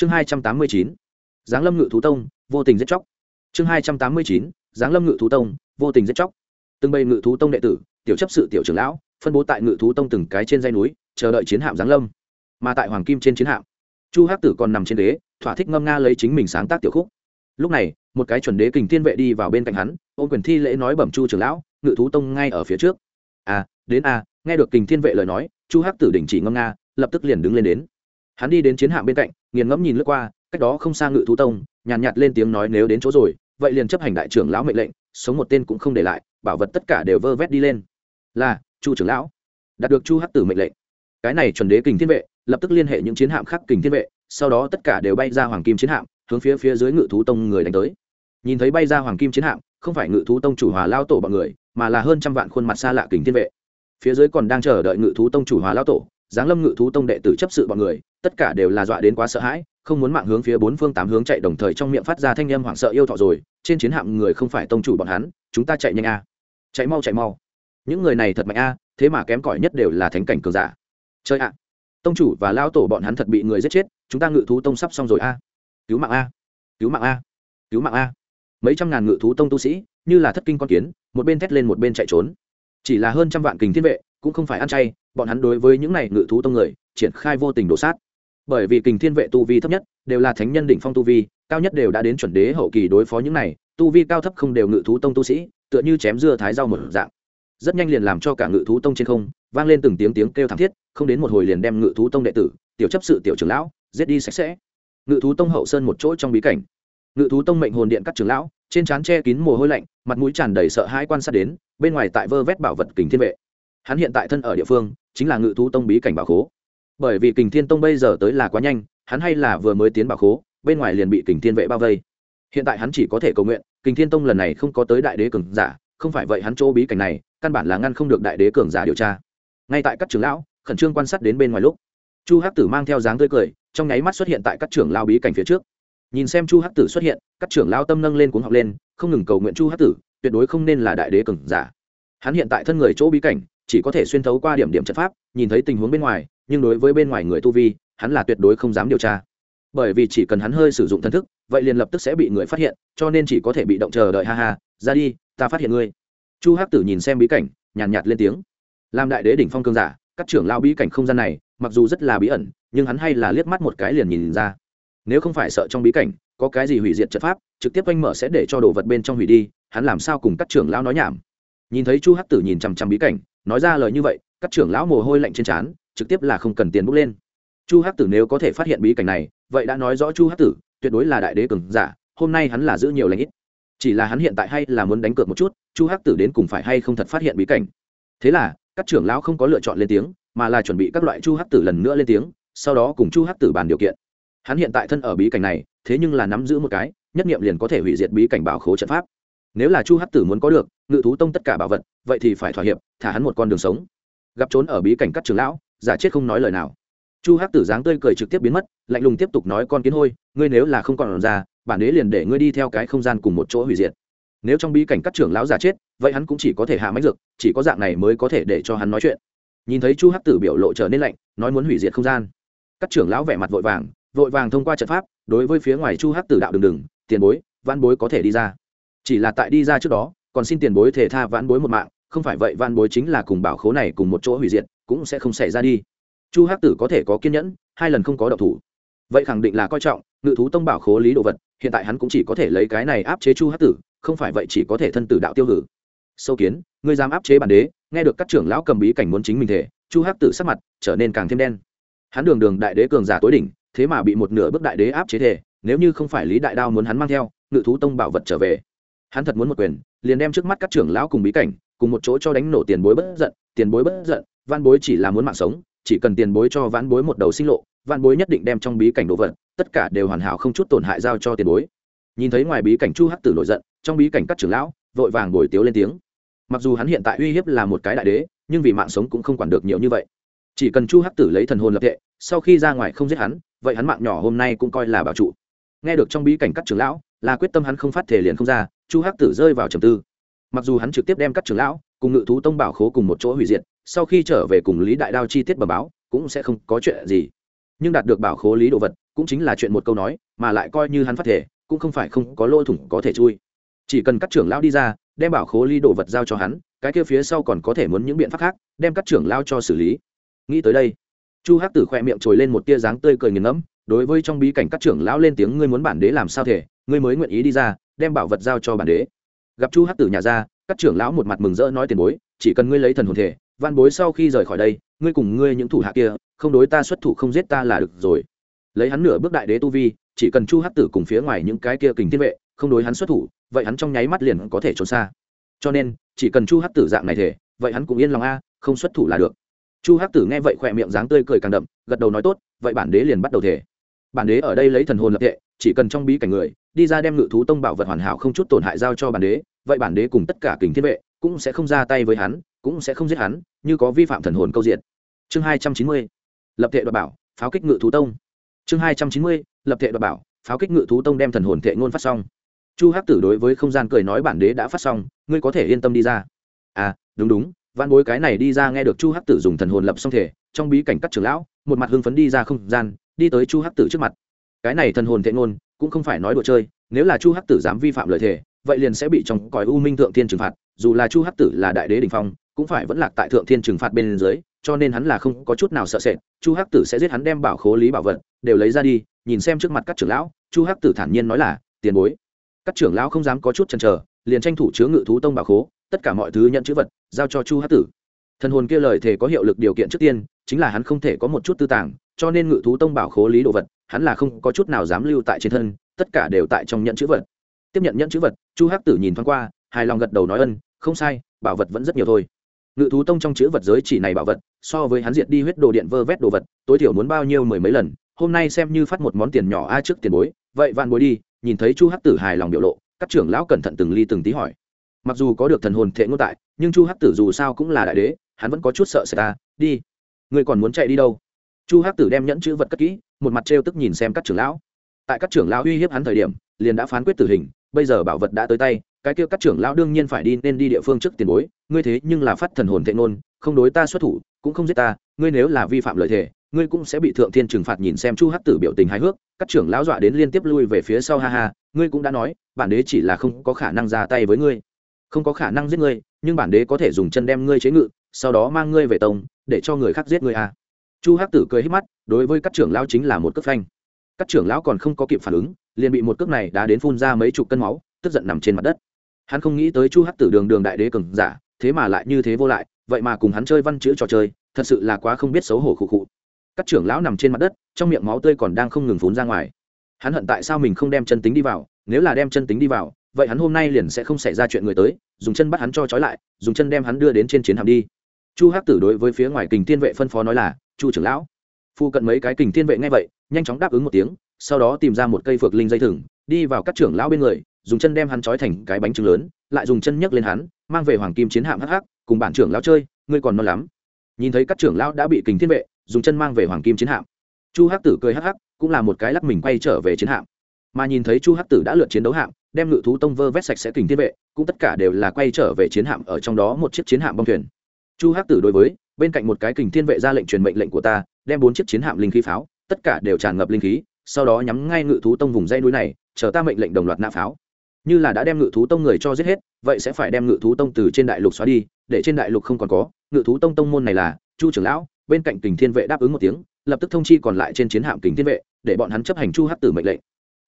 chương hai trăm tám mươi chín, giáng lâm ngự thú tông, vô tình giết chóc. Chương hai trăm tám mươi chín, giáng lâm ngự thú tông, vô tình giết chóc. Từng bầy ngự thú tông đệ tử, tiểu chấp sự, tiểu trưởng lão, phân bố tại ngự thú tông từng cái trên dây núi, chờ đợi chiến hạm giáng lâm. Mà tại hoàng kim trên chiến hạm, chu hắc tử còn nằm trên đế, thỏa thích ngâm nga lấy chính mình sáng tác tiểu khúc. Lúc này, một cái chuẩn đế kình thiên vệ đi vào bên cạnh hắn, ôm quyền thi lễ nói bẩm chu trưởng lão, ngự thú tông ngay ở phía trước. À đến à nghe được kình thiên vệ lời nói, chu hắc tử đình chỉ ngâm nga, lập tức liền đứng lên đến hắn đi đến chiến hạm bên cạnh nghiền ngẫm nhìn lướt qua cách đó không xa ngự thú tông nhàn nhạt, nhạt lên tiếng nói nếu đến chỗ rồi vậy liền chấp hành đại trưởng lão mệnh lệnh sống một tên cũng không để lại bảo vật tất cả đều vơ vét đi lên. Là chu trưởng lão. Đạt được chu hắc tử mệnh lệnh. Cái này chuẩn đế kình thiên vệ lập tức liên hệ những chiến hạm khác kình thiên vệ sau đó tất cả đều bay ra hoàng kim chiến hạm hướng phía phía dưới ngự thú tông người đánh tới. Nhìn thấy bay ra hoàng kim chiến hạm không phải ngự thú tông chủ hòa lao tổ bọn người mà là hơn trăm vạn khuôn mặt xa lạ kình thiên vệ. Phía dưới còn đang chờ đợi ngự thú tông chủ hòa lao tổ giáng lâm ngự thú tông đệ tử chấp sự bọn người, tất cả đều là dọa đến quá sợ hãi, không muốn mạng hướng phía bốn phương tám hướng chạy đồng thời trong miệng phát ra thanh â m hoảng sợ yêu thọ rồi, trên chiến hạm người không phải tông chủ bọn hắn, chúng ta chạy nhanh a. Chạy mau chạy mau. Những người này thật mạnh a, thế mà kém cỏi nhất đều là thánh cảnh cường giả. Chơi ạ. Tông chủ và lao tổ bọn hắn thật bị người giết chết, chúng ta ngự thú tông sắp xong rồi a. Cứu mạng a. Cứu mạng a. Cứu mạng a. Mấy trăm ngàn ngự thú tông tu sĩ, như là thất kinh con kiến, một bên thét lên một bên chạy trốn. Chỉ là hơn trăm vạn kình thiên vệ, cũng không phải ăn chay bọn hắn đối với những này ngự thú tông người, triển khai vô tình đổ sát. Bởi vì kình thiên vệ tu vi thấp nhất, đều là thánh nhân đỉnh phong tu vi, cao nhất đều đã đến chuẩn đế hậu kỳ đối phó những này, tu vi cao thấp không đều ngự thú tông tu sĩ, tựa như chém dưa thái rau một dạng. Rất nhanh liền làm cho cả ngự thú tông trên không, vang lên từng tiếng tiếng kêu thảm thiết, không đến một hồi liền đem ngự thú tông đệ tử, tiểu chấp sự tiểu trưởng lão, giết đi sạch sẽ. Ngự thú tông hậu sơn một chỗ trong bí cảnh. Ngự thú tông mệnh hồn điện các trưởng lão, trên trán che kín mồ hôi lạnh, mặt mũi tràn đầy sợ hãi quan sát đến, bên ngoài tại vơ vét bảo vật kình thiên vệ hắn hiện tại thân ở địa phương, chính là ngự thú tông bí cảnh bảo khố. Bởi vì kình thiên tông bây giờ tới là quá nhanh, hắn hay là vừa mới tiến bảo khố, bên ngoài liền bị kình thiên vệ bao vây. Hiện tại hắn chỉ có thể cầu nguyện, kình thiên tông lần này không có tới đại đế cường giả, không phải vậy hắn chỗ bí cảnh này, căn bản là ngăn không được đại đế cường giả điều tra. Ngay tại các trưởng lão, khẩn trương quan sát đến bên ngoài lúc, chu hắc tử mang theo dáng tươi cười, trong nháy mắt xuất hiện tại các trưởng lao bí cảnh phía trước. Nhìn xem chu hắc tử xuất hiện, các trưởng lao tâm nâng lên cuốn học lên, không ngừng cầu nguyện chu hắc tử, tuyệt đối không nên là đại đế cường giả. Hắn hiện tại thân người chỗ bí cảnh chỉ có thể xuyên thấu qua điểm điểm trận pháp nhìn thấy tình huống bên ngoài nhưng đối với bên ngoài người tu vi hắn là tuyệt đối không dám điều tra. Bởi vì chỉ cần hắn hơi sử dụng thân thức vậy liền lập tức sẽ bị người phát hiện cho nên chỉ có thể bị động chờ đợi ha ha ra đi ta phát hiện ngươi. Chu hắc tử nhìn xem bí cảnh nhàn nhạt, nhạt lên tiếng. Làm đại đế đỉnh phong cương giả các trưởng lao bí cảnh không gian này mặc dù rất là bí ẩn nhưng hắn hay là liếc mắt một cái liền nhìn ra. Nếu không phải sợ trong bí cảnh có cái gì hủy diệt trận pháp trực tiếp oanh mở sẽ để cho đồ vật bên trong hủy đi hắn làm sao cùng các trưởng lao nói nhảm? Nhìn thấy chu hắc tử nhìn chằm chằm bí cảnh nói ra lời như vậy, các trưởng lão mồ hôi lạnh trên trán, trực tiếp là không cần tiền bốc lên. Chu hắc tử nếu có thể phát hiện bí cảnh này, vậy đã nói rõ chu hắc tử, tuyệt đối là đại đế cường giả, hôm nay hắn là giữ nhiều lãnh ít. Chỉ là hắn hiện tại hay là muốn đánh cược một chút, chu hắc tử đến cùng phải hay không thật phát hiện bí cảnh. Thế là, các trưởng lão không có lựa chọn lên tiếng, mà là chuẩn bị các loại chu hắc tử lần nữa lên tiếng, sau đó cùng chu hắc tử bàn điều kiện. Hắn hiện tại thân ở bí cảnh này, thế nhưng là nắm giữ một cái, nhất nghiệm liền có thể hủy diệt bí cảnh bảo khố trận pháp nếu là chu hắc tử muốn có được, ngự thú tông tất cả bảo vật, vậy thì phải thỏa hiệp, thả hắn một con đường sống. Gặp trốn ở bí cảnh các trưởng lão, giả chết không nói lời nào. Chu hắc tử dáng tươi cười trực tiếp biến mất, lạnh lùng tiếp tục nói con kiến hôi, ngươi nếu là không còn ra, bản đế liền để ngươi đi theo cái không gian cùng một chỗ hủy diệt. Nếu trong bí cảnh các trưởng lão giả chết, vậy hắn cũng chỉ có thể hạ máy dược, chỉ có dạng này mới có thể để cho hắn nói chuyện. Nhìn thấy chu hắc tử biểu lộ trở nên lạnh, nói muốn hủy diệt không gian. Các trưởng lão vẻ mặt vội vàng vội vàng thông qua trận pháp, đối với phía ngoài chu hắc tử đạo đường đừng, tiền bối, văn bối có thể đi ra chỉ là tại đi ra trước đó, còn xin tiền bối thể tha vãn bối một mạng, không phải vậy vãn bối chính là cùng bảo khố này cùng một chỗ hủy diệt, cũng sẽ không xảy ra đi. Chu hắc tử có thể có kiên nhẫn, hai lần không có độc thủ. Vậy khẳng định là coi trọng, ngự thú tông bảo khố lý đồ vật, hiện tại hắn cũng chỉ có thể lấy cái này áp chế chu hắc tử, không phải vậy chỉ có thể thân tử đạo tiêu hử. Sâu kiến, ngươi dám áp chế bản đế, nghe được các trưởng lão cầm bí cảnh muốn chính mình thể, chu hắc tử sắc mặt trở nên càng thêm đen. Hắn đường đường đại đế cường giả tối đỉnh, thế mà bị một nửa bước đại đế áp chế thể, nếu như không phải lý đại đao muốn hắn mang theo, ngự thú tông bảo vật trở về hắn thật muốn một quyền, liền đem trước mắt các trưởng lão cùng bí cảnh, cùng một chỗ cho đánh nổ tiền bối bất giận, tiền bối bất giận văn bối chỉ là muốn mạng sống, chỉ cần tiền bối cho vãn bối một đầu sinh lộ văn bối nhất định đem trong bí cảnh đồ vật, tất cả đều hoàn hảo không chút tổn hại giao cho tiền bối. Nhìn thấy ngoài bí cảnh chu hắc tử nổi giận, trong bí cảnh các trưởng lão vội vàng bồi tiếu lên tiếng. Mặc dù hắn hiện tại uy hiếp là một cái đại đế, nhưng vì mạng sống cũng không quản được nhiều như vậy. Chỉ cần chu hắc tử lấy thần hồn lập tệ sau khi ra ngoài không giết hắn, vậy hắn mạng nhỏ hôm nay cũng coi là bảo trụ. Nghe được trong bí cảnh các trưởng lão, là quyết tâm hắn không phát thể liền không ra chu hắc tử rơi vào trầm tư. Mặc dù hắn trực tiếp đem các trưởng lão cùng ngự thú tông bảo khố cùng một chỗ hủy diệt, sau khi trở về cùng lý đại đao chi tiết bờ báo, cũng sẽ không có chuyện gì. Nhưng đạt được bảo khố lý đồ vật, cũng chính là chuyện một câu nói, mà lại coi như hắn phát thể, cũng không phải không có lỗ thủng có thể chui. Chỉ cần các trưởng lão đi ra, đem bảo khố Lý đồ vật giao cho hắn, cái kia phía sau còn có thể muốn những biện pháp khác, đem các trưởng lao cho xử lý. Nghĩ tới đây, chu hắc tử khoe miệng trồi lên một tia dáng tươi cười nghiền ngẫm, đối với trong bí cảnh các trưởng lão lên tiếng, ngươi muốn bản đế làm sao thể? Ngươi mới nguyện ý đi ra đem bảo vật giao cho bản đế. Gặp chu hắc tử nhà ra, các trưởng lão một mặt mừng rỡ nói tiền bối, chỉ cần ngươi lấy thần hồn thể văn bối sau khi rời khỏi đây, ngươi cùng ngươi những thủ hạ kia, không đối ta xuất thủ không giết ta là được rồi. Lấy hắn nửa bước đại đế tu vi, chỉ cần chu hắc tử cùng phía ngoài những cái kia kình thiên vệ, không đối hắn xuất thủ, vậy hắn trong nháy mắt liền có thể trốn xa. Cho nên, chỉ cần chu hắc tử dạng này thể, vậy hắn cũng yên lòng a, không xuất thủ là được. Chu hắc tử nghe vậy khỏe miệng dáng tươi cười càng đậm, gật đầu nói tốt, vậy bản đế liền bắt đầu thể bản đế ở đây lấy thần hồn lập thể chỉ cần trong bí cảnh người, đi ra đem ngự thú tông bảo vật hoàn hảo không chút tổn hại giao cho bản đế, vậy bản đế cùng tất cả kình thiên vệ cũng sẽ không ra tay với hắn, cũng sẽ không giết hắn, như có vi phạm thần hồn câu diện chương hai trăm chín mươi, lập thể đoạt bảo, pháo kích ngự thú tông. Chương hai trăm chín mươi, lập thể đoạt bảo, pháo kích ngự thú tông đem thần hồn thệ ngôn phát xong. Chu hắc tử đối với không gian cười nói bản đế đã phát xong, ngươi có thể yên tâm đi ra. À đúng đúng văn bối cái này đi ra nghe được chu hắc tử dùng thần hồn lập xong thể, trong bí cảnh các trưởng lão, một mặt hưng phấn đi ra không gian đi tới chu hắc tử trước mặt. Cái này thần hồn thệ ngôn, cũng không phải nói đùa chơi, nếu là chu hắc tử dám vi phạm lời thề, vậy liền sẽ bị trong cõi u minh thượng thiên trừng phạt, dù là chu hắc tử là đại đế đình phong, cũng phải vẫn lạc tại thượng thiên trừng phạt bên dưới, cho nên hắn là không có chút nào sợ sệt, chu hắc tử sẽ giết hắn đem bảo khố lý bảo vật, đều lấy ra đi, nhìn xem trước mặt các trưởng lão, chu hắc tử thản nhiên nói là, tiền bối. Các trưởng lão không dám có chút chần chờ, liền tranh thủ chứa ngự thú tông bảo khố, tất cả mọi thứ nhận chữ vật, giao cho chu hắc tử. Thần hồn kia lời thề có hiệu lực điều kiện trước tiên, chính là hắn không thể có một chút tư tàng cho nên ngự thú tông bảo khố lý đồ vật, hắn là không có chút nào dám lưu tại trên thân, tất cả đều tại trong nhận chữ vật. Tiếp nhận nhận chữ vật, chu hắc tử nhìn thoáng qua, hài lòng gật đầu nói ân, không sai, bảo vật vẫn rất nhiều thôi. Ngự thú tông trong chữ vật giới chỉ này bảo vật, so với hắn diệt đi huyết đồ điện vơ vét đồ vật, tối thiểu muốn bao nhiêu mười mấy lần, hôm nay xem như phát một món tiền nhỏ a trước tiền bối, vậy van bối đi, nhìn thấy chu hắc tử hài lòng biểu lộ, các trưởng lão cẩn thận từng ly từng tí hỏi. Mặc dù có được thần hồn thệ ngôn tại, nhưng chu hắc tử dù sao cũng là đại đế, hắn vẫn có chút sợ sẽ ta, đi. Ngươi còn muốn chạy đi đâu? Chu hắc tử đem nhẫn chữ vật cất kỹ, một mặt trêu tức nhìn xem các trưởng lão tại các trưởng lão uy hiếp hắn thời điểm, liền đã phán quyết tử hình, bây giờ bảo vật đã tới tay, cái kia các trưởng lão đương nhiên phải đi nên đi địa phương trước tiền bối, ngươi thế nhưng là phát thần hồn thệ ngôn, không đối ta xuất thủ, cũng không giết ta, ngươi nếu là vi phạm lợi thể, ngươi cũng sẽ bị thượng thiên trừng phạt nhìn xem chu hắc tử biểu tình hài hước, các trưởng lão dọa đến liên tiếp lui về phía sau ha ha, ngươi cũng đã nói, bản đế chỉ là không có khả năng ra tay với ngươi không có khả năng giết ngươi, nhưng bản đế có thể dùng chân đem ngươi chế ngự, sau đó mang ngươi về tông, để cho người khác giết ngươi à chu hắc tử cười hít mắt, đối với các trưởng lão chính là một cước phanh. Các trưởng lão còn không có kịp phản ứng, liền bị một cước này đã đến phun ra mấy chục cân máu, tức giận nằm trên mặt đất. Hắn không nghĩ tới chu hắc tử đường đường đại đế cường giả, thế mà lại như thế vô lại, vậy mà cùng hắn chơi văn chữ trò chơi, thật sự là quá không biết xấu hổ khụ khụ. Các trưởng lão nằm trên mặt đất, trong miệng máu tươi còn đang không ngừng phun ra ngoài. Hắn hận tại sao mình không đem chân tính đi vào, nếu là đem chân tính đi vào, vậy hắn hôm nay liền sẽ không xảy ra chuyện người tới, dùng chân bắt hắn cho trói lại, dùng chân đem hắn đưa đến trên chiến hạm đi. Chu hắc tử đối với phía ngoài kình thiên vệ phân phó nói là chu trưởng lão. Phu cận mấy cái kình thiên vệ ngay vậy, nhanh chóng đáp ứng một tiếng, sau đó tìm ra một cây phược linh dây thừng, đi vào các trưởng lão bên người, dùng chân đem hắn trói thành cái bánh trứng lớn, lại dùng chân nhấc lên hắn, mang về hoàng kim chiến hạm hắc hắc, cùng bản trưởng lão chơi, ngươi còn non lắm. Nhìn thấy các trưởng lão đã bị kình thiên vệ, dùng chân mang về hoàng kim chiến hạm. Chu hắc tử cười hắc hắc, cũng là một cái lắc mình quay trở về chiến hạm. Mà nhìn thấy chu hắc tử đã lượt chiến đấu hạm, đem ngự thú tông vơ vét sạch sẽ kình thiên vệ, cũng tất cả đều là quay trở về chiến hạm ở trong đó một chiếc chiến hạm bong thuyền. Chu hắc tử đối với bên cạnh một cái kình thiên vệ ra lệnh truyền mệnh lệnh của ta, đem bốn chiếc chiến hạm linh khí pháo, tất cả đều tràn ngập linh khí, sau đó nhắm ngay ngự thú tông vùng dây núi này, chờ ta mệnh lệnh đồng loạt nã pháo. Như là đã đem ngự thú tông người cho giết hết, vậy sẽ phải đem ngự thú tông từ trên đại lục xóa đi, để trên đại lục không còn có. Ngự thú tông tông môn này là chu trưởng lão, bên cạnh kình thiên vệ đáp ứng một tiếng, lập tức thông chi còn lại trên chiến hạm kình thiên vệ, để bọn hắn chấp hành chu hắc tử mệnh lệnh.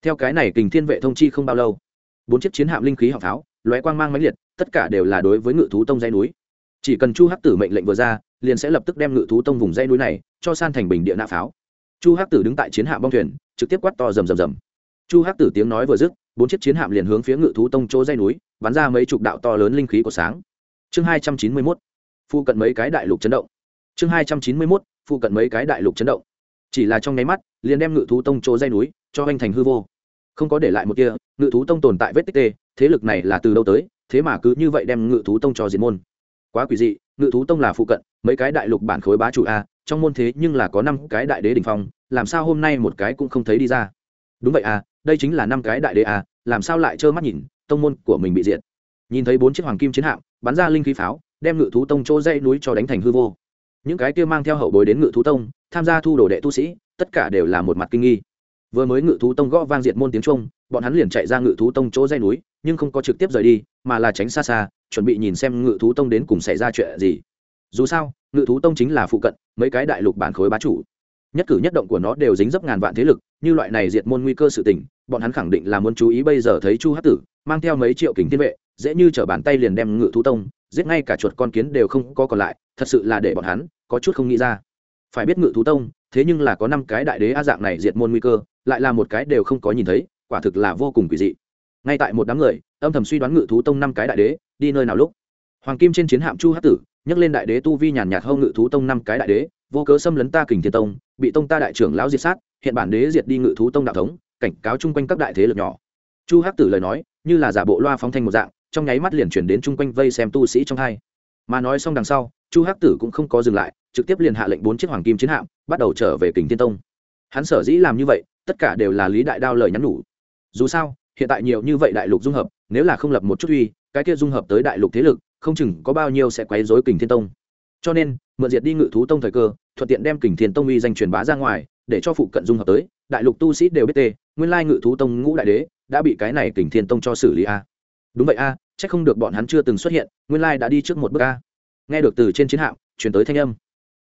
Theo cái này kình thiên vệ thông chi không bao lâu, bốn chiếc chiến hạm linh khí hạng pháo, lóe quang mang mãnh liệt, tất cả đều là đối với ngự thú tông dây núi. Chỉ cần chu hắc tử mệnh lệnh vừa ra liền sẽ lập tức đem ngự thú tông vùng dây núi này cho san thành bình địa nạ pháo. Chu hắc tử đứng tại chiến hạm bong thuyền, trực tiếp quát to rầm rầm rầm. Chu hắc tử tiếng nói vừa dứt, bốn chiếc chiến hạm liền hướng phía ngự thú tông chỗ dây núi, bắn ra mấy chục đạo to lớn linh khí của sáng. Chương hai trăm chín mươi mốt, phụ cận mấy cái đại lục chấn động. Chương hai trăm chín mươi mốt, phụ cận mấy cái đại lục chấn động. Chỉ là trong nháy mắt, liền đem ngự thú tông chỗ dây núi cho anh thành hư vô. Không có để lại một kia ngự thú tông tồn tại vết tích tê, thế lực này là từ đâu tới, thế mà cứ như vậy đem ngự thú tông cho diệt môn. Quá quỷ dị ngự thú tông là phụ cận, mấy cái đại lục bản khối bá chủ a, trong môn thế nhưng là có năm cái đại đế đ ỉ n h phong, làm sao hôm nay một cái cũng không thấy đi ra? Đúng vậy à đây chính là năm cái đại đế à làm sao lại trơ mắt nhìn, tông môn của mình bị diệt. Nhìn thấy bốn chiếc hoàng kim chiến hạm, bắn ra linh khí pháo, đem ngự thú tông chỗ dây núi cho đánh thành hư vô. Những cái kia mang theo hậu bối đến ngự thú tông, tham gia thu đồ đệ tu sĩ, tất cả đều là một mặt kinh nghi. Vừa mới ngự thú tông gõ vang diệt môn tiếng trung bọn hắn liền chạy ra ngự thú tông chỗ dây núi, nhưng không có trực tiếp rời đi, mà là tránh xa xa chuẩn bị nhìn xem ngự thú tông đến cùng xảy ra chuyện gì. Dù sao, ngự thú tông chính là phụ cận, mấy cái đại lục bản khối bá chủ. Nhất cử nhất động của nó đều dính dấp ngàn vạn thế lực, như loại này diệt môn nguy cơ sự tình, bọn hắn khẳng định là muốn chú ý bây giờ thấy chu hát tử, mang theo mấy triệu kính thiên vệ, dễ như t bàn tay liền đem ngự thú tông, giết ngay cả chuột con kiến đều không có còn lại, thật sự là để bọn hắn có chút không nghĩ ra. Phải biết ngự thú tông, thế nhưng là có năm cái đại đế a dạng này diệt môn nguy cơ, lại là một cái đều không có nhìn thấy, quả thực là vô cùng kỳ dị. Ngay tại một đám người, âm thầm suy đoán ngự thú tông năm cái đại đế đi nơi nào lúc? Hoàng kim trên chiến hạm chu hát tử nhắc lên đại đế tu vi nhàn nhạt hâu ngự thú tông năm cái đại đế, vô cớ xâm lấn ta kình thiên tông, bị tông ta đại trưởng lão diệt sát, hiện bản đế diệt đi ngự thú tông đạo thống, cảnh cáo chung quanh các đại thế lực nhỏ. Chu hắc tử lời nói, như là giả bộ loa phóng thanh một dạng, trong nháy mắt liền chuyển đến chung quanh vây xem tu sĩ trong hai. Mà nói xong đằng sau, chu hắc tử cũng không có dừng lại, trực tiếp liền hạ lệnh bốn chiếc hoàng kim chiến hạm, bắt đầu trở về kình thiên tông. Hắn sở dĩ làm như vậy, tất cả đều là lý đại đao lời nhắn nhủ. Dù sao, hiện tại nhiều như vậy đại lục dung hợp, nếu là không lập một chút uy cái kia dung hợp tới đại lục thế lực, không chừng có bao nhiêu sẽ quấy rối kình thiên tông. Cho nên, mượn diệt đi ngự thú tông thời cơ, thuận tiện đem kình thiên tông uy danh truyền bá ra ngoài, để cho phụ cận dung hợp tới, đại lục tu sĩ đều biết tê, nguyên lai ngự thú tông ngũ đại đế đã bị cái này kình thiên tông cho xử lý a. Đúng vậy a c h ắ c không được bọn hắn chưa từng xuất hiện, nguyên lai đã đi trước một bước a. Nghe được từ trên chiến hạm chuyển tới thanh âm.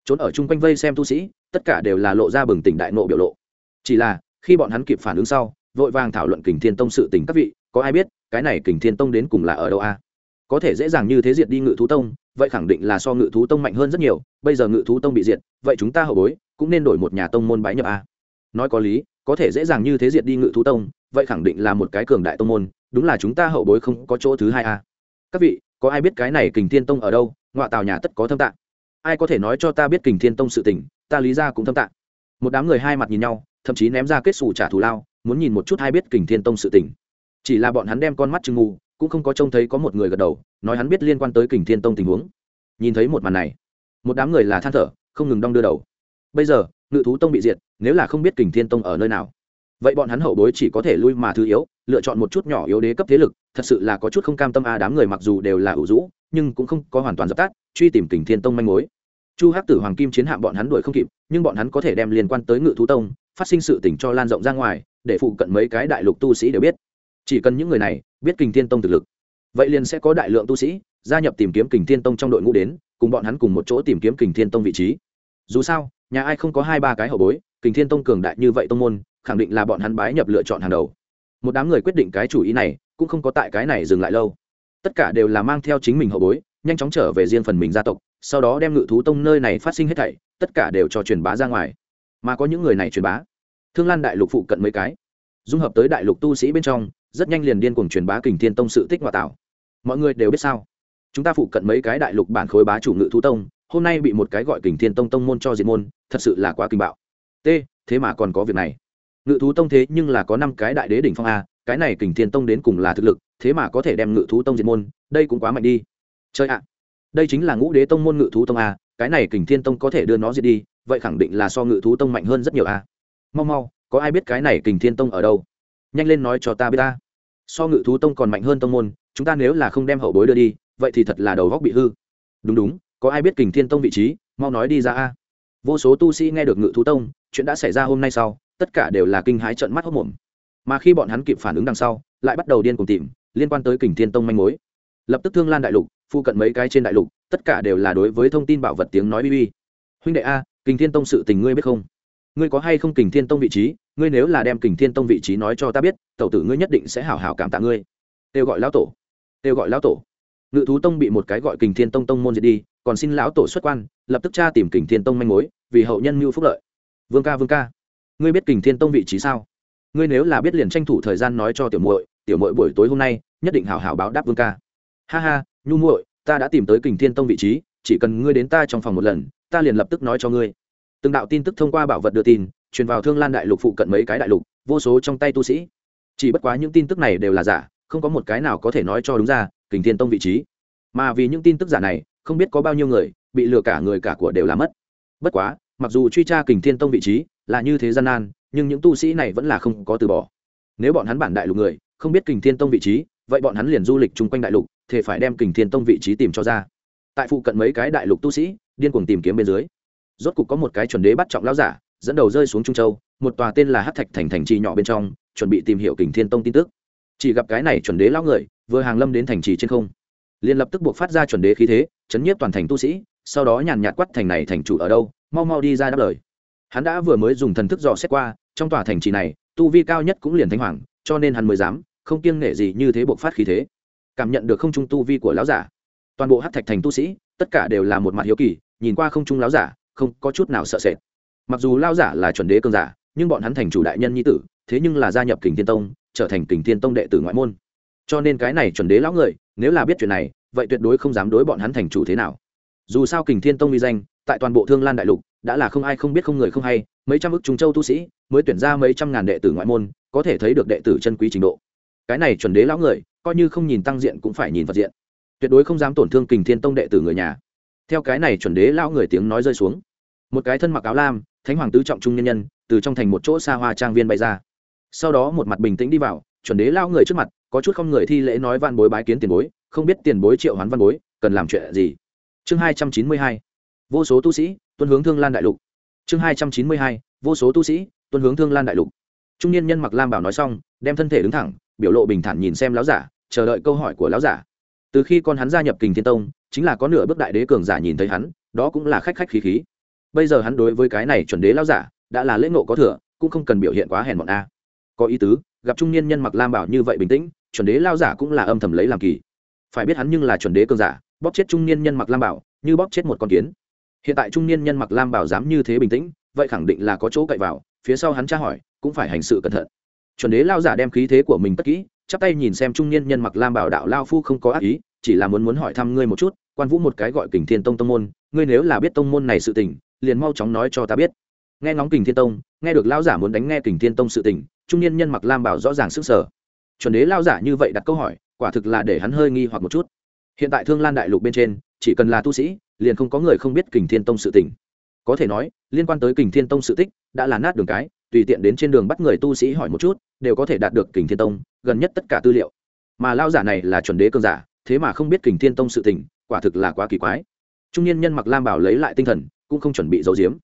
Trốn ở chung quanh vây xem tu sĩ, tất cả đều là lộ ra bừng tỉnh đại nộ biểu lộ. Chỉ là, khi bọn hắn kịp phản ứng sau, vội vàng thảo luận kình thiên tông sự tình các vị có ai biết, cái này kình thiên tông đến cùng là ở đâu a? Có thể dễ dàng như thế diệt đi ngự thú tông, vậy khẳng định là so ngự thú tông mạnh hơn rất nhiều, bây giờ ngự thú tông bị diệt, vậy chúng ta hậu bối cũng nên đổi một nhà tông môn bái nhập a. Nói có lý, có thể dễ dàng như thế diệt đi ngự thú tông, vậy khẳng định là một cái cường đại tông môn, đúng là chúng ta hậu bối không có chỗ thứ hai a. Các vị, có ai biết cái này kình thiên tông ở đâu? Ngoại tào nhà tất có thâm tạng. Ai có thể nói cho ta biết kình thiên tông sự tình, ta lý ra cũng thâm tạng. Một đám người hai mặt nhìn nhau, thậm chí ném ra kết xù trả thù lao, muốn nhìn một chút hay biết kình thiên tông sự tình chỉ là bọn hắn đem con mắt chừng mù, cũng không có trông thấy có một người gật đầu, nói hắn biết liên quan tới kình thiên tông tình huống. Nhìn thấy một màn này, một đám người là than thở, không ngừng đong đưa đầu. Bây giờ, ngự thú tông bị diệt, nếu là không biết kình thiên tông ở nơi nào, vậy bọn hắn hậu bối chỉ có thể lui mà thứ yếu, lựa chọn một chút nhỏ yếu đế cấp thế lực, thật sự là có chút không cam tâm a, đám người mặc dù đều là ủ rũ, nhưng cũng không có hoàn toàn dập tắt, truy tìm kình thiên tông manh mối. Chu hắc tử hoàng kim chiến hạm bọn hắn đuổi không kịp, nhưng bọn hắn có thể đem liên quan tới ngự thú tông phát sinh sự tình cho lan rộng ra ngoài, để phụ cận mấy cái đại lục tu sĩ đều biết chỉ cần những người này biết kình thiên tông thực lực, vậy liền sẽ có đại lượng tu sĩ gia nhập tìm kiếm kình thiên tông trong đội ngũ đến, cùng bọn hắn cùng một chỗ tìm kiếm kình thiên tông vị trí. Dù sao, nhà ai không có hai ba cái hậu bối, kình thiên tông cường đại như vậy tông môn, khẳng định là bọn hắn bái nhập lựa chọn hàng đầu. Một đám người quyết định cái chủ ý này, cũng không có tại cái này dừng lại lâu. Tất cả đều là mang theo chính mình hậu bối, nhanh chóng trở về riêng phần mình gia tộc, sau đó đem ngự thú tông nơi này phát sinh hết thảy, tất cả đều cho truyền bá ra ngoài. Mà có những người này truyền bá. Thương lan đại lục phụ cận mấy cái dung hợp tới đại lục tu sĩ bên trong, rất nhanh liền điên cuồng truyền bá kình thiên tông sự tích ngoại tạo. Mọi người đều biết sao? Chúng ta phụ cận mấy cái đại lục bản khối bá chủ ngự thú tông, hôm nay bị một cái gọi kình thiên tông tông môn cho diệt môn, thật sự là quá kinh bạo. T, thế mà còn có việc này. Ngự thú tông thế nhưng là có năm cái đại đế đỉnh phong a, cái này kình thiên tông đến cùng là thực lực, thế mà có thể đem ngự thú tông diệt môn, đây cũng quá mạnh đi. Chơi ạ. Đây chính là ngũ đế tông môn ngự thú tông a, cái này kình thiên tông có thể đưa nó diệt đi, vậy khẳng định là so ngự thú tông mạnh hơn rất nhiều a. Mau mau có ai biết cái này kình thiên tông ở đâu? Nhanh lên nói cho ta biết ta. So ngự thú tông còn mạnh hơn tông môn, chúng ta nếu là không đem hậu bối đưa đi, vậy thì thật là đầu góc bị hư. Đúng đúng, có ai biết kình thiên tông vị trí? Mau nói đi ra a. Vô số tu sĩ nghe được ngự thú tông, chuyện đã xảy ra hôm nay sau, tất cả đều là kinh hái trận mắt hốc mồm mà khi bọn hắn kịp phản ứng đằng sau, lại bắt đầu điên cùng tìm, liên quan tới kình thiên tông manh mối. Lập tức thương lan đại lục, phụ cận mấy cái trên đại lục, tất cả đều là đối với thông tin bảo vật tiếng nói bi bi huynh đệ a, kình thiên tông sự tình ngươi biết không? Ngươi có hay không kình thiên tông vị trí, ngươi nếu là đem kình thiên tông vị trí nói cho ta biết, tẩu tử ngươi nhất định sẽ hảo hảo cảm tạ ngươi. Têu gọi lão tổ. Têu gọi lão tổ. Ngự thú tông bị một cái gọi kình thiên tông tông môn diệt đi, còn xin lão tổ xuất quan, lập tức tra tìm kình thiên tông manh mối, vì hậu nhân mưu phúc lợi. Vương ca vương ca, ngươi biết kình thiên tông vị trí sao? Ngươi nếu là biết liền tranh thủ thời gian nói cho tiểu muội tiểu muội buổi tối hôm nay nhất định hảo hảo báo đáp vương ca. Ha ha, nhu muội, ta đã tìm tới kình thiên tông vị trí, chỉ cần ngươi đến ta trong phòng một lần, ta liền lập tức nói cho ngươi từng đạo tin tức thông qua bảo vật đưa tin, truyền vào thương lan đại lục phụ cận mấy cái đại lục, vô số trong tay tu sĩ. Chỉ bất quá những tin tức này đều là giả, không có một cái nào có thể nói cho đúng ra, kình thiên tông vị trí. Mà vì những tin tức giả này, không biết có bao nhiêu người, bị lừa cả người cả của đều là mất. Bất quá, mặc dù truy tra kình thiên tông vị trí là như thế gian nan, nhưng những tu sĩ này vẫn là không có từ bỏ. Nếu bọn hắn bản đại lục người, không biết kình thiên tông vị trí, vậy bọn hắn liền du lịch chung quanh đại lục thì phải đem kình thiên tông vị trí tìm cho ra. Tại phụ cận mấy cái đại lục tu sĩ, điên cuồng tìm kiếm bên dưới rốt cục có một cái chuẩn đế bắt trọng lão giả, dẫn đầu rơi xuống trung châu, một tòa tên là hát thạch thành thành trì nhỏ bên trong, chuẩn bị tìm hiểu kình thiên tông tin tức. Chỉ gặp cái này chuẩn đế lão người, vừa hàng lâm đến thành trì trên không. Liền lập tức buộc phát ra chuẩn đế khí thế, chấn nhiếp toàn thành tu sĩ, sau đó nhàn nhạt quát thành này thành chủ ở đâu, mau mau đi ra đáp lời. Hắn đã vừa mới dùng thần thức dò xét qua, trong tòa thành trì này, tu vi cao nhất cũng liền thánh hoàng, cho nên hắn mới dám, không kiêng nể gì như thế buộc phát khí thế. Cảm nhận được không trung tu vi của lão giả, toàn bộ hát thạch thành tu sĩ, tất cả đều là một mặt hiếu kỳ, nhìn qua không trung lão giả không có chút nào sợ sệt. Mặc dù lao giả là chuẩn đế cơn giả, nhưng bọn hắn thành chủ đại nhân nhi tử, thế nhưng là gia nhập kình thiên tông, trở thành kình thiên tông đệ tử ngoại môn. Cho nên cái này chuẩn đế lão người, nếu là biết chuyện này, vậy tuyệt đối không dám đối bọn hắn thành chủ thế nào. Dù sao kình thiên tông uy danh, tại toàn bộ thương lan đại lục, đã là không ai không biết không người không hay, mấy trăm ức trung châu tu sĩ mới tuyển ra mấy trăm ngàn đệ tử ngoại môn, có thể thấy được đệ tử chân quý trình độ. Cái này chuẩn đế lão người, coi như không nhìn tăng diện cũng phải nhìn vật diện. Tuyệt đối không dám tổn thương kình thiên tông đệ tử người nhà theo cái này chuẩn đế lão người tiếng nói rơi xuống, một cái thân mặc áo lam, thánh hoàng tứ trọng trung nhân nhân, từ trong thành một chỗ xa hoa trang viên bay ra. Sau đó một mặt bình tĩnh đi vào, chuẩn đế lao người trước mặt, có chút không người thi lễ nói van bối bái kiến tiền bối, không biết tiền bối triệu hoán văn bối, cần làm chuyện gì? Chương hai trăm chín mươi hai, vô số tu sĩ, tuân hướng thương lan đại lục. Chương hai trăm chín mươi hai, vô số tu sĩ, tuân hướng thương lan đại lục. Trung niên nhân mặc lam bảo nói xong, đem thân thể đứng thẳng, biểu lộ bình thản nhìn xem láo giả, chờ đợi câu hỏi của láo giả từ khi con hắn gia nhập kình thiên tông, chính là có nửa bước đại đế cường giả nhìn thấy hắn, đó cũng là khách khách khí khí. Bây giờ hắn đối với cái này chuẩn đế lao giả, đã là lễ ngộ có thừa, cũng không cần biểu hiện quá hèn bọn a. Có ý tứ, gặp trung niên nhân mặc lam bảo như vậy bình tĩnh, chuẩn đế lao giả cũng là âm thầm lấy làm kỳ. Phải biết hắn nhưng là chuẩn đế cường giả, bóp chết trung niên nhân mặc lam bảo, như bóp chết một con kiến. Hiện tại trung niên nhân mặc lam bảo dám như thế bình tĩnh, vậy khẳng định là có chỗ cậy vào, phía sau hắn tra hỏi, cũng phải hành sự cẩn thận. Chuẩn đế lao giả đem khí thế của mình tất kỹ, chắp tay nhìn xem trung niên nhân mặc lam bảo đạo lao phu không có ác ý chỉ là muốn muốn hỏi thăm ngươi một chút, quan vũ một cái gọi kình thiên tông tông môn, ngươi nếu là biết tông môn này sự tình, liền mau chóng nói cho ta biết. Nghe ngóng kình thiên tông, nghe được lao giả muốn đánh nghe kình thiên tông sự tình, trung niên nhân mặc lam bảo rõ ràng sức sở. Chuẩn đế lao giả như vậy đặt câu hỏi, quả thực là để hắn hơi nghi hoặc một chút. Hiện tại thương lan đại lục bên trên, chỉ cần là tu sĩ, liền không có người không biết kình thiên tông sự tình. Có thể nói, liên quan tới kình thiên tông sự tích, đã là nát đường cái, tùy tiện đến trên đường bắt người tu sĩ hỏi một chút, đều có thể đạt được kình thiên tông, gần nhất tất cả tư liệu. Mà lao giả này là chuẩn đế cương giả thế mà không biết kình thiên tông sự tình, quả thực là quá kỳ quái. Trung niên nhân mặc lam bảo lấy lại tinh thần, cũng không chuẩn bị giấu giếm.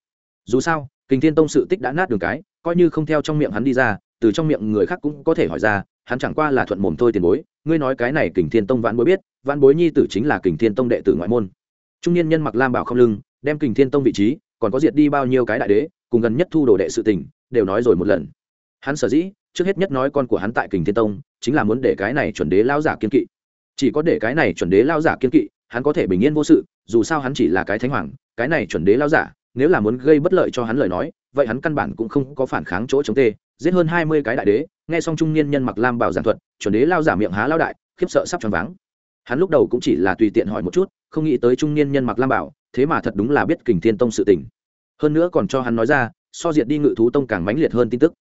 Dù sao, kình thiên tông sự tích đã nát đường cái, coi như không theo trong miệng hắn đi ra, từ trong miệng người khác cũng có thể hỏi ra, hắn chẳng qua là thuận mồm thôi tiền bối, ngươi nói cái này kình thiên tông vãn bối biết, vãn bối nhi tử chính là kình thiên tông đệ tử ngoại môn. Trung niên nhân mặc lam bảo không lưng, đem kình thiên tông vị trí, còn có diệt đi bao nhiêu cái đại đế, cùng gần nhất thu đồ đệ sự tình, đều nói rồi một lần. Hắn sở dĩ, trước hết nhất nói con của hắn tại kình thiên tông, chính là muốn để cái này chuẩn đế lao giả kiên kỵ chỉ có để cái này chuẩn đế lao giả kiên kỵ, hắn có thể bình yên vô sự, dù sao hắn chỉ là cái thánh hoàng, cái này chuẩn đế lao giả, nếu là muốn gây bất lợi cho hắn lời nói, vậy hắn căn bản cũng không có phản kháng chỗ chống tê. Giết hơn hai mươi cái đại đế, nghe xong trung niên nhân mặc lam bảo giảng thuật, chuẩn đế lao giả miệng há lao đại, khiếp sợ sắp choáng váng. Hắn lúc đầu cũng chỉ là tùy tiện hỏi một chút, không nghĩ tới trung niên nhân mặc lam bảo, thế mà thật đúng là biết kình thiên tông sự tình. Hơn nữa còn cho hắn nói ra, so diệt đi ngự thú tông càng mãnh liệt hơn tin tức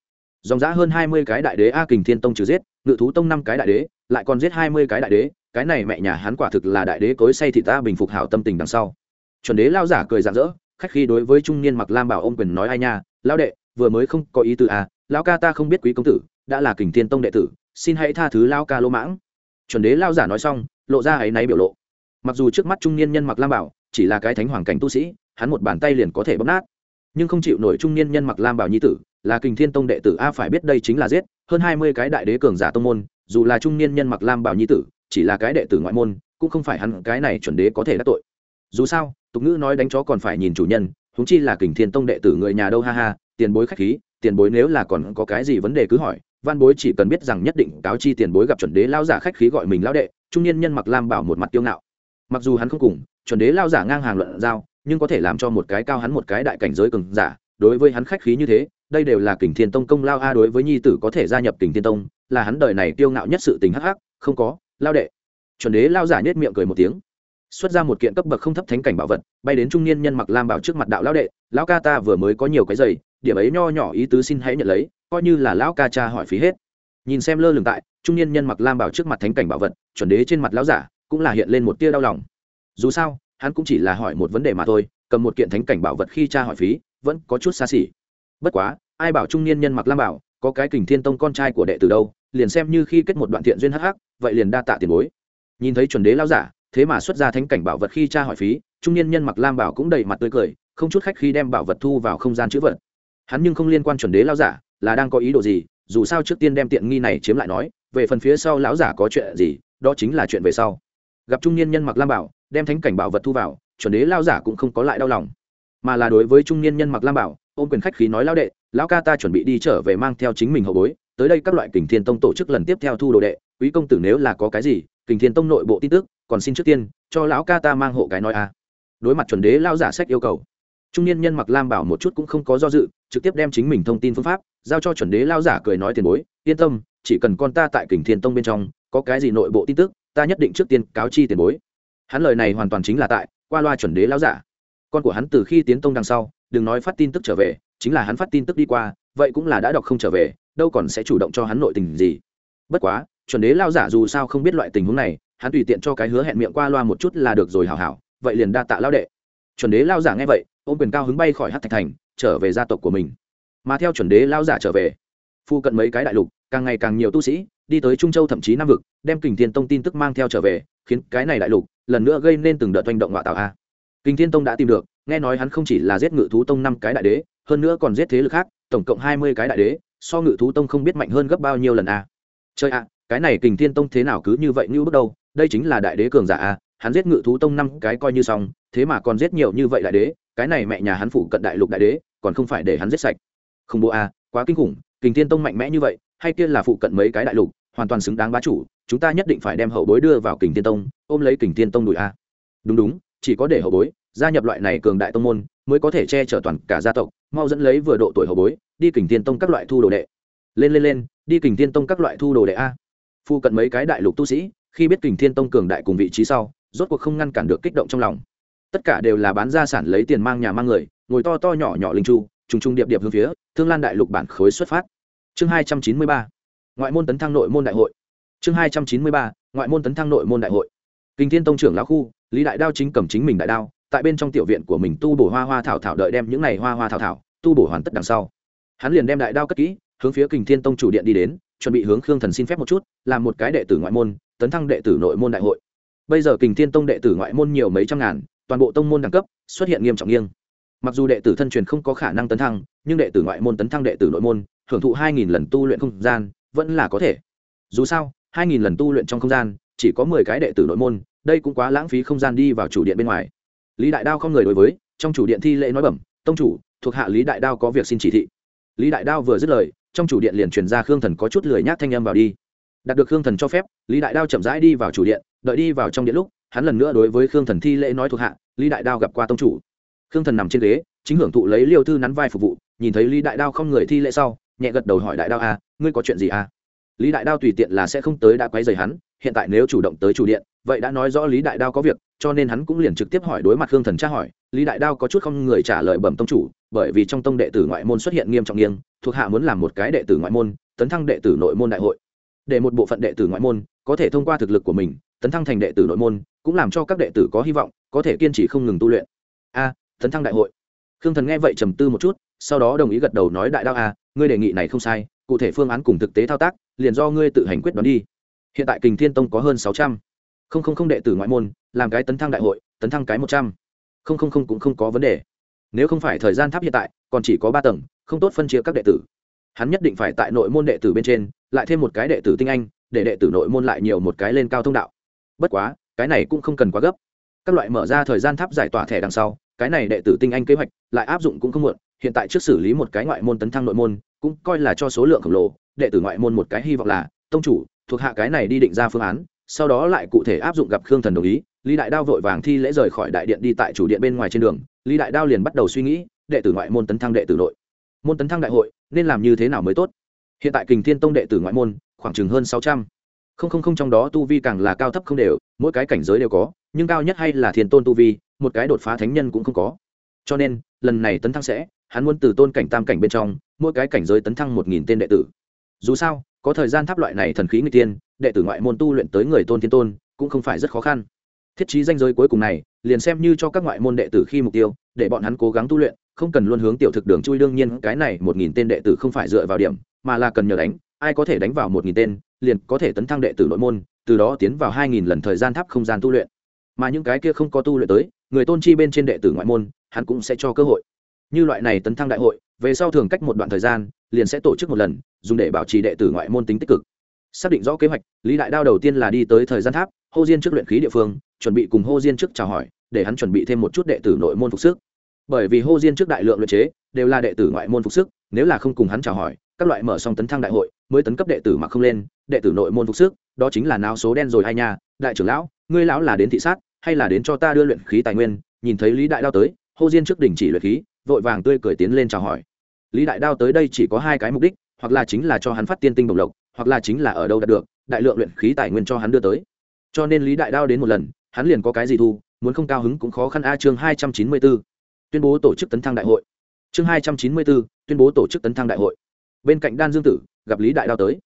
dòng giã hơn hai mươi cái đại đế a kình thiên tông trừ giết, ngự thú tông năm cái đại đế, lại còn giết hai mươi cái đại đế, cái này mẹ nhà hắn quả thực là đại đế cối say thị ta bình phục hảo tâm tình đằng sau. Chuẩn đế lao giả cười rạng rỡ, khách khi đối với trung niên mặc lam bảo ông quyền nói ai nha, lao đệ, vừa mới không có ý tư à lao ca ta không biết quý công tử, đã là kình thiên tông đệ tử, xin hãy tha thứ lao ca lỗ mãng. Chuẩn đế lao giả nói xong, lộ ra ấy náy biểu lộ. Mặc dù trước mắt trung niên nhân mặc lam bảo chỉ là cái thánh hoàng cảnh tu sĩ, hắn một bàn tay liền có thể bóp nát, nhưng không chịu nổi trung niên nhân mặc lam bảo nhi tử là kình thiên tông đệ tử, a, phải biết đây chính là giết, hơn hai mươi cái đại đế cường giả tông môn, dù là trung niên nhân mặc lam bảo nhi tử, chỉ là cái đệ tử ngoại môn, cũng không phải hắn cái này chuẩn đế có thể đắc tội. Dù sao, tục ngữ nói đánh chó còn phải nhìn chủ nhân húng chi là kình thiên tông đệ tử người nhà đâu, ha ha, tiền bối khách khí, tiền bối nếu là còn có cái gì vấn đề cứ hỏi, văn bối chỉ cần biết rằng nhất định cáo chi tiền bối gặp chuẩn đế lao giả khách khí gọi mình lao đệ, trung niên nhân mặc lam bảo một mặt tiêu ngạo. Mặc dù hắn không cùng, chuẩn đế lao giả ngang hàng luận giao, nhưng có thể làm cho một cái cao hắn một cái đại cảnh giới cường giả, đối với hắn khách khí như thế đây đều là kình thiên tông công lao a, đối với nhi tử có thể gia nhập kình thiên tông, là hắn đời này tiêu ngạo nhất sự tình hắc hắc, không có, lao đệ. Chuẩn đế lao giả nhất miệng cười một tiếng. Xuất ra một kiện cấp bậc không thấp thánh cảnh bảo vật, bay đến trung niên nhân mặc lam bảo trước mặt đạo lão đệ, lão ca ta vừa mới có nhiều cái giày, điểm ấy nho nhỏ ý tứ xin hãy nhận lấy, coi như là lão ca cha hỏi phí hết. Nhìn xem lơ lửng tại trung niên nhân mặc lam bảo trước mặt thánh cảnh bảo vật, chuẩn đế trên mặt lão giả cũng là hiện lên một tia đau lòng. Dù sao, hắn cũng chỉ là hỏi một vấn đề mà thôi, cầm một kiện thánh cảnh bảo vật khi cha hỏi phí, vẫn có chút xa xỉ. Bất quá ai bảo trung niên nhân mặc lam bảo, có cái kình thiên tông con trai của đệ từ đâu, liền xem như khi kết một đoạn thiện duyên hắc hắc, vậy liền đa tạ tiền bối. Nhìn thấy chuẩn đế lão giả, thế mà xuất ra thánh cảnh bảo vật khi cha hỏi phí, trung niên nhân mặc lam bảo cũng đầy mặt tươi cười, không chút khách khi đem bảo vật thu vào không gian chữ vật. Hắn nhưng không liên quan chuẩn đế lao giả, là đang có ý đồ gì, dù sao trước tiên đem tiện nghi này chiếm lại nói, về phần phía sau lão giả có chuyện gì, đó chính là chuyện về sau. Gặp trung niên nhân mặc lam bảo, đem thánh cảnh bảo vật thu vào, chuẩn đế lao giả cũng không có lại đau lòng, mà là đối với trung niên nhân mặc lam bảo ôm quyền khách khí nói, lão đệ, lão ca ta chuẩn bị đi trở về mang theo chính mình hậu bối. Tới đây các loại kình thiên tông tổ chức lần tiếp theo thu đồ đệ. Quý công tử nếu là có cái gì, kình thiên tông nội bộ tin tức, còn xin trước tiên cho lão ca ta mang hộ cái nói a. À. Đối mặt chuẩn đế lao giả sách yêu cầu. Trung niên nhân mặc lam bảo một chút cũng không có do dự, trực tiếp đem chính mình thông tin phương pháp giao cho chuẩn đế lao giả cười nói, tiền bối, yên tâm, chỉ cần con ta tại kình thiên tông bên trong, có cái gì nội bộ tin tức, ta nhất định trước tiên cáo chi tiền bối. Hắn lời này hoàn toàn chính là tại qua loa chuẩn đế lao giả. Con của hắn từ khi tiến tông đằng sau đừng nói phát tin tức trở về, chính là hắn phát tin tức đi qua, vậy cũng là đã đọc không trở về, đâu còn sẽ chủ động cho hắn nội tình gì. Bất quá, chuẩn đế lao giả dù sao không biết loại tình huống này, hắn tùy tiện cho cái hứa hẹn miệng qua loa một chút là được rồi hảo hảo, vậy liền đa tạ lao đệ. Chuẩn đế lao giả nghe vậy, ôm quyền cao hứng bay khỏi hát thạch thành, trở về gia tộc của mình. Mà theo chuẩn đế lao giả trở về, phu cận mấy cái đại lục, càng ngày càng nhiều tu sĩ, đi tới trung châu thậm chí nam vực, đem kình thiên tông tin tức mang theo trở về, khiến cái này đại lục lần nữa gây nên từng đợt oanh động ngoại tạo a. Kình thiên tông đã tìm được nghe nói hắn không chỉ là giết ngự thú tông năm cái đại đế, hơn nữa còn giết thế lực khác, tổng cộng hai mươi cái đại đế, so ngự thú tông không biết mạnh hơn gấp bao nhiêu lần a chơi a cái này kình thiên tông thế nào cứ như vậy như bước đầu, đây chính là đại đế cường giả a hắn giết ngự thú tông năm cái coi như xong, thế mà còn giết nhiều như vậy đại đế, cái này mẹ nhà hắn phụ cận đại lục đại đế, còn không phải để hắn giết sạch. Không bộ a à, quá kinh khủng, kình thiên tông mạnh mẽ như vậy, hay kia là phụ cận mấy cái đại lục, hoàn toàn xứng đáng bá chủ, chúng ta nhất định phải đem hậu bối đưa vào kình thiên tông, ôm lấy kình thiên tông đùi a à. đúng đúng, chỉ có để hậu bối gia nhập loại này cường đại tông môn mới có thể che chở toàn cả gia tộc, mau dẫn lấy vừa độ tuổi hậu bối, đi kình thiên tông các loại thu đồ đệ. Lên lên lên, đi kình thiên tông các loại thu đồ đệ a. Phu cận mấy cái đại lục tu sĩ, khi biết kình thiên tông cường đại cùng vị trí sau, rốt cuộc không ngăn cản được kích động trong lòng. Tất cả đều là bán gia sản lấy tiền mang nhà mang người, ngồi to to nhỏ nhỏ linh chu trùng trùng điệp điệp hướng phía thương lan đại lục bản khối xuất phát. Chương hai trăm chín mươi ba, ngoại môn tấn thăng nội môn đại hội. Chương hai trăm chín mươi ba, ngoại môn tấn thăng nội môn đại hội. Kinh thiên tông trưởng lão khu, lý đại đao chính cầm chính mình đại đao tại bên trong tiểu viện của mình tu bổ hoa hoa thảo thảo đợi đem những này hoa hoa thảo thảo, tu bổ hoàn tất đằng sau. Hắn liền đem đại đao cất kỹ, hướng phía kình thiên tông chủ điện đi đến, chuẩn bị hướng khương thần xin phép một chút, làm một cái đệ tử ngoại môn, tấn thăng đệ tử nội môn đại hội. Bây giờ kình thiên tông đệ tử ngoại môn nhiều mấy trăm ngàn, toàn bộ tông môn đẳng cấp, xuất hiện nghiêm trọng nghiêng. Mặc dù đệ tử thân truyền không có khả năng tấn thăng, nhưng đệ tử ngoại môn tấn thăng đệ tử nội môn, hưởng thụ hai nghìn lần tu luyện không gian, vẫn là có thể. Dù sao, hai nghìn lần tu luyện trong không gian, chỉ có mười cái đệ tử nội môn, đây cũng quá lãng phí không gian đi vào chủ điện bên ngoài lý đại đao không người đối với trong chủ điện thi lễ nói bẩm tông chủ thuộc hạ lý đại đao có việc xin chỉ thị. Lý đại đao vừa dứt lời trong chủ điện liền truyền ra khương thần có chút lười nhác thanh âm vào đi. Đạt được khương thần cho phép lý đại đao chậm rãi đi vào chủ điện đợi đi vào trong điện lúc hắn lần nữa đối với khương thần thi lễ nói thuộc hạ lý đại đao gặp qua tông chủ. Khương thần nằm trên ghế chính hưởng thụ lấy liêu thư nắn vai phục vụ nhìn thấy lý đại đao không người thi lễ sau nhẹ gật đầu hỏi đại đao a à, ngươi có chuyện gì a? À? lý đại đao tùy tiện là sẽ không tới đã quấy rầy hắn hiện tại nếu chủ động tới chủ điện vậy đã nói rõ lý đại đao có việc cho nên hắn cũng liền trực tiếp hỏi đối mặt hương thần tra hỏi, lý đại đao có chút không người trả lời bẩm tông chủ, bởi vì trong tông đệ tử ngoại môn xuất hiện nghiêm trọng nghiêng, thuộc hạ muốn làm một cái đệ tử ngoại môn, tấn thăng đệ tử nội môn đại hội. Để một bộ phận đệ tử ngoại môn có thể thông qua thực lực của mình, tấn thăng thành đệ tử nội môn, cũng làm cho các đệ tử có hy vọng, có thể kiên trì không ngừng tu luyện. A, tấn thăng đại hội. Khương thần nghe vậy trầm tư một chút, sau đó đồng ý gật đầu nói đại đao a, ngươi đề nghị này không sai, cụ thể phương án cùng thực tế thao tác, liền do ngươi tự hành quyết đoán đi. Hiện tại kình thiên tông có hơn sáu trăm không không không đệ tử ngoại môn, làm cái tấn thăng đại hội, tấn thăng cái một trăm. Không không không cũng không có vấn đề. Nếu không phải thời gian tháp hiện tại, còn chỉ có ba tầng, không tốt phân chia các đệ tử. Hắn nhất định phải tại nội môn đệ tử bên trên, lại thêm một cái đệ tử tinh anh, để đệ tử nội môn lại nhiều một cái lên cao thông đạo. Bất quá, cái này cũng không cần quá gấp. Các loại mở ra thời gian tháp giải tỏa thẻ đằng sau, cái này đệ tử tinh anh kế hoạch lại áp dụng cũng không muộn, hiện tại trước xử lý một cái ngoại môn tấn thăng nội môn, cũng coi là cho số lượng khổng lồ, đệ tử ngoại môn một cái hy vọng là, tông chủ, thuộc hạ cái này đi định ra phương án sau đó lại cụ thể áp dụng gặp khương thần đồng ý, lý đại đao vội vàng thi lễ rời khỏi đại điện đi tại chủ điện bên ngoài trên đường, lý đại đao liền bắt đầu suy nghĩ, đệ tử ngoại môn tấn thăng đệ tử nội. Môn tấn thăng đại hội, nên làm như thế nào mới tốt? Hiện tại kình thiên tông đệ tử ngoại môn, khoảng chừng hơn sáu trăm. Không không không trong đó tu vi càng là cao thấp không đều, mỗi cái cảnh giới đều có, nhưng cao nhất hay là thiên tôn tu vi, một cái đột phá thánh nhân cũng không có. Cho nên, lần này tấn thăng sẽ, hắn muốn từ tôn cảnh tam cảnh bên trong, mỗi cái cảnh giới tấn thăng một nghìn tên đệ tử. Dù sao, có thời gian tháp loại này thần khí người tiên đệ tử ngoại môn tu luyện tới người tôn thiên tôn, cũng không phải rất khó khăn. Thiết trí danh giới cuối cùng này, liền xem như cho các ngoại môn đệ tử khi mục tiêu, để bọn hắn cố gắng tu luyện, không cần luôn hướng tiểu thực đường chui. Đương nhiên, cái này một nghìn tên đệ tử không phải dựa vào điểm, mà là cần nhờ đánh, ai có thể đánh vào một nghìn tên, liền có thể tấn thăng đệ tử nội môn, từ đó tiến vào hai nghìn lần thời gian tháp không gian tu luyện. Mà những cái kia không có tu luyện tới, người tôn chi bên trên đệ tử ngoại môn, hắn cũng sẽ cho cơ hội. Như loại này tấn thăng đại hội, về sau thường cách một đoạn thời gian, liền sẽ tổ chức một lần, dùng để bảo trì đệ tử ngoại môn tính tích cực xác định rõ kế hoạch lý đại đao đầu tiên là đi tới thời gian tháp hô diên trước luyện khí địa phương chuẩn bị cùng hô diên trước chào hỏi để hắn chuẩn bị thêm một chút đệ tử nội môn phục sức. Bởi vì hô diên trước đại lượng luyện chế đều là đệ tử ngoại môn phục sức nếu là không cùng hắn chào hỏi các loại mở xong tấn thăng đại hội mới tấn cấp đệ tử mà không lên đệ tử nội môn phục sức đó chính là nào số đen rồi hay nhà, đại trưởng lão ngươi lão là đến thị sát hay là đến cho ta đưa luyện khí tài nguyên? Nhìn thấy lý đại đao tới hô diên trước đình chỉ luyện khí vội vàng tươi cười tiến lên chào hỏi. Lý đại đao tới đây chỉ có hai cái mục đích hoặc là chính là cho hắn phát tiên tinh bồng lộc hoặc là chính là ở đâu đạt được, đại lượng luyện khí tài nguyên cho hắn đưa tới. Cho nên lý đại đao đến một lần, hắn liền có cái gì thu, muốn không cao hứng cũng khó khăn. A chương hai trăm chín mươi b ố tuyên bố tổ chức tấn thăng đại hội. Chương hai trăm chín mươi b ố tuyên bố tổ chức tấn thăng đại hội. Bên cạnh đan dương tử, gặp lý đại đao tới.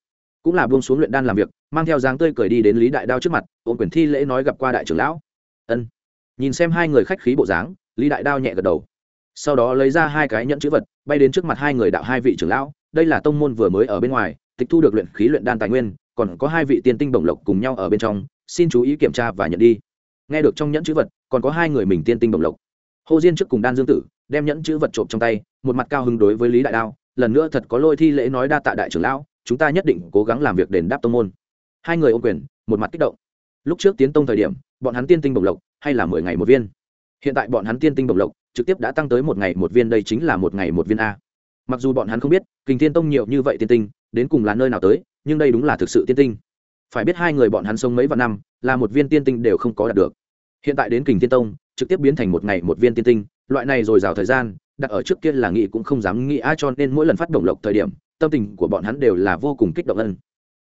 Cũng là buông xuống luyện đan làm việc, mang theo dáng tươi cười đi đến lý đại đao trước mặt, ôm quyền thi lễ nói gặp qua đại trưởng lão. Ân. Nhìn xem hai người khách khí bộ dáng, lý đại đao nhẹ gật đầu. Sau đó lấy ra hai cái nhẫn chữ vật, bay đến trước mặt hai người đạo hai vị trưởng lão. Đây là tông môn vừa mới ở bên ngoài tịch thu được luyện khí luyện đan tài nguyên, còn có hai vị tiên tinh bổng lộc cùng nhau ở bên trong, xin chú ý kiểm tra và nhận đi. Nghe được trong nhẫn chữ vật, còn có hai người mình tiên tinh bổng lộc. Hồ diên trước cùng đan dương tử, đem nhẫn chữ vật trộm trong tay, một mặt cao hứng đối với lý đại đao, lần nữa thật có lôi thi lễ nói đa tạ đại trưởng lão, chúng ta nhất định cố gắng làm việc đền đáp tông môn. Hai người ô quyền, một mặt kích động. Lúc trước tiến tông thời điểm, bọn hắn tiên tinh bổng lộc hay là mười ngày một viên? Hiện tại bọn hắn tiên tinh bổng lộc trực tiếp đã tăng tới một ngày một viên, đây chính là một ngày một viên a. Mặc dù bọn hắn không biết, kình tiên tông nhiều như vậy tiên tinh đến cùng là nơi nào tới, nhưng đây đúng là thực sự tiên tinh. Phải biết hai người bọn hắn sống mấy vạn năm, là một viên tiên tinh đều không có đạt được. Hiện tại đến kình tiên tông, trực tiếp biến thành một ngày một viên tiên tinh, loại này rồi rào thời gian, đặt ở trước kia là nghĩ cũng không dám nghĩ ai cho nên mỗi lần phát động lộc thời điểm, tâm tình của bọn hắn đều là vô cùng kích động ân.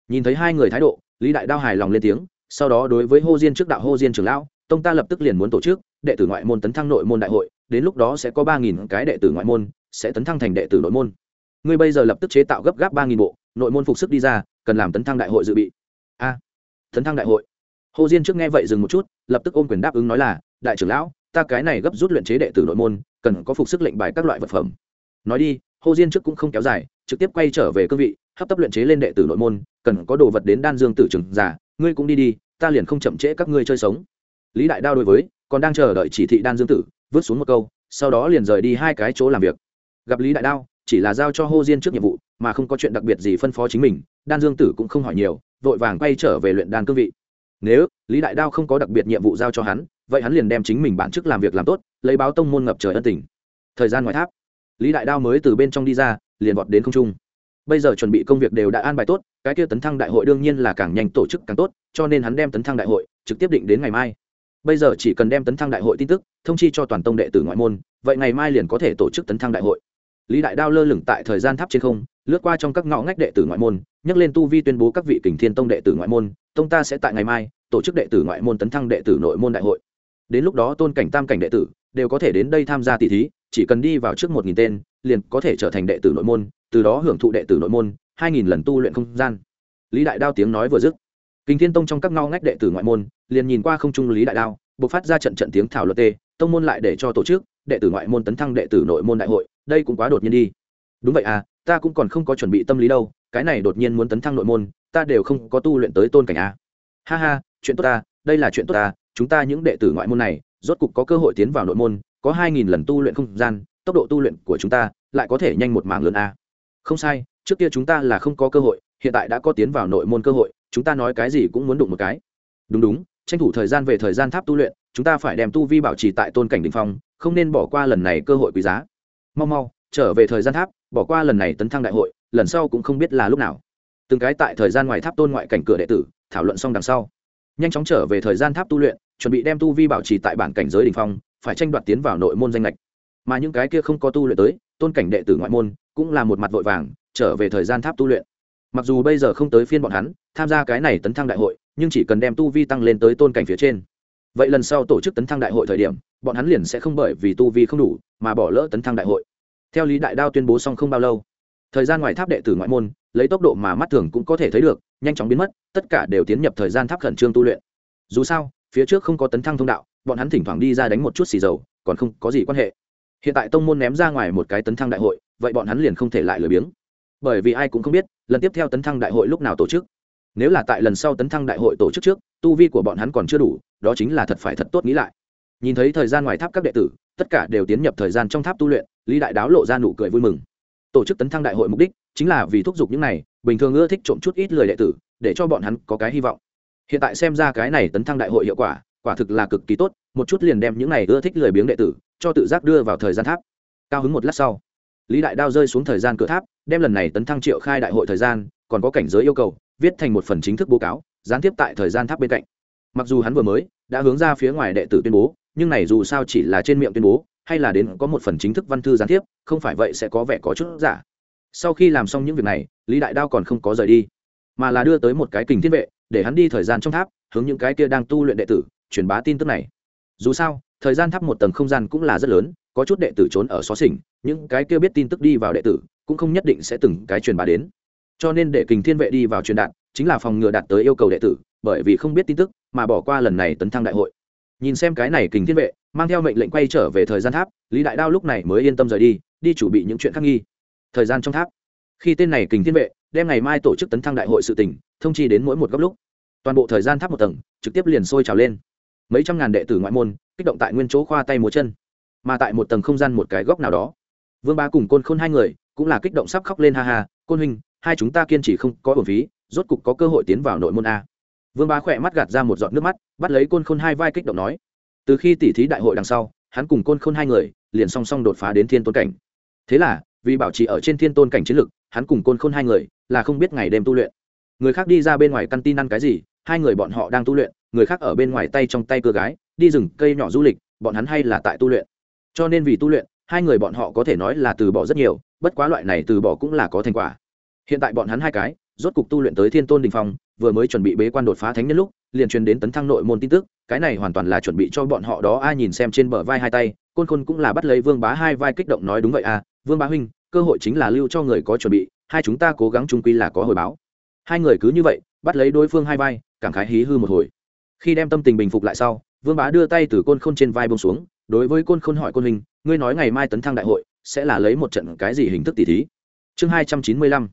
Nhìn thấy hai người thái độ, lý đại đao hài lòng lên tiếng, sau đó đối với hô diên trước đạo hô diên trưởng lão, tông ta lập tức liền muốn tổ chức đệ tử ngoại môn tấn thăng nội môn đại hội, đến lúc đó sẽ có ba nghìn cái đệ tử ngoại môn, sẽ tấn thăng thành đệ tử nội môn ngươi bây giờ lập tức chế tạo gấp gáp ba nghìn bộ, nội môn phục sức đi ra, cần làm tấn thăng đại hội dự bị. A, tấn thăng đại hội. Hồ diên trước nghe vậy dừng một chút, lập tức ôm quyền đáp ứng nói là, đại trưởng lão, ta cái này gấp rút luyện chế đệ tử nội môn, cần có phục sức lệnh bài các loại vật phẩm. Nói đi, hồ diên trước cũng không kéo dài, trực tiếp quay trở về cương vị, hấp tấp luyện chế lên đệ tử nội môn, cần có đồ vật đến đan dương tử trường giả, ngươi cũng đi đi, ta liền không chậm trễ các ngươi chơi sống. Lý đại đao đối với, còn đang chờ đợi chỉ thị đan dương tử, vứt xuống một câu, sau đó liền rời đi hai cái chỗ làm việc. Gặp lý đại đao chỉ là giao cho hô diên trước nhiệm vụ, mà không có chuyện đặc biệt gì phân phó chính mình, đan dương tử cũng không hỏi nhiều, vội vàng quay trở về luyện đan cương vị. Nếu lý đại đao không có đặc biệt nhiệm vụ giao cho hắn, vậy hắn liền đem chính mình bản chức làm việc làm tốt, lấy báo tông môn ngập trời ân tình. Thời gian ngoài tháp, lý đại đao mới từ bên trong đi ra, liền vọt đến không trung. Bây giờ chuẩn bị công việc đều đã an bài tốt, cái kia tấn thăng đại hội đương nhiên là càng nhanh, tổ chức càng tốt, cho nên hắn đem tấn thăng đại hội trực tiếp định đến ngày mai. Bây giờ chỉ cần đem tấn thăng đại hội tin tức, thông chi cho toàn tông đệ tử ngoại môn, vậy ngày mai liền có thể tổ chức tấn thăng đại hội lý đại đao lơ lửng tại thời gian tháp trên không lướt qua trong các ngõ ngách đệ tử ngoại môn nhắc lên tu vi tuyên bố các vị kình thiên tông đệ tử ngoại môn tông ta sẽ tại ngày mai tổ chức đệ tử ngoại môn tấn thăng đệ tử nội môn đại hội đến lúc đó tôn cảnh tam cảnh đệ tử đều có thể đến đây tham gia tỷ thí chỉ cần đi vào trước một nghìn tên liền có thể trở thành đệ tử nội môn từ đó hưởng thụ đệ tử nội môn hai nghìn lần tu luyện không gian lý đại đao tiếng nói vừa dứt kinh thiên tông trong các ngõ ngách đệ tử ngoại môn liền nhìn qua không trung lý đại đao buộc phát ra trận trận tiếng thảo luật tê tông môn lại để cho tổ chức đệ tử ngoại môn tấn thăng đệ tử nội môn đại hội đây cũng quá đột nhiên đi. Đúng vậy à ta cũng còn không có chuẩn bị tâm lý đâu, cái này đột nhiên muốn tấn thăng nội môn, ta đều không có tu luyện tới tôn cảnh a ha ha, chuyện tốt ta, đây là chuyện tốt ta, chúng ta những đệ tử ngoại môn này, rốt cục có cơ hội tiến vào nội môn, có hai nghìn lần tu luyện không gian, tốc độ tu luyện của chúng ta lại có thể nhanh một mảng lớn a không sai, trước kia chúng ta là không có cơ hội, hiện tại đã có tiến vào nội môn cơ hội, chúng ta nói cái gì cũng muốn đụng một cái. Đúng đúng, tranh thủ thời gian về thời gian tháp tu luyện, chúng ta phải đem tu vi bảo trì tại tôn cảnh đ ỉ n h phong, không nên bỏ qua lần này cơ hội quý giá mau mau, trở về thời gian tháp, bỏ qua lần này tấn thăng đại hội, lần sau cũng không biết là lúc nào. Từng cái tại thời gian ngoài tháp tôn ngoại cảnh cửa đệ tử, thảo luận xong đằng sau. Nhanh chóng trở về thời gian tháp tu luyện, chuẩn bị đem tu vi bảo trì tại bản cảnh giới đ ỉ n h phong, phải tranh đoạt tiến vào nội môn danh lệch mà những cái kia không có tu luyện tới, tôn cảnh đệ tử ngoại môn, cũng là một mặt vội vàng, trở về thời gian tháp tu luyện. Mặc dù bây giờ không tới phiên bọn hắn, tham gia cái này tấn thăng đại hội, nhưng chỉ cần đem tu vi tăng lên tới tôn cảnh phía trên. Vậy lần sau tổ chức tấn thăng đại hội thời điểm bọn hắn liền sẽ không bởi vì tu vi không đủ mà bỏ lỡ tấn thăng đại hội. Theo lý đại đao tuyên bố xong không bao lâu, thời gian ngoài tháp đệ tử ngoại môn, lấy tốc độ mà mắt thường cũng có thể thấy được, nhanh chóng biến mất, tất cả đều tiến nhập thời gian tháp khẩn trương tu luyện. Dù sao, phía trước không có tấn thăng thông đạo, bọn hắn thỉnh thoảng đi ra đánh một chút xì dầu, còn không có gì quan hệ. Hiện tại tông môn ném ra ngoài một cái tấn thăng đại hội, vậy bọn hắn liền không thể lại lười biếng. Bởi vì ai cũng không biết, lần tiếp theo tấn thăng đại hội lúc nào tổ chức. Nếu là tại lần sau tấn thăng đại hội tổ chức trước, tu vi của bọn hắn còn chưa đủ, đó chính là thật phải thật tốt nghĩ lại nhìn thấy thời gian ngoài tháp các đệ tử, tất cả đều tiến nhập thời gian trong tháp tu luyện, lý đại đáo lộ ra nụ cười vui mừng. Tổ chức tấn thăng đại hội mục đích chính là vì thúc giục những này, bình thường ưa thích trộm chút ít lời đệ tử, để cho bọn hắn có cái hy vọng. Hiện tại xem ra cái này tấn thăng đại hội hiệu quả quả thực là cực kỳ tốt, một chút liền đem những này ưa thích lười biếng đệ tử, cho tự giác đưa vào thời gian tháp. Cao hứng một lát sau, lý đại đao rơi xuống thời gian cửa tháp, đem lần này tấn thăng triệu khai đại hội thời gian, còn có cảnh giới yêu cầu, viết thành một phần chính thức báo cáo, gián tiếp tại thời gian tháp bên cạnh. Mặc dù hắn vừa mới đã hướng ra phía ngoài đệ tử tuyên bố nhưng này dù sao chỉ là trên miệng tuyên bố, hay là đến có một phần chính thức văn thư gián tiếp, không phải vậy sẽ có vẻ có chút giả. Sau khi làm xong những việc này, lý đại đao còn không có rời đi, mà là đưa tới một cái kình thiên vệ, để hắn đi thời gian trong tháp, hướng những cái kia đang tu luyện đệ tử, truyền bá tin tức này. Dù sao, thời gian tháp một tầng không gian cũng là rất lớn, có chút đệ tử trốn ở xó xỉnh, những cái kia biết tin tức đi vào đệ tử, cũng không nhất định sẽ từng cái truyền bá đến. Cho nên để kình thiên vệ đi vào truyền đạt, chính là phòng ngừa đạt tới yêu cầu đệ tử, bởi vì không biết tin tức, mà bỏ qua lần này tấn thăng đại hội nhìn xem cái này kình thiên vệ, mang theo mệnh lệnh quay trở về thời gian tháp, lý đại đao lúc này mới yên tâm rời đi đi chuẩn bị những chuyện khác nghi. Thời gian trong tháp. Khi tên này kình thiên vệ đem ngày mai tổ chức tấn thăng đại hội sự tỉnh thông chi đến mỗi một góc lúc, toàn bộ thời gian tháp một tầng, trực tiếp liền sôi trào lên. Mấy trăm ngàn đệ tử ngoại môn kích động tại nguyên chỗ khoa tay múa chân, mà tại một tầng không gian một cái góc nào đó, vương ba cùng côn khôn hai người cũng là kích động sắp khóc lên ha ha, côn huynh, hai chúng ta kiên trì không có bổn phí, rốt cục có cơ hội tiến vào nội môn a vương bá khỏe mắt gạt ra một giọt nước mắt, bắt lấy côn khôn hai vai kích động nói. Từ khi tỉ thí đại hội đằng sau, hắn cùng côn khôn hai người liền song song đột phá đến thiên tôn cảnh. Thế là, vì bảo trì ở trên thiên tôn cảnh chiến lực, hắn cùng côn khôn hai người là không biết ngày đêm tu luyện. Người khác đi ra bên ngoài căn tin ăn cái gì, hai người bọn họ đang tu luyện, người khác ở bên ngoài tay trong tay cơ gái, đi rừng cây nhỏ du lịch, bọn hắn hay là tại tu luyện. Cho nên vì tu luyện, hai người bọn họ có thể nói là từ bỏ rất nhiều, bất quá loại này từ bỏ cũng là có thành quả. Hiện tại bọn hắn hai cái, rốt cục tu luyện tới thiên tôn đình phong vừa mới chuẩn bị bế quan đột phá thánh nhân lúc, liền truyền đến tấn thăng nội môn tin tức, cái này hoàn toàn là chuẩn bị cho bọn họ đó, ai nhìn xem trên bờ vai hai tay, côn khôn cũng là bắt lấy vương bá hai vai kích động nói đúng vậy à vương bá huynh, cơ hội chính là lưu cho người có chuẩn bị, hai chúng ta cố gắng trung quy là có hồi báo. Hai người cứ như vậy, bắt lấy đối phương hai vai, cảm khái hí hư một hồi. Khi đem tâm tình bình phục lại sau, vương bá đưa tay từ côn khôn trên vai bông xuống, đối với côn khôn hỏi côn hình ngươi nói ngày mai tấn thăng đại hội, sẽ là lấy một trận cái gì hình thức tỷ thí? Chương hai trăm chín mươi lăm.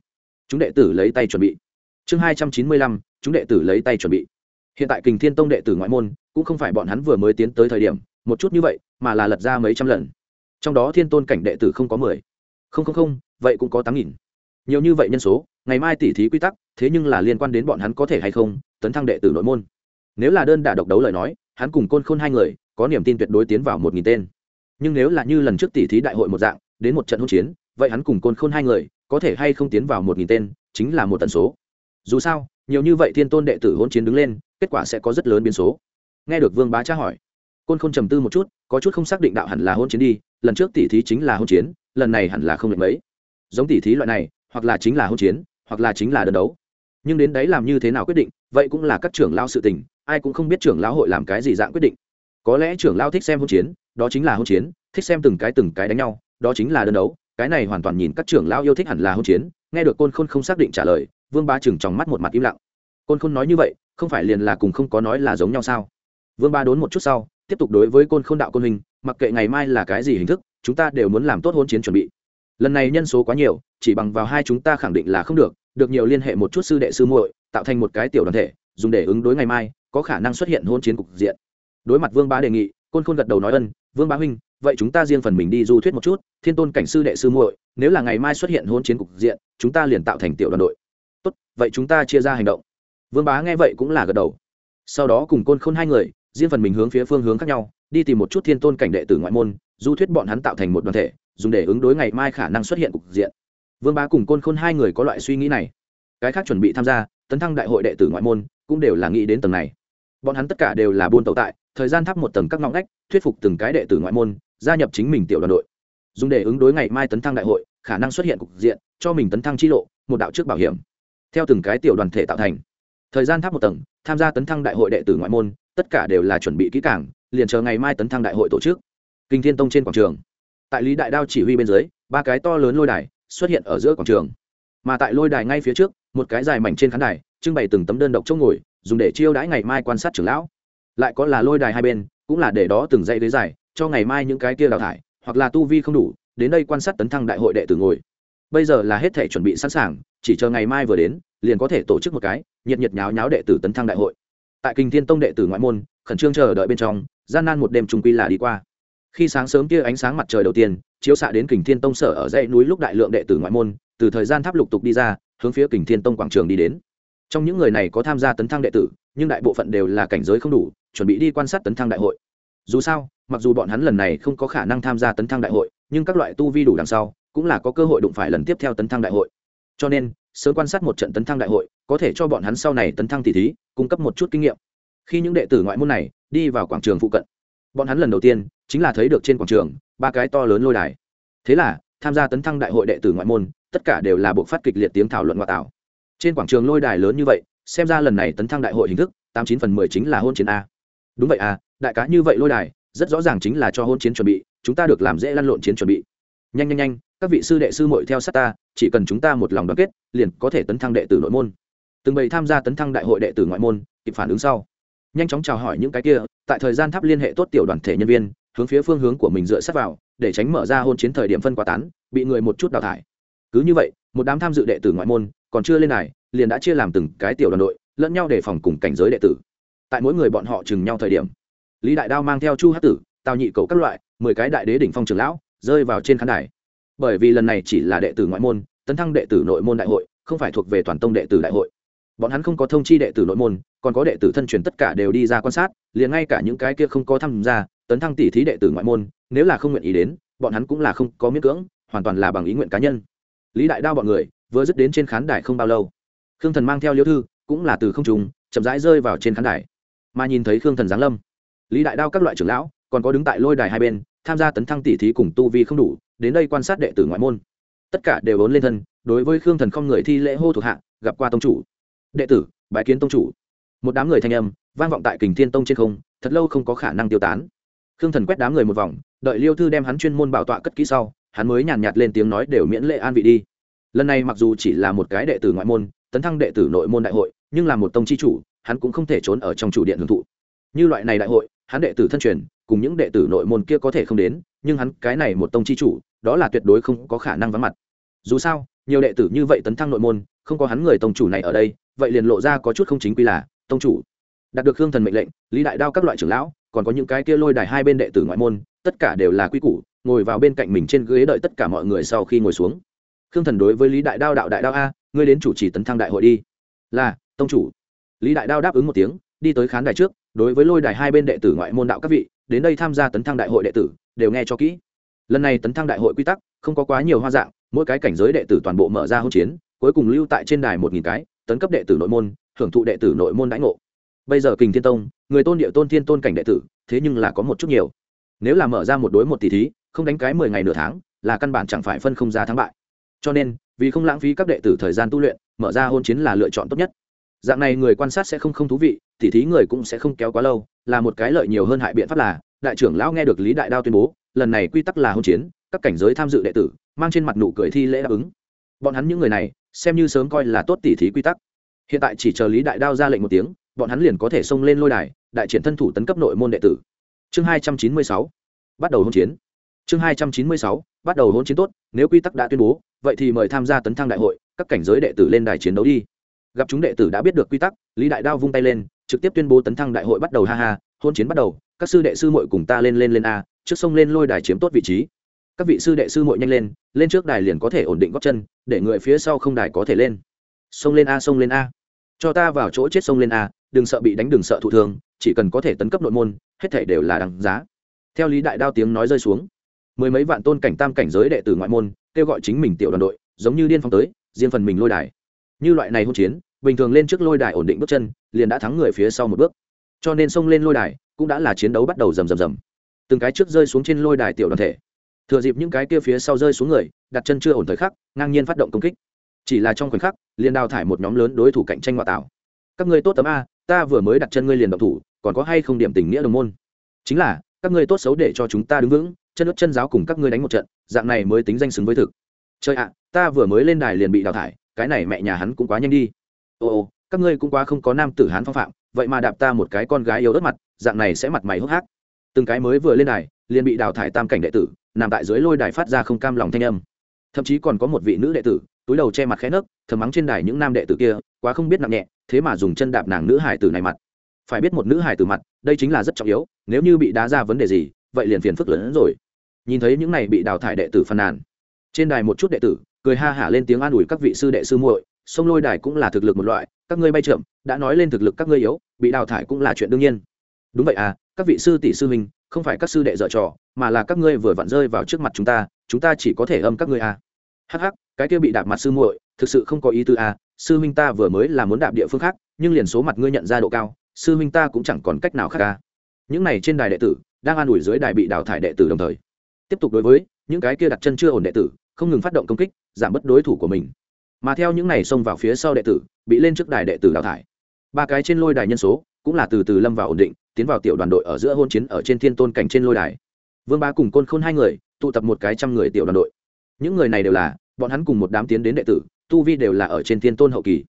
Chúng đệ tử lấy tay chuẩn bị chương hai trăm chín mươi lăm, chúng đệ tử lấy tay chuẩn bị. Hiện tại kình thiên tông đệ tử ngoại môn, cũng không phải bọn hắn vừa mới tiến tới thời điểm, một chút như vậy, mà là lật ra mấy trăm lần. Trong đó thiên tôn cảnh đệ tử không có mười. Không không không, vậy cũng có tám nghìn. Nhiều như vậy nhân số, ngày mai tỉ thí quy tắc, thế nhưng là liên quan đến bọn hắn có thể hay không, tấn thăng đệ tử nội môn. Nếu là đơn đả độc đấu lời nói, hắn cùng côn khôn hai người, có niềm tin tuyệt đối tiến vào một nghìn tên. Nhưng nếu là như lần trước tỉ thí đại hội một dạng, đến một trận hỗn chiến, vậy hắn cùng côn khôn hai người, có thể hay không tiến vào một nghìn tên, chính là một tần số dù sao, nhiều như vậy thiên tôn đệ tử hôn chiến đứng lên, kết quả sẽ có rất lớn biến số. Nghe được vương bá tra hỏi, côn khôn trầm tư một chút, có chút không xác định đạo hẳn là hôn chiến đi, lần trước tỉ thí chính là hôn chiến, lần này hẳn là không được mấy. Giống tỉ thí loại này, hoặc là chính là hôn chiến, hoặc là chính là đơn đấu. Nhưng đến đấy làm như thế nào quyết định, vậy cũng là các trưởng lao sự tình, ai cũng không biết trưởng lão hội làm cái gì dạng quyết định. Có lẽ trưởng lao thích xem hôn chiến, đó chính là hôn chiến, thích xem từng cái từng cái đánh nhau, đó chính là đơn đấu. Cái này hoàn toàn nhìn các trưởng lão yêu thích hẳn là hôn chiến. Nghe được côn khôn không xác định trả lời vương ba chừng trong mắt một mặt im lặng. Côn khôn nói như vậy, không phải liền là cùng không có nói là giống nhau sao? Vương ba đốn một chút sau, tiếp tục đối với côn khôn đạo côn hình mặc kệ ngày mai là cái gì hình thức, chúng ta đều muốn làm tốt hôn chiến chuẩn bị. Lần này nhân số quá nhiều, chỉ bằng vào hai chúng ta khẳng định là không được được nhiều liên hệ một chút sư đệ sư muội, tạo thành một cái tiểu đoàn thể, dùng để ứng đối ngày mai, có khả năng xuất hiện hôn chiến cục diện. Đối mặt vương bá đề nghị, côn khôn gật đầu nói ân, vương bá huynh, vậy chúng ta riêng phần mình đi du thuyết một chút, thiên tôn cảnh sư đệ sư muội, nếu là ngày mai xuất hiện hôn chiến cục diện, chúng ta liền tạo thành tiểu đoàn đội tốt, vậy chúng ta chia ra hành động. Vương bá nghe vậy cũng là gật đầu. Sau đó cùng côn khôn hai người, riêng phần mình hướng phía phương hướng khác nhau, đi tìm một chút thiên tôn cảnh đệ tử ngoại môn, du thuyết bọn hắn tạo thành một đoàn thể, dùng để ứng đối ngày mai khả năng xuất hiện cục diện. Vương bá cùng côn khôn hai người có loại suy nghĩ này. Cái khác chuẩn bị tham gia, tấn thăng đại hội đệ tử ngoại môn, cũng đều là nghĩ đến tầng này. Bọn hắn tất cả đều là buôn tẩu tại, thời gian thắp một tầng các ngõ ngách, thuyết phục từng cái đệ tử ngoại môn, gia nhập chính mình tiểu đoàn đội. Dùng để ứng đối ngày mai tấn thăng đại hội, khả năng xuất hiện cục diện, cho mình tấn thăng chi lộ, một đạo trước bảo hiểm theo từng cái tiểu đoàn thể tạo thành. Thời gian tháp một tầng, tham gia tấn thăng đại hội đệ tử ngoại môn, tất cả đều là chuẩn bị kỹ cảng liền chờ ngày mai tấn thăng đại hội tổ chức. Kinh thiên tông trên quảng trường. Tại lý đại đao chỉ huy bên dưới, ba cái to lớn lôi đài xuất hiện ở giữa quảng trường. Mà tại lôi đài ngay phía trước, một cái dài mảnh trên khán đài, trưng bày từng tấm đơn độc chỗ ngồi, dùng để chiêu đãi ngày mai quan sát trưởng lão. Lại có là lôi đài hai bên, cũng là để đó từng dãy ghế dài, cho ngày mai những cái kia đào thải, hoặc là tu vi không đủ, đến đây quan sát tấn thăng đại hội đệ tử ngồi bây giờ là hết thể chuẩn bị sẵn sàng, chỉ chờ ngày mai vừa đến, liền có thể tổ chức một cái nhiệt nhiệt nháo nháo đệ tử tấn thăng đại hội. Tại kinh thiên tông đệ tử ngoại môn, khẩn trương chờ đợi bên trong, gian nan một đêm trung quy là đi qua. Khi sáng sớm kia ánh sáng mặt trời đầu tiên, chiếu xạ đến kình thiên tông sở ở dãy núi lúc đại lượng đệ tử ngoại môn, từ thời gian tháp lục tục đi ra, hướng phía kình thiên tông quảng trường đi đến. Trong những người này có tham gia tấn thăng đệ tử, nhưng đại bộ phận đều là cảnh giới không đủ, chuẩn bị đi quan sát tấn thăng đại hội. Dù sao, mặc dù bọn hắn lần này không có khả năng tham gia tấn thăng đại hội, nhưng các loại tu vi đủ đằng sau cũng là có cơ hội đụng phải lần tiếp theo tấn thăng đại hội. Cho nên, sớm quan sát một trận tấn thăng đại hội, có thể cho bọn hắn sau này tấn thăng tỷ thí, cung cấp một chút kinh nghiệm. Khi những đệ tử ngoại môn này đi vào quảng trường phụ cận, bọn hắn lần đầu tiên chính là thấy được trên quảng trường ba cái to lớn lôi đài. Thế là, tham gia tấn thăng đại hội đệ tử ngoại môn, tất cả đều là buộc phát kịch liệt tiếng thảo luận ngoại tảo. trên quảng trường lôi đài lớn như vậy, xem ra lần này tấn thăng đại hội hình thức, tám chín phần mười chính là hôn chiến a. Đúng vậy à đại cá như vậy lôi đài, rất rõ ràng chính là cho hôn chiến chuẩn bị, chúng ta được làm dễ lăn lộn chiến chuẩn bị. Nhanh nhanh nhanh các vị sư đệ sư mội theo sát ta, chỉ cần chúng ta một lòng đoàn kết, liền có thể tấn thăng đệ tử nội môn. Từng bầy tham gia tấn thăng đại hội đệ tử ngoại môn, kịp phản ứng sau, nhanh chóng chào hỏi những cái kia, tại thời gian tháp liên hệ tốt tiểu đoàn thể nhân viên, hướng phía phương hướng của mình dựa sát vào, để tránh mở ra hôn chiến thời điểm phân quá tán, bị người một chút đào thải. Cứ như vậy, một đám tham dự đệ tử ngoại môn, còn chưa lên này liền đã chia làm từng cái tiểu đoàn đội, lẫn nhau để phòng cùng cảnh giới đệ tử. Tại mỗi người bọn họ chừng nhau thời điểm, lý đại đao mang theo chu hát tử, tào nhị cầu các loại, mười cái đại đế đỉnh phong trường lão, rơi vào trên khán đài bởi vì lần này chỉ là đệ tử ngoại môn, tấn thăng đệ tử nội môn đại hội, không phải thuộc về toàn tông đệ tử đại hội. Bọn hắn không có thông chi đệ tử nội môn, còn có đệ tử thân truyền tất cả đều đi ra quan sát, liền ngay cả những cái kia không có tham gia, tấn thăng tỷ thí đệ tử ngoại môn, nếu là không nguyện ý đến, bọn hắn cũng là không có miễn cưỡng, hoàn toàn là bằng ý nguyện cá nhân. Lý đại đao bọn người, vừa dứt đến trên khán đài không bao lâu, khương thần mang theo liêu thư, cũng là từ không trùng chậm rãi rơi vào trên khán đài. Mà nhìn thấy khương thần giáng lâm, lý đại đao các loại trưởng lão còn có đứng tại lôi đài hai bên tham gia tấn thăng tỷ thí cùng tu vi không đủ đến đây quan sát đệ tử ngoại môn. Tất cả đều vốn lên thân đối với khương thần không người thi lễ hô thuộc hạ gặp qua tông chủ. Đệ tử bái kiến tông chủ. Một đám người thanh âm vang vọng tại kình thiên tông trên không thật lâu không có khả năng tiêu tán. Khương thần quét đám người một vòng đợi liêu thư đem hắn chuyên môn bảo tọa cất kỹ sau hắn mới nhàn nhạt, lên tiếng nói đều miễn lệ an vị đi. Lần này mặc dù chỉ là một cái đệ tử ngoại môn tấn thăng đệ tử nội môn đại hội nhưng là một tông chi chủ hắn cũng không thể trốn ở trong chủ điện hưởng thụ. Như loại này đại hội hắn đệ tử thân truyền cùng những đệ tử nội môn kia có thể không đến, nhưng hắn cái này một tông chi chủ, đó là tuyệt đối không có khả năng vắng mặt. Dù sao, nhiều đệ tử như vậy tấn thăng nội môn, không có hắn người tông chủ này ở đây, vậy liền lộ ra có chút không chính quy là tông chủ. Đạt được hương thần mệnh lệnh, lý đại đao các loại trưởng lão, còn có những cái kia lôi đài hai bên đệ tử ngoại môn, tất cả đều là quy củ, ngồi vào bên cạnh mình trên ghế đợi tất cả mọi người sau khi ngồi xuống. Khương thần đối với lý đại đao đạo đại đao a, ngươi đến chủ trì tấn thăng đại hội đi. Là, tông chủ. Lý đại đao đáp ứng một tiếng đi tới khán đài trước, đối với lôi đài hai bên đệ tử ngoại môn đạo các vị, đến đây tham gia tấn thăng đại hội đệ tử, đều nghe cho kỹ. Lần này tấn thăng đại hội quy tắc, không có quá nhiều hoa dạng, mỗi cái cảnh giới đệ tử toàn bộ mở ra hỗn chiến, cuối cùng lưu tại trên đài một nghìn cái, tấn cấp đệ tử nội môn hưởng thụ đệ tử nội môn đãi ngộ. Bây giờ kình thiên tông, người tôn địa tôn thiên tôn cảnh đệ tử, thế nhưng là có một chút nhiều. Nếu là mở ra một đối một tỷ thí, không đánh cái mười ngày nửa tháng, là căn bản chẳng phải phân không ra thắng bại. Cho nên, vì không lãng phí các đệ tử thời gian tu luyện, mở ra hôn chiến là lựa chọn tốt nhất dạng này người quan sát sẽ không không thú vị, tỉ thí người cũng sẽ không kéo quá lâu, là một cái lợi nhiều hơn hại biện pháp là, đại trưởng lão nghe được lý đại đao tuyên bố, lần này quy tắc là hôn chiến, các cảnh giới tham dự đệ tử, mang trên mặt nụ cười thi lễ đáp ứng. Bọn hắn những người này, xem như sớm coi là tốt tỉ thí quy tắc. Hiện tại chỉ chờ lý đại đao ra lệnh một tiếng, bọn hắn liền có thể xông lên lôi đài, đại triển thân thủ tấn cấp nội môn đệ tử. Chương hai trăm chín mươi sáu, bắt đầu hôn chiến. Chương hai trăm chín mươi sáu, bắt đầu hôn chiến tốt, nếu quy tắc đã tuyên bố, vậy thì mời tham gia tấn thăng đại hội, các cảnh giới đệ tử lên đài chiến đấu đi gặp chúng đệ tử đã biết được quy tắc, lý đại đao vung tay lên, trực tiếp tuyên bố tấn thăng đại hội bắt đầu, ha ha, hôn chiến bắt đầu, các sư đệ sư muội cùng ta lên lên lên a, trước sông lên lôi đài chiếm tốt vị trí. Các vị sư đệ sư muội nhanh lên lên trước đài liền có thể ổn định góc chân, để người phía sau không đài có thể lên. Sông lên a, sông lên a. Cho ta vào chỗ chết sông lên a, đừng sợ bị đánh, đừng sợ thụ thương, chỉ cần có thể tấn cấp nội môn, hết thể đều là đằng giá. Theo lý đại đao tiếng nói rơi xuống, mười mấy vạn tôn cảnh tam cảnh giới đệ tử ngoại môn kêu gọi chính mình tiểu đoàn đội, giống như điên phong tới, riêng phần mình lôi đài như loại này hôn chiến, bình thường lên trước lôi đài ổn định bước chân, liền đã thắng người phía sau một bước. Cho nên xông lên lôi đài cũng đã là chiến đấu bắt đầu rầm rầm rầm. Từng cái trước rơi xuống trên lôi đài tiểu đoàn thể. Thừa dịp những cái kia phía sau rơi xuống người, đặt chân chưa ổn thời khắc, ngang nhiên phát động công kích. Chỉ là trong khoảnh khắc, liền đào thải một nhóm lớn đối thủ cạnh tranh ngoại tạo. Các ngươi tốt tấm a, ta vừa mới đặt chân ngươi liền động thủ, còn có hay không điểm tình nghĩa đồng môn? Chính là, các ngươi tốt xấu để cho chúng ta đứng vững, chân ướt chân giáo cùng các ngươi đánh một trận, dạng này mới tính danh xứng với thực. Chơi ạ, ta vừa mới lên đài liền bị đào thải cái này mẹ nhà hắn cũng quá nhanh đi. Ô ô, các ngươi cũng quá không có nam tử hán phong phạm vậy mà đạp ta một cái con gái yếu đất mặt dạng này sẽ mặt mày hốc hác. Từng cái mới vừa lên đài liền bị đào thải tam cảnh đệ tử nằm tại dưới lôi đài phát ra không cam lòng thanh âm. Thậm chí còn có một vị nữ đệ tử túi đầu che mặt khẽ nấc thầm mắng trên đài những nam đệ tử kia quá không biết nặng nhẹ thế mà dùng chân đạp nàng nữ hải tử này mặt. Phải biết một nữ hải tử mặt đây chính là rất trọng yếu nếu như bị đá ra vấn đề gì vậy liền phiền phức lớn hơn rồi. Nhìn thấy những này bị đào thải đệ tử phàn nàn trên đài một chút đệ tử cười ha hả lên tiếng an ủi các vị sư đệ sư muội, sông lôi đài cũng là thực lực một loại, các ngươi bay trượm đã nói lên thực lực các ngươi yếu, bị đào thải cũng là chuyện đương nhiên. Đúng vậy à các vị sư tỷ sư huynh, không phải các sư đệ dở trò, mà là các ngươi vừa vặn rơi vào trước mặt chúng ta chúng ta chỉ có thể âm các ngươi à. Hắc hắc, cái kia bị đạp mặt sư muội, thực sự không có ý tư à sư huynh ta vừa mới là muốn đạp địa phương khác, nhưng liền số mặt ngươi nhận ra độ cao, sư huynh ta cũng chẳng còn cách nào khác à. Những này trên đài đệ tử, đang an ủi dưới đài bị đào thải đệ tử đồng thời. Tiếp tục đối với, những cái kia đặt chân chưa ổn đệ tử không ngừng phát động công kích, giảm bớt đối thủ của mình. Mà theo những này xông vào phía sau đệ tử, bị lên trước đài đệ tử đào thải. Ba cái trên lôi đài nhân số cũng là từ từ lâm vào ổn định, tiến vào tiểu đoàn đội ở giữa hôn chiến ở trên thiên tôn cảnh trên lôi đài. Vương ba cùng côn khôn hai người, tụ tập một cái trăm người tiểu đoàn đội. Những người này đều là, bọn hắn cùng một đám tiến đến đệ tử, tu vi đều là ở trên thiên tôn hậu kỳ.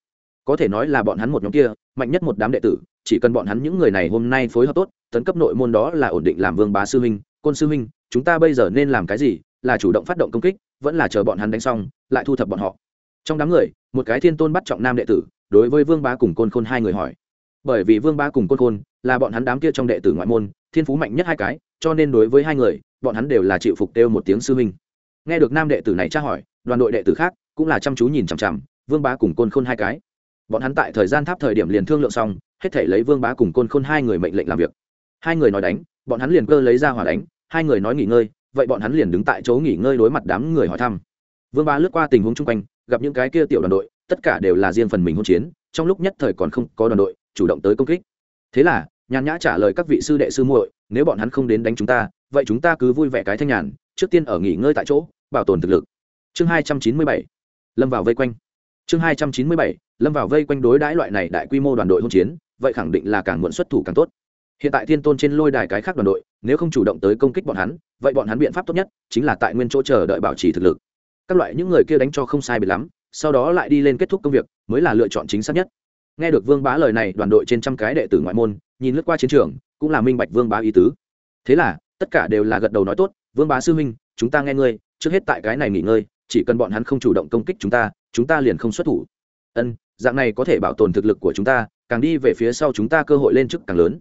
Có thể nói là bọn hắn một nhóm kia, mạnh nhất một đám đệ tử, chỉ cần bọn hắn những người này hôm nay phối hợp tốt, tấn cấp nội môn đó là ổn định làm vương bá sư huynh, côn sư huynh, chúng ta bây giờ nên làm cái gì? Là chủ động phát động công kích vẫn là chờ bọn hắn đánh xong, lại thu thập bọn họ. Trong đám người, một cái thiên tôn bắt trọng nam đệ tử, đối với vương bá cùng côn khôn hai người hỏi. Bởi vì vương bá cùng côn khôn là bọn hắn đám kia trong đệ tử ngoại môn, thiên phú mạnh nhất hai cái, cho nên đối với hai người, bọn hắn đều là chịu phục kêu một tiếng sư huynh. Nghe được nam đệ tử này tra hỏi, đoàn đội đệ tử khác cũng là chăm chú nhìn chằm chằm vương bá cùng côn khôn hai cái. Bọn hắn tại thời gian tháp thời điểm liền thương lượng xong, hết thể lấy vương bá cùng côn khôn hai người mệnh lệnh làm việc. Hai người nói đánh, bọn hắn liền cơ lấy ra hỏa đánh, hai người nói nghỉ ngơi vậy bọn hắn liền đứng tại chỗ nghỉ ngơi đối mặt đám người hỏi thăm. Vương ba lướt qua tình huống chung quanh, gặp những cái kia tiểu đoàn đội, tất cả đều là riêng phần mình hỗn chiến, trong lúc nhất thời còn không có đoàn đội, chủ động tới công kích. Thế là, nhàn nhã trả lời các vị sư đệ sư muội, nếu bọn hắn không đến đánh chúng ta, vậy chúng ta cứ vui vẻ cái thanh nhàn, trước tiên ở nghỉ ngơi tại chỗ, bảo tồn thực lực. Chương hai trăm chín mươi bảy, lâm vào vây quanh. Chương hai trăm chín mươi bảy, lâm vào vây quanh đối đãi loại này đại quy mô đoàn đội hỗn chiến, vậy khẳng định là càng muộn xuất thủ càng tốt. Hiện tại thiên tôn trên lôi đài cái khác đoàn đội nếu không chủ động tới công kích bọn hắn, vậy bọn hắn biện pháp tốt nhất chính là tại nguyên chỗ chờ đợi bảo trì thực lực. Các loại những người kia đánh cho không sai biệt lắm, sau đó lại đi lên kết thúc công việc, mới là lựa chọn chính xác nhất. Nghe được vương bá lời này, đoàn đội trên trăm cái đệ tử ngoại môn, nhìn lướt qua chiến trường, cũng là minh bạch vương bá ý tứ. Thế là, tất cả đều là gật đầu nói tốt, vương bá sư huynh, chúng ta nghe ngươi, trước hết tại cái này nghỉ ngơi, chỉ cần bọn hắn không chủ động công kích chúng ta chúng ta liền không xuất thủ. Ân, dạng này có thể bảo tồn thực lực của chúng ta, càng đi về phía sau chúng ta cơ hội lên chức càng lớn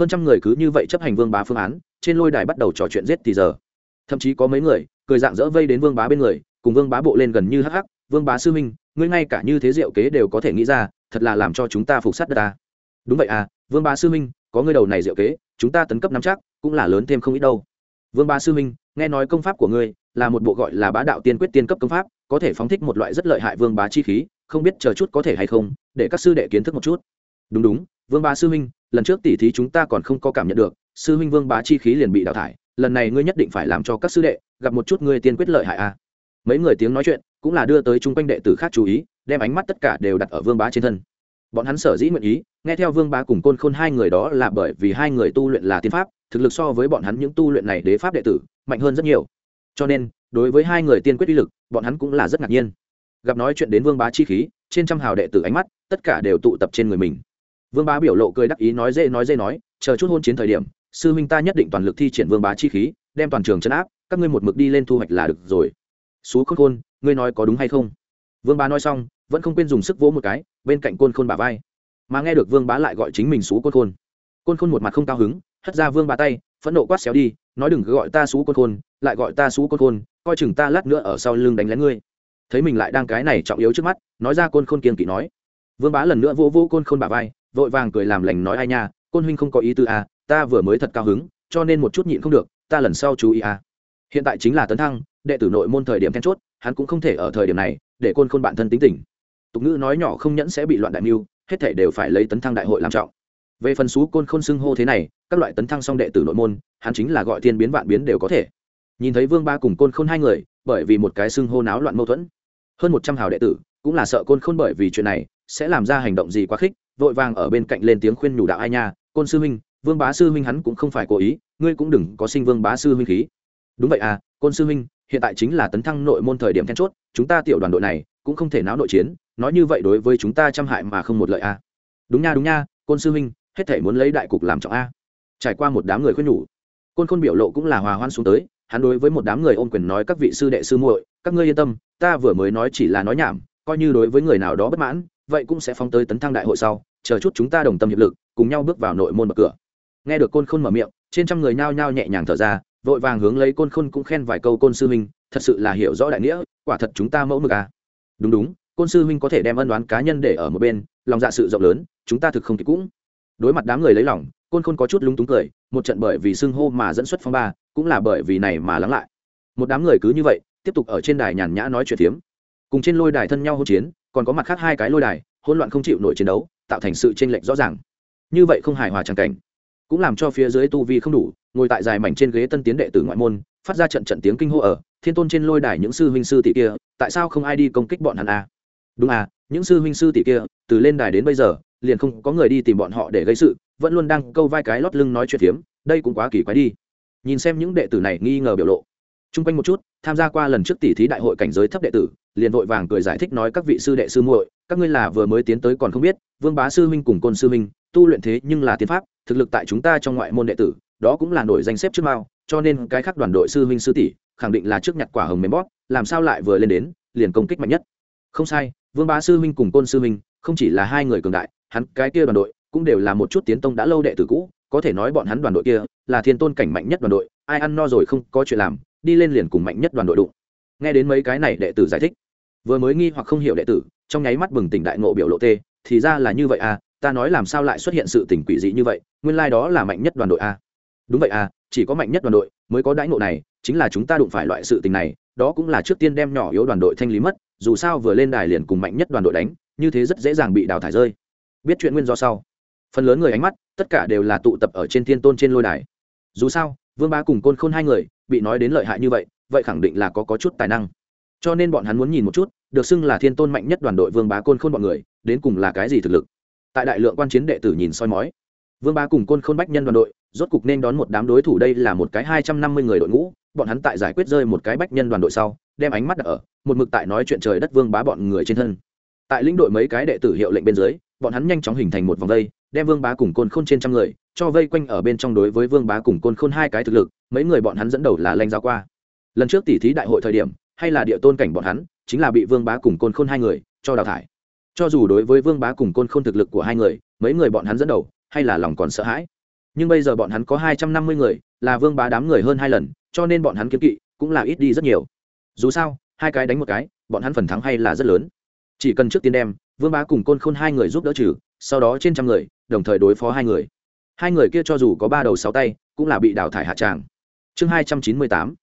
hơn trăm người cứ như vậy chấp hành vương bá phương án trên lôi đài bắt đầu trò chuyện giết thì giờ. Thậm chí có mấy người cười dạng dỡ vây đến vương bá bên người cùng vương bá bộ lên gần như hắc hắc vương bá sư minh, ngươi ngay cả như thế diệu kế đều có thể nghĩ ra thật là làm cho chúng ta phục sát đất ta. Đúng vậy à vương bá sư minh, có ngươi đầu này diệu kế chúng ta tấn cấp nắm chắc cũng là lớn thêm không ít đâu. Vương bá sư minh, nghe nói công pháp của ngươi là một bộ gọi là bá đạo tiên quyết tiên cấp công pháp có thể phóng thích một loại rất lợi hại vương bá chi khí không biết chờ chút có thể hay không để các sư đệ kiến thức một chút đúng đúng, vương bá sư huynh, lần trước tỉ thí chúng ta còn không có cảm nhận được, sư huynh vương bá chi khí liền bị đào thải, lần này ngươi nhất định phải làm cho các sư đệ gặp một chút ngươi tiên quyết lợi hại a. À. mấy người tiếng nói chuyện cũng là đưa tới chung quanh đệ tử khác chú ý, đem ánh mắt tất cả đều đặt ở vương bá trên thân. Bọn hắn sở dĩ nguyện ý, nghe theo vương bá cùng côn khôn hai người đó là bởi vì hai người tu luyện là tiên pháp, thực lực so với bọn hắn những tu luyện này đế pháp đệ tử mạnh hơn rất nhiều. Cho nên, đối với hai người tiên quyết uy lực, bọn hắn cũng là rất ngạc nhiên. Gặp nói chuyện đến vương bá chi khí, trên trăm hào đệ tử ánh mắt, tất cả đều tụ tập trên người mình vương bá biểu lộ cười đắc ý nói dễ nói dễ nói, chờ chút hôn chiến thời điểm, sư huynh ta nhất định toàn lực thi triển vương bá chi khí, đem toàn trường chấn áp, các ngươi một mực đi lên thu hoạch là được rồi. Xú khôn khôn, ngươi nói có đúng hay không? Vương bá nói xong, vẫn không quên dùng sức vỗ một cái, bên cạnh côn khôn bà vai. Mà nghe được vương bá lại gọi chính mình xú côn khôn. Côn khôn một mặt không cao hứng, hất ra vương bá tay, phẫn nộ quát xéo đi, nói đừng cứ gọi ta xú côn khôn, lại gọi ta xú côn khôn, coi chừng ta lát nữa ở sau lưng đánh lén ngươi. Thấy mình lại đang cái này trọng yếu trước mắt, nói ra côn khôn kiên kỵ nói. Vương bá lần nữa vỗ vỗ côn khôn bà vai vội vàng cười làm lành nói ai nha côn huynh không có ý tư à, ta vừa mới thật cao hứng cho nên một chút nhịn không được ta lần sau chú ý à. hiện tại chính là tấn thăng đệ tử nội môn thời điểm then chốt hắn cũng không thể ở thời điểm này để côn khôn bản thân tính tình. Tục ngữ nói nhỏ không nhẫn sẽ bị loạn đại mưu hết thể đều phải lấy tấn thăng đại hội làm trọng. Về phần xú côn khôn xưng hô thế này các loại tấn thăng song đệ tử nội môn hắn chính là gọi thiên biến vạn biến đều có thể. Nhìn thấy vương ba cùng côn khôn hai người bởi vì một cái xưng hô náo loạn mâu thuẫn hơn một trăm hào đệ tử cũng là sợ côn khôn bởi vì chuyện này sẽ làm ra hành động gì quá khích vội vàng ở bên cạnh lên tiếng khuyên nhủ đạo ai nha, côn sư huynh, vương bá sư huynh hắn cũng không phải cố ý, ngươi cũng đừng có sinh vương bá sư huynh khí. Đúng vậy à côn sư huynh, hiện tại chính là tấn thăng nội môn thời điểm then chốt, chúng ta tiểu đoàn đội này cũng không thể náo nội chiến, nói như vậy đối với chúng ta trăm hại mà không một lợi a đúng nha đúng nha, côn sư huynh, hết thể muốn lấy đại cục làm trọng a. Trải qua một đám người khuyên nhủ, côn khôn biểu lộ cũng là hòa hoan xuống tới, hắn đối với một đám người ôm quyền nói các vị sư đệ sư muội, các ngươi yên tâm, ta vừa mới nói chỉ là nói nhảm, coi như đối với người nào đó bất mãn vậy cũng sẽ phóng tới tấn thăng đại hội sau, chờ chút chúng ta đồng tâm hiệp lực, cùng nhau bước vào nội môn bậc cửa. Nghe được côn khôn mở miệng, trên trăm người nhao nhao nhẹ nhàng thở ra, vội vàng hướng lấy côn khôn cũng khen vài câu côn sư huynh, thật sự là hiểu rõ đại nghĩa, quả thật chúng ta mẫu mực à. đúng đúng, côn sư huynh có thể đem ân đoán cá nhân để ở một bên, lòng dạ sự rộng lớn, chúng ta thực không kịp cũng. Đối mặt đám người lấy lòng, côn khôn có chút lúng túng cười, một trận bởi vì xưng hô mà dẫn xuất phong ba, cũng là bởi vì này mà lắng lại. Một đám người cứ như vậy, tiếp tục ở trên đài nhàn nhã nói chuyện tiếm cùng trên lôi đài thân nhau hỗn chiến còn có mặt khác hai cái lôi đài, hỗn loạn không chịu nổi chiến đấu, tạo thành sự chênh lệch rõ ràng. Như vậy không hài hòa tràng cảnh. Cũng làm cho phía dưới tu vi không đủ, ngồi tại dài mảnh trên ghế tân tiến đệ tử ngoại môn, phát ra trận trận tiếng kinh hô ở, thiên tôn trên lôi đài những sư huynh sư tỷ kia, tại sao không ai đi công kích bọn hắn à? đúng à những sư huynh sư tỷ kia, từ lên đài đến bây giờ, liền không có người đi tìm bọn họ để gây sự, vẫn luôn đang câu vai cái lót lưng nói chuyện phiếm, đây cũng quá kỳ quái đi. Nhìn xem những đệ tử này nghi ngờ biểu lộ. Chung quanh một chút, tham gia qua lần trước tỷ thí đại hội cảnh giới thấp đệ tử liền vội vàng cười giải thích nói các vị sư đệ sư muội, các ngươi là vừa mới tiến tới còn không biết, vương bá sư huynh cùng côn sư huynh, tu luyện thế nhưng là tiến pháp, thực lực tại chúng ta trong ngoại môn đệ tử, đó cũng là nổi danh xếp trước mao, cho nên cái khác đoàn đội sư huynh sư tỷ, khẳng định là trước nhặt quả hồng mềm bóp, làm sao lại vừa lên đến, liền công kích mạnh nhất. Không sai, vương bá sư huynh cùng côn sư huynh, không chỉ là hai người cường đại, hắn, cái kia đoàn đội, cũng đều là một chút tiến tông đã lâu đệ tử cũ, có thể nói bọn hắn đoàn đội kia, là thiên tôn cảnh mạnh nhất đoàn đội, ai ăn no rồi không có chuyện làm, đi lên liền cùng mạnh nhất đoàn đội đụng nghe đến mấy cái này đệ tử giải thích, vừa mới nghi hoặc không hiểu đệ tử, trong nháy mắt bừng tỉnh đại ngộ biểu lộ tê, thì ra là như vậy à ta nói làm sao lại xuất hiện sự tỉnh quỷ dị như vậy, nguyên lai、like、đó là mạnh nhất đoàn đội à. đúng vậy à chỉ có mạnh nhất đoàn đội mới có đãi ngộ này, chính là chúng ta đụng phải loại sự tình này, đó cũng là trước tiên đem nhỏ yếu đoàn đội thanh lý mất, dù sao vừa lên đài liền cùng mạnh nhất đoàn đội đánh, như thế rất dễ dàng bị đào thải rơi. Biết chuyện nguyên do sau. Phần lớn người ánh mắt, tất cả đều là tụ tập ở trên thiên tôn trên lôi đài. Dù sao, vương bá cùng côn khôn hai người, bị nói đến lợi hại như vậy vậy khẳng định là có, có chút tài năng. Cho nên bọn hắn muốn nhìn một chút được xưng là thiên tôn mạnh nhất đoàn đội vương bá côn khôn bọn người đến cùng là cái gì thực lực. Tại đại lượng quan chiến đệ tử nhìn soi mói vương bá cùng côn khôn bách nhân đoàn đội rốt cục nên đón một đám đối thủ đây là một cái hai trăm năm mươi người đội ngũ bọn hắn tại giải quyết rơi một cái bách nhân đoàn đội sau đem ánh mắt đặt ở một mực tại nói chuyện trời đất vương bá bọn người trên thân. Tại lĩnh đội mấy cái đệ tử hiệu lệnh bên dưới bọn hắn nhanh chóng hình thành một vòng vây đem vương bá cùng côn khôn trên trăm người cho vây quanh ở bên trong đối với vương bá cùng côn khôn hai cái thực lực mấy người bọn hắn dẫn đầu là lanh giao qua lần trước tỉ thí đại hội thời điểm, hay là địa tôn cảnh bọn hắn, chính là bị vương bá cùng côn khôn hai người cho đào thải. Cho dù đối với vương bá cùng côn khôn thực lực của hai người, mấy người bọn hắn dẫn đầu, hay là lòng còn sợ hãi. Nhưng bây giờ bọn hắn có hai trăm năm mươi người, là vương bá đám người hơn hai lần, cho nên bọn hắn kiếm kỵ cũng là ít đi rất nhiều. Dù sao, hai cái đánh một cái, bọn hắn phần thắng hay là rất lớn. Chỉ cần trước tiên đem, vương bá cùng côn khôn hai người giúp đỡ trừ, sau đó trên trăm người, đồng thời đối phó hai người. Hai người kia cho dù có ba đầu sáu tay, cũng là bị đào thải hạ tràng. Chương hai trăm chín mươi tám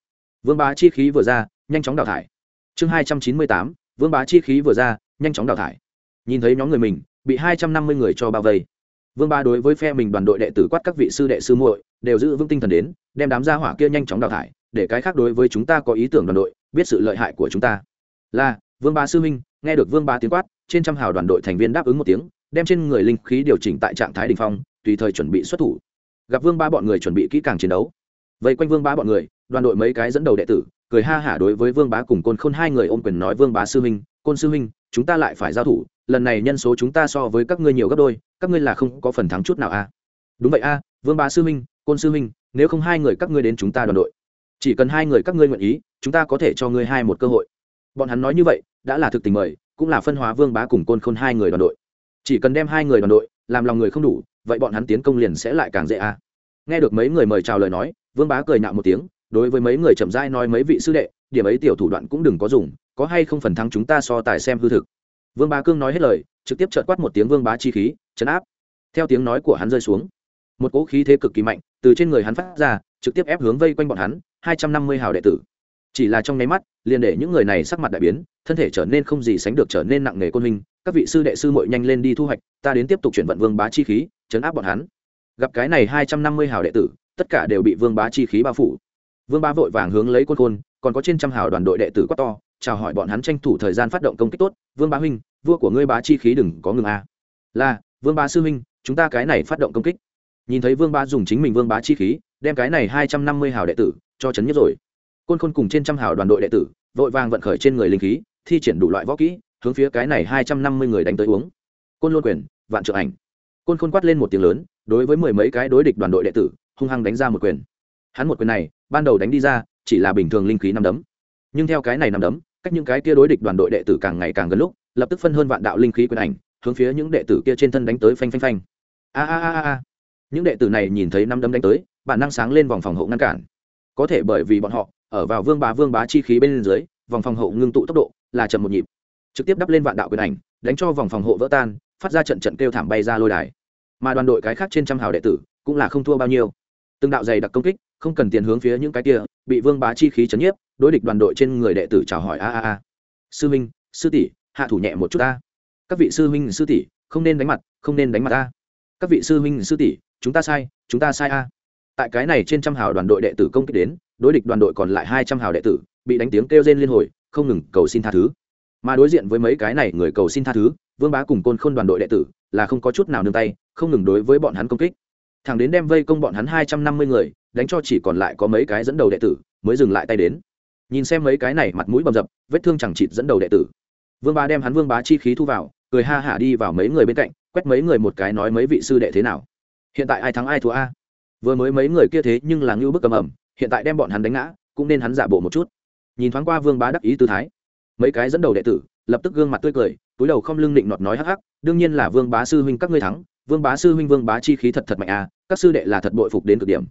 vương bá chi khí vừa ra, nhanh chóng đào thải. Chương hai trăm chín mươi tám, vương bá chi khí vừa ra, nhanh chóng đào thải. Nhìn thấy nhóm người mình, bị hai trăm năm mươi người cho bao vây. Vương bá đối với phe mình đoàn đội đệ tử quát các vị sư đệ sư muội, đều giữ vững tinh thần đến, đem đám gia hỏa kia nhanh chóng đào thải, để cái khác đối với chúng ta có ý tưởng đoàn đội, biết sự lợi hại của chúng ta. Là, vương bá sư huynh nghe được vương bá tiếng quát, trên trăm hào đoàn đội thành viên đáp ứng một tiếng, đem trên người linh khí điều chỉnh tại trạng thái đình phong, tùy thời chuẩn bị xuất thủ. Gặp vương ba bọn người chuẩn bị kỹ càng chiến đấu vây quanh vương bá bọn người đoàn đội mấy cái dẫn đầu đệ tử cười ha hả đối với vương bá cùng côn khôn hai người ôm quyền nói vương bá sư huynh côn sư huynh chúng ta lại phải giao thủ lần này nhân số chúng ta so với các ngươi nhiều gấp đôi các ngươi là không có phần thắng chút nào a à? đúng vậy a à, vương bá sư huynh côn sư huynh nếu không hai người các ngươi đến chúng ta đoàn đội. Chỉ cần hai người các ngươi nguyện ý chúng ta có thể cho ngươi hai một cơ hội. Bọn hắn nói như vậy đã là thực tình mời cũng là phân hóa vương bá cùng côn khôn hai người đoàn đội. Chỉ cần đem hai người đoàn đội làm lòng người không đủ vậy bọn hắn tiến công liền sẽ lại càng dễ a nghe được mấy người mời chào lời nói vương bá cười nạo một tiếng, đối với mấy người chậm rãi nói mấy vị sư đệ, điểm ấy tiểu thủ đoạn cũng đừng có dùng, có hay không phần thắng chúng ta so tài xem hư thực. Vương bá cương nói hết lời, trực tiếp trợn quát một tiếng vương bá chi khí, chấn áp. Theo tiếng nói của hắn rơi xuống, một cỗ khí thế cực kỳ mạnh từ trên người hắn phát ra, trực tiếp ép hướng vây quanh bọn hắn, hai trăm năm mươi hào đệ tử. Chỉ là trong nháy mắt, liền để những người này sắc mặt đại biến, thân thể trở nên không gì sánh được trở nên nặng nề côn hình. Các vị sư đệ sư muội nhanh lên đi thu hoạch, ta đến tiếp tục chuyển vận vương bá chi khí, chấn áp bọn hắn. Gặp cái này hai trăm năm mươi hào đệ tử tất cả đều bị vương bá chi khí bao phủ. Vương bá vội vàng hướng lấy côn khôn, còn có trên trăm hào đoàn đội đệ tử quát to, chào hỏi bọn hắn tranh thủ thời gian phát động công kích tốt, vương bá huynh, vua của ngươi bá chi khí đừng có ngừng a. Là, vương bá sư huynh, chúng ta cái này phát động công kích. Nhìn thấy vương bá dùng chính mình vương bá chi khí, đem cái này hai trăm năm mươi hào đệ tử cho chấn nhất rồi. Côn khôn cùng trên trăm hào đoàn đội đệ tử, vội vàng vận khởi trên người linh khí, thi triển đủ loại võ kỹ, hướng phía cái này hai trăm năm mươi người đánh tới uống. Côn lôn quyền, vạn trượng ảnh. Côn khôn quát lên một tiếng lớn, đối với mười mấy cái đối địch đoàn đội đệ tử hung hăng đánh ra một quyền. Hắn một quyền này, ban đầu đánh đi ra, chỉ là bình thường linh khí năm đấm. Nhưng theo cái này năm đấm, cách những cái kia đối địch đoàn đội đệ tử càng ngày càng gần lúc, lập tức phân hơn vạn đạo linh khí quyền ảnh, hướng phía những đệ tử kia trên thân đánh tới phanh phanh phanh. A a a a những đệ tử này nhìn thấy năm đấm đánh tới, bản năng sáng lên vòng phòng hộ ngăn cản. Có thể bởi vì bọn họ, ở vào vương bá vương bá chi khí bên dưới, vòng phòng hộ ngưng tụ tốc độ là chậm một nhịp. Trực tiếp đắp lên vạn đạo quyền ảnh, đánh cho vòng phòng hộ vỡ tan, phát ra trận trận kêu thảm bay ra lôi đài. Mà đoàn đội cái khác trên trăm hào đệ tử, cũng là không thua bao nhiêu từng đạo dày đặc công kích không cần tiền hướng phía những cái kia bị vương bá chi khí chấn nhiếp đối địch đoàn đội trên người đệ tử chào hỏi a a a. Sư minh sư tỷ hạ thủ nhẹ một chút ta, các vị sư minh sư tỷ không nên đánh mặt không nên đánh mặt ta, các vị sư minh sư tỷ chúng ta sai chúng ta sai a. Tại cái này trên trăm hào đoàn đội đệ tử công kích đến đối địch đoàn đội còn lại hai trăm hào đệ tử bị đánh tiếng kêu rên liên hồi không ngừng cầu xin tha thứ. Mà đối diện với mấy cái này người cầu xin tha thứ vương bá cùng côn khôn đoàn đội đệ tử là không có chút nào nương tay không ngừng đối với bọn hắn công kích thằng đến đem vây công bọn hắn hai trăm năm mươi người, đánh cho chỉ còn lại có mấy cái dẫn đầu đệ tử, mới dừng lại tay đến. Nhìn xem mấy cái này mặt mũi bầm dập, vết thương chẳng chịt dẫn đầu đệ tử. Vương bá đem hắn vương bá chi khí thu vào, cười ha hả đi vào mấy người bên cạnh, quét mấy người một cái nói mấy vị sư đệ thế nào. Hiện tại ai thắng ai thua a? Vừa mới mấy người kia thế nhưng là ngưu bức cầm ẩm, hiện tại đem bọn hắn đánh ngã, cũng nên hắn giả bộ một chút. Nhìn thoáng qua vương bá đắc ý tư thái, mấy cái dẫn đầu đệ tử, lập tức gương mặt tươi cười, túi đầu không lưng định nọt nói hắc hắc, đương nhiên là vương bá sư huynh các ngươi thắng vương bá sư huynh, vương bá chi khí thật thật mạnh à các sư đệ là thật bội phục đến cực điểm.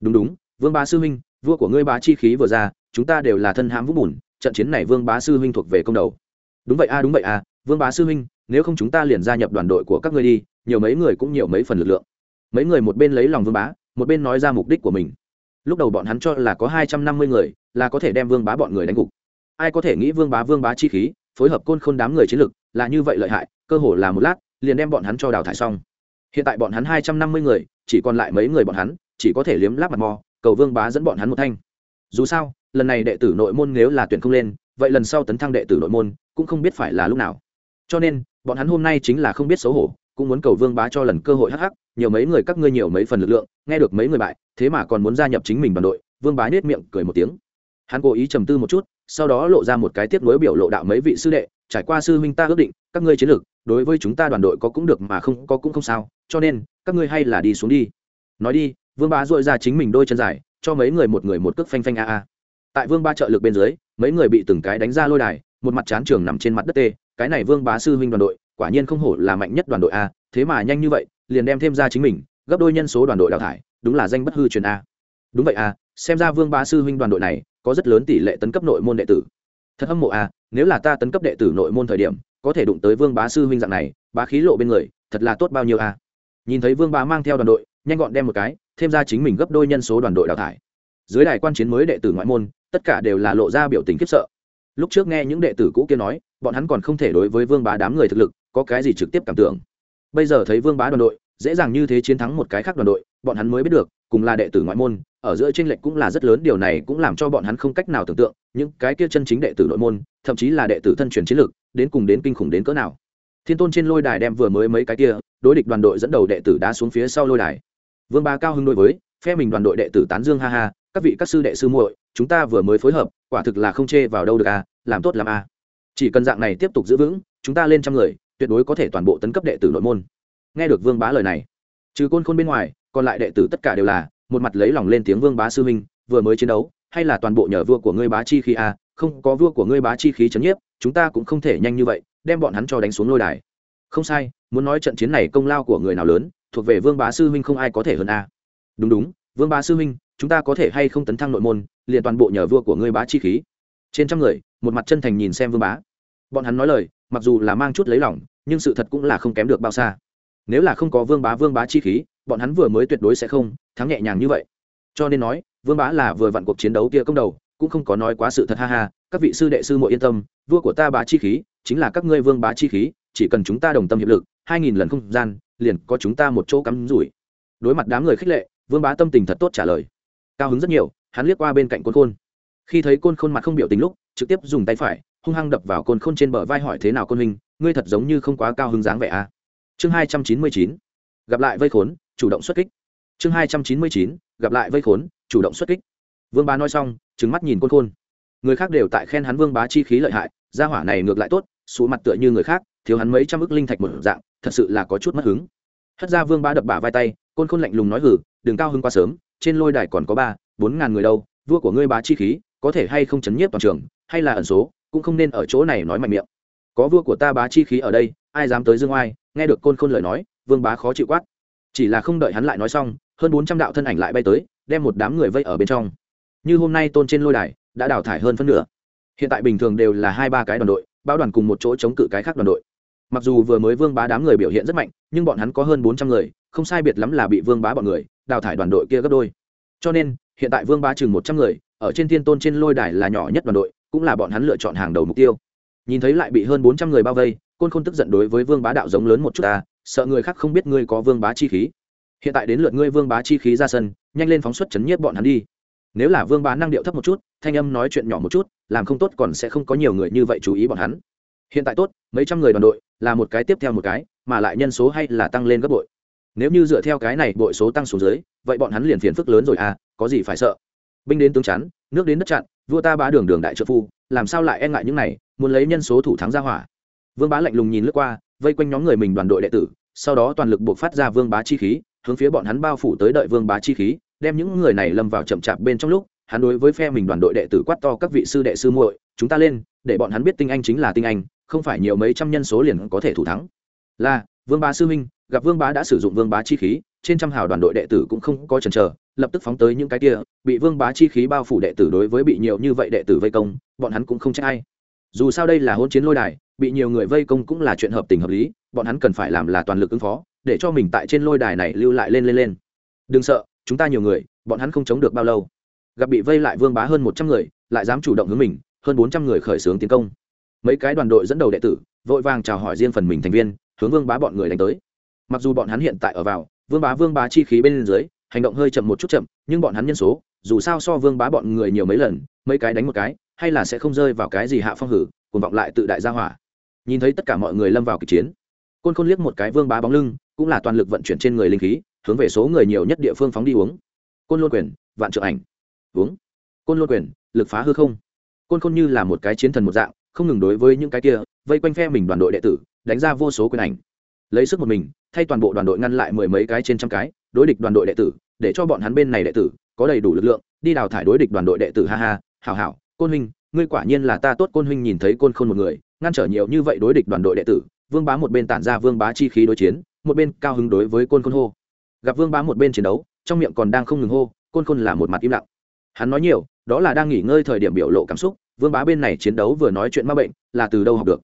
Đúng đúng, vương bá sư huynh, vua của ngươi bá chi khí vừa ra, chúng ta đều là thân hãm vũ bùn, trận chiến này vương bá sư huynh thuộc về công đầu. Đúng vậy a đúng vậy a vương bá sư huynh, nếu không chúng ta liền gia nhập đoàn đội của các ngươi đi, nhiều mấy người cũng nhiều mấy phần lực lượng. Mấy người một bên lấy lòng vương bá, một bên nói ra mục đích của mình. Lúc đầu bọn hắn cho là có hai trăm năm mươi người, là có thể đem vương bá bọn người đánh gục. Ai có thể nghĩ vương bá vương bá chi khí, phối hợp côn khôn đám người chiến lực, là như vậy lợi hại, cơ hồ là một lát, liền đem bọn hắn cho đào thải xong hiện tại bọn hắn hai trăm năm mươi người, chỉ còn lại mấy người bọn hắn, chỉ có thể liếm láp mặt mò, cầu vương bá dẫn bọn hắn một thanh. Dù sao, lần này đệ tử nội môn nếu là tuyển không lên, vậy lần sau tấn thăng đệ tử nội môn cũng không biết phải là lúc nào. Cho nên, bọn hắn hôm nay chính là không biết xấu hổ, cũng muốn cầu vương bá cho lần cơ hội hắc hắc, nhiều mấy người các ngươi nhiều mấy phần lực lượng, nghe được mấy người bại, thế mà còn muốn gia nhập chính mình đoàn đội, vương bá nết miệng cười một tiếng. Hắn cố ý trầm tư một chút sau đó lộ ra một cái tiếp nối biểu lộ đạo mấy vị sư đệ, trải qua sư huynh ta ước định, các ngươi chiến lược, đối với chúng ta đoàn đội có cũng được mà không, có cũng không sao, cho nên, các ngươi hay là đi xuống đi. Nói đi, vương bá dội ra chính mình đôi chân dài, cho mấy người một người một cước phanh phanh a a. Tại vương ba trợ lực bên dưới, mấy người bị từng cái đánh ra lôi đài, một mặt chán trường nằm trên mặt đất tê, cái này vương bá sư huynh đoàn đội, quả nhiên không hổ là mạnh nhất đoàn đội a, thế mà nhanh như vậy, liền đem thêm ra chính mình, gấp đôi nhân số đoàn đội đào thải, đúng là danh bất hư truyền a. Đúng vậy a xem ra vương bá sư huynh đoàn đội này có rất lớn tỷ lệ tấn cấp nội môn đệ tử. Thật hâm mộ a nếu là ta tấn cấp đệ tử nội môn thời điểm, có thể đụng tới vương bá sư huynh dạng này, bá khí lộ bên người, thật là tốt bao nhiêu a nhìn thấy vương bá mang theo đoàn đội, nhanh gọn đem một cái, thêm ra chính mình gấp đôi nhân số đoàn đội đào thải. Dưới đài quan chiến mới đệ tử ngoại môn, tất cả đều là lộ ra biểu tình khiếp sợ. Lúc trước nghe những đệ tử cũ kia nói, bọn hắn còn không thể đối với vương bá đám người thực lực có cái gì trực tiếp cảm tưởng. Bây giờ thấy vương bá đoàn đội, dễ dàng như thế chiến thắng một cái khác đoàn đội bọn hắn mới biết được, cùng là đệ tử ngoại môn, ở giữa tranh lệch cũng là rất lớn, điều này cũng làm cho bọn hắn không cách nào tưởng tượng, những cái kia chân chính đệ tử nội môn, thậm chí là đệ tử thân truyền chiến lược đến cùng đến kinh khủng đến cỡ nào. Thiên tôn trên lôi đài đem vừa mới mấy cái kia, đối địch đoàn đội dẫn đầu đệ tử đá xuống phía sau lôi đài. Vương ba cao hưng đối với, phe mình đoàn đội đệ tử tán dương ha ha, các vị các sư đệ sư muội, chúng ta vừa mới phối hợp, quả thực là không chê vào đâu được à làm tốt làm à. chỉ cần dạng này tiếp tục giữ vững, chúng ta lên trăm người, tuyệt đối có thể toàn bộ tấn cấp đệ tử nội môn. Nghe được vương bá lời này, trừ côn khôn bên ngoài còn lại đệ tử tất cả đều là, một mặt lấy lòng lên tiếng vương bá sư huynh, vừa mới chiến đấu, hay là toàn bộ nhờ vua của ngươi bá chi khí a, không có vua của ngươi bá chi khí chấn nhiếp, chúng ta cũng không thể nhanh như vậy, đem bọn hắn cho đánh xuống lôi đài. Không sai, muốn nói trận chiến này công lao của người nào lớn, thuộc về vương bá sư huynh không ai có thể hơn a. Đúng đúng, vương bá sư huynh, chúng ta có thể hay không tấn thăng nội môn, liền toàn bộ nhờ vua của ngươi bá chi khí. Trên trăm người, một mặt chân thành nhìn xem vương bá. Bọn hắn nói lời, mặc dù là mang chút lấy lòng, nhưng sự thật cũng là không kém được bao xa. Nếu là không có vương bá vương bá chi khí bọn hắn vừa mới tuyệt đối sẽ không, thắng nhẹ nhàng như vậy. Cho nên nói, vương bá là vừa vặn cuộc chiến đấu kia công đầu, cũng không có nói quá sự thật ha ha, các vị sư đệ sư muội yên tâm, vua của ta bá chi khí, chính là các ngươi vương bá chi khí, chỉ cần chúng ta đồng tâm hiệp lực, hai nghìn lần không gian, liền có chúng ta một chỗ cắm rủi. Đối mặt đám người khích lệ, vương bá tâm tình thật tốt trả lời. Cao hứng rất nhiều, hắn liếc qua bên cạnh côn khôn. Khi thấy côn khôn mặt không biểu tình lúc, trực tiếp dùng tay phải, hung hăng đập vào côn khôn trên bờ vai hỏi, thế nào côn hình ngươi thật giống như không quá cao hứng dáng vẻ à. chương hai trăm chín mươi chín. Gặp lại vây khốn chủ động xuất kích. Chương hai trăm chín mươi chín, gặp lại vây khốn, chủ động xuất kích. Vương bá nói xong trứng mắt nhìn côn khôn. Người khác đều tại khen hắn vương bá chi khí lợi hại, gia hỏa này ngược lại tốt xuống mặt tựa như người khác, thiếu hắn mấy trăm ức linh thạch một dạng, thật sự là có chút mất hứng. Hất ra vương bá đập bả vai tay, côn khôn lạnh lùng nói hử đừng cao hứng quá sớm, trên lôi đài còn có ba, bốn ngàn người đâu, vua của ngươi bá chi khí, có thể hay không chấn nhiếp toàn trường, hay là ẩn số, cũng không nên ở chỗ này nói mạnh miệng. Có vua của ta bá chi khí ở đây, ai dám tới dương oai, nghe được côn khôn lời nói, vương bá khó chịu quát chỉ là không đợi hắn lại nói xong, hơn bốn trăm đạo thân ảnh lại bay tới, đem một đám người vây ở bên trong. Như hôm nay tôn trên lôi đài, đã đào thải hơn phân nửa. Hiện tại bình thường đều là hai ba cái đoàn đội bao đoàn cùng một chỗ chống cự cái khác đoàn đội. Mặc dù vừa mới vương bá đám người biểu hiện rất mạnh, nhưng bọn hắn có hơn bốn trăm người, không sai biệt lắm là bị vương bá bọn người đào thải đoàn đội kia gấp đôi. Cho nên, hiện tại vương bá chừng một trăm người, ở trên thiên tôn trên lôi đài là nhỏ nhất đoàn đội, cũng là bọn hắn lựa chọn hàng đầu mục tiêu. Nhìn thấy lại bị hơn bốn trăm người bao vây, côn khôn tức giận đối với vương bá đạo giống lớn một chút ta sợ người khác không biết ngươi có vương bá chi khí. Hiện tại đến lượt ngươi vương bá chi khí ra sân, nhanh lên phóng xuất chấn nhiếp bọn hắn đi. Nếu là vương bá năng điệu thấp một chút, thanh âm nói chuyện nhỏ một chút, làm không tốt còn sẽ không có nhiều người như vậy chú ý bọn hắn. Hiện tại tốt, mấy trăm người đoàn đội, là một cái tiếp theo một cái, mà lại nhân số hay là tăng lên gấp bội. Nếu như dựa theo cái này bội số tăng xuống dưới, vậy bọn hắn liền phiền phức lớn rồi à có gì phải sợ? Binh đến tướng chắn, nước đến đất chặn, vua ta bá đường đường đại trợ phu, làm sao lại e ngại những này, muốn lấy nhân số thủ thắng ra hỏa? Vương bá lạnh lùng nhìn lướt qua, vây quanh nhóm người mình đoàn đội đệ tử sau đó toàn lực buộc phát ra vương bá chi khí, hướng phía bọn hắn bao phủ tới đợi vương bá chi khí, đem những người này lâm vào chậm chạp bên trong lúc, hắn đối với phe mình đoàn đội đệ tử quát to các vị sư đệ sư muội, chúng ta lên, để bọn hắn biết tinh anh chính là tinh anh, không phải nhiều mấy trăm nhân số liền có thể thủ thắng. Là, vương bá sư minh gặp vương bá đã sử dụng vương bá chi khí, trên trăm hào đoàn đội đệ tử cũng không có chần chờ, lập tức phóng tới những cái kia, bị vương bá chi khí bao phủ đệ tử đối với bị nhiều như vậy đệ tử vây công, bọn hắn cũng không trách ai. Dù sao đây là hôn chiến lôi đài, bị nhiều người vây công cũng là chuyện hợp tình hợp lý bọn hắn cần phải làm là toàn lực ứng phó, để cho mình tại trên lôi đài này lưu lại lên lên lên. Đừng sợ, chúng ta nhiều người, bọn hắn không chống được bao lâu. Gặp bị vây lại vương bá hơn một trăm người, lại dám chủ động hướng mình, hơn bốn trăm người khởi xướng tiến công. Mấy cái đoàn đội dẫn đầu đệ tử, vội vàng chào hỏi riêng phần mình thành viên, hướng vương bá bọn người đánh tới. Mặc dù bọn hắn hiện tại ở vào, vương bá vương bá chi khí bên dưới, hành động hơi chậm một chút chậm, nhưng bọn hắn nhân số, dù sao so vương bá bọn người nhiều mấy lần, mấy cái đánh một cái, hay là sẽ không rơi vào cái gì hạ phong hử cùng vọng lại tự đại gia hỏa. Nhìn thấy tất cả mọi người lâm vào kịch chiến côn khôn liếc một cái vương bá bóng lưng, cũng là toàn lực vận chuyển trên người linh khí, hướng về số người nhiều nhất địa phương phóng đi uống. Côn lôn quyền, vạn trợ ảnh. Uống. Côn lôn quyền, lực phá hư không. Côn khôn như là một cái chiến thần một dạng, không ngừng đối với những cái kia, vây quanh phe mình đoàn đội đệ tử, đánh ra vô số quyền ảnh. Lấy sức một mình, thay toàn bộ đoàn đội ngăn lại mười mấy cái trên trăm cái, đối địch đoàn đội đệ tử, để cho bọn hắn bên này đệ tử, có đầy đủ lực lượng, đi đào thải đối địch đoàn đội đệ tử, ha ha, hảo hảo, côn huynh, ngươi quả nhiên là ta tốt, côn huynh nhìn thấy côn khôn một người, ngăn trở nhiều như vậy đối địch đoàn đội đệ tử vương bá một bên tản ra vương bá chi khí đối chiến, một bên cao hứng đối với côn khôn hô. Gặp vương bá một bên chiến đấu, trong miệng còn đang không ngừng hô, côn khôn là một mặt im lặng. Hắn nói nhiều, đó là đang nghỉ ngơi thời điểm biểu lộ cảm xúc, vương bá bên này chiến đấu vừa nói chuyện ma bệnh, là từ đâu học được?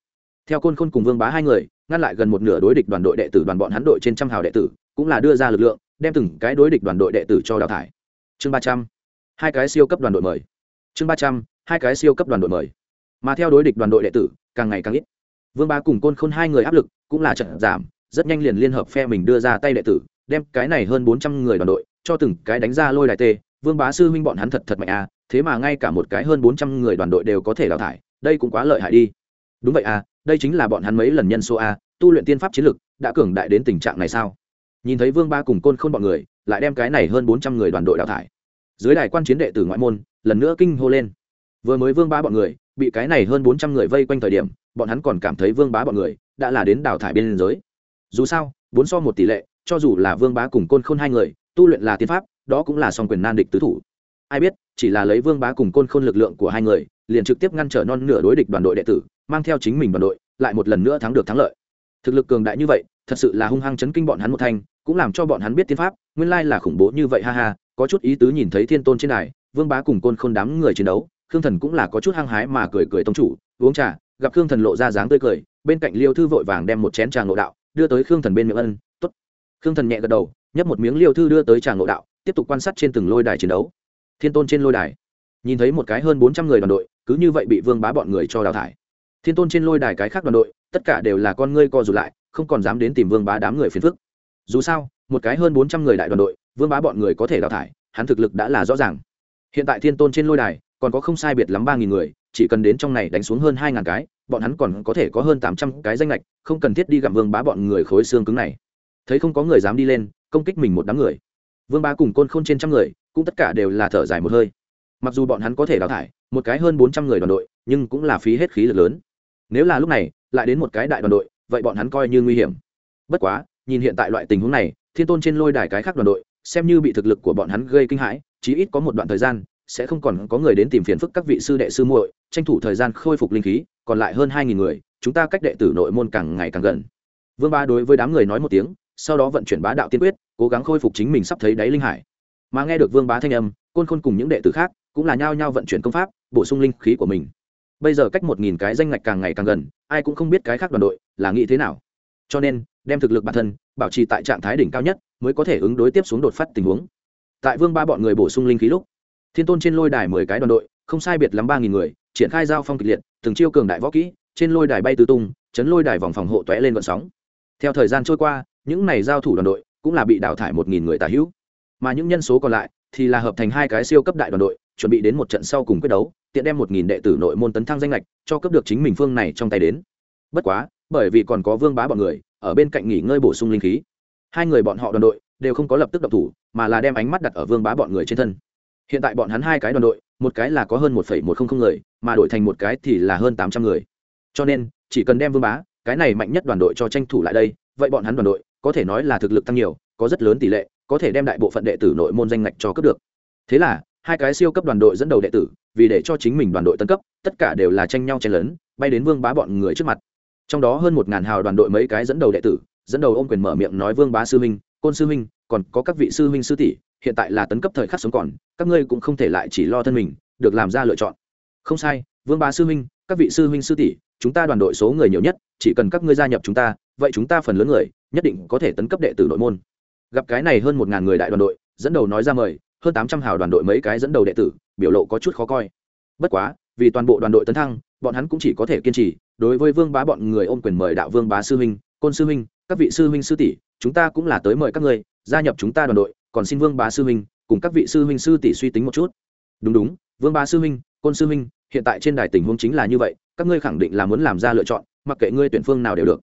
Theo côn khôn cùng vương bá hai người, ngăn lại gần một nửa đối địch đoàn đội đệ tử đoàn bọn hắn đội trên trăm hào đệ tử, cũng là đưa ra lực lượng, đem từng cái đối địch đoàn đội đệ tử cho đào thải. Chương ba trăm, hai cái siêu cấp đoàn đội mời. Chương ba trăm, hai cái siêu cấp đoàn đội mời. Mà theo đối địch đoàn đội đệ tử, càng ngày càng ít vương ba cùng côn khôn hai người áp lực cũng là trận giảm, rất nhanh liền liên hợp phe mình đưa ra tay đệ tử, đem cái này hơn bốn trăm người đoàn đội cho từng cái đánh ra lôi đài tê. Vương bá sư huynh bọn hắn thật thật mạnh à thế mà ngay cả một cái hơn bốn trăm người đoàn đội đều có thể đào thải, đây cũng quá lợi hại đi. Đúng vậy à đây chính là bọn hắn mấy lần nhân số a tu luyện tiên pháp chiến lực đã cường đại đến tình trạng này sao? Nhìn thấy vương ba cùng côn khôn bọn người, lại đem cái này hơn bốn trăm người đoàn đội đào thải. Dưới đài quan chiến đệ tử ngoại môn, lần nữa kinh hô lên. Vừa mới vương ba bọn người bị cái này hơn bốn trăm người vây quanh thời điểm, bọn hắn còn cảm thấy vương bá bọn người đã là đến đào thải biên giới. Dù sao, bốn so một tỷ lệ, cho dù là vương bá cùng côn khôn hai người, tu luyện là tiên pháp, đó cũng là song quyền nan địch tứ thủ. Ai biết, chỉ là lấy vương bá cùng côn khôn lực lượng của hai người, liền trực tiếp ngăn trở non nửa đối địch đoàn đội đệ tử, mang theo chính mình đoàn đội, lại một lần nữa thắng được thắng lợi. Thực lực cường đại như vậy, thật sự là hung hăng chấn kinh bọn hắn một thanh cũng làm cho bọn hắn biết tiên pháp, nguyên lai là khủng bố như vậy ha ha, có chút ý tứ nhìn thấy thiên tôn trên đài, vương bá cùng côn khôn đám người chiến đấu khương thần cũng là có chút hăng hái mà cười cười tông chủ, uống trà. Gặp khương thần lộ ra dáng tươi cười, bên cạnh liêu thư vội vàng đem một chén trà ngộ đạo, đưa tới khương thần bên miệng ân t ố t khương thần nhẹ gật đầu, nhấp một miếng liêu thư đưa tới trà ngộ đạo, tiếp tục quan sát trên từng lôi đài chiến đấu. Thiên tôn trên lôi đài, nhìn thấy một cái hơn bốn trăm người đoàn đội, cứ như vậy bị vương bá bọn người cho đào thải. Thiên tôn trên lôi đài cái khác đoàn đội, tất cả đều là con ngươi co rụt lại, không còn dám đến tìm vương bá đám người phiền phức. Dù sao, một cái hơn bốn trăm người đại đoàn đội, vương bá bọn người có thể đào thải, hắn thực lực đã là rõ ràng. Hiện tại thiên tôn trên lôi đài còn có không sai biệt lắm ba nghìn người, chỉ cần đến trong này đánh xuống hơn hai ngàn cái, bọn hắn còn có thể có hơn tám trăm cái danh lệch không cần thiết đi gặm vương bá bọn người khối xương cứng này. Thấy không có người dám đi lên, công kích mình một đám người. Vương bá cùng côn khôn trên trăm người, cũng tất cả đều là thở dài một hơi. Mặc dù bọn hắn có thể đào thải, một cái hơn bốn trăm người đoàn đội, nhưng cũng là phí hết khí lực lớn. Nếu là lúc này, lại đến một cái đại đoàn đội, vậy bọn hắn coi như nguy hiểm. Bất quá, nhìn hiện tại loại tình huống này, thiên tôn trên lôi đài cái khác đoàn đội, xem như bị thực lực của bọn hắn gây kinh hãi, chí ít có một đoạn thời gian sẽ không còn có người đến tìm phiền phức các vị sư đệ sư muội, tranh thủ thời gian khôi phục linh khí, còn lại hơn hai nghìn người, chúng ta cách đệ tử nội môn càng ngày càng gần. Vương ba đối với đám người nói một tiếng, sau đó vận chuyển bá đạo tiên quyết, cố gắng khôi phục chính mình sắp thấy đáy linh hải. Mà nghe được vương bá thanh âm, côn khôn cùng những đệ tử khác cũng là nhao nhao vận chuyển công pháp, bổ sung linh khí của mình. Bây giờ cách một nghìn cái danh ngạch càng ngày càng gần, ai cũng không biết cái khác đoàn đội là nghĩ thế nào. Cho nên, đem thực lực bản thân bảo trì tại trạng thái đỉnh cao nhất, mới có thể ứng đối tiếp xuống đột phát tình huống. Tại vương ba bọn người bổ sung linh khí lúc thiên tôn trên lôi đài mười cái đoàn đội, không sai biệt lắm ba nghìn người, triển khai giao phong kịch liệt, từng chiêu cường đại võ kỹ, trên lôi đài bay tứ tung, chấn lôi đài vòng phòng hộ tóe lên vận sóng. Theo thời gian trôi qua, những này giao thủ đoàn đội cũng là bị đào thải một nghìn người tả hữu. Mà những nhân số còn lại thì là hợp thành hai cái siêu cấp đại đoàn đội, chuẩn bị đến một trận sau cùng quyết đấu, tiện đem một nghìn đệ tử nội môn tấn thăng danh lệch cho cấp được chính mình phương này trong tay đến. Bất quá, bởi vì còn có vương bá bọn người, ở bên cạnh nghỉ ngơi bổ sung linh khí. Hai người bọn họ đoàn đội đều không có lập tức đập thủ, mà là đem ánh mắt đặt ở vương bá bọn người trên thân hiện tại bọn hắn hai cái đoàn đội, một cái là có hơn một một trăm linh người, mà đổi thành một cái thì là hơn tám trăm người. Cho nên, chỉ cần đem vương bá, cái này mạnh nhất đoàn đội cho tranh thủ lại đây, vậy bọn hắn đoàn đội, có thể nói là thực lực tăng nhiều, có rất lớn tỷ lệ, có thể đem đại bộ phận đệ tử nội môn danh ngạch cho cấp được. Thế là, hai cái siêu cấp đoàn đội dẫn đầu đệ tử, vì để cho chính mình đoàn đội tân cấp, tất cả đều là tranh nhau chen lớn bay đến vương bá bọn người trước mặt. Trong đó hơn một ngàn hào đoàn đội mấy cái dẫn đầu đệ tử, dẫn đầu ôm quyền mở miệng nói, vương bá sư huynh, côn sư huynh, còn có các vị sư huynh sư tỷ hiện tại là tấn cấp thời khắc sống còn, các ngươi cũng không thể lại chỉ lo thân mình, được làm ra lựa chọn. Không sai, vương bá sư huynh, các vị sư huynh sư tỷ, chúng ta đoàn đội số người nhiều nhất, chỉ cần các ngươi gia nhập chúng ta, vậy chúng ta phần lớn người, nhất định có thể tấn cấp đệ tử nội môn. Gặp cái này hơn một ngàn người đại đoàn đội, dẫn đầu nói ra mời, hơn tám trăm hào đoàn đội mấy cái dẫn đầu đệ tử, biểu lộ có chút khó coi. Bất quá, vì toàn bộ đoàn đội tấn thăng, bọn hắn cũng chỉ có thể kiên trì, đối với vương bá bọn người ôm quyền mời đạo vương bá sư huynh, côn sư huynh, các vị sư huynh sư tỷ, chúng ta cũng là tới mời các ngươi, gia nhập chúng ta đoàn đội còn xin vương bá sư huynh, cùng các vị sư huynh sư tỷ suy tính một chút. Đúng đúng, vương bá sư huynh, côn sư huynh, hiện tại trên đài tình huống chính là như vậy, các ngươi khẳng định là muốn làm ra lựa chọn, mặc kệ ngươi tuyển phương nào đều được.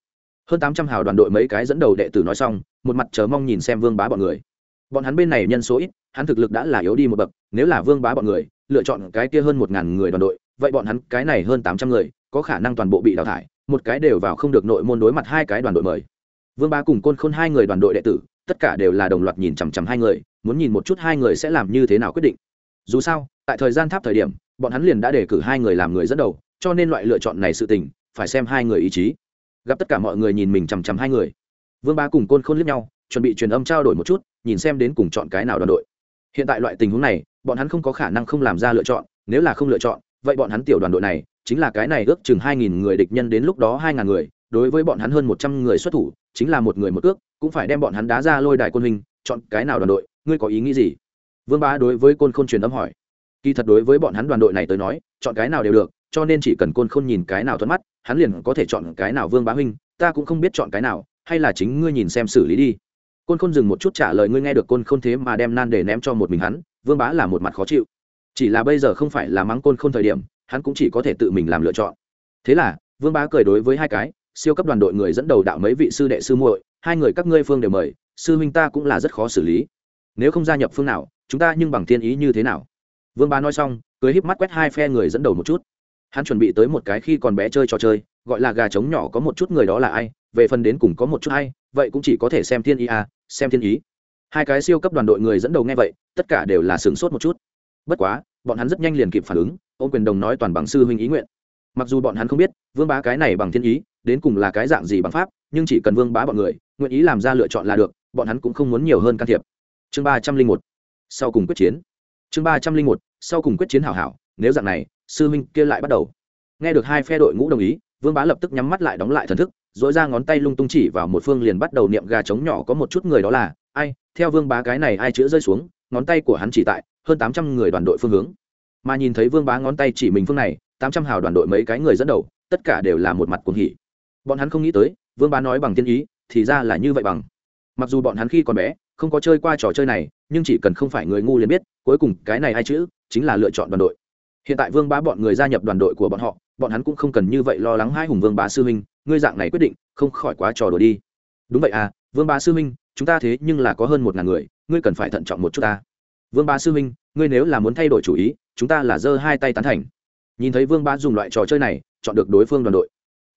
Hơn tám trăm hào đoàn đội mấy cái dẫn đầu đệ tử nói xong, một mặt chờ mong nhìn xem vương bá bọn người. Bọn hắn bên này nhân số ít, hắn thực lực đã là yếu đi một bậc, nếu là vương bá bọn người, lựa chọn cái kia hơn một ngàn người đoàn đội, vậy bọn hắn cái này hơn tám trăm người, có khả năng toàn bộ bị đào thải, một cái đều vào không được nội môn đối mặt hai cái đoàn đội mời. Vương bá cùng côn khôn hai người đoàn đội đệ tử tất cả đều là đồng loạt nhìn chằm chằm hai người, muốn nhìn một chút hai người sẽ làm như thế nào quyết định. Dù sao, tại thời gian tháp thời điểm, bọn hắn liền đã đề cử hai người làm người dẫn đầu, cho nên loại lựa chọn này sự tình, phải xem hai người ý chí. Gặp tất cả mọi người nhìn mình chằm chằm hai người, vương bá cùng côn khôn liếc nhau, chuẩn bị truyền âm trao đổi một chút, nhìn xem đến cùng chọn cái nào đoàn đội. Hiện tại loại tình huống này, bọn hắn không có khả năng không làm ra lựa chọn, nếu là không lựa chọn, vậy bọn hắn tiểu đoàn đội này, chính là cái này ước chừng hai nghìn người địch nhân đến lúc đó hai ngàn người, đối với bọn hắn hơn một trăm người xuất thủ, chính là một người một ước cũng phải đem bọn hắn đá ra lôi đài quân hình chọn cái nào đoàn đội, ngươi có ý nghĩ gì? Vương bá đối với côn khôn truyền âm hỏi. Kỳ thật đối với bọn hắn đoàn đội này tới nói, chọn cái nào đều được, cho nên chỉ cần côn khôn nhìn cái nào thuận mắt, hắn liền có thể chọn cái nào vương bá huynh, ta cũng không biết chọn cái nào, hay là chính ngươi nhìn xem xử lý đi. Côn khôn dừng một chút trả lời ngươi nghe được côn khôn thế mà đem nan để ném cho một mình hắn, vương bá là một mặt khó chịu. Chỉ là bây giờ không phải là mắng côn khôn thời điểm, hắn cũng chỉ có thể tự mình làm lựa chọn. Thế là, vương bá cười đối với hai cái, siêu cấp đoàn đội người dẫn đầu đạo mấy vị sư đệ sư muội hai người các ngươi phương đều mời, sư huynh ta cũng là rất khó xử lý. Nếu không gia nhập phương nào, chúng ta nhưng bằng thiên ý như thế nào? Vương bá nói xong cưới híp mắt quét hai phe người dẫn đầu một chút. Hắn chuẩn bị tới một cái khi còn bé chơi trò chơi, gọi là gà trống nhỏ có một chút người đó là ai, về phần đến cùng có một chút hay vậy cũng chỉ có thể xem thiên ý à xem thiên ý. Hai cái siêu cấp đoàn đội người dẫn đầu nghe vậy, tất cả đều là sửng sốt một chút. Bất quá, bọn hắn rất nhanh liền kịp phản ứng ô quyền đồng nói toàn bằng sư huynh ý nguyện. Mặc dù bọn hắn không biết, vương bá cái này bằng thiên ý, đến cùng là cái dạng gì bằng pháp, nhưng chỉ cần vương bá bọn người nguyện ý làm ra lựa chọn là được, bọn hắn cũng không muốn nhiều hơn can thiệp. Chương ba trăm linh một, sau cùng quyết chiến. Chương ba trăm linh một, sau cùng quyết chiến hảo hảo, nếu dạng này, sư minh kia lại bắt đầu. Nghe được hai phe đội ngũ đồng ý, vương bá lập tức nhắm mắt lại đóng lại thần thức dỗi ra ngón tay lung tung chỉ vào một phương liền bắt đầu niệm gà trống nhỏ có một chút người đó là, ai, theo vương bá cái này ai chữa rơi xuống, ngón tay của hắn chỉ tại hơn tám trăm người đoàn đội phương hướng. Mà nhìn thấy vương bá ngón tay chỉ mình phương này, tám trăm hào đoàn đội mấy cái người dẫn đầu, tất cả đều là một mặt cuồng hỉ. Bọn hắn không nghĩ tới, vương bá nói bằng tiên ý thì ra là như vậy bằng. Mặc dù bọn hắn khi còn bé, không có chơi qua trò chơi này, nhưng chỉ cần không phải người ngu liền biết, cuối cùng cái này ai chữ chính là lựa chọn đoàn đội. Hiện tại vương bá bọn người gia nhập đoàn đội của bọn họ, bọn hắn cũng không cần như vậy lo lắng hai hùng vương bá sư huynh, ngươi dạng này quyết định, không khỏi quá trò đùa đi. Đúng vậy à vương bá sư huynh, chúng ta thế nhưng là có hơn một ngàn người, ngươi cần phải thận trọng một chút ta. Vương bá sư huynh, ngươi nếu là muốn thay đổi chủ ý, chúng ta là giơ hai tay tán thành. Nhìn thấy vương bá dùng loại trò chơi này, chọn được đối phương đoàn đội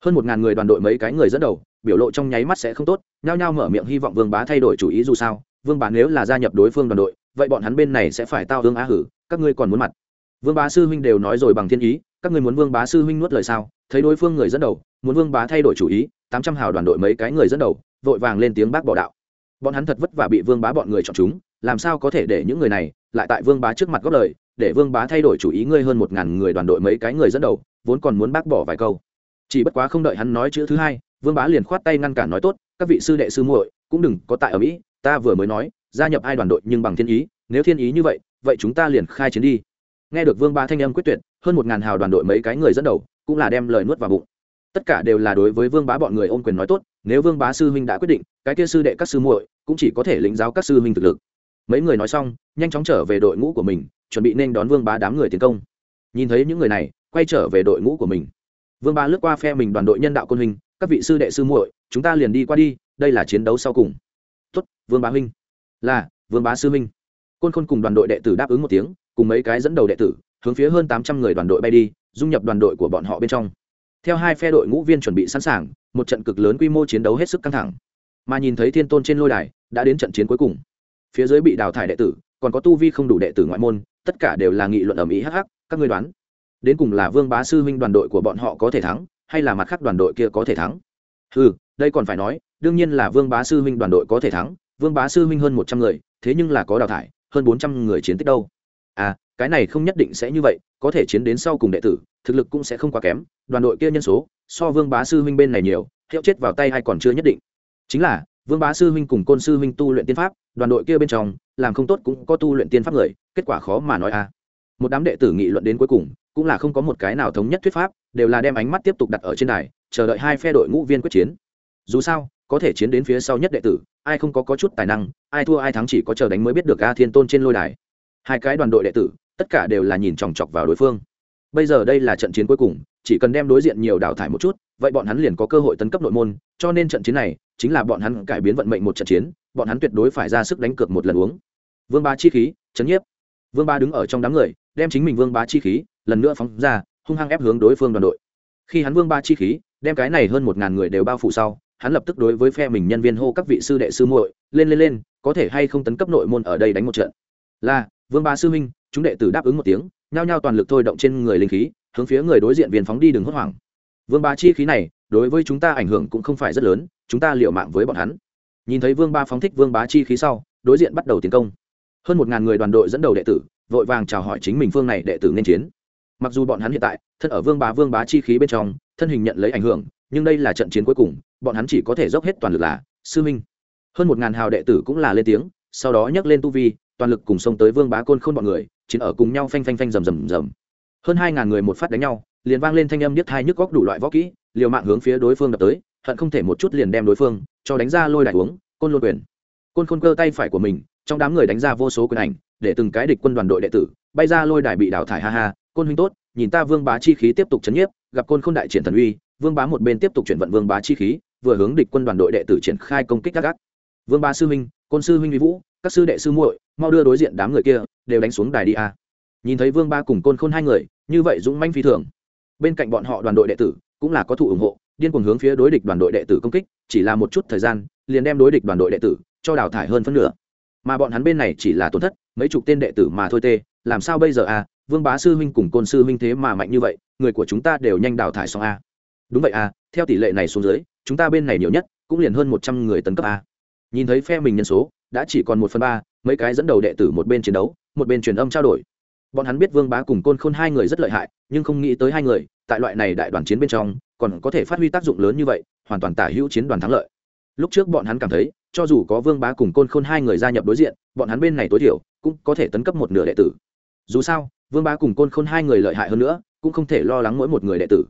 hơn một ngàn người đoàn đội mấy cái người dẫn đầu, biểu lộ trong nháy mắt sẽ không tốt, nhao nhao mở miệng hy vọng vương bá thay đổi chủ ý dù sao. Vương bá nếu là gia nhập đối phương đoàn đội, vậy bọn hắn bên này sẽ phải tao hương á hử, các ngươi còn muốn mặt. Vương bá sư huynh đều nói rồi bằng thiên ý, các ngươi muốn vương bá sư huynh nuốt lời sao? Thấy đối phương người dẫn đầu, muốn vương bá thay đổi chủ ý, tám trăm hào đoàn đội mấy cái người dẫn đầu, vội vàng lên tiếng bác bỏ đạo. Bọn hắn thật vất vả bị vương bá bọn người chọn chúng, làm sao có thể để những người này lại tại vương bá trước mặt góp lời? Để vương bá thay đổi chủ ý, ngươi hơn một ngàn người đoàn đội mấy cái người dẫn đầu, vốn còn muốn bác bỏ vài câu chỉ bất quá không đợi hắn nói chữ thứ hai, vương bá liền khoát tay ngăn cản nói tốt, các vị sư đệ sư muội, cũng đừng có tại ở mỹ, ta vừa mới nói, gia nhập ai đoàn đội nhưng bằng thiên ý, nếu thiên ý như vậy vậy chúng ta liền khai chiến đi. Nghe được vương bá thanh âm quyết tuyệt, hơn một ngàn hào đoàn đội mấy cái người dẫn đầu, cũng là đem lời nuốt vào bụng. Tất cả đều là đối với vương bá bọn người ôm quyền nói tốt, nếu vương bá sư huynh đã quyết định, cái kia sư đệ các sư muội cũng chỉ có thể lĩnh giáo các sư huynh thực lực. Mấy người nói xong, nhanh chóng trở về đội ngũ của mình, chuẩn bị nên đón vương bá đám người tiến công. Nhìn thấy những người này, quay trở về đội ngũ của mình vương bá lướt qua phe mình đoàn đội nhân đạo quân hình, các vị sư đệ sư muội chúng ta liền đi qua đi đây là chiến đấu sau cùng. Tuất vương bá huynh. Là vương bá sư huynh. Côn khôn cùng đoàn đội đệ tử đáp ứng một tiếng cùng mấy cái dẫn đầu đệ tử hướng phía hơn tám trăm người đoàn đội bay đi dung nhập đoàn đội của bọn họ bên trong. Theo hai phe đội ngũ viên chuẩn bị sẵn sàng một trận cực lớn quy mô chiến đấu hết sức căng thẳng. Mà nhìn thấy thiên tôn trên lôi đài đã đến trận chiến cuối cùng. Phía dưới bị đào thải đệ tử còn có tu vi không đủ đệ tử ngoại môn tất cả đều là nghị luận ở mỹ hắc hắc các ngươi đoán đến cùng là vương bá sư huynh đoàn đội của bọn họ có thể thắng, hay là mặt khác đoàn đội kia có thể thắng? Ừ đây còn phải nói, đương nhiên là vương bá sư huynh đoàn đội có thể thắng, vương bá sư huynh hơn một trăm người, thế nhưng là có đào thải, hơn bốn trăm người chiến tích đâu. À cái này không nhất định sẽ như vậy, có thể chiến đến sau cùng đệ tử, thực lực cũng sẽ không quá kém, đoàn đội kia nhân số, so vương bá sư huynh bên này nhiều, hiệu chết vào tay hay còn chưa nhất định. Chính là, vương bá sư huynh cùng côn sư huynh tu luyện tiên pháp, đoàn đội kia bên trong, làm không tốt cũng có tu luyện tiên pháp người, kết quả khó mà nói à một đám đệ tử nghị luận đến cuối cùng cũng là không có một cái nào thống nhất thuyết pháp đều là đem ánh mắt tiếp tục đặt ở trên đài chờ đợi hai phe đội ngũ viên quyết chiến. Dù sao có thể chiến đến phía sau nhất đệ tử ai không có, có chút tài năng ai thua ai thắng chỉ có chờ đánh mới biết được a thiên tôn trên lôi đài. Hai cái đoàn đội đệ tử tất cả đều là nhìn chòng chọc vào đối phương. Bây giờ đây là trận chiến cuối cùng chỉ cần đem đối diện nhiều đào thải một chút vậy bọn hắn liền có cơ hội tấn cấp nội môn cho nên trận chiến này chính là bọn hắn cải biến vận mệnh một trận chiến bọn hắn tuyệt đối phải ra sức đánh cược một lần uống. Vương ba chi khí chấn nhiếp. Vương ba đứng ở trong đám người đem chính mình vương bá chi khí lần nữa phóng ra, hung hăng ép hướng đối phương đoàn đội. Khi hắn vương ba chi khí, đem cái này hơn một ngàn người đều bao phủ sau, hắn lập tức đối với phe mình nhân viên hô các vị sư đệ sư muội, lên lên lên, có thể hay không tấn cấp nội môn ở đây đánh một trận? Là, vương ba sư huynh, chúng đệ tử đáp ứng một tiếng, nhao nhao toàn lực thôi động trên người linh khí, hướng phía người đối diện viên phóng đi đừng hốt hoảng. Vương ba chi khí này, đối với chúng ta ảnh hưởng cũng không phải rất lớn, chúng ta liệu mạng với bọn hắn. Nhìn thấy vương ba phóng thích vương bá chi khí sau, đối diện bắt đầu tiến công. Hơn một ngàn người đoàn đội dẫn đầu đệ tử vội vàng chào hỏi chính mình phương này đệ tử nên chiến. Mặc dù bọn hắn hiện tại, thân ở vương bá vương bá chi khí bên trong, thân hình nhận lấy ảnh hưởng, nhưng đây là trận chiến cuối cùng, bọn hắn chỉ có thể dốc hết toàn lực là, sư minh. Hơn một ngàn hào đệ tử cũng là lên tiếng, sau đó nhắc lên tu vi, toàn lực cùng xông tới vương bá côn khôn bọn người, chiến ở cùng nhau phanh phanh phanh rầm rầm rầm. Hơn hai ngàn người một phát đánh nhau, liền vang lên thanh âm nhất thai nhức góc đủ loại võ kỹ, liều mạng hướng phía đối phương đập tới, hận không thể một chút liền đem đối phương cho đánh ra lôi đại uống, côn lôi quyền. Côn khôn cơ tay phải của mình, trong đám người đánh ra vô số quyền ảnh để từng cái địch quân đoàn đội đệ tử, bay ra lôi đài bị đào thải, ha ha, côn huynh tốt, nhìn ta vương bá chi khí tiếp tục chấn nhiếp, gặp côn khôn đại triển thần uy, vương bá một bên tiếp tục chuyển vận vương bá chi khí, vừa hướng địch quân đoàn đội đệ tử triển khai công kích các gác. Vương bá sư huynh, côn sư huynh vi vũ, các sư đệ sư muội, mau đưa đối diện đám người kia, đều đánh xuống đài đi a. Nhìn thấy vương ba cùng côn khôn hai người, như vậy dũng manh phi thường. Bên cạnh bọn họ đoàn đội đệ tử, cũng là có thụ ủng hộ, điên cuồng hướng phía đối địch đoàn đội đệ tử công kích, chỉ là một chút thời gian, liền đem đối địch đoàn đội đệ tử cho đào thải hơn phân nửa mà bọn hắn bên này chỉ là tổn thất, mấy chục tên đệ tử mà thôi tê, làm sao bây giờ a vương bá sư huynh cùng côn sư huynh thế mà mạnh như vậy, người của chúng ta đều nhanh đào thải xong a đúng vậy a theo tỷ lệ này xuống dưới, chúng ta bên này nhiều nhất, cũng liền hơn một trăm người tấn cấp a nhìn thấy phe mình nhân số, đã chỉ còn một phần ba, mấy cái dẫn đầu đệ tử một bên chiến đấu, một bên truyền âm trao đổi. Bọn hắn biết vương bá cùng côn khôn hai người rất lợi hại, nhưng không nghĩ tới hai người, tại loại này đại đoàn chiến bên trong, còn có thể phát huy tác dụng lớn như vậy, hoàn toàn tả hữu chiến đoàn thắng lợi lúc trước bọn hắn cảm thấy, cho dù có vương bá cùng côn khôn hai người gia nhập đối diện, bọn hắn bên này tối thiểu cũng có thể tấn cấp một nửa đệ tử. Dù sao, vương bá cùng côn khôn hai người lợi hại hơn nữa, cũng không thể lo lắng mỗi một người đệ tử.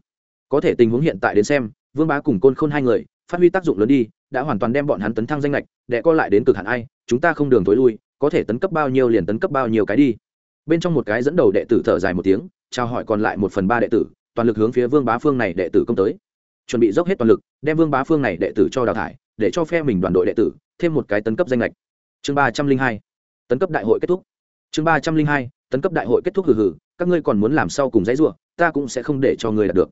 Có thể tình huống hiện tại đến xem, vương bá cùng côn khôn hai người, phát huy tác dụng lớn đi, đã hoàn toàn đem bọn hắn tấn thăng danh lệch đệ co lại đến cực hạn ai, chúng ta không đường tối lui, có thể tấn cấp bao nhiêu liền tấn cấp bao nhiêu cái đi. Bên trong một cái dẫn đầu đệ tử thở dài một tiếng trao hỏi còn lại một phần ba đệ tử, toàn lực hướng phía vương bá phương này đệ tử công tới. Chuẩn bị dốc hết toàn lực, đem vương bá phương này đệ tử cho đào thải để cho phe mình đoàn đội đệ tử, thêm một cái tấn cấp danh lệch. Chương ba trăm linh hai, tấn cấp đại hội kết thúc. Chương ba trăm linh hai, tấn cấp đại hội kết thúc hừ hừ, các ngươi còn muốn làm sao cùng dãy ruộng ta cũng sẽ không để cho ngươi đạt được.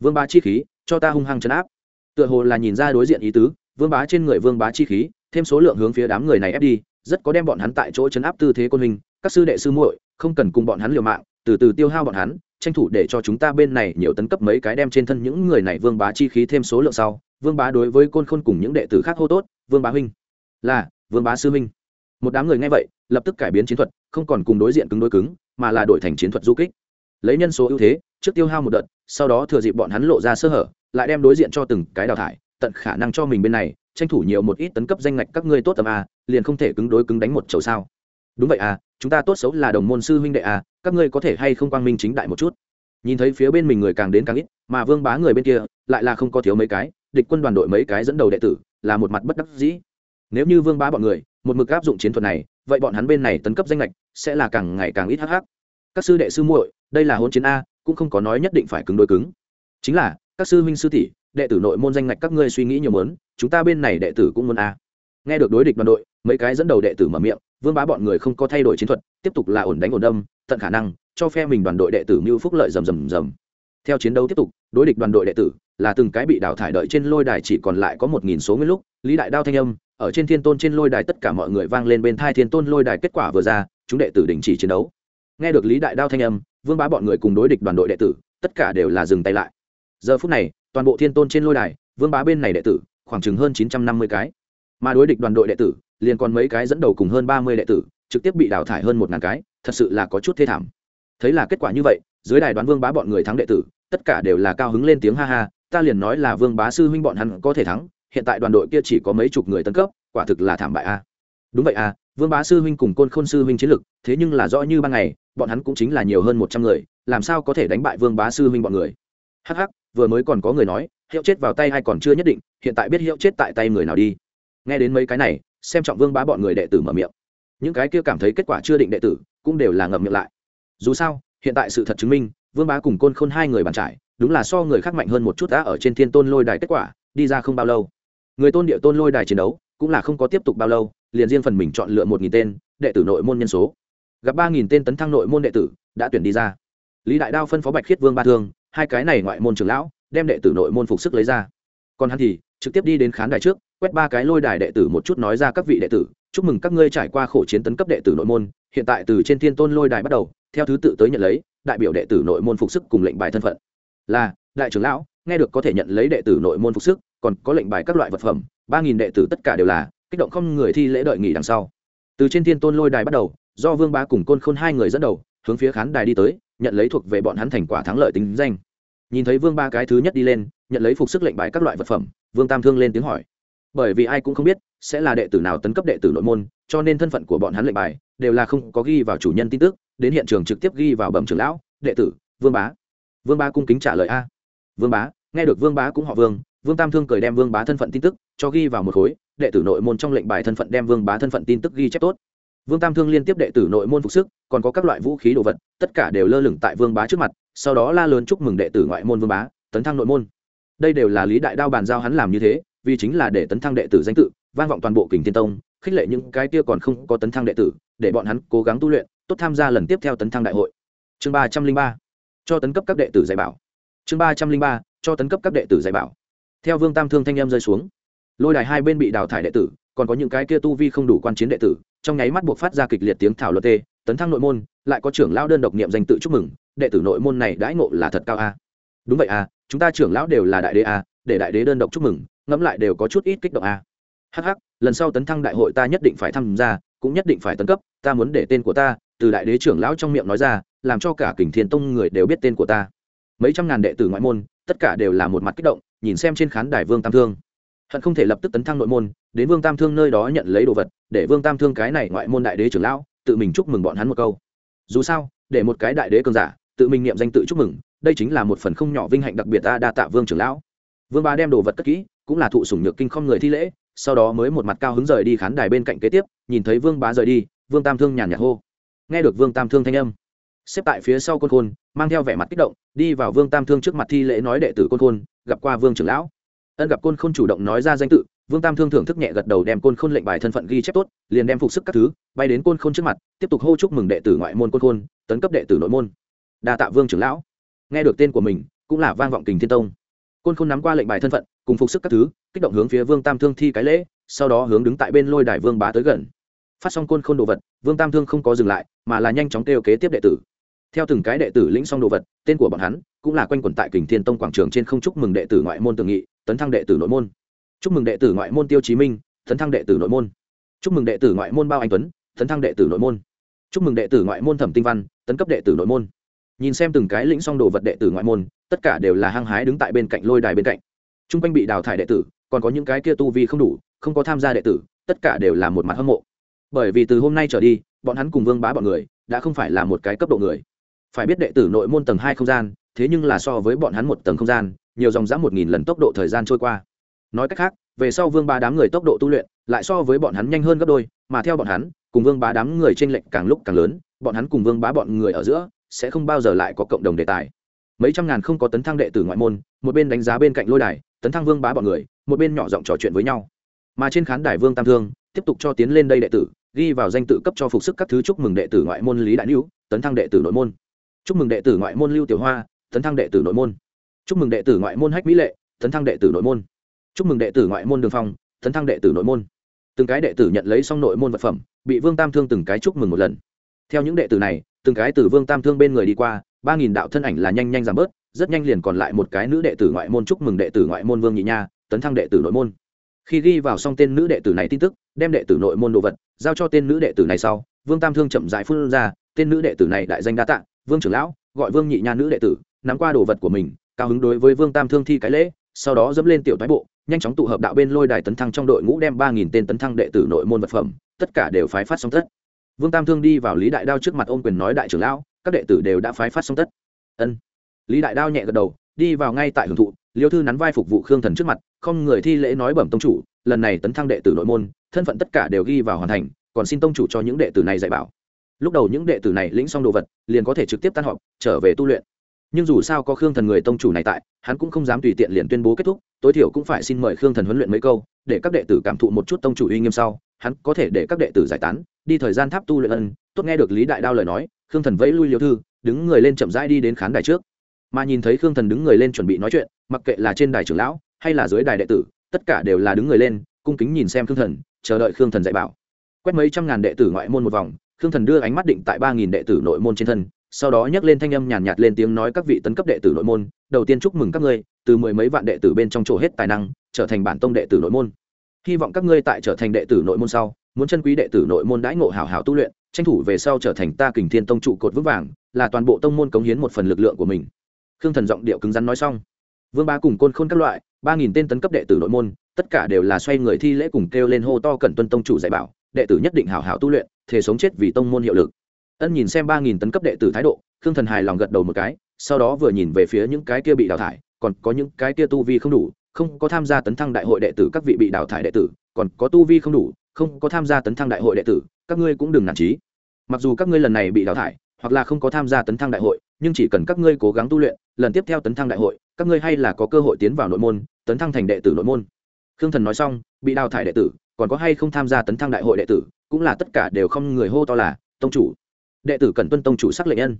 Vương bá chi khí, cho ta hung hăng chấn áp. Tựa hồ là nhìn ra đối diện ý tứ, vương bá trên người vương bá chi khí, thêm số lượng hướng phía đám người này ép đi, rất có đem bọn hắn tại chỗ chấn áp tư thế côn hình, các sư đệ sư muội, không cần cùng bọn hắn liều mạng, từ từ tiêu hao bọn hắn, tranh thủ để cho chúng ta bên này nhiều tấn cấp mấy cái đem trên thân những người này vương bá chi khí thêm số lượng sau vương bá đối với côn khôn cùng những đệ tử khác hô tốt, vương bá huynh. Là, vương bá sư huynh. một đám người nghe vậy, lập tức cải biến chiến thuật, không còn cùng đối diện cứng đối cứng, mà là đổi thành chiến thuật du kích. Lấy nhân số ưu thế, trước tiêu hao một đợt, sau đó thừa dịp bọn hắn lộ ra sơ hở, lại đem đối diện cho từng cái đào thải, tận khả năng cho mình bên này, tranh thủ nhiều một ít tấn cấp danh ngạch các ngươi tốt tầm a, liền không thể cứng đối cứng đánh một chầu sao. Đúng vậy à chúng ta tốt xấu là đồng môn sư huynh đệ à các ngươi có thể hay không quang minh chính đại một chút? Nhìn thấy phía bên mình người càng đến càng ít, mà vương bá người bên kia, lại là không có thiếu mấy cái địch quân đoàn đội mấy cái dẫn đầu đệ tử, là một mặt bất đắc dĩ. Nếu như vương bá bọn người, một mực áp dụng chiến thuật này, vậy bọn hắn bên này tấn cấp danh lệch sẽ là càng ngày càng ít hắc hắc. Các sư đệ sư muội, đây là hôn chiến a, cũng không có nói nhất định phải cứng đối cứng. Chính là, các sư huynh sư tỷ, đệ tử nội môn danh ngạch các ngươi suy nghĩ nhiều muốn, chúng ta bên này đệ tử cũng muốn a. Nghe được đối địch đoàn đội, mấy cái dẫn đầu đệ tử mở miệng, vương bá bọn người không có thay đổi chiến thuật, tiếp tục là ổn đánh ổn đâm, tận khả năng, cho phe mình đoàn đội đệ tử mưu phúc lợi rầm rầm rầm theo chiến đấu tiếp tục, đối địch đoàn đội đệ tử là từng cái bị đào thải đợi trên lôi đài chỉ còn lại có một nghìn số nguyên lúc, lý đại đao thanh âm, ở trên thiên tôn trên lôi đài tất cả mọi người vang lên bên thai thiên tôn lôi đài kết quả vừa ra, chúng đệ tử đình chỉ chiến đấu. Nghe được lý đại đao thanh âm, vương bá bọn người cùng đối địch đoàn đội đệ tử, tất cả đều là dừng tay lại. Giờ phút này, toàn bộ thiên tôn trên lôi đài, vương bá bên này đệ tử, khoảng chừng hơn chín trăm năm mươi cái. Mà đối địch đoàn đội đệ tử, liền còn mấy cái dẫn đầu cùng hơn ba mươi đệ tử, trực tiếp bị đào thải hơn một ngàn cái, thật sự là có chút thê thảm. Thấy là kết quả như vậy, dưới đài đoán vương bá bọn người thắng đệ tử tất cả đều là cao hứng lên tiếng ha ha, ta liền nói là vương bá sư huynh bọn hắn có thể thắng, hiện tại đoàn đội kia chỉ có mấy chục người tấn cấp, quả thực là thảm bại a. Đúng vậy a, vương bá sư huynh cùng côn khôn sư huynh chiến lực, thế nhưng là rõ như ban ngày, bọn hắn cũng chính là nhiều hơn một trăm người, làm sao có thể đánh bại vương bá sư huynh bọn người? Hh vừa mới còn có người nói, hiệu chết vào tay hay còn chưa nhất định, hiện tại biết hiệu chết tại tay người nào đi. Nghe đến mấy cái này, xem trọng vương bá bọn người đệ tử mở miệng. Những cái kia cảm thấy kết quả chưa định đệ tử, cũng đều là ngậm miệng lại. Dù sao, hiện tại sự thật chứng minh vương bá cùng côn khôn hai người bàn trải, đúng là so người khác mạnh hơn một chút đã ở trên thiên tôn lôi đài kết quả, đi ra không bao lâu. Người tôn địa tôn lôi đài chiến đấu, cũng là không có tiếp tục bao lâu, liền riêng phần mình chọn lựa một nghìn tên, đệ tử nội môn nhân số. Gặp ba nghìn tên tấn thăng nội môn đệ tử, đã tuyển đi ra. Lý đại đao phân phó bạch khiết vương ba thương, hai cái này ngoại môn trưởng lão, đem đệ tử nội môn phục sức lấy ra. Còn hắn thì, trực tiếp đi đến khán đài trước, quét ba cái lôi đài đệ tử một chút nói ra các vị đệ tử, chúc mừng các ngươi trải qua khổ chiến tấn cấp đệ tử nội môn, hiện tại từ trên thiên tôn lôi đài bắt đầu, theo thứ tự tới nhận lấy đại biểu đệ tử nội môn phục sức cùng lệnh bài thân phận. Là, đại trưởng lão, nghe được có thể nhận lấy đệ tử nội môn phục sức, còn có lệnh bài các loại vật phẩm, ba nghìn đệ tử tất cả đều là kích động không người thi lễ đợi nghỉ đằng sau. Từ trên thiên tôn lôi đài bắt đầu, do vương bá cùng côn khôn hai người dẫn đầu, hướng phía khán đài đi tới, nhận lấy thuộc về bọn hắn thành quả thắng lợi tính danh. Nhìn thấy vương ba cái thứ nhất đi lên, nhận lấy phục sức lệnh bài các loại vật phẩm, vương tam thương lên tiếng hỏi. Bởi vì ai cũng không biết, sẽ là đệ tử nào tấn cấp đệ tử nội môn, cho nên thân phận của bọn hắn lệnh bài, đều là không có ghi vào chủ nhân tin tức đến hiện trường trực tiếp ghi vào bẩm trưởng lão, đệ tử, vương bá. Vương bá cung kính trả lời a. Vương bá, nghe được vương bá cũng họ vương vương tam thương cười đem vương bá thân phận tin tức cho ghi vào một khối, đệ tử nội môn trong lệnh bài thân phận đem vương bá thân phận tin tức ghi chép tốt. Vương tam thương liên tiếp đệ tử nội môn phục sức, còn có các loại vũ khí đồ vật, tất cả đều lơ lửng tại vương bá trước mặt, sau đó la lớn chúc mừng đệ tử ngoại môn vương bá, tấn thăng nội môn. Đây đều là lý đại đao bàn giao hắn làm như thế, vì chính là để tấn thăng đệ tử danh tự, vang vọng toàn bộ kình thiên tông, khích lệ những cái kia còn không có tấn thăng đệ tử, để bọn hắn cố gắng tu luyện tốt tham gia lần tiếp theo tấn thăng đại hội. Chương ba trăm linh ba, cho tấn cấp các đệ tử dạy bảo. Chương ba trăm linh ba, cho tấn cấp các đệ tử dạy bảo. Theo vương tam thương thanh em rơi xuống, lôi đài hai bên bị đào thải đệ tử, còn có những cái kia tu vi không đủ quan chiến đệ tử, trong nháy mắt buộc phát ra kịch liệt tiếng thảo luật tê, tấn thăng nội môn, lại có trưởng lão đơn độc niệm danh tự chúc mừng, đệ tử nội môn này đãi ngộ là thật cao a. Đúng vậy a, chúng ta trưởng lão đều là đại đế a, để đại đế đơn độc chúc mừng, ngẫm lại đều có chút ít kích động a. Hh lần sau tấn thăng đại hội ta nhất định phải tham gia, cũng nhất định phải tấn cấp, ta muốn để tên của ta từ đại đế trưởng lão trong miệng nói ra, làm cho cả kình thiên tông người đều biết tên của ta. Mấy trăm ngàn đệ tử ngoại môn, tất cả đều là một mặt kích động, nhìn xem trên khán đài vương tam thương. Hận không thể lập tức tấn thăng nội môn, đến vương tam thương nơi đó nhận lấy đồ vật, để vương tam thương cái này ngoại môn đại đế trưởng lão, tự mình chúc mừng bọn hắn một câu. Dù sao, để một cái đại đế cường giả, tự mình niệm danh tự chúc mừng, đây chính là một phần không nhỏ vinh hạnh đặc biệt ta đa tạ vương trưởng lão. Vương ba đem đồ vật cất kỹ, cũng là thụ sủng nhược kinh không người thi lễ, sau đó mới một mặt cao hứng rời đi khán đài bên cạnh kế tiếp, nhìn thấy vương bá rời đi, vương tam thương nhàn nhạt hô nghe được vương tam thương thanh âm. Xếp tại phía sau côn khôn, mang theo vẻ mặt kích động, đi vào vương tam thương trước mặt thi lễ nói đệ tử côn khôn, gặp qua vương trưởng lão. Ân gặp côn khôn chủ động nói ra danh tự, vương tam thương thưởng thức nhẹ gật đầu đem côn khôn lệnh bài thân phận ghi chép tốt, liền đem phục sức các thứ, bay đến côn khôn trước mặt, tiếp tục hô chúc mừng đệ tử ngoại môn côn khôn, tấn cấp đệ tử nội môn. Đa tạ vương trưởng lão. Nghe được tên của mình, cũng là vang vọng kình thiên tông. Côn khôn nắm qua lệnh bài thân phận, cùng phục sức các thứ, kích động hướng phía vương tam thương thi cái lễ, sau đó hướng đứng tại bên lôi đài vương bá tới gần phát xong côn khôn đồ vật vương tam thương không có dừng lại mà là nhanh chóng kêu kế tiếp đệ tử theo từng cái đệ tử lĩnh xong đồ vật tên của bọn hắn cũng là quanh quẩn tại kình thiên tông quảng trường trên không chúc mừng đệ tử ngoại môn tường nghị tấn thăng đệ tử nội môn chúc mừng đệ tử ngoại môn tiêu chí minh tấn thăng đệ tử nội môn chúc mừng đệ tử ngoại môn bao anh tuấn tấn thăng đệ tử nội môn chúc mừng đệ tử ngoại môn thẩm tinh văn tấn cấp đệ tử nội môn nhìn xem từng cái lĩnh xong đồ vật đệ tử ngoại môn tất cả đều là hăng hái đứng tại bên cạnh lôi đài bên cạnh t r u n g quanh bị đào thải đệ tử còn có những cái kia tu vi không đủ không có tham gia đệ tử tất cả đều là một mặt hâm mộ bởi vì từ hôm nay trở đi, bọn hắn cùng vương bá bọn người đã không phải là một cái cấp độ người. Phải biết đệ tử nội môn tầng hai không gian, thế nhưng là so với bọn hắn một tầng không gian, nhiều dòng dã một nghìn lần tốc độ thời gian trôi qua. Nói cách khác, về sau vương bá đám người tốc độ tu luyện lại so với bọn hắn nhanh hơn gấp đôi, mà theo bọn hắn, cùng vương bá đám người t r ê n lệch càng lúc càng lớn, bọn hắn cùng vương bá bọn người ở giữa sẽ không bao giờ lại có cộng đồng đề tài. Mấy trăm ngàn không có tấn thăng đệ tử ngoại môn, một bên đánh giá bên cạnh lôi đài, tấn thăng vương bá bọn người, một bên nhỏ giọng trò chuyện với nhau. Mà trên khán đài vương tam thương tiếp tục cho tiến lên đây đệ tử ghi vào danh tự cấp cho phục sức các thứ chúc mừng đệ tử ngoại môn lý đại lưu tấn thăng đệ tử nội môn chúc mừng đệ tử ngoại môn lưu tiểu hoa tấn thăng đệ tử nội môn chúc mừng đệ tử ngoại môn hách mỹ lệ tấn thăng đệ tử nội môn chúc mừng đệ tử ngoại môn đường phong tấn thăng đệ tử nội môn từng cái đệ tử nhận lấy xong nội môn vật phẩm bị vương tam thương từng cái chúc mừng một lần theo những đệ tử này từng cái từ vương tam thương bên người đi qua ba nghìn đạo thân ảnh là nhanh nhanh giảm bớt rất nhanh liền còn lại một cái nữ đệ tử ngoại môn chúc mừng đệ tử ngoại môn vương nhị nha tấn thăng đệ tử nội môn khi ghi vào xong tên nữ đệ tử này tin tức, đem đệ tử nội môn đồ vật giao cho tên nữ đệ tử này sau, vương tam thương chậm dại phun ra, tên nữ đệ tử này đại danh đa tạ, vương trưởng lão, gọi vương nhị nha nữ đệ tử, nắm qua đồ vật của mình, cao hứng đối với vương tam thương thi cái lễ, sau đó dẫm lên tiểu thái bộ, nhanh chóng tụ hợp đạo bên lôi đài tấn thăng trong đội ngũ đem ba nghìn tên tấn thăng đệ tử nội môn vật phẩm, tất cả đều phái phát xong tất. Vương tam thương đi vào lý đại đao trước mặt ôm quyền nói, đại trưởng lão, các đệ tử đều đã phái phát xong tất. Ân. Lý đại đao nhẹ gật đầu, đi vào ngay tại hưởng thụ liêu thư nắn vai phục vụ khương thần trước mặt, không người thi lễ nói bẩm tông chủ, lần này tấn thăng đệ tử nội môn, thân phận tất cả đều ghi vào hoàn thành, còn xin tông chủ cho những đệ tử này dạy bảo. Lúc đầu những đệ tử này lĩnh xong đồ vật, liền có thể trực tiếp tan họp, trở về tu luyện. Nhưng dù sao có khương thần người tông chủ này tại, hắn cũng không dám tùy tiện liền tuyên bố kết thúc, tối thiểu cũng phải xin mời khương thần huấn luyện mấy câu, để các đệ tử cảm thụ một chút tông chủ uy nghiêm sau, hắn có thể để các đệ tử giải tán, đi thời gian tháp tu luyện ân, tốt nghe được lý đại đao lời nói, khương thần vẫy lui liêu thư, đứng người lên chậm rãi đi đến khán đài trước mà nhìn thấy khương thần đứng người lên chuẩn bị nói chuyện mặc kệ là trên đài trưởng lão hay là dưới đài đệ tử tất cả đều là đứng người lên cung kính nhìn xem khương thần chờ đợi khương thần dạy bảo. Quét mấy trăm ngàn đệ tử ngoại môn một vòng khương thần đưa ánh mắt định tại ba nghìn đệ tử nội môn trên thân sau đó nhắc lên thanh âm nhàn nhạt, lên tiếng nói các vị tấn cấp đệ tử nội môn đầu tiên chúc mừng các ngươi từ mười mấy vạn đệ tử bên trong chỗ hết tài năng trở thành bản tông đệ tử nội môn. Hy vọng các ngươi tại trở thành đệ tử nội môn sau muốn chân quý đệ tử nội môn đãi ngộ hảo hảo tu luyện tranh thủ về sau trở thành ta kình thiên tông trụ cột vững vàng là toàn bộ tông môn cống hiến một phần lực lượng của mình khương thần giọng điệu cứng rắn nói xong. Vương ba cùng côn khôn các loại, ba nghìn tên tấn cấp đệ tử nội môn, tất cả đều là xoay người thi lễ cùng kêu lên hô to cẩn tuân tông chủ dạy bảo, đệ tử nhất định hảo hảo tu luyện thể sống chết vì tông môn hiệu lực. Ân nhìn xem ba nghìn tấn cấp đệ tử thái độ, khương thần hài lòng gật đầu một cái, sau đó vừa nhìn về phía những cái kia bị đào thải, còn có những cái kia tu vi không đủ, không có tham gia tấn thăng đại hội đệ tử các vị bị đào thải đệ tử, còn có tu vi không đủ, không có tham gia tấn thăng đại hội đệ tử, các ngươi cũng đừng nản trí mặc dù các ngươi lần này bị đào thải hoặc là không có tham gia tấn thăng đại hội, nhưng chỉ cần các ngươi cố gắng tu luyện, lần tiếp theo tấn thăng đại hội, các ngươi hay là có cơ hội tiến vào nội môn, tấn thăng thành đệ tử nội môn. Khương thần nói xong, bị đào thải đệ tử, còn có hay không tham gia tấn thăng đại hội đệ tử, cũng là tất cả đều không người hô to là, tông chủ! Đệ tử cần tuân tông chủ sắc lệnh nhân.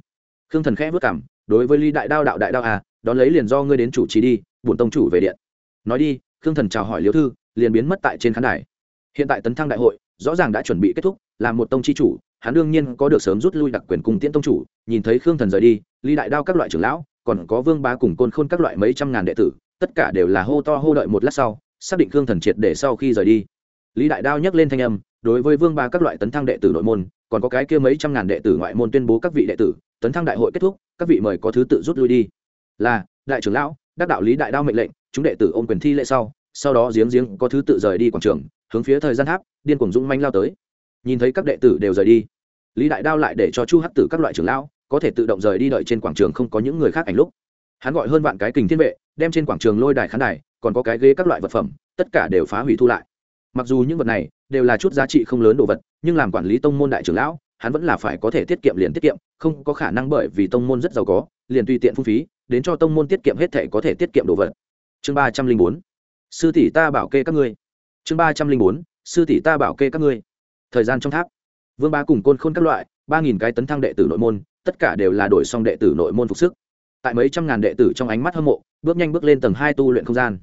Khương thần khẽ vất cảm, đối với ly đại đao đạo đại đao à đón lấy liền do ngươi đến chủ trì đi, bổn tông chủ về điện. Nói đi, khương thần chào hỏi liễu thư, liền biến mất tại trên khán đài. Hiện tại tấn thăng đại hội, rõ ràng đã chuẩn bị kết thúc, là một tông chi chủ hắn đương nhiên có được sớm rút lui đặc quyền cùng tiễn tông chủ, nhìn thấy khương thần rời đi ly đại đao các loại trưởng lão, còn có vương bá cùng côn khôn các loại mấy trăm ngàn đệ tử, tất cả đều là hô to hô đợi một lát sau, xác định khương thần triệt để sau khi rời đi. Lý đại đao nhắc lên thanh âm, đối với vương ba các loại tấn thăng đệ tử nội môn, còn có cái kia mấy trăm ngàn đệ tử ngoại môn tuyên bố các vị đệ tử, tấn thăng đại hội kết thúc, các vị mời có thứ tự rút lui đi. Là, đại trưởng lão, đắc đạo lý đại đao mệnh lệnh, chúng đệ tử ôm quyền thi lễ sau sau đó giếng giếng có thứ tự rời đi quảng trường, hướng phía thời gian tháp, điên cuồng dũng manh lao tới. Nhìn thấy các đệ tử đều rời đi lý đại đao lại để cho chu hắc tử các loại trưởng lão có thể tự động rời đi đợi trên quảng trường không có những người khác ảnh lúc. Hắn gọi hơn vạn cái kình thiên vệ, đem trên quảng trường lôi đài khán đài, còn có cái ghế các loại vật phẩm, tất cả đều phá hủy thu lại. Mặc dù những vật này đều là chút giá trị không lớn đồ vật, nhưng làm quản lý tông môn đại trưởng lão, hắn vẫn là phải có thể tiết kiệm liền tiết kiệm, không có khả năng bởi vì tông môn rất giàu có, liền tùy tiện phung phí, đến cho tông môn tiết kiệm hết thể có thể tiết kiệm đồ vật. Chương ba trăm linh bốn. Sư tỷ ta bảo kê các ngươi. Chương ba trăm linh bốn. Sư tỷ ta bảo kê các ngươi. Thời gian trong tháp vương ba cùng côn khôn các loại, ba nghìn cái tấn thăng đệ tử nội môn, tất cả đều là đổi xong đệ tử nội môn phục sức. Tại mấy trăm ngàn đệ tử trong ánh mắt hâm mộ, bước nhanh bước lên tầng hai tu luyện không gian.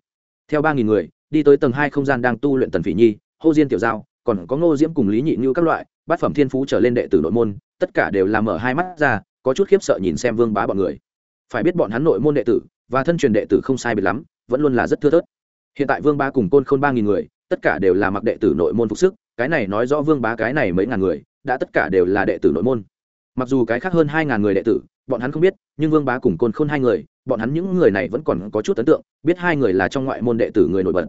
Theo ba nghìn người, đi tới tầng hai không gian đang tu luyện tần phỉ nhi, hô diên tiểu giao, còn có ngô diễm cùng lý nhị như các loại, bát phẩm thiên phú trở lên đệ tử nội môn, tất cả đều làm mở hai mắt ra, có chút khiếp sợ nhìn xem vương bá bọn người. Phải biết bọn hắn nội môn đệ tử và thân truyền đệ tử không sai biệt lắm, vẫn luôn là rất thưa thớt. Hiện tại vương ba cùng côn khôn ba nghìn người, tất cả đều là mặc đệ tử nội môn phục sức cái này nói rõ vương bá cái này mấy ngàn người đã tất cả đều là đệ tử nội môn. Mặc dù cái khác hơn hai ngàn người đệ tử bọn hắn không biết nhưng vương bá cùng côn khôn hai người bọn hắn những người này vẫn còn có chút ấn tượng biết hai người là trong ngoại môn đệ tử người nổi bật.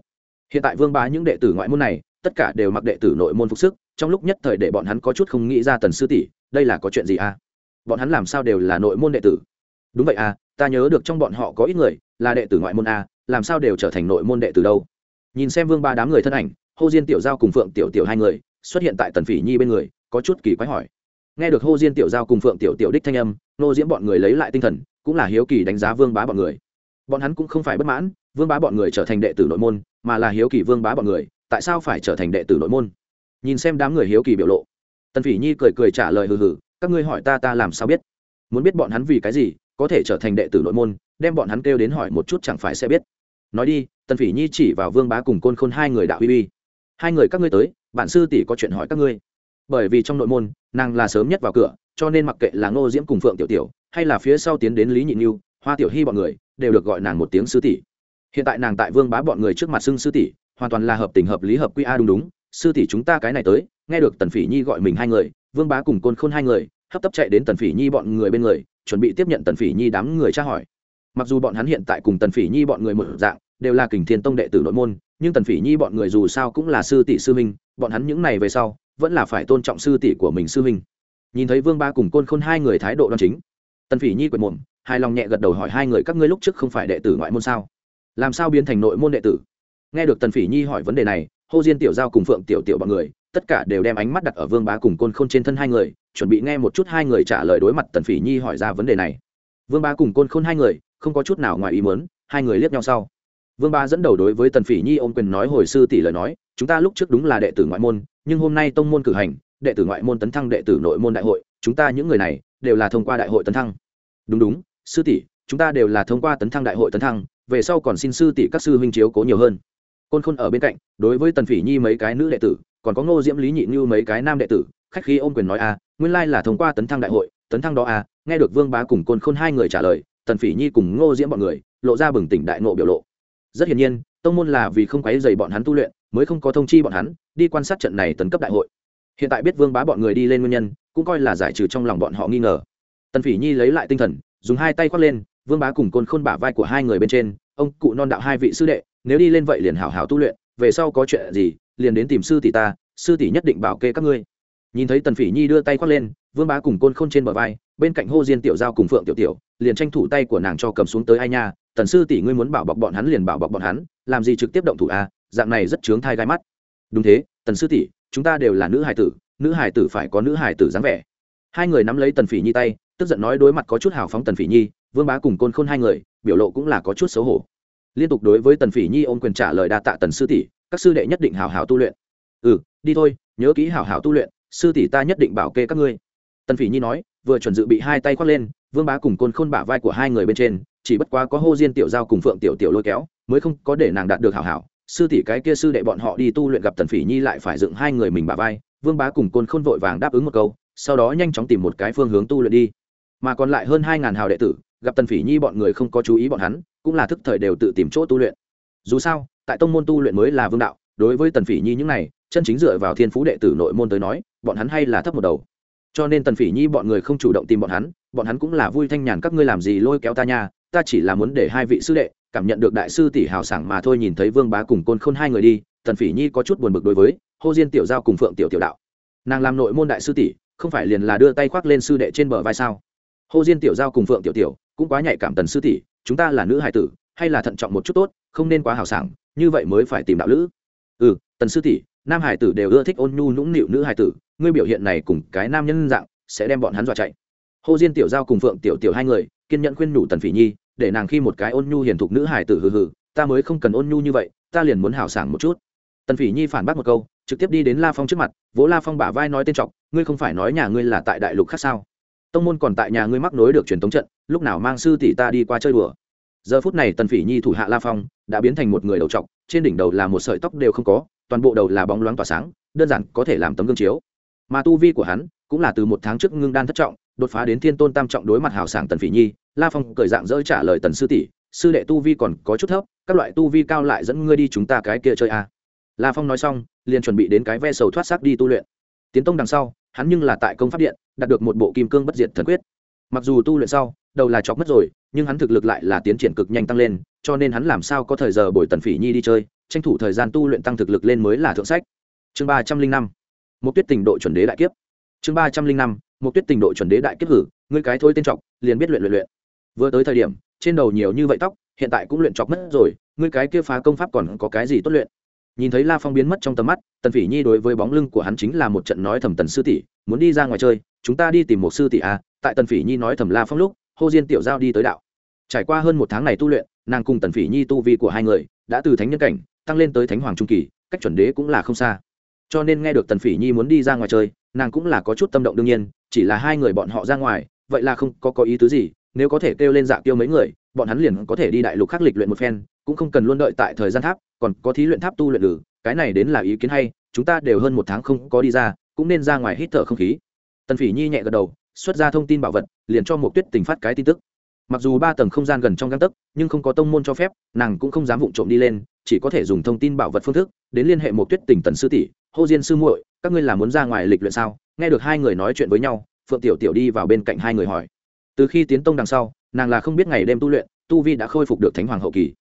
Hiện tại vương bá những đệ tử ngoại môn này tất cả đều mặc đệ tử nội môn phục sức trong lúc nhất thời để bọn hắn có chút không nghĩ ra tần sư tỷ đây là có chuyện gì à? Bọn hắn làm sao đều là nội môn đệ tử? Đúng vậy à ta nhớ được trong bọn họ có ít người là đệ tử ngoại môn à, làm sao đều trở thành nội môn đệ tử đâu? Nhìn xem vương ba đám người thân ảnh hô diên tiểu giao cùng phượng tiểu tiểu hai người xuất hiện tại tần phỉ nhi bên người, có chút kỳ quái hỏi. Nghe được hô diên tiểu giao cùng phượng tiểu tiểu đích thanh âm, nô diễm bọn người lấy lại tinh thần, cũng là hiếu kỳ đánh giá vương bá bọn người. Bọn hắn cũng không phải bất mãn, vương bá bọn người trở thành đệ tử nội môn, mà là hiếu kỳ vương bá bọn người, tại sao phải trở thành đệ tử nội môn? Nhìn xem đám người hiếu kỳ biểu lộ, tần phỉ nhi cười cười trả lời hừ hừ, các ngươi hỏi ta ta làm sao biết? Muốn biết bọn hắn vì cái gì, có thể trở thành đệ tử nội môn, đem bọn hắn kêu đến hỏi một chút chẳng phải sẽ biết. Nói đi, tần phỉ nhi chỉ vào vương bá cùng côn khôn hai người đạo uy uy hai người các ngươi tới, bản sư tỷ có chuyện hỏi các ngươi. Bởi vì trong nội môn, nàng là sớm nhất vào cửa, cho nên mặc kệ là ngô diễm cùng phượng tiểu tiểu, hay là phía sau tiến đến lý nhị như hoa tiểu hy bọn người, đều được gọi nàng một tiếng sư tỷ. Hiện tại nàng tại vương bá bọn người trước mặt xưng sư tỷ, hoàn toàn là hợp tình hợp lý hợp quy a, đúng đúng. Sư tỷ chúng ta cái này tới, nghe được tần phỉ nhi gọi mình hai người, vương bá cùng côn khôn hai người, hấp tấp chạy đến tần phỉ nhi bọn người bên người, chuẩn bị tiếp nhận tần phỉ nhi đám người tra hỏi. Mặc dù bọn hắn hiện tại cùng tần phỉ nhi bọn người một dạng, đều là kình thiên tông đệ tử nội môn nhưng tần phỉ nhi bọn người dù sao cũng là sư tỷ sư minh bọn hắn những này về sau, vẫn là phải tôn trọng sư tỷ của mình sư minh nhìn thấy vương ba cùng côn khôn hai người thái độ đoan chính, tần phỉ nhi quệt mồm, hài lòng nhẹ gật đầu hỏi hai người các ngươi lúc trước không phải đệ tử ngoại môn sao? Làm sao biến thành nội môn đệ tử? Nghe được tần phỉ nhi hỏi vấn đề này, hô diên tiểu giao cùng phượng tiểu tiểu bọn người, tất cả đều đem ánh mắt đặt ở vương bá cùng côn khôn trên thân hai người, chuẩn bị nghe một chút hai người trả lời đối mặt tần phỉ nhi hỏi ra vấn đề này. Vương bá cùng côn khôn hai người, không có chút nào ngoài ý mớn hai người liếc nhau sau vương bá dẫn đầu đối với tần phỉ nhi ôm quyền nói hồi sư tỷ lời nói, chúng ta lúc trước đúng là đệ tử ngoại môn, nhưng hôm nay tông môn cử hành, đệ tử ngoại môn tấn thăng đệ tử nội môn đại hội, chúng ta những người này đều là thông qua đại hội tấn thăng. Đúng đúng, sư tỷ, chúng ta đều là thông qua tấn thăng đại hội tấn thăng, về sau còn xin sư tỷ các sư huynh chiếu cố nhiều hơn. Côn khôn ở bên cạnh, đối với tần phỉ nhi mấy cái nữ đệ tử, còn có ngô diễm, lý nhị như mấy cái nam đệ tử, khách khí ôm quyền nói a nguyên lai là thông qua tấn thăng đại hội, tấn thăng đó a nghe được vương bá cùng côn khôn hai người trả lời, tần phỉ nhi cùng ngô diễm bọn người, lộ ra bừng tỉnh đại ngộ biểu lộ rất hiển nhiên, tông môn là vì không quấy dày bọn hắn tu luyện, mới không có thông chi bọn hắn, đi quan sát trận này tấn cấp đại hội. Hiện tại biết vương bá bọn người đi lên nguyên nhân, cũng coi là giải trừ trong lòng bọn họ nghi ngờ. Tần phỉ nhi lấy lại tinh thần, dùng hai tay khoác lên, vương bá cùng côn khôn bả vai của hai người bên trên, ông cụ non đạo hai vị sư đệ, nếu đi lên vậy liền hảo hảo tu luyện, về sau có chuyện gì, liền đến tìm sư tỷ ta, sư tỷ nhất định bảo kê các ngươi nhìn thấy tần phỉ nhi đưa tay khoác lên, vương bá cùng côn khôn trên bờ vai, bên cạnh hô diên tiểu giao cùng phượng tiểu tiểu, liền tranh thủ tay của nàng cho cầm xuống tới ai nha, tần sư tỷ ngươi muốn bảo bọc bọn hắn liền bảo bọc bọn hắn, làm gì trực tiếp động thủ a à? dạng này rất chướng thai gai mắt. Đúng thế, tần sư tỷ, chúng ta đều là nữ hài tử, nữ hài tử phải có nữ hài tử dáng vẻ. Hai người nắm lấy tần phỉ nhi tay, tức giận nói đối mặt có chút hào phóng tần phỉ nhi, vương bá cùng côn khôn hai người, biểu lộ cũng là có chút xấu hổ. Liên tục đối với tần phỉ nhi ôm quyền trả lời đa tạ tần sư tỷ, các sư đệ nhất định hào hào tu luyện. Ừ đi thôi, nhớ kỹ hảo hảo tu luyện sư tỷ ta nhất định bảo kê các ngươi. Tần phỉ nhi nói, vừa chuẩn dự bị hai tay khoác lên, vương bá cùng côn khôn bả vai của hai người bên trên, chỉ bất quá có hô diên tiểu giao cùng phượng tiểu tiểu lôi kéo, mới không có để nàng đạt được hảo hảo. Sư tỷ cái kia sư đệ bọn họ đi tu luyện gặp tần phỉ nhi lại phải dựng hai người mình bả vai, vương bá cùng côn khôn vội vàng đáp ứng một câu, sau đó nhanh chóng tìm một cái phương hướng tu luyện đi. Mà còn lại hơn hai ngàn hào đệ tử, gặp tần phỉ nhi bọn người không có chú ý bọn hắn, cũng là thức thời đều tự tìm chỗ tu luyện. Dù sao, tại tông môn tu luyện mới là vương đạo, đối với tần phỉ nhi những này, chân chính dựa vào thiên phú đệ tử nội môn tới nói bọn hắn hay là thấp một đầu. Cho nên tần phỉ nhi bọn người không chủ động tìm bọn hắn bọn hắn cũng là vui thanh nhàn, các ngươi làm gì lôi kéo ta nha, ta chỉ là muốn để hai vị sư đệ cảm nhận được đại sư tỷ hào sảng mà thôi, nhìn thấy vương bá cùng côn khôn hai người đi, tần phỉ nhi có chút buồn bực đối với hô diên tiểu giao cùng phượng tiểu tiểu đạo. Nàng làm nội môn đại sư tỷ, không phải liền là đưa tay khoác lên sư đệ trên bờ vai sao? Hô diên tiểu giao cùng phượng tiểu tiểu cũng quá nhạy cảm tần sư tỷ, chúng ta là nữ hải tử, hay là thận trọng một chút tốt, không nên quá hào sảng, như vậy mới phải tìm đạo lữ. Ừ tần sư tỷ, nam hải tử đều ưa thích ôn nhu nũng nịu nữ hải tử ngươi biểu hiện này cùng cái nam nhân dạng, sẽ đem bọn hắn dọa chạy. Hồ diên tiểu giao cùng phượng tiểu tiểu hai người, kiên nhẫn khuyên nhủ tần phỉ nhi, để nàng khi một cái ôn nhu hiền thục nữ hải tử hừ hừ, ta mới không cần ôn nhu như vậy, ta liền muốn hào sảng một chút. Tần phỉ nhi phản bác một câu, trực tiếp đi đến la phong trước mặt, vỗ la phong bả vai nói tên trọc, ngươi không phải nói nhà ngươi là tại đại lục khác sao? Tông môn còn tại nhà ngươi mắc nối được truyền thống trận, lúc nào mang sư tỷ ta đi qua chơi đùa? Giờ phút này tần phỉ nhi thủ hạ la phong đã biến thành một người đầu trọc, trên đỉnh đầu là một sợi tóc đều không có, toàn bộ đầu là bóng loáng tỏa sáng, đơn giản có thể làm tấm gương chiếu mà tu vi của hắn cũng là từ một tháng trước ngưng đan thất trọng, đột phá đến thiên tôn tam trọng đối mặt hào sảng tần phỉ nhi, la phong cởi dạng dỡ trả lời tần sư tỷ, sư đệ tu vi còn có chút thấp, các loại tu vi cao lại dẫn ngươi đi chúng ta cái kia chơi a à. la phong nói xong, liền chuẩn bị đến cái ve sầu thoát xác đi tu luyện. Tiến tông đằng sau, hắn nhưng là tại công pháp điện, đạt được một bộ kim cương bất diệt thần quyết. Mặc dù tu luyện sau, đầu là chọc mất rồi, nhưng hắn thực lực lại là tiến triển cực nhanh tăng lên, cho nên hắn làm sao có thời giờ bồi tần phỉ nhi đi chơi, tranh thủ thời gian tu luyện tăng thực lực lên mới là thượng sách. Chương ba trăm linh năm một tuyết tình độ chuẩn đế đại kiếp. Chương ba trăm linh năm một tuyết tình độ chuẩn đế đại kiếp hử, ngươi cái thôi tên trọc, liền biết luyện luyện luyện. Vừa tới thời điểm, trên đầu nhiều như vậy tóc, hiện tại cũng luyện chọc mất rồi, ngươi cái kia phá công pháp còn có cái gì tốt luyện? Nhìn thấy la phong biến mất trong tầm mắt, tần phỉ nhi đối với bóng lưng của hắn chính là một trận nói thầm tần sư tỷ, muốn đi ra ngoài chơi, chúng ta đi tìm một sư tỷ à? Tại tần phỉ nhi nói thầm la phong lúc, hô diên tiểu giao đi tới đạo. Trải qua hơn một tháng này tu luyện, nàng cùng tần phỉ nhi tu vi của hai người đã từ thánh nhân cảnh, tăng lên tới thánh hoàng trung kỳ, cách chuẩn đế cũng là không xa cho nên nghe được tần phỉ nhi muốn đi ra ngoài chơi, nàng cũng là có chút tâm động đương nhiên, chỉ là hai người bọn họ ra ngoài, vậy là không có có ý tứ gì, nếu có thể kêu lên dạ tiêu mấy người, bọn hắn liền có thể đi đại lục khắc lịch luyện một phen, cũng không cần luôn đợi tại thời gian tháp, còn có thí luyện tháp tu luyện lử cái này đến là ý kiến hay, chúng ta đều hơn một tháng không có đi ra, cũng nên ra ngoài hít thở không khí. Tần phỉ nhi nhẹ gật đầu, xuất ra thông tin bảo vật, liền cho một tuyết tình phát cái tin tức. Mặc dù ba tầng không gian gần trong găng tấc, nhưng không có tông môn cho phép, nàng cũng không dám vụng trộm đi lên, chỉ có thể dùng thông tin bảo vật phương thức, đến liên hệ một tuyết tình tần sư tỷ hô diên sư muội, các ngươi là muốn ra ngoài lịch luyện sao? Nghe được hai người nói chuyện với nhau, phượng tiểu tiểu đi vào bên cạnh hai người hỏi. Từ khi tiến tông đằng sau, nàng là không biết ngày đêm tu luyện, tu vi đã khôi phục được thánh hoàng hậu kỳ.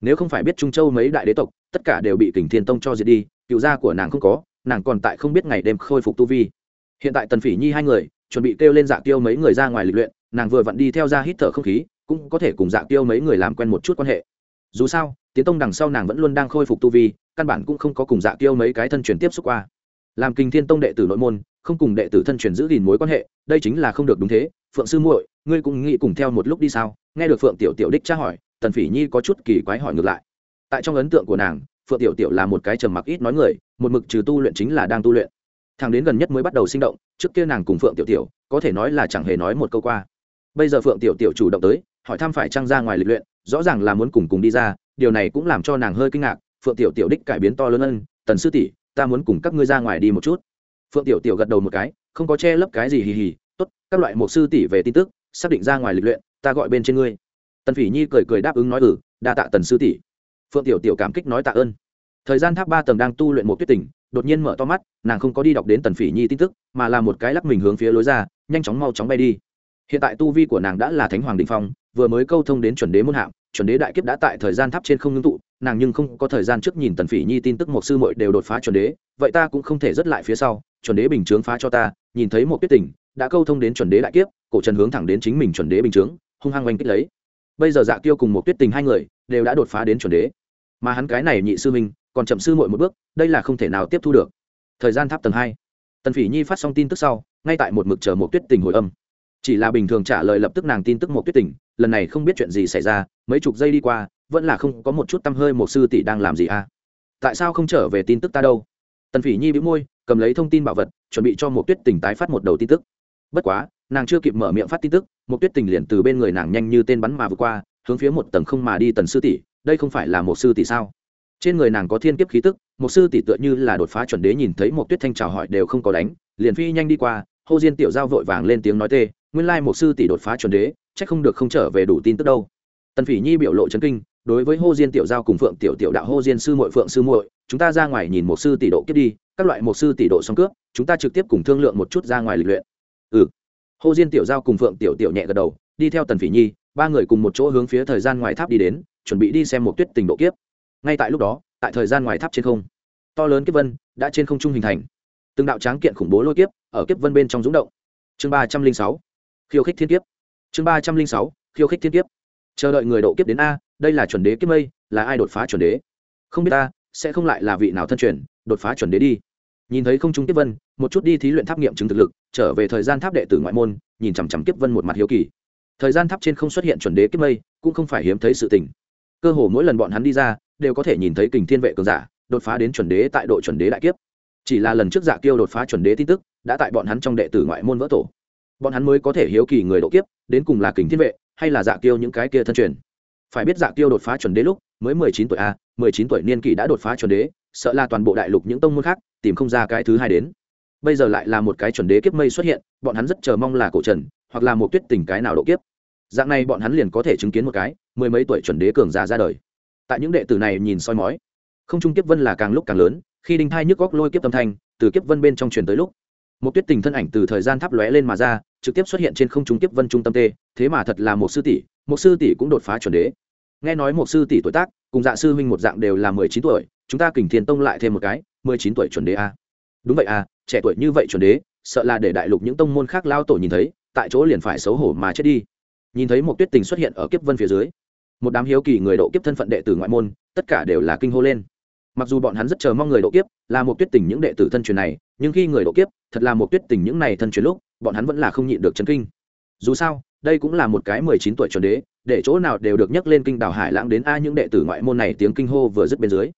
Nếu không phải biết trung châu mấy đại đế tộc, tất cả đều bị kình thiên tông cho diệt đi, cựu gia của nàng không có, nàng còn tại không biết ngày đêm khôi phục tu vi. Hiện tại tần phỉ nhi hai người, chuẩn bị kêu lên dạ tiêu mấy người ra ngoài lịch luyện, nàng vừa vặn đi theo ra hít thở không khí, cũng có thể cùng dạ tiêu mấy người làm quen một chút quan hệ. Dù sao, tiến tông đằng sau nàng vẫn luôn đang khôi phục tu vi căn bản cũng không có cùng dạ tiêu mấy cái thân truyền tiếp xúc qua. Làm kinh thiên tông đệ tử nội môn, không cùng đệ tử thân truyền giữ gìn mối quan hệ, đây chính là không được đúng thế. Phượng sư muội, ngươi cũng nghĩ cùng theo một lúc đi sao? Nghe được phượng tiểu tiểu đích tra hỏi, tần phỉ nhi có chút kỳ quái hỏi ngược lại. Tại trong ấn tượng của nàng, phượng tiểu tiểu là một cái trầm mặc ít nói người, một mực trừ tu luyện chính là đang tu luyện. Thằng đến gần nhất mới bắt đầu sinh động, trước kia nàng cùng phượng tiểu tiểu, có thể nói là chẳng hề nói một câu qua. Bây giờ phượng tiểu tiểu chủ động tới, hỏi thăm phải trăng ra ngoài lịch luyện, rõ ràng là muốn cùng cùng đi ra, điều này cũng làm cho nàng hơi kinh ngạc phượng tiểu tiểu đích cải biến to lớn hơn tần sư tỷ, ta muốn cùng các ngươi ra ngoài đi một chút. Phượng tiểu tiểu gật đầu một cái, không có che lấp cái gì hì hì, tốt, các loại một sư tỷ về tin tức, xác định ra ngoài lịch luyện, ta gọi bên trên ngươi. Tần phỉ nhi cười cười đáp ứng nói ừ đa tạ tần sư tỷ. Phượng tiểu tiểu cảm kích nói tạ ơn. Thời gian tháp ba tầng đang tu luyện một tuyết tỉnh đột nhiên mở to mắt, nàng không có đi đọc đến tần phỉ nhi tin tức, mà là một cái lắc mình hướng phía lối ra, nhanh chóng mau chóng bay đi. Hiện tại tu vi của nàng đã là thánh hoàng định phong, vừa mới câu thông đến chuẩn đế môn hạng chuẩn đế đại kiếp đã tại thời gian tháp trên không ngưng tụ, nàng nhưng không có thời gian trước nhìn tần phỉ nhi tin tức một sư muội đều đột phá chuẩn đế, vậy ta cũng không thể rất lại phía sau, chuẩn đế bình chướng phá cho ta, nhìn thấy một tuyết tình, đã câu thông đến chuẩn đế đại kiếp, cổ trần hướng thẳng đến chính mình chuẩn đế bình chướng, hung hăng oanh kích lấy. Bây giờ dạ tiêu cùng một tuyết tình hai người đều đã đột phá đến chuẩn đế. Mà hắn cái này nhị sư minh, còn chậm sư muội một bước, đây là không thể nào tiếp thu được. Thời gian tháp tầng hai. Tần phỉ nhi phát xong tin tức sau, ngay tại một mực chờ một tuyết tình hồi âm. Chỉ là bình thường trả lời lập tức nàng tin tức một tuyết tình lần này không biết chuyện gì xảy ra, mấy chục giây đi qua, vẫn là không có một chút tâm hơi một sư tỷ đang làm gì à? Tại sao không trở về tin tức ta đâu? Tần phỉ nhi bĩu môi, cầm lấy thông tin bảo vật, chuẩn bị cho một tuyết tình tái phát một đầu tin tức. Bất quá, nàng chưa kịp mở miệng phát tin tức một tuyết tình liền từ bên người nàng nhanh như tên bắn mà vượt qua, hướng phía một tầng không mà đi tần sư tỷ, đây không phải là một sư tỷ sao? Trên người nàng có thiên kiếp khí tức một sư tỷ tựa như là đột phá chuẩn đế nhìn thấy một tuyết thanh chào hỏi đều không có đánh, liền phi nhanh đi qua, hô diên tiểu giao vội vàng lên tiếng nói tê, nguyên lai một sư tỷ đột phá chuẩn đế chắc không được không trở về đủ tin tức đâu. Tần phỉ nhi biểu lộ chấn kinh, đối với hô diên tiểu giao cùng phượng tiểu tiểu đạo hô diên sư muội, phượng sư muội, chúng ta ra ngoài nhìn một sư tỷ độ kiếp đi, các loại một sư tỷ độ xong cướp, chúng ta trực tiếp cùng thương lượng một chút ra ngoài lịch luyện. Ừ. Hô diên tiểu giao cùng phượng tiểu tiểu nhẹ gật đầu, đi theo tần phỉ nhi, ba người cùng một chỗ hướng phía thời gian ngoài tháp đi đến, chuẩn bị đi xem một tuyết tình độ kiếp. Ngay tại lúc đó, tại thời gian ngoài tháp trên không, to lớn kiếp vân đã trên không trung hình thành. Từng đạo tráng kiện khủng bố lôi kiếp ở kiếp vân bên trong rúng động. Chương ba trăm linh sáu, khiêu khích thiên kiếp chương ba trăm linh sáu, khiêu khích thiên kiếp. Chờ đợi người độ kiếp đến a, đây là chuẩn đế kiếp mây, là ai đột phá chuẩn đế? Không biết ta sẽ không lại là vị nào thân truyền, đột phá chuẩn đế đi. Nhìn thấy không trung kiếp vân, một chút đi thí luyện tháp nghiệm chứng thực lực, trở về thời gian tháp đệ tử ngoại môn, nhìn chằm chằm kiếp vân một mặt hiếu kỳ. Thời gian tháp trên không xuất hiện chuẩn đế kiếp mây, cũng không phải hiếm thấy sự tình. Cơ hồ mỗi lần bọn hắn đi ra, đều có thể nhìn thấy kình thiên vệ cường giả, đột phá đến chuẩn đế tại độ chuẩn đế đại kiếp. Chỉ là lần trước giả kiêu đột phá chuẩn đế tin tức, đã tại bọn hắn trong đệ tử ngoại môn vỡ tổ. Bọn hắn mới có thể hiếu kỳ người độ kiếp đến cùng là kình thiên vệ, hay là dạ kiêu những cái kia thân truyền? Phải biết dạ kiêu đột phá chuẩn đế lúc, mới mười chín tuổi a, mười chín tuổi niên kỷ đã đột phá chuẩn đế, sợ là toàn bộ đại lục những tông môn khác tìm không ra cái thứ hai đến. Bây giờ lại là một cái chuẩn đế kiếp mây xuất hiện, bọn hắn rất chờ mong là cổ trần, hoặc là một tuyết tình cái nào độ kiếp. Dạng này bọn hắn liền có thể chứng kiến một cái, mười mấy tuổi chuẩn đế cường già ra đời. Tại những đệ tử này nhìn soi mói, không trung kiếp vân là càng lúc càng lớn, khi đinh thai nhức góc lôi kiếp tâm thanh, từ kiếp vân bên trong truyền tới lúc một tuyết tình thân ảnh từ thời gian thắp lóe lên mà ra, trực tiếp xuất hiện trên không trung kiếp vân trung tâm tê, thế mà thật là một sư tỷ một sư tỷ cũng đột phá chuẩn đế. Nghe nói một sư tỷ tuổi tác, cùng dạ sư huynh một dạng đều là mười chín tuổi, chúng ta kình thiền tông lại thêm một cái, mười chín tuổi chuẩn đế a. Đúng vậy à trẻ tuổi như vậy chuẩn đế, sợ là để đại lục những tông môn khác lao tổ nhìn thấy, tại chỗ liền phải xấu hổ mà chết đi. Nhìn thấy một tuyết tình xuất hiện ở kiếp vân phía dưới, một đám hiếu kỳ người độ kiếp thân phận đệ tử ngoại môn, tất cả đều là kinh hô lên mặc dù bọn hắn rất chờ mong người độ kiếp là một tuyết tình những đệ tử thân truyền này, nhưng khi người độ kiếp thật là một tuyết tình những này thân truyền lúc, bọn hắn vẫn là không nhịn được chấn kinh. Dù sao, đây cũng là một cái mười chín tuổi chuẩn đế, để chỗ nào đều được nhắc lên kinh đảo hải lãng đến a những đệ tử ngoại môn này tiếng kinh hô vừa dứt bên dưới.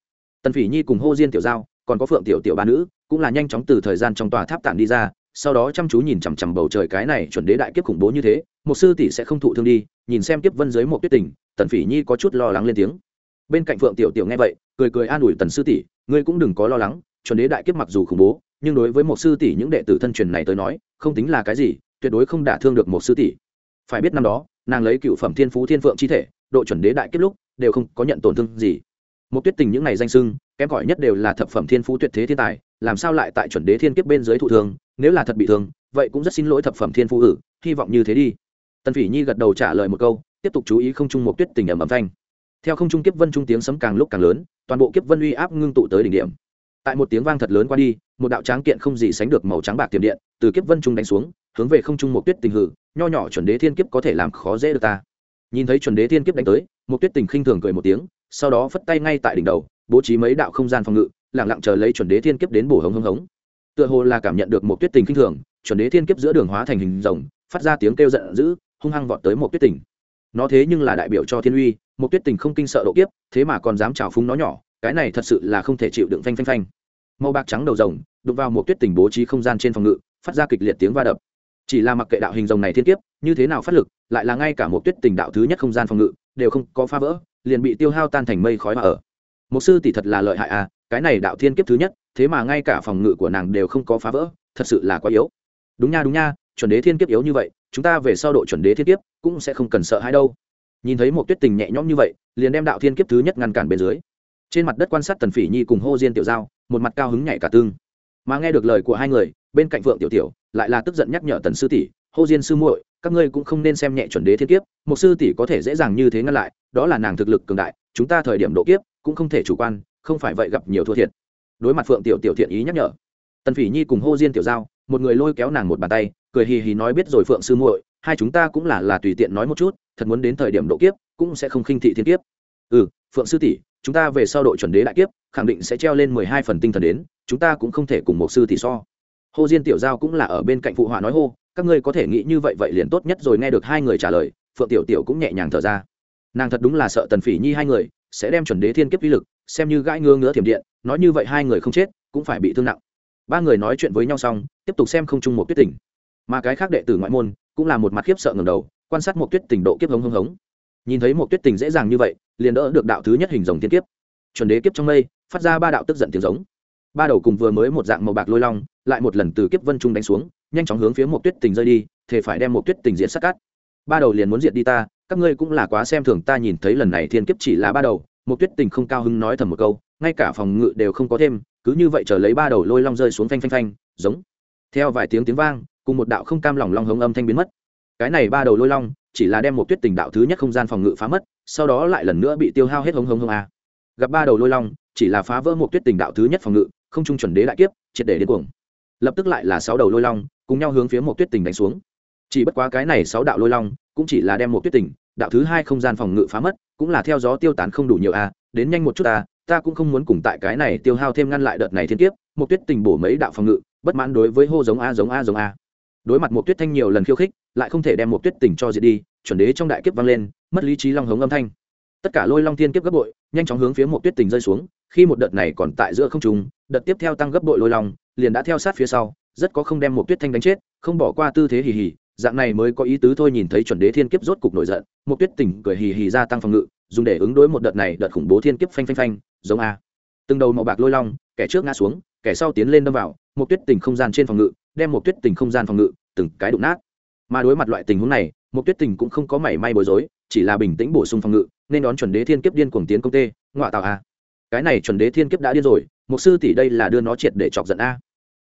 Tần phỉ nhi cùng hô diên tiểu giao, còn có phượng tiểu tiểu ba nữ, cũng là nhanh chóng từ thời gian trong tòa tháp tạm đi ra, sau đó chăm chú nhìn chằm chằm bầu trời cái này chuẩn đế đại kiếp khủng bố như thế, một sư tỷ sẽ không thụ thương đi, nhìn xem kiếp vân dưới một tuyết tình, tần phỉ nhi có chút lo lắng lên tiếng bên cạnh phượng tiểu tiểu nghe vậy, cười cười an ủi tần sư tỷ, ngươi cũng đừng có lo lắng, chuẩn đế đại kiếp mặc dù khủng bố, nhưng đối với một sư tỷ những đệ tử thân truyền này tới nói, không tính là cái gì, tuyệt đối không đả thương được một sư tỷ. Phải biết năm đó, nàng lấy cựu phẩm thiên phú thiên phượng chi thể, độ chuẩn đế đại kiếp lúc, đều không có nhận tổn thương gì. Một tuyết tình những ngày danh sưng, kém cỏi nhất đều là thập phẩm thiên phú tuyệt thế thiên tài, làm sao lại tại chuẩn đế thiên kiếp bên dưới thụ thương, nếu là thật bị thương, vậy cũng rất xin lỗi thập phẩm thiên phú ử, hy vọng như thế đi. Tần phỉ nhi gật đầu trả lời một câu, tiếp tục chú ý không trung một tuyết tình ẩm ẩm thanh theo không trung kiếp vân trung tiếng sấm càng lúc càng lớn, toàn bộ kiếp vân uy áp ngưng tụ tới đỉnh điểm. Tại một tiếng vang thật lớn qua đi, một đạo tráng kiện không gì sánh được màu trắng bạc tiềm điện, từ kiếp vân trung đánh xuống, hướng về không trung một tuyết tình hử, nho nhỏ chuẩn đế thiên kiếp có thể làm khó dễ được ta. Nhìn thấy chuẩn đế thiên kiếp đánh tới, một tuyết tình khinh thường cười một tiếng, sau đó phất tay ngay tại đỉnh đầu, bố trí mấy đạo không gian phòng ngự lẳng lặng chờ lấy chuẩn đế thiên kiếp đến bổ hống hống hống. Tựa hồ là cảm nhận được một tuyết tình khinh thường, chuẩn đế thiên kiếp giữa đường hóa thành hình rồng, phát ra tiếng kêu giận dữ, hung hăng vọt tới một tuyết tình. Nó thế nhưng là đại biểu cho thiên uy một tuyết tình không kinh sợ độ kiếp, thế mà còn dám trào phúng nó nhỏ, cái này thật sự là không thể chịu đựng phanh phanh phanh. Màu bạc trắng đầu rồng, đụng vào một tuyết tình bố trí không gian trên phòng ngự, phát ra kịch liệt tiếng va đập. Chỉ là mặc kệ đạo hình rồng này thiên kiếp, như thế nào phát lực, lại là ngay cả một tuyết tình đạo thứ nhất không gian phòng ngự, đều không có phá vỡ, liền bị tiêu hao tan thành mây khói mà ở. Một sư tỷ thật là lợi hại à cái này đạo thiên kiếp thứ nhất, thế mà ngay cả phòng ngự của nàng đều không có phá vỡ, thật sự là quá yếu. Đúng nha đúng nha, chuẩn đế thiên kiếp yếu như vậy, chúng ta về sau độ chuẩn đế thiên kiếp, cũng sẽ không cần sợ hãi đâu nhìn thấy một tuyết tình nhẹ nhõm như vậy, liền đem đạo thiên kiếp thứ nhất ngăn cản bên dưới. Trên mặt đất quan sát tần phỉ nhi cùng hô diên tiểu giao, một mặt cao hứng nhảy cả tương mà nghe được lời của hai người, bên cạnh phượng tiểu tiểu lại là tức giận nhắc nhở tần sư tỷ, hô diên sư muội, các ngươi cũng không nên xem nhẹ chuẩn đế thiên kiếp, một sư tỷ có thể dễ dàng như thế ngăn lại, đó là nàng thực lực cường đại, chúng ta thời điểm độ kiếp cũng không thể chủ quan, không phải vậy gặp nhiều thua thiệt. Đối mặt phượng tiểu tiểu thiện ý nhắc nhở, tần phỉ nhi cùng hô diên tiểu giao, một người lôi kéo nàng một bàn tay, cười hì hì nói, biết rồi phượng sư muội, hai chúng ta cũng là là tùy tiện nói một chút thật muốn đến thời điểm độ kiếp, cũng sẽ không khinh thị thiên kiếp. Ừ phượng sư tỷ, chúng ta về sau đội chuẩn đế đại kiếp, khẳng định sẽ treo lên mười hai phần tinh thần đến, chúng ta cũng không thể cùng một sư tỷ so. Hồ diên tiểu giao cũng là ở bên cạnh phụ họa nói hô, các ngươi có thể nghĩ như vậy vậy liền tốt nhất rồi nghe được hai người trả lời, phượng tiểu tiểu cũng nhẹ nhàng thở ra. Nàng thật đúng là sợ tần phỉ nhi hai người, sẽ đem chuẩn đế thiên kiếp uy lực, xem như gãi ngứa ngứa thiểm điện, nói như vậy hai người không chết, cũng phải bị thương nặng. Ba người nói chuyện với nhau xong, tiếp tục xem không chung một quyết tỉnh. Mà cái khác đệ tử ngoại môn, cũng là một mặt khiếp sợ ngầm đầu quan sát một tuyết tình độ kiếp hống hống hống. Nhìn thấy một tuyết Tình dễ dàng như vậy, liền đỡ được đạo thứ nhất hình rồng thiên kiếp. Chuẩn đế kiếp trong mây, phát ra ba đạo tức giận tiếng giống. Ba đầu cùng vừa mới một dạng màu bạc lôi long, lại một lần từ kiếp vân trung đánh xuống, nhanh chóng hướng phía một tuyết tình rơi đi thì phải đem một tuyết tình diện sát cát. Ba đầu liền muốn diệt đi ta, các ngươi cũng là quá xem thường ta nhìn thấy lần này thiên kiếp chỉ là ba đầu. Một tuyết tình không cao hứng nói thầm một câu, ngay cả phòng ngự đều không có thêm, cứ như vậy chờ lấy ba đầu lôi long rơi xuống phanh phanh phanh, giống. Theo vài tiếng tiếng vang, cùng một đạo không cam lòng long hống âm thanh biến mất cái này ba đầu lôi long, chỉ là đem một tuyết tình đạo thứ nhất không gian phòng ngự phá mất, sau đó lại lần nữa bị tiêu hao hết hống hống hống a. Gặp ba đầu lôi long, chỉ là phá vỡ một tuyết tình đạo thứ nhất phòng ngự, không trung chuẩn đế đại kiếp, triệt để đến cuồng. Lập tức lại là sáu đầu lôi long, cùng nhau hướng phía một tuyết tình đánh xuống. Chỉ bất quá cái này sáu đạo lôi long, cũng chỉ là đem một tuyết tình, đạo thứ hai không gian phòng ngự phá mất, cũng là theo gió tiêu tán không đủ nhiều a. Đến nhanh một chút a ta cũng không muốn cùng tại cái này tiêu hao thêm ngăn lại đợt này thiên kiếp, một tuyết tình bổ mấy đạo phòng ngự, bất mãn đối với hô giống a giống a giống a. Đối mặt một tuyết thanh nhiều lần khiêu khích lại không thể đem một tuyết tình cho diệt đi, chuẩn đế trong đại kiếp vang lên, mất lý trí long hống âm thanh. Tất cả lôi long thiên kiếp gấp bội, nhanh chóng hướng phía một tuyết tình rơi xuống, khi một đợt này còn tại giữa không trung, đợt tiếp theo tăng gấp bội lôi long, liền đã theo sát phía sau, rất có không đem một tuyết thanh đánh chết, không bỏ qua tư thế hì hì, dạng này mới có ý tứ thôi nhìn thấy chuẩn đế thiên kiếp rốt cục nổi giận, một tuyết tình cười hì hì gia tăng phòng ngự, dùng để ứng đối một đợt này đợt khủng bố thiên kiếp phanh phanh phanh, giống a. Từng đầu màu bạc lôi long, kẻ trước ngã xuống, kẻ sau tiến lên đâm vào, một tuyết tình không gian trên phòng ngự, đem một tuyết tình không gian phòng ngự, từng cái đụng nát mà đối mặt loại tình huống này một tuyết tình cũng không có mảy may bối rối, chỉ là bình tĩnh bổ sung phòng ngự, nên đón chuẩn đế thiên kiếp điên cuồng tiến công tê ngoại tạo a. Cái này chuẩn đế thiên kiếp đã điên rồi một sư tỷ đây là đưa nó triệt để chọc giận a.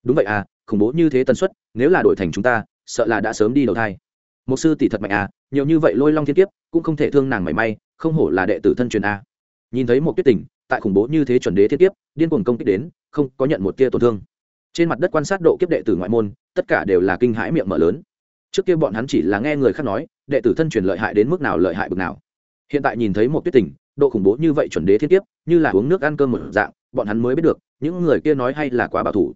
Đúng vậy à khủng bố như thế tần suất, nếu là đổi thành chúng ta, sợ là đã sớm đi đầu thai. Một sư tỷ thật mạnh à nhiều như vậy lôi long thiên kiếp, cũng không thể thương nàng mảy may, không hổ là đệ tử thân truyền a. Nhìn thấy một tuyết tình, tại khủng bố như thế chuẩn đế thiên kiếp, điên cuồng công kích đến, không có nhận một tia tổn thương. Trên mặt đất quan sát độ kiếp đệ tử ngoại môn, tất cả đều là kinh hãi miệng mở lớn trước kia bọn hắn chỉ là nghe người khác nói, đệ tử thân truyền lợi hại đến mức nào lợi hại bực nào. Hiện tại nhìn thấy một tuyết tình, độ khủng bố như vậy chuẩn đế thiên kiếp, như là uống nước ăn cơm một dạng, bọn hắn mới biết được, những người kia nói hay là quá bảo thủ.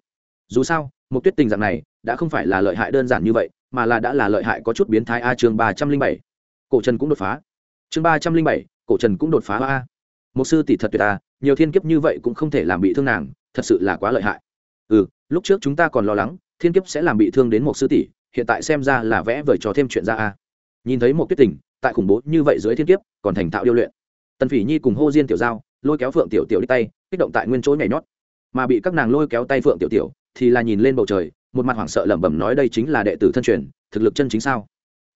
Dù sao, một tuyết tình dạng này, đã không phải là lợi hại đơn giản như vậy, mà là đã là lợi hại có chút biến thái a chương ba trăm linh bảy. Cổ trần cũng đột phá. Chương ba trăm linh bảy, cổ trần cũng đột phá a. Một sư tỷ thật tuyệt ta nhiều thiên kiếp như vậy cũng không thể làm bị thương nàng, thật sự là quá lợi hại. Ừ lúc trước chúng ta còn lo lắng, thiên kiếp sẽ làm bị thương đến một sư tỷ hiện tại xem ra là vẽ vời cho thêm chuyện ra a. Nhìn thấy một tuyết tình, tại khủng bố như vậy dưới thiên kiếp, còn thành thạo điêu luyện. Tần phỉ nhi cùng hô diên tiểu giao, lôi kéo phượng tiểu tiểu đi tay, kích động tại nguyên chỗ nhảy nhót. Mà bị các nàng lôi kéo tay phượng tiểu tiểu, thì là nhìn lên bầu trời, một mặt hoảng sợ lẩm bẩm nói đây chính là đệ tử thân truyền, thực lực chân chính sao?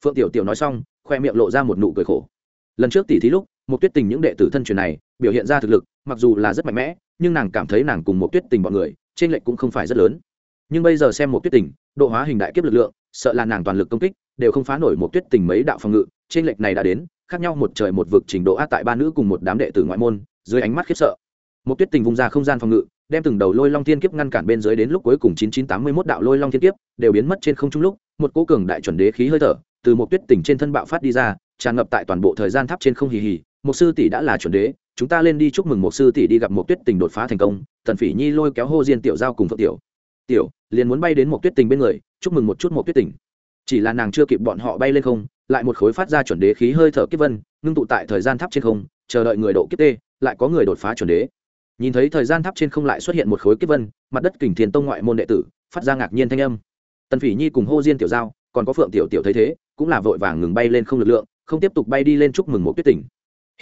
Phượng tiểu tiểu nói xong, khoe miệng lộ ra một nụ cười khổ. Lần trước tỷ thí lúc, một tuyết tình những đệ tử thân truyền này, biểu hiện ra thực lực, mặc dù là rất mạnh mẽ, nhưng nàng cảm thấy nàng cùng một tuyết tình bọn người trên lệnh cũng không phải rất lớn nhưng bây giờ xem một tuyết tình, độ hóa hình đại kiếp lực lượng, sợ là nàng toàn lực công kích, đều không phá nổi một tuyết tình mấy đạo phòng ngự. Trên lệch này đã đến, khác nhau một trời một vực trình độ át tại ba nữ cùng một đám đệ tử ngoại môn, dưới ánh mắt khiếp sợ. Một tuyết tình vùng ra không gian phòng ngự, đem từng đầu lôi long thiên kiếp ngăn cản bên dưới đến lúc cuối cùng chín chín tám mươi mốt đạo lôi long thiên kiếp, đều biến mất trên không trung lúc, một cố cường đại chuẩn đế khí hơi thở, từ một tuyết tình trên thân bạo phát đi ra, tràn ngập tại toàn bộ thời gian tháp trên không hì hì. Một sư tỷ đã là chuẩn đế, chúng ta lên đi chúc mừng một sư tỷ đi gặp một tuyết tình đột phá thành công, tần phỉ nhi lôi kéo hô diên tiểu giao cùng phượng tiểu tiểu, liền muốn bay đến một tuyết tình bên người, chúc mừng một chút một tuyết tình. Chỉ là nàng chưa kịp bọn họ bay lên không, lại một khối phát ra chuẩn đế khí hơi thở kiếp vân, ngưng tụ tại thời gian tháp trên không, chờ đợi người độ kiếp tê, lại có người đột phá chuẩn đế. Nhìn thấy thời gian tháp trên không lại xuất hiện một khối kiếp vân, mặt đất kình thiền tông ngoại môn đệ tử, phát ra ngạc nhiên thanh âm. Tần phỉ nhi cùng hô diên tiểu giao, còn có phượng tiểu tiểu thấy thế, cũng là vội vàng ngừng bay lên không lực lượng, không tiếp tục bay đi lên chúc mừng một tuyết tỉnh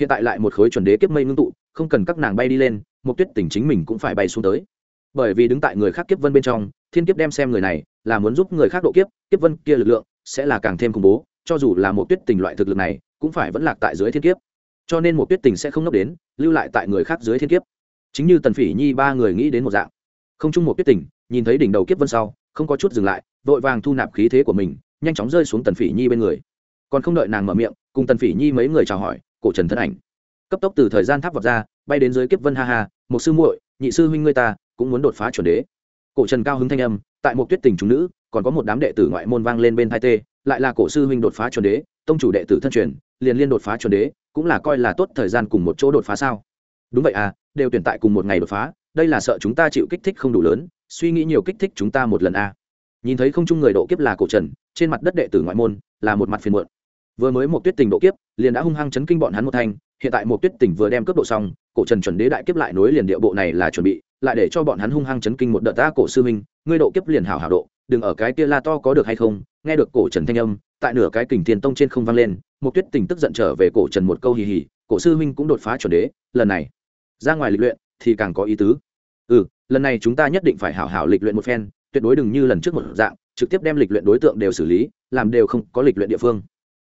hiện tại lại một khối chuẩn đế kiếp mây ngưng tụ, không cần các nàng bay đi lên một tuyết tỉnh chính mình cũng phải bay xuống tới bởi vì đứng tại người khác kiếp vân bên trong, thiên kiếp đem xem người này là muốn giúp người khác độ kiếp kiếp vân kia lực lượng sẽ là càng thêm khủng bố, cho dù là một tuyết tình loại thực lực này, cũng phải vẫn lạc tại dưới thiên kiếp. Cho nên một tuyết tình sẽ không nốc đến, lưu lại tại người khác dưới thiên kiếp. Chính như tần phỉ nhi ba người nghĩ đến một dạng. Không chung một tuyết tình, nhìn thấy đỉnh đầu kiếp vân sau, không có chút dừng lại, vội vàng thu nạp khí thế của mình, nhanh chóng rơi xuống tần phỉ nhi bên người. Còn không đợi nàng mở miệng, cùng tần phỉ nhi mấy người chào hỏi, cổ trần thân ảnh. Cấp tốc từ thời gian tháp vọt ra, bay đến dưới kiếp vân ha ha một sư muội, nhị sư huynh ngươi ta cũng muốn đột phá chuẩn đế. Cổ trần cao hứng thanh âm, tại một tuyết tình chúng nữ, còn có một đám đệ tử ngoại môn vang lên bên hai tê, lại là cổ sư huynh đột phá chuẩn đế, tông chủ đệ tử thân truyền, liền liên đột phá chuẩn đế, cũng là coi là tốt thời gian cùng một chỗ đột phá sao? Đúng vậy à đều tuyển tại cùng một ngày đột phá, đây là sợ chúng ta chịu kích thích không đủ lớn, suy nghĩ nhiều kích thích chúng ta một lần a nhìn thấy không chung người độ kiếp là cổ trần, trên mặt đất đệ tử ngoại môn là một mặt phiền muộn. Vừa mới một tuyết tình độ kiếp, liền đã hung hăng chấn kinh bọn hắn một thanh, hiện tại một tuyết tình vừa đem cấp độ xong cổ trần chuẩn đế đại kiếp lại nối liền địa bộ này là chuẩn bị, lại để cho bọn hắn hung hăng chấn kinh một đợt ta cổ sư minh ngươi độ kiếp liền hảo hảo độ, đừng ở cái kia la to có được hay không? Nghe được cổ trần thanh âm, tại nửa cái kình tiền tông trên không vang lên, một tuyết tình tức giận trở về cổ trần một câu hì hì, cổ sư Minh cũng đột phá chuẩn đế, lần này, ra ngoài lịch luyện thì càng có ý tứ. Ừ lần này chúng ta nhất định phải hảo hảo lịch luyện một phen, tuyệt đối đừng như lần trước một dạng, trực tiếp đem lịch luyện đối tượng đều xử lý, làm đều không có lịch luyện địa phương.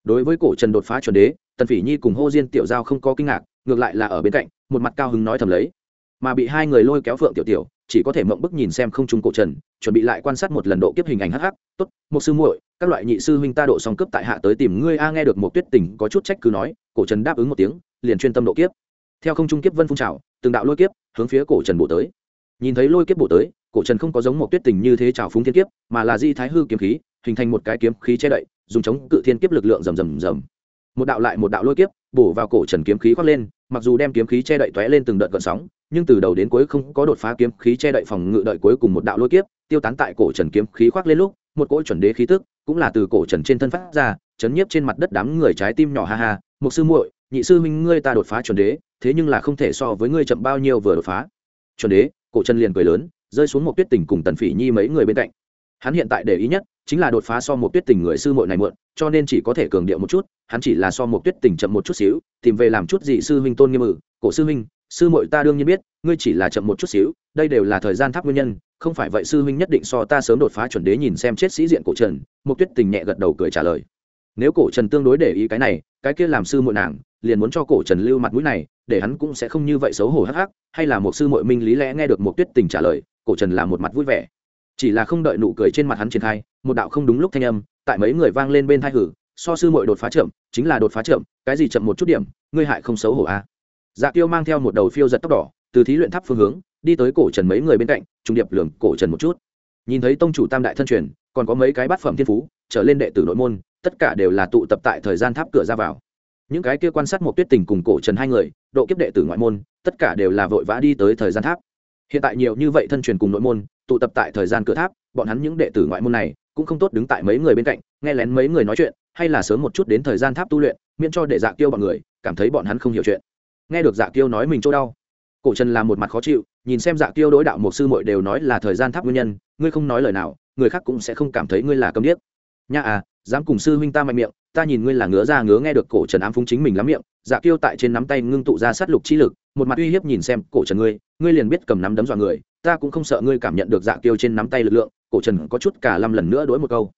Đối với cổ trần đột phá chuẩn đế, tần phỉ nhi cùng hô diên tiểu giao không có kinh ngạc, ngược lại là ở bên cạnh một mặt cao hứng nói thầm lấy. Mà bị hai người lôi kéo phượng tiểu tiểu, chỉ có thể mộng bức nhìn xem không trung cổ trần, chuẩn bị lại quan sát một lần độ kiếp hình ảnh hắc hắc. Tốt một sư muội, các loại nhị sư huynh ta độ song cấp tại hạ tới tìm ngươi a. Nghe được một tuyết tình có chút trách cứ nói, cổ trần đáp ứng một tiếng, liền chuyên tâm độ kiếp. Theo không trung kiếp vân phun trào, từng đạo lôi kiếp hướng phía cổ trần bổ tới. Nhìn thấy lôi kiếp bổ tới, cổ trần không có giống một tuyết tình như thế trào phúng thiên kiếp, mà là di thái hư kiếm khí, hình thành một cái kiếm khí che đậy, dùng chống cự thiên kiếp lực lượng rầm rầm rầm. Một đạo lại một đạo lôi kiếp bổ vào cổ trần kiếm khí khoác lên mặc dù đem kiếm khí che đậy tóe lên từng đợt gợn sóng, nhưng từ đầu đến cuối không có đột phá kiếm khí che đậy phòng ngự đợi cuối cùng một đạo lôi kiếp, tiêu tán tại cổ trần kiếm khí khoác lên lúc, một cỗ chuẩn đế khí tức, cũng là từ cổ trần trên thân phát ra, chấn nhiếp trên mặt đất đám người trái tim nhỏ ha ha một sư muội, nhị sư huynh ngươi ta đột phá chuẩn đế, thế nhưng là không thể so với ngươi chậm bao nhiêu vừa đột phá. Chuẩn đế, cổ trần liền cười lớn, rơi xuống một tuyết tình cùng tần phỉ nhi mấy người bên cạnh. Hắn hiện tại để ý nhất, chính là đột phá so một tuyết tình người sư muội này muộn, cho nên chỉ có thể cường điệu một chút hắn chỉ là so một tuyết tình chậm một chút xíu, tìm về làm chút gì sư huynh tôn nghiêm ử cổ sư huynh, sư muội ta đương nhiên biết, ngươi chỉ là chậm một chút xíu, đây đều là thời gian tháp nguyên nhân, không phải vậy sư huynh nhất định so ta sớm đột phá chuẩn đế nhìn xem chết sĩ diện cổ trần một tuyết tình nhẹ gật đầu cười trả lời. Nếu cổ trần tương đối để ý cái này, cái kia làm sư muội nàng, liền muốn cho cổ trần lưu mặt mũi này, để hắn cũng sẽ không như vậy xấu hổ hắc hắc, hay là một sư mội minh lý lẽ nghe được một tuyết tình trả lời, cổ trần là một mặt vui vẻ. Chỉ là không đợi nụ cười trên mặt hắn triển khai, một đạo không đúng lúc thanh âm, tại mấy người vang lên bên thai hử so sư mội đột phá chậm, chính là đột phá chậm, cái gì chậm một chút điểm, ngươi hại không xấu hổ a à. dạ tiêu mang theo một đầu phiêu giật tóc đỏ, từ thí luyện tháp phương hướng, đi tới cổ trần mấy người bên cạnh trung điệp lường cổ trần một chút. Nhìn thấy tông chủ tam đại thân truyền, còn có mấy cái bát phẩm thiên phú, trở lên đệ tử nội môn, tất cả đều là tụ tập tại thời gian tháp cửa ra vào. Những cái kia quan sát một tuyết tình cùng cổ trần hai người, độ kiếp đệ tử ngoại môn, tất cả đều là vội vã đi tới thời gian tháp. Hiện tại nhiều như vậy thân truyền cùng nội môn, tụ tập tại thời gian cửa tháp, bọn hắn những đệ tử ngoại môn này, cũng không tốt đứng tại mấy người bên cạnh, nghe lén mấy người nói chuyện hay là sớm một chút đến thời gian tháp tu luyện, miễn cho để dạ kiêu bọn người cảm thấy bọn hắn không hiểu chuyện. Nghe được dạ kiêu nói mình chỗ đau, cổ trần làm một mặt khó chịu, nhìn xem dạ kiêu đối đạo một sư muội đều nói là thời gian tháp nguyên nhân, ngươi không nói lời nào, người khác cũng sẽ không cảm thấy ngươi là câm điếc. Nha à dám cùng sư huynh ta mạnh miệng, ta nhìn ngươi là ngứa ra ngứa nghe được cổ trần ám phúng chính mình lắm miệng dạ kiêu tại trên nắm tay ngưng tụ ra sát lục chi lực, một mặt uy hiếp nhìn xem cổ trần ngươi ngươi liền biết cầm nắm đấm dọa người, ta cũng không sợ ngươi cảm nhận được dạ kiêu trên nắm tay lực lượng, cổ trần có chút cả năm lần nữa đối một câu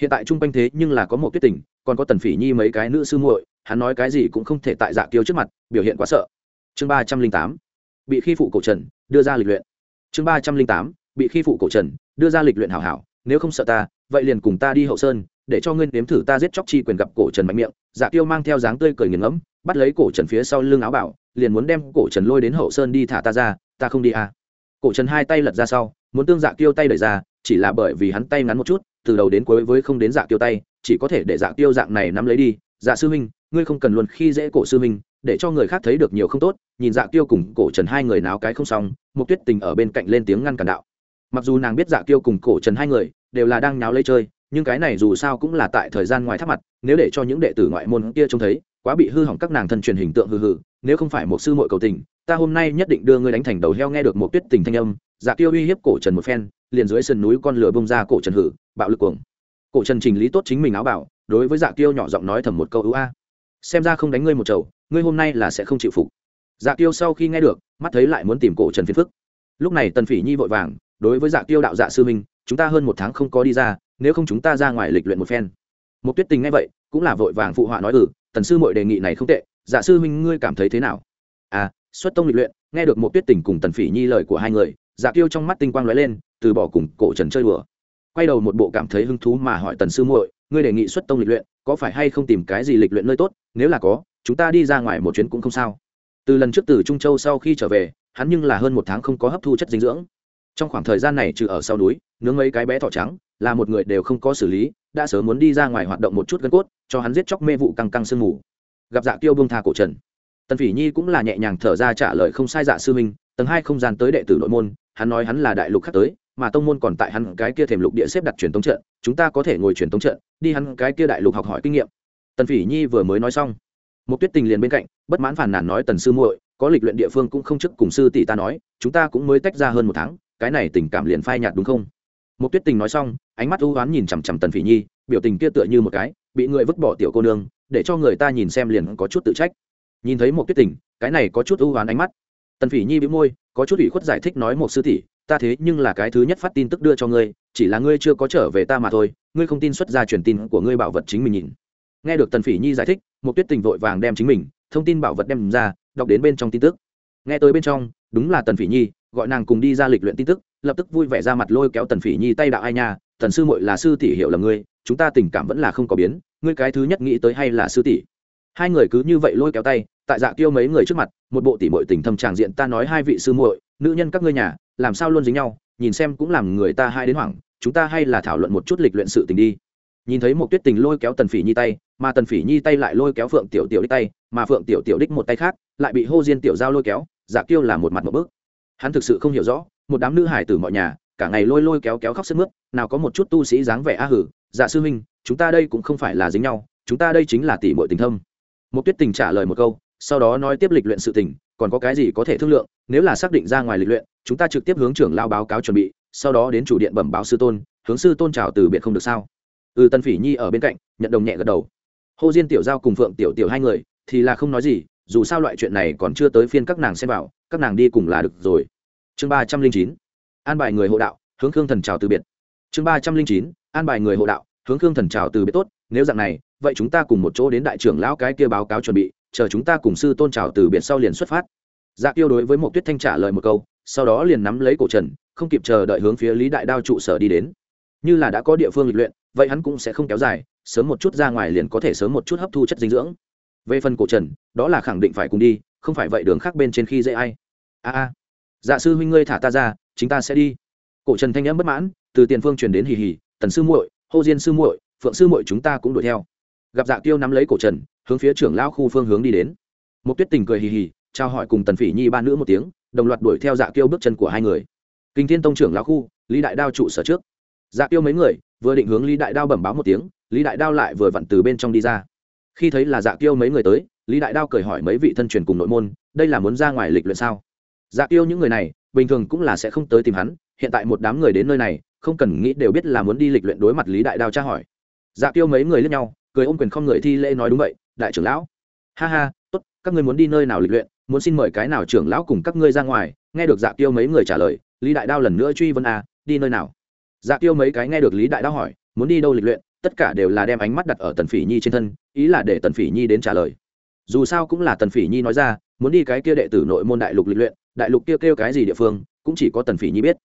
hiện tại trung quanh thế nhưng là có một tuyết tình, còn có tần phỉ nhi mấy cái nữ sư muội, hắn nói cái gì cũng không thể tại dạ kiêu trước mặt, biểu hiện quá sợ. Chương ba trăm linh tám, bị khi phụ cổ trần, đưa ra lịch luyện. Chương ba trăm linh tám, bị khi phụ cổ trần, đưa ra lịch luyện hảo hảo, nếu không sợ ta, vậy liền cùng ta đi hậu sơn, để cho ngươi nếm thử ta giết chóc chi quyền gặp cổ trần mạnh miệng. Dạ tiêu mang theo dáng tươi cười nghiền ngẫm, bắt lấy cổ trần phía sau lưng áo bảo, liền muốn đem cổ trần lôi đến hậu sơn đi thả ta ra, ta không đi à. cổ trần hai tay lật ra sau, muốn tương dạ tiêu tay đẩy ra, chỉ là bởi vì hắn tay ngắn một chút từ đầu đến cuối với không đến dạ tiêu tay, chỉ có thể để dạ tiêu dạng này nắm lấy đi. Dạ sư huynh, ngươi không cần luôn khi dễ cổ sư huynh, để cho người khác thấy được nhiều không tốt. Nhìn dạ tiêu cùng cổ trần hai người náo cái không xong một tuyết tình ở bên cạnh lên tiếng ngăn cản đạo. Mặc dù nàng biết dạ tiêu cùng cổ trần hai người đều là đang nháo lấy chơi, nhưng cái này dù sao cũng là tại thời gian ngoài tháp mặt, nếu để cho những đệ tử ngoại môn kia trông thấy, quá bị hư hỏng các nàng thân truyền hình tượng hư hư nếu không phải một sư muội cầu tình, ta hôm nay nhất định đưa ngươi đánh thành đầu heo nghe được một tuyết tình thanh âm. Dạ tiêu uy hiếp cổ trần một phen liền dưới sườn núi con lửa bông ra cổ trần hử, bạo lực cuồng. Cổ trần chỉnh lý tốt chính mình áo bảo, đối với dạ tiêu nhỏ giọng nói thầm một câu ưu a. Xem ra không đánh ngươi một chầu, ngươi hôm nay là sẽ không chịu phục. Dạ tiêu sau khi nghe được, mắt thấy lại muốn tìm cổ trần phiền phức. Lúc này tần phỉ nhi vội vàng, đối với dạ tiêu đạo dạ sư minh chúng ta hơn một tháng không có đi ra, nếu không chúng ta ra ngoài lịch luyện một phen. Một tuyết tình nghe vậy, cũng là vội vàng phụ họa nói ừ tần sư mọi đề nghị này không tệ dạ sư minh ngươi cảm thấy thế nào? À xuất tông lịch luyện, nghe được một tuyết tình cùng tần phỉ nhi lời của hai người dạ tiêu trong mắt tinh quang lóe lên, từ bỏ cùng cổ trần chơi đùa. Quay đầu một bộ cảm thấy hứng thú mà hỏi tần sư muội, ngươi đề nghị xuất tông lịch luyện, có phải hay không tìm cái gì lịch luyện nơi tốt? Nếu là có, chúng ta đi ra ngoài một chuyến cũng không sao. Từ lần trước từ trung châu sau khi trở về, hắn nhưng là hơn một tháng không có hấp thu chất dinh dưỡng. Trong khoảng thời gian này trừ ở sau núi, nướng mấy cái bé thỏ trắng, là một người đều không có xử lý, đã sớm muốn đi ra ngoài hoạt động một chút gân cốt, cho hắn giết chóc mê vụ căng căng sương mù. Gặp dạ tiêu bông tha cổ trần. Tần phỉ nhi cũng là nhẹ nhàng thở ra trả lời không sai dạ sư minh, tầng hai không gian tới đệ tử nội môn hắn nói hắn là đại lục khác tới, mà tông môn còn tại hắn cái kia thềm lục địa xếp đặt truyền tống trận, chúng ta có thể ngồi truyền tống trận, đi hắn cái kia đại lục học hỏi kinh nghiệm. Tần phỉ nhi vừa mới nói xong một tuyết tình liền bên cạnh, bất mãn phản nản nói, tần sư muội, có lịch luyện địa phương cũng không chức cùng sư tỷ ta nói, chúng ta cũng mới tách ra hơn một tháng, cái này tình cảm liền phai nhạt đúng không? Một tuyết tình nói xong, ánh mắt ưu oán nhìn chằm chằm tần phỉ nhi, biểu tình kia tựa như một cái, bị người vứt bỏ tiểu cô nương, để cho người ta nhìn xem liền có chút tự trách. Nhìn thấy một tuyết tình, cái này có chút ưu oán ánh mắt tần phỉ nhi bị môi, có chút ủy khuất giải thích nói một sư tỷ, ta thế nhưng là cái thứ nhất phát tin tức đưa cho ngươi, chỉ là ngươi chưa có trở về ta mà thôi, ngươi không tin xuất ra truyền tin của ngươi bảo vật chính mình nhìn. Nghe được tần phỉ nhi giải thích một tuyết tình vội vàng đem chính mình, thông tin bảo vật đem ra, đọc đến bên trong tin tức. Nghe tới bên trong, đúng là tần phỉ nhi, gọi nàng cùng đi ra lịch luyện tin tức, lập tức vui vẻ ra mặt lôi kéo tần phỉ nhi tay đạo ai nha, tần sư muội là sư tỷ hiểu là ngươi, chúng ta tình cảm vẫn là không có biến, ngươi cái thứ nhất nghĩ tới hay là sư tỷ? Hai người cứ như vậy lôi kéo tay tại dạ tiêu mấy người trước mặt, một bộ tỷ muội tình thâm tràng diện ta nói hai vị sư muội, nữ nhân các ngươi nhà, làm sao luôn dính nhau, nhìn xem cũng làm người ta hai đến hoảng, chúng ta hay là thảo luận một chút lịch luyện sự tình đi. Nhìn thấy một tuyết tình lôi kéo tần phỉ nhi tay, mà tần phỉ nhi tay lại lôi kéo phượng tiểu tiểu đích tay, mà phượng tiểu tiểu đích một tay khác, lại bị hô diên tiểu giao lôi kéo dạ tiêu là một mặt một bước. Hắn thực sự không hiểu rõ, một đám nữ hải từ mọi nhà, cả ngày lôi lôi kéo kéo khóc sức mướt, nào có một chút tu sĩ dáng vẻ a hử dạ sư huynh, chúng ta đây cũng không phải là dính nhau, chúng ta đây chính là tỷ muội tình thâm. Một tuyết tình trả lời một câu sau đó nói tiếp lịch luyện sự tình, còn có cái gì có thể thương lượng, nếu là xác định ra ngoài lịch luyện, chúng ta trực tiếp hướng trưởng lao báo cáo chuẩn bị, sau đó đến chủ điện bẩm báo sư tôn, hướng sư tôn chào từ biệt không được sao? Ừ tân phỉ nhi ở bên cạnh, nhận đồng nhẹ gật đầu. Hồ diên tiểu giao cùng phượng tiểu tiểu hai người, thì là không nói gì, dù sao loại chuyện này còn chưa tới phiên các nàng xem vào, các nàng đi cùng là được rồi. Chương ba trăm linh chín, an bài người hộ đạo, hướng khương thần chào từ biệt. Chương ba trăm linh chín, an bài người hộ đạo, hướng khương thần chào từ biệt tốt, nếu dạng này, vậy chúng ta cùng một chỗ đến đại trưởng lão cái kia báo cáo chuẩn bị chờ chúng ta cùng sư tôn trào từ biệt sau liền xuất phát. Dạ tiêu đối với một tuyết thanh trả lời một câu, sau đó liền nắm lấy cổ trần, không kịp chờ đợi hướng phía lý đại đao trụ sở đi đến. Như là đã có địa phương lịch luyện, vậy hắn cũng sẽ không kéo dài, sớm một chút ra ngoài liền có thể sớm một chút hấp thu chất dinh dưỡng. Về phần cổ trần, đó là khẳng định phải cùng đi, không phải vậy đường khác bên trên khi dễ ai. A a. Dạ sư huynh ngươi thả ta ra chúng ta sẽ đi. Cổ trần thanh n bất mãn, từ tiền phương truyền đến hì hì, tần sư muội, hô diên sư muội, phượng sư muội chúng ta cũng đuổi theo. Gặp dạ tiêu nắm lấy cổ trần hướng phía trưởng lão khu phương hướng đi đến. Một tuyết tình cười hì hì trao hỏi cùng tần phỉ nhi ba nữ một tiếng, đồng loạt đuổi theo dạ tiêu bước chân của hai người. Kinh thiên tông trưởng lão khu, lý đại đao trụ sở trước. Dạ tiêu mấy người, vừa định hướng lý đại đao bẩm báo một tiếng, lý đại đao lại vừa vặn từ bên trong đi ra. Khi thấy là dạ tiêu mấy người tới, lý đại đao cười hỏi mấy vị thân truyền cùng nội môn, đây là muốn ra ngoài lịch luyện sao? Dạ tiêu những người này, bình thường cũng là sẽ không tới tìm hắn, hiện tại một đám người đến nơi này, không cần nghĩ đều biết là muốn đi lịch luyện đối mặt lý đại đao tra hỏi. Dạ tiêu mấy người lẫn nhau, cười ôm quyền không người thi lễ nói đúng vậy đại trưởng lão. Ha ha tốt các ngươi muốn đi nơi nào lịch luyện muốn xin mời cái nào trưởng lão cùng các ngươi ra ngoài nghe được dạ tiêu mấy người trả lời lý đại đao lần nữa truy vấn a à, đi nơi nào? Dạ tiêu mấy cái nghe được lý đại đao hỏi muốn đi đâu lịch luyện tất cả đều là đem ánh mắt đặt ở tần phỉ nhi trên thân ý là để tần phỉ nhi đến trả lời. Dù sao cũng là tần phỉ nhi nói ra muốn đi cái kia đệ tử nội môn đại lục lịch luyện đại lục kia kêu, kêu cái gì địa phương cũng chỉ có tần phỉ nhi biết.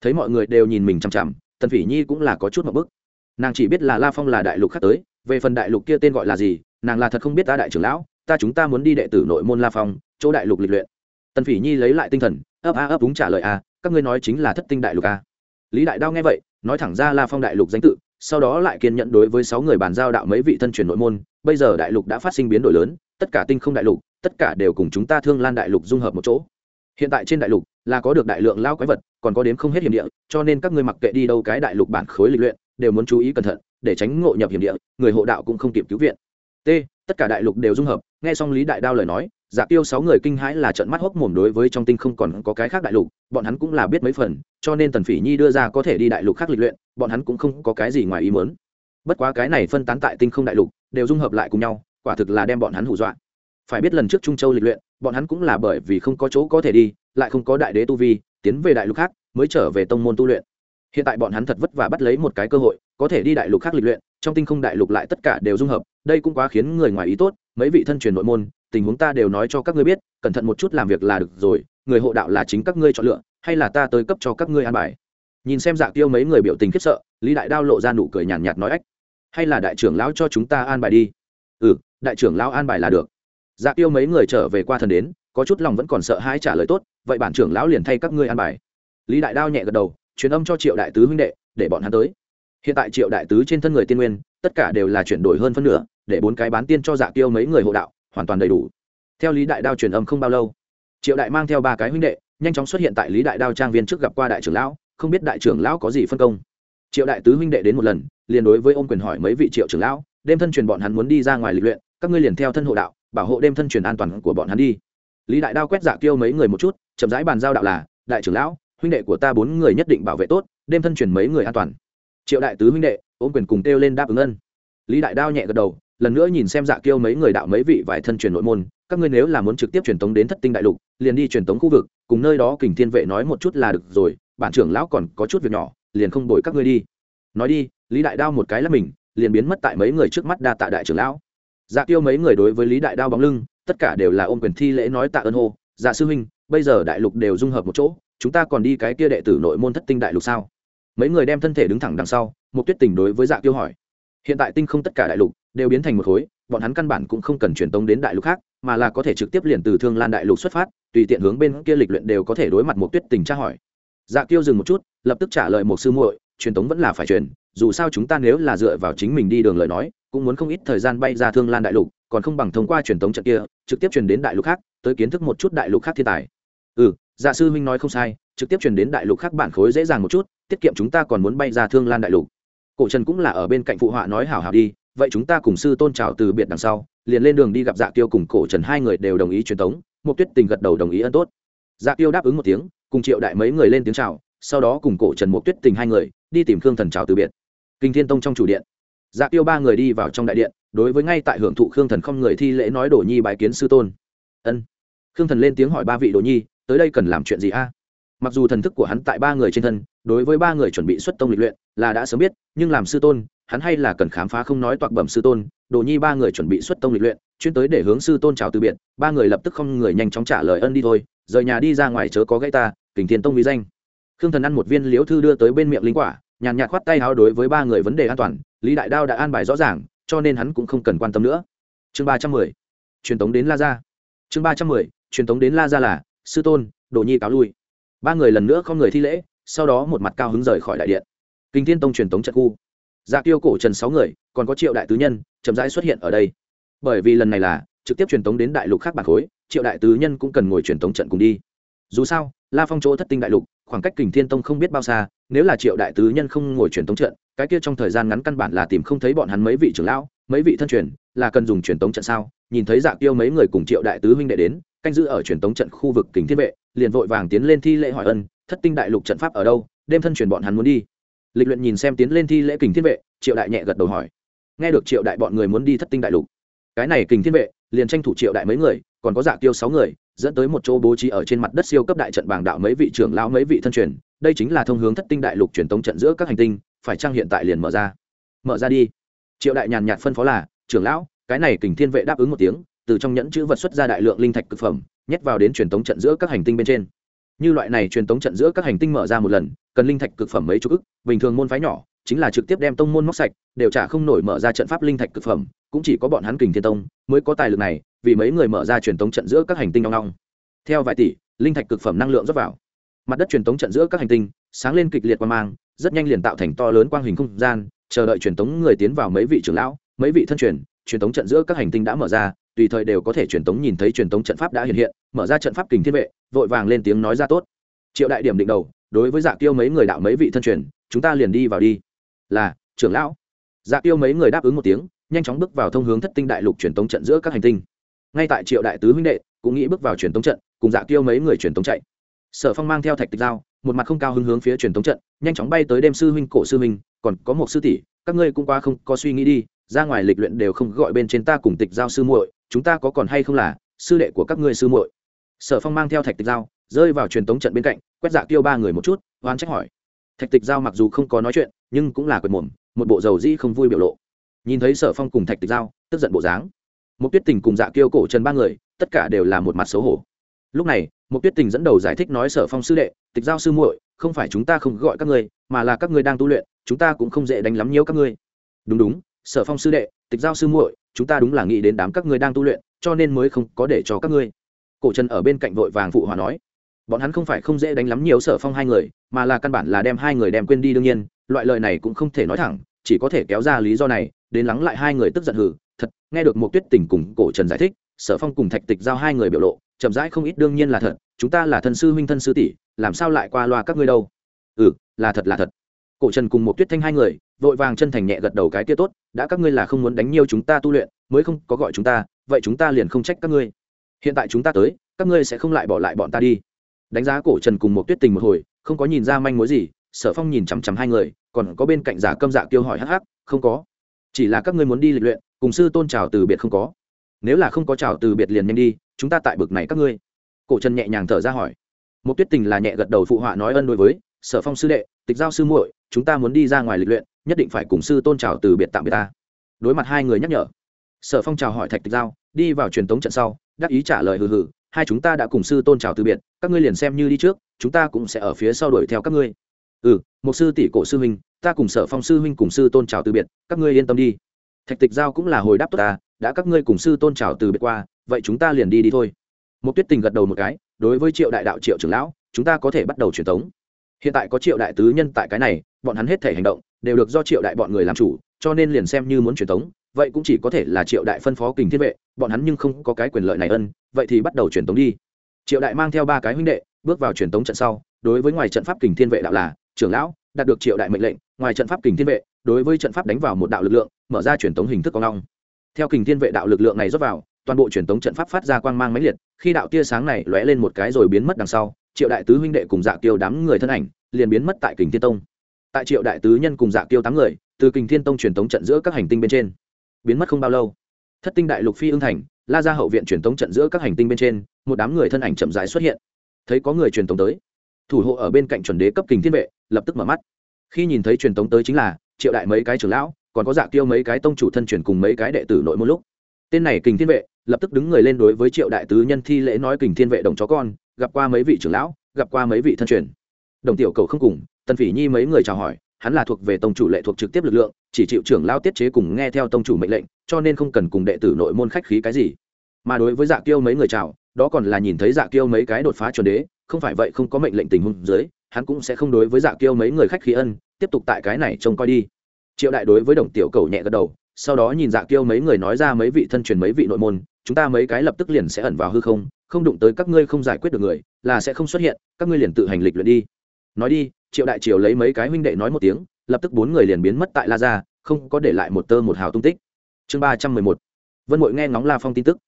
Thấy mọi người đều nhìn mình chằm chằm tần phỉ nhi cũng là có chút một bức. Nàng chỉ biết là la phong là đại lục khác tới về phần đại lục kia tên gọi là gì, nàng là thật không biết ta đại trưởng lão, ta chúng ta muốn đi đệ tử nội môn la phong, chỗ đại lục lịch luyện. Tần phỉ nhi lấy lại tinh thần, ấp a ấp đúng trả lời a các ngươi nói chính là thất tinh đại lục a lý đại đao nghe vậy, nói thẳng ra la phong đại lục danh tự, sau đó lại kiên nhận đối với sáu người bàn giao đạo mấy vị thân truyền nội môn, bây giờ đại lục đã phát sinh biến đổi lớn, tất cả tinh không đại lục, tất cả đều cùng chúng ta thương lan đại lục dung hợp một chỗ. Hiện tại trên đại lục là có được đại lượng lao quái vật, còn có đến không hết hiểm địa, cho nên các ngươi mặc kệ đi đâu cái đại lục bản khối lịch luyện, đều muốn chú ý cẩn thận để tránh ngộ nhập hiểm địa, người hộ đạo cũng không kịp cứu viện. T, tất cả đại lục đều dung hợp, nghe xong lý đại đao lời nói giả tiêu sáu người kinh hãi là trận mắt hốc mồm đối với trong tinh không còn có cái khác đại lục, bọn hắn cũng là biết mấy phần, cho nên tần phỉ nhi đưa ra có thể đi đại lục khác lịch luyện, bọn hắn cũng không có cái gì ngoài ý muốn. Bất quá cái này phân tán tại tinh không đại lục, đều dung hợp lại cùng nhau, quả thực là đem bọn hắn hù dọa. Phải biết lần trước trung châu lịch luyện, bọn hắn cũng là bởi vì không có chỗ có thể đi, lại không có đại đế tu vi, tiến về đại lục khác, mới trở về tông môn tu luyện hiện tại bọn hắn thật vất vả bắt lấy một cái cơ hội có thể đi đại lục khác lịch luyện trong tinh không đại lục lại tất cả đều dung hợp đây cũng quá khiến người ngoài ý tốt mấy vị thân truyền nội môn tình huống ta đều nói cho các ngươi biết cẩn thận một chút làm việc là được rồi người hộ đạo là chính các ngươi chọn lựa hay là ta tới cấp cho các ngươi an bài? Nhìn xem dạ tiêu mấy người biểu tình khiếp sợ lý đại đao lộ ra nụ cười nhàn nhạt, nói ách hay là đại trưởng lão cho chúng ta an bài đi? Ừ đại trưởng lão an bài là được. Dạ tiêu mấy người trở về qua thần đến có chút lòng vẫn còn sợ hãi trả lời tốt vậy bản trưởng lão liền thay các ngươi an bài. Lý đại đao nhẹ gật đầu truyền âm cho triệu đại tứ huynh đệ, để bọn hắn tới. Hiện tại triệu đại tứ trên thân người tiên nguyên, tất cả đều là chuyển đổi hơn phân nửa, để bốn cái bán tiên cho dạ tiêu mấy người hộ đạo, hoàn toàn đầy đủ. Theo lý đại đao truyền âm không bao lâu, triệu đại mang theo ba cái huynh đệ, nhanh chóng xuất hiện tại lý đại đao trang viên trước gặp qua đại trưởng lão, không biết đại trưởng lão có gì phân công. Triệu đại tứ huynh đệ đến một lần, liền đối với ôm quyền hỏi mấy vị triệu trưởng lão, đêm thân truyền bọn hắn muốn đi ra ngoài lịch luyện, các ngươi liền theo thân hộ đạo, bảo hộ đêm thân truyền an toàn của bọn hắn đi. Lý đại đao quét dạ tiêu mấy người một chút, chậm rãi bàn giao đạo là, đại trưởng lão huynh đệ của ta bốn người nhất định bảo vệ tốt, đêm thân chuyển mấy người an toàn. Triệu đại tứ huynh đệ, ôm quyền cùng kêu lên đáp ứng ân. Lý đại đao nhẹ gật đầu, lần nữa nhìn xem dạ kiêu mấy người đạo mấy vị vài thân truyền nội môn, các ngươi nếu là muốn trực tiếp truyền tống đến thất tinh đại lục, liền đi truyền tống khu vực, cùng nơi đó kình thiên vệ nói một chút là được rồi, bản trưởng lão còn có chút việc nhỏ, liền không đổi các ngươi đi. Nói đi, lý đại đao một cái là mình, liền biến mất tại mấy người trước mắt đa tạ đại trưởng lão. Dạ kiêu mấy người đối với lý đại đao bóng lưng, tất cả đều là ôm quyền thi lễ nói tạ ơn hô. Dạ sư huynh, bây giờ đại lục đều dung hợp một chỗ chúng ta còn đi cái kia đệ tử nội môn thất tinh đại lục sao? Mấy người đem thân thể đứng thẳng đằng sau một tuyết tình đối với dạ tiêu hỏi. Hiện tại tinh không tất cả đại lục đều biến thành một khối, bọn hắn căn bản cũng không cần truyền tống đến đại lục khác, mà là có thể trực tiếp liền từ thương lan đại lục xuất phát, tùy tiện hướng bên kia lịch luyện đều có thể đối mặt một tuyết tình tra hỏi. Dạ tiêu dừng một chút, lập tức trả lời một sư muội, truyền tống vẫn là phải truyền, dù sao chúng ta nếu là dựa vào chính mình đi đường lời nói, cũng muốn không ít thời gian bay ra thương lan đại lục, còn không bằng thông qua truyền tống trận kia, trực tiếp truyền đến đại lục khác, tới kiến thức một chút đại lục khác thiên tài. Ừ dạ sư huynh nói không sai, trực tiếp truyền đến đại lục khác bản khối dễ dàng một chút, tiết kiệm chúng ta còn muốn bay ra thương lan đại lục. Cổ trần cũng là ở bên cạnh phụ họa nói hảo hảo đi, vậy chúng ta cùng sư tôn trào từ biệt đằng sau, liền lên đường đi gặp dạ tiêu cùng cổ trần hai người đều đồng ý truyền tống một tuyết tình gật đầu đồng ý ân tốt. Dạ tiêu đáp ứng một tiếng, cùng triệu đại mấy người lên tiếng chào, sau đó cùng cổ trần một tuyết tình hai người đi tìm khương thần trào từ biệt. Kinh thiên tông trong chủ điện. Dạ tiêu ba người đi vào trong đại điện, đối với ngay tại hưởng thụ khương thần không người thi lễ nói đồ nhi bái kiến sư tôn. Ân. Khương thần lên tiếng hỏi ba vị đồ nhi tới đây cần làm chuyện gì a? Mặc dù thần thức của hắn tại ba người trên thân, đối với ba người chuẩn bị xuất tông lịch luyện là đã sớm biết, nhưng làm sư tôn, hắn hay là cần khám phá không nói toạc bẩm sư tôn, đồ nhi ba người chuẩn bị xuất tông lịch luyện, chuyên tới để hướng sư tôn chào từ biệt, ba người lập tức không người nhanh chóng trả lời ân đi thôi, rời nhà đi ra ngoài chớ có gãy ta, kình thiên tông vì danh. Khương thần ăn một viên liễu thư đưa tới bên miệng linh quả, nhàn nhạt khoát tay háo đối với ba người vấn đề an toàn, lý đại đao đã an bài rõ ràng, cho nên hắn cũng không cần quan tâm nữa. Chương ba trăm mười, truyền tống đến la gia. Chương ba trăm mười, truyền tống đến la gia là sư tôn, đồ nhi cáo lui. Ba người lần nữa không người thi lễ, sau đó một mặt cao hứng rời khỏi đại điện. Kinh thiên tông truyền tống trận khu. Dạ tiêu cổ trần sáu người, còn có triệu đại tứ nhân, chậm rãi xuất hiện ở đây. Bởi vì lần này là trực tiếp truyền tống đến đại lục khác bản khối, triệu đại tứ nhân cũng cần ngồi truyền tống trận cùng đi. Dù sao, la phong chỗ thất tinh đại lục, khoảng cách kình thiên tông không biết bao xa, nếu là triệu đại tứ nhân không ngồi truyền tống trận, cái kia trong thời gian ngắn căn bản là tìm không thấy bọn hắn mấy vị trưởng lão, mấy vị thân truyền, là cần dùng truyền tống trận sao? Nhìn thấy dạ tiêu mấy người cùng triệu đại tứ huynh đệ đến canh giữ ở truyền tống trận khu vực kính thiên vệ, liền vội vàng tiến lên thi lễ hỏi ân, thất tinh đại lục trận pháp ở đâu? Đêm thân truyền bọn hắn muốn đi. Lịch luyện nhìn xem tiến lên thi lễ kình thiên vệ, triệu đại nhẹ gật đầu hỏi. Nghe được triệu đại bọn người muốn đi thất tinh đại lục, cái này kình thiên vệ, liền tranh thủ triệu đại mấy người, còn có dạ tiêu sáu người, dẫn tới một chỗ bố trí ở trên mặt đất siêu cấp đại trận bảng đạo mấy vị trưởng lão, mấy vị thân truyền. Đây chính là thông hướng thất tinh đại lục truyền tống trận giữa các hành tinh, phải trang hiện tại liền mở ra? Mở ra đi. Triệu đại nhàn nhạt phân phó là, trưởng lão, cái này kình thiên vệ đáp ứng một tiếng từ trong nhẫn chữ vật xuất ra đại lượng linh thạch cực phẩm, nhét vào đến truyền tống trận giữa các hành tinh bên trên. Như loại này truyền tống trận giữa các hành tinh mở ra một lần, cần linh thạch cực phẩm mấy chục ức, bình thường môn phái nhỏ, chính là trực tiếp đem tông môn móc sạch, đều trả không nổi mở ra trận pháp linh thạch cực phẩm, cũng chỉ có bọn hắn kình thiên tông mới có tài lực này, vì mấy người mở ra truyền tống trận giữa các hành tinh nong nong theo vài tỷ, linh thạch cực phẩm năng lượng rót vào. Mặt đất truyền tống trận giữa các hành tinh, sáng lên kịch liệt qua mang, rất nhanh liền tạo thành to lớn quang hình không gian, chờ đợi truyền tống người tiến vào mấy vị trưởng lão, mấy vị thân truyền truyền tống trận giữa các hành tinh đã mở ra tùy thời đều có thể truyền tống nhìn thấy truyền tống trận pháp đã hiện hiện, mở ra trận pháp kình thiên vệ, vội vàng lên tiếng nói ra tốt. Triệu đại điểm định đầu, đối với dạ tiêu mấy người đạo mấy vị thân truyền, chúng ta liền đi vào đi. Là, trưởng lão. Dạ tiêu mấy người đáp ứng một tiếng, nhanh chóng bước vào thông hướng thất tinh đại lục truyền tống trận giữa các hành tinh. Ngay tại triệu đại tứ huynh đệ, cũng nghĩ bước vào truyền tống trận, cùng dạ tiêu mấy người truyền tống chạy. Sở phong mang theo thạch tịch dao một mặt không cao hứng hướng phía truyền tống trận, nhanh chóng bay tới đêm sư huynh, cổ sư huynh, còn có một sư tỷ, các ngươi cũng qua không có suy nghĩ đi, ra ngoài lịch luyện đều không gọi bên trên ta cùng tịch giao sư muội chúng ta có còn hay không là, sư đệ của các ngươi sư muội? Sở phong mang theo thạch tịch giao, rơi vào truyền tống trận bên cạnh, quét dạ tiêu ba người một chút oan trách hỏi. Thạch tịch giao mặc dù không có nói chuyện, nhưng cũng là quệt mồm, một bộ dầu dĩ không vui biểu lộ. Nhìn thấy sở phong cùng thạch tịch giao, tức giận bộ dáng. Một tuyết tình cùng dạ kiêu cổ trần ba người, tất cả đều là một mặt xấu hổ. Lúc này một tuyết tình dẫn đầu giải thích nói sở phong sư đệ, tịch giao sư muội, không phải chúng ta không gọi các ngươi, mà là các ngươi đang tu luyện, chúng ta cũng không dễ đánh lắm nhiễu các ngươi. Đúng đúng, sở phong sư đệ, tịch giao sư muội chúng ta đúng là nghĩ đến đám các ngươi đang tu luyện, cho nên mới không có để cho các ngươi. Cổ trần ở bên cạnh vội vàng phụ hòa nói. Bọn hắn không phải không dễ đánh lắm nhiều sở phong hai người, mà là căn bản là đem hai người đem quên đi đương nhiên, loại lời này cũng không thể nói thẳng, chỉ có thể kéo ra lý do này, đến lắng lại hai người tức giận hử thật, nghe được một tuyết tình cùng cổ trần giải thích, sở phong cùng thạch tịch giao hai người biểu lộ, chậm rãi không ít đương nhiên là thật, chúng ta là thân sư huynh thân sư tỷ, làm sao lại qua loa các ngươi đâu? Ừ là thật là thật cổ trần cùng một tuyết thanh hai người, vội vàng chân thành nhẹ gật đầu cái kia tốt, đã các ngươi là không muốn đánh nhiều chúng ta tu luyện, mới không có gọi chúng ta, vậy chúng ta liền không trách các ngươi. Hiện tại chúng ta tới, các ngươi sẽ không lại bỏ lại bọn ta đi. Đánh giá cổ trần cùng một tuyết tình một hồi, không có nhìn ra manh mối gì, sở phong nhìn chằm chằm hai người, còn có bên cạnh giả câm dạ kêu hỏi hắc hắc, không có. Chỉ là các ngươi muốn đi lịch luyện, cùng sư tôn trào từ biệt không có. Nếu là không có trào từ biệt liền nhanh đi, chúng ta tại bực này các ngươi. Cổ trần nhẹ nhàng thở ra hỏi. Một tuyết tình là nhẹ gật đầu phụ họa nói ân đối với sở phong sư đệ, tịch giao sư muội, chúng ta muốn đi ra ngoài lịch luyện, nhất định phải cùng sư tôn trào từ biệt tạm biệt ta. Đối mặt hai người nhắc nhở, sở phong chào hỏi thạch tịch giao, đi vào truyền tống trận sau, đắc ý trả lời hừ hừ, hai chúng ta đã cùng sư tôn trào từ biệt, các ngươi liền xem như đi trước, chúng ta cũng sẽ ở phía sau đuổi theo các ngươi. Ừ một sư tỷ cổ sư huynh, ta cùng sở phong sư huynh cùng sư tôn trào từ biệt, các ngươi yên tâm đi. Thạch tịch giao cũng là hồi đáp tốt ta, đã các ngươi cùng sư tôn trào từ biệt qua, vậy chúng ta liền đi đi thôi. Một tuyết tình gật đầu một cái, đối với triệu đại đạo triệu trưởng lão, chúng ta có thể bắt đầu truyền thống hiện tại có triệu đại tứ nhân tại cái này, bọn hắn hết thể hành động đều được do triệu đại bọn người làm chủ, cho nên liền xem như muốn truyền thống vậy cũng chỉ có thể là triệu đại phân phó kình thiên vệ, bọn hắn nhưng không có cái quyền lợi này ân, vậy thì bắt đầu truyền tống đi. Triệu đại mang theo ba cái huynh đệ, bước vào truyền tống trận sau, đối với ngoài trận pháp kình thiên vệ đạo là, trưởng lão, đạt được triệu đại mệnh lệnh, ngoài trận pháp kình thiên vệ, đối với trận pháp đánh vào một đạo lực lượng, mở ra truyền tống hình thức con long theo kình thiên vệ đạo lực lượng này rót vào, toàn bộ truyền tống trận pháp phát ra quang mang máy liệt, khi đạo tia sáng này lóe lên một cái rồi biến mất đằng sau triệu đại tứ huynh đệ cùng dạ tiêu đám người thân ảnh liền biến mất tại kình thiên tông. Tại triệu đại tứ nhân cùng dạ tiêu tám người, từ kình thiên tông truyền tống trận giữa các hành tinh bên trên, biến mất không bao lâu. Thất tinh đại lục phi ưng thành, la ra hậu viện truyền tống trận giữa các hành tinh bên trên, một đám người thân ảnh chậm rãi xuất hiện. Thấy có người truyền tống tới, thủ hộ ở bên cạnh chuẩn đế cấp kình thiên vệ, lập tức mở mắt. Khi nhìn thấy truyền tống tới chính là triệu đại mấy cái trưởng lão, còn có dạ kiêu mấy cái tông chủ thân truyền cùng mấy cái đệ tử nội một lúc. Tên này kình thiên vệ, lập tức đứng người lên đối với triệu đại tứ nhân thi lễ nói kình thiên vệ đồng chó con gặp qua mấy vị trưởng lão, gặp qua mấy vị thân truyền. Đồng tiểu cầu không cùng, tần phỉ nhi mấy người chào hỏi, hắn là thuộc về tông chủ lệ thuộc trực tiếp lực lượng, chỉ chịu trưởng lao tiết chế cùng nghe theo tông chủ mệnh lệnh, cho nên không cần cùng đệ tử nội môn khách khí cái gì. Mà đối với dạ kiêu mấy người chào, đó còn là nhìn thấy dạ kiêu mấy cái đột phá chuẩn đế, không phải vậy không có mệnh lệnh tình huống dưới, hắn cũng sẽ không đối với dạ kiêu mấy người khách khí ân, tiếp tục tại cái này trông coi đi. Triệu đại đối với đồng tiểu cầu nhẹ gật đầu, sau đó nhìn dạ kiêu mấy người nói ra mấy vị thân truyền mấy vị nội môn, chúng ta mấy cái lập tức liền sẽ ẩn vào hư không không đụng tới các ngươi không giải quyết được người, là sẽ không xuất hiện, các ngươi liền tự hành lịch luyện đi. Nói đi, triệu đại triều lấy mấy cái huynh đệ nói một tiếng, lập tức bốn người liền biến mất tại la gia, không có để lại một tơ một hào tung tích. Chương ba trăm mười một. Vân mội nghe ngóng la phong tin tức.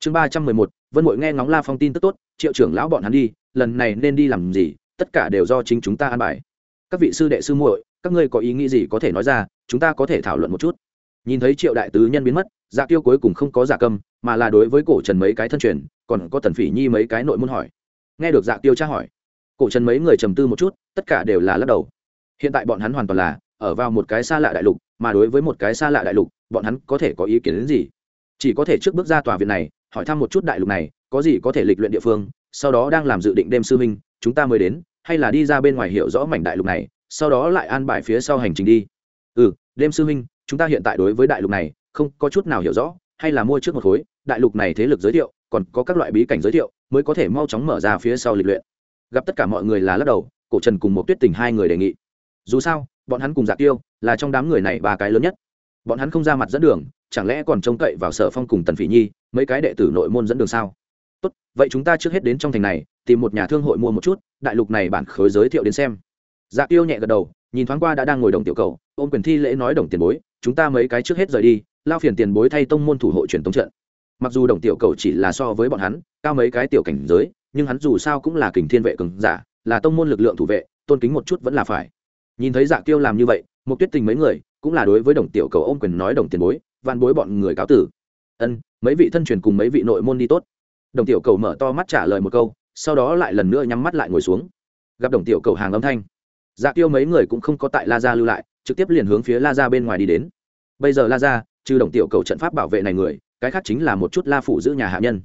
Chương ba trăm mười một. Vân mội nghe ngóng la phong tin tức tốt, triệu trưởng lão bọn hắn đi, lần này nên đi làm gì, tất cả đều do chính chúng ta an bài. Các vị sư đệ sư muội, các ngươi có ý nghĩ gì có thể nói ra, chúng ta có thể thảo luận một chút. Nhìn thấy triệu đại tứ nhân biến mất dạ tiêu cuối cùng không có giả câm, mà là đối với cổ trần mấy cái thân truyền còn có tần phỉ nhi mấy cái nội môn hỏi. Nghe được dạ tiêu tra hỏi, cổ trần mấy người trầm tư một chút, tất cả đều là lắc đầu. Hiện tại bọn hắn hoàn toàn là ở vào một cái xa lạ đại lục, mà đối với một cái xa lạ đại lục, bọn hắn có thể có ý kiến đến gì? Chỉ có thể trước bước ra tòa viện này, hỏi thăm một chút đại lục này, có gì có thể lịch luyện địa phương, sau đó đang làm dự định đêm sư minh chúng ta mới đến, hay là đi ra bên ngoài hiểu rõ mảnh đại lục này, sau đó lại an bài phía sau hành trình đi. Ừ đêm sư minh chúng ta hiện tại đối với đại lục này, không có chút nào hiểu rõ, hay là mua trước một khối, đại lục này thế lực giới thiệu còn có các loại bí cảnh giới thiệu, mới có thể mau chóng mở ra phía sau lịch luyện. Gặp tất cả mọi người là lắc đầu, cổ trần cùng một tuyết tình hai người đề nghị. Dù sao, bọn hắn cùng giả tiêu là trong đám người này ba cái lớn nhất. Bọn hắn không ra mặt dẫn đường, chẳng lẽ còn trông cậy vào sở phong cùng tần phỉ nhi, mấy cái đệ tử nội môn dẫn đường sao? Tốt, vậy chúng ta trước hết đến trong thành này, tìm một nhà thương hội mua một chút, đại lục này bản khối giới thiệu đến xem. Dạ tiêu nhẹ gật đầu, nhìn thoáng qua đã đang ngồi đồng tiểu cầu, ôm quyền thi lễ nói đồng tiền bối, chúng ta mấy cái trước hết rời đi, lao phiền tiền bối thay tông môn thủ hộ truyền tống trận mặc dù đồng tiểu cầu chỉ là so với bọn hắn, cao mấy cái tiểu cảnh giới, nhưng hắn dù sao cũng là kình thiên vệ cường giả, là tông môn lực lượng thủ vệ, tôn kính một chút vẫn là phải. Nhìn thấy dạ tiêu làm như vậy một tuyết tình mấy người cũng là đối với đồng tiểu cầu ôm quyền nói đồng tiền bối van bối bọn người cáo tử. Ân, mấy vị thân truyền cùng mấy vị nội môn đi tốt. Đồng tiểu cầu mở to mắt trả lời một câu, sau đó lại lần nữa nhắm mắt lại ngồi xuống. Gặp đồng tiểu cầu hàng âm thanh dạ tiêu mấy người cũng không có tại la gia lưu lại, trực tiếp liền hướng phía la gia bên ngoài đi đến. Bây giờ la gia, trừ đồng tiểu cầu trận pháp bảo vệ này người cái khác chính là một chút la phủ giữ nhà hạ nhân.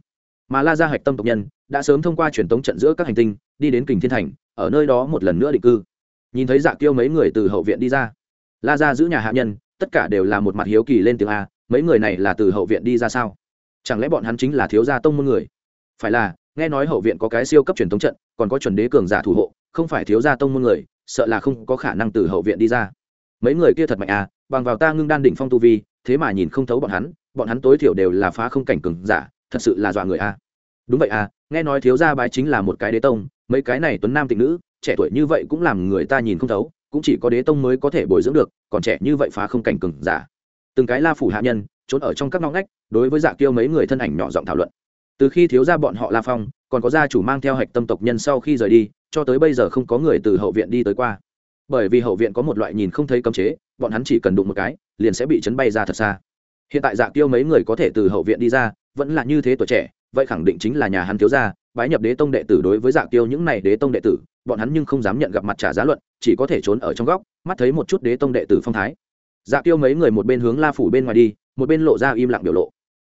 Mà la gia hạch tâm tộc nhân đã sớm thông qua truyền tống trận giữa các hành tinh, đi đến kình thiên thành, ở nơi đó một lần nữa định cư. Nhìn thấy dạ tiêu mấy người từ hậu viện đi ra. La gia giữ nhà hạ nhân, tất cả đều là một mặt hiếu kỳ lên tiếng a, mấy người này là từ hậu viện đi ra sao? Chẳng lẽ bọn hắn chính là thiếu gia tông môn người? Phải là, nghe nói hậu viện có cái siêu cấp truyền thống trận, còn có chuẩn đế cường giả thủ hộ, không phải thiếu gia tông môn người, sợ là không có khả năng từ hậu viện đi ra. Mấy người kia thật mạnh à bằng vào ta ngưng đan đỉnh phong tu vi, thế mà nhìn không thấu bọn hắn bọn hắn tối thiểu đều là phá không cảnh cường giả, thật sự là dọa người à đúng vậy à nghe nói thiếu gia bái chính là một cái đế tông, mấy cái này tuấn nam tịnh nữ, trẻ tuổi như vậy cũng làm người ta nhìn không thấu, cũng chỉ có đế tông mới có thể bồi dưỡng được, còn trẻ như vậy phá không cảnh cường giả. Từng cái la phủ hạ nhân, trốn ở trong các ngõ ngách, đối với dạ kiêu mấy người thân ảnh nhỏ giọng thảo luận. Từ khi thiếu gia bọn họ la phong, còn có gia chủ mang theo hạch tâm tộc nhân sau khi rời đi, cho tới bây giờ không có người từ hậu viện đi tới qua. Bởi vì hậu viện có một loại nhìn không thấy cấm chế, bọn hắn chỉ cần đụng một cái, liền sẽ bị chấn bay ra thật xa hiện tại dạ tiêu mấy người có thể từ hậu viện đi ra, vẫn là như thế tuổi trẻ, vậy khẳng định chính là nhà hắn thiếu gia, bái nhập đế tông đệ tử đối với dạ tiêu những này đế tông đệ tử, bọn hắn nhưng không dám nhận gặp mặt trả giá luận, chỉ có thể trốn ở trong góc, mắt thấy một chút đế tông đệ tử phong thái. Dạ tiêu mấy người một bên hướng la phủ bên ngoài đi, một bên lộ ra im lặng biểu lộ.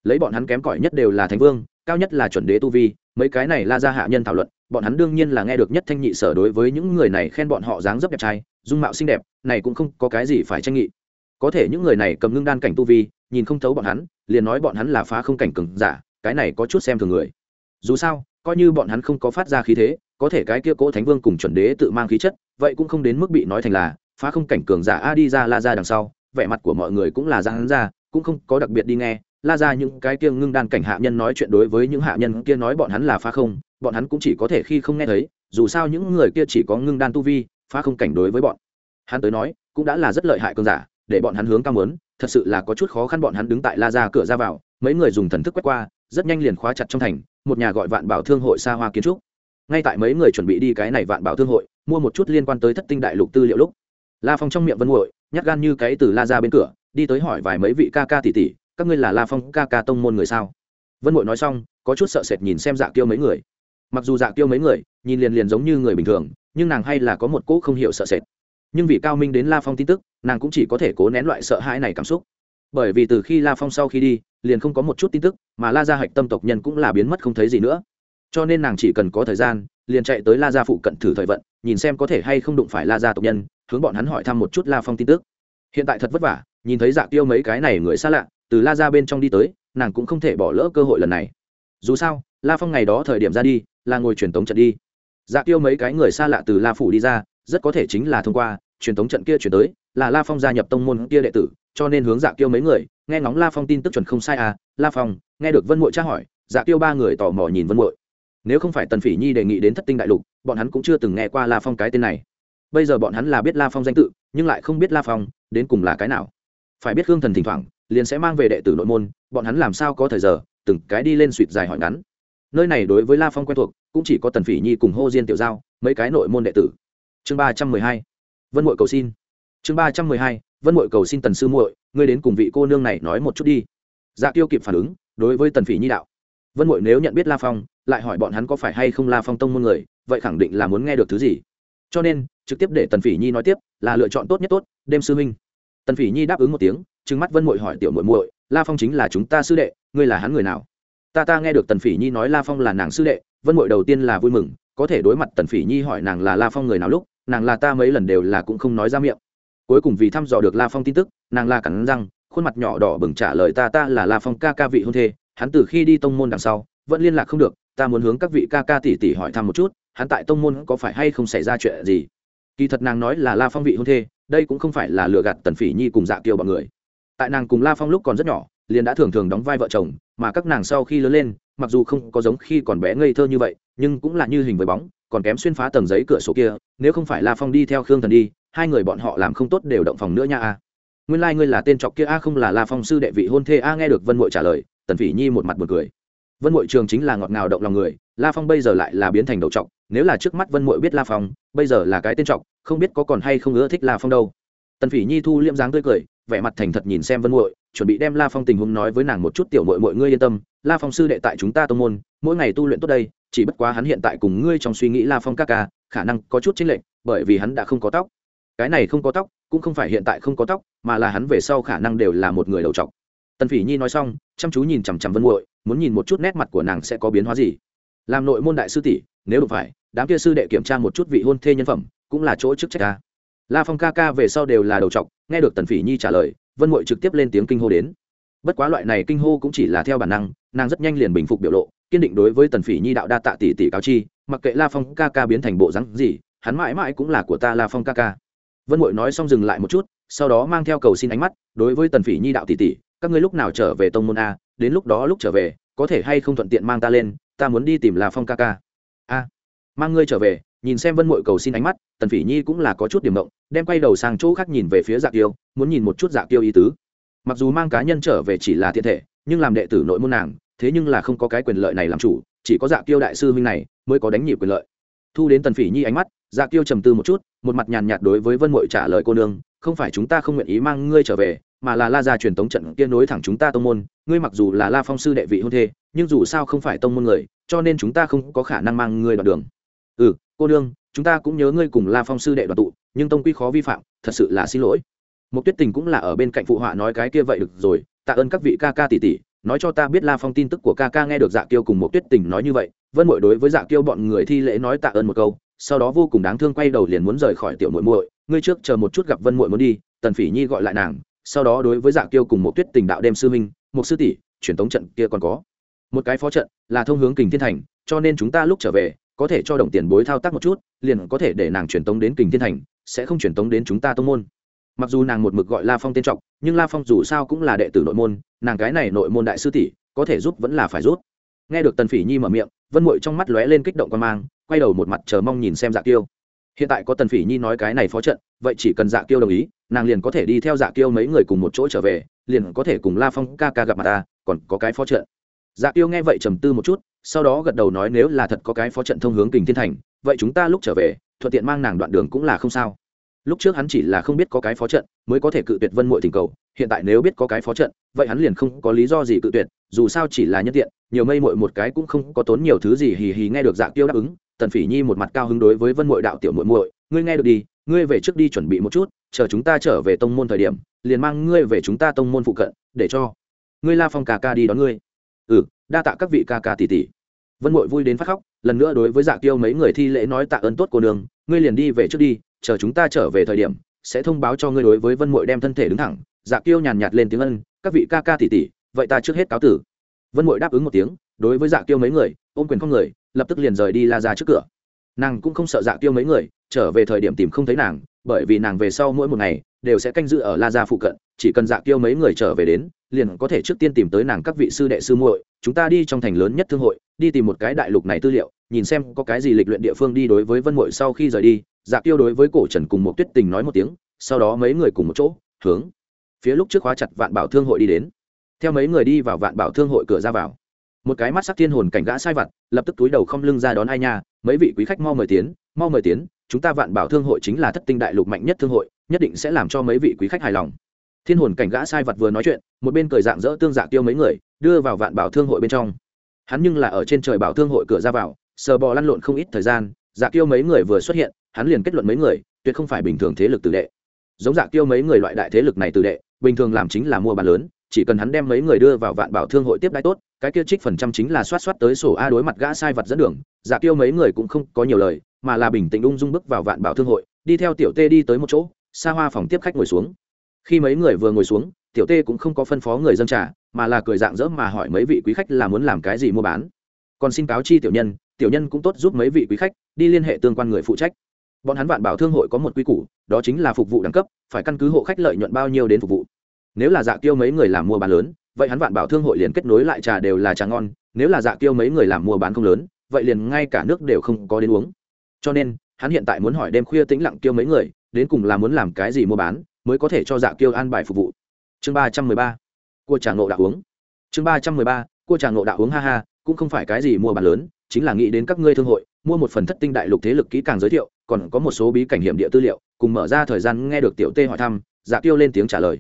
Lấy bọn hắn kém cỏi nhất đều là thánh vương, cao nhất là chuẩn đế tu vi, mấy cái này la ra hạ nhân thảo luận, bọn hắn đương nhiên là nghe được nhất thanh nhị sở đối với những người này khen bọn họ dáng dấp đẹp trai, dung mạo xinh đẹp, này cũng không có cái gì phải tranh nghị có thể những người này cầm ngưng đan cảnh tu vi, nhìn không thấu bọn hắn, liền nói bọn hắn là phá không cảnh cừng giả, cái này có chút xem thường người. Dù sao, coi như bọn hắn không có phát ra khí thế, có thể cái kia cố thánh vương cùng chuẩn đế tự mang khí chất, vậy cũng không đến mức bị nói thành là phá không cảnh cường giả a đi ra la ra đằng sau, vẻ mặt của mọi người cũng là ra hắn ra, cũng không có đặc biệt đi nghe. La ra những cái kia ngưng đan cảnh hạ nhân nói chuyện đối với những hạ nhân kia nói bọn hắn là phá không, bọn hắn cũng chỉ có thể khi không nghe thấy, dù sao những người kia chỉ có ngưng đan tu vi, phá không cảnh đối với bọn. Hắn tới nói, cũng đã là rất lợi hại cường giả để bọn hắn hướng cao muốn, thật sự là có chút khó khăn bọn hắn đứng tại la ra cửa ra vào, mấy người dùng thần thức quét qua, rất nhanh liền khóa chặt trong thành, một nhà gọi vạn bảo thương hội xa hoa kiến trúc. Ngay tại mấy người chuẩn bị đi cái này vạn bảo thương hội, mua một chút liên quan tới thất tinh đại lục tư liệu lúc, la phong trong miệng vân nguội, nhát gan như cái từ la ra bên cửa, đi tới hỏi vài mấy vị ca ca tỷ tỷ, các ngươi là la phong ca ca tông môn người sao? Vân nguội nói xong, có chút sợ sệt nhìn xem dạ tiêu mấy người. Mặc dù dạ tiêu mấy người, nhìn liền liền giống như người bình thường, nhưng nàng hay là có một cỗ không hiểu sợ sệt nhưng vì cao minh đến la phong tin tức, nàng cũng chỉ có thể cố nén loại sợ hãi này cảm xúc. Bởi vì từ khi la phong sau khi đi, liền không có một chút tin tức, mà la gia hạch tâm tộc nhân cũng là biến mất không thấy gì nữa. Cho nên nàng chỉ cần có thời gian, liền chạy tới la gia phụ cận thử thời vận, nhìn xem có thể hay không đụng phải la gia tộc nhân, hướng bọn hắn hỏi thăm một chút la phong tin tức. Hiện tại thật vất vả, nhìn thấy dạ tiêu mấy cái này người xa lạ, từ la gia bên trong đi tới, nàng cũng không thể bỏ lỡ cơ hội lần này. Dù sao, la phong ngày đó thời điểm ra đi, là ngồi truyền tống trận đi. Dạ tiêu mấy cái người xa lạ từ la phủ đi ra, rất có thể chính là thông qua truyền thống trận kia chuyển tới, là la phong gia nhập tông môn kia đệ tử, cho nên hướng dạ tiêu mấy người, nghe ngóng la phong tin tức chuẩn không sai à la phong, nghe được vân mội tra hỏi dạ tiêu ba người tò mò nhìn vân mội nếu không phải tần phỉ nhi đề nghị đến thất tinh đại lục, bọn hắn cũng chưa từng nghe qua la phong cái tên này. Bây giờ bọn hắn là biết la phong danh tự, nhưng lại không biết la phong đến cùng là cái nào. Phải biết hương thần thỉnh thoảng, liền sẽ mang về đệ tử nội môn, bọn hắn làm sao có thời giờ, từng cái đi lên suỵt dài hỏi ngắn. Nơi này đối với la phong quen thuộc, cũng chỉ có tần phỉ nhi cùng hô diên tiểu giao, mấy cái nội môn đệ tử. Chương ba trăm mười hai vân mội cầu xin. Chương ba trăm mười hai, vân mội cầu xin tần sư muội, ngươi đến cùng vị cô nương này nói một chút đi. Dạ tiêu kịp phản ứng, đối với tần phỉ nhi đạo. Vân mội nếu nhận biết la phong, lại hỏi bọn hắn có phải hay không la phong tông môn người, vậy khẳng định là muốn nghe được thứ gì. Cho nên, trực tiếp để tần phỉ nhi nói tiếp, là lựa chọn tốt nhất tốt, đêm sư minh tần phỉ nhi đáp ứng một tiếng, trừng mắt vân mội hỏi tiểu muội muội, la phong chính là chúng ta sư đệ, ngươi là hắn người nào? Ta ta nghe được tần phỉ nhi nói la phong là nàng sư đệ, vân mội đầu tiên là vui mừng, có thể đối mặt tần phỉ nhi hỏi nàng là la phong người nào lúc nàng là ta mấy lần đều là cũng không nói ra miệng. Cuối cùng vì thăm dò được la phong tin tức, nàng la cắn răng, khuôn mặt nhỏ đỏ bừng trả lời ta ta là la phong ca ca vị hôn thê, hắn từ khi đi tông môn đằng sau, vẫn liên lạc không được, ta muốn hướng các vị ca ca tỷ tỷ hỏi thăm một chút, hắn tại tông môn có phải hay không xảy ra chuyện gì? Kỳ thật nàng nói là la phong vị hôn thê, đây cũng không phải là lừa gạt tần phỉ nhi cùng dạ kiều bọn người. Tại nàng cùng la phong lúc còn rất nhỏ, liền đã thường thường đóng vai vợ chồng, mà các nàng sau khi lớn lên, mặc dù không có giống khi còn bé ngây thơ như vậy, nhưng cũng là như hình với bóng còn kém xuyên phá tầng giấy cửa sổ kia, nếu không phải la phong đi theo khương thần đi, hai người bọn họ làm không tốt đều động phòng nữa nha a. Nguyên lai、like、ngươi là tên trọc kia a, không là la phong sư đệ vị hôn thê a, nghe được vân mội trả lời, tần phỉ nhi một mặt một cười. Vân mội trường chính là ngọt ngào động lòng người, la phong bây giờ lại là biến thành đầu trọc nếu là trước mắt vân mội biết la phong, bây giờ là cái tên trọc không biết có còn hay không ưa thích la phong đâu. Tần phỉ nhi thu liễm dáng tươi cười, vẻ mặt thành thật nhìn xem vân mội chuẩn bị đem la phong tình huống nói với nàng một chút, tiểu mội mọi ngươi yên tâm, la phong sư đệ tại chúng ta tô môn, mỗi ngày tu luyện tốt đây chỉ bất quá hắn hiện tại cùng ngươi trong suy nghĩ la phong ca ca, khả năng có chút chênh lệch, bởi vì hắn đã không có tóc. Cái này không có tóc, cũng không phải hiện tại không có tóc, mà là hắn về sau khả năng đều là một người đầu trọc. Tần phỉ nhi nói xong, chăm chú nhìn chằm chằm vân muội, muốn nhìn một chút nét mặt của nàng sẽ có biến hóa gì. Làm nội môn đại sư tỷ, nếu được phải, đám kia sư đệ kiểm tra một chút vị hôn thê nhân phẩm, cũng là chỗ chức trách ca la phong ca ca về sau đều là đầu trọc, nghe được tần phỉ nhi trả lời, vân muội trực tiếp lên tiếng kinh hô đến. Bất quá loại này kinh hô cũng chỉ là theo bản năng, nàng rất nhanh liền bình phục biểu lộ kiên định đối với tần phỉ nhi đạo đa tạ tỷ tỷ cáo chi, mặc kệ la phong ca ca biến thành bộ rắn gì, hắn mãi mãi cũng là của ta la phong ca ca. Vân mội nói xong dừng lại một chút, sau đó mang theo cầu xin ánh mắt, đối với tần phỉ nhi đạo tỷ tỷ, các ngươi lúc nào trở về tông môn a, đến lúc đó lúc trở về, có thể hay không thuận tiện mang ta lên, ta muốn đi tìm la phong ca ca. A, mang ngươi trở về, nhìn xem vân mội cầu xin ánh mắt, tần phỉ nhi cũng là có chút điểm động, đem quay đầu sang chỗ khác nhìn về phía dạ tiêu muốn nhìn một chút dạ tiêu ý tứ. Mặc dù mang cá nhân trở về chỉ là thiện thể, nhưng làm đệ tử nội môn nàng thế nhưng là không có cái quyền lợi này làm chủ, chỉ có dạ tiêu đại sư huynh này mới có đánh nhịp quyền lợi. Thu đến tần phỉ nhi ánh mắt dạ tiêu trầm tư một chút, một mặt nhàn nhạt đối với vân mội trả lời cô nương, không phải chúng ta không nguyện ý mang ngươi trở về, mà là la gia truyền tống trận kia nối thẳng chúng ta tông môn, ngươi mặc dù là la phong sư đệ vị hôn thê, nhưng dù sao không phải tông môn người, cho nên chúng ta không có khả năng mang ngươi đoạn đường. Ừ cô nương, chúng ta cũng nhớ ngươi cùng la phong sư đệ đoàn tụ, nhưng tông quy khó vi phạm, thật sự là xin lỗi. Một tuyết tình cũng là ở bên cạnh phụ họa nói cái kia vậy được rồi, tạ ơn các vị ca ca tỷ tỷ nói cho ta biết la phong tin tức của ca ca nghe được dạ kiêu cùng một tuyết tình nói như vậy, vân mội đối với dạ kiêu bọn người thi lễ nói tạ ơn một câu, sau đó vô cùng đáng thương quay đầu liền muốn rời khỏi tiểu muội muội, ngươi trước chờ một chút gặp vân muội muốn đi, tần phỉ nhi gọi lại nàng, sau đó đối với dạ kiêu cùng một tuyết tình đạo đem sư minh một sư tỷ, truyền tống trận kia còn có. Một cái phó trận là thông hướng kình thiên thành, cho nên chúng ta lúc trở về, có thể cho đồng tiền bối thao tác một chút, liền có thể để nàng truyền tống đến kình thiên thành, sẽ không truyền tống đến chúng ta tông môn mặc dù nàng một mực gọi la phong tên trọng nhưng la phong dù sao cũng là đệ tử nội môn, nàng cái này nội môn đại sư tỷ, có thể giúp vẫn là phải rút nghe được tần phỉ nhi mở miệng, vân mội trong mắt lóe lên kích động quan mang, quay đầu một mặt chờ mong nhìn xem dạ kiêu. Hiện tại có tần phỉ nhi nói cái này phó trận, vậy chỉ cần dạ kiêu đồng ý, nàng liền có thể đi theo dạ kiêu mấy người cùng một chỗ trở về, liền có thể cùng la phong ca ca gặp mặt ta, còn có cái phó trận. Dạ kiêu nghe vậy trầm tư một chút, sau đó gật đầu nói nếu là thật có cái phó trận thông hướng kình thiên thành, vậy chúng ta lúc trở về, thuận tiện mang nàng đoạn đường cũng là không sao lúc trước hắn chỉ là không biết có cái phó trận mới có thể cự tuyệt vân mội tình cầu hiện tại nếu biết có cái phó trận vậy hắn liền không có lý do gì cự tuyệt dù sao chỉ là nhân tiện nhiều mây mội một cái cũng không có tốn nhiều thứ gì hì hì nghe được dạ tiêu đáp ứng tần phỉ nhi một mặt cao hứng đối với vân mội đạo tiểu Mội Mội, ngươi nghe được đi ngươi về trước đi chuẩn bị một chút chờ chúng ta trở về tông môn thời điểm liền mang ngươi về chúng ta tông môn phụ cận để cho ngươi la phong ca ca đi đón ngươi. Ừ đa tạ các vị ca ca tỷ tỷ. Vân mội vui đến phát khóc lần nữa đối với dạ Tiêu mấy người thi lễ nói tạ ơn tốt cô đường ngươi liền đi về trước đi chờ chúng ta trở về thời điểm, sẽ thông báo cho ngươi đối với vân mội đem thân thể đứng thẳng. Dạ kiêu nhàn nhạt lên tiếng ân, các vị ca ca tỷ tỷ, vậy ta trước hết cáo tử. Vân mội đáp ứng một tiếng, đối với dạ kiêu mấy người, ôm quyền con người, lập tức liền rời đi la ra trước cửa. Nàng cũng không sợ dạ kiêu mấy người, trở về thời điểm tìm không thấy nàng, bởi vì nàng về sau mỗi một ngày đều sẽ canh giữ ở la gia phụ cận, chỉ cần dạ kiêu mấy người trở về đến, liền có thể trước tiên tìm tới nàng các vị sư đệ sư muội, chúng ta đi trong thành lớn nhất thương hội, đi tìm một cái đại lục này tư liệu, nhìn xem có cái gì lịch luyện địa phương đi đối với vân muội sau khi rời đi dạ kiêu đối với cổ trần cùng một tuyết tình nói một tiếng, sau đó mấy người cùng một chỗ, hướng phía lúc trước khóa chặt vạn bảo thương hội đi đến. Theo mấy người đi vào vạn bảo thương hội cửa ra vào, một cái mắt sắc thiên hồn cảnh gã sai vặt, lập tức túi đầu không lưng ra đón ai nha, mấy vị quý khách mau mời tiến, mau mời tiến, chúng ta vạn bảo thương hội chính là thất tinh đại lục mạnh nhất thương hội, nhất định sẽ làm cho mấy vị quý khách hài lòng. Thiên hồn cảnh gã sai vật vừa nói chuyện, một bên cười dạng dỡ tương dạ tiêu mấy người, đưa vào vạn bảo thương hội bên trong. Hắn nhưng là ở trên trời bảo thương hội cửa ra vào, sờ bò lăn lộn không ít thời gian dạ tiêu mấy người vừa xuất hiện hắn liền kết luận mấy người, tuyệt không phải bình thường thế lực tử đệ. Giống dạ tiêu mấy người loại đại thế lực này tử đệ, bình thường làm chính là mua bán lớn, chỉ cần hắn đem mấy người đưa vào vạn bảo thương hội tiếp đãi tốt, cái kia trích phần trăm chính là xoát xoát tới sổ a đối mặt gã sai vật dẫn đường dạ tiêu mấy người cũng không có nhiều lời, mà là bình tĩnh ung dung bước vào vạn bảo thương hội, đi theo tiểu tê đi tới một chỗ, xa hoa phòng tiếp khách ngồi xuống. Khi mấy người vừa ngồi xuống, tiểu tê cũng không có phân phó người dân trả mà là cười dạng dỡ mà hỏi mấy vị quý khách là muốn làm cái gì mua bán. Còn xin cáo chi tiểu nhân tiểu nhân cũng tốt giúp mấy vị quý khách, đi liên hệ tương quan người phụ trách bọn hắn vạn bảo thương hội có một quy củ, đó chính là phục vụ đẳng cấp, phải căn cứ hộ khách lợi nhuận bao nhiêu đến phục vụ. Nếu là dạ tiêu mấy người làm mua bán lớn, vậy hắn vạn bảo thương hội liền kết nối lại trà đều là trà ngon, nếu là dạ tiêu mấy người làm mua bán không lớn, vậy liền ngay cả nước đều không có đến uống. Cho nên, hắn hiện tại muốn hỏi đêm khuya tĩnh lặng tiêu mấy người, đến cùng là muốn làm cái gì mua bán, mới có thể cho dạ kiêu an bài phục vụ. Chương ba trăm mười ba, cua trà ngộ đạo uống. Chương ba trăm mười ba, cua trà ngộ đạo uống, ha ha, cũng không phải cái gì mua bán lớn, chính là nghĩ đến các ngươi thương hội, mua một phần thất tinh đại lục thế lực kỹ càng giới thiệu còn có một số bí cảnh hiểm địa tư liệu, cùng mở ra thời gian nghe được tiểu tê hỏi thăm dạ kiêu lên tiếng trả lời.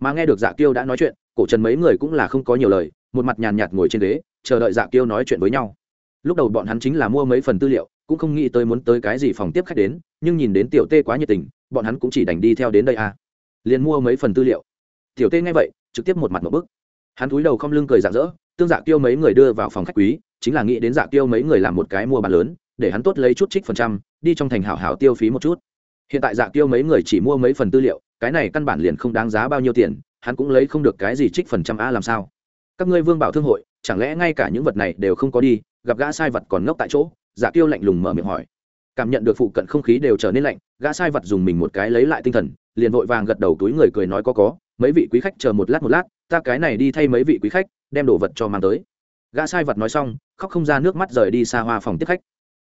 Mà nghe được dạ kiêu đã nói chuyện, cổ trần mấy người cũng là không có nhiều lời, một mặt nhàn nhạt ngồi trên ghế, chờ đợi dạ kiêu nói chuyện với nhau. Lúc đầu bọn hắn chính là mua mấy phần tư liệu, cũng không nghĩ tới muốn tới cái gì phòng tiếp khách đến, nhưng nhìn đến tiểu tê quá nhiệt tình, bọn hắn cũng chỉ đành đi theo đến đây à. Liền mua mấy phần tư liệu. Tiểu tê nghe vậy, trực tiếp một mặt một bức. Hắn cúi đầu không lưng cười rạng rỡ, tương dạ tiêu mấy người đưa vào phòng khách quý, chính là nghĩ đến dạ tiêu mấy người làm một cái mua bán lớn để hắn tốt lấy chút trích phần trăm, đi trong thành hảo hảo tiêu phí một chút. Hiện tại dạ tiêu mấy người chỉ mua mấy phần tư liệu, cái này căn bản liền không đáng giá bao nhiêu tiền, hắn cũng lấy không được cái gì trích phần trăm a làm sao. Các ngươi vương bảo thương hội, chẳng lẽ ngay cả những vật này đều không có đi, gặp gã sai vật còn ngốc tại chỗ? Dạ tiêu lạnh lùng mở miệng hỏi. Cảm nhận được phụ cận không khí đều trở nên lạnh, gã sai vật dùng mình một cái lấy lại tinh thần, liền vội vàng gật đầu túi người cười nói có có, mấy vị quý khách chờ một lát một lát, ta cái này đi thay mấy vị quý khách, đem đồ vật cho mang tới. Gã sai vật nói xong, khóc không ra nước mắt rời đi xa hoa phòng tiếp khách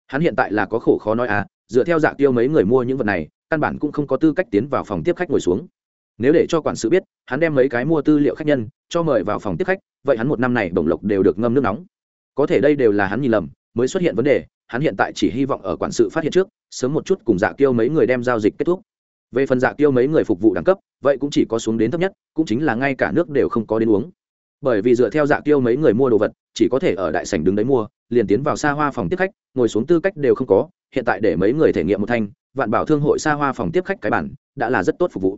hắn hiện tại là có khổ khó nói à dựa theo dạng tiêu mấy người mua những vật này, căn bản cũng không có tư cách tiến vào phòng tiếp khách ngồi xuống. Nếu để cho quản sự biết, hắn đem mấy cái mua tư liệu khách nhân cho mời vào phòng tiếp khách, vậy hắn một năm này bổng lộc đều được ngâm nước nóng. Có thể đây đều là hắn nhìn lầm, mới xuất hiện vấn đề, hắn hiện tại chỉ hy vọng ở quản sự phát hiện trước, sớm một chút cùng dạ tiêu mấy người đem giao dịch kết thúc. Về phần dạ tiêu mấy người phục vụ đẳng cấp, vậy cũng chỉ có xuống đến thấp nhất, cũng chính là ngay cả nước đều không có đến uống. Bởi vì dựa theo dạ tiêu mấy người mua đồ vật, chỉ có thể ở đại sảnh đứng đấy mua liền tiến vào xa hoa phòng tiếp khách, ngồi xuống tư cách đều không có, hiện tại để mấy người thể nghiệm một thanh, vạn bảo thương hội xa hoa phòng tiếp khách cái bản, đã là rất tốt phục vụ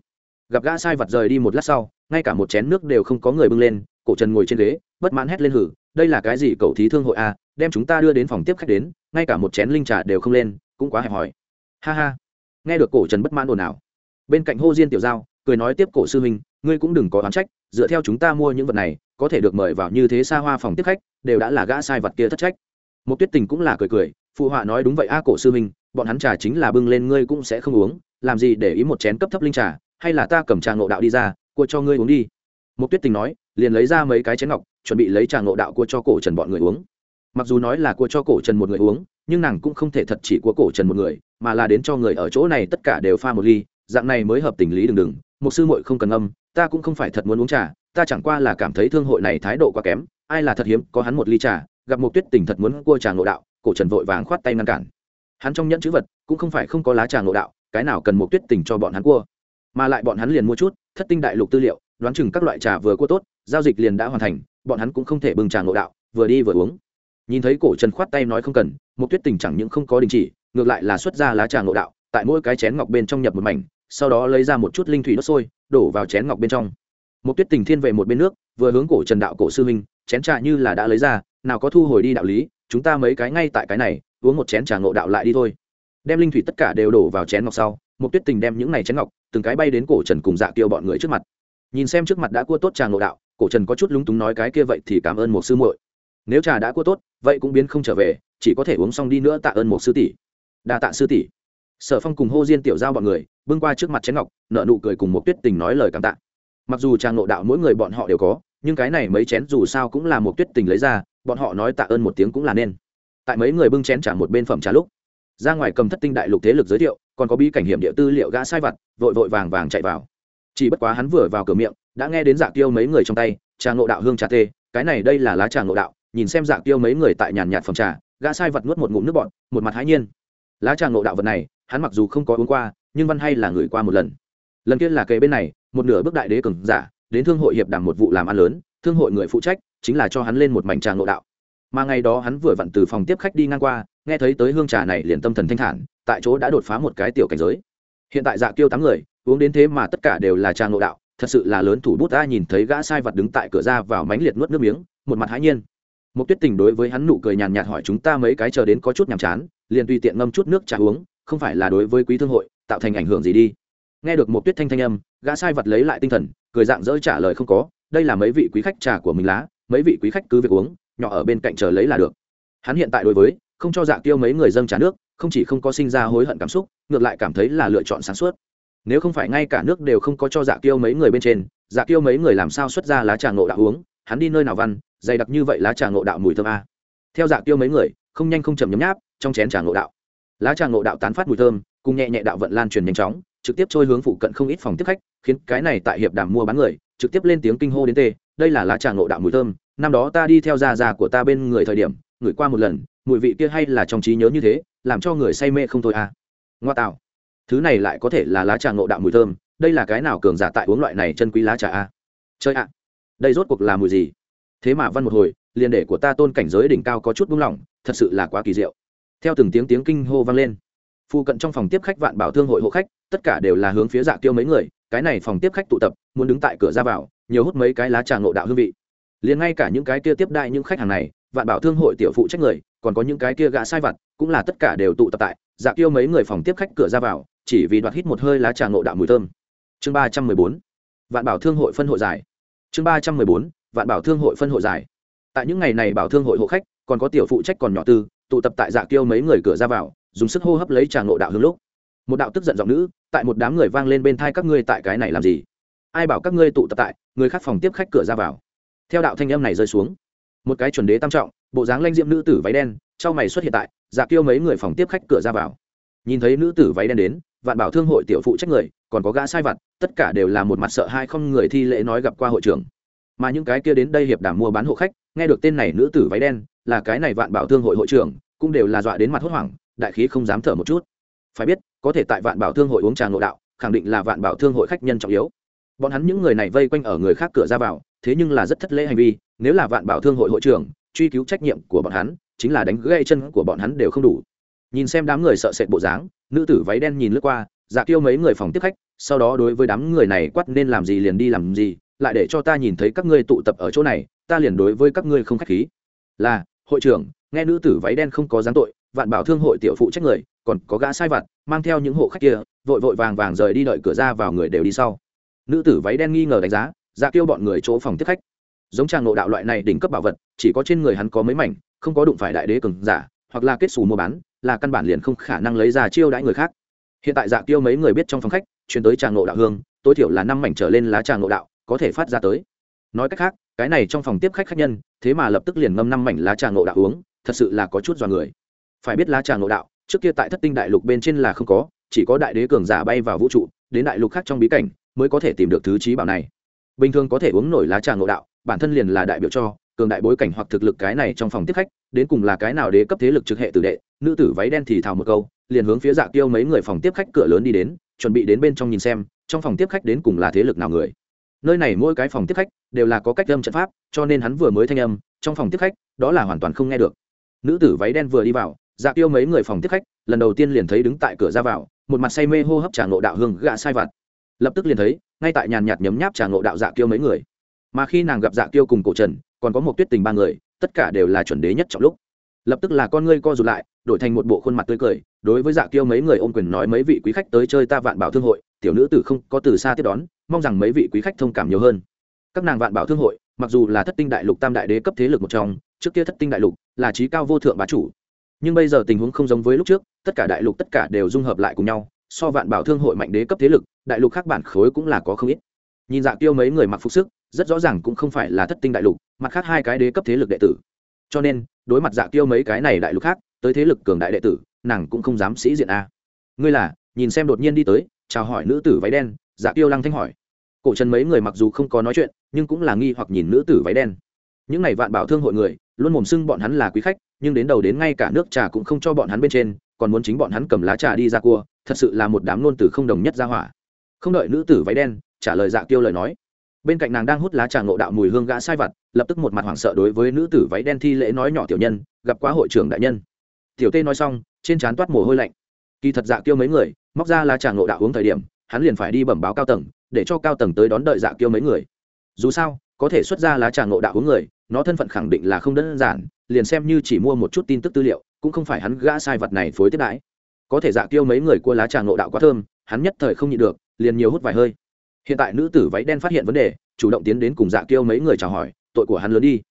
gặp gã sai vật rời đi một lát sau, ngay cả một chén nước đều không có người bưng lên, cổ trần ngồi trên ghế, bất mãn hét lên hử, đây là cái gì cậu thí thương hội a à? đem chúng ta đưa đến phòng tiếp khách đến, ngay cả một chén linh trà đều không lên, cũng quá hẹp hòi ha ha nghe được cổ trần bất mãn ồn ào, bên cạnh hô diên tiểu giao cười nói tiếp cổ sư huynh, ngươi cũng đừng có oán trách, dựa theo chúng ta mua những vật này, có thể được mời vào như thế xa hoa phòng tiếp khách, đều đã là gã sai vật kia thất trách. Một tuyết tình cũng là cười cười, phụ họa nói đúng vậy a cổ sư huynh, bọn hắn trà chính là bưng lên ngươi cũng sẽ không uống, làm gì để ý một chén cấp thấp linh trà, hay là ta cầm trà ngộ đạo đi ra, cua cho ngươi uống đi. Một tuyết tình nói, liền lấy ra mấy cái chén ngọc, chuẩn bị lấy trà ngộ đạo cua cho cổ trần bọn người uống. Mặc dù nói là cua cho cổ trần một người uống, nhưng nàng cũng không thể thật chỉ của cổ trần một người, mà là đến cho người ở chỗ này tất cả đều pha một ly, dạng này mới hợp tình lý đừng đừng một sư muội không cần âm ta cũng không phải thật muốn uống trà, ta chẳng qua là cảm thấy thương hội này thái độ quá kém, ai là thật hiếm, có hắn một ly trà, gặp một tuyết tình thật muốn cua trà ngộ đạo, cổ trần vội vàng khoát tay ngăn cản. Hắn trong nhẫn chữ vật, cũng không phải không có lá trà ngộ đạo, cái nào cần một tuyết tình cho bọn hắn cua. Mà lại bọn hắn liền mua chút, thất tinh đại lục tư liệu, đoán chừng các loại trà vừa cua tốt, giao dịch liền đã hoàn thành, bọn hắn cũng không thể bưng trà ngộ đạo, vừa đi vừa uống. Nhìn thấy cổ trần khoát tay nói không cần một tuyết tình chẳng những không có đình chỉ, ngược lại là xuất ra lá trà ngộ đạo, tại mỗi cái chén ngọc bên trong nhập một mảnh sau đó lấy ra một chút linh thủy đốt sôi, đổ vào chén ngọc bên trong. Một tuyết tình thiên về một bên nước, vừa hướng cổ trần đạo cổ sư minh, chén trà như là đã lấy ra, nào có thu hồi đi đạo lý, chúng ta mấy cái ngay tại cái này, uống một chén trà ngộ đạo lại đi thôi. Đem linh thủy tất cả đều đổ vào chén ngọc sau một tuyết tình đem những này chén ngọc, từng cái bay đến cổ trần cùng dạ kiêu bọn người trước mặt. Nhìn xem trước mặt đã cua tốt trà ngộ đạo, cổ trần có chút lúng túng nói cái kia vậy thì cảm ơn một sư muội. Nếu trà đã cua tốt, vậy cũng biến không trở về, chỉ có thể uống xong đi nữa tạ ơn một sư tỷ. Đa tạ sư tỷ. Sở phong cùng hô diên tiểu giao bọn người bưng qua trước mặt chén ngọc nợ nụ cười cùng một tuyết tình nói lời cảm tạ. Mặc dù trang nộ đạo mỗi người bọn họ đều có, nhưng cái này mấy chén dù sao cũng là một tuyết tình lấy ra, bọn họ nói tạ ơn một tiếng cũng là nên. Tại mấy người bưng chén trả một bên phẩm trà lúc, ra ngoài cầm thất tinh đại lục thế lực giới thiệu, còn có bí cảnh hiểm địa tư liệu gã sai vặt, vội vội vàng vàng chạy vào. Chỉ bất quá hắn vừa vào cửa miệng, đã nghe đến dạ tiêu mấy người trong tay trà ngộ đạo hương trà tê, cái này đây là lá trà ngộ đạo, nhìn xem dạ tiêu mấy người tại nhàn nhạt phòng trà, gã sai vật nuốt một ngụm nước bọn một mặt hãi nhiên. Lá trà ngộ đạo vật này, hắn mặc dù không có uống qua nhưng văn hay là người qua một lần. Lần kia là kề bên này, một nửa bước đại đế cường giả, đến thương hội hiệp đàm một vụ làm ăn lớn, thương hội người phụ trách, chính là cho hắn lên một mảnh trà ngộ đạo. Mà ngày đó hắn vừa vặn từ phòng tiếp khách đi ngang qua, nghe thấy tới hương trà này liền tâm thần thanh thản, tại chỗ đã đột phá một cái tiểu cảnh giới. Hiện tại dạ kiêu tám người, uống đến thế mà tất cả đều là trà ngộ đạo, thật sự là lớn thủ bút ta nhìn thấy gã sai vật đứng tại cửa ra vào mánh liệt nuốt nước miếng, một mặt hãi nhiên. Một tuyết tình đối với hắn nụ cười nhàn nhạt hỏi chúng ta mấy cái chờ đến có chút nhàm chán, liền tùy tiện ngâm chút nước trà uống, không phải là đối với quý thương hội tạo thành ảnh hưởng gì đi. Nghe được một tuyết thanh thanh âm, gã sai vật lấy lại tinh thần, cười dạng dỡ trả lời không có, đây là mấy vị quý khách trà của mình lá, mấy vị quý khách cứ việc uống, nhỏ ở bên cạnh chờ lấy là được. Hắn hiện tại đối với, không cho dạ tiêu mấy người dâng trà nước, không chỉ không có sinh ra hối hận cảm xúc, ngược lại cảm thấy là lựa chọn sáng suốt. Nếu không phải ngay cả nước đều không có cho dạ tiêu mấy người bên trên dạ tiêu mấy người làm sao xuất ra lá trà ngộ đạo uống, hắn đi nơi nào văn, dày đặc như vậy lá trà ngộ đạo mùi thơm a. Theo dạ tiêu mấy người, không nhanh không chậm nhấm nháp, trong chén trà ngộ đạo. Lá trà ngộ đạo tán phát mùi thơm cùng nhẹ nhẹ đạo vận lan truyền nhanh chóng, trực tiếp trôi hướng phụ cận không ít phòng tiếp khách, khiến cái này tại hiệp đàm mua bán người, trực tiếp lên tiếng kinh hô đến tê, đây là lá trà ngộ đạo mùi thơm, năm đó ta đi theo già già của ta bên người thời điểm ngửi qua một lần, mùi vị kia hay là trong trí nhớ như thế, làm cho người say mê không thôi à. Ngoa tạo. Thứ này lại có thể là lá trà ngộ đạo mùi thơm, đây là cái nào cường giả tại uống loại này chân quý lá trà a à? chơi ạ. Đây rốt cuộc là mùi gì? Thế mà văn một hồi, liền để của ta tôn cảnh giới đỉnh cao có chút buông lỏng, thật sự là quá kỳ diệu. Theo từng tiếng tiếng kinh hô vang lên phụ cận trong phòng tiếp khách vạn bảo thương hội hộ khách, tất cả đều là hướng phía dạ tiêu mấy người, cái này phòng tiếp khách tụ tập, muốn đứng tại cửa ra vào, nhiều hút mấy cái lá trà ngộ đạo hương vị. Liền ngay cả những cái kia tiếp đại những khách hàng này, vạn bảo thương hội tiểu phụ trách người, còn có những cái kia gã sai vặt, cũng là tất cả đều tụ tập tại dạ tiêu mấy người phòng tiếp khách cửa ra vào, chỉ vì đoạt hít một hơi lá trà ngộ đạo mùi thơm. Chương ba trăm mười bốn, vạn bảo thương hội phân hội giải. Chương ba trăm mười bốn, vạn bảo thương hội phân hội giải. Tại những ngày này bảo thương hội hộ khách, còn có tiểu phụ trách còn nhỏ tư, tụ tập tại dạ tiêu mấy người cửa ra vào dùng sức hô hấp lấy trà ngộ đạo hương lúc. Một đạo tức giận giọng nữ tại một đám người vang lên bên thai các ngươi tại cái này làm gì? Ai bảo các ngươi tụ tập tại, người khác phòng tiếp khách cửa ra vào? Theo đạo thanh âm này rơi xuống, một cái chuẩn đế tam trọng, bộ dáng lanh diệm nữ tử váy đen trong mày xuất hiện tại dạ giả kêu mấy người phòng tiếp khách cửa ra vào. Nhìn thấy nữ tử váy đen đến, vạn bảo thương hội tiểu phụ trách người, còn có gã sai vặt, tất cả đều là một mặt sợ hai không người thi lễ nói gặp qua hội trưởng. Mà những cái kia đến đây hiệp đảm mua bán hộ khách, nghe được tên này nữ tử váy đen, là cái này vạn bảo thương hội hội trưởng, cũng đều là dọa đến mặt hốt hoảng đại khí không dám thở một chút. Phải biết, có thể tại vạn bảo thương hội uống trà ngộ đạo, khẳng định là vạn bảo thương hội khách nhân trọng yếu. Bọn hắn những người này vây quanh ở người khác cửa ra vào, thế nhưng là rất thất lễ hành vi, nếu là vạn bảo thương hội hội trưởng, truy cứu trách nhiệm của bọn hắn, chính là đánh gãy chân của bọn hắn đều không đủ. Nhìn xem đám người sợ sệt bộ dáng, nữ tử váy đen nhìn lướt qua dạ tiêu mấy người phòng tiếp khách, sau đó đối với đám người này quát nên làm gì liền đi làm gì, lại để cho ta nhìn thấy các ngươi tụ tập ở chỗ này, ta liền đối với các ngươi không khách khí. Là, hội trưởng, nghe nữ tử váy đen không có gián tội vạn bảo thương hội tiểu phụ trách người, còn có gã sai vặt, mang theo những hộ khách kia, vội vội vàng vàng rời đi đợi cửa ra vào người đều đi sau. Nữ tử váy đen nghi ngờ đánh giá dạ kêu bọn người chỗ phòng tiếp khách. Giống tràng nộ đạo loại này đỉnh cấp bảo vật, chỉ có trên người hắn có mấy mảnh, không có đụng phải đại đế cường giả, hoặc là kết xù mua bán, là căn bản liền không khả năng lấy ra chiêu đãi người khác. Hiện tại dạ tiêu mấy người biết trong phòng khách, chuyển tới tràng nộ đạo hương, tối thiểu là năm mảnh trở lên lá tràng nộ đạo, có thể phát ra tới. Nói cách khác, cái này trong phòng tiếp khách khách nhân, thế mà lập tức liền ngâm năm mảnh lá tràng nộ đạo uống, thật sự là có chút dọa người phải biết lá trà ngộ đạo, trước kia tại thất tinh đại lục bên trên là không có, chỉ có đại đế cường giả bay vào vũ trụ, đến đại lục khác trong bí cảnh, mới có thể tìm được thứ trí bảo này. Bình thường có thể uống nổi lá trà ngộ đạo, bản thân liền là đại biểu cho, cường đại bối cảnh hoặc thực lực cái này trong phòng tiếp khách, đến cùng là cái nào đế cấp thế lực trực hệ tử đệ, nữ tử váy đen thì thào một câu, liền hướng phía dạ tiêu mấy người phòng tiếp khách cửa lớn đi đến, chuẩn bị đến bên trong nhìn xem, trong phòng tiếp khách đến cùng là thế lực nào người. Nơi này mỗi cái phòng tiếp khách, đều là có cách âm trận pháp, cho nên hắn vừa mới thanh âm, trong phòng tiếp khách, đó là hoàn toàn không nghe được. Nữ tử váy đen vừa đi vào dạ tiêu mấy người phòng tiếp khách, lần đầu tiên liền thấy đứng tại cửa ra vào, một mặt say mê hô hấp trà ngộ đạo hương gạ sai vặt. Lập tức liền thấy, ngay tại nhàn nhạt nhấm nháp trà ngộ đạo dạ Tiêu mấy người. Mà khi nàng gặp dạ Tiêu cùng cổ trần, còn có một tuyết tình ba người, tất cả đều là chuẩn đế nhất trong lúc. Lập tức là con ngươi co rụt lại, đổi thành một bộ khuôn mặt tươi cười, đối với dạ Tiêu mấy người ôm quyền nói mấy vị quý khách tới chơi ta vạn bảo thương hội, tiểu nữ tử không có từ xa tiếp đón, mong rằng mấy vị quý khách thông cảm nhiều hơn. Các nàng vạn bảo thương hội, mặc dù là thất tinh đại lục tam đại đế cấp thế lực một trong, trước kia thất tinh đại lục là trí cao vô thượng bá chủ nhưng bây giờ tình huống không giống với lúc trước, tất cả đại lục tất cả đều dung hợp lại cùng nhau, so vạn bảo thương hội mạnh đế cấp thế lực, đại lục khác bản khối cũng là có không ít. Nhìn dạ tiêu mấy người mặc phục sức, rất rõ ràng cũng không phải là thất tinh đại lục, mặt khác hai cái đế cấp thế lực đệ tử. Cho nên, đối mặt dạ tiêu mấy cái này đại lục khác, tới thế lực cường đại đệ tử, nàng cũng không dám sĩ diện a. Ngươi là, nhìn xem đột nhiên đi tới, chào hỏi nữ tử váy đen dạ tiêu lăng thanh hỏi. Cổ trần mấy người mặc dù không có nói chuyện, nhưng cũng là nghi hoặc nhìn nữ tử váy đen. Những này vạn bảo thương hội người, luôn mồm xưng bọn hắn là quý khách nhưng đến đầu đến ngay cả nước trà cũng không cho bọn hắn bên trên, còn muốn chính bọn hắn cầm lá trà đi ra cua, thật sự là một đám ngôn từ không đồng nhất ra hỏa. Không đợi nữ tử váy đen trả lời dạ tiêu lời nói, bên cạnh nàng đang hút lá trà ngộ đạo mùi hương gã sai vặt, lập tức một mặt hoảng sợ đối với nữ tử váy đen thi lễ nói nhỏ tiểu nhân, gặp quá hội trưởng đại nhân. Tiểu tê nói xong, trên trán toát mồ hôi lạnh. Kỳ thật dạ tiêu mấy người, móc ra lá trà ngộ đạo uống thời điểm, hắn liền phải đi bẩm báo cao tầng, để cho cao tầng tới đón đợi dạ tiêu mấy người. Dù sao, có thể xuất ra lá trà ngộ đạo uống người, nó thân phận khẳng định là không đơn giản liền xem như chỉ mua một chút tin tức tư liệu, cũng không phải hắn gã sai vật này phối tiếp đãi. Có thể dạ kêu mấy người cua lá trà ngộ đạo quá thơm, hắn nhất thời không nhịn được, liền nhiều hút vài hơi. Hiện tại nữ tử váy đen phát hiện vấn đề, chủ động tiến đến cùng dạ kêu mấy người chào hỏi, tội của hắn lớn đi.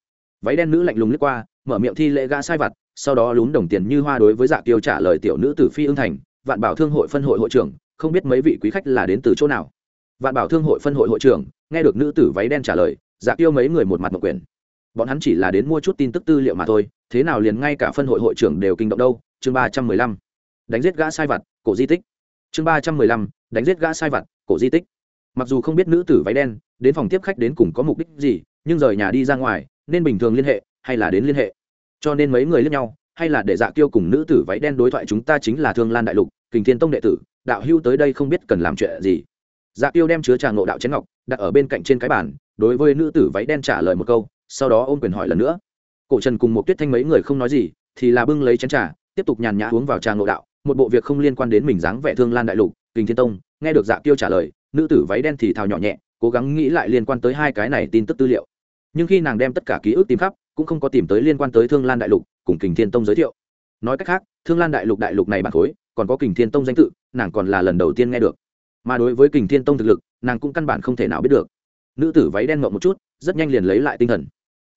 Váy đen nữ lạnh lùng lướt qua, mở miệng thi lễ gã sai vặt sau đó lún đồng tiền như hoa đối với dạ kêu trả lời tiểu nữ tử phi ưng thành, vạn bảo thương hội phân hội hội trưởng, không biết mấy vị quý khách là đến từ chỗ nào. Vạn bảo thương hội phân hội hội trưởng, nghe được nữ tử váy đen trả lời dạ kêu mấy người một mặt mộc quyền bọn hắn chỉ là đến mua chút tin tức tư liệu mà thôi, thế nào liền ngay cả phân hội hội trưởng đều kinh động đâu? Chương ba trăm mười lăm. Đánh giết gã sai vặt, cổ di tích. Chương ba trăm mười lăm. Đánh giết gã sai vặt, cổ di tích. Mặc dù không biết nữ tử váy đen, đến phòng tiếp khách đến cùng có mục đích gì, nhưng rời nhà đi ra ngoài, nên bình thường liên hệ, hay là đến liên hệ. Cho nên mấy người lẫn nhau, hay là để dạ kiêu cùng nữ tử váy đen đối thoại chúng ta chính là thương lan đại lục, kình thiên tông đệ tử, đạo hưu tới đây không biết cần làm chuyện gì. Dạ kiêu đem chứa trà ngộ đạo chén ngọc đặt ở bên cạnh trên cái bàn, đối với nữ tử váy đen trả lời một câu sau đó ôm quyền hỏi lần nữa. Cổ trần cùng một tuyết thanh mấy người không nói gì, thì là bưng lấy chén trà, tiếp tục nhàn nhã uống vào trà ngộ đạo, một bộ việc không liên quan đến mình dáng vẻ thương lan đại lục, kình thiên tông, nghe được dạ kiêu trả lời, nữ tử váy đen thì thào nhỏ nhẹ, cố gắng nghĩ lại liên quan tới hai cái này tin tức tư liệu. Nhưng khi nàng đem tất cả ký ức tìm khắp, cũng không có tìm tới liên quan tới thương lan đại lục, cùng kình thiên tông giới thiệu. Nói cách khác, thương lan đại lục đại lục này bản khối, còn có kình thiên tông danh tự, nàng còn là lần đầu tiên nghe được. Mà đối với kình thiên tông thực lực, nàng cũng căn bản không thể nào biết được. Nữ tử váy đen ngậm một chút, rất nhanh liền lấy lại tinh thần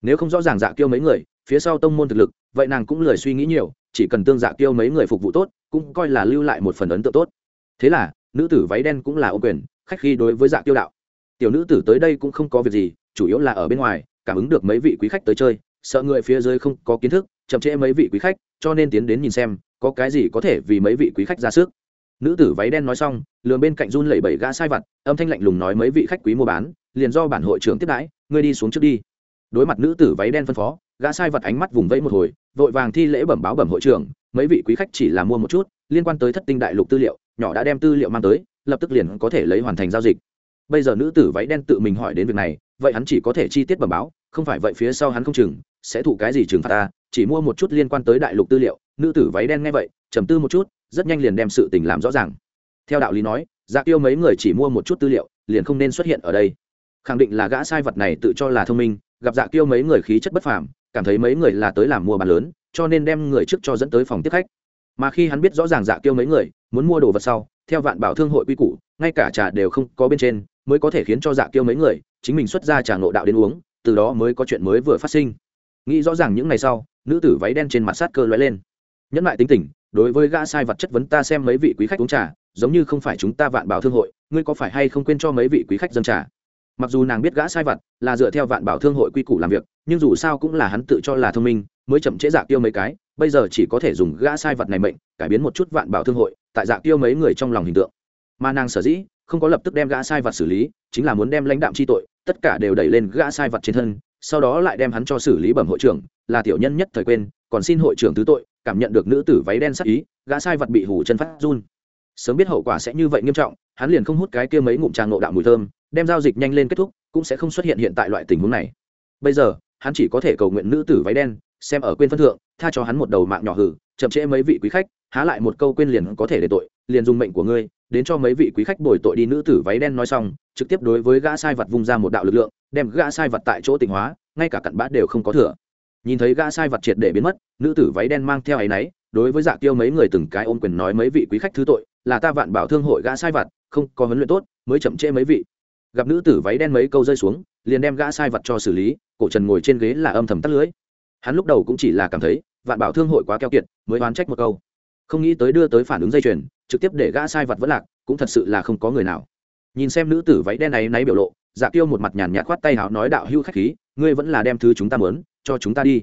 nếu không rõ ràng dạ kiêu mấy người, phía sau tông môn thực lực, vậy nàng cũng lười suy nghĩ nhiều, chỉ cần tương dạ kiêu mấy người phục vụ tốt, cũng coi là lưu lại một phần ấn tượng tốt. Thế là, nữ tử váy đen cũng là ô quyền, khách khi đối với dạ kiêu đạo. Tiểu nữ tử tới đây cũng không có việc gì, chủ yếu là ở bên ngoài, cảm ứng được mấy vị quý khách tới chơi, sợ người phía dưới không có kiến thức, chậm trễ mấy vị quý khách, cho nên tiến đến nhìn xem, có cái gì có thể vì mấy vị quý khách ra sức. Nữ tử váy đen nói xong lường bên cạnh run lẩy bẩy gã sai vặt, âm thanh lạnh lùng nói mấy vị khách quý mua bán, liền do bản hội trưởng tiếp đãi, ngươi đi xuống trước đi đối mặt nữ tử váy đen phân phó, gã sai vật ánh mắt vùng vẫy một hồi, vội vàng thi lễ bẩm báo bẩm hội trưởng, mấy vị quý khách chỉ là mua một chút, liên quan tới thất tinh đại lục tư liệu, nhỏ đã đem tư liệu mang tới, lập tức liền có thể lấy hoàn thành giao dịch. Bây giờ nữ tử váy đen tự mình hỏi đến việc này, vậy hắn chỉ có thể chi tiết bẩm báo, không phải vậy phía sau hắn không chừng, sẽ thụ cái gì trừng phạt ta, chỉ mua một chút liên quan tới đại lục tư liệu. Nữ tử váy đen nghe vậy, trầm tư một chút, rất nhanh liền đem sự tình làm rõ ràng. Theo đạo lý nói dạ tiêu mấy người chỉ mua một chút tư liệu, liền không nên xuất hiện ở đây. Khẳng định là gã sai vật này tự cho là thông minh gặp dạ kiêu mấy người khí chất bất phàm, cảm thấy mấy người là tới làm mua bán lớn, cho nên đem người trước cho dẫn tới phòng tiếp khách. Mà khi hắn biết rõ ràng dạ kiêu mấy người, muốn mua đồ vật sau, theo vạn bảo thương hội quy củ, ngay cả trà đều không có bên trên, mới có thể khiến cho dạ kiêu mấy người, chính mình xuất ra trà ngộ đạo đến uống, từ đó mới có chuyện mới vừa phát sinh. Nghĩ rõ ràng những ngày sau, nữ tử váy đen trên mặt sát cơ lóe lên. Nhẫn lại tính tình, đối với gã sai vật chất vấn ta xem mấy vị quý khách uống trà, giống như không phải chúng ta vạn bảo thương hội, ngươi có phải hay không quên cho mấy vị quý khách dân trà? Mặc dù nàng biết gã sai vật là dựa theo vạn bảo thương hội quy củ làm việc, nhưng dù sao cũng là hắn tự cho là thông minh, mới chậm chế dạ tiêu mấy cái, bây giờ chỉ có thể dùng gã sai vật này mệnh, cải biến một chút vạn bảo thương hội, tại dạ tiêu mấy người trong lòng hình tượng. Mà nàng sở dĩ không có lập tức đem gã sai vật xử lý, chính là muốn đem lãnh đạm chi tội, tất cả đều đẩy lên gã sai vật trên thân, sau đó lại đem hắn cho xử lý bẩm hội trưởng, là tiểu nhân nhất thời quên, còn xin hội trưởng thứ tội, cảm nhận được nữ tử váy đen sắc ý, gã sai vật bị hủ chân phát run. Sớm biết hậu quả sẽ như vậy nghiêm trọng, hắn liền không hút cái kia mấy ngụm tràng nộ đạo mùi thơm đem giao dịch nhanh lên kết thúc, cũng sẽ không xuất hiện hiện tại loại tình huống này. Bây giờ, hắn chỉ có thể cầu nguyện nữ tử váy đen, xem ở quên phân thượng, tha cho hắn một đầu mạng nhỏ hử, chậm trễ mấy vị quý khách, há lại một câu quên liền có thể để tội, liền dùng mệnh của ngươi, đến cho mấy vị quý khách bồi tội đi nữ tử váy đen nói xong, trực tiếp đối với gã sai vật vung ra một đạo lực lượng, đem gã sai vật tại chỗ tịnh hóa, ngay cả cặn bát đều không có thừa. Nhìn thấy gã sai vật triệt để biến mất, nữ tử váy đen mang theo áy náy đối với dạ tiêu mấy người từng cái ôm quyền nói mấy vị quý khách thứ tội, là ta vạn bảo thương hội gã sai vật, không có huấn luyện tốt, mới chậm trễ mấy vị gặp nữ tử váy đen mấy câu rơi xuống, liền đem gã sai vật cho xử lý, cổ trần ngồi trên ghế là âm thầm tắt lưới. Hắn lúc đầu cũng chỉ là cảm thấy, vạn bảo thương hội quá keo kiệt, mới oán trách một câu. Không nghĩ tới đưa tới phản ứng dây chuyền, trực tiếp để gã sai vật vẫn lạc, cũng thật sự là không có người nào. Nhìn xem nữ tử váy đen này náy biểu lộ dạ tiêu một mặt nhàn nhạt khoát tay hào nói đạo hưu khách khí, ngươi vẫn là đem thứ chúng ta mớn cho chúng ta đi.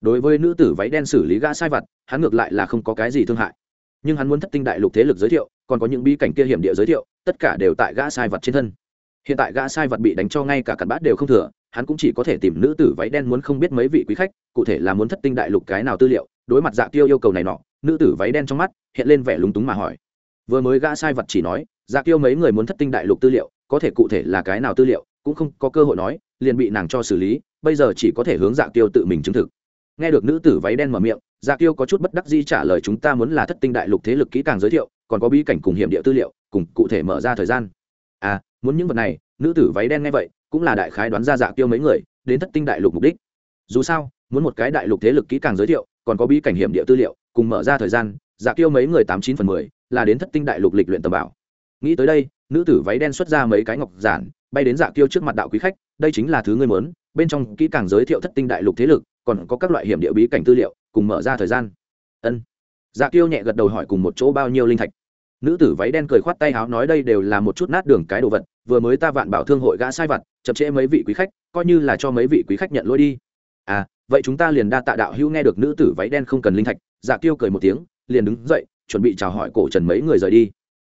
Đối với nữ tử váy đen xử lý gã sai vật, hắn ngược lại là không có cái gì thương hại. Nhưng hắn muốn thất tinh đại lục thế lực giới thiệu, còn có những bi cảnh kia hiểm địa giới thiệu, tất cả đều tại gã sai vật trên thân hiện tại gã sai vật bị đánh cho ngay cả cặn bát đều không thừa, hắn cũng chỉ có thể tìm nữ tử váy đen muốn không biết mấy vị quý khách, cụ thể là muốn thất tinh đại lục cái nào tư liệu, đối mặt dạ tiêu yêu cầu này nọ, nữ tử váy đen trong mắt hiện lên vẻ lúng túng mà hỏi. Vừa mới gã sai vật chỉ nói dạ tiêu mấy người muốn thất tinh đại lục tư liệu, có thể cụ thể là cái nào tư liệu, cũng không có cơ hội nói, liền bị nàng cho xử lý, bây giờ chỉ có thể hướng dạ tiêu tự mình chứng thực. Nghe được nữ tử váy đen mở miệng dạ tiêu có chút bất đắc di trả lời chúng ta muốn là thất tinh đại lục thế lực kỹ càng giới thiệu, còn có bí cảnh cùng hiểm địa tư liệu, cùng cụ thể mở ra thời gian à muốn những vật này, nữ tử váy đen nghe vậy, cũng là đại khái đoán ra dạ tiêu mấy người, đến thất tinh đại lục mục đích. Dù sao, muốn một cái đại lục thế lực kỹ càng giới thiệu, còn có bí cảnh hiểm địa tư liệu, cùng mở ra thời gian dạ tiêu mấy người tám chín phần mười, là đến thất tinh đại lục lịch luyện tầm bảo. Nghĩ tới đây, nữ tử váy đen xuất ra mấy cái ngọc giản, bay đến dạ tiêu trước mặt đạo quý khách, đây chính là thứ ngươi muốn, bên trong kỹ càng giới thiệu thất tinh đại lục thế lực, còn có các loại hiểm địa bí cảnh tư liệu, cùng mở ra thời gian. Ân. Dạ tiêu nhẹ gật đầu hỏi cùng một chỗ bao nhiêu linh thạch nữ tử váy đen cười khoát tay háo nói đây đều là một chút nát đường cái đồ vật, vừa mới ta vạn bảo thương hội gã sai vặt, chậm trễ mấy vị quý khách, coi như là cho mấy vị quý khách nhận lỗi đi. À vậy chúng ta liền đa tạ đạo hữu nghe được nữ tử váy đen không cần linh thạch dạ tiêu cười một tiếng, liền đứng dậy, chuẩn bị chào hỏi cổ trần mấy người rời đi.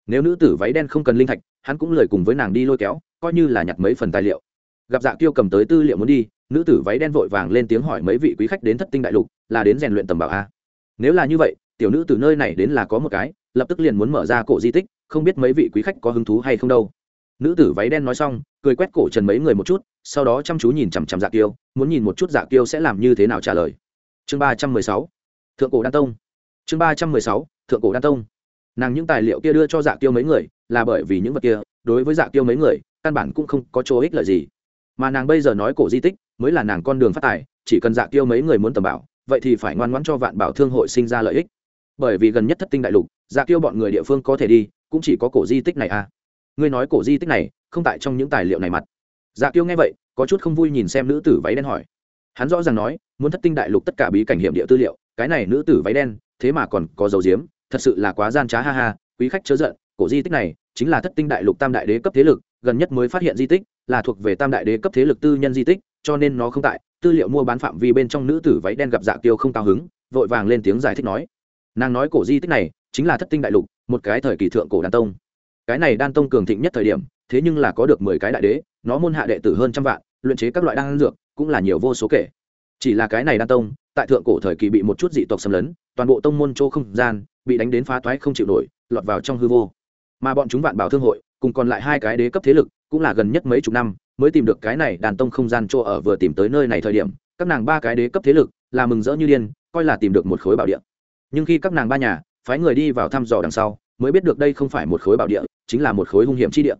Nếu nữ tử váy đen không cần linh thạch, hắn cũng lời cùng với nàng đi lôi kéo, coi như là nhặt mấy phần tài liệu. Gặp dạ tiêu cầm tới tư liệu muốn đi, nữ tử váy đen vội vàng lên tiếng hỏi mấy vị quý khách đến thất tinh đại lục, là đến rèn luyện tầm bảo a nếu là như vậy, tiểu nữ từ nơi này đến là có một cái lập tức liền muốn mở ra cổ di tích, không biết mấy vị quý khách có hứng thú hay không đâu. Nữ tử váy đen nói xong, cười quét cổ trần mấy người một chút, sau đó chăm chú nhìn chằm chằm dạ kiêu, muốn nhìn một chút dạ kiêu sẽ làm như thế nào trả lời. Chương ba trăm mười sáu, thượng cổ đan tông. Chương ba trăm mười sáu, thượng cổ đan tông. Nàng những tài liệu kia đưa cho dạ kiêu mấy người, là bởi vì những vật kia, đối với dạ kiêu mấy người, căn bản cũng không có chỗ ích lợi gì. Mà nàng bây giờ nói cổ di tích, mới là nàng con đường phát tài, chỉ cần dạ kiêu mấy người muốn tầm bảo, vậy thì phải ngoan ngoãn cho vạn bảo thương hội sinh ra lợi ích bởi vì gần nhất thất tinh đại lục dạ kêu bọn người địa phương có thể đi, cũng chỉ có cổ di tích này à. Ngươi nói cổ di tích này, không tại trong những tài liệu này mặt. Dạ kêu nghe vậy, có chút không vui nhìn xem nữ tử váy đen hỏi. Hắn rõ ràng nói, muốn thất tinh đại lục tất cả bí cảnh hiểm địa tư liệu, cái này nữ tử váy đen, thế mà còn có dầu diếm, thật sự là quá gian trá ha ha, quý khách chớ giận, cổ di tích này chính là thất tinh đại lục tam đại đế cấp thế lực, gần nhất mới phát hiện di tích, là thuộc về tam đại đế cấp thế lực tư nhân di tích, cho nên nó không tại, tư liệu mua bán phạm vi bên trong nữ tử váy đen gặp dạ tiêu không cao hứng, vội vàng lên tiếng giải thích nói nàng nói cổ di tích này chính là thất tinh đại lục, một cái thời kỳ thượng cổ đan tông. Cái này đan tông cường thịnh nhất thời điểm, thế nhưng là có được mười cái đại đế, nó môn hạ đệ tử hơn trăm vạn, luyện chế các loại đan dược cũng là nhiều vô số kể. Chỉ là cái này đan tông, tại thượng cổ thời kỳ bị một chút dị tộc xâm lấn, toàn bộ tông môn chỗ không gian bị đánh đến phá toái không chịu nổi, lọt vào trong hư vô. Mà bọn chúng vạn bảo thương hội, cùng còn lại hai cái đế cấp thế lực, cũng là gần nhất mấy chục năm mới tìm được cái này đàn tông không gian chỗ ở vừa tìm tới nơi này thời điểm, các nàng ba cái đế cấp thế lực là mừng rỡ như điên, coi là tìm được một khối bảo địa nhưng khi các nàng ba nhà phái người đi vào thăm dò đằng sau, mới biết được đây không phải một khối bảo địa, chính là một khối hung hiểm chi địa.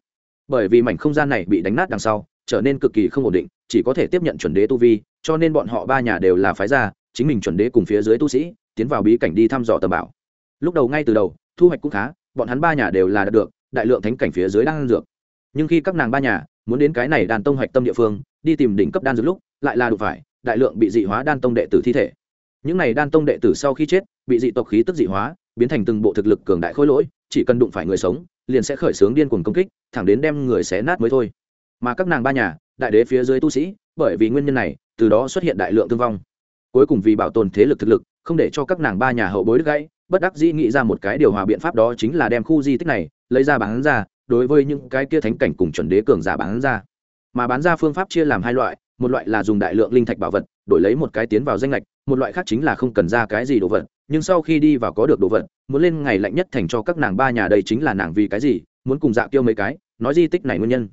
Bởi vì mảnh không gian này bị đánh nát đằng sau, trở nên cực kỳ không ổn định, chỉ có thể tiếp nhận chuẩn đế tu vi, cho nên bọn họ ba nhà đều là phái gia, chính mình chuẩn đế cùng phía dưới tu sĩ, tiến vào bí cảnh đi thăm dò tầm bảo. Lúc đầu ngay từ đầu, thu hoạch cũng khá, bọn hắn ba nhà đều là đạt được, đại lượng thánh cảnh phía dưới đang dược. Nhưng khi các nàng ba nhà muốn đến cái này đàn tông hoạch tâm địa phương, đi tìm đỉnh cấp đan dược lúc, lại là đủ phải, đại lượng bị dị hóa đan tông đệ tử thi thể những này đan tông đệ tử sau khi chết, bị dị tộc khí tức dị hóa, biến thành từng bộ thực lực cường đại khôi lỗi, chỉ cần đụng phải người sống, liền sẽ khởi xướng điên cuồng công kích, thẳng đến đem người xé nát mới thôi. Mà các nàng ba nhà, đại đế phía dưới tu sĩ, bởi vì nguyên nhân này, từ đó xuất hiện đại lượng thương vong. Cuối cùng vì bảo tồn thế lực thực lực, không để cho các nàng ba nhà hậu bối đứt gãy, bất đắc dĩ nghĩ ra một cái điều hòa biện pháp đó chính là đem khu di tích này, lấy ra bán ra, đối với những cái kia thánh cảnh cùng chuẩn đế cường giả bán ra. Mà bán ra phương pháp chia làm hai loại, một loại là dùng đại lượng linh thạch bảo vật đổi lấy một cái tiến vào danh lệch, một loại khác chính là không cần ra cái gì đồ vật, nhưng sau khi đi vào có được đồ vật, muốn lên ngày lạnh nhất thành cho các nàng ba nhà đây chính là nàng vì cái gì, muốn cùng dạ kêu mấy cái, nói di tích này nguyên nhân.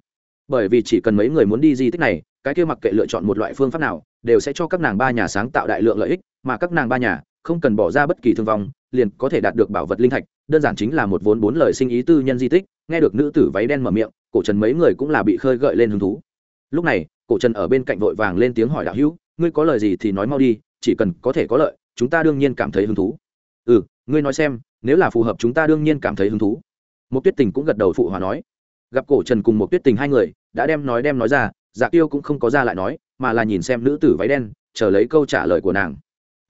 Bởi vì chỉ cần mấy người muốn đi di tích này, cái kia mặc kệ lựa chọn một loại phương pháp nào, đều sẽ cho các nàng ba nhà sáng tạo đại lượng lợi ích, mà các nàng ba nhà không cần bỏ ra bất kỳ thương vong, liền có thể đạt được bảo vật linh thạch, đơn giản chính là một vốn bốn lời sinh ý tư nhân di tích, nghe được nữ tử váy đen mở miệng, cổ trần mấy người cũng là bị khơi gợi lên hứng thú. Lúc này, cổ trần ở bên cạnh vội vàng lên tiếng hỏi đạo hữu ngươi có lời gì thì nói mau đi, chỉ cần có thể có lợi, chúng ta đương nhiên cảm thấy hứng thú. Ừ ngươi nói xem, nếu là phù hợp chúng ta đương nhiên cảm thấy hứng thú. Một tuyết tình cũng gật đầu phụ hòa nói. Gặp cổ trần cùng một tuyết tình hai người, đã đem nói đem nói ra dạ tiêu cũng không có ra lại nói, mà là nhìn xem nữ tử váy đen, chờ lấy câu trả lời của nàng.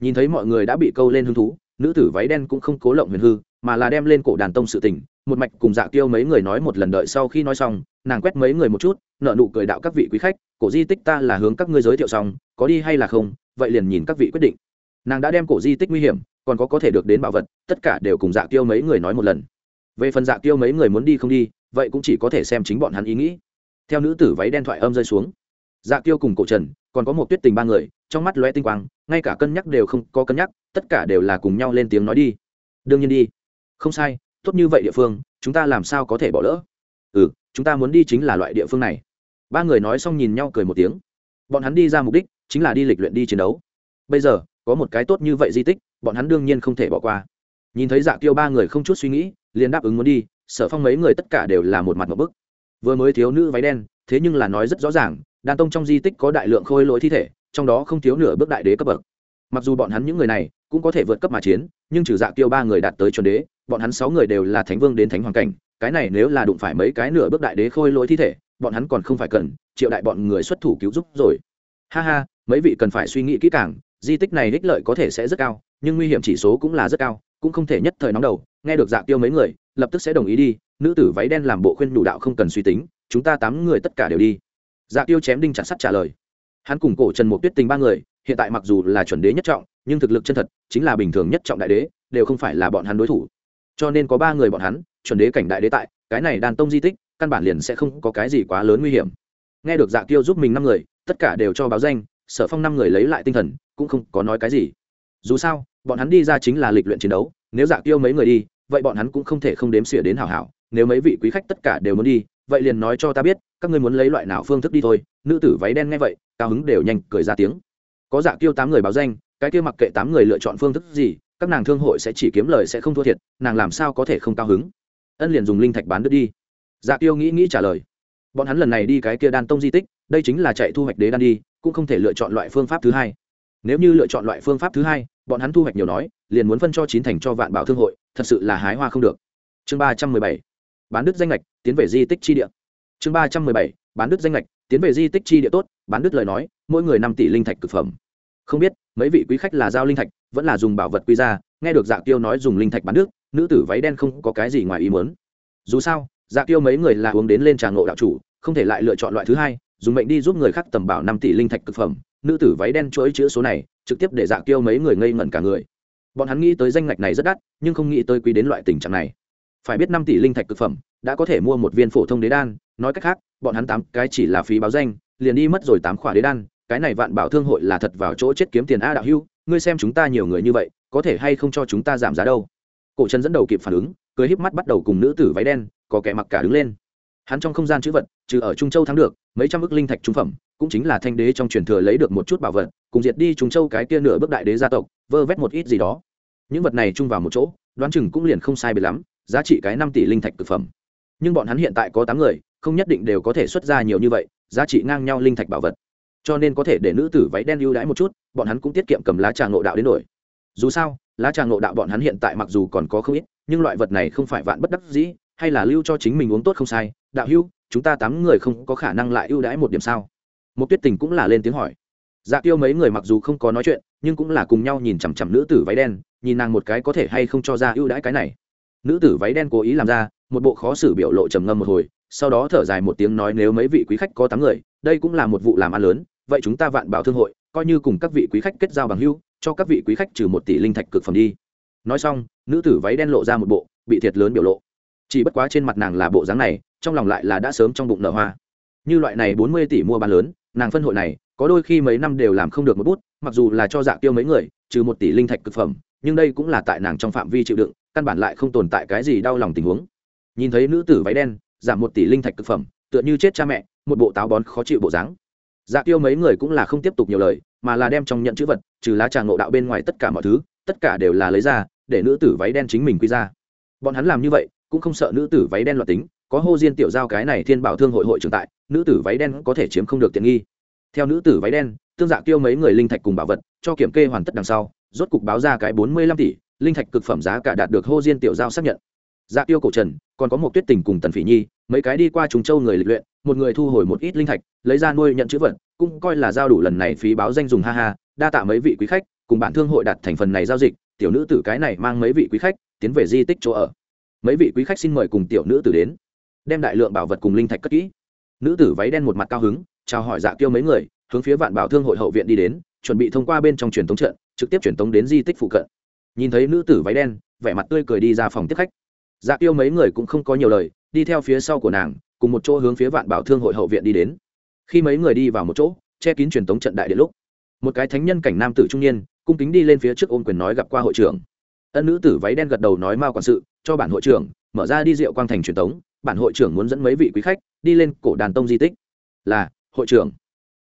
Nhìn thấy mọi người đã bị câu lên hứng thú, nữ tử váy đen cũng không cố lộng huyền hư, mà là đem lên cổ đàn tông sự tình một mạch cùng dạ tiêu mấy người nói một lần đợi sau khi nói xong, nàng quét mấy người một chút nợ nụ cười đạo các vị quý khách, cổ di tích ta là hướng các ngươi giới thiệu xong, có đi hay là không, vậy liền nhìn các vị quyết định. Nàng đã đem cổ di tích nguy hiểm, còn có có thể được đến bảo vật, tất cả đều cùng dạ tiêu mấy người nói một lần. Về phần dạ tiêu mấy người muốn đi không đi, vậy cũng chỉ có thể xem chính bọn hắn ý nghĩ. Theo nữ tử váy đen thoại âm rơi xuống dạ tiêu cùng cổ trần, còn có một tuyết tình ba người, trong mắt lóe tinh quang, ngay cả cân nhắc đều không có cân nhắc, tất cả đều là cùng nhau lên tiếng nói đi. Đương nhiên đi. Không sai tốt như vậy địa phương, chúng ta làm sao có thể bỏ lỡ? Ừ chúng ta muốn đi chính là loại địa phương này. Ba người nói xong nhìn nhau cười một tiếng. Bọn hắn đi ra mục đích chính là đi lịch luyện đi chiến đấu. Bây giờ, có một cái tốt như vậy di tích, bọn hắn đương nhiên không thể bỏ qua. Nhìn thấy dạ tiêu ba người không chút suy nghĩ, liền đáp ứng muốn đi, sở phong mấy người tất cả đều là một mặt một bức. Vừa mới thiếu nữ váy đen, thế nhưng là nói rất rõ ràng đàn tông trong di tích có đại lượng khôi lỗi thi thể, trong đó không thiếu nửa bước đại đế cấp bậc. Mặc dù bọn hắn những người này cũng có thể vượt cấp mà chiến, nhưng trừ dạ tiêu ba người đạt tới chuẩn đế, bọn hắn sáu người đều là thánh vương đến thánh hoàng cảnh, cái này nếu là đụng phải mấy cái nửa bước đại đế khôi lỗi thi thể, bọn hắn còn không phải cần, triệu đại bọn người xuất thủ cứu giúp rồi. Ha ha, mấy vị cần phải suy nghĩ kỹ càng, di tích này ích lợi có thể sẽ rất cao, nhưng nguy hiểm chỉ số cũng là rất cao, cũng không thể nhất thời nóng đầu, nghe được dạ tiêu mấy người, lập tức sẽ đồng ý đi, nữ tử váy đen làm bộ khuyên đủ đạo không cần suy tính, chúng ta tám người tất cả đều đi. Dạ tiêu chém đinh chặt sắt trả lời. Hắn cùng cổ trần một tuyết tình ba người, hiện tại mặc dù là chuẩn đế nhất trọng nhưng thực lực chân thật chính là bình thường nhất trọng đại đế, đều không phải là bọn hắn đối thủ. Cho nên có ba người bọn hắn, chuẩn đế cảnh đại đế tại, cái này đàn tông di tích, căn bản liền sẽ không có cái gì quá lớn nguy hiểm. Nghe được dạ tiêu giúp mình năm người, tất cả đều cho báo danh, sở phong năm người lấy lại tinh thần, cũng không có nói cái gì. Dù sao, bọn hắn đi ra chính là lịch luyện chiến đấu, nếu dạ tiêu mấy người đi, vậy bọn hắn cũng không thể không đếm xỉa đến hảo hảo, nếu mấy vị quý khách tất cả đều muốn đi, vậy liền nói cho ta biết, các ngươi muốn lấy loại nào phương thức đi thôi. Nữ tử váy đen nghe vậy, cao hứng đều nhanh cười ra tiếng. Có dạ tiêu tám người báo danh cái kia mặc kệ tám người lựa chọn phương thức gì, các nàng thương hội sẽ chỉ kiếm lời sẽ không thua thiệt, nàng làm sao có thể không cao hứng? Ân liền dùng linh thạch bán đứt đi. Dạ tiêu nghĩ nghĩ trả lời. Bọn hắn lần này đi cái kia đan tông di tích, đây chính là chạy thu hoạch đế đan đi, cũng không thể lựa chọn loại phương pháp thứ hai. Nếu như lựa chọn loại phương pháp thứ hai, bọn hắn thu hoạch nhiều nói, liền muốn phân cho chín thành cho vạn bảo thương hội, thật sự là hái hoa không được. Chương ba trăm mười bảy. Bán đứt danh lệch tiến về di tích chi địa. Chương ba trăm mười bảy. Bán đứt danh lệch tiến về di tích chi địa tốt, bán đứt lời nói, mỗi người năm tỷ linh thạch cực phẩm không biết mấy vị quý khách là giao linh thạch vẫn là dùng bảo vật quy ra nghe được dạ tiêu nói dùng linh thạch bán nước, nữ tử váy đen không có cái gì ngoài ý muốn. Dù sao dạ tiêu mấy người là uống đến lên trà ngộ đạo chủ không thể lại lựa chọn loại thứ hai dùng mệnh đi giúp người khác tầm bảo năm tỷ linh thạch cực phẩm. Nữ tử váy đen chuỗi chữ số này trực tiếp để dạ tiêu mấy người ngây ngẩn cả người. Bọn hắn nghĩ tới danh ngạch này rất đắt nhưng không nghĩ tới quý đến loại tình trạng này. Phải biết năm tỷ linh thạch cực phẩm đã có thể mua một viên phổ thông đế đan nói cách khác bọn hắn tám cái chỉ là phí báo danh liền đi mất rồi tám khỏa đế đan cái này vạn bảo thương hội là thật vào chỗ chết kiếm tiền a đạo hưu, ngươi xem chúng ta nhiều người như vậy, có thể hay không cho chúng ta giảm giá đâu? Cổ trần dẫn đầu kịp phản ứng, cười híp mắt bắt đầu cùng nữ tử váy đen, có kẻ mặc cả đứng lên. Hắn trong không gian chữ vật, trừ ở trung châu thắng được, mấy trăm ức linh thạch trung phẩm, cũng chính là thanh đế trong truyền thừa lấy được một chút bảo vật, cùng diệt đi trung châu cái kia nửa bước đại đế gia tộc, vơ vét một ít gì đó. Những vật này chung vào một chỗ, đoán chừng cũng liền không sai biệt lắm, giá trị cái năm tỷ linh thạch thực phẩm. Nhưng bọn hắn hiện tại có tám người, không nhất định đều có thể xuất ra nhiều như vậy, giá trị ngang nhau linh thạch bảo vật cho nên có thể để nữ tử váy đen ưu đãi một chút, bọn hắn cũng tiết kiệm cầm lá trà ngộ đạo đến đổi dù sao, lá trà ngộ đạo bọn hắn hiện tại mặc dù còn có không ít, nhưng loại vật này không phải vạn bất đắc dĩ, hay là lưu cho chính mình uống tốt không sai. Đạo hưu chúng ta tám người không có khả năng lại ưu đãi một điểm sao? Một tuyết tình cũng là lên tiếng hỏi. Dạ tiêu mấy người mặc dù không có nói chuyện, nhưng cũng là cùng nhau nhìn chằm chằm nữ tử váy đen, nhìn nàng một cái có thể hay không cho ra ưu đãi cái này. Nữ tử váy đen cố ý làm ra, một bộ khó xử biểu lộ trầm ngâm một hồi, sau đó thở dài một tiếng nói nếu mấy vị quý khách có tám người, đây cũng là một vụ làm ăn lớn vậy chúng ta vạn bảo thương hội, coi như cùng các vị quý khách kết giao bằng hưu cho các vị quý khách trừ một tỷ linh thạch cực phẩm đi. Nói xong, nữ tử váy đen lộ ra một bộ, bị thiệt lớn biểu lộ. Chỉ bất quá trên mặt nàng là bộ dáng này, trong lòng lại là đã sớm trong bụng nở hoa. Như loại này bốn mươi tỷ mua bán lớn, nàng phân hội này, có đôi khi mấy năm đều làm không được một bút, mặc dù là cho dạ tiêu mấy người, trừ một tỷ linh thạch cực phẩm, nhưng đây cũng là tại nàng trong phạm vi chịu đựng, căn bản lại không tồn tại cái gì đau lòng tình huống. Nhìn thấy nữ tử váy đen, giảm một tỷ linh thạch cực phẩm, tựa như chết cha mẹ, một bộ táo bón khó chịu bộ dáng dạ tiêu mấy người cũng là không tiếp tục nhiều lời, mà là đem trong nhận chữ vật, trừ lá trà ngộ đạo bên ngoài tất cả mọi thứ, tất cả đều là lấy ra, để nữ tử váy đen chính mình quy ra. Bọn hắn làm như vậy, cũng không sợ nữ tử váy đen loạt tính, có hô diên tiểu giao cái này thiên bảo thương hội hội trưởng tại, nữ tử váy đen có thể chiếm không được tiện nghi. Theo nữ tử váy đen, tương dạ tiêu mấy người linh thạch cùng bảo vật, cho kiểm kê hoàn tất đằng sau, rốt cục báo ra cái bốn mươi lăm tỷ, linh thạch cực phẩm giá cả đạt được hô diên tiểu giao xác nhận. Dạ tiêu cổ trần, còn có một tuyết tình cùng tần phỉ nhi mấy cái đi qua trùng châu người lịch luyện, một người thu hồi một ít linh thạch, lấy ra nuôi nhận chữ vật, cũng coi là giao đủ lần này phí báo danh dùng, ha ha, đa tạ mấy vị quý khách, cùng bản thương hội đặt thành phần này giao dịch, tiểu nữ tử cái này mang mấy vị quý khách, tiến về di tích chỗ ở. Mấy vị quý khách xin mời cùng tiểu nữ tử đến, đem đại lượng bảo vật cùng linh thạch cất kỹ. Nữ tử váy đen một mặt cao hứng, chào hỏi dạ kêu mấy người, hướng phía vạn bảo thương hội hậu viện đi đến, chuẩn bị thông qua bên trong truyền thống trận, trực tiếp truyền thống đến di tích phụ cận. Nhìn thấy nữ tử váy đen, vẻ mặt tươi cười đi ra phòng tiếp khách. Dạ kêu mấy người cũng không có nhiều lời đi theo phía sau của nàng, cùng một chỗ hướng phía vạn bảo thương hội hậu viện đi đến. Khi mấy người đi vào một chỗ, che kín truyền tống trận đại điện lúc, một cái thánh nhân cảnh nam tử trung niên, cung kính đi lên phía trước ôm quyền nói gặp qua hội trưởng. Ân nữ tử váy đen gật đầu nói mao quản sự, cho bản hội trưởng, mở ra đi rượu quang thành truyền tống, bản hội trưởng muốn dẫn mấy vị quý khách đi lên cổ đàn tông di tích. Là, hội trưởng.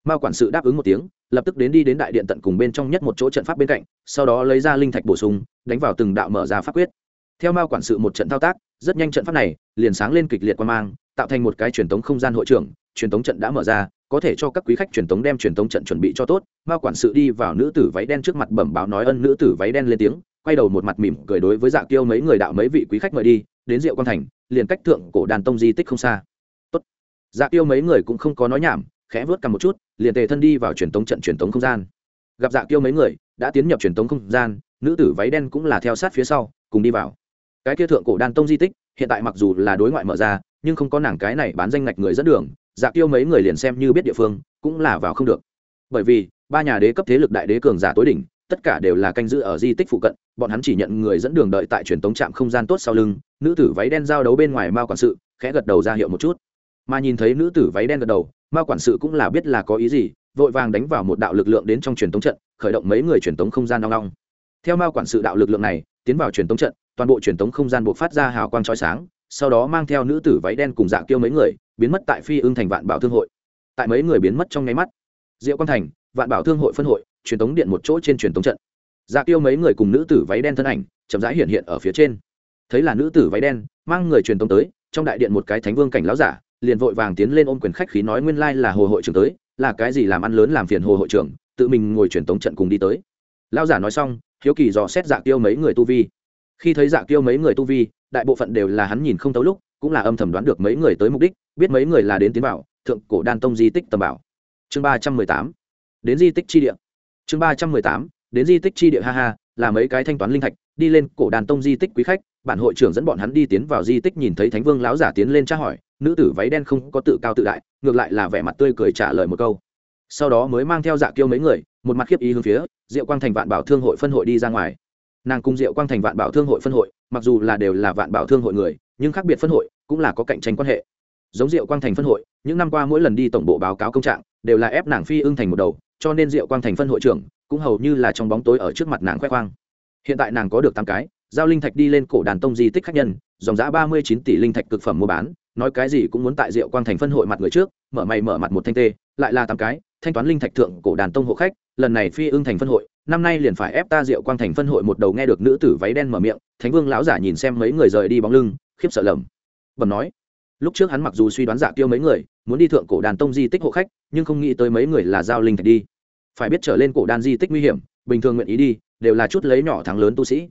Mao quản sự đáp ứng một tiếng, lập tức đến đi đến đại điện tận cùng bên trong nhất một chỗ trận pháp bên cạnh, sau đó lấy ra linh thạch bổ sung, đánh vào từng đạo mở ra pháp quyết. Theo mao quản sự một trận thao tác rất nhanh trận pháp này liền sáng lên kịch liệt quan mang, tạo thành một cái truyền thống không gian hội trưởng, truyền thống trận đã mở ra, có thể cho các quý khách truyền thống đem truyền thống trận chuẩn bị cho tốt. Mao quản sự đi vào nữ tử váy đen trước mặt bẩm báo nói ân nữ tử váy đen lên tiếng, quay đầu một mặt mỉm cười đối với dạ kiêu mấy người đạo mấy vị quý khách mời đi, đến rượu quan thành, liền cách thượng cổ đàn tông di tích không xa. Tốt. Dạ kiêu mấy người cũng không có nói nhảm, khẽ vớt cầm một chút, liền tề thân đi vào truyền thống trận truyền thống không gian. Gặp dạ kiêu mấy người, đã tiến nhập truyền thống không gian, nữ tử váy đen cũng là theo sát phía sau, cùng đi vào cái kia thượng cổ đan tông di tích, hiện tại mặc dù là đối ngoại mở ra, nhưng không có nàng cái này bán danh ngạch người dẫn đường dạ tiêu mấy người liền xem như biết địa phương, cũng là vào không được. Bởi vì, ba nhà đế cấp thế lực đại đế cường giả tối đỉnh, tất cả đều là canh giữ ở di tích phụ cận, bọn hắn chỉ nhận người dẫn đường đợi tại truyền tống trạm không gian tốt sau lưng, nữ tử váy đen giao đấu bên ngoài mao quản sự, khẽ gật đầu ra hiệu một chút. Mà nhìn thấy nữ tử váy đen gật đầu, mao quản sự cũng là biết là có ý gì, vội vàng đánh vào một đạo lực lượng đến trong truyền tống trận, khởi động mấy người truyền tống không gian đong đong theo mao quản sự đạo lực lượng này tiến vào truyền tống trận, toàn bộ truyền tống không gian buộc phát ra hào quang chói sáng, sau đó mang theo nữ tử váy đen cùng dạ kiêu mấy người, biến mất tại phi ưng thành vạn bảo thương hội. Tại mấy người biến mất trong nháy mắt, diệu quang thành, vạn bảo thương hội phân hội, truyền tống điện một chỗ trên truyền tống trận. Dạ kiêu mấy người cùng nữ tử váy đen thân ảnh, chậm rãi hiện hiện ở phía trên. Thấy là nữ tử váy đen, mang người truyền tống tới, trong đại điện một cái thánh vương cảnh lão giả, liền vội vàng tiến lên ôm quyền khách khí nói nguyên lai là hồ hội trưởng tới, là cái gì làm ăn lớn làm phiền hồ hội trưởng, tự mình ngồi truyền tống trận cùng đi tới. Lão giả nói xong hiếu kỳ dò xét dạ tiêu mấy người tu vi. Khi thấy dạ tiêu mấy người tu vi, đại bộ phận đều là hắn nhìn không tấu lúc, cũng là âm thầm đoán được mấy người tới mục đích, biết mấy người là đến tiến bảo, thượng cổ đan tông di tích tầm bảo. Chương ba trăm mười tám. Đến di tích chi địa. Chương ba trăm mười tám. Đến di tích chi địa, ha ha, là mấy cái thanh toán linh thạch, đi lên cổ đàn tông di tích quý khách, bản hội trưởng dẫn bọn hắn đi tiến vào di tích nhìn thấy thánh vương láo giả tiến lên tra hỏi, nữ tử váy đen không có tự cao tự đại, ngược lại là vẻ mặt tươi cười trả lời một câu sau đó mới mang theo dạ kiêu mấy người, một mặt khiếp ý hướng phía diệu quang thành vạn bảo thương hội phân hội đi ra ngoài. Nàng cùng diệu quang thành vạn bảo thương hội phân hội, mặc dù là đều là vạn bảo thương hội người, nhưng khác biệt phân hội cũng là có cạnh tranh quan hệ. Giống diệu quang thành phân hội, những năm qua mỗi lần đi tổng bộ báo cáo công trạng, đều là ép nàng phi ưng thành một đầu, cho nên diệu quang thành phân hội trưởng cũng hầu như là trong bóng tối ở trước mặt nàng khoe khoang. Hiện tại nàng có được tám cái, giao linh thạch đi lên cổ đàn tông di tích khách nhân, dòng giá ba mươi chín tỷ linh thạch cực phẩm mua bán, nói cái gì cũng muốn tại diệu quang thành phân hội mặt người trước, mở mày mở mặt một thanh tê, lại là tám cái thanh toán linh thạch thượng cổ đàn tông hộ khách, lần này phi ưng thành phân hội, năm nay liền phải ép ta diệu quang thành phân hội một đầu nghe được nữ tử váy đen mở miệng, thánh vương lão giả nhìn xem mấy người rời đi bóng lưng, khiếp sợ lầm. Bẩm nói, lúc trước hắn mặc dù suy đoán giả tiêu mấy người, muốn đi thượng cổ đàn tông di tích hộ khách, nhưng không nghĩ tới mấy người là giao linh thạch đi. Phải biết trở lên cổ đàn di tích nguy hiểm, bình thường nguyện ý đi, đều là chút lấy nhỏ thắng lớn tu sĩ.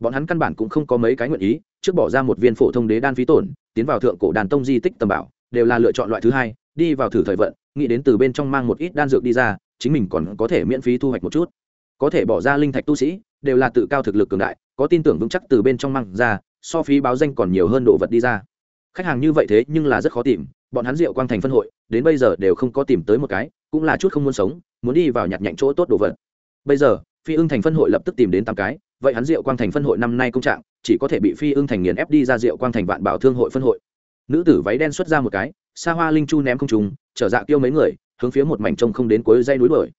Bọn hắn căn bản cũng không có mấy cái nguyện ý, trước bỏ ra một viên phổ thông đế đan phí tổn, tiến vào thượng cổ đàn tông di tích tầm bảo, đều là lựa chọn loại thứ hai đi vào thử thời vận, nghĩ đến từ bên trong mang một ít đan dược đi ra, chính mình còn có thể miễn phí thu hoạch một chút. Có thể bỏ ra linh thạch tu sĩ, đều là tự cao thực lực cường đại, có tin tưởng vững chắc từ bên trong mang ra, so phí báo danh còn nhiều hơn đồ vật đi ra. Khách hàng như vậy thế nhưng là rất khó tìm, bọn hắn rượu quang thành phân hội, đến bây giờ đều không có tìm tới một cái, cũng là chút không muốn sống, muốn đi vào nhặt nhạnh chỗ tốt đồ vật. Bây giờ, phi ưng thành phân hội lập tức tìm đến tám cái, vậy hắn rượu quang thành phân hội năm nay công trạng, chỉ có thể bị phi ưng thành nghiền ép đi ra rượu quang thành vạn bảo thương hội phân hội. Nữ tử váy đen xuất ra một cái xa hoa linh chu ném không trùng trở dạ kêu mấy người, hướng phía một mảnh trông không đến cuối dây núi đuổi.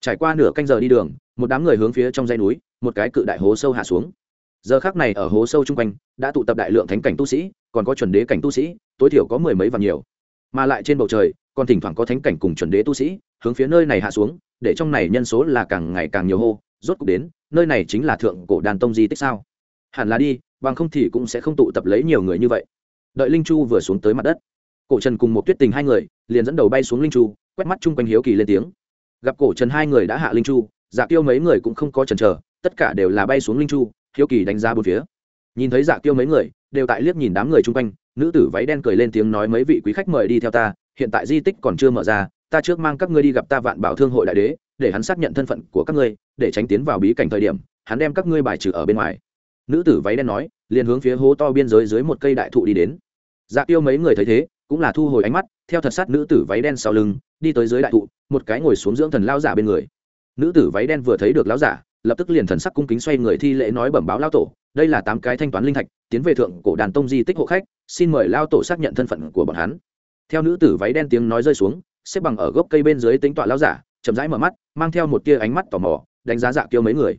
Trải qua nửa canh giờ đi đường, một đám người hướng phía trong dây núi, một cái cự đại hố sâu hạ xuống. Giờ khác này ở hố sâu chung quanh, đã tụ tập đại lượng thánh cảnh tu sĩ, còn có chuẩn đế cảnh tu sĩ, tối thiểu có mười mấy và nhiều. Mà lại trên bầu trời, còn thỉnh thoảng có thánh cảnh cùng chuẩn đế tu sĩ, hướng phía nơi này hạ xuống, để trong này nhân số là càng ngày càng nhiều hô, rốt cuộc đến, nơi này chính là thượng cổ đàn tông di tích sao? Hẳn là đi, bằng không thì cũng sẽ không tụ tập lấy nhiều người như vậy. Đợi linh chu vừa xuống tới mặt đất cổ trần cùng một tuyết tình hai người, liền dẫn đầu bay xuống linh chu, quét mắt chung quanh hiếu kỳ lên tiếng. Gặp cổ trần hai người đã hạ linh chu dạ tiêu mấy người cũng không có chần chờ, tất cả đều là bay xuống linh chu, hiếu kỳ đánh giá bốn phía. Nhìn thấy dạ tiêu mấy người, đều tại liếc nhìn đám người chung quanh, nữ tử váy đen cười lên tiếng nói mấy vị quý khách mời đi theo ta, hiện tại di tích còn chưa mở ra, ta trước mang các ngươi đi gặp ta vạn bảo thương hội đại đế, để hắn xác nhận thân phận của các ngươi, để tránh tiến vào bí cảnh thời điểm, hắn đem các ngươi bài trừ ở bên ngoài. Nữ tử váy đen nói, liền hướng phía hố to biên giới dưới một cây đại thụ đi đến. Dạ tiêu mấy người thấy thế cũng là thu hồi ánh mắt, theo thật sát nữ tử váy đen sau lưng, đi tới dưới đại thụ, một cái ngồi xuống dưỡng thần lao giả bên người. Nữ tử váy đen vừa thấy được lão giả, lập tức liền thần sắc cung kính xoay người thi lễ nói bẩm báo lao tổ, đây là tám cái thanh toán linh thạch, tiến về thượng cổ đàn tông di tích hộ khách, xin mời lao tổ xác nhận thân phận của bọn hắn. Theo nữ tử váy đen tiếng nói rơi xuống, xếp bằng ở gốc cây bên dưới tính tọa lao giả, chậm rãi mở mắt, mang theo một tia ánh mắt tò mò, đánh giá dạ kêu mấy người.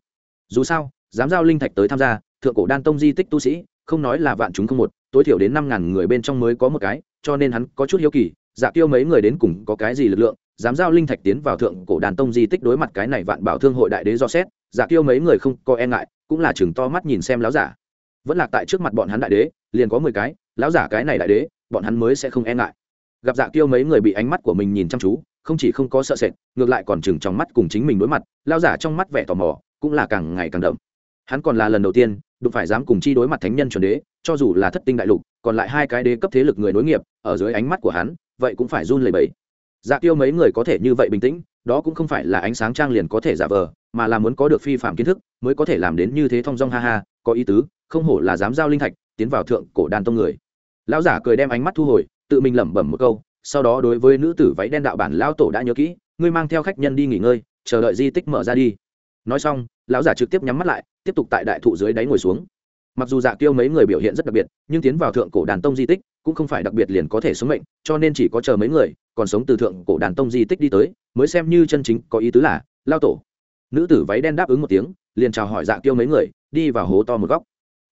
Dù sao, dám giao linh thạch tới tham gia, thượng cổ đan tông di tích tu sĩ, không nói là vạn chúng không một, tối thiểu đến năm ngàn người bên trong mới có một cái cho nên hắn có chút hiếu kỳ dạ Tiêu mấy người đến cùng có cái gì lực lượng, dám giao linh thạch tiến vào thượng cổ đàn tông di tích đối mặt cái này vạn bảo thương hội đại đế do xét dạ Tiêu mấy người không có e ngại, cũng là chừng to mắt nhìn xem láo giả. Vẫn là tại trước mặt bọn hắn đại đế, liền có mười cái láo giả cái này đại đế, bọn hắn mới sẽ không e ngại. Gặp dạ Tiêu mấy người bị ánh mắt của mình nhìn chăm chú, không chỉ không có sợ sệt, ngược lại còn chừng trong mắt cùng chính mình đối mặt lao giả trong mắt vẻ tò mò, cũng là càng ngày càng đậm. Hắn còn là lần đầu tiên, đụng phải dám cùng chi đối mặt thánh nhân chuẩn đế, cho dù là thất tinh đại lục, còn lại hai cái đế cấp thế lực người nối nghiệp ở dưới ánh mắt của hắn, vậy cũng phải run lẩy bẩy. Dạ tiêu mấy người có thể như vậy bình tĩnh, đó cũng không phải là ánh sáng trang liền có thể giả vờ, mà là muốn có được phi phạm kiến thức, mới có thể làm đến như thế thong dong ha ha, có ý tứ, không hổ là dám giao linh thạch, tiến vào thượng cổ đàn tông người. Lão giả cười đem ánh mắt thu hồi, tự mình lẩm bẩm một câu, sau đó đối với nữ tử váy đen đạo bản lão tổ đã nhớ kỹ, ngươi mang theo khách nhân đi nghỉ ngơi, chờ đợi di tích mở ra đi. Nói xong, lão giả trực tiếp nhắm mắt lại, tiếp tục tại đại thụ dưới đáy ngồi xuống mặc dù dạ tiêu mấy người biểu hiện rất đặc biệt, nhưng tiến vào thượng cổ đàn tông di tích cũng không phải đặc biệt liền có thể sống mệnh, cho nên chỉ có chờ mấy người, còn sống từ thượng cổ đàn tông di tích đi tới, mới xem như chân chính có ý tứ là, lao tổ. Nữ tử váy đen đáp ứng một tiếng, liền chào hỏi dạ tiêu mấy người, đi vào hố to một góc.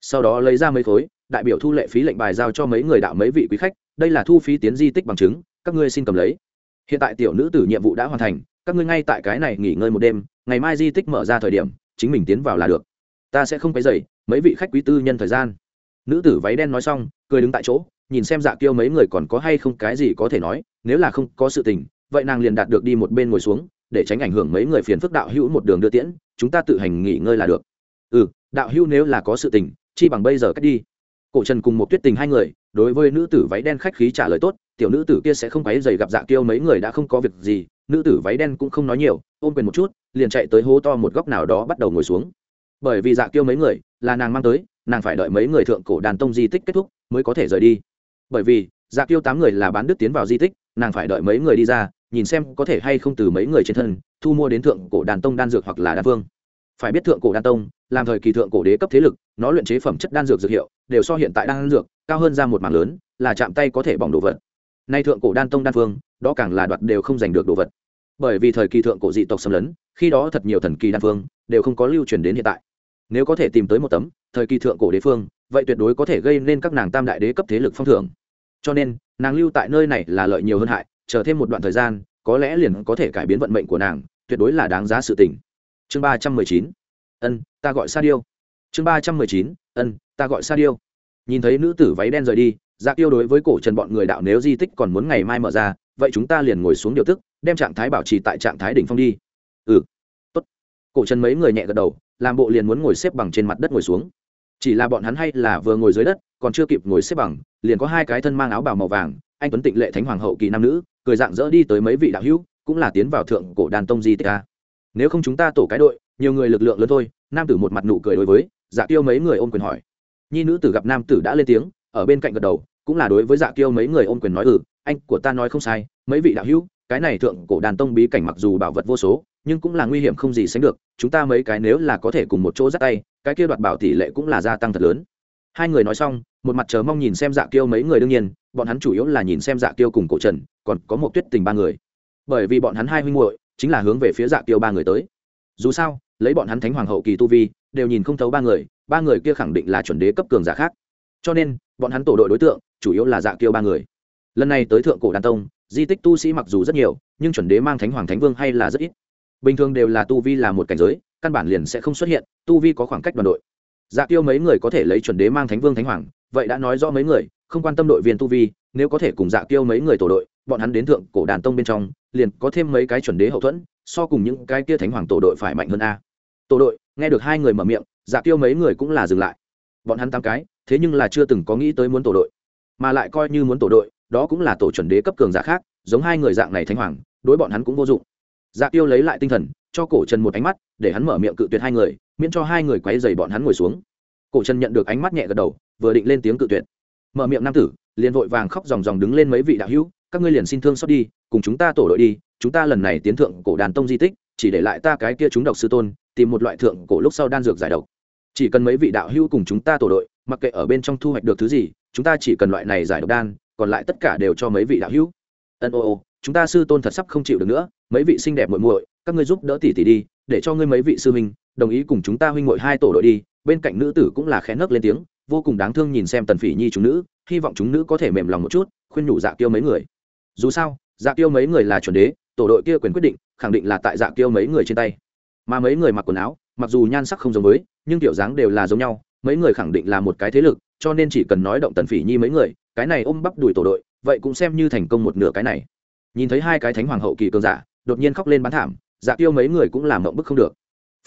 Sau đó lấy ra mấy khối, đại biểu thu lệ phí lệnh bài giao cho mấy người đạo mấy vị quý khách, đây là thu phí tiến di tích bằng chứng, các ngươi xin cầm lấy. Hiện tại tiểu nữ tử nhiệm vụ đã hoàn thành, các ngươi ngay tại cái này nghỉ ngơi một đêm, ngày mai di tích mở ra thời điểm, chính mình tiến vào là được. Ta sẽ không phải dậy mấy vị khách quý tư nhân thời gian. Nữ tử váy đen nói xong, cười đứng tại chỗ, nhìn xem dạ kiêu mấy người còn có hay không cái gì có thể nói, nếu là không có sự tình, vậy nàng liền đạt được đi một bên ngồi xuống, để tránh ảnh hưởng mấy người phiền phức đạo hữu một đường đưa tiễn, chúng ta tự hành nghỉ ngơi là được. Ừ đạo hữu nếu là có sự tình, chi bằng bây giờ cách đi. Cổ trần cùng một tuyết tình hai người, đối với nữ tử váy đen khách khí trả lời tốt, tiểu nữ tử kia sẽ không quấy dày gặp dạ kiêu mấy người đã không có việc gì, nữ tử váy đen cũng không nói nhiều, ôm quyền một chút, liền chạy tới hố to một góc nào đó bắt đầu ngồi xuống bởi vì dạ kiêu mấy người là nàng mang tới, nàng phải đợi mấy người thượng cổ đàn tông di tích kết thúc mới có thể rời đi. Bởi vì dạ kiêu tám người là bán đức tiến vào di tích, nàng phải đợi mấy người đi ra, nhìn xem có thể hay không từ mấy người trên thân thu mua đến thượng cổ đàn tông đan dược hoặc là đan phương phải biết thượng cổ đan tông, làm thời kỳ thượng cổ đế cấp thế lực, nó luyện chế phẩm chất đan dược dược hiệu, đều so hiện tại đan dược cao hơn ra một mảng lớn, là chạm tay có thể bỏng đồ vật. Nay thượng cổ đan tông đan phương đó càng là đoạt đều không giành được đồ vật. Bởi vì thời kỳ thượng cổ dị tộc xâm lấn, khi đó thật nhiều thần kỳ đan phương đều không có lưu truyền đến hiện tại nếu có thể tìm tới một tấm, thời kỳ thượng cổ đế phương, vậy tuyệt đối có thể gây nên các nàng tam đại đế cấp thế lực phong thưởng. Cho nên, nàng lưu tại nơi này là lợi nhiều hơn hại, chờ thêm một đoạn thời gian, có lẽ liền có thể cải biến vận mệnh của nàng, tuyệt đối là đáng giá sự tình. Chương ba trăm mười chín. Ân, ta gọi sa điêu. Chương ba trăm mười chín. Ân, ta gọi sa điêu. Nhìn thấy nữ tử váy đen rời đi dạ tiêu đối với cổ trần bọn người đạo nếu di tích còn muốn ngày mai mở ra, vậy chúng ta liền ngồi xuống điều tức, đem trạng thái bảo trì tại trạng thái đỉnh phong đi. Ừ tốt. Cổ trần mấy người nhẹ gật đầu làm bộ liền muốn ngồi xếp bằng trên mặt đất ngồi xuống. Chỉ là bọn hắn hay là vừa ngồi dưới đất, còn chưa kịp ngồi xếp bằng, liền có hai cái thân mang áo bào màu vàng, anh tuấn tịnh lệ thánh hoàng hậu kỳ nam nữ, cười dạng dỡ đi tới mấy vị đạo hữu, cũng là tiến vào thượng cổ đàn tông di tích a. Nếu không chúng ta tổ cái đội, nhiều người lực lượng lớn thôi, nam tử một mặt nụ cười đối với dạ tiêu mấy người ôm quyền hỏi. Nhi nữ tử gặp nam tử đã lên tiếng, ở bên cạnh gật đầu, cũng là đối với dạ tiêu mấy người ôm quyền nói ừ anh, của ta nói không sai, mấy vị đạo hữu, cái này thượng cổ đàn tông bí cảnh mặc dù bảo vật vô số nhưng cũng là nguy hiểm không gì sánh được, chúng ta mấy cái nếu là có thể cùng một chỗ dắt tay, cái kia đoạt bảo tỷ lệ cũng là gia tăng thật lớn. Hai người nói xong, một mặt chờ mong nhìn xem dạ kiêu mấy người đương nhiên, bọn hắn chủ yếu là nhìn xem dạ kiêu cùng cổ trần, còn có một tuyết tình ba người. Bởi vì bọn hắn hai huynh muội, chính là hướng về phía dạ kiêu ba người tới. Dù sao, lấy bọn hắn thánh hoàng hậu kỳ tu vi, đều nhìn không thấu ba người ba người kia khẳng định là chuẩn đế cấp cường giả khác. Cho nên, bọn hắn tổ đội đối tượng, chủ yếu là dạ kiêu ba người. Lần này tới thượng cổ đàn tông, di tích tu sĩ mặc dù rất nhiều, nhưng chuẩn đế mang thánh hoàng thánh vương hay là rất ít bình thường đều là tu vi là một cảnh giới, căn bản liền sẽ không xuất hiện, tu vi có khoảng cách đoàn đội. Dạ tiêu mấy người có thể lấy chuẩn đế mang thánh vương thánh hoàng, vậy đã nói rõ mấy người, không quan tâm đội viên tu vi, nếu có thể cùng dạ tiêu mấy người tổ đội, bọn hắn đến thượng cổ đàn tông bên trong, liền có thêm mấy cái chuẩn đế hậu thuẫn, so cùng những cái kia thánh hoàng tổ đội phải mạnh hơn a. Tổ đội, nghe được hai người mở miệng dạ tiêu mấy người cũng là dừng lại. Bọn hắn tám cái, thế nhưng là chưa từng có nghĩ tới muốn tổ đội, mà lại coi như muốn tổ đội, đó cũng là tổ chuẩn đế cấp cường giả khác, giống hai người dạng này thánh hoàng, đối bọn hắn cũng vô dụng dạ tiêu lấy lại tinh thần, cho cổ trần một ánh mắt, để hắn mở miệng cự tuyệt hai người, miễn cho hai người quấy dày bọn hắn ngồi xuống. Cổ trần nhận được ánh mắt nhẹ gật đầu, vừa định lên tiếng cự tuyệt. Mở miệng nam tử, liền vội vàng khóc ròng ròng đứng lên mấy vị đạo hữu, các ngươi liền xin thương xót đi, cùng chúng ta tổ đội đi, chúng ta lần này tiến thượng cổ đàn tông di tích, chỉ để lại ta cái kia chúng độc sư tôn, tìm một loại thượng cổ lúc sau đan dược giải độc. Chỉ cần mấy vị đạo hữu cùng chúng ta tổ đội, mặc kệ ở bên trong thu hoạch được thứ gì, chúng ta chỉ cần loại này giải độc đan, còn lại tất cả đều cho mấy vị đạo hữu. Ân ô ô chúng ta sư tôn thật sắp không chịu được nữa, mấy vị xinh đẹp muội muội, các ngươi giúp đỡ tỷ tỷ đi, để cho ngươi mấy vị sư huynh, đồng ý cùng chúng ta huynh muội hai tổ đội đi, bên cạnh nữ tử cũng là khẽ nấc lên tiếng, vô cùng đáng thương nhìn xem tần phỉ nhi chúng nữ, hy vọng chúng nữ có thể mềm lòng một chút, khuyên nhủ dạ kiêu mấy người. Dù sao dạ kiêu mấy người là chuẩn đế, tổ đội kia quyền quyết định, khẳng định là tại dạ kiêu mấy người trên tay. Mà mấy người mặc quần áo, mặc dù nhan sắc không giống với, nhưng tiểu dáng đều là giống nhau, mấy người khẳng định là một cái thế lực, cho nên chỉ cần nói động tần phỉ nhi mấy người, cái này ôm bắp đùi tổ đội, vậy cũng xem như thành công một nửa cái này nhìn thấy hai cái thánh hoàng hậu kỳ cường giả, đột nhiên khóc lên bán thảm dạ tiêu mấy người cũng làm mộng bức không được.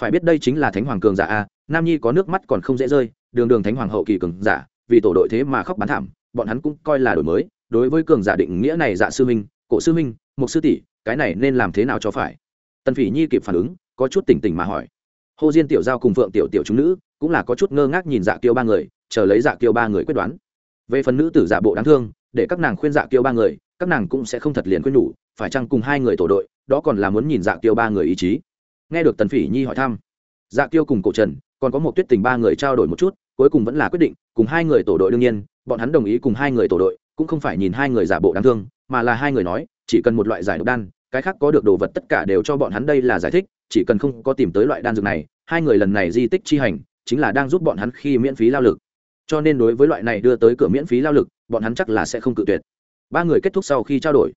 Phải biết đây chính là thánh hoàng cường giả a, nam nhi có nước mắt còn không dễ rơi, đường đường thánh hoàng hậu kỳ cường giả, vì tổ đội thế mà khóc bán thảm, bọn hắn cũng coi là đổi mới. Đối với cường giả định nghĩa này dạ sư minh cổ sư minh một sư tỷ, cái này nên làm thế nào cho phải? Tần phỉ nhi kịp phản ứng, có chút tỉnh tỉnh mà hỏi. Hồ diên tiểu giao cùng phượng tiểu tiểu chúng nữ, cũng là có chút ngơ ngác nhìn dạ kiêu ba người, chờ lấy dạ kiêu ba người quyết đoán. Về phần nữ tử giả bộ đáng thương, để các nàng khuyên dạ kiêu ba người các nàng cũng sẽ không thật liền quyết nhủ, phải chăng cùng hai người tổ đội, đó còn là muốn nhìn dạ Tiêu ba người ý chí. Nghe được tần phỉ nhi hỏi thăm dạ Tiêu cùng cổ trần, còn có một tuyết tình ba người trao đổi một chút, cuối cùng vẫn là quyết định, cùng hai người tổ đội đương nhiên, bọn hắn đồng ý cùng hai người tổ đội, cũng không phải nhìn hai người giả bộ đáng thương, mà là hai người nói, chỉ cần một loại giải độc đan, cái khác có được đồ vật tất cả đều cho bọn hắn đây là giải thích, chỉ cần không có tìm tới loại đan dược này, hai người lần này di tích chi hành, chính là đang giúp bọn hắn khi miễn phí lao lực. Cho nên đối với loại này đưa tới cửa miễn phí lao lực, bọn hắn chắc là sẽ không cự tuyệt ba người kết thúc sau khi trao đổi.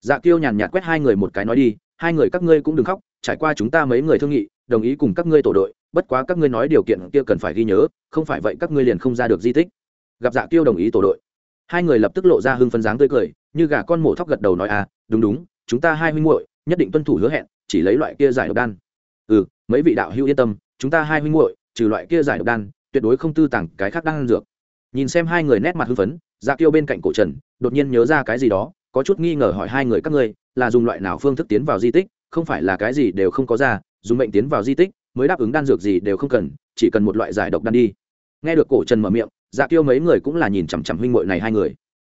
Dạ kiêu nhàn nhạt quét hai người một cái nói đi, hai người các ngươi cũng đừng khóc, trải qua chúng ta mấy người thương nghị, đồng ý cùng các ngươi tổ đội, bất quá các ngươi nói điều kiện kia cần phải ghi nhớ, không phải vậy các ngươi liền không ra được di tích. Gặp dạ kiêu đồng ý tổ đội. Hai người lập tức lộ ra hưng phấn dáng tươi cười, như gà con mổ thóc gật đầu nói à đúng đúng, chúng ta hai huynh muội, nhất định tuân thủ hứa hẹn, chỉ lấy loại kia giải độc đan. Ừ mấy vị đạo hữu yên tâm, chúng ta hai huynh muội, trừ loại kia giải độc đan, tuyệt đối không tư tàng cái khác đang dược nhìn xem hai người nét mặt hưng phấn dạ kiêu bên cạnh cổ trần, đột nhiên nhớ ra cái gì đó, có chút nghi ngờ hỏi hai người các ngươi, là dùng loại nào phương thức tiến vào di tích, không phải là cái gì đều không có ra, dùng mệnh tiến vào di tích, mới đáp ứng đan dược gì đều không cần, chỉ cần một loại giải độc đan đi. Nghe được cổ trần mở miệng dạ kiêu mấy người cũng là nhìn chằm chằm huynh muội này hai người.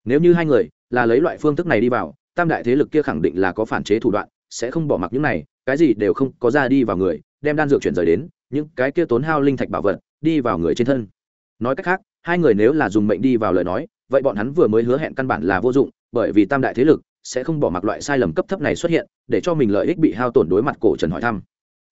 Nếu như hai người là lấy loại phương thức này đi vào, tam đại thế lực kia khẳng định là có phản chế thủ đoạn, sẽ không bỏ mặc những này, cái gì đều không có ra đi vào người, đem đan dược chuyển rời đến, những cái kia tốn hao linh thạch bảo vật, đi vào người trên thân. Nói cách khác hai người nếu là dùng mệnh đi vào lời nói, vậy bọn hắn vừa mới hứa hẹn căn bản là vô dụng, bởi vì tam đại thế lực sẽ không bỏ mặc loại sai lầm cấp thấp này xuất hiện, để cho mình lợi ích bị hao tổn đối mặt cổ trần hỏi thăm.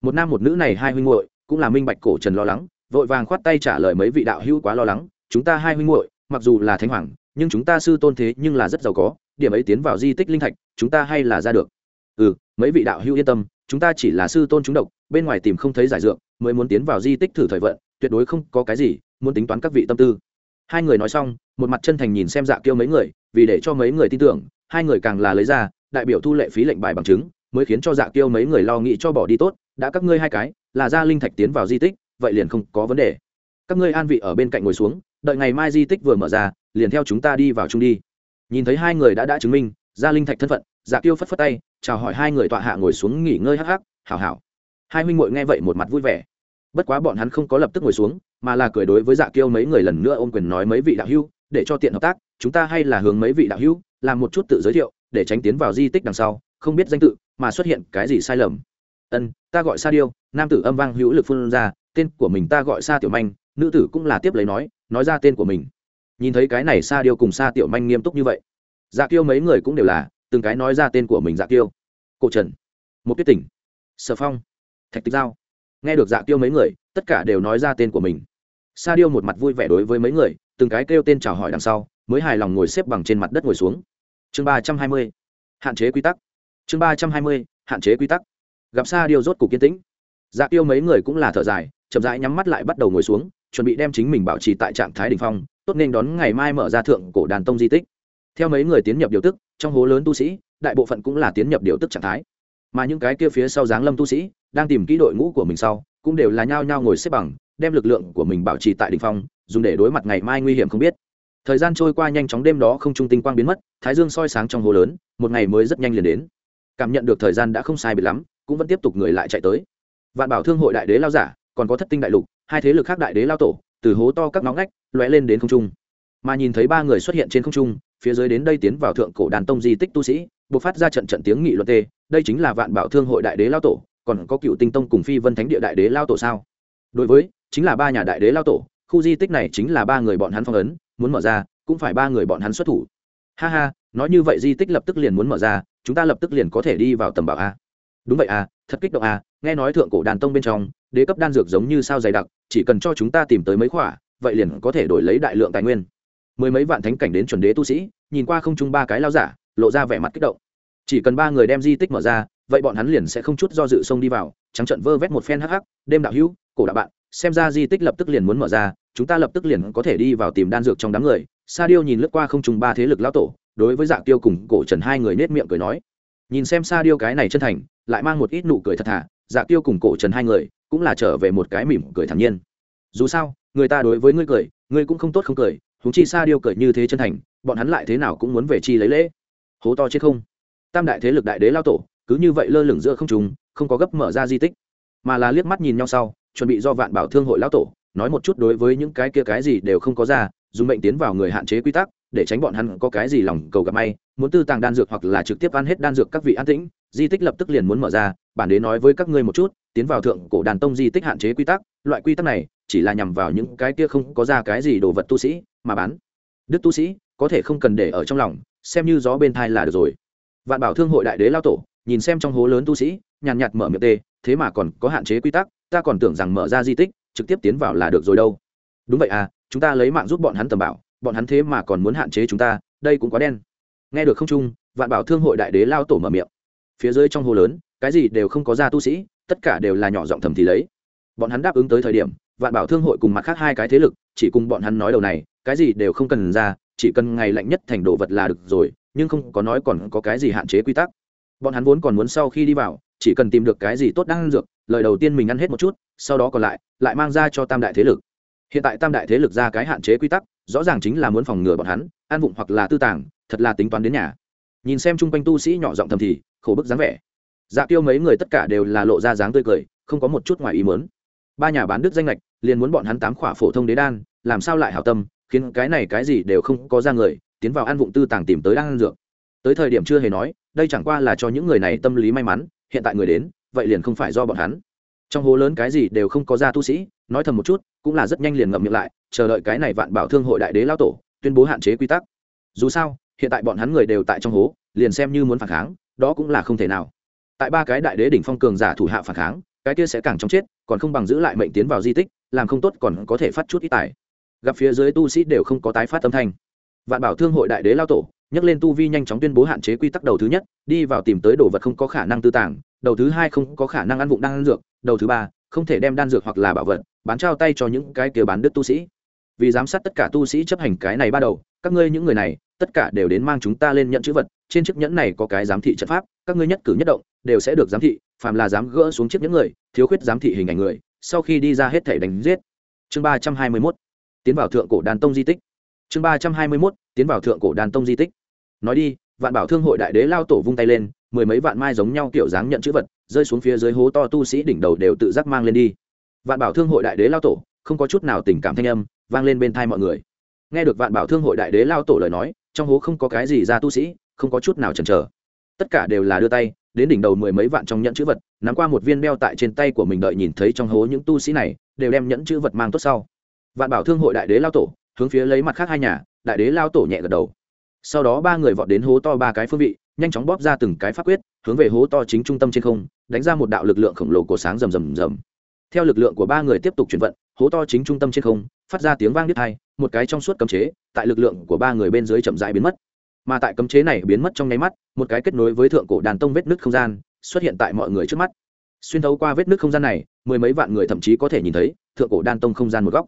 Một nam một nữ này hai huynh muội, cũng là minh bạch cổ trần lo lắng, vội vàng khoát tay trả lời mấy vị đạo hữu quá lo lắng, chúng ta hai huynh muội, mặc dù là thánh hoàng, nhưng chúng ta sư tôn thế nhưng là rất giàu có, điểm ấy tiến vào di tích linh thạch, chúng ta hay là ra được. Ừ mấy vị đạo hữu yên tâm, chúng ta chỉ là sư tôn chúng độc, bên ngoài tìm không thấy giải dược, mới muốn tiến vào di tích thử thời vận, tuyệt đối không có cái gì muốn tính toán các vị tâm tư. Hai người nói xong, một mặt chân thành nhìn xem dạ kiêu mấy người, vì để cho mấy người tin tưởng, hai người càng là lấy ra, đại biểu thu lệ phí lệnh bài bằng chứng, mới khiến cho dạ kiêu mấy người lo nghĩ cho bỏ đi tốt, đã các ngươi hai cái, là ra linh thạch tiến vào di tích, vậy liền không có vấn đề. Các ngươi an vị ở bên cạnh ngồi xuống, đợi ngày mai di tích vừa mở ra, liền theo chúng ta đi vào chung đi. Nhìn thấy hai người đã đã chứng minh, ra linh thạch thân phận dạ kiêu phất phất tay, chào hỏi hai người tọa hạ ngồi xuống nghỉ ngơi hắc hắc, hảo hảo. Hai huynh muội nghe vậy một mặt vui vẻ. Bất quá bọn hắn không có lập tức ngồi xuống mà là cười đối với dạ kiêu mấy người lần nữa ôm quyền nói mấy vị đạo hữu, để cho tiện hợp tác, chúng ta hay là hướng mấy vị đạo hữu, làm một chút tự giới thiệu, để tránh tiến vào di tích đằng sau, không biết danh tự, mà xuất hiện cái gì sai lầm. Ân, ta gọi sa điêu, nam tử âm vang hữu lực phun ra, tên của mình ta gọi sa tiểu manh, nữ tử cũng là tiếp lấy nói nói ra tên của mình. Nhìn thấy cái này sa điêu cùng sa tiểu manh nghiêm túc như vậy dạ kiêu mấy người cũng đều là, từng cái nói ra tên của mình dạ kiêu. Cổ trần một tuyết tỉnh, sở phong, thạch tịch giao. Nghe được dạ kiêu mấy người, tất cả đều nói ra tên của mình sa điêu một mặt vui vẻ đối với mấy người, từng cái kêu tên chào hỏi đằng sau, mới hài lòng ngồi xếp bằng trên mặt đất ngồi xuống. Chương ba trăm hai mươi, hạn chế quy tắc. Chương ba trăm hai mươi, hạn chế quy tắc. Gặp sa điêu rốt cục kiên tĩnh. Dạ tiêu mấy người cũng là thở dài, chậm rãi nhắm mắt lại bắt đầu ngồi xuống, chuẩn bị đem chính mình bảo trì tại trạng thái đ ỉ n h phong, tốt nên đón ngày mai mở ra thượng cổ đàn tông di tích. Theo mấy người tiến nhập điều tức, trong hố lớn tu sĩ, đại bộ phận cũng là tiến nhập điều tức trạng thái. Mà những cái kia phía sau giáng lâm tu sĩ, đang tìm kỹ đội ngũ của mình sau, cũng đều là nhao nhao ngồi xếp bằng đem lực lượng của mình bảo trì tại đ ỉ n h phong, dùng để đối mặt ngày mai nguy hiểm không biết. Thời gian trôi qua nhanh chóng đêm đó không trung tinh quang biến mất, thái dương soi sáng trong hồ lớn, một ngày mới rất nhanh liền đến. Cảm nhận được thời gian đã không sai biệt lắm, cũng vẫn tiếp tục người lại chạy tới. Vạn bảo thương hội đại đế lao giả, còn có thất tinh đại lục, hai thế lực khác đại đế lao tổ, từ hố to các ngõ ngách, lóe lên đến không trung. Mà nhìn thấy ba người xuất hiện trên không trung, phía dưới đến đây tiến vào thượng cổ đàn tông di tích tu sĩ buộc phát ra trận trận tiếng nghị luận tê, đây chính là vạn bảo thương hội đại đế lao tổ, còn có cựu tinh tông cùng phi vân thánh địa đại đế lao tổ sao? Đối với chính là ba nhà đại đế lao tổ, khu di tích này chính là ba người bọn hắn phong ấn, muốn mở ra, cũng phải ba người bọn hắn xuất thủ. Ha ha, nói như vậy di tích lập tức liền muốn mở ra, chúng ta lập tức liền có thể đi vào tầm bảo a. Đúng vậy à thật kích động à nghe nói thượng cổ đàn tông bên trong, đế cấp đan dược giống như sao dày đặc, chỉ cần cho chúng ta tìm tới mấy khỏa, vậy liền có thể đổi lấy đại lượng tài nguyên. Mười mấy vạn thánh cảnh đến chuẩn đế tu sĩ, nhìn qua không chung ba cái lao giả, lộ ra vẻ mặt kích động. Chỉ cần ba người đem di tích mở ra, vậy bọn hắn liền sẽ không chút do dự xông đi vào, trắng trận vơ vét một phen hắc hắc, đêm đạo hữu, cổ đạo bạn xem ra di tích lập tức liền muốn mở ra, chúng ta lập tức liền có thể đi vào tìm đan dược trong đám người. Sa điêu nhìn lướt qua không trùng ba thế lực lão tổ, đối với dạ tiêu cùng cổ trần hai người nết miệng cười nói. Nhìn xem sa điêu cái này chân thành, lại mang một ít nụ cười thật thà dạ tiêu cùng cổ trần hai người cũng là trở về một cái mỉm cười thản nhiên. Dù sao, người ta đối với ngươi cười, ngươi cũng không tốt không cười húng chi sa điêu cười như thế chân thành, bọn hắn lại thế nào cũng muốn về chi lấy lễ. Hố to chết không? Tam đại thế lực đại đế lao tổ, cứ như vậy lơ lửng giữa không trùng không có gấp mở ra di tích mà là liếc mắt nhìn nhau sau, chuẩn bị do vạn bảo thương hội lão tổ, nói một chút đối với những cái kia cái gì đều không có ra, dùng mệnh tiến vào người hạn chế quy tắc, để tránh bọn hắn có cái gì lòng cầu gặp may, muốn tư tàng đan dược hoặc là trực tiếp ăn hết đan dược các vị an tĩnh, di tích lập tức liền muốn mở ra, bản đế nói với các ngươi một chút, tiến vào thượng cổ đàn tông di tích hạn chế quy tắc, loại quy tắc này, chỉ là nhằm vào những cái kia không có ra cái gì đồ vật tu sĩ, mà bán. Đức tu sĩ, có thể không cần để ở trong lòng, xem như gió bên thai là được rồi. Vạn bảo thương hội đại đế lao tổ, nhìn xem trong hố lớn tu sĩ, nhàn nhạt mở miệng tê thế mà còn có hạn chế quy tắc ta còn tưởng rằng mở ra di tích trực tiếp tiến vào là được rồi đâu. Đúng vậy à chúng ta lấy mạng giúp bọn hắn tầm bảo bọn hắn thế mà còn muốn hạn chế chúng ta đây cũng quá đen. Nghe được không trung, vạn bảo thương hội đại đế lao tổ mở miệng. Phía dưới trong hồ lớn cái gì đều không có ra tu sĩ tất cả đều là nhỏ giọng thầm thì lấy. Bọn hắn đáp ứng tới thời điểm vạn bảo thương hội cùng mặt khác hai cái thế lực chỉ cùng bọn hắn nói đầu này cái gì đều không cần ra chỉ cần ngày lạnh nhất thành đồ vật là được rồi nhưng không có nói còn có cái gì hạn chế quy tắc. Bọn hắn vốn còn muốn sau khi đi vào chỉ cần tìm được cái gì tốt đang ăn dược, lời đầu tiên mình ăn hết một chút, sau đó còn lại lại mang ra cho tam đại thế lực. Hiện tại tam đại thế lực ra cái hạn chế quy tắc, rõ ràng chính là muốn phòng ngừa bọn hắn, ăn vụng hoặc là tư tàng, thật là tính toán đến nhà. Nhìn xem chung quanh tu sĩ nhỏ giọng thầm thì, khổ bức dáng vẻ. Dạ tiêu mấy người tất cả đều là lộ ra dáng tươi cười, không có một chút ngoài ý muốn. Ba nhà bán đứt danh lệch liền muốn bọn hắn tám khỏa phổ thông đế đan, làm sao lại hảo tâm, khiến cái này cái gì đều không có ra người, tiến vào ăn vụng tư tàng tìm tới đang ăn dược. Tới thời điểm chưa hề nói, đây chẳng qua là cho những người này tâm lý may mắn hiện tại người đến, vậy liền không phải do bọn hắn. Trong hố lớn cái gì đều không có ra tu sĩ, nói thầm một chút, cũng là rất nhanh liền ngậm miệng lại, chờ đợi cái này vạn bảo thương hội đại đế lao tổ, tuyên bố hạn chế quy tắc. Dù sao, hiện tại bọn hắn người đều tại trong hố, liền xem như muốn phản kháng, đó cũng là không thể nào. Tại ba cái đại đế đỉnh phong cường giả thủ hạ phản kháng, cái kia sẽ càng trong chết, còn không bằng giữ lại mệnh tiến vào di tích, làm không tốt còn có thể phát chút ít tài. Gặp phía dưới tu sĩ đều không có tái phát âm thanh. Vạn bảo thương hội đại đế lao tổ nhắc lên tu vi nhanh chóng tuyên bố hạn chế quy tắc đầu thứ nhất, đi vào tìm tới đồ vật không có khả năng tư tàng, đầu thứ hai không có khả năng ăn vụng đan dược, đầu thứ ba, không thể đem đan dược hoặc là bảo vật bán trao tay cho những cái kia bán đứt tu sĩ. Vì giám sát tất cả tu sĩ chấp hành cái này ba đầu, các ngươi những người này, tất cả đều đến mang chúng ta lên nhận chữ vật, trên chiếc nhẫn này có cái giám thị trận pháp, các ngươi nhất cử nhất động, đều sẽ được giám thị, phàm là dám gỡ xuống chiếc nhẫn người, thiếu khuyết giám thị hình ảnh người, sau khi đi ra hết thể đánh giết. Chương ba trăm hai mươi mốt, tiến vào thượng cổ đàn tông di tích. Chương ba trăm hai mươi mốt, tiến vào thượng cổ đàn tông di tích nói đi, vạn bảo thương hội đại đế lao tổ vung tay lên, mười mấy vạn mai giống nhau kiểu dáng nhận chữ vật, rơi xuống phía dưới hố to tu sĩ đỉnh đầu đều tự giác mang lên đi. Vạn bảo thương hội đại đế lao tổ, không có chút nào tình cảm thanh âm, vang lên bên thai mọi người. Nghe được vạn bảo thương hội đại đế lao tổ lời nói, trong hố không có cái gì ra tu sĩ, không có chút nào chần chờ. Tất cả đều là đưa tay, đến đỉnh đầu mười mấy vạn trong nhẫn chữ vật, nắm qua một viên đeo tại trên tay của mình đợi nhìn thấy trong hố những tu sĩ này, đều đem nhẫn chữ vật mang tốt sau. Vạn bảo thương hội đại đế lao tổ, hướng phía lấy mặt khác hai nhà, đại đế lao tổ nhẹ gật đầu sau đó ba người vọt đến hố to ba cái phương vị, nhanh chóng bóp ra từng cái pháp quyết, hướng về hố to chính trung tâm trên không, đánh ra một đạo lực lượng khổng lồ của sáng rầm rầm rầm. Theo lực lượng của ba người tiếp tục chuyển vận, hố to chính trung tâm trên không, phát ra tiếng vang đứt hai một cái trong suốt cấm chế, tại lực lượng của ba người bên dưới chậm rãi biến mất. Mà tại cấm chế này biến mất trong nháy mắt, một cái kết nối với thượng cổ đàn tông vết nứt không gian, xuất hiện tại mọi người trước mắt. Xuyên thấu qua vết nứt không gian này, mười mấy vạn người thậm chí có thể nhìn thấy, thượng cổ đan tông không gian một góc.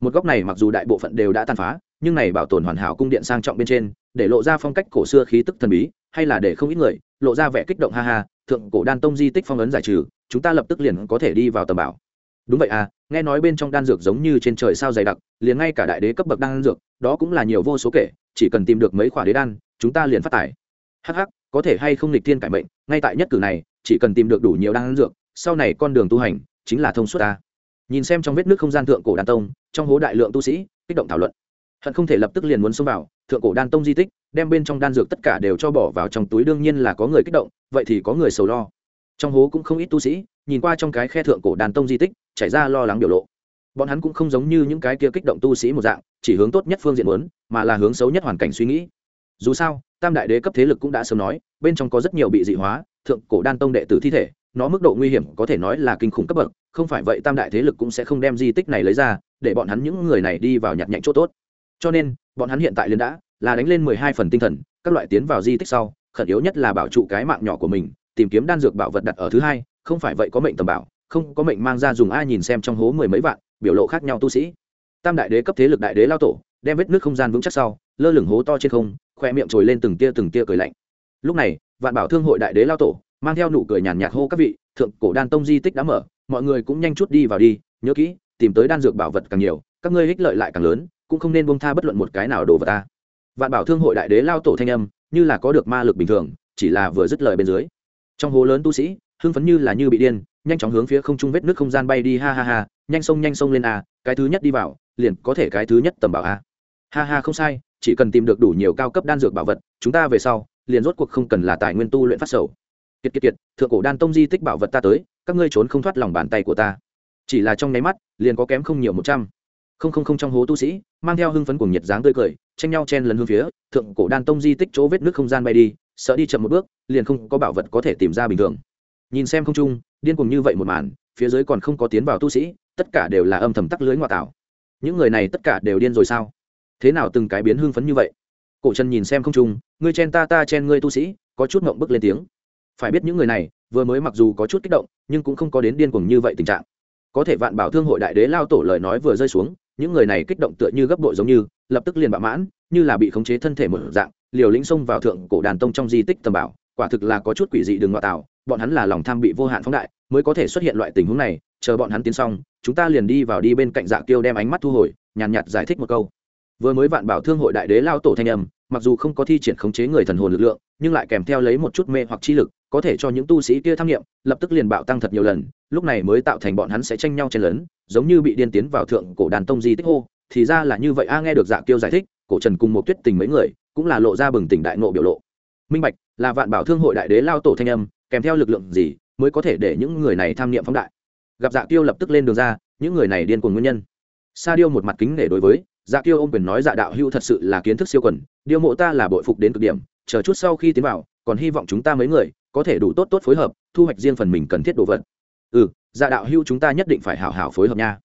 Một góc này mặc dù đại bộ phận đều đã tàn phá, nhưng này bảo tồn hoàn hảo cung điện sang trọng bên trên để lộ ra phong cách cổ xưa khí tức thần bí, hay là để không ít người lộ ra vẻ kích động ha ha, thượng cổ đan tông di tích phong ấn giải trừ, chúng ta lập tức liền có thể đi vào tầm bảo. Đúng vậy à nghe nói bên trong đan dược giống như trên trời sao dày đặc, liền ngay cả đại đế cấp bậc đan dược, đó cũng là nhiều vô số kể, chỉ cần tìm được mấy khoả đế đan, chúng ta liền phát tài hh có thể hay không lịch thiên cải mệnh, ngay tại nhất cử này, chỉ cần tìm được đủ nhiều đan dược, sau này con đường tu hành chính là thông suốt ta. Nhìn xem trong vết nước không gian thượng cổ đan tông, trong hố đại lượng tu sĩ, kích động thảo luận hận không thể lập tức liền muốn xông vào, thượng cổ đan tông di tích, đem bên trong đan dược tất cả đều cho bỏ vào trong túi, đương nhiên là có người kích động, vậy thì có người sầu lo. Trong hố cũng không ít tu sĩ, nhìn qua trong cái khe thượng cổ đan tông di tích, chảy ra lo lắng biểu lộ. Bọn hắn cũng không giống như những cái kia kích động tu sĩ một dạng, chỉ hướng tốt nhất phương diện muốn, mà là hướng xấu nhất hoàn cảnh suy nghĩ. Dù sao, tam đại đế cấp thế lực cũng đã sớm nói, bên trong có rất nhiều bị dị hóa, thượng cổ đan tông đệ tử thi thể, nó mức độ nguy hiểm có thể nói là kinh khủng cấp bậc, không phải vậy tam đại thế lực cũng sẽ không đem di tích này lấy ra, để bọn hắn những người này đi vào nhặt nhạnh chỗ tốt cho nên, bọn hắn hiện tại liền đã là đánh lên mười hai phần tinh thần, các loại tiến vào di tích sau, khẩn yếu nhất là bảo trụ cái mạng nhỏ của mình, tìm kiếm đan dược bảo vật đặt ở thứ hai, không phải vậy có mệnh tầm bảo, không có mệnh mang ra dùng ai nhìn xem trong hố mười mấy vạn, biểu lộ khác nhau tu sĩ. Tam đại đế cấp thế lực đại đế lao tổ, đem vết nước không gian vững chắc sau, lơ lửng hố to trên không, khoe miệng trồi lên từng tia từng tia cười lạnh. Lúc này, vạn bảo thương hội đại đế lao tổ, mang theo nụ cười nhàn nhạt hô các vị, thượng cổ đan tông di tích đã mở, mọi người cũng nhanh chút đi vào đi, nhớ kỹ, tìm tới đan dược bảo vật càng nhiều, các ngươi ích lợi lại càng lớn cũng không nên buông tha bất luận một cái nào đồ vật ta. Vạn bảo thương hội đại đế lao tổ thanh âm, như là có được ma lực bình thường, chỉ là vừa dứt lời bên dưới. Trong hố lớn tu sĩ, hưng phấn như là như bị điên, nhanh chóng hướng phía không trung vết nước không gian bay đi, ha ha ha, nhanh sông nhanh sông lên a, cái thứ nhất đi vào, liền có thể cái thứ nhất tầm bảo a. Ha ha, không sai, chỉ cần tìm được đủ nhiều cao cấp đan dược bảo vật, chúng ta về sau, liền rốt cuộc không cần là tài nguyên tu luyện phát sầu. Kiệt kiệt kiệt, thượng cổ đan tông di tích bảo vật ta tới, các ngươi trốn không thoát lòng bàn tay của ta. Chỉ là trong nháy mắt, liền có kém không nhiều một trăm không không không trong hố tu sĩ, mang theo hưng phấn cùng nhiệt dáng tươi cười, tranh nhau chen lấn hướng phía, thượng cổ đan tông di tích chỗ vết nước không gian bay đi, sợ đi chậm một bước, liền không có bảo vật có thể tìm ra bình thường. Nhìn xem không trung, điên cùng như vậy một màn, phía dưới còn không có tiến vào tu sĩ, tất cả đều là âm thầm tắc lưới ngoại tảo. Những người này tất cả đều điên rồi sao? Thế nào từng cái biến hưng phấn như vậy? Cổ trần nhìn xem không trung, ngươi chen ta ta chen ngươi tu sĩ, có chút ngộng bức lên tiếng. Phải biết những người này, vừa mới mặc dù có chút kích động, nhưng cũng không có đến điên cuồng như vậy tình trạng. Có thể vạn bảo thương hội đại đế lao tổ lời nói vừa rơi xuống những người này kích động tựa như gấp bội giống như lập tức liền bạo mãn như là bị khống chế thân thể một dạng liều lĩnh xông vào thượng cổ đàn tông trong di tích tầm bảo quả thực là có chút quỷ dị đường ngoại tạo bọn hắn là lòng tham bị vô hạn phóng đại mới có thể xuất hiện loại tình huống này chờ bọn hắn tiến xong chúng ta liền đi vào đi bên cạnh dạ kiêu đem ánh mắt thu hồi nhàn nhạt, nhạt giải thích một câu. Vừa mới vạn bảo thương hội đại đế lao tổ thanh âm mặc dù không có thi triển khống chế người thần hồn lực lượng nhưng lại kèm theo lấy một chút mê hoặc chi lực có thể cho những tu sĩ kia tham nghiệm, lập tức liền bạo tăng thật nhiều lần, lúc này mới tạo thành bọn hắn sẽ tranh nhau chen lớn giống như bị điên tiến vào thượng cổ đàn tông di tích hô, thì ra là như vậy, a, nghe được dạ kiêu giải thích, cổ trần cùng một tuyết tình mấy người, cũng là lộ ra bừng tỉnh đại nộ biểu lộ. Minh bạch, là vạn bảo thương hội đại đế lao tổ thanh âm, kèm theo lực lượng gì mới có thể để những người này tham nghiệm phóng đại? Gặp dạ kiêu lập tức lên đường ra, những người này điên cuồng nguyên nhân. Sa điêu một mặt kính nể đối với dạ kiêu ông quyền nói dạ đạo hưu thật sự là kiến thức siêu quần, điêu mộ ta là bội phục đến cực điểm, chờ chút sau khi tiến vào, còn hy vọng chúng ta mấy người có thể đủ tốt tốt phối hợp, thu hoạch riêng phần mình cần thiết đồ vật. Ừ dạ đạo hưu chúng ta nhất định phải hảo hảo phối hợp nha.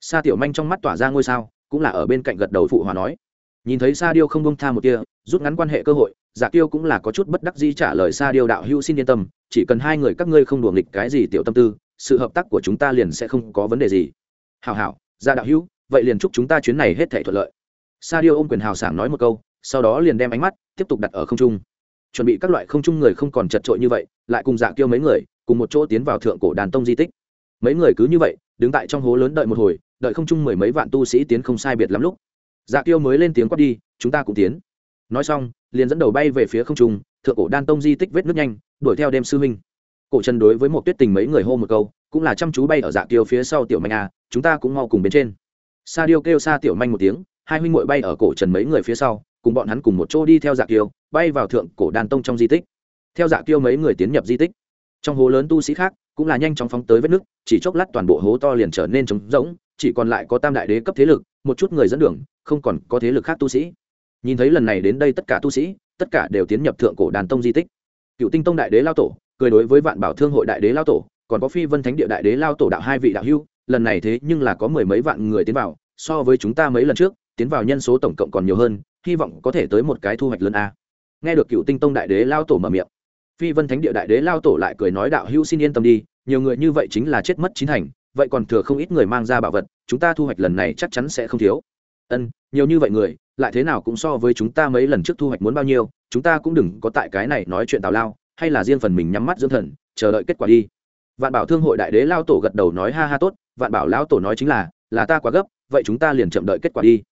Sa tiểu manh trong mắt tỏa ra ngôi sao, cũng là ở bên cạnh gật đầu phụ hòa nói. Nhìn thấy sa điêu không bông tha một kia rút ngắn quan hệ cơ hội dạ tiêu cũng là có chút bất đắc dĩ trả lời sa điêu đạo hưu xin yên tâm, chỉ cần hai người các ngươi không đùa nghịch cái gì tiểu tâm tư, sự hợp tác của chúng ta liền sẽ không có vấn đề gì. Hảo hảo dạ đạo hưu vậy liền chúc chúng ta chuyến này hết thể thuận lợi. Sa điêu ôm quyền hào sảng nói một câu, sau đó liền đem ánh mắt tiếp tục đặt ở không trung chuẩn bị các loại không trung người không còn chật trội như vậy, lại cùng dạ kiêu mấy người, cùng một chỗ tiến vào thượng cổ đàn tông di tích. Mấy người cứ như vậy, đứng tại trong hố lớn đợi một hồi, đợi không trung mười mấy vạn tu sĩ tiến không sai biệt lắm lúc. Dạ kiêu mới lên tiếng quát đi, chúng ta cũng tiến. Nói xong, liền dẫn đầu bay về phía không trung, thượng cổ đan tông di tích vết nước nhanh, đuổi theo đêm sư huynh. Cổ trần đối với một tuyết tình mấy người hô một câu, cũng là chăm chú bay ở dạ kiêu phía sau tiểu manh à chúng ta cũng mau cùng bên trên. Sa điêu kêu sa tiểu manh một tiếng, hai huynh muội bay ở cổ trần mấy người phía sau cùng bọn hắn cùng một chỗ đi theo dạ kiêu, bay vào thượng cổ đan tông trong di tích. Theo dạ kiêu mấy người tiến nhập di tích, trong hố lớn tu sĩ khác cũng là nhanh chóng phóng tới vết nước chỉ chốc lát toàn bộ hố to liền trở nên trống rỗng, chỉ còn lại có tam đại đế cấp thế lực, một chút người dẫn đường, không còn có thế lực khác tu sĩ. Nhìn thấy lần này đến đây tất cả tu sĩ, tất cả đều tiến nhập thượng cổ đàn tông di tích. Cựu tinh tông đại đế lao tổ cười đối với vạn bảo thương hội đại đế lao tổ, còn có phi vân thánh địa đại đế lao tổ đạo hai vị đạo hưu lần này thế nhưng là có mười mấy vạn người tiến vào, so với chúng ta mấy lần trước tiến vào nhân số tổng cộng còn nhiều hơn, hy vọng có thể tới một cái thu hoạch lớn a. Nghe được cựu tinh tông đại đế lao tổ mở miệng, phi vân thánh địa đại đế lao tổ lại cười nói đạo hữu xin yên tâm đi, nhiều người như vậy chính là chết mất chín thành, vậy còn thừa không ít người mang ra bảo vật, chúng ta thu hoạch lần này chắc chắn sẽ không thiếu. Ân, nhiều như vậy người, lại thế nào cũng so với chúng ta mấy lần trước thu hoạch muốn bao nhiêu, chúng ta cũng đừng có tại cái này nói chuyện tào lao, hay là riêng phần mình nhắm mắt dưỡng thần, chờ đợi kết quả đi. Vạn bảo thương hội đại đế lao tổ gật đầu nói ha ha tốt, vạn bảo lao tổ nói chính là là ta quá gấp, vậy chúng ta liền chậm đợi kết quả đi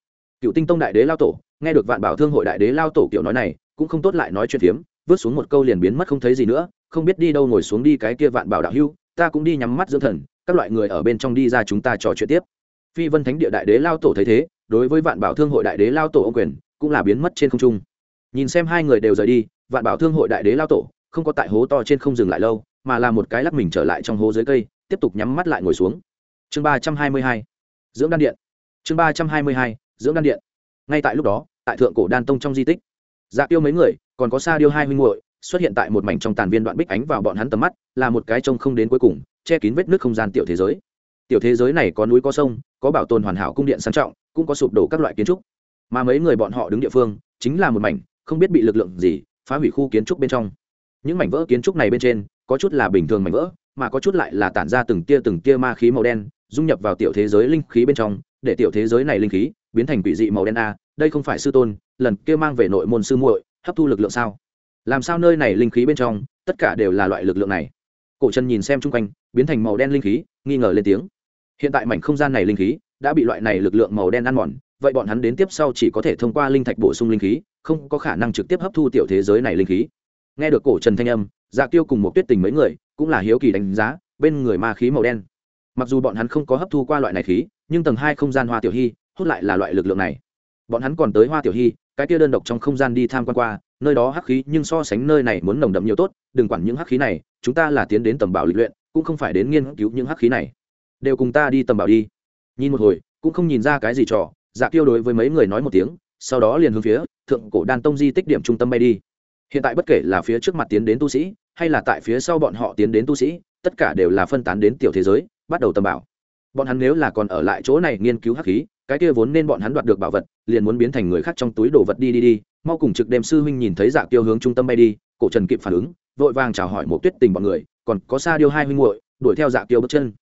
cựu tinh tông đại đế lao tổ, nghe được vạn bảo thương hội đại đế lao tổ kiểu nói này, cũng không tốt lại nói chuyện phiếm, vứt xuống một câu liền biến mất không thấy gì nữa, không biết đi đâu ngồi xuống đi cái kia vạn bảo đạo hưu, ta cũng đi nhắm mắt dưỡng thần, các loại người ở bên trong đi ra chúng ta trò chuyện tiếp. Phi vân thánh địa đại đế lao tổ thấy thế, đối với vạn bảo thương hội đại đế lao tổ ông quyền, cũng là biến mất trên không trung. Nhìn xem hai người đều rời đi, vạn bảo thương hội đại đế lao tổ, không có tại hố to trên không dừng lại lâu, mà là một cái lắc mình trở lại trong hố dưới cây, tiếp tục nhắm mắt lại ngồi xuống. Chương ba trăm hai mươi hai, dưỡng đan điện. Chương ba trăm hai mươi hai dưỡng đan điện. Ngay tại lúc đó, tại thượng cổ đan tông trong di tích dạ tiêu mấy người, còn có sa điêu hai huynh muội, xuất hiện tại một mảnh trong tàn viên đoạn bích ánh vào bọn hắn tầm mắt, là một cái trông không đến cuối cùng, che kín vết nước không gian tiểu thế giới. Tiểu thế giới này có núi có sông, có bảo tồn hoàn hảo cung điện sang trọng, cũng có sụp đổ các loại kiến trúc. Mà mấy người bọn họ đứng địa phương, chính là một mảnh, không biết bị lực lượng gì, phá hủy khu kiến trúc bên trong. Những mảnh vỡ kiến trúc này bên trên, có chút là bình thường mảnh vỡ, mà có chút lại là tản ra từng tia từng tia ma khí màu đen, dung nhập vào tiểu thế giới linh khí bên trong, để tiểu thế giới này linh khí biến thành quỷ dị màu đen a, đây không phải sư tôn, lần kia mang về nội môn sư muội, hấp thu lực lượng sao? Làm sao nơi này linh khí bên trong, tất cả đều là loại lực lượng này? Cổ trần nhìn xem chung quanh, biến thành màu đen linh khí, nghi ngờ lên tiếng. Hiện tại mảnh không gian này linh khí, đã bị loại này lực lượng màu đen ăn mòn, vậy bọn hắn đến tiếp sau chỉ có thể thông qua linh thạch bổ sung linh khí, không có khả năng trực tiếp hấp thu tiểu thế giới này linh khí. Nghe được cổ trần thanh âm dạ tiêu cùng một tuyết tình mấy người, cũng là hiếu kỳ đánh giá, bên người ma khí màu đen. Mặc dù bọn hắn không có hấp thu qua loại này khí, nhưng tầng hai không gian hoa tiểu hy hút lại là loại lực lượng này. Bọn hắn còn tới hoa tiểu hy, cái kia đơn độc trong không gian đi tham quan qua, nơi đó hắc khí nhưng so sánh nơi này muốn nồng đậm nhiều tốt, đừng quản những hắc khí này, chúng ta là tiến đến tầm bảo lịch luyện, cũng không phải đến nghiên cứu những hắc khí này. Đều cùng ta đi tầm bảo đi. Nhìn một hồi, cũng không nhìn ra cái gì trò dạ kiêu đối với mấy người nói một tiếng, sau đó liền hướng phía thượng cổ đan tông di tích điểm trung tâm bay đi. Hiện tại bất kể là phía trước mặt tiến đến tu sĩ, hay là tại phía sau bọn họ tiến đến tu sĩ, tất cả đều là phân tán đến tiểu thế giới, bắt đầu tầm bảo. Bọn hắn nếu là còn ở lại chỗ này nghiên cứu hắc khí cái kia vốn nên bọn hắn đoạt được bảo vật, liền muốn biến thành người khác trong túi đồ vật đi đi đi, mau cùng trực đêm sư huynh nhìn thấy dạ tiêu hướng trung tâm bay đi, cổ trần kịp phản ứng, vội vàng chào hỏi một tuyết tình bọn người, còn có xa điêu hai huynh muội, đuổi theo dạ tiêu bước chân.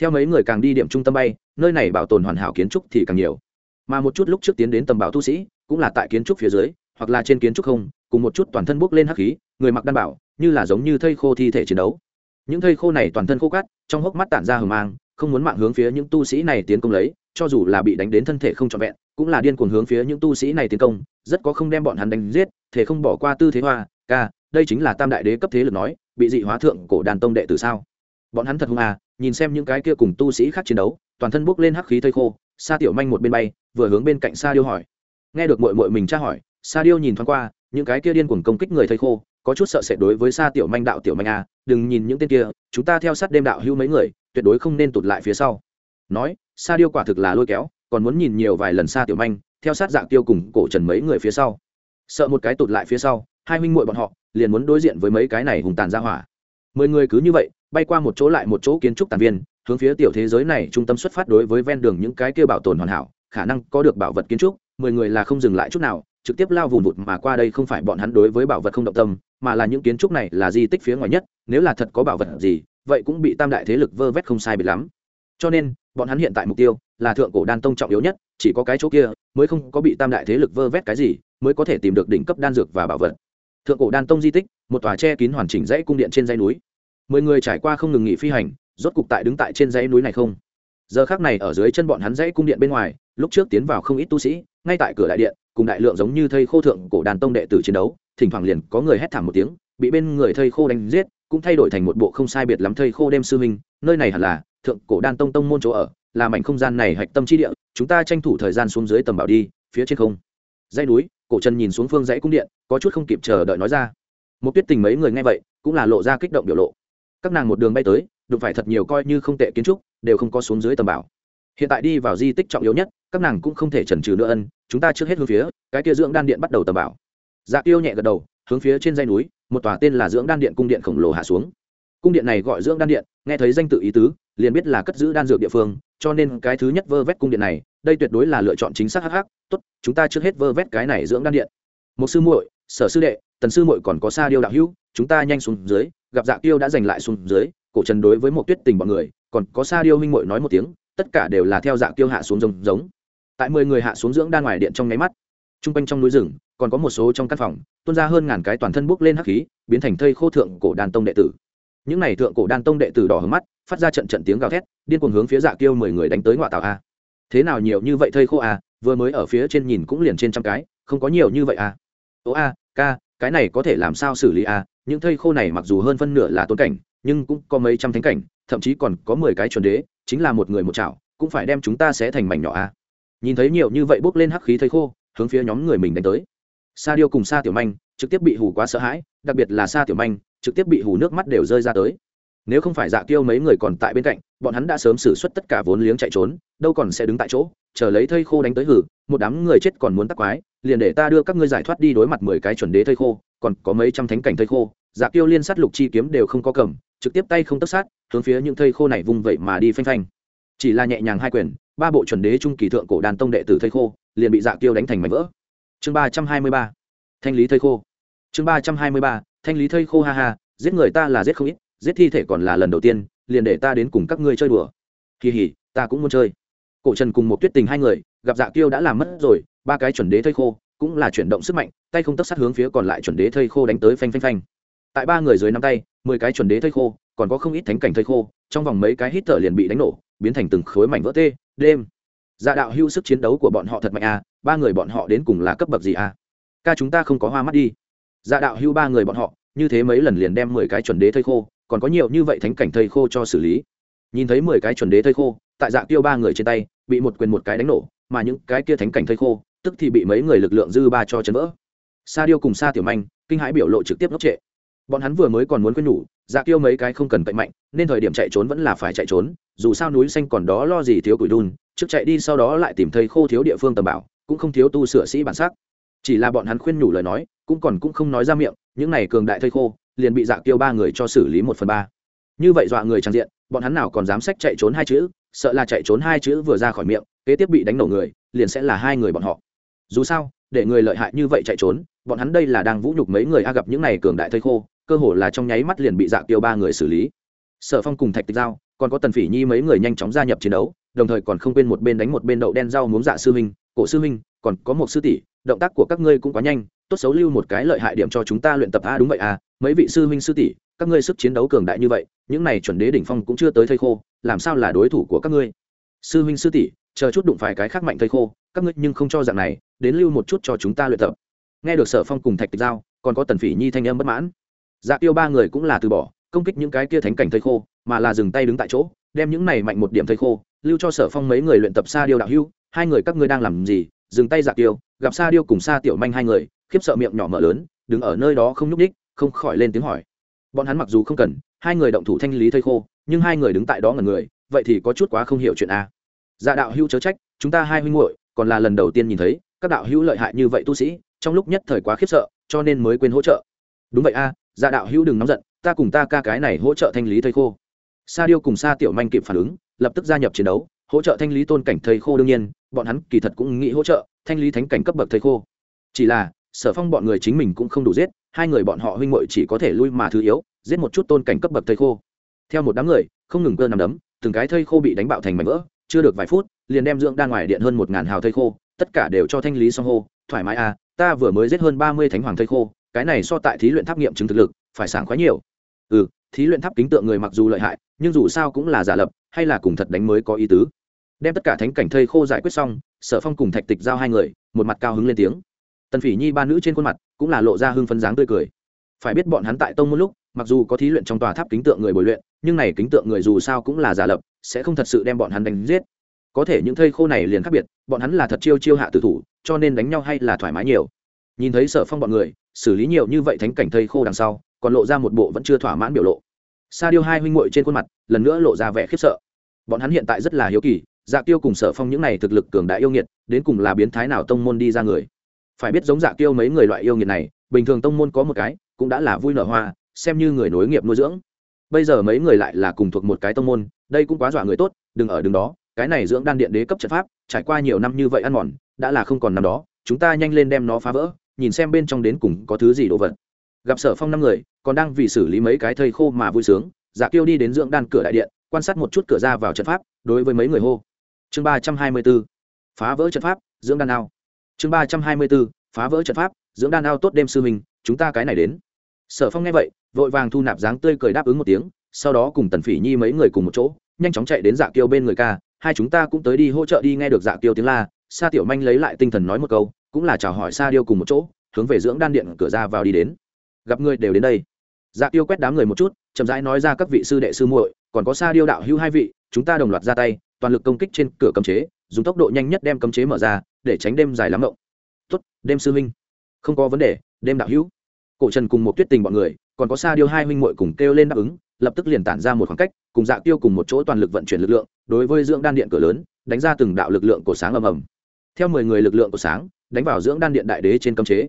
Theo mấy người càng đi điểm trung tâm bay, nơi này bảo tồn hoàn hảo kiến trúc thì càng nhiều. Mà một chút lúc trước tiến đến tầm bảo tu sĩ, cũng là tại kiến trúc phía dưới, hoặc là trên kiến trúc không, cùng một chút toàn thân bốc lên hắc khí, người mặc đan bảo, như là giống như thây khô thi thể chiến đấu. Những thây khô này toàn thân khô cát, trong hốc mắt tản ra hờ mang, không muốn mạng hướng phía những tu sĩ này tiến công lấy cho dù là bị đánh đến thân thể không trọn vẹn, cũng là điên cuồng hướng phía những tu sĩ này tiến công, rất có không đem bọn hắn đánh giết, thể không bỏ qua tư thế hoa, ca, đây chính là tam đại đế cấp thế lực nói, bị dị hóa thượng cổ đàn tông đệ từ sao? Bọn hắn thật hung à nhìn xem những cái kia cùng tu sĩ khác chiến đấu, toàn thân bốc lên hắc khí thây khô, sa tiểu manh một bên bay, vừa hướng bên cạnh sa điêu hỏi. Nghe được mội mội mình tra hỏi, sa điêu nhìn thoáng qua, những cái kia điên cuồng công kích người thây khô, có chút sợ sệt đối với sa tiểu manh đạo tiểu manh à đừng nhìn những tên kia, chúng ta theo sát đêm đạo hưu mấy người, tuyệt đối không nên tụt lại phía sau. Nói sa điêu quả thực là lôi kéo, còn muốn nhìn nhiều vài lần sa tiểu manh, theo sát dạng tiêu cùng cổ trần mấy người phía sau. Sợ một cái tụt lại phía sau, hai huynh muội bọn họ liền muốn đối diện với mấy cái này hùng tàn ra hỏa. Mười người cứ như vậy, bay qua một chỗ lại một chỗ kiến trúc tàn viên, hướng phía tiểu thế giới này trung tâm xuất phát đối với ven đường những cái kia bảo tồn hoàn hảo, khả năng có được bảo vật kiến trúc, mười người là không dừng lại chút nào, trực tiếp lao vùng vụt mà qua đây không phải bọn hắn đối với bảo vật không động tâm, mà là những kiến trúc này là di tích phía ngoài nhất, nếu là thật có bảo vật gì, vậy cũng bị tam đại thế lực vơ vét không sai bị lắm. Cho nên bọn hắn hiện tại mục tiêu là thượng cổ đan tông trọng yếu nhất, chỉ có cái chỗ kia mới không có bị tam đại thế lực vơ vét cái gì, mới có thể tìm được đỉnh cấp đan dược và bảo vật. Thượng cổ đan tông di tích, một tòa che kín hoàn chỉnh dãy cung điện trên dãy núi. Mười người trải qua không ngừng nghỉ phi hành, rốt cục tại đứng tại trên dãy núi này không? Giờ khác này ở dưới chân bọn hắn dãy cung điện bên ngoài, lúc trước tiến vào không ít tu sĩ, ngay tại cửa đại điện, cùng đại lượng giống như thây khô thượng cổ đàn tông đệ tử chiến đấu, thỉnh thoảng liền có người hét thảm một tiếng, bị bên người thây khô đánh giết, cũng thay đổi thành một bộ không sai biệt lắm thây khô đêm sư minh nơi này hẳn là thượng cổ đan tông tông môn chỗ ở, là mảnh không gian này hạch tâm chi địa, chúng ta tranh thủ thời gian xuống dưới tầm bảo đi, phía trên không. Dãy núi, cổ trần nhìn xuống phương dãy cung điện, có chút không kịp chờ đợi nói ra. Một tuyết tình mấy người nghe vậy, cũng là lộ ra kích động biểu lộ. Các nàng một đường bay tới, đụng phải thật nhiều coi như không tệ kiến trúc, đều không có xuống dưới tầm bảo. Hiện tại đi vào di tích trọng yếu nhất, các nàng cũng không thể chần chừ nữa ân, chúng ta trước hết hướng phía, cái kia dưỡng đan điện bắt đầu tầm bảo. Dạ tiêu nhẹ gật đầu, hướng phía trên dây núi, một tòa tên là dưỡng đan điện cung điện khổng lồ hạ xuống. Cung điện này gọi dưỡng đan điện, nghe thấy danh tự ý tứ liền biết là cất giữ đan dược địa phương, cho nên cái thứ nhất vơ vét cung điện này, đây tuyệt đối là lựa chọn chính xác hắc hắc. Tốt, chúng ta trước hết vơ vét cái này dưỡng đan điện. Một sư muội, sở sư đệ, tần sư muội còn có Sa điêu đạo hữu, chúng ta nhanh xuống dưới, gặp dạ tiêu đã giành lại xuống dưới, cổ trần đối với một tuyết tình bọn người, còn có sa điêu huynh muội nói một tiếng, tất cả đều là theo dạng tiêu hạ xuống giống giống. Tại mười người hạ xuống dưỡng đan ngoài điện trong nháy mắt, trung quanh trong núi rừng, còn có một số trong căn phòng, tuôn ra hơn ngàn cái toàn thân bốc lên hắc khí, biến thành thây khô thượng cổ đàn tông đệ tử những n à y thượng cổ đan tông đệ tử đỏ hướng mắt, phát ra trận trận tiếng gào thét, điên cuồng hướng phía dạ kiêu mười người đánh tới ngoại tàu a. Thế nào nhiều như vậy thây khô a, vừa mới ở phía trên nhìn cũng liền trên trăm cái, không có nhiều như vậy a. Ố a, ca, cái này có thể làm sao xử lý a? Những thây khô này mặc dù hơn phân nửa là tôn cảnh, nhưng cũng có mấy trăm thánh cảnh, thậm chí còn có mười cái chuẩn đế, chính là một người một chảo, cũng phải đem chúng ta sẽ thành mảnh nhỏ a. Nhìn thấy nhiều như vậy bốc lên hắc khí thây khô, hướng phía nhóm người mình đánh tới. Sa điêu cùng sa tiểu manh trực tiếp bị hù quá sợ hãi, đặc biệt là sa tiểu manh trực tiếp bị hù nước mắt đều rơi ra tới. Nếu không phải dạ kiêu mấy người còn tại bên cạnh, bọn hắn đã sớm xử suất tất cả vốn liếng chạy trốn, đâu còn sẽ đứng tại chỗ, chờ lấy thây khô đánh tới hử, một đám người chết còn muốn tắc quái, liền để ta đưa các ngươi giải thoát đi đối mặt mười cái chuẩn đế thây khô, còn có mấy trăm thánh cảnh thây khô. Dạ kiêu liên sát lục chi kiếm đều không có cầm, trực tiếp tay không tất sát, hướng phía những thây khô này vung vậy mà đi phanh phanh. Chỉ là nhẹ nhàng hai quyền, ba bộ chuẩn đế trung kỳ thượng cổ đàn tông đệ tử thây khô, liền bị dạ kiêu đánh thành mảnh vỡ. Chương ba trăm hai mươi ba. Thanh lý thây khô. Chương ba trăm hai mươi ba thanh lý thây khô ha ha, giết người ta là giết không ít, giết thi thể còn là lần đầu tiên, liền để ta đến cùng các ngươi chơi đùa. Kỳ hỉ, ta cũng muốn chơi. Cổ trần cùng một tuyết tình hai người, gặp dạ kiêu đã làm mất rồi, ba cái chuẩn đế thây khô, cũng là chuyển động sức mạnh, tay không tất sát hướng phía còn lại chuẩn đế thây khô đánh tới phanh phanh phanh. Tại ba người dưới năm tay, mười cái chuẩn đế thây khô, còn có không ít thánh cảnh thây khô, trong vòng mấy cái hít thở liền bị đánh nổ, biến thành từng khối mảnh vỡ tê, đêm. Dạ đạo hưu sức chiến đấu của bọn họ thật mạnh à ba người bọn họ đến cùng là cấp bậc gì à? Ca chúng ta không có hoa mắt đi dạ đạo hưu ba người bọn họ, như thế mấy lần liền đem mười cái chuẩn đế thây khô, còn có nhiều như vậy thánh cảnh thây khô cho xử lý. Nhìn thấy mười cái chuẩn đế thây khô, tại dạ tiêu ba người trên tay, bị một quyền một cái đánh nổ, mà những cái kia thánh cảnh thây khô, tức thì bị mấy người lực lượng dư ba cho chấn vỡ. Sa điêu cùng sa tiểu manh, kinh hãi biểu lộ trực tiếp ngốc trệ. Bọn hắn vừa mới còn muốn quên nhủ dạ tiêu mấy cái không cần cạnh mạnh, nên thời điểm chạy trốn vẫn là phải chạy trốn, dù sao núi xanh còn đó lo gì thiếu củi đun, trước chạy đi sau đó lại tìm thây khô thiếu địa phương tầm bảo, cũng không thiếu tu sửa sĩ bản sắc chỉ là bọn hắn khuyên nhủ lời nói, cũng còn cũng không nói ra miệng, những này cường đại thây khô, liền bị dạ tiêu ba người cho xử lý một phần ba. Như vậy dọa người trang diện, bọn hắn nào còn dám sách chạy trốn hai chữ, sợ là chạy trốn hai chữ vừa ra khỏi miệng, kế tiếp bị đánh nổ người, liền sẽ là hai người bọn họ. Dù sao, để người lợi hại như vậy chạy trốn, bọn hắn đây là đang vũ nhục mấy người a gặp những này cường đại thây khô, cơ hồ là trong nháy mắt liền bị dạ tiêu ba người xử lý. Sở phong cùng thạch tịch giao, còn có tần phỉ nhi mấy người nhanh chóng gia nhập chiến đấu, đồng thời còn không quên một bên đánh một bên đậu đen rau muống dạ sư huynh, cổ sư huynh, còn có một sư tỷ động tác của các ngươi cũng quá nhanh, tốt xấu lưu một cái lợi hại điểm cho chúng ta luyện tập. A đúng vậy à mấy vị sư huynh sư tỷ, các ngươi sức chiến đấu cường đại như vậy, những này chuẩn đế đỉnh phong cũng chưa tới thây khô, làm sao là đối thủ của các ngươi? Sư huynh sư tỷ, chờ chút đụng phải cái khác mạnh thây khô, các ngươi nhưng không cho dạng này, đến lưu một chút cho chúng ta luyện tập. Nghe được sở phong cùng thạch tịch giao, còn có tần phỉ nhi thanh âm bất mãn. Dạ tiêu ba người cũng là từ bỏ, công kích những cái kia thánh cảnh thây khô, mà là dừng tay đứng tại chỗ, đem những này mạnh một điểm thây khô, lưu cho sở phong mấy người luyện tập xa điều đạo hưu, hai người các ngươi đang làm gì dừng tay giả tiêu gặp sa điêu cùng sa tiểu manh hai người, khiếp sợ miệng nhỏ mở lớn, đứng ở nơi đó không nhúc ních không khỏi lên tiếng hỏi. Bọn hắn mặc dù không cần, hai người động thủ thanh lý thây khô, nhưng hai người đứng tại đó ngần người, vậy thì có chút quá không hiểu chuyện a. Dạ đạo hữu chớ trách, chúng ta hai huynh muội, còn là lần đầu tiên nhìn thấy, các đạo hữu lợi hại như vậy tu sĩ, trong lúc nhất thời quá khiếp sợ, cho nên mới quên hỗ trợ. Đúng vậy a dạ đạo hữu đừng nóng giận, ta cùng ta ca cái này hỗ trợ thanh lý thây khô. Sa điêu cùng sa tiểu manh kịp phản ứng, lập tức gia nhập chiến đấu, hỗ trợ thanh lý tôn cảnh thây khô đương nhiên bọn hắn kỳ thật cũng nghĩ hỗ trợ, thanh lý thánh cảnh cấp bậc thây khô. Chỉ là, sở phong bọn người chính mình cũng không đủ giết, hai người bọn họ huynh muội chỉ có thể lui mà thứ yếu, giết một chút tôn cảnh cấp bậc thây khô. Theo một đám người, không ngừng cơ nằm đấm, từng cái thây khô bị đánh bạo thành mảnh vỡ, chưa được vài phút, liền đem dưỡng đan ngoài điện hơn một ngàn hào thây khô, tất cả đều cho thanh lý xong hô, thoải mái à ta vừa mới giết hơn ba mươi thánh hoàng thây khô, cái này so tại thí luyện tháp nghiệm chứng thực lực, phải sảng khoái nhiều. Ừ thí luyện tháp kính tượng người mặc dù lợi hại, nhưng dù sao cũng là giả lập, hay là cùng thật đánh mới có ý tứ đem tất cả thánh cảnh thây khô giải quyết xong, sở phong cùng thạch tịch giao hai người, một mặt cao hứng lên tiếng. Tần phỉ nhi ba nữ trên khuôn mặt cũng là lộ ra hưng phấn dáng tươi cười. Phải biết bọn hắn tại tông một lúc, mặc dù có thí luyện trong tòa tháp kính tượng người bồi luyện, nhưng này kính tượng người dù sao cũng là giả lập, sẽ không thật sự đem bọn hắn đánh giết. Có thể những thây khô này liền khác biệt, bọn hắn là thật chiêu chiêu hạ tử thủ, cho nên đánh nhau hay là thoải mái nhiều. Nhìn thấy sở phong bọn người, xử lý nhiều như vậy thánh cảnh thây khô đằng sau, còn lộ ra một bộ vẫn chưa thỏa mãn biểu lộ. Sa điêu hai huynh muội trên khuôn mặt, lần nữa lộ ra vẻ khiếp sợ. Bọn hắn hiện tại rất là hiếu kỳ dạ tiêu cùng sở phong những này thực lực cường đại yêu nghiệt, đến cùng là biến thái nào tông môn đi ra người? Phải biết giống dạ tiêu mấy người loại yêu nghiệt này, bình thường tông môn có một cái, cũng đã là vui nở hoa, xem như người nối nghiệp nuôi dưỡng. Bây giờ mấy người lại là cùng thuộc một cái tông môn, đây cũng quá dọa người tốt, đừng ở đường đó, cái này dưỡng đan điện đế cấp trận pháp, trải qua nhiều năm như vậy ăn mòn, đã là không còn năm đó, chúng ta nhanh lên đem nó phá vỡ, nhìn xem bên trong đến cùng có thứ gì đồ vật. Gặp sở phong năm người, còn đang vì xử lý mấy cái thây khô mà vui sướng dạ tiêu đi đến dưỡng đan cửa đại điện, quan sát một chút cửa ra vào trận pháp, đối với mấy người hô chương ba trăm hai mươi b ố phá vỡ trận pháp, dưỡng đan ao. Chương ba trăm hai mươi b ố phá vỡ trận pháp, dưỡng đan ao tốt đêm sư mình chúng ta cái này đến. Sở phong nghe vậy, vội vàng thu nạp dáng tươi cười đáp ứng một tiếng, sau đó cùng tần phỉ nhi mấy người cùng một chỗ, nhanh chóng chạy đến dạ kiêu bên người ca, hai chúng ta cũng tới đi hỗ trợ đi nghe được dạ kiêu tiếng la. Sa tiểu manh lấy lại tinh thần nói một câu, cũng là chào hỏi sa điêu cùng một chỗ, hướng về dưỡng đan điện cửa ra vào đi đến. Gặp người đều đến đây. Dạ kiêu quét đám người một chút, chậm rãi nói ra các vị sư đệ sư muội còn có sa điêu đạo hữu hai vị, chúng ta đồng loạt ra tay, toàn lực công kích trên cửa cấm chế, dùng tốc độ nhanh nhất đem cấm chế mở ra, để tránh đêm dài lắm rộng tốt, đêm sư huynh. Không có vấn đề, đêm đạo hữu. Cổ trần cùng một tuyết tình bọn người, còn có sa điêu hai huynh muội cùng kêu lên đáp ứng, lập tức liền tản ra một khoảng cách, cùng dạ tiêu cùng một chỗ toàn lực vận chuyển lực lượng, đối với dưỡng đan điện cửa lớn, đánh ra từng đạo lực lượng cổ sáng ầm ầm. Theo mười người lực lượng cổ sáng, đánh vào dưỡng đan điện đại đế trên cấm chế.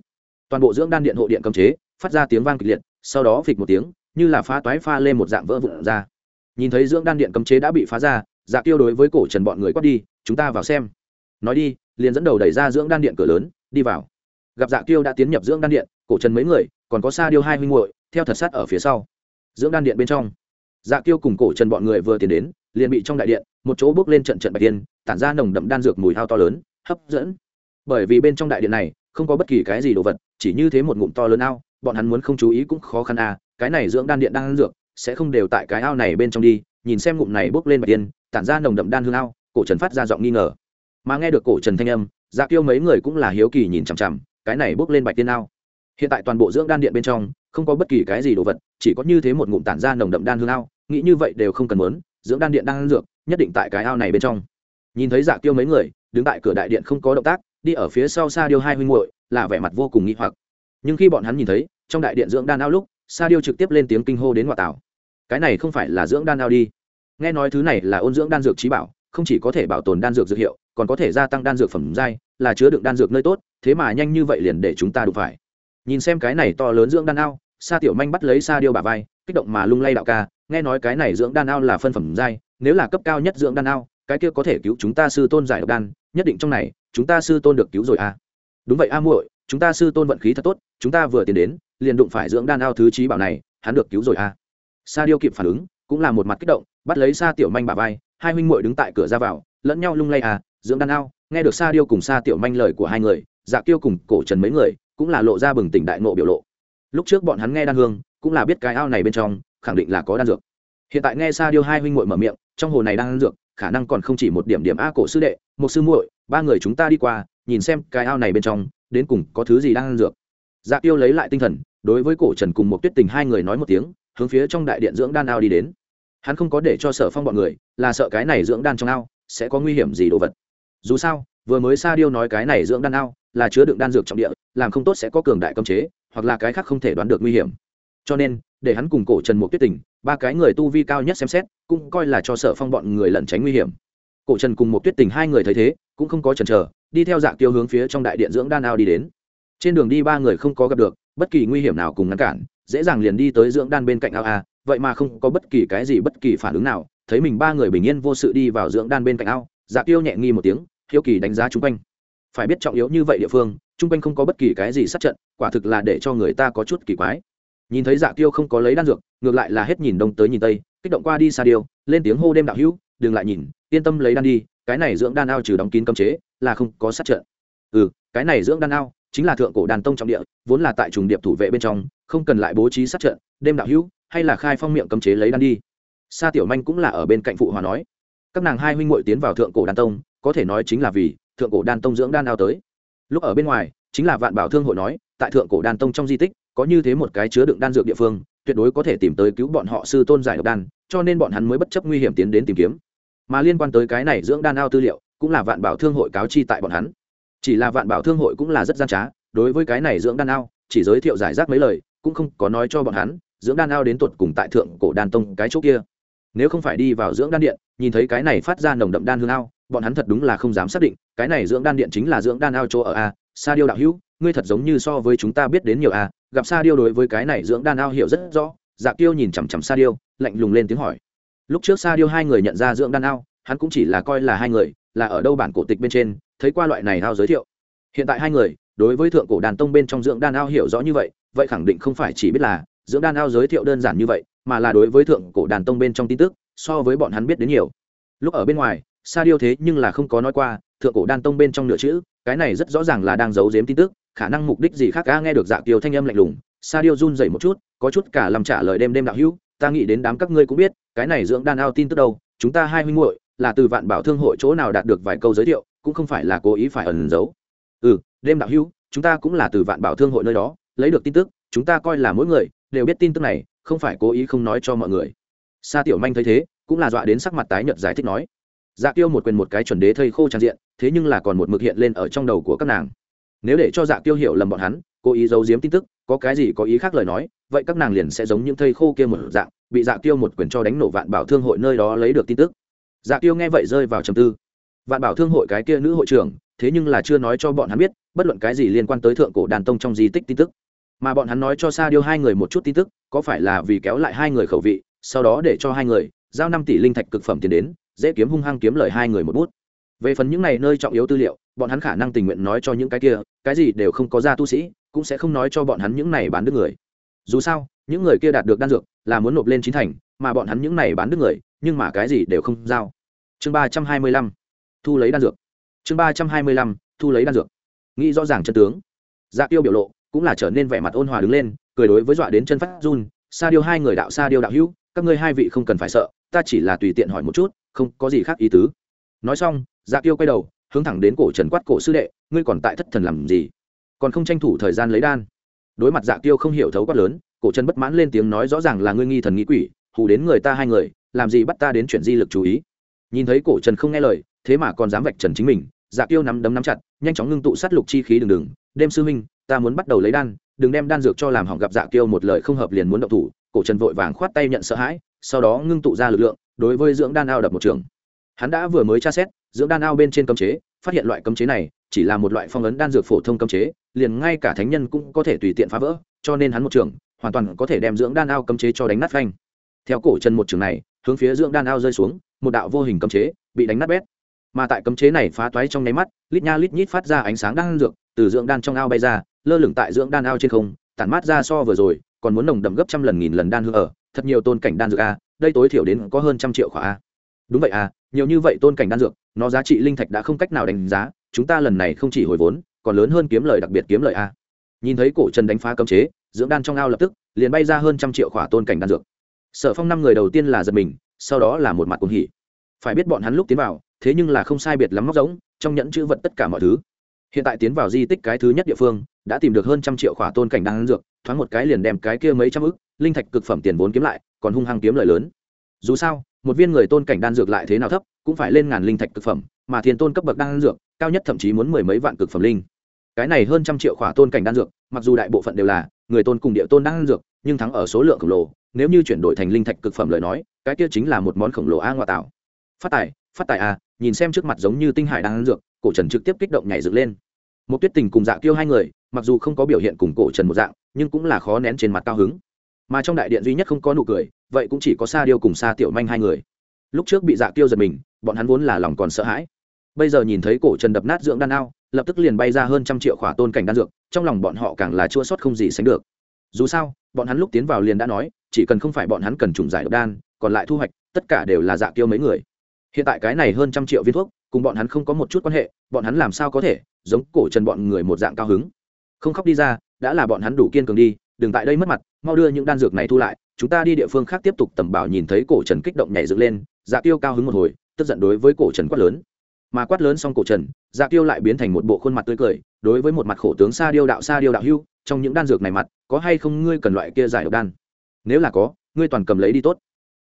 Toàn bộ dưỡng đan điện hộ điện cấm chế, phát ra tiếng vang kịch liệt, sau đó phịch một tiếng, như là phá toái pha lên một dạng vỡ vụn ra nhìn thấy dưỡng đan điện cấm chế đã bị phá ra dạ tiêu đối với cổ trần bọn người quát đi, chúng ta vào xem. Nói đi, liền dẫn đầu đẩy ra dưỡng đan điện cửa lớn, đi vào. Gặp dạ tiêu đã tiến nhập dưỡng đan điện, cổ trần mấy người, còn có xa điêu hai huynh muội, theo thật sát ở phía sau. Dưỡng đan điện bên trong dạ tiêu cùng cổ trần bọn người vừa tiến đến, liền bị trong đại điện, một chỗ bước lên trận trận bạch tiên tản ra nồng đậm đan dược mùi hao to lớn, hấp dẫn. Bởi vì bên trong đại điện này, không có bất kỳ cái gì đồ vật, chỉ như thế một ngụm to lớn ao, bọn hắn muốn không chú ý cũng khó khăn à cái này dưỡng đan điện đang dược sẽ không đều tại cái ao này bên trong đi, nhìn xem ngụm này bốc lên bạch tiên tản ra nồng đậm đan hương ao, cổ trần phát ra giọng nghi ngờ. Mà nghe được cổ trần thanh âm dạ tiêu mấy người cũng là hiếu kỳ nhìn chằm chằm, cái này bốc lên bạch tiên ao. Hiện tại toàn bộ dưỡng đan điện bên trong, không có bất kỳ cái gì đồ vật, chỉ có như thế một ngụm tản ra nồng đậm đan hương ao, nghĩ như vậy đều không cần muốn, dưỡng đan điện đang dược, nhất định tại cái ao này bên trong. Nhìn thấy dạ tiêu mấy người, đứng tại cửa đại điện không có động tác, đi ở phía sau xa điêu hai huynh muội, là vẻ mặt vô cùng nghi hoặc. Nhưng khi bọn hắn nhìn thấy, trong đại điện dưỡng đan ao lúc, sa điêu trực tiếp lên tiếng kinh hô đến ngoại tảo cái này không phải là dưỡng đan ao đi. Nghe nói thứ này là ôn dưỡng đan dược trí bảo, không chỉ có thể bảo tồn đan dược dược hiệu, còn có thể gia tăng đan dược phẩm giai, là chứa đựng đan dược nơi tốt, thế mà nhanh như vậy liền để chúng ta đụng phải. Nhìn xem cái này to lớn dưỡng đan ao, sa tiểu manh bắt lấy sa điêu bà vai, kích động mà lung lay đạo ca, nghe nói cái này dưỡng đan ao là phân phẩm giai, nếu là cấp cao nhất dưỡng đan ao, cái kia có thể cứu chúng ta sư tôn giải độc đan, nhất định trong này, chúng ta sư tôn được cứu rồi à. Đúng vậy a muội, chúng ta sư tôn vận khí thật tốt, chúng ta vừa tiến đến, liền đụng phải dưỡng đan ao thứ trí bảo này, hắn được cứu rồi à sa điêu kịp phản ứng, cũng là một mặt kích động, bắt lấy sa tiểu manh bà vai, hai huynh muội đứng tại cửa ra vào, lẫn nhau lung lay à dưỡng đan ao, nghe được sa điêu cùng sa tiểu manh lời của hai người dạ tiêu cùng cổ trần mấy người, cũng là lộ ra bừng tỉnh đại ngộ biểu lộ. Lúc trước bọn hắn nghe đan hương, cũng là biết cái ao này bên trong, khẳng định là có đan dược. Hiện tại nghe sa điêu hai huynh muội mở miệng, trong hồ này đang đan dược, khả năng còn không chỉ một điểm điểm a cổ sư đệ, một sư muội, ba người chúng ta đi qua, nhìn xem cái ao này bên trong, đến cùng có thứ gì đang ăn dược. Dạ tiêu lấy lại tinh thần, đối với cổ trần cùng một tuyết tình hai người nói một tiếng hướng phía trong đại điện dưỡng đan ao đi đến. Hắn không có để cho sở phong bọn người, là sợ cái này dưỡng đan trong ao sẽ có nguy hiểm gì đồ vật. Dù sao, vừa mới sa điêu nói cái này dưỡng đan ao là chứa đựng đan dược trọng địa, làm không tốt sẽ có cường đại cấm chế, hoặc là cái khác không thể đoán được nguy hiểm. Cho nên, để hắn cùng cổ trần một tuyết tình, ba cái người tu vi cao nhất xem xét, cũng coi là cho sở phong bọn người lẩn tránh nguy hiểm. Cổ trần cùng một tuyết tình hai người thấy thế, cũng không có chần chờ, đi theo dạng tiêu hướng phía trong đại điện dưỡng đan ao đi đến. Trên đường đi ba người không có gặp được bất kỳ nguy hiểm nào cùng ngăn cản dễ dàng liền đi tới dưỡng đan bên cạnh ao a, vậy mà không có bất kỳ cái gì bất kỳ phản ứng nào, thấy mình ba người bình yên vô sự đi vào dưỡng đan bên cạnh ao dạ tiêu nhẹ nghi một tiếng, hiếu kỳ đánh giá chung quanh. Phải biết trọng yếu như vậy địa phương, chung quanh không có bất kỳ cái gì sát trận, quả thực là để cho người ta có chút kỳ quái. Nhìn thấy dạ tiêu không có lấy đan dược, ngược lại là hết nhìn đông tới nhìn tây, kích động qua đi xa điêu, lên tiếng hô đêm đạo hữu, đừng lại nhìn, yên tâm lấy đan đi, cái này dưỡng đan ao trừ đóng kín cấm chế, là không có sát trận. Ừ cái này dưỡng đan ao chính là thượng cổ đàn tông trọng địa, vốn là tại trùng điệp thủ vệ bên trong, không cần lại bố trí sát trận, đêm đạo hữu, hay là khai phong miệng cấm chế lấy đan đi. Sa tiểu manh cũng là ở bên cạnh phụ hòa nói, các nàng hai huynh muội tiến vào thượng cổ đàn tông, có thể nói chính là vì thượng cổ đàn tông dưỡng đan ao tới. Lúc ở bên ngoài, chính là vạn bảo thương hội nói, tại thượng cổ đàn tông trong di tích, có như thế một cái chứa đựng đan dược địa phương, tuyệt đối có thể tìm tới cứu bọn họ sư tôn giải độc đan, cho nên bọn hắn mới bất chấp nguy hiểm tiến đến tìm kiếm. Mà liên quan tới cái này dưỡng đan ao tư liệu, cũng là vạn bảo thương hội cáo chi tại bọn hắn chỉ là vạn bảo thương hội cũng là rất gian trá, đối với cái này dưỡng đan ao, chỉ giới thiệu giải rác mấy lời, cũng không có nói cho bọn hắn, dưỡng đan ao đến tuột cùng tại thượng cổ đan tông cái chỗ kia. Nếu không phải đi vào dưỡng đan điện, nhìn thấy cái này phát ra nồng đậm đan hương ao, bọn hắn thật đúng là không dám xác định, cái này dưỡng đan điện chính là dưỡng đan ao chỗ ở a, sa điêu đạo hữu, ngươi thật giống như so với chúng ta biết đến nhiều a, gặp sa điêu đối với cái này dưỡng đan ao hiểu rất rõ. Dạ tiêu nhìn chằm chằm sa điêu, lạnh lùng lên tiếng hỏi. Lúc trước sa điêu hai người nhận ra dưỡng đan ao, hắn cũng chỉ là coi là hai người là ở đâu bản cổ tịch bên trên, thấy qua loại này ao giới thiệu. Hiện tại hai người, đối với thượng cổ đàn tông bên trong dưỡng đan ao hiểu rõ như vậy vậy khẳng định không phải chỉ biết là dưỡng đan ao giới thiệu đơn giản như vậy, mà là đối với thượng cổ đàn tông bên trong tin tức, so với bọn hắn biết đến nhiều. Lúc ở bên ngoài, sa điêu thế nhưng là không có nói qua, thượng cổ đan tông bên trong nửa chữ, cái này rất rõ ràng là đang giấu giếm tin tức, khả năng mục đích gì khác ga nghe được dạ kiều thanh âm lạnh lùng. Sa điêu run dậy một chút, có chút cả làm trả lời đêm đêm đạo hữu, ta nghĩ đến đám các ngươi cũng biết, cái này dưỡng đan ao tin tức đâu, chúng ta hai huynh muội là từ vạn bảo thương hội chỗ nào đạt được vài câu giới thiệu, cũng không phải là cố ý phải ẩn giấu. Ừ đêm đạo hữu, chúng ta cũng là từ vạn bảo thương hội nơi đó, lấy được tin tức, chúng ta coi là mỗi người đều biết tin tức này, không phải cố ý không nói cho mọi người. Sa tiểu manh thấy thế, cũng là dọa đến sắc mặt tái nhợt giải thích nói. Dạ tiêu một quyền một cái chuẩn đế thây khô trang diện, thế nhưng là còn một mực hiện lên ở trong đầu của các nàng. Nếu để cho dạ tiêu hiểu lầm bọn hắn, cố ý giấu giếm tin tức, có cái gì có ý khác lời nói, vậy các nàng liền sẽ giống những thây khô kia một dạng, bị dạ tiêu một quyền cho đánh nổ vạn bảo thương hội nơi đó lấy được tin tức dạ tiêu nghe vậy rơi vào trầm tư. Vạn bảo thương hội cái kia nữ hội trưởng, thế nhưng là chưa nói cho bọn hắn biết, bất luận cái gì liên quan tới thượng cổ đàn tông trong di tích tin tức. Mà bọn hắn nói cho sa điêu hai người một chút tin tức, có phải là vì kéo lại hai người khẩu vị, sau đó để cho hai người, giao năm tỷ linh thạch cực phẩm tiền đến, dễ kiếm hung hăng kiếm lời hai người một bút. Về phần những này nơi trọng yếu tư liệu, bọn hắn khả năng tình nguyện nói cho những cái kia, cái gì đều không có ra tu sĩ, cũng sẽ không nói cho bọn hắn những này bán đứt người. Dù sao, những người kia đạt được đan dược, là muốn nộp lên chín thành mà bọn hắn những này bán đứt người, nhưng mà cái gì đều không giao. Chương ba trăm hai mươi lăm, thu lấy đan dược. Chương ba trăm hai mươi lăm, thu lấy đan dược. Nghĩ rõ ràng chân tướng dạ tiêu biểu lộ cũng là trở nên vẻ mặt ôn hòa đứng lên, cười đối với dọa đến chân phát run. Sa điêu hai người đạo, sa điêu đạo hữu, các ngươi hai vị không cần phải sợ, ta chỉ là tùy tiện hỏi một chút, không có gì khác ý tứ. Nói xong dạ tiêu quay đầu, hướng thẳng đến cổ trần quát cổ sư đệ, ngươi còn tại thất thần làm gì? Còn không tranh thủ thời gian lấy đan. Đối mặt dạ tiêu không hiểu thấu quát lớn, cổ trần bất mãn lên tiếng nói rõ ràng là ngươi nghi thần nghi quỷ hù đến người ta hai người, làm gì bắt ta đến chuyện di lực chú ý. Nhìn thấy cổ trần không nghe lời, thế mà còn dám vạch trần chính mình dạ tiêu nắm đấm nắm chặt, nhanh chóng ngưng tụ sát lục chi khí đừng đừng. Đêm sư huynh, ta muốn bắt đầu lấy đan, đừng đem đan dược cho làm hỏng gặp dạ tiêu một lời không hợp liền muốn động thủ. Cổ trần vội vàng khoát tay nhận sợ hãi, sau đó ngưng tụ ra lực lượng, đối với dưỡng đan ao đập một trường. Hắn đã vừa mới tra xét, dưỡng đan ao bên trên cấm chế, phát hiện loại cấm chế này chỉ là một loại phong ấn đan dược phổ thông cấm chế, liền ngay cả thánh nhân cũng có thể tùy tiện phá vỡ, cho nên hắn một trường, hoàn toàn có thể đem dưỡng đan ao cấm chế cho đánh nát phanh theo cổ chân một trường này, hướng phía dưỡng đan ao rơi xuống, một đạo vô hình cấm chế bị đánh nát bét. Mà tại cấm chế này phá toái trong nháy mắt, lít nha lít nhít phát ra ánh sáng đan dược, từ dưỡng đan trong ao bay ra, lơ lửng tại dưỡng đan ao trên không, tản mát ra so vừa rồi, còn muốn nồng đậm gấp trăm lần nghìn lần đan hương ở, thật nhiều tôn cảnh đan dược a, đây tối thiểu đến có hơn trăm triệu khỏa a. Đúng vậy a, nhiều như vậy tôn cảnh đan dược, nó giá trị linh thạch đã không cách nào đánh giá, chúng ta lần này không chỉ hồi vốn, còn lớn hơn kiếm lời đặc biệt kiếm lời a. Nhìn thấy cổ trần đánh phá cấm chế, dưỡng đan trong ao lập tức, liền bay ra hơn trăm triệu khỏa tôn cảnh đan dược sở phong năm người đầu tiên là giật mình, sau đó là một mặt cuồng hỉ. Phải biết bọn hắn lúc tiến vào, thế nhưng là không sai biệt lắm móc giống, trong nhẫn chữ vật tất cả mọi thứ. Hiện tại tiến vào di tích cái thứ nhất địa phương, đã tìm được hơn trăm triệu khỏa tôn cảnh đang ăn dược, thoáng một cái liền đem cái kia mấy trăm ức linh thạch cực phẩm tiền vốn kiếm lại, còn hung hăng kiếm lợi lớn. Dù sao, một viên người tôn cảnh đan dược lại thế nào thấp, cũng phải lên ngàn linh thạch cực phẩm, mà thiên tôn cấp bậc đan dược, cao nhất thậm chí muốn mười mấy vạn cực phẩm linh. Cái này hơn trăm triệu khỏa tôn cảnh đan dược, mặc dù đại bộ phận đều là người tôn cùng địa tôn đan dược nhưng thắng ở số lượng khổng lồ, nếu như chuyển đổi thành linh thạch cực phẩm lời nói, cái kia chính là một món khổng lồ a ngoại tạo phát tài phát tài a, nhìn xem trước mặt giống như tinh hải đang ăn dược, cổ trần trực tiếp kích động nhảy dựng lên. Một tuyết tình cùng dạ kêu hai người, mặc dù không có biểu hiện cùng cổ trần một dạng, nhưng cũng là khó nén trên mặt cao hứng. Mà trong đại điện duy nhất không có nụ cười, vậy cũng chỉ có sa điêu cùng sa tiểu manh hai người. Lúc trước bị dạ kêu giật mình, bọn hắn vốn là lòng còn sợ hãi. Bây giờ nhìn thấy cổ trần đập nát dưỡng đan ao, lập tức liền bay ra hơn trăm triệu khỏa tôn cảnh đan dược, trong lòng bọn họ càng là chua sót không gì sánh được dù sao, bọn hắn lúc tiến vào liền đã nói, chỉ cần không phải bọn hắn cần trùng giải độc đan, còn lại thu hoạch, tất cả đều là dạ kiêu mấy người. Hiện tại cái này hơn trăm triệu viên thuốc, cùng bọn hắn không có một chút quan hệ, bọn hắn làm sao có thể, giống cổ trần bọn người một dạng cao hứng. Không khóc đi ra, đã là bọn hắn đủ kiên cường đi, đừng tại đây mất mặt, mau đưa những đan dược này thu lại, chúng ta đi địa phương khác tiếp tục tầm bảo nhìn thấy cổ trần kích động nhảy dựng lên dạ tiêu cao hứng một hồi, tức giận đối với cổ trần quát lớn. Mà quát lớn xong cổ trần dạ tiêu lại biến thành một bộ khuôn mặt tươi cười đối với một mặt khổ tướng sa điêu đạo, sa điêu đạo hưu, trong những đan dược này mặt, có hay không ngươi cần loại kia giải độc đan? Nếu là có, ngươi toàn cầm lấy đi tốt.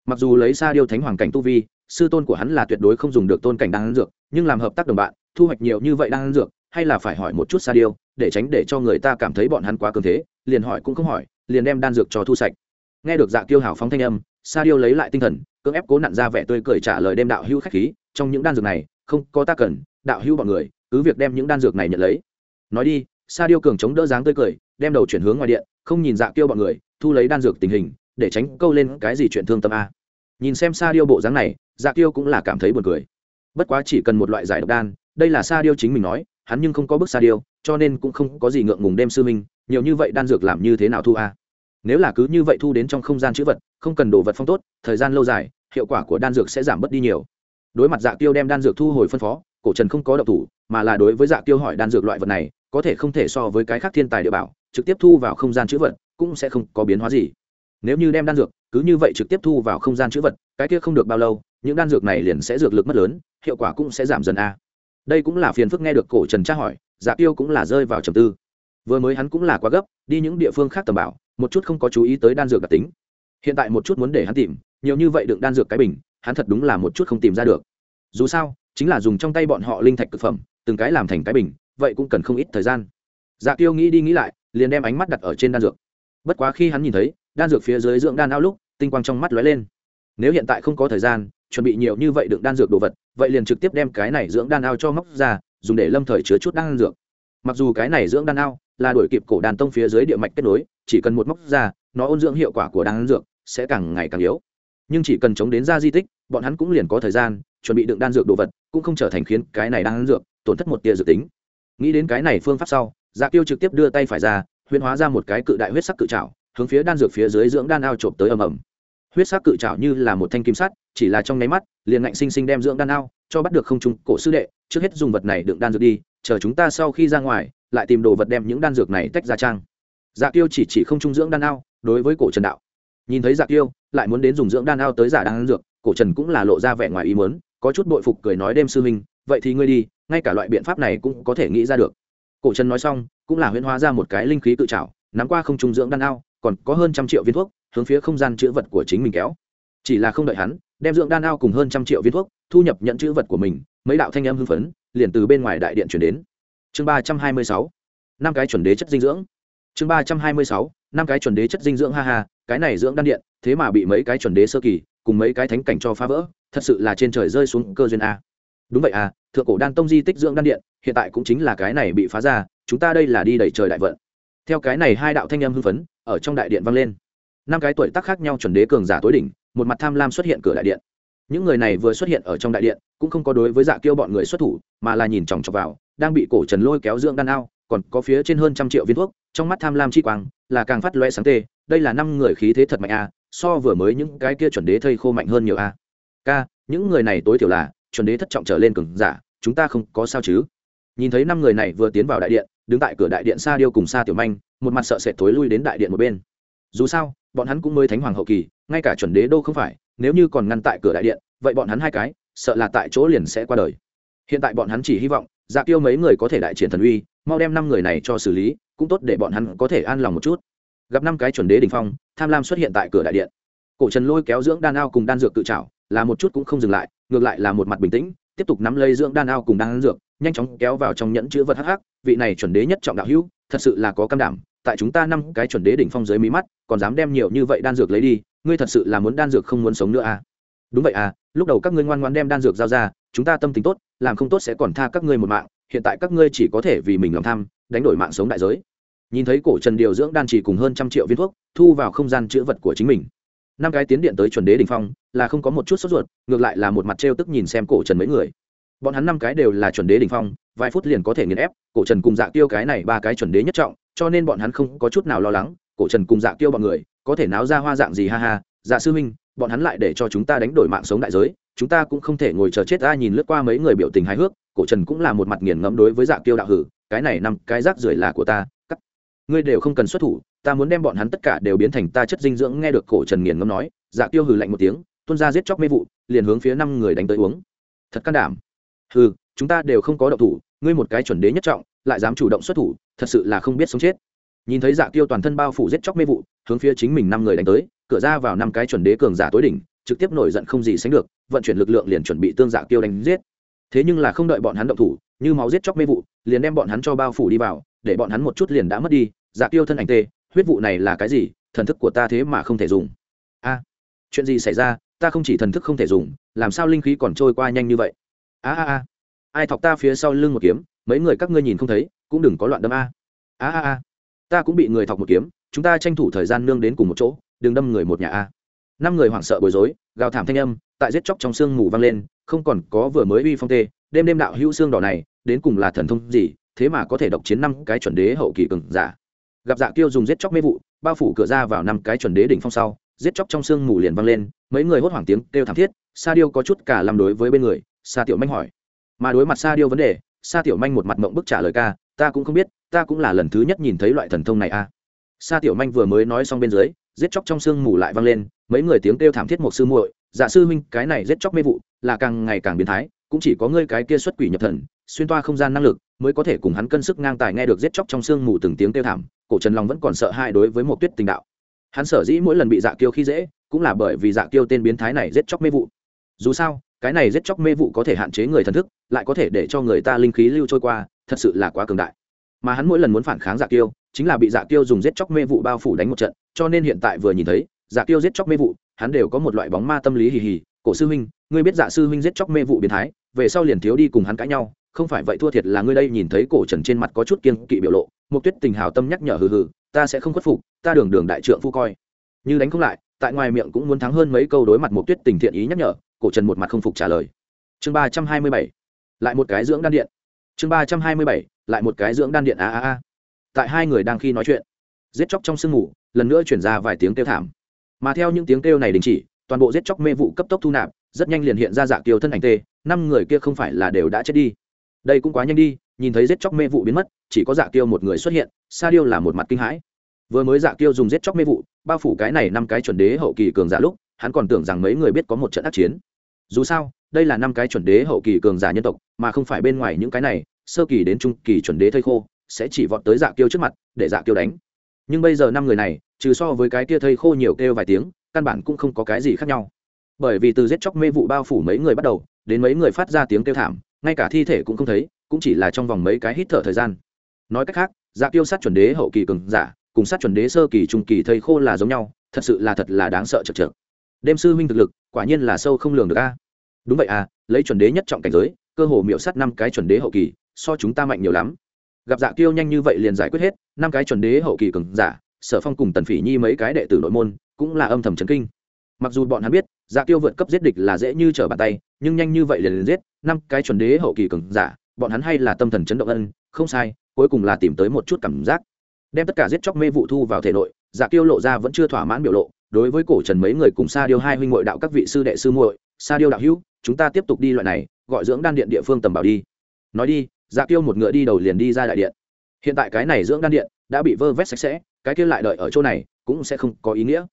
Mặc dù lấy sa điêu thánh hoàng cảnh tu vi, sư tôn của hắn là tuyệt đối không dùng được tôn cảnh đan dược, nhưng làm hợp tác đồng bạn, thu hoạch nhiều như vậy đan dược, hay là phải hỏi một chút sa điêu, để tránh để cho người ta cảm thấy bọn hắn quá cường thế, liền hỏi cũng không hỏi, liền đem đan dược cho thu sạch. Nghe được dạ tiêu hào phóng thanh âm, sa điêu lấy lại tinh thần, cưỡng ép cố nặn ra vẻ tươi cười trả lời đem đạo Hưu khách khí, trong những đan dược này, không có ta cần, đạo Hưu bọn người, cứ việc đem những đan dược này nhận lấy nói đi, sa điêu cường chống đỡ dáng tươi cười, đem đầu chuyển hướng ngoài điện, không nhìn dạ tiêu bọn người, thu lấy đan dược tình hình, để tránh câu lên cái gì chuyện thương tâm a. Nhìn xem sa điêu bộ dáng này dạ tiêu cũng là cảm thấy buồn cười. Bất quá chỉ cần một loại giải độc đan, đây là sa điêu chính mình nói, hắn nhưng không có bức sa điêu, cho nên cũng không có gì ngượng ngùng đêm sư minh nhiều như vậy đan dược làm như thế nào thu a? Nếu là cứ như vậy thu đến trong không gian chữ vật, không cần đồ vật phong tốt, thời gian lâu dài, hiệu quả của đan dược sẽ giảm bớt đi nhiều. Đối mặt dạ tiêu đem đan dược thu hồi phân phó, cổ trần không có độc thủ, mà là đối với dạ tiêu hỏi đan dược loại vật này có thể không thể so với cái khác thiên tài địa bảo, trực tiếp thu vào không gian chữ vật, cũng sẽ không có biến hóa gì. Nếu như đem đan dược, cứ như vậy trực tiếp thu vào không gian chữ vật, cái kia không được bao lâu, những đan dược này liền sẽ dược lực mất lớn, hiệu quả cũng sẽ giảm dần a. Đây cũng là phiền phức nghe được cổ trần tra hỏi dạ tiêu cũng là rơi vào trầm tư. Vừa mới hắn cũng là quá gấp, đi những địa phương khác tầm bảo, một chút không có chú ý tới đan dược đặc tính. Hiện tại một chút muốn để hắn tìm, nhiều như vậy đựng đan dược cái bình, hắn thật đúng là một chút không tìm ra được. Dù sao, chính là dùng trong tay bọn họ linh thạch thực phẩm, từng cái làm thành cái bình vậy cũng cần không ít thời gian. Dạ tiêu nghĩ đi nghĩ lại, liền đem ánh mắt đặt ở trên đan dược. Bất quá khi hắn nhìn thấy, đan dược phía dưới dưỡng đan ao lúc, tinh quang trong mắt lóe lên. Nếu hiện tại không có thời gian, chuẩn bị nhiều như vậy đựng đan dược đồ vật, vậy liền trực tiếp đem cái này dưỡng đan ao cho móc ra, dùng để lâm thời chứa chút đan dược. Mặc dù cái này dưỡng đan ao là đổi kịp cổ đàn tông phía dưới địa mạch kết nối, chỉ cần một móc ra, nó ôn dưỡng hiệu quả của đan dược sẽ càng ngày càng yếu. Nhưng chỉ cần chống đến ra di tích, bọn hắn cũng liền có thời gian, chuẩn bị đựng đan dược đồ vật, cũng không trở thành khiến cái này đan dược tổn thất một tia dự tính nghĩ đến cái này phương pháp sau dạ tiêu trực tiếp đưa tay phải ra, huyễn hóa ra một cái cự đại huyết sắc cự trảo, hướng phía đan dược phía dưới dưỡng đan ao trộm tới ầm ầm. Huyết sắc cự trảo như là một thanh kim sắt, chỉ là trong nháy mắt, liền ngạnh sinh sinh đem dưỡng đan ao cho bắt được không trung cổ sư đệ, trước hết dùng vật này đựng đan dược đi, chờ chúng ta sau khi ra ngoài, lại tìm đồ vật đem những đan dược này tách ra trang. Dạ tiêu chỉ chỉ không trung dưỡng đan ao, đối với cổ trần đạo. Nhìn thấy dạ tiêu lại muốn đến dùng dưỡng đan ao tới giả đan dược, cổ trần cũng là lộ ra vẻ ngoài ý muốn, có chút bội phục cười nói đêm sư huynh vậy thì ngươi đi, ngay cả loại biện pháp này cũng có thể nghĩ ra được. Cổ trần nói xong, cũng là huyễn hóa ra một cái linh khí tự trảo, nắm qua không trung dưỡng đan ao, còn có hơn trăm triệu viên thuốc, hướng phía không gian chữ vật của chính mình kéo. Chỉ là không đợi hắn, đem dưỡng đan ao cùng hơn trăm triệu viên thuốc, thu nhập nhận chữ vật của mình, mấy đạo thanh âm hưng phấn, liền từ bên ngoài đại điện chuyển đến. Chương ba trăm hai mươi sáu, năm cái chuẩn đế chất dinh dưỡng. Chương ba trăm hai mươi sáu, năm cái chuẩn đế chất dinh dưỡng, ha ha, cái này dưỡng đan điện, thế mà bị mấy cái chuẩn đế sơ kỳ, cùng mấy cái thánh cảnh cho phá vỡ, thật sự là trên trời rơi xuống cơ duyên a đúng vậy à thượng cổ đan tông di tích dưỡng đan điện, hiện tại cũng chính là cái này bị phá ra, chúng ta đây là đi đẩy trời đại vận. Theo cái này hai đạo thanh âm hưng phấn, ở trong đại điện vang lên. Năm cái tuổi tác khác nhau chuẩn đế cường giả tối đỉnh, một mặt tham lam xuất hiện cửa đại điện. Những người này vừa xuất hiện ở trong đại điện, cũng không có đối với dạ kêu bọn người xuất thủ, mà là nhìn chòng chọc vào, đang bị cổ trần lôi kéo dưỡng đan ao, còn có phía trên hơn trăm triệu viên thuốc, trong mắt tham lam chi quang, là càng phát loe sáng tê, đây là năm người khí thế thật mạnh a, so vừa mới những cái kia chuẩn đế thây khô mạnh hơn nhiều a. Ca, những người này tối thiểu là chuẩn đế thất trọng trở lên cường giả, chúng ta không có sao chứ? Nhìn thấy năm người này vừa tiến vào đại điện, đứng tại cửa đại điện xa điêu cùng xa tiểu manh, một mặt sợ sệt thối lui đến đại điện một bên. Dù sao, bọn hắn cũng mới thánh hoàng hậu kỳ, ngay cả chuẩn đế đô không phải, nếu như còn ngăn tại cửa đại điện, vậy bọn hắn hai cái, sợ là tại chỗ liền sẽ qua đời. Hiện tại bọn hắn chỉ hy vọng dạ tiêu mấy người có thể đại triển thần uy, mau đem năm người này cho xử lý, cũng tốt để bọn hắn có thể an lòng một chút. Gặp năm cái chuẩn đế đình phong, tham lam xuất hiện tại cửa đại điện. Cổ trần lôi kéo dưỡng đan ao cùng đan dược tự trảo, là một chút cũng không dừng lại ngược lại là một mặt bình tĩnh, tiếp tục nắm lấy dưỡng đan ao cùng đan dược, nhanh chóng kéo vào trong nhẫn chữ vật hắc hắc, vị này chuẩn đế nhất trọng đạo hữu, thật sự là có cam đảm, tại chúng ta năm cái chuẩn đế đỉnh phong dưới mí mắt, còn dám đem nhiều như vậy đan dược lấy đi, ngươi thật sự là muốn đan dược không muốn sống nữa à? Đúng vậy à lúc đầu các ngươi ngoan ngoan đem đan dược giao ra, chúng ta tâm tính tốt, làm không tốt sẽ còn tha các ngươi một mạng, hiện tại các ngươi chỉ có thể vì mình lòng tham, đánh đổi mạng sống đại giới. Nhìn thấy cổ trần điều dưỡng đan chỉ cùng hơn trăm triệu viên thuốc, thu vào không gian chữ vật của chính mình năm cái tiến điện tới chuẩn đế đ ỉ n h phong, là không có một chút sốt ruột, ngược lại là một mặt trêu tức nhìn xem cổ trần mấy người. Bọn hắn năm cái đều là chuẩn đế đ ỉ n h phong, vài phút liền có thể nghiền ép, cổ trần cùng dạ tiêu cái này ba cái chuẩn đế nhất trọng, cho nên bọn hắn không có chút nào lo lắng, cổ trần cùng dạ tiêu bọn người, có thể náo ra hoa dạng gì ha ha dạ sư huynh, bọn hắn lại để cho chúng ta đánh đổi mạng sống đại giới, chúng ta cũng không thể ngồi chờ chết ta nhìn lướt qua mấy người biểu tình hài hước, cổ trần cũng là một mặt nghiền ngẫm đối với dạ tiêu đạo hử, cái này năm cái rác rưởi là của ta cắt ngươi đều không cần xuất thủ ta muốn đem bọn hắn tất cả đều biến thành ta chất dinh dưỡng, nghe được cổ trần nghiền ngâm nói dạ tiêu hừ lạnh một tiếng, tuôn ra giết chóc mê vụ, liền hướng phía năm người đánh tới uống. Thật can đảm. Hừ, chúng ta đều không có động thủ, ngươi một cái chuẩn đế nhất trọng, lại dám chủ động xuất thủ, thật sự là không biết sống chết. Nhìn thấy dạ tiêu toàn thân bao phủ giết chóc mê vụ, hướng phía chính mình năm người đánh tới, cửa ra vào năm cái chuẩn đế cường giả tối đỉnh, trực tiếp nổi giận không gì sánh được, vận chuyển lực lượng liền chuẩn bị tương dạ tiêu đánh giết. Thế nhưng là không đợi bọn hắn động thủ, như máu giết chóc mê vụ, liền đem bọn hắn cho bao phủ đi vào, để bọn hắn một chút liền đã mất đi dạ tiêu thân ảnh tê huyết vụ này là cái gì, thần thức của ta thế mà không thể dùng. A, chuyện gì xảy ra, ta không chỉ thần thức không thể dùng, làm sao linh khí còn trôi qua nhanh như vậy? A a a. Ai thọc ta phía sau lưng một kiếm, mấy người các ngươi nhìn không thấy, cũng đừng có loạn đâm a. A a a. Ta cũng bị người thọc một kiếm, chúng ta tranh thủ thời gian nương đến cùng một chỗ, đừng đâm người một nhà a. Năm người hoảng sợ bối rối, gào thảm thanh âm, tại giết chóc trong xương ngủ vang lên, không còn có vừa mới uy phong tê, đêm đêm đạo hữu xương đỏ này, đến cùng là thần thông gì, thế mà có thể độc chiến năm cái chuẩn đế hậu kỳ cường giả gặp dạ kiêu dùng giết chóc mê vụ, bao phủ cửa ra vào năm cái chuẩn đế đỉnh phong sau, giết chóc trong sương mù liền vang lên, mấy người hốt hoảng tiếng kêu thảm thiết, sa điêu có chút cả làm đối với bên người, sa tiểu manh hỏi. Mà đối mặt sa điêu vấn đề, sa tiểu manh một mặt mộng bức trả lời ca, ta cũng không biết, ta cũng là lần thứ nhất nhìn thấy loại thần thông này a. Sa tiểu manh vừa mới nói xong bên dưới, giết chóc trong sương mù lại vang lên, mấy người tiếng kêu thảm thiết một sư muội dạ sư huynh, cái này giết chóc mê vụ, là càng ngày càng biến thái, cũng chỉ có ngươi cái kia xuất quỷ nhập thần, xuyên toa không gian năng lực, mới có thể cùng hắn cân sức ngang tài nghe được giết chóc trong sương mù từng tiếng kêu thảm cổ trần long vẫn còn sợ hãi đối với một tuyết tình đạo. Hắn sở dĩ mỗi lần bị dạ kiêu khi dễ, cũng là bởi vì dạ kiêu tên biến thái này giết chóc mê vụ. Dù sao, cái này giết chóc mê vụ có thể hạn chế người thần thức, lại có thể để cho người ta linh khí lưu trôi qua, thật sự là quá cường đại. Mà hắn mỗi lần muốn phản kháng dạ kiêu, chính là bị dạ kiêu dùng giết chóc mê vụ bao phủ đánh một trận, cho nên hiện tại vừa nhìn thấy dạ kiêu giết chóc mê vụ, hắn đều có một loại bóng ma tâm lý hì hì. Cổ sư huynh, ngươi biết dạ sư huynh giết chóc mê vụ biến thái, về sau liền thiếu đi cùng hắn cãi nhau không phải vậy thua thiệt là ngươi đây, nhìn thấy cổ trần trên mặt có chút kiên kỵ biểu lộ một tuyết tình hào tâm nhắc nhở hừ hừ, ta sẽ không khuất phục, ta đường đường đại trượng phu coi. Như đánh không lại, tại ngoài miệng cũng muốn thắng hơn mấy câu đối mặt một tuyết tình thiện ý nhắc nhở, cổ trần một mặt không phục trả lời. Chương ba trăm hai mươi bảy, lại một cái dưỡng đan điện. Chương ba trăm hai mươi bảy, lại một cái dưỡng đan điện, a a a. Tại hai người đang khi nói chuyện, giết chóc trong sương mù, lần nữa chuyển ra vài tiếng kêu thảm. Mà theo những tiếng kêu này đình chỉ, toàn bộ giết chóc mê vụ cấp tốc thu nạp, rất nhanh liền hiện ra dạng tiêu thân ảnh tê, năm người kia không phải là đều đã chết đi đây cũng quá nhanh đi, nhìn thấy giết chóc mê vụ biến mất, chỉ có dạ tiêu một người xuất hiện, sa điêu là một mặt kinh hãi. Vừa mới dạ tiêu dùng giết chóc mê vụ, bao phủ cái này năm cái chuẩn đế hậu kỳ cường giả lúc, hắn còn tưởng rằng mấy người biết có một trận ác chiến. Dù sao, đây là năm cái chuẩn đế hậu kỳ cường giả nhân tộc, mà không phải bên ngoài những cái này, sơ kỳ đến trung kỳ chuẩn đế thây khô, sẽ chỉ vọt tới dạ tiêu trước mặt, để dạ tiêu đánh. Nhưng bây giờ năm người này, trừ so với cái kia thây khô nhiều kêu vài tiếng, căn bản cũng không có cái gì khác nhau. Bởi vì từ giết chóc mê vụ bao phủ mấy người bắt đầu, đến mấy người phát ra tiếng kêu thảm ngay cả thi thể cũng không thấy, cũng chỉ là trong vòng mấy cái hít thở thời gian. Nói cách khác dạ tiêu sát chuẩn đế hậu kỳ cường giả, cùng sát chuẩn đế sơ kỳ trung kỳ thầy khô là giống nhau, thật sự là thật là đáng sợ chật chật đêm sư huynh thực lực, quả nhiên là sâu không lường được a. Đúng vậy à lấy chuẩn đế nhất trọng cảnh giới, cơ hồ miễu sát năm cái chuẩn đế hậu kỳ, so chúng ta mạnh nhiều lắm. Gặp dạ tiêu nhanh như vậy liền giải quyết hết, năm cái chuẩn đế hậu kỳ cường giả, sở phong cùng tần phỉ nhi mấy cái đệ tử nội môn, cũng là âm thầm chấn kinh. Mặc dù bọn hắn biết dạ tiêu vượt cấp giết địch là dễ như trở bàn tay nhưng nhanh như vậy liền liền giết, năm cái chuẩn đế hậu kỳ cường giả, bọn hắn hay là tâm thần chấn động ân, không sai, cuối cùng là tìm tới một chút cảm giác. Đem tất cả giết chóc mê vụ thu vào thể nội dạ tiêu lộ ra vẫn chưa thỏa mãn biểu lộ, đối với cổ trần mấy người cùng sa điêu hai huynh ngội đạo các vị sư đệ sư muội, sa điêu đạo hữu, chúng ta tiếp tục đi loại này, gọi dưỡng đan điện địa phương tầm bảo đi. Nói đi dạ tiêu một ngựa đi đầu liền đi ra đại điện. Hiện tại cái này dưỡng đan điện đã bị vơ vét sạch sẽ, cái kia lại đợi ở chỗ này cũng sẽ không có ý nghĩa.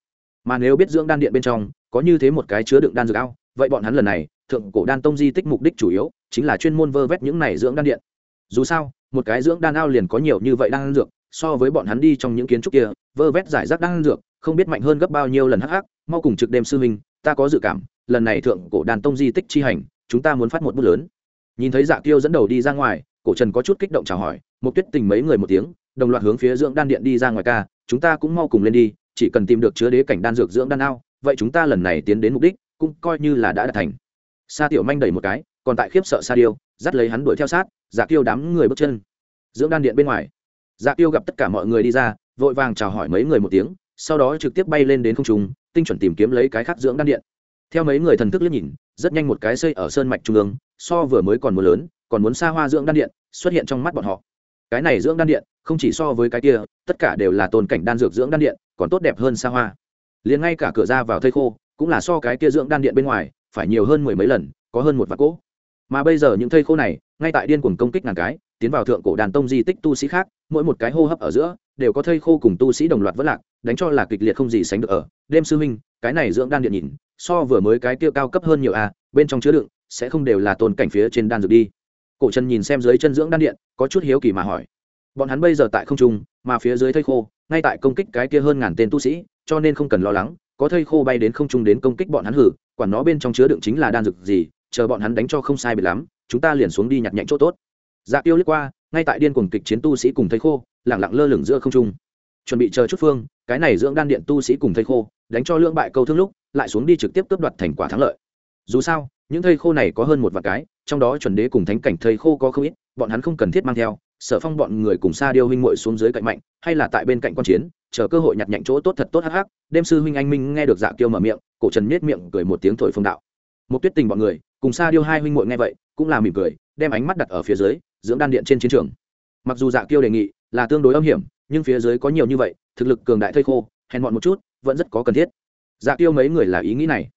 Mà nếu biết dưỡng đan điện bên trong có như thế một cái chứa đựng đan dược ao, vậy bọn hắn lần này thượng cổ đan tông di tích mục đích chủ yếu chính là chuyên môn vơ vét những này dưỡng đan điện. Dù sao, một cái dưỡng đan ao liền có nhiều như vậy đan dược, so với bọn hắn đi trong những kiến trúc kia, vơ vét giải rác đan dược, không biết mạnh hơn gấp bao nhiêu lần hắc hắc, mau cùng trực đêm sư minh ta có dự cảm, lần này thượng cổ đan tông di tích chi hành, chúng ta muốn phát một bút lớn. Nhìn thấy dạ tiêu dẫn đầu đi ra ngoài, cổ trần có chút kích động chào hỏi một tuyết tình mấy người một tiếng, đồng loạt hướng phía dưỡng đan điện đi ra ngoài ca, chúng ta cũng mau cùng lên đi, chỉ cần tìm được chứa đế cảnh đan dược dưỡng đan ao, vậy chúng ta lần này tiến đến mục đích, cũng coi như là đã đạt thành sa tiểu manh đẩy một cái, còn tại khiếp sợ sa điêu, dắt lấy hắn đuổi theo sát dạ tiêu đám người bước chân. Dưỡng đan điện bên ngoài dạ tiêu gặp tất cả mọi người đi ra, vội vàng chào hỏi mấy người một tiếng, sau đó trực tiếp bay lên đến không trung, tinh chuẩn tìm kiếm lấy cái khác dưỡng đan điện. Theo mấy người thần thức liếc nhìn, rất nhanh một cái xây ở sơn mạch trung ương, so vừa mới còn muốn lớn, còn muốn xa hoa dưỡng đan điện, xuất hiện trong mắt bọn họ. Cái này dưỡng đan điện, không chỉ so với cái kia, tất cả đều là tôn cảnh đan dược dưỡng đan điện, còn tốt đẹp hơn xa hoa. Liền ngay cả cửa ra vào thây khô, cũng là so cái kia dưỡng đan điện bên ngoài phải nhiều hơn mười mấy lần, có hơn một vạn cỗ. Mà bây giờ những thây khô này, ngay tại điên cuồng công kích ngàn cái, tiến vào thượng cổ đàn tông di tích tu sĩ khác, mỗi một cái hô hấp ở giữa, đều có thây khô cùng tu sĩ đồng loạt vất lạc, đánh cho là kịch liệt không gì sánh được ở. Đêm sư huynh, cái này dưỡng đan điện nhìn, so vừa mới cái kia cao cấp hơn nhiều a bên trong chứa đựng, sẽ không đều là tôn cảnh phía trên đan dược đi. Cổ trần nhìn xem dưới chân dưỡng đan điện, có chút hiếu kỳ mà hỏi. Bọn hắn bây giờ tại không trung, mà phía dưới thây khô, ngay tại công kích cái kia hơn ngàn tên tu sĩ, cho nên không cần lo lắng có thây khô bay đến không trung đến công kích bọn hắn hử quản nó bên trong chứa đựng chính là đan dược gì, chờ bọn hắn đánh cho không sai bị lắm, chúng ta liền xuống đi nhặt nhạnh chỗ tốt. Dạ tiêu liếc qua, ngay tại điên cuồng kịch chiến tu sĩ cùng thây khô lẳng lặng lơ lửng giữa không trung. Chuẩn bị chờ chút phương, cái này dưỡng đan điện tu sĩ cùng thây khô, đánh cho lưỡng bại câu thương lúc, lại xuống đi trực tiếp cướp đoạt thành quả thắng lợi. Dù sao, những thây khô này có hơn một vạn cái, trong đó chuẩn đế cùng thánh cảnh thây khô có không ít, bọn hắn không cần thiết mang theo sở phong bọn người cùng xa điêu huynh muội xuống dưới cạnh mạnh, hay là tại bên cạnh quan chiến, chờ cơ hội nhặt nhạnh chỗ tốt thật tốt hắc hắc, đêm sư huynh anh minh nghe được dạ kiêu mở miệng, cổ trần miết miệng cười một tiếng thổi phong đạo. Một tuyết tình bọn người, cùng xa điêu hai huynh muội nghe vậy, cũng là mỉm cười, đem ánh mắt đặt ở phía dưới, dưỡng đan điện trên chiến trường. Mặc dù dạ kiêu đề nghị là tương đối âm hiểm, nhưng phía dưới có nhiều như vậy, thực lực cường đại thây khô, hèn mọn một chút, vẫn rất có cần thiết. Dạ tiêu mấy người là ý nghĩ này.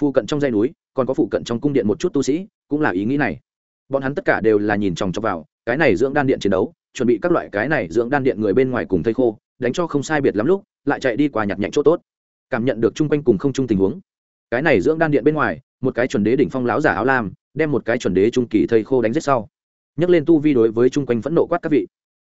Phụ cận trong dãy núi, còn có phụ cận trong cung điện một chút tu sĩ, cũng là ý nghĩ này bọn hắn tất cả đều là nhìn chòng chọc vào, cái này dưỡng đan điện chiến đấu, chuẩn bị các loại cái này dưỡng đan điện người bên ngoài cùng thây khô, đánh cho không sai biệt lắm lúc, lại chạy đi qua nhặt nhạnh chỗ tốt. Cảm nhận được chung quanh cùng không chung tình huống. Cái này dưỡng đan điện bên ngoài, một cái chuẩn đế đỉnh phong láo giả áo lam, đem một cái chuẩn đế trung kỳ thây khô đánh giết sau. Nhấc lên tu vi đối với chung quanh phẫn nộ quát các vị.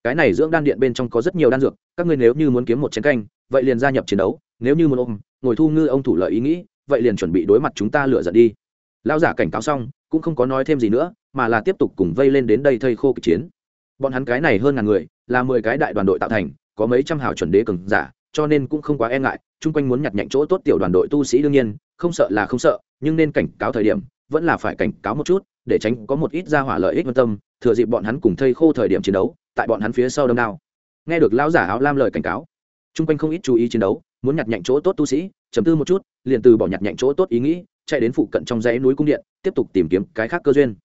Cái này dưỡng đan điện bên trong có rất nhiều đan dược, các ngươi nếu như muốn kiếm một chiến canh, vậy liền gia nhập chiến đấu, nếu như muốn ôm, ngồi thu ngư ông thủ lợi ý nghĩ, vậy liền chuẩn bị đối mặt chúng ta lựa giận đi. Lão giả cảnh cáo xong, cũng không có nói thêm gì nữa, mà là tiếp tục cùng vây lên đến đây thây khô kịch chiến. Bọn hắn cái này hơn ngàn người, là mười cái đại đoàn đội tạo thành, có mấy trăm hào chuẩn đế cường giả, cho nên cũng không quá e ngại, chung quanh muốn nhặt nhạnh chỗ tốt tiểu đoàn đội tu sĩ đương nhiên, không sợ là không sợ, nhưng nên cảnh cáo thời điểm, vẫn là phải cảnh cáo một chút, để tránh có một ít ra hỏa lợi ích quan tâm, thừa dịp bọn hắn cùng thây khô thời điểm chiến đấu, tại bọn hắn phía sau đâm đao. Nghe được lão giả áo lam lời cảnh cáo, chung quanh không ít chú ý chiến đấu, muốn nhặt nhạnh chỗ tốt tu sĩ, chấm tư một chút, liền từ bỏ nhặt nhạnh chỗ tốt ý nghĩ chạy đến phụ cận trong dãy núi cung điện, tiếp tục tìm kiếm cái khác cơ duyên.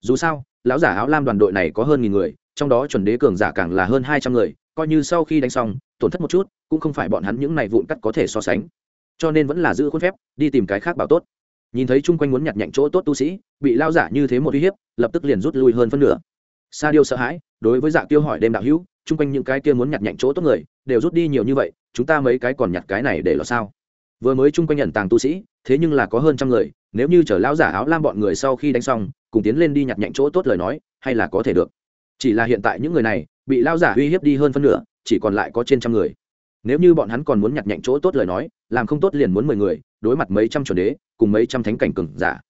Dù sao, lão giả áo lam đoàn đội này có hơn nghìn người, trong đó chuẩn đế cường giả càng là hơn hai trăm người, coi như sau khi đánh xong, tổn thất một chút, cũng không phải bọn hắn những này vụn cắt có thể so sánh. Cho nên vẫn là giữ khuôn phép, đi tìm cái khác bảo tốt. Nhìn thấy chung quanh muốn nhặt nhạnh chỗ tốt tu sĩ, bị lao giả như thế một uy hiếp, lập tức liền rút lui hơn phân nửa. Sa điêu sợ hãi, đối với dạ tiêu hỏi đêm đạo hữu, chung quanh những cái kia muốn nhặt nhạnh chỗ tốt người, đều rút đi nhiều như vậy, chúng ta mấy cái còn nhặt cái này để lo sao? Vừa mới chung quanh nhận tàng tu sĩ, thế nhưng là có hơn trăm người, nếu như chở lão giả áo lam bọn người sau khi đánh xong, cùng tiến lên đi nhặt nhạnh chỗ tốt lời nói, hay là có thể được. Chỉ là hiện tại những người này, bị lão giả uy hiếp đi hơn phân nửa, chỉ còn lại có trên trăm người. Nếu như bọn hắn còn muốn nhặt nhạnh chỗ tốt lời nói, làm không tốt liền muốn mười người, đối mặt mấy trăm chuẩn đế, cùng mấy trăm thánh cảnh cường giả.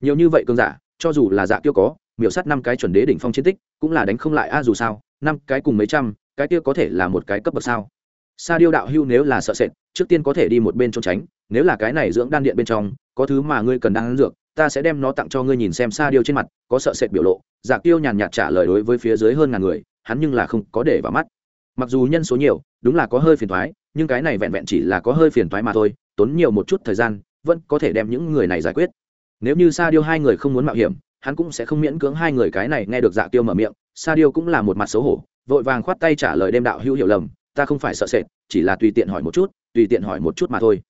Nhiều như vậy cường giả, cho dù là dạ tiêu có, miểu sát năm cái chuẩn đế đỉnh phong chiến tích, cũng là đánh không lại a dù sao, năm cái cùng mấy trăm, cái kia có thể là một cái cấp bậc sao? Sa điêu đạo hưu nếu là sợ sệt, trước tiên có thể đi một bên trốn tránh, nếu là cái này dưỡng đan điện bên trong, có thứ mà ngươi cần đang dược, ta sẽ đem nó tặng cho ngươi nhìn xem sa điêu trên mặt, có sợ sệt biểu lộ. Dạ tiêu nhàn nhạt trả lời đối với phía dưới hơn ngàn người, hắn nhưng là không có để vào mắt. Mặc dù nhân số nhiều, đúng là có hơi phiền thoái nhưng cái này vẹn vẹn chỉ là có hơi phiền thoái mà thôi, tốn nhiều một chút thời gian, vẫn có thể đem những người này giải quyết. Nếu như sa điêu hai người không muốn mạo hiểm, hắn cũng sẽ không miễn cưỡng hai người cái này nghe được dạ tiêu mở miệng. Sa điêu cũng là một mặt xấu hổ, vội vàng khoát tay trả lời đêm đạo hữu hiểu lầm ta không phải sợ sệt, chỉ là tùy tiện hỏi một chút, tùy tiện hỏi một chút mà thôi.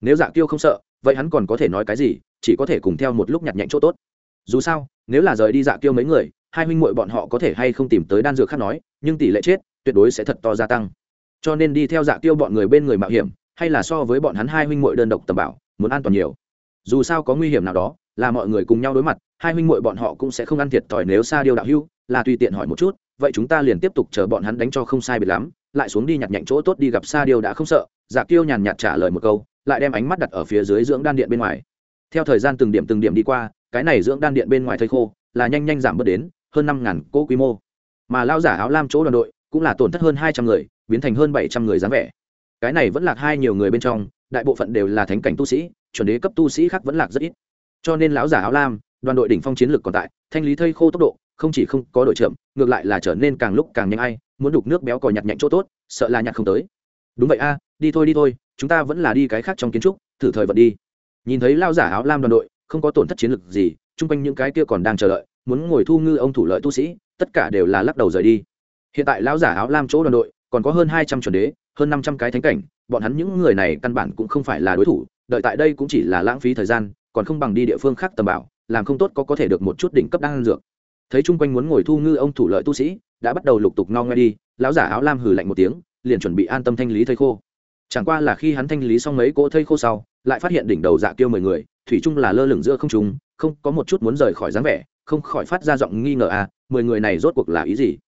Nếu dạ tiêu không sợ, vậy hắn còn có thể nói cái gì, chỉ có thể cùng theo một lúc nhặt nhạnh chỗ tốt. Dù sao, nếu là rời đi dạ tiêu mấy người, hai huynh muội bọn họ có thể hay không tìm tới đan dược khác nói, nhưng tỷ lệ chết, tuyệt đối sẽ thật to gia tăng. Cho nên đi theo dạ tiêu bọn người bên người mạo hiểm, hay là so với bọn hắn hai huynh muội đơn độc tầm bảo, muốn an toàn nhiều. Dù sao có nguy hiểm nào đó, là mọi người cùng nhau đối mặt, hai huynh muội bọn họ cũng sẽ không ăn thiệt thòi nếu xa điều đạo hưu là tùy tiện hỏi một chút, vậy chúng ta liền tiếp tục chờ bọn hắn đánh cho không sai biệt lắm lại xuống đi nhặt nhạnh chỗ tốt đi gặp sa điều đã không sợ dạ tiêu nhàn nhạt trả lời một câu, lại đem ánh mắt đặt ở phía dưới dưỡng đan điện bên ngoài. Theo thời gian từng điểm từng điểm đi qua, cái này dưỡng đan điện bên ngoài thây khô, là nhanh nhanh giảm bớt đến hơn năm ngàn cỗ quy mô. Mà lao giả áo lam chỗ đoàn đội cũng là tổn thất hơn hai trăm người, biến thành hơn bảy trăm người dáng vẻ. Cái này vẫn lạc hai nhiều người bên trong, đại bộ phận đều là thánh cảnh tu sĩ, chuẩn đế cấp tu sĩ khác vẫn lạc rất ít. Cho nên lão giả áo lam, đoàn đội đỉnh phong chiến lược còn tại, thanh lý thây khô tốc độ không chỉ không có đổi chậm, ngược lại là trở nên càng lúc càng nhanh ai muốn đục nước béo cò nhặt nhạnh chỗ tốt, sợ là nhặt không tới. Đúng vậy a, đi thôi đi thôi, chúng ta vẫn là đi cái khác trong kiến trúc, thử thời vận đi. Nhìn thấy lao giả áo lam đoàn đội, không có tổn thất chiến lược gì, chung quanh những cái kia còn đang chờ đợi, muốn ngồi thu ngư ông thủ lợi tu sĩ, tất cả đều là lắc đầu rời đi. Hiện tại lão giả áo lam chỗ đoàn đội, còn có hơn hai trăm chuẩn đế, hơn năm trăm cái thánh cảnh, bọn hắn những người này căn bản cũng không phải là đối thủ, đợi tại đây cũng chỉ là lãng phí thời gian, còn không bằng đi địa phương khác tầm bảo, làm không tốt có có thể được một chút đỉnh cấp đan dược. Thấy chung quanh muốn ngồi thu ngư ông thủ lợi tu sĩ đã bắt đầu lục tục no ngoe đi, lão giả áo lam hừ lạnh một tiếng, liền chuẩn bị an tâm thanh lý thây khô. Chẳng qua là khi hắn thanh lý xong mấy cỗ thây khô sau, lại phát hiện đỉnh đầu dạ kêu mười người, thủy chung là lơ lửng giữa không trung, không, có một chút muốn rời khỏi dáng vẻ, không khỏi phát ra giọng nghi ngờ à mười người này rốt cuộc là ý gì?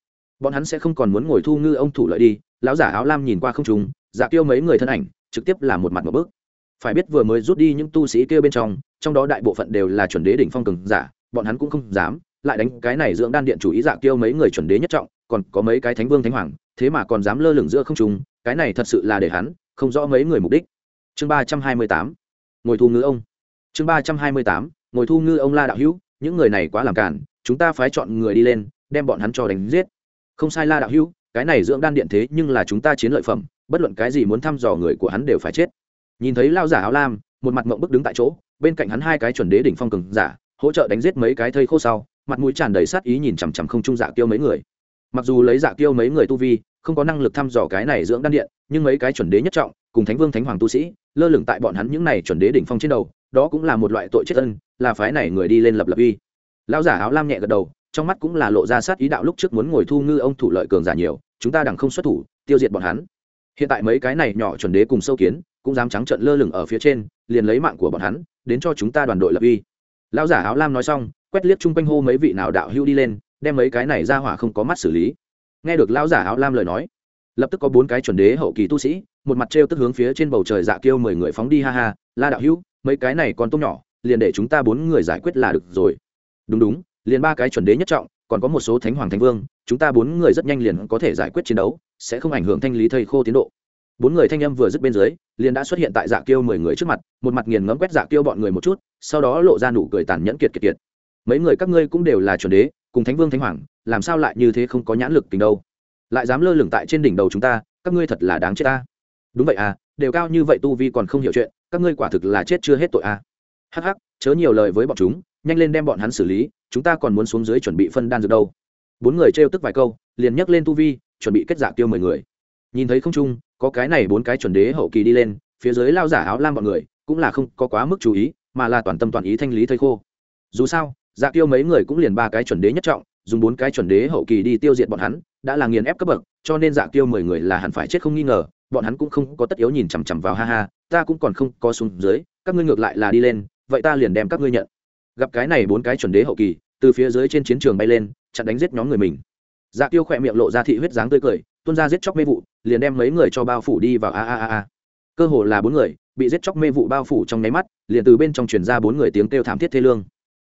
Bọn hắn sẽ không còn muốn ngồi thu ngư ông thủ lợi đi, lão giả áo lam nhìn qua không trung dạ kêu mấy người thân ảnh, trực tiếp là một mặt một bước. Phải biết vừa mới rút đi những tu sĩ kia bên trong trong đó đại bộ phận đều là chuẩn đế đỉnh phong cường giả, bọn hắn cũng không dám lại đánh cái này dưỡng đan điện chủ ý dạ kêu mấy người chuẩn đế nhất trọng, còn có mấy cái thánh vương thánh hoàng, thế mà còn dám lơ lửng giữa không trung, cái này thật sự là để hắn không rõ mấy người mục đích. Chương ba trăm hai mươi tám, ngồi thu ngư ông. Chương ba trăm hai mươi tám, ngồi thu ngư ông la đạo hữu, những người này quá làm cản chúng ta phái chọn người đi lên, đem bọn hắn cho đánh giết. Không sai la đạo hữu, cái này dưỡng đan điện thế nhưng là chúng ta chiến lợi phẩm, bất luận cái gì muốn thăm dò người của hắn đều phải chết. Nhìn thấy lao giả áo lam, một mặt mộng bức đứng tại chỗ, bên cạnh hắn hai cái chuẩn đế đỉnh phong cường giả, hỗ trợ đánh giết mấy cái thây khô sau mặt mũi tràn đầy sát ý nhìn chằm chằm không trung dạ tiêu mấy người. Mặc dù lấy dạ tiêu mấy người tu vi, không có năng lực thăm dò cái này dưỡng đan điện, nhưng mấy cái chuẩn đế nhất trọng, cùng thánh vương thánh hoàng tu sĩ, lơ lửng tại bọn hắn những này chuẩn đế đỉnh phong trên đầu, đó cũng là một loại tội chết ân, là phái này người đi lên lập lập uy. Lão giả áo lam nhẹ gật đầu, trong mắt cũng là lộ ra sát ý đạo lúc trước muốn ngồi thu ngư ông thủ lợi cường giả nhiều, chúng ta đằng không xuất thủ, tiêu diệt bọn hắn. Hiện tại mấy cái này nhỏ chuẩn đế cùng sâu kiến, cũng dám trắng trợn lơ lửng ở phía trên, liền lấy mạng của bọn hắn, đến cho chúng ta đoàn đội lập uy. Lão giả áo lam nói xong quét liếc chung quanh hô mấy vị nào đạo hưu đi lên, đem mấy cái này ra hỏa không có mắt xử lý. Nghe được lão giả áo lam lời nói, lập tức có bốn cái chuẩn đế hậu kỳ tu sĩ, một mặt trêu tức hướng phía trên bầu trời dạ kêu mười người phóng đi, ha ha, la đạo hữu, mấy cái này còn tôm nhỏ, liền để chúng ta bốn người giải quyết là được rồi. Đúng đúng, liền ba cái chuẩn đế nhất trọng, còn có một số thánh hoàng thánh vương, chúng ta bốn người rất nhanh liền có thể giải quyết chiến đấu, sẽ không ảnh hưởng thanh lý thầy khô tiến độ. Bốn người thanh âm vừa dứt bên dưới, liền đã xuất hiện tại dạ kiêu mười người trước mặt, một mặt nghiền ngẫm quét dạ kiêu bọn người một chút, sau đó lộ ra nụ cười tàn nhẫn kiệt kiệt kiệt mấy người các ngươi cũng đều là chuẩn đế cùng thánh vương thánh hoàng làm sao lại như thế không có nhãn lực tình đâu? Lại dám lơ lửng tại trên đỉnh đầu chúng ta các ngươi thật là đáng chết ta. Đúng vậy à đều cao như vậy tu vi còn không hiểu chuyện các ngươi quả thực là chết chưa hết tội à. Hắc hắc chớ nhiều lời với bọn chúng nhanh lên đem bọn hắn xử lý chúng ta còn muốn xuống dưới chuẩn bị phân đan dược đâu. Bốn người trêu tức vài câu liền nhấc lên tu vi chuẩn bị kết dạ giả tiêu mười người. Nhìn thấy không chung, có cái này bốn cái chuẩn đế hậu kỳ đi lên phía dưới lao giả áo lam bọn người cũng là không có quá mức chú ý mà là toàn tâm toàn ý thanh lý thây khô. Dù sao dạ tiêu mấy người cũng liền ba cái chuẩn đế nhất trọng, dùng bốn cái chuẩn đế hậu kỳ đi tiêu diệt bọn hắn, đã là nghiền ép cấp bậc, cho nên dạ tiêu mười người là hẳn phải chết không nghi ngờ, bọn hắn cũng không có tất yếu nhìn chằm chằm vào ha ha, ta cũng còn không có xuống dưới, các ngươi ngược lại là đi lên, vậy ta liền đem các ngươi nhận. Gặp cái này bốn cái chuẩn đế hậu kỳ, từ phía dưới trên chiến trường bay lên, chặn đánh giết nhóm người mình. Dạ tiêu khỏe miệng lộ ra thị huyết dáng tươi cười, tuôn ra giết chóc mê vụ, liền đem mấy người cho bao phủ đi vào a a a a. Cơ hồ là bốn người, bị giết chóc mê vụ bao phủ trong nháy mắt, liền từ bên trong truyền ra bốn người tiếng kêu thảm thiết thê lương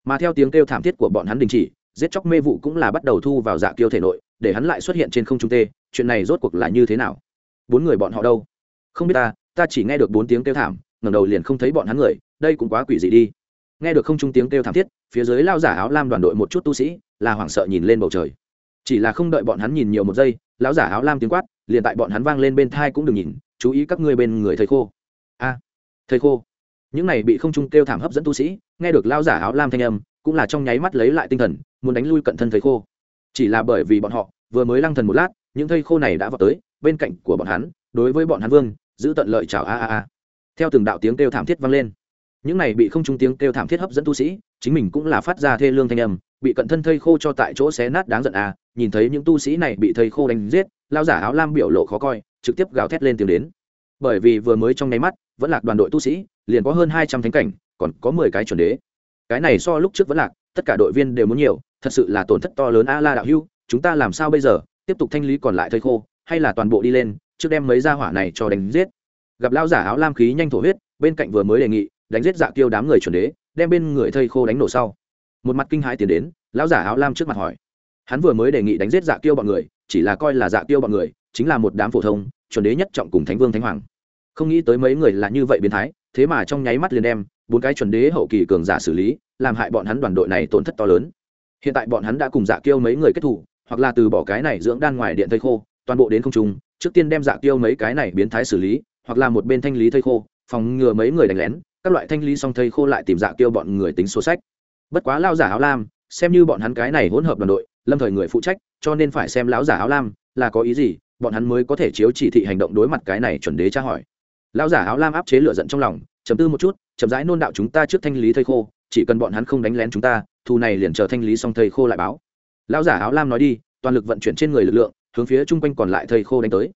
mà theo tiếng kêu thảm thiết của bọn hắn đình chỉ, giết chóc mê vụ cũng là bắt đầu thu vào dạ kiêu thể nội, để hắn lại xuất hiện trên không trung tê, chuyện này rốt cuộc là như thế nào? Bốn người bọn họ đâu? Không biết ta ta chỉ nghe được bốn tiếng kêu thảm, ngẩng đầu liền không thấy bọn hắn người, đây cũng quá quỷ dị đi. Nghe được không trung tiếng kêu thảm thiết, phía dưới lao giả áo lam đoàn đội một chút tu sĩ, là hoảng sợ nhìn lên bầu trời. Chỉ là không đợi bọn hắn nhìn nhiều một giây, lão giả áo lam tiếng quát, liền tại bọn hắn vang lên bên thai cũng đừng nhìn, chú ý các ngươi bên người thầy khô. A, thầy khô những này bị không trung kêu thảm hấp dẫn tu sĩ, nghe được lao giả áo lam thanh âm, cũng là trong nháy mắt lấy lại tinh thần, muốn đánh lui cận thân thầy khô. Chỉ là bởi vì bọn họ vừa mới lăng thần một lát, những thầy khô này đã vào tới, bên cạnh của bọn hắn, đối với bọn hắn vương, giữ tận lợi chào a a a. Theo từng đạo tiếng kêu thảm thiết vang lên. Những này bị không trung tiếng kêu thảm thiết hấp dẫn tu sĩ, chính mình cũng là phát ra thê lương thanh âm, bị cận thân thây khô cho tại chỗ xé nát đáng giận à nhìn thấy những tu sĩ này bị thây khô đánh giết, lao giả áo lam biểu lộ khó coi, trực tiếp gào thét lên tiếng đến. Bởi vì vừa mới trong nháy mắt, vẫn lạc đoàn đội tu sĩ liền có hơn hai trăm thánh cảnh, còn có mười cái chuẩn đế. Cái này so lúc trước vẫn lạc, tất cả đội viên đều muốn nhiều, thật sự là tổn thất to lớn a la đạo hưu, chúng ta làm sao bây giờ? Tiếp tục thanh lý còn lại thây khô, hay là toàn bộ đi lên, trước đem mấy gia hỏa này cho đánh giết? Gặp lão giả áo lam khí nhanh thổ huyết, bên cạnh vừa mới đề nghị, đánh giết dạ kiêu đám người chuẩn đế, đem bên người thây khô đánh nổ sau. Một mặt kinh hãi tiến đến, lão giả áo lam trước mặt hỏi. Hắn vừa mới đề nghị đánh giết dạ kiêu bọn người, chỉ là coi là dạ kiêu bọn người, chính là một đám phổ thông, chuẩn đế nhất trọng cùng thánh vương thánh hoàng. Không nghĩ tới mấy người là như vậy biến thái thế mà trong nháy mắt liền đem bốn cái chuẩn đế hậu kỳ cường giả xử lý, làm hại bọn hắn đoàn đội này tổn thất to lớn. Hiện tại bọn hắn đã cùng dạ kiêu mấy người kết thủ, hoặc là từ bỏ cái này dưỡng đan ngoài điện thây khô, toàn bộ đến không trung, trước tiên đem dạ kiêu mấy cái này biến thái xử lý, hoặc là một bên thanh lý thây khô, phòng ngừa mấy người đánh lén, các loại thanh lý xong thây khô lại tìm dạ kiêu bọn người tính số sách. Bất quá lao giả áo lam, xem như bọn hắn cái này hỗn hợp đoàn đội, lâm thời người phụ trách, cho nên phải xem lão giả áo lam là có ý gì, bọn hắn mới có thể chiếu chỉ thị hành động đối mặt cái này chuẩn đế tra hỏi lão giả áo lam áp chế lửa giận trong lòng, chấm tư một chút, chậm rãi nôn đạo chúng ta trước thanh lý thây khô, chỉ cần bọn hắn không đánh lén chúng ta, thù này liền chờ thanh lý xong thây khô lại báo. Lão giả áo lam nói đi, toàn lực vận chuyển trên người lực lượng, hướng phía chung quanh còn lại thây khô đánh tới.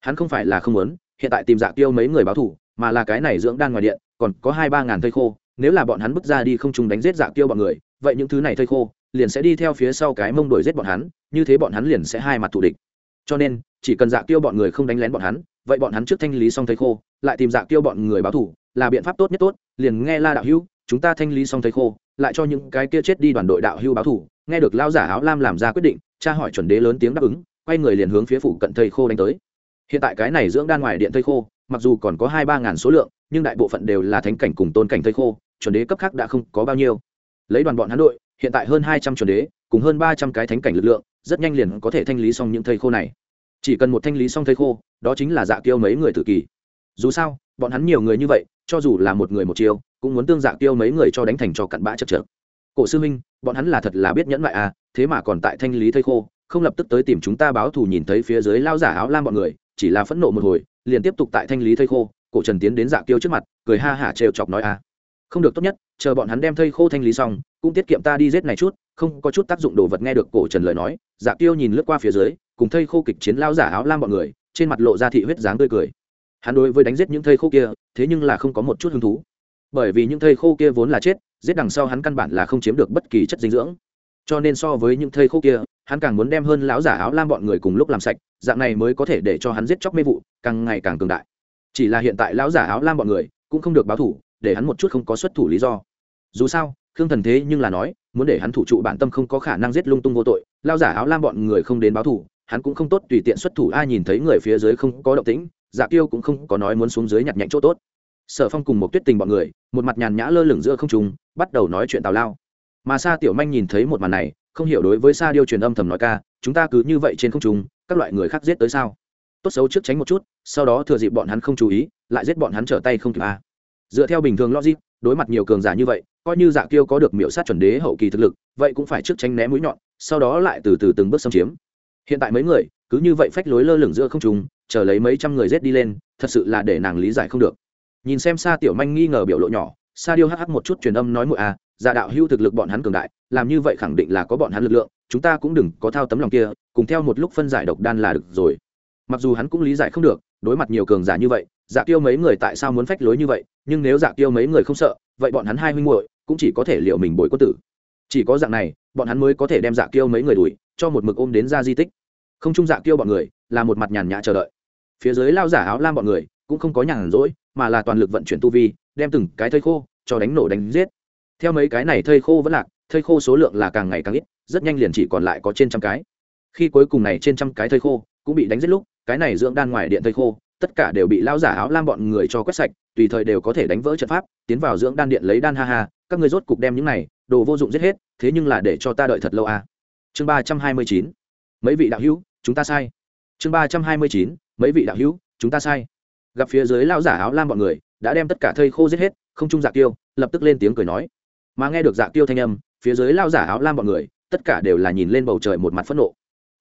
Hắn không phải là không muốn, hiện tại tìm dạ tiêu mấy người báo thủ mà là cái này dưỡng đan ngoài điện, còn có hai ba ngàn thây khô, nếu là bọn hắn bước ra đi không trùng đánh giết dạ tiêu bọn người, vậy những thứ này thây khô, liền sẽ đi theo phía sau cái mông đuổi giết bọn hắn, như thế bọn hắn liền sẽ hai mặt thù địch cho nên, chỉ cần dạ tiêu bọn người không đánh lén bọn hắn, vậy bọn hắn trước thanh lý xong thấy khô, lại tìm dạ tiêu bọn người báo thủ, là biện pháp tốt nhất tốt, liền nghe la đạo hữu, chúng ta thanh lý xong thấy khô, lại cho những cái kia chết đi đoàn đội đạo hưu báo thủ. Nghe được lao giả áo lam làm ra quyết định, cha hỏi chuẩn đế lớn tiếng đáp ứng, quay người liền hướng phía phủ cận Thầy khô đánh tới. Hiện tại cái này dưỡng đan ngoài điện Thầy khô, mặc dù còn có hai ba ngàn số lượng, nhưng đại bộ phận đều là thánh cảnh cùng tôn cảnh Thầy khô, chuẩn đế cấp khác đã không có bao nhiêu. Lấy đoàn bọn hắn đội, hiện tại hơn hai trăm chuẩn đế, cùng hơn ba trăm cái thánh cảnh lực lượng rất nhanh liền có thể thanh lý xong những thây khô này. Chỉ cần một thanh lý xong thây khô, đó chính là dạ tiêu mấy người tự kỳ. Dù sao, bọn hắn nhiều người như vậy, cho dù là một người một chiêu, cũng muốn tương dạ tiêu mấy người cho đánh thành cho cặn bã chật chật cổ sư minh bọn hắn là thật là biết nhẫn lại à thế mà còn tại thanh lý thây khô, không lập tức tới tìm chúng ta báo thù nhìn thấy phía dưới lao giả áo lam bọn người, chỉ là phẫn nộ một hồi, liền tiếp tục tại thanh lý thây khô, cổ trần tiến đến dạ kiêu trước mặt, cười ha hả trêu chọc nói a không được tốt nhất, chờ bọn hắn đem thây khô thanh lý xong, cũng tiết kiệm ta đi giết này chút không có chút tác dụng đồ vật nghe được cổ trần lời nói dạ tiêu nhìn lướt qua phía dưới, cùng thây khô kịch chiến lao giả áo lam bọn người, trên mặt lộ ra thị huyết dáng tươi cười. Hắn đối với đánh giết những thây khô kia, thế nhưng là không có một chút hứng thú. Bởi vì những thây khô kia vốn là chết, giết đằng sau hắn căn bản là không chiếm được bất kỳ chất dinh dưỡng. Cho nên so với những thây khô kia, hắn càng muốn đem hơn lão giả áo lam bọn người cùng lúc làm sạch, dạng này mới có thể để cho hắn giết chóc mê vụ, càng ngày càng cường đại. Chỉ là hiện tại lão giả áo lam bọn người cũng không được báo thủ, để hắn một chút không có xuất thủ lý do. Dù sao khương thần thế nhưng là nói, muốn để hắn thủ trụ bản tâm không có khả năng giết lung tung vô tội, lao giả áo lam bọn người không đến báo thủ, hắn cũng không tốt tùy tiện xuất thủ, ai nhìn thấy người phía dưới không có động tĩnh dạ tiêu cũng không có nói muốn xuống dưới nhặt nhạnh chỗ tốt. Sở phong cùng một tuyết tình bọn người, một mặt nhàn nhã lơ lửng giữa không trung, bắt đầu nói chuyện tào lao. Mà sa tiểu manh nhìn thấy một màn này, không hiểu đối với sa điêu truyền âm thầm nói ca, chúng ta cứ như vậy trên không trung, các loại người khác giết tới sao? Tốt xấu trước tránh một chút, sau đó thừa dịp bọn hắn không chú ý, lại giết bọn hắn trở tay không kịp a dựa theo bình thường logic đối mặt nhiều cường giả như vậy, coi như dạ kiêu có được miểu sát chuẩn đế hậu kỳ thực lực, vậy cũng phải trước tránh né mũi nhọn, sau đó lại từ từ từng bước xâm chiếm. Hiện tại mấy người, cứ như vậy phách lối lơ lửng giữa không trùng chờ lấy mấy trăm người rết đi lên, thật sự là để nàng lý giải không được. Nhìn xem xa tiểu manh nghi ngờ biểu lộ nhỏ, sa điêu hh một chút truyền âm nói mụi à giả đạo hưu thực lực bọn hắn cường đại, làm như vậy khẳng định là có bọn hắn lực lượng, chúng ta cũng đừng có thao tấm lòng kia, cùng theo một lúc phân giải độc đan là được rồi. Mặc dù hắn cũng lý giải không được đối mặt nhiều cường giả như vậy dạ tiêu mấy người tại sao muốn phách lối như vậy? Nhưng nếu dạ tiêu mấy người không sợ, vậy bọn hắn hai huynh muội cũng chỉ có thể liệu mình bồi quân tử. Chỉ có dạng này, bọn hắn mới có thể đem dạ tiêu mấy người đuổi, cho một mực ôm đến ra di tích. Không chung dạ tiêu bọn người là một mặt nhàn nhã chờ đợi. Phía dưới lao giả áo lam bọn người cũng không có nhàn rỗi, mà là toàn lực vận chuyển tu vi, đem từng cái thây khô cho đánh nổ đánh giết. Theo mấy cái này thây khô vẫn lạc, thây khô số lượng là càng ngày càng ít, rất nhanh liền chỉ còn lại có trên trăm cái. Khi cuối cùng này trên trăm cái thây khô cũng bị đánh giết lúc cái này dưỡng đan ngoài điện thây khô, tất cả đều bị lão giả áo lam bọn người cho quét sạch, tùy thời đều có thể đánh vỡ trận pháp, tiến vào dưỡng đan điện lấy đan ha ha, các người rốt cục đem những này, đồ vô dụng giết hết, thế nhưng là để cho ta đợi thật lâu à. chương ba trăm hai mươi chín, mấy vị đạo hữu, chúng ta sai. Chương ba trăm hai mươi chín, mấy vị đạo hữu, chúng ta sai. Gặp phía dưới lão giả áo lam bọn người, đã đem tất cả thây khô giết hết, không trung dạ tiêu lập tức lên tiếng cười nói. Mà nghe được dạ tiêu thanh âm, phía dưới lao giả áo lam bọn người, tất cả đều là nhìn lên bầu trời một mặt phẫn nộ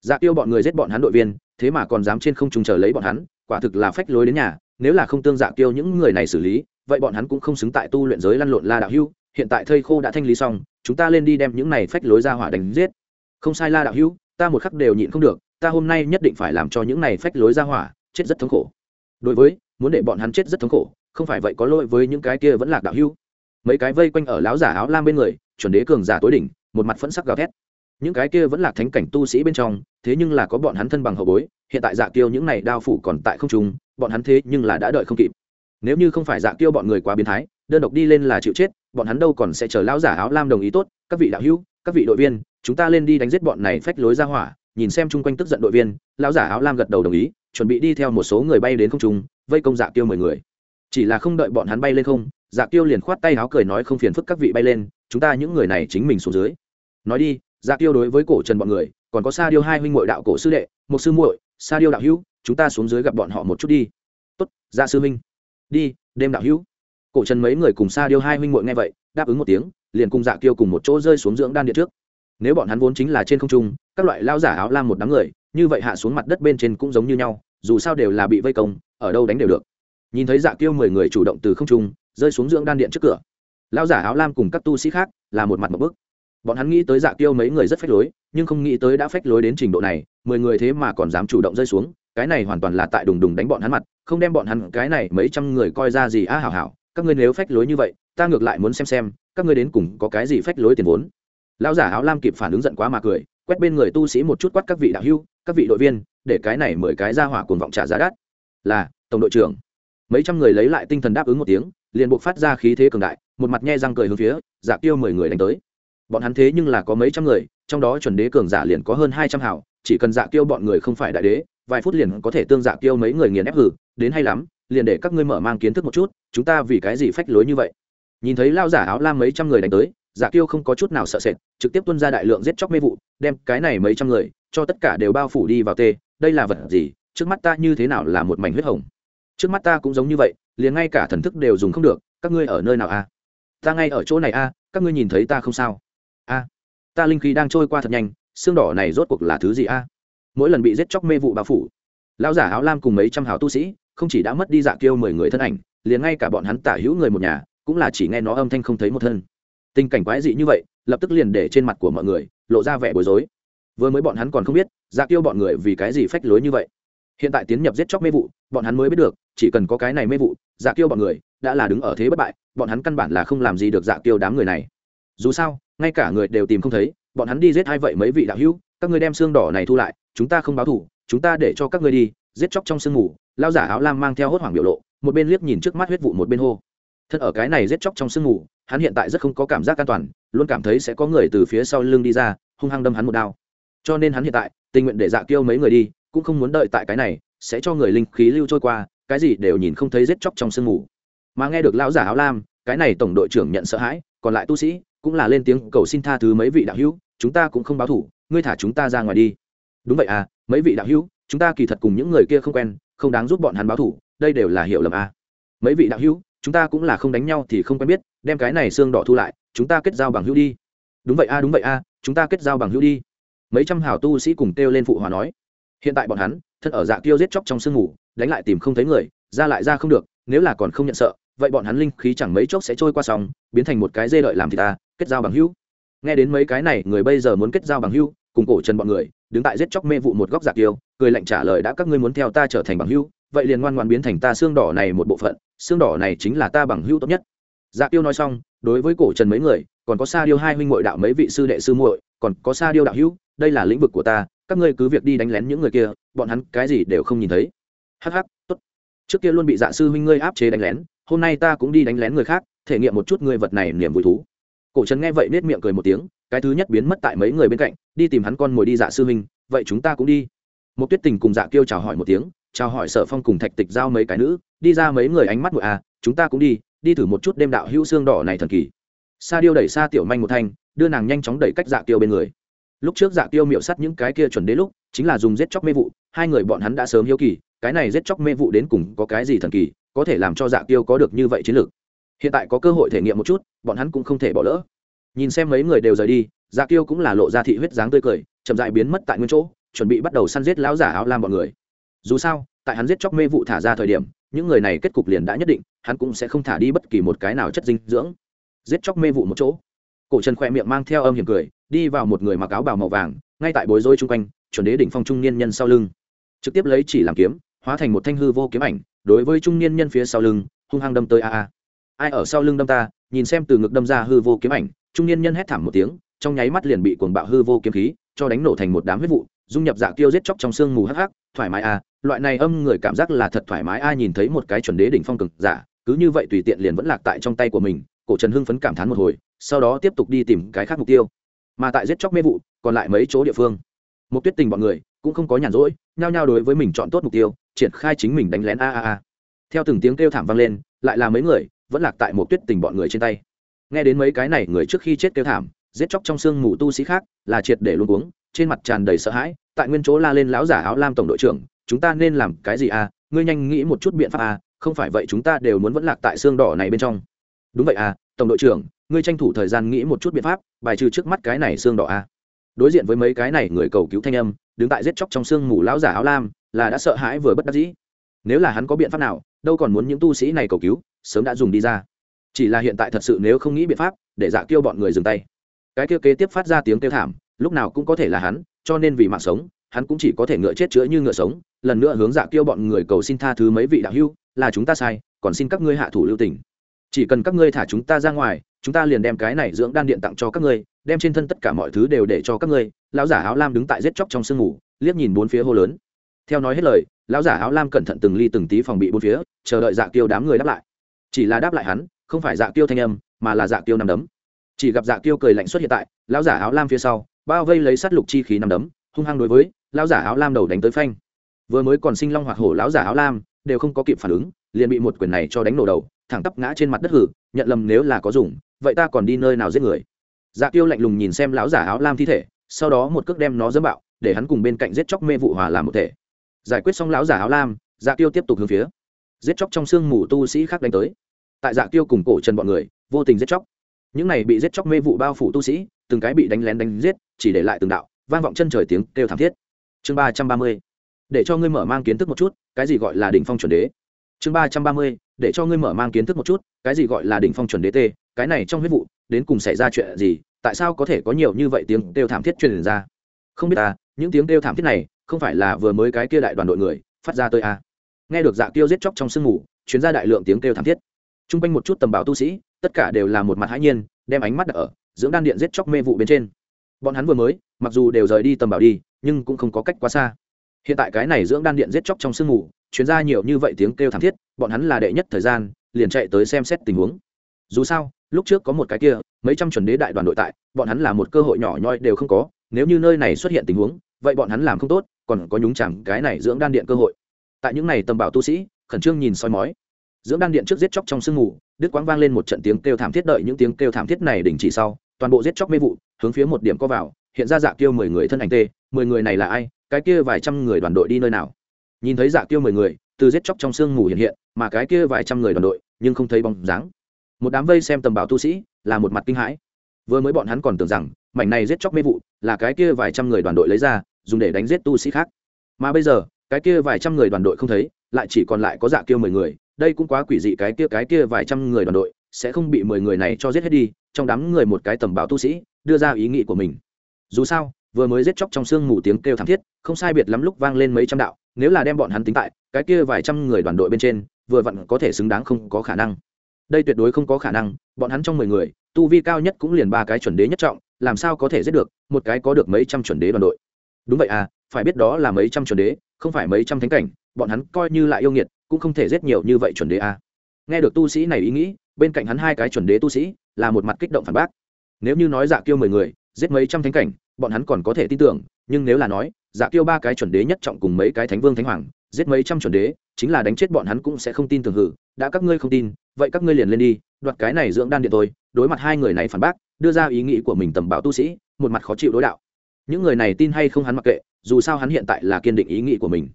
dạ tiêu bọn người giết bọn hắn đội viên, thế mà còn dám trên không trung chờ lấy bọn hắn, quả thực là phách lối đến nhà, nếu là không tương dạ tiêu những người này xử lý, vậy bọn hắn cũng không xứng tại tu luyện giới lăn lộn la đạo hưu, hiện tại thây khô đã thanh lý xong, chúng ta lên đi đem những này phách lối ra hỏa đánh giết. Không sai la đạo hưu, ta một khắc đều nhịn không được, ta hôm nay nhất định phải làm cho những này phách lối ra hỏa chết rất thống khổ. Đối với, muốn để bọn hắn chết rất thống khổ, không phải vậy có lỗi với những cái kia vẫn lạc đạo hưu. Mấy cái vây quanh ở láo giả áo lam bên người, chuẩn đế cường giả tối đỉnh, một mặt phẫn sắc gào thét những cái kia vẫn là thánh cảnh tu sĩ bên trong, thế nhưng là có bọn hắn thân bằng hậu bối, hiện tại dạ tiêu những này đao phủ còn tại không trung, bọn hắn thế nhưng là đã đợi không kịp. Nếu như không phải dạ tiêu bọn người quá biến thái, đơn độc đi lên là chịu chết, bọn hắn đâu còn sẽ chờ lão giả áo lam đồng ý tốt, các vị đạo hữu, các vị đội viên, chúng ta lên đi đánh giết bọn này phách lối ra hỏa, nhìn xem chung quanh tức giận đội viên, lão giả áo lam gật đầu đồng ý, chuẩn bị đi theo một số người bay đến không trung, vây công dạ tiêu mười người. Chỉ là không đợi bọn hắn bay lên không dạ tiêu liền khoát tay áo cười nói không phiền phức các vị bay lên, chúng ta những người này chính mình xuống dưới. Nói đi dạ tiêu đối với cổ trần bọn người, còn có sa điêu hai huynh muội đạo cổ sư đệ một sư muội, sa điêu đạo hữu, chúng ta xuống dưới gặp bọn họ một chút đi. Tốt dạ sư huynh. Đi, đêm đạo hữu. Cổ trần mấy người cùng sa điêu hai huynh muội nghe vậy, đáp ứng một tiếng, liền cùng dạ tiêu cùng một chỗ rơi xuống dưỡng đan điện trước. Nếu bọn hắn vốn chính là trên không trung, các loại lao giả áo lam một đám người, như vậy hạ xuống mặt đất bên trên cũng giống như nhau, dù sao đều là bị vây công, ở đâu đánh đều được. Nhìn thấy dạ tiêu mười người chủ động từ không trung, rơi xuống dưỡng đan điện trước cửa. Lao giả áo lam cùng các tu sĩ khác là một mặt một bức bọn hắn nghĩ tới dạ tiêu mấy người rất phách lối nhưng không nghĩ tới đã phách lối đến trình độ này mười người thế mà còn dám chủ động rơi xuống cái này hoàn toàn là tại đùng đùng đánh bọn hắn mặt không đem bọn hắn cái này mấy trăm người coi ra gì a à, hảo hảo các ngươi nếu phách lối như vậy ta ngược lại muốn xem xem các ngươi đến cùng có cái gì phách lối tiền vốn. Lão giả áo lam kịp phản ứng giận quá mà cười quét bên người tu sĩ một chút quát các vị đạo hưu các vị đội viên để cái này mười cái ra hỏa cuồng vọng trả giá đắt. Là tổng đội trưởng. Mấy trăm người lấy lại tinh thần đáp ứng một tiếng liền buộc phát ra khí thế cường đại một mặt nhe răng cười hướng phía dạ giả tiêu mười người đánh tới bọn hắn thế nhưng là có mấy trăm người, trong đó chuẩn đế cường giả liền có hơn hai trăm hảo chỉ cần dạ kiêu bọn người không phải đại đế, vài phút liền có thể tương dạ kiêu mấy người nghiền ép hử, đến hay lắm, liền để các ngươi mở mang kiến thức một chút, chúng ta vì cái gì phách lối như vậy? Nhìn thấy lao giả áo lam mấy trăm người đánh tới giả kiêu không có chút nào sợ sệt, trực tiếp tuân ra đại lượng giết chóc mê vụ, đem cái này mấy trăm người, cho tất cả đều bao phủ đi vào tê, đây là vật gì, trước mắt ta như thế nào là một mảnh huyết hồng? Trước mắt ta cũng giống như vậy, liền ngay cả thần thức đều dùng không được, các ngươi ở nơi nào a ta ngay ở chỗ này a các ngươi nhìn thấy ta không sao a. Ta linh khí đang trôi qua thật nhanh, xương đỏ này rốt cuộc là thứ gì a? Mỗi lần bị giết chóc mê vụ bao phủ. Lão giả áo lam cùng mấy trăm hào tu sĩ, không chỉ đã mất đi dạ kiêu mười người thân ảnh, liền ngay cả bọn hắn tả hữu người một nhà, cũng là chỉ nghe nó âm thanh không thấy một thân. Tình cảnh quái dị như vậy, lập tức liền để trên mặt của mọi người lộ ra vẻ bối rối. Vừa mới bọn hắn còn không biết dạ kiêu bọn người vì cái gì phách lối như vậy. Hiện tại tiến nhập giết chóc mê vụ, bọn hắn mới biết được, chỉ cần có cái này mê vụ dạ kiêu bọn người đã là đứng ở thế bất bại, bọn hắn căn bản là không làm gì được dạ kiêu đám người này. Dù sao ngay cả người đều tìm không thấy, bọn hắn đi giết hai vậy mấy vị đạo hữu, các ngươi đem xương đỏ này thu lại, chúng ta không báo thủ chúng ta để cho các ngươi đi, giết chóc trong sương mù, lao giả áo lam mang theo hốt hoảng biểu lộ, một bên liếc nhìn trước mắt huyết vụ một bên hô. Thân ở cái này giết chóc trong sương mù, hắn hiện tại rất không có cảm giác an toàn, luôn cảm thấy sẽ có người từ phía sau lưng đi ra, hung hăng đâm hắn một đao. Cho nên hắn hiện tại, tình nguyện để dạ kêu mấy người đi, cũng không muốn đợi tại cái này, sẽ cho người linh khí lưu trôi qua, cái gì đều nhìn không thấy giết chóc trong sương mù. Mà nghe được lão giả áo lam, cái này tổng đội trưởng nhận sợ hãi, còn lại tu sĩ cũng là lên tiếng cầu xin tha thứ mấy vị đạo hữu chúng ta cũng không báo thủ ngươi thả chúng ta ra ngoài đi. Đúng vậy à mấy vị đạo hữu chúng ta kỳ thật cùng những người kia không quen không đáng giúp bọn hắn báo thủ đây đều là hiểu lầm à. mấy vị đạo hữu chúng ta cũng là không đánh nhau thì không quen biết đem cái này xương đỏ thu lại chúng ta kết giao bằng hữu đi. Đúng vậy a à, đúng vậy a à, chúng ta kết giao bằng hữu đi. Mấy trăm hào tu sĩ cùng kêu lên phụ hòa nói. Hiện tại bọn hắn thân ở dạ tiêu giết chóc trong sương ngủ đánh lại tìm không thấy người ra lại ra không được nếu là còn không nhận sợ vậy bọn hắn linh khí chẳng mấy chốc sẽ trôi qua sóng, biến thành một cái dê đợi làm thì ta, kết giao bằng hữu. Nghe đến mấy cái này, người bây giờ muốn kết giao bằng hữu, cùng cổ trần bọn người, đứng tại giết chóc mê vụ một góc giặc tiêu, cười lạnh trả lời đã các ngươi muốn theo ta trở thành bằng hữu, vậy liền ngoan ngoan biến thành ta xương đỏ này một bộ phận, xương đỏ này chính là ta bằng hữu tốt nhất. Dạ tiêu nói xong, đối với cổ trần mấy người, còn có sa điêu hai huynh muội đạo mấy vị sư đệ sư muội, còn có sa điêu đạo hữu, đây là lĩnh vực của ta, các ngươi cứ việc đi đánh lén những người kia, bọn hắn cái gì đều không nhìn thấy. Hắc hắc, tốt. Trước kia luôn bị dạ sư huynh ngươi áp chế đánh lén hôm nay ta cũng đi đánh lén người khác, thể nghiệm một chút ngươi vật này niềm vui thú. Cổ trần nghe vậy nết miệng cười một tiếng, cái thứ nhất biến mất tại mấy người bên cạnh, đi tìm hắn con mồi đi dạ sư huynh, vậy chúng ta cũng đi. Một tuyết tình cùng dạ kêu chào hỏi một tiếng, chào hỏi sở phong cùng thạch tịch giao mấy cái nữ, đi ra mấy người ánh mắt bụi à chúng ta cũng đi đi thử một chút đêm đạo hữu xương đỏ này thần kỳ. Sa điêu đẩy xa tiểu manh một thanh, đưa nàng nhanh chóng đẩy cách dạ tiêu bên người. Lúc trước dạ tiêu miệu sắt những cái kia chuẩn đế lúc, chính là dùng giết chóc mê vụ, hai người bọn hắn đã sớm hiếu kỳ, cái này giết chóc mê vụ đến cùng có cái gì thần kỳ có thể làm cho dạ tiêu có được như vậy chiến lược. Hiện tại có cơ hội thể nghiệm một chút, bọn hắn cũng không thể bỏ lỡ. Nhìn xem mấy người đều rời đi dạ tiêu cũng là lộ ra thị huyết dáng tươi cười, chậm dại biến mất tại nguyên chỗ, chuẩn bị bắt đầu săn giết lão giả áo lam bọn người. Dù sao, tại hắn giết chóc mê vụ thả ra thời điểm, những người này kết cục liền đã nhất định, hắn cũng sẽ không thả đi bất kỳ một cái nào chất dinh dưỡng. Giết chóc mê vụ một chỗ. Cổ trần khoe miệng mang theo âm hiểm cười, đi vào một người mặc áo bào màu vàng, ngay tại bối rối chung quanh, chuẩn đế đỉnh phong trung niên nhân sau lưng. Trực tiếp lấy chỉ làm kiếm, hóa thành một thanh hư vô kiếm ảnh đối với trung niên nhân phía sau lưng, hung hăng đâm tới a a. Ai ở sau lưng đâm ta, nhìn xem từ ngực đâm ra hư vô kiếm ảnh, trung niên nhân hét thảm một tiếng, trong nháy mắt liền bị cuồng bạo hư vô kiếm khí cho đánh nổ thành một đám huyết vụ, dung nhập dạ kiêu giết chóc trong sương mù hắc hắc, thoải mái a, loại này âm người cảm giác là thật thoải mái a, nhìn thấy một cái chuẩn đế đỉnh phong cực giả, cứ như vậy tùy tiện liền vẫn lạc tại trong tay của mình, cổ trần hưng phấn cảm thán một hồi, sau đó tiếp tục đi tìm cái khác mục tiêu. Mà tại giết chóc mê vụ, còn lại mấy chỗ địa phương. Một tuyết tình bọn người cũng không có nhàn rỗi, nhao nhao đối với mình chọn tốt mục tiêu triển khai chính mình đánh lén a a a. Theo từng tiếng kêu thảm vang lên lại là mấy người vẫn lạc tại một tuyết tình bọn người trên tay. Nghe đến mấy cái này người trước khi chết kêu thảm giết chóc trong xương mù tu sĩ khác là triệt để luôn uống trên mặt tràn đầy sợ hãi tại nguyên chỗ la lên lão giả áo lam tổng đội trưởng chúng ta nên làm cái gì a? ngươi nhanh nghĩ một chút biện pháp a, không phải vậy chúng ta đều muốn vẫn lạc tại xương đỏ này bên trong. Đúng vậy a, tổng đội trưởng ngươi tranh thủ thời gian nghĩ một chút biện pháp bài trừ trước mắt cái này xương đỏ a đối diện với mấy cái này người cầu cứu thanh âm, đứng tại giết chóc trong xương mù lão giả áo lam, là đã sợ hãi vừa bất đắc dĩ. Nếu là hắn có biện pháp nào, đâu còn muốn những tu sĩ này cầu cứu, sớm đã dùng đi ra. Chỉ là hiện tại thật sự nếu không nghĩ biện pháp, để dạ kêu bọn người dừng tay. Cái kia kế tiếp phát ra tiếng kêu thảm, lúc nào cũng có thể là hắn, cho nên vì mạng sống, hắn cũng chỉ có thể ngựa chết chữa như ngựa sống. Lần nữa hướng dạ kêu bọn người cầu xin tha thứ mấy vị đạo hưu là chúng ta sai, còn xin các ngươi hạ thủ lưu tình. Chỉ cần các ngươi thả chúng ta ra ngoài chúng ta liền đem cái này dưỡng đan điện tặng cho các ngươi, đem trên thân tất cả mọi thứ đều để cho các ngươi. Lão giả áo lam đứng tại giết chóc trong sương ngủ, liếc nhìn bốn phía hô lớn. Theo nói hết lời, lão giả áo lam cẩn thận từng ly từng tí phòng bị bốn phía, chờ đợi dạ tiêu đám người đáp lại. Chỉ là đáp lại hắn, không phải dạ tiêu thanh âm, mà là dạ tiêu nằm đấm. Chỉ gặp dạ tiêu cười lạnh xuất hiện tại, lão giả áo lam phía sau, bao vây lấy sát lục chi khí nằm đấm, hung hăng đối với lão giả áo lam đầu đánh tới phanh. Vừa mới còn sinh long hoặc hổ lão giả áo lam, đều không có kịp phản ứng, liền bị một quyền này cho đánh nổ đầu, thẳng tắp ngã trên mặt đất hử, nhận lầm nếu là có dùng vậy ta còn đi nơi nào giết người? Dạ tiêu lạnh lùng nhìn xem lão giả áo lam thi thể, sau đó một cước đem nó dẫm bạo, để hắn cùng bên cạnh giết chóc mê vụ hòa làm một thể. Giải quyết xong lão giả áo lam dạ tiêu tiếp tục hướng phía. Giết chóc trong sương mù tu sĩ khác đánh tới. Tại dạ tiêu cùng cổ trần bọn người, vô tình giết chóc. Những này bị giết chóc mê vụ bao phủ tu sĩ, từng cái bị đánh lén đánh giết, chỉ để lại từng đạo, vang vọng chân trời tiếng kêu thảm thiết. Chương ba trăm ba mươi, để cho ngươi mở mang kiến thức một chút, cái gì gọi là đỉnh phong chuẩn đế? Chương ba trăm ba mươi, để cho ngươi mở mang kiến thức một chút, cái gì gọi là đỉnh phong chuẩn đế t cái này trong huyết vụ, đến cùng xảy ra chuyện gì, tại sao có thể có nhiều như vậy tiếng kêu thảm thiết truyền ra? Không biết ta, những tiếng kêu thảm thiết này, không phải là vừa mới cái kia đại đoàn đội người, phát ra tới à. nghe được dạ kêu giết chóc trong sương mù, chuyến ra đại lượng tiếng kêu thảm thiết. T r u n g quanh một chút tầm bảo tu sĩ, tất cả đều là một mặt hãi nhiên, đem ánh mắt đặt ở dưỡng đan điện giết chóc mê vụ bên trên. Bọn hắn vừa mới, mặc dù đều rời đi tầm bảo đi, nhưng cũng không có cách quá xa. Hiện tại cái này dưỡng đan điện giết chóc trong sương mù, chuyến ra nhiều như vậy tiếng kêu thảm thiết, bọn hắn là đệ nhất thời gian, liền chạy tới xem xét tình huống dù sao, lúc trước có một cái kia, mấy trăm chuẩn đế đại đoàn đội tại, bọn hắn là một cơ hội nhỏ nhoi đều không có, nếu như nơi này xuất hiện tình huống, vậy bọn hắn làm không tốt, còn có nhúng chẳng cái này dưỡng đan điện cơ hội. Tại những này tầm bảo tu sĩ, khẩn trương nhìn soi mói. Dưỡng đan điện trước giết chóc trong sương mù đức quang vang lên một trận tiếng kêu thảm thiết đợi những tiếng kêu thảm thiết này đình chỉ sau, toàn bộ giết chóc mê vụ, hướng phía một điểm có vào, hiện ra dạ tiêu mười người thân ảnh tê, mười người này là ai, cái kia vài trăm người đoàn đội đi nơi nào? Nhìn thấy dạ tiêu mười người, từ giết chóc trong sương mù hiện hiện, mà cái kia vài trăm người đoàn đội, nhưng không thấy bóng dáng một đám vây xem tầm bảo tu sĩ là một mặt kinh hãi. Vừa mới bọn hắn còn tưởng rằng, mảnh này giết chóc mê vụ là cái kia vài trăm người đoàn đội lấy ra, dùng để đánh giết tu sĩ khác. Mà bây giờ, cái kia vài trăm người đoàn đội không thấy, lại chỉ còn lại có dạ kêu mười người, đây cũng quá quỷ dị, cái kia cái kia vài trăm người đoàn đội sẽ không bị mười người này cho giết hết đi, trong đám người một cái tầm bảo tu sĩ đưa ra ý nghĩ của mình. Dù sao, vừa mới giết chóc trong sương mù tiếng kêu thảm thiết, không sai biệt lắm lúc vang lên mấy trăm đạo, nếu là đem bọn hắn tính tại, cái kia vài trăm người đoàn đội bên trên, vừa vặn có thể xứng đáng không có khả năng đây tuyệt đối không có khả năng, bọn hắn trong mười người, tu vi cao nhất cũng liền ba cái chuẩn đế nhất trọng, làm sao có thể giết được, một cái có được mấy trăm chuẩn đế đoàn đội đúng vậy à phải biết đó là mấy trăm chuẩn đế, không phải mấy trăm thánh cảnh, bọn hắn coi như lại yêu nghiệt, cũng không thể giết nhiều như vậy chuẩn đế à. nghe được tu sĩ này ý nghĩ, bên cạnh hắn hai cái chuẩn đế tu sĩ, là một mặt kích động phản bác nếu như nói dạ kêu mười người, giết mấy trăm thánh cảnh, bọn hắn còn có thể tin tưởng, nhưng nếu là nói dạ kiêu ba cái chuẩn đế nhất trọng cùng mấy cái thánh vương thánh hoàng, giết mấy trăm chuẩn đế, chính là đánh chết bọn hắn cũng sẽ không tin tưởng hử, đã các ngươi không tin, vậy các ngươi liền lên đi, đoạt cái này dưỡng đan điện tôi đối mặt hai người này phản bác, đưa ra ý nghĩ của mình tầm bảo tu sĩ, một mặt khó chịu đối đạo. Những người này tin hay không hắn mặc kệ, dù sao hắn hiện tại là kiên định ý nghĩ của mình.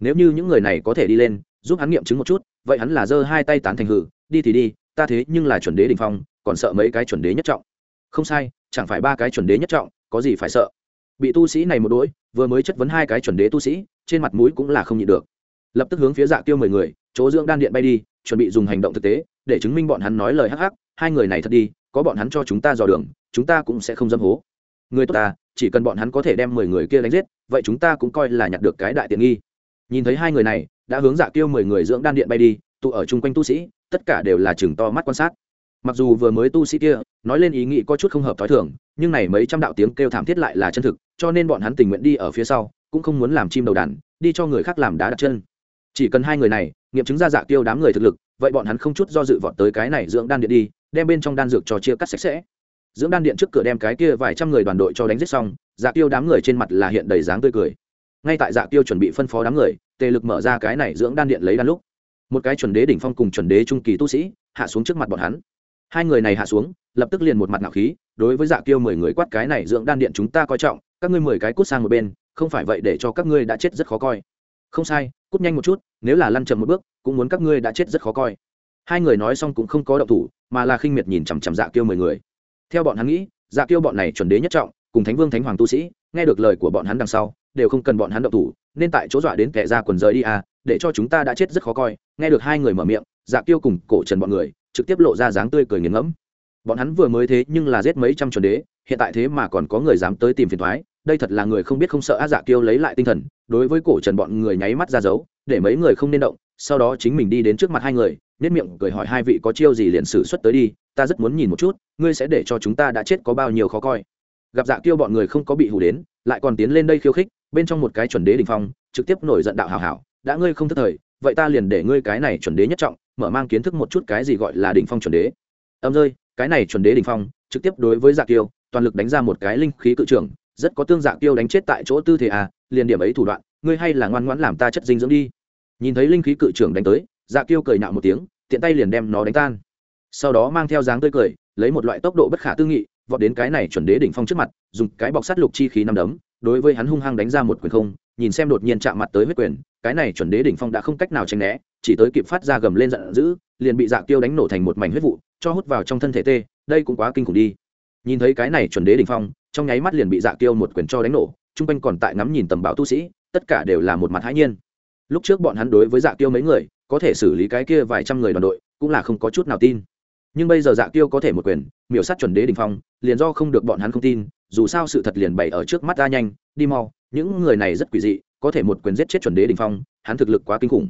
Nếu như những người này có thể đi lên, giúp hắn nghiệm chứng một chút, vậy hắn là giơ hai tay tán thành hử, đi thì đi, ta thế nhưng là chuẩn đế đình phong, còn sợ mấy cái chuẩn đế nhất trọng. Không sai, chẳng phải ba cái chuẩn đế nhất trọng, có gì phải sợ? Bị tu sĩ này một đỗi, vừa mới chất vấn hai cái chuẩn đế tu sĩ, trên mặt mũi cũng là không nhịn được. Lập tức hướng phía dạ tiêu mười người, chỗ dưỡng đan điện bay đi, chuẩn bị dùng hành động thực tế, để chứng minh bọn hắn nói lời hắc hắc, hai người này thật đi, có bọn hắn cho chúng ta dò đường, chúng ta cũng sẽ không dâm hố. Người tốt ta, chỉ cần bọn hắn có thể đem mười người kia đánh giết, vậy chúng ta cũng coi là nhặt được cái đại tiện nghi. Nhìn thấy hai người này, đã hướng dạ tiêu mười người dưỡng đan điện bay đi, tụ ở chung quanh tu sĩ, tất cả đều là chừng to mắt quan sát. Mặc dù vừa mới tu sĩ kia, nói lên ý nghĩ có chút không hợp t h ó i thường nhưng này mấy trăm đạo tiếng kêu thảm thiết lại là chân thực, cho nên bọn hắn tình nguyện đi ở phía sau, cũng không muốn làm chim đầu đàn, đi cho người khác làm đá đặt chân. Chỉ cần hai người này, nghiệm chứng ra dạ tiêu đám người thực lực, vậy bọn hắn không chút do dự vọt tới cái này dưỡng đan điện đi, đem bên trong đan dược cho chia cắt sạch sẽ. Dưỡng đan điện trước cửa đem cái kia vài trăm người đoàn đội cho đánh giết xong dạ tiêu đám người trên mặt là hiện đầy dáng tươi cười. Ngay tại dạ tiêu chuẩn bị phân phó đám người, tề lực mở ra cái này dưỡng đan điện lấy đan lúc, một cái chuẩn đế đỉnh phong cùng chuẩn đế trung kỳ tu sĩ hạ xuống trước mặt bọn hắn hai người này hạ xuống, lập tức liền một mặt ngạo khí, đối với dạ tiêu mười người quát cái này dưỡng đan điện chúng ta coi trọng, các ngươi mười cái cút sang một bên, không phải vậy để cho các ngươi đã chết rất khó coi. Không sai, cút nhanh một chút, nếu là lăn chậm một bước, cũng muốn các ngươi đã chết rất khó coi. Hai người nói xong cũng không có động thủ, mà là khinh miệt nhìn chằm chằm dạ kiêu mười người. Theo bọn hắn nghĩ dạ kiêu bọn này chuẩn đế nhất trọng, cùng thánh vương thánh hoàng tu sĩ, nghe được lời của bọn hắn đằng sau, đều không cần bọn hắn động thủ, nên tại chỗ dọa đến kẻ ra quần rời đi à để cho chúng ta đã chết rất khó coi. Nghe được hai người mở miệng dạ kiêu cùng cổ trần bọn người trực tiếp lộ ra dáng tươi cười nghiền ngẫm. Bọn hắn vừa mới thế nhưng là giết mấy trăm chuẩn đế, hiện tại thế mà còn có người dám tới tìm phiền thoái, đây thật là người không biết không sợ á dạ kiêu lấy lại tinh thần, đối với cổ trần bọn người nháy mắt ra dấu, để mấy người không nên động, sau đó chính mình đi đến trước mặt hai người nết miệng cười hỏi hai vị có chiêu gì liền xử xuất tới đi, ta rất muốn nhìn một chút, ngươi sẽ để cho chúng ta đã chết có bao nhiêu khó coi. Gặp dạ kiêu bọn người không có bị hù đến, lại còn tiến lên đây khiêu khích, bên trong một cái chuẩn đế đình phong, trực tiếp nổi giận đạo hào hảo, đã ngươi không thất thời vậy ta liền để ngươi cái này chuẩn đế nhất trọng, mở mang kiến thức một chút cái gì gọi là đỉnh phong chuẩn đế. Âm rơi, cái này chuẩn đế đỉnh phong, trực tiếp đối với dạ kiêu, toàn lực đánh ra một cái linh khí cự trưởng, rất có tương dạ kiêu đánh chết tại chỗ tư thế à liền điểm ấy thủ đoạn, ngươi hay là ngoan ngoãn làm ta chất dinh dưỡng đi. Nhìn thấy linh khí cự trưởng đánh tới dạ kiêu cười nạo một tiếng, tiện tay liền đem nó đánh tan. Sau đó mang theo dáng tươi cười, lấy một loại tốc độ bất khả tư nghị, vọt đến cái này chuẩn đế đỉnh phong trước mặt, dùng cái bọc sắt lục chi khí năm đấm, đối với hắn hung hăng đánh ra một quyền không nhìn xem đột nhiên chạm mặt tới huyết quyền, cái này chuẩn đế đỉnh phong đã không cách nào tránh né, chỉ tới kịp phát ra gầm lên giận dữ, liền bị dạ Tiêu đánh nổ thành một mảnh huyết vụ, cho hút vào trong thân thể tê, đây cũng quá kinh khủng đi. Nhìn thấy cái này chuẩn đế đỉnh phong, trong nháy mắt liền bị dạ Tiêu một quyền cho đánh nổ, chung quanh còn tại ngắm nhìn tầm bảo tu sĩ, tất cả đều là một mặt hãi nhiên. Lúc trước bọn hắn đối với dạ tiêu mấy người, có thể xử lý cái kia vài trăm người đoàn đội, cũng là không có chút nào tin. Nhưng bây giờ dạ tiêu có thể một quyền, miểu sát chuẩn đế đình phong, liền do không được bọn hắn không tin, dù sao sự thật liền bày ở trước mắt ra nhanh, đi mau những người này rất quỷ dị, có thể một quyền giết chết chuẩn đế đình phong, hắn thực lực quá kinh khủng.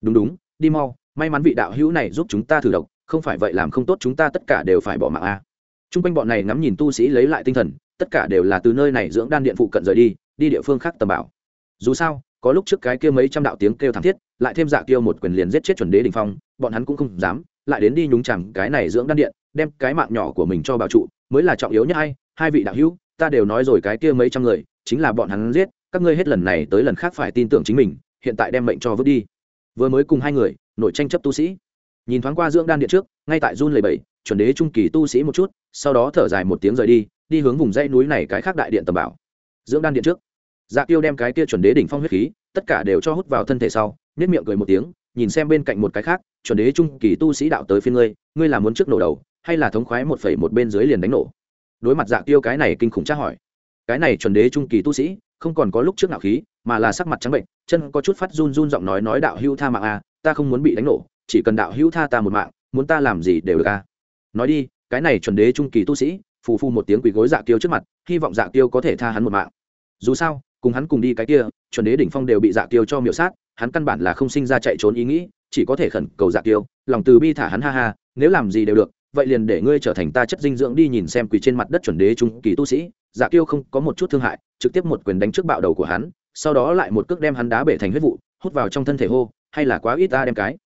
Đúng đúng, đi mau, may mắn vị đạo hữu này giúp chúng ta thử độc, không phải vậy làm không tốt chúng ta tất cả đều phải bỏ mạng a. T r u n g quanh bọn này ngắm nhìn tu sĩ lấy lại tinh thần, tất cả đều là từ nơi này dưỡng đan điện phụ cận rời đi đi địa phương khác tầm bảo. Dù sao, có lúc trước cái kia mấy trăm đạo tiếng kêu thảm thiết, lại thêm dạ kêu một quyền liền giết chết chuẩn đế đình phong, bọn hắn cũng không dám, lại đến đi nhúng chẳng cái này dưỡng đan điện, đem cái mạng nhỏ của mình cho bảo trụ, mới là trọng yếu nhất hay, hai vị đạo hữu, ta đều nói rồi cái kia mấy trăm người chính là bọn hắn giết, các ngươi hết lần này tới lần khác phải tin tưởng chính mình, hiện tại đem mệnh cho vứt đi. Vừa mới cùng hai người, nội tranh chấp tu sĩ. Nhìn thoáng qua dưỡng đan điện trước, ngay tại run lầy bảy chuẩn đế trung kỳ tu sĩ một chút, sau đó thở dài một tiếng rời đi đi hướng vùng dãy núi này cái khác đại điện tầm bảo. Dưỡng đan điện trước. Dạ tiêu đem cái kia chuẩn đế đỉnh phong huyết khí, tất cả đều cho hút vào thân thể sau nếp miệng cười một tiếng, nhìn xem bên cạnh một cái khác, chuẩn đế trung kỳ tu sĩ đạo tới phía ngươi ngươi là muốn trước nổ đầu, hay là thống khoái một phẩy một bên dưới liền đánh nổ? Đối mặt dạ tiêu cái này kinh khủng tra hỏi cái này chuẩn đế trung kỳ tu sĩ không còn có lúc trước nào khí mà là sắc mặt trắng bệnh chân có chút phát run run giọng nói nói đạo hữu tha mạng a à, ta không muốn bị đánh nổ chỉ cần đạo hữu tha ta một mạng muốn ta làm gì đều được a à. nói đi cái này chuẩn đế trung kỳ tu sĩ phù phu một tiếng quỳ gối dạ tiêu trước mặt hy vọng dạ tiêu có thể tha hắn một mạng dù sao cùng hắn cùng đi cái kia chuẩn đế đỉnh phong đều bị dạ tiêu cho miểu sát hắn căn bản là không sinh ra chạy trốn ý nghĩ chỉ có thể khẩn cầu dạ tiêu lòng từ bi thả hắn ha ha nếu làm gì đều được vậy liền để ngươi trở thành ta chất dinh dưỡng đi nhìn xem quỳ trên mặt đất chuẩn đế trung kỳ tu sĩ dạ tiêu không có một chút thương hại, trực tiếp một quyền đánh trước bạo đầu của hắn, sau đó lại một cước đem hắn đá bể thành huyết vụ, hút vào trong thân thể hô, hay là quá ít ta đem cái.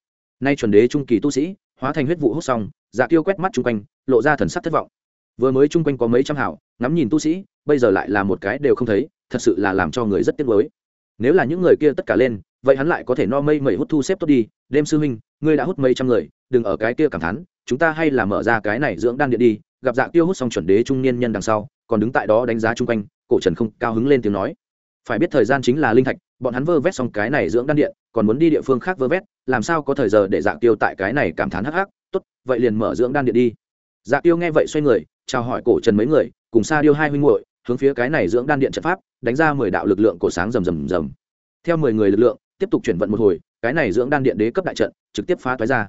Nay chuẩn đế trung kỳ tu sĩ, hóa thành huyết vụ hút xong dạ tiêu quét mắt chung quanh, lộ ra thần sắc thất vọng. Vừa mới chung quanh có mấy trăm hảo, ngắm nhìn tu sĩ, bây giờ lại là một cái đều không thấy, thật sự là làm cho người rất tiếc nuối. Nếu là những người kia tất cả lên, vậy hắn lại có thể no mây mẩy hút thu xếp tốt đi. Đêm sư huynh, ngươi đã hút mây trăm người, đừng ở cái kia cảm thán chúng ta hay là mở ra cái này dưỡng đan điện đi, gặp dạ tiêu hút xong chuẩn đế trung niên nhân đằng sau, còn đứng tại đó đánh giá chung quanh, cổ trần không cao hứng lên tiếng nói. Phải biết thời gian chính là linh thạch, bọn hắn vơ vét xong cái này dưỡng đan điện, còn muốn đi địa phương khác vơ vét, làm sao có thời giờ để dạ tiêu tại cái này cảm thán hắc hắc, tốt, vậy liền mở dưỡng đan điện đi. Dạ tiêu nghe vậy xoay người, chào hỏi cổ trần mấy người, cùng xa điêu hai huynh muội, hướng phía cái này dưỡng đan điện trận pháp, đánh ra mười đạo lực lượng cổ sáng rầm rầm rầm. Theo mười người lực lượng, tiếp tục chuyển vận một hồi, cái này dưỡng đan điện đế cấp đại trận, trực tiếp phá toái ra.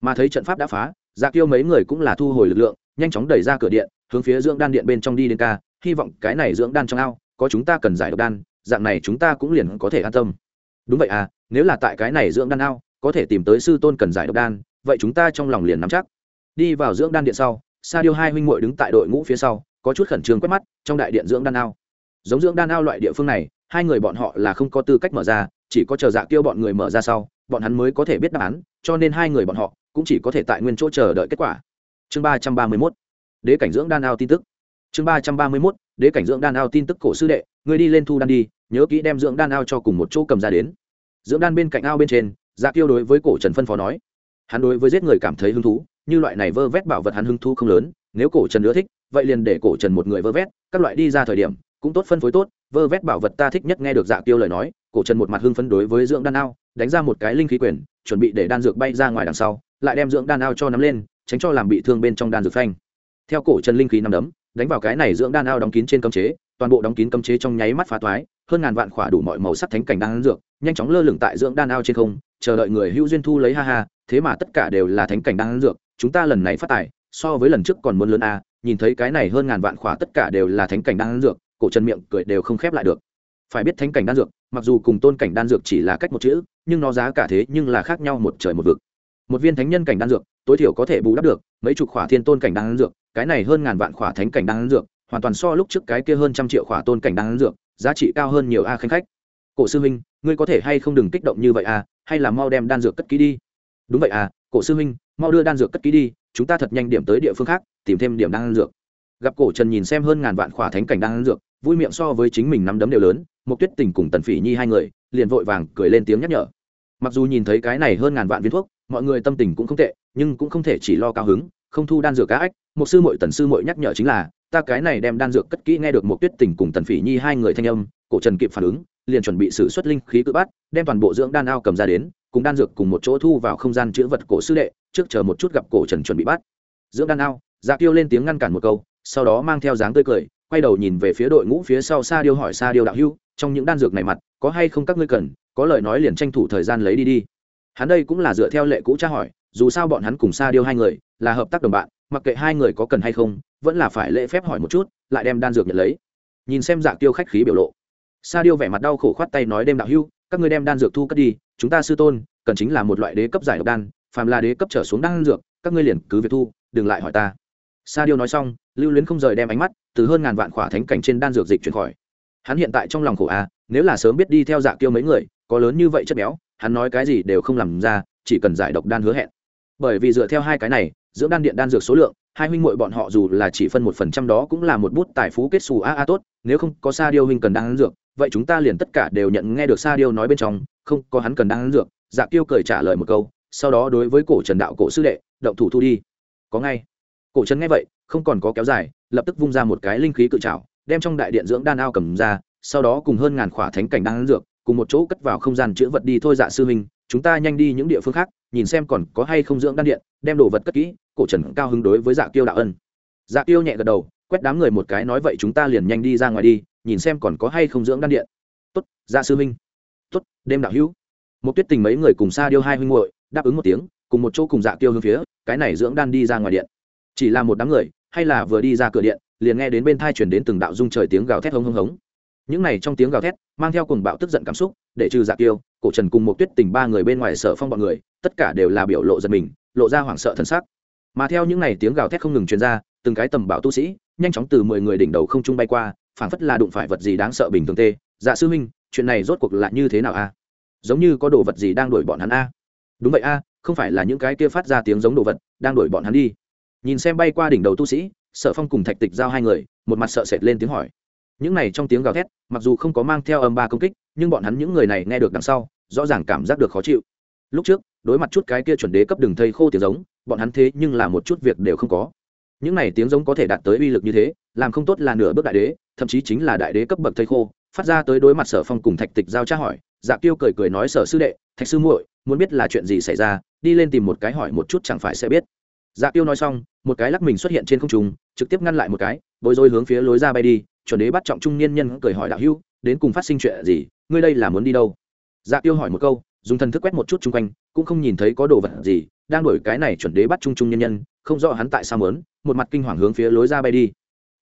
Mà thấy trận pháp đã phá dạ tiêu mấy người cũng là thu hồi lực lượng, nhanh chóng đẩy ra cửa điện, hướng phía dưỡng đan điện bên trong đi đến ca, hy vọng cái này dưỡng đan trong ao, có chúng ta cần giải độc đan, dạng này chúng ta cũng liền có thể an tâm. Đúng vậy à nếu là tại cái này dưỡng đan ao, có thể tìm tới sư tôn cần giải độc đan, vậy chúng ta trong lòng liền nắm chắc. Đi vào dưỡng đan điện sau, sa điêu hai huynh muội đứng tại đội ngũ phía sau, có chút khẩn trương quét mắt trong đại điện dưỡng đan ao. Giống dưỡng đan ao loại địa phương này, hai người bọn họ là không có tư cách mở ra, chỉ có chờ dạ tiêu bọn người mở ra sau, bọn hắn mới có thể biết đáp án, cho nên hai người bọn họ cũng chỉ có thể tại nguyên chỗ chờ đợi kết quả. Chương ba trăm ba mươi mốt, đế cảnh dưỡng đan ao tin tức. Chương ba trăm ba mươi mốt, đế cảnh dưỡng đan ao tin tức cổ sư đệ, người đi lên thu đan đi, nhớ kỹ đem dưỡng đan ao cho cùng một chỗ cầm ra đến. Dưỡng đan bên cạnh ao bên trên dạ tiêu đối với cổ trần phân phó nói. Hắn đối với giết người cảm thấy hứng thú, như loại này vơ vét bảo vật hắn hứng thú không lớn, nếu cổ trần ưa thích, vậy liền để cổ trần một người vơ vét, các loại đi ra thời điểm, cũng tốt phân phối tốt, vơ vét bảo vật ta thích nhất nghe được dạ tiêu lời nói, cổ trần một mặt hưng phấn đối với dưỡng đan ao, đánh ra một cái linh khí quyền, chuẩn bị để đan dược bay ra ngoài đằng sau lại đem dưỡng đan ao cho nắm lên, tránh cho làm bị thương bên trong đan dược phanh. Theo cổ trần linh khí nằm đấm, đánh vào cái này dưỡng đan ao đóng kín trên cấm chế, toàn bộ đóng kín cấm chế trong nháy mắt phá toái hơn ngàn vạn khỏa đủ mọi màu sắc thánh cảnh đan dược, nhanh chóng lơ lửng tại dưỡng đan ao trên không, chờ đợi người hữu duyên thu lấy ha ha, thế mà tất cả đều là thánh cảnh đan dược, chúng ta lần này phát tài, so với lần trước còn muốn lớn a, nhìn thấy cái này hơn ngàn vạn khỏa tất cả đều là thánh cảnh đan dược, cổ trần miệng cười đều không khép lại được. Phải biết thánh cảnh đan dược, mặc dù cùng tôn cảnh đan dược chỉ là cách một chữ, nhưng nó giá cả thế nhưng là khác nhau một trời một vực một viên thánh nhân cảnh đan dược, tối thiểu có thể bù đắp được mấy chục khỏa thiên tôn cảnh đan dược, cái này hơn ngàn vạn khỏa thánh cảnh đan dược, hoàn toàn so lúc trước cái kia hơn trăm triệu khỏa tôn cảnh đan dược, giá trị cao hơn nhiều a khanh khách. Cổ sư huynh, ngươi có thể hay không đừng kích động như vậy à hay là mau đem đan dược cất ký đi. Đúng vậy à cổ sư huynh, mau đưa đan dược cất ký đi, chúng ta thật nhanh điểm tới địa phương khác, tìm thêm điểm đan dược. Gặp cổ trần nhìn xem hơn ngàn vạn khỏa thánh cảnh đan dược, vui miệng so với chính mình nắm đấm đều lớn một tuyết tình cùng tần phỉ nhi hai người, liền vội vàng cười lên tiếng nhắc nhở. Mặc dù nhìn thấy cái này hơn ngàn vạn viên thuốc mọi người tâm tình cũng không tệ, nhưng cũng không thể chỉ lo cao hứng, không thu đan dược cá ách. Một sư mội tần sư mội nhắc nhở chính là, ta cái này đem đan dược cất kỹ nghe được một tuyết tình cùng tần phỉ nhi hai người thanh âm, cổ trần kịp phản ứng, liền chuẩn bị xử xuất linh khí cự bắt đem toàn bộ dưỡng đan ao cầm ra đến, cùng đan dược cùng một chỗ thu vào không gian chữ vật cổ sư đệ, trước chờ một chút gặp cổ trần chuẩn bị bắt dưỡng đan ao dạ tiêu lên tiếng ngăn cản một câu, sau đó mang theo dáng tươi cười, quay đầu nhìn về phía đội ngũ phía sau sa điêu hỏi sa điêu đạo hưu trong những đan dược này mặt, có hay không các ngươi cần, có lời nói liền tranh thủ thời gian lấy đi đi hắn đây cũng là dựa theo lệ cũ tra hỏi, dù sao bọn hắn cùng xa điêu hai người là hợp tác đồng bạn, mặc kệ hai người có cần hay không, vẫn là phải lễ phép hỏi một chút, lại đem đan dược nhận lấy. Nhìn xem dạng tiêu khách khí biểu lộ. Sa điêu vẻ mặt đau khổ khoát tay nói đêm đạo hưu, các ngươi đem đan dược thu cất đi, chúng ta sư tôn, cần chính là một loại đế cấp giải độc đan, phàm là đế cấp trở xuống đan dược, các ngươi liền cứ việc thu, đừng lại hỏi ta. Sa điêu nói xong, lưu luyến không rời đem ánh mắt từ hơn ngàn vạn khỏa thánh cảnh trên đan dược dịch chuyển khỏi. Hắn hiện tại trong lòng khổ a, nếu là sớm biết đi theo dạ tiêu mấy người, có lớn như vậy chất béo hắn nói cái gì đều không làm ra, chỉ cần giải độc đan hứa hẹn. Bởi vì dựa theo hai cái này, dưỡng đan điện đan dược số lượng, hai huynh muội bọn họ dù là chỉ phân một phần trăm đó cũng là một bút tài phú kết xù a a tốt, nếu không có sa điêu huynh cần đan dược, vậy chúng ta liền tất cả đều nhận nghe được sa điêu nói bên trong, không có hắn cần đan dược dạ tiêu cười trả lời một câu, sau đó đối với cổ trần đạo cổ sư đệ, động thủ thu đi. Có ngay. Cổ trần nghe vậy, không còn có kéo dài, lập tức vung ra một cái linh khí cự trảo, đem trong đại điện dưỡng đan ao cầm ra, sau đó cùng hơn ngàn khỏa thánh cảnh đan dược cùng một chỗ cất vào không gian chữ vật đi thôi dạ sư huynh, chúng ta nhanh đi những địa phương khác, nhìn xem còn có hay không dưỡng đan điện, đem đồ vật cất kỹ, cổ trần cao hứng đối với dạ kiêu đạo ân. Dạ kiêu nhẹ gật đầu, quét đám người một cái nói vậy chúng ta liền nhanh đi ra ngoài đi, nhìn xem còn có hay không dưỡng đan điện. Tốt dạ sư huynh. Tốt, đêm đạo hữu. Một tuyết tình mấy người cùng xa điêu hai huynh muội, đáp ứng một tiếng, cùng một chỗ cùng dạ kiêu hướng phía, cái này dưỡng đan đi ra ngoài điện. Chỉ là một đám người, hay là vừa đi ra cửa điện, liền nghe đến bên thai chuyển đến từng đạo dung trời tiếng gào thét hống hống hống những này trong tiếng gào thét mang theo cùng bạo tức giận cảm xúc để trừ dạ tiêu, cổ trần cùng một tuyết tình ba người bên ngoài sở phong bọn người tất cả đều là biểu lộ giật mình lộ ra hoảng sợ thân xác mà theo những này tiếng gào thét không ngừng truyền ra từng cái tầm bảo tu sĩ nhanh chóng từ mười người đỉnh đầu không trung bay qua phảng phất là đụng phải vật gì đáng sợ bình thường tê. Dạ sư huynh chuyện này rốt cuộc là như thế nào a? Giống như có đồ vật gì đang đuổi bọn hắn a? Đúng vậy a không phải là những cái kia phát ra tiếng giống đồ vật đang đuổi bọn hắn đi. Nhìn xem bay qua đỉnh đầu tu sĩ sở phong cùng thạch tịch giao hai người một mặt sợ sệt lên tiếng hỏi những này trong tiếng gào thét, mặc dù không có mang theo âm ba công kích, nhưng bọn hắn những người này nghe được đằng sau, rõ ràng cảm giác được khó chịu. Lúc trước, đối mặt chút cái kia chuẩn đế cấp đường thây khô tiếng giống, bọn hắn thế nhưng là một chút việc đều không có. Những này tiếng giống có thể đạt tới uy lực như thế, làm không tốt là nửa bước đại đế, thậm chí chính là đại đế cấp bậc thây khô, phát ra tới đối mặt sở phong cùng thạch tịch giao tra hỏi dạ tiêu cười cười nói sở sư đệ, thạch sư muội, muốn biết là chuyện gì xảy ra, đi lên tìm một cái hỏi một chút chẳng phải sẽ biết. Dạ tiêu nói xong, một cái lắc mình xuất hiện trên không trung, trực tiếp ngăn lại một cái, bối rối hướng phía lối ra bay đi chuẩn đế bắt trọng trung niên nhân cười hỏi đạo hữu, đến cùng phát sinh chuyện gì, ngươi đây là muốn đi đâu? Dạ tiêu hỏi một câu, dùng thần thức quét một chút chung quanh, cũng không nhìn thấy có đồ vật gì, đang đổi cái này chuẩn đế bắt trung trung nhân nhân, không rõ hắn tại sao mớn một mặt kinh hoàng hướng phía lối ra bay đi.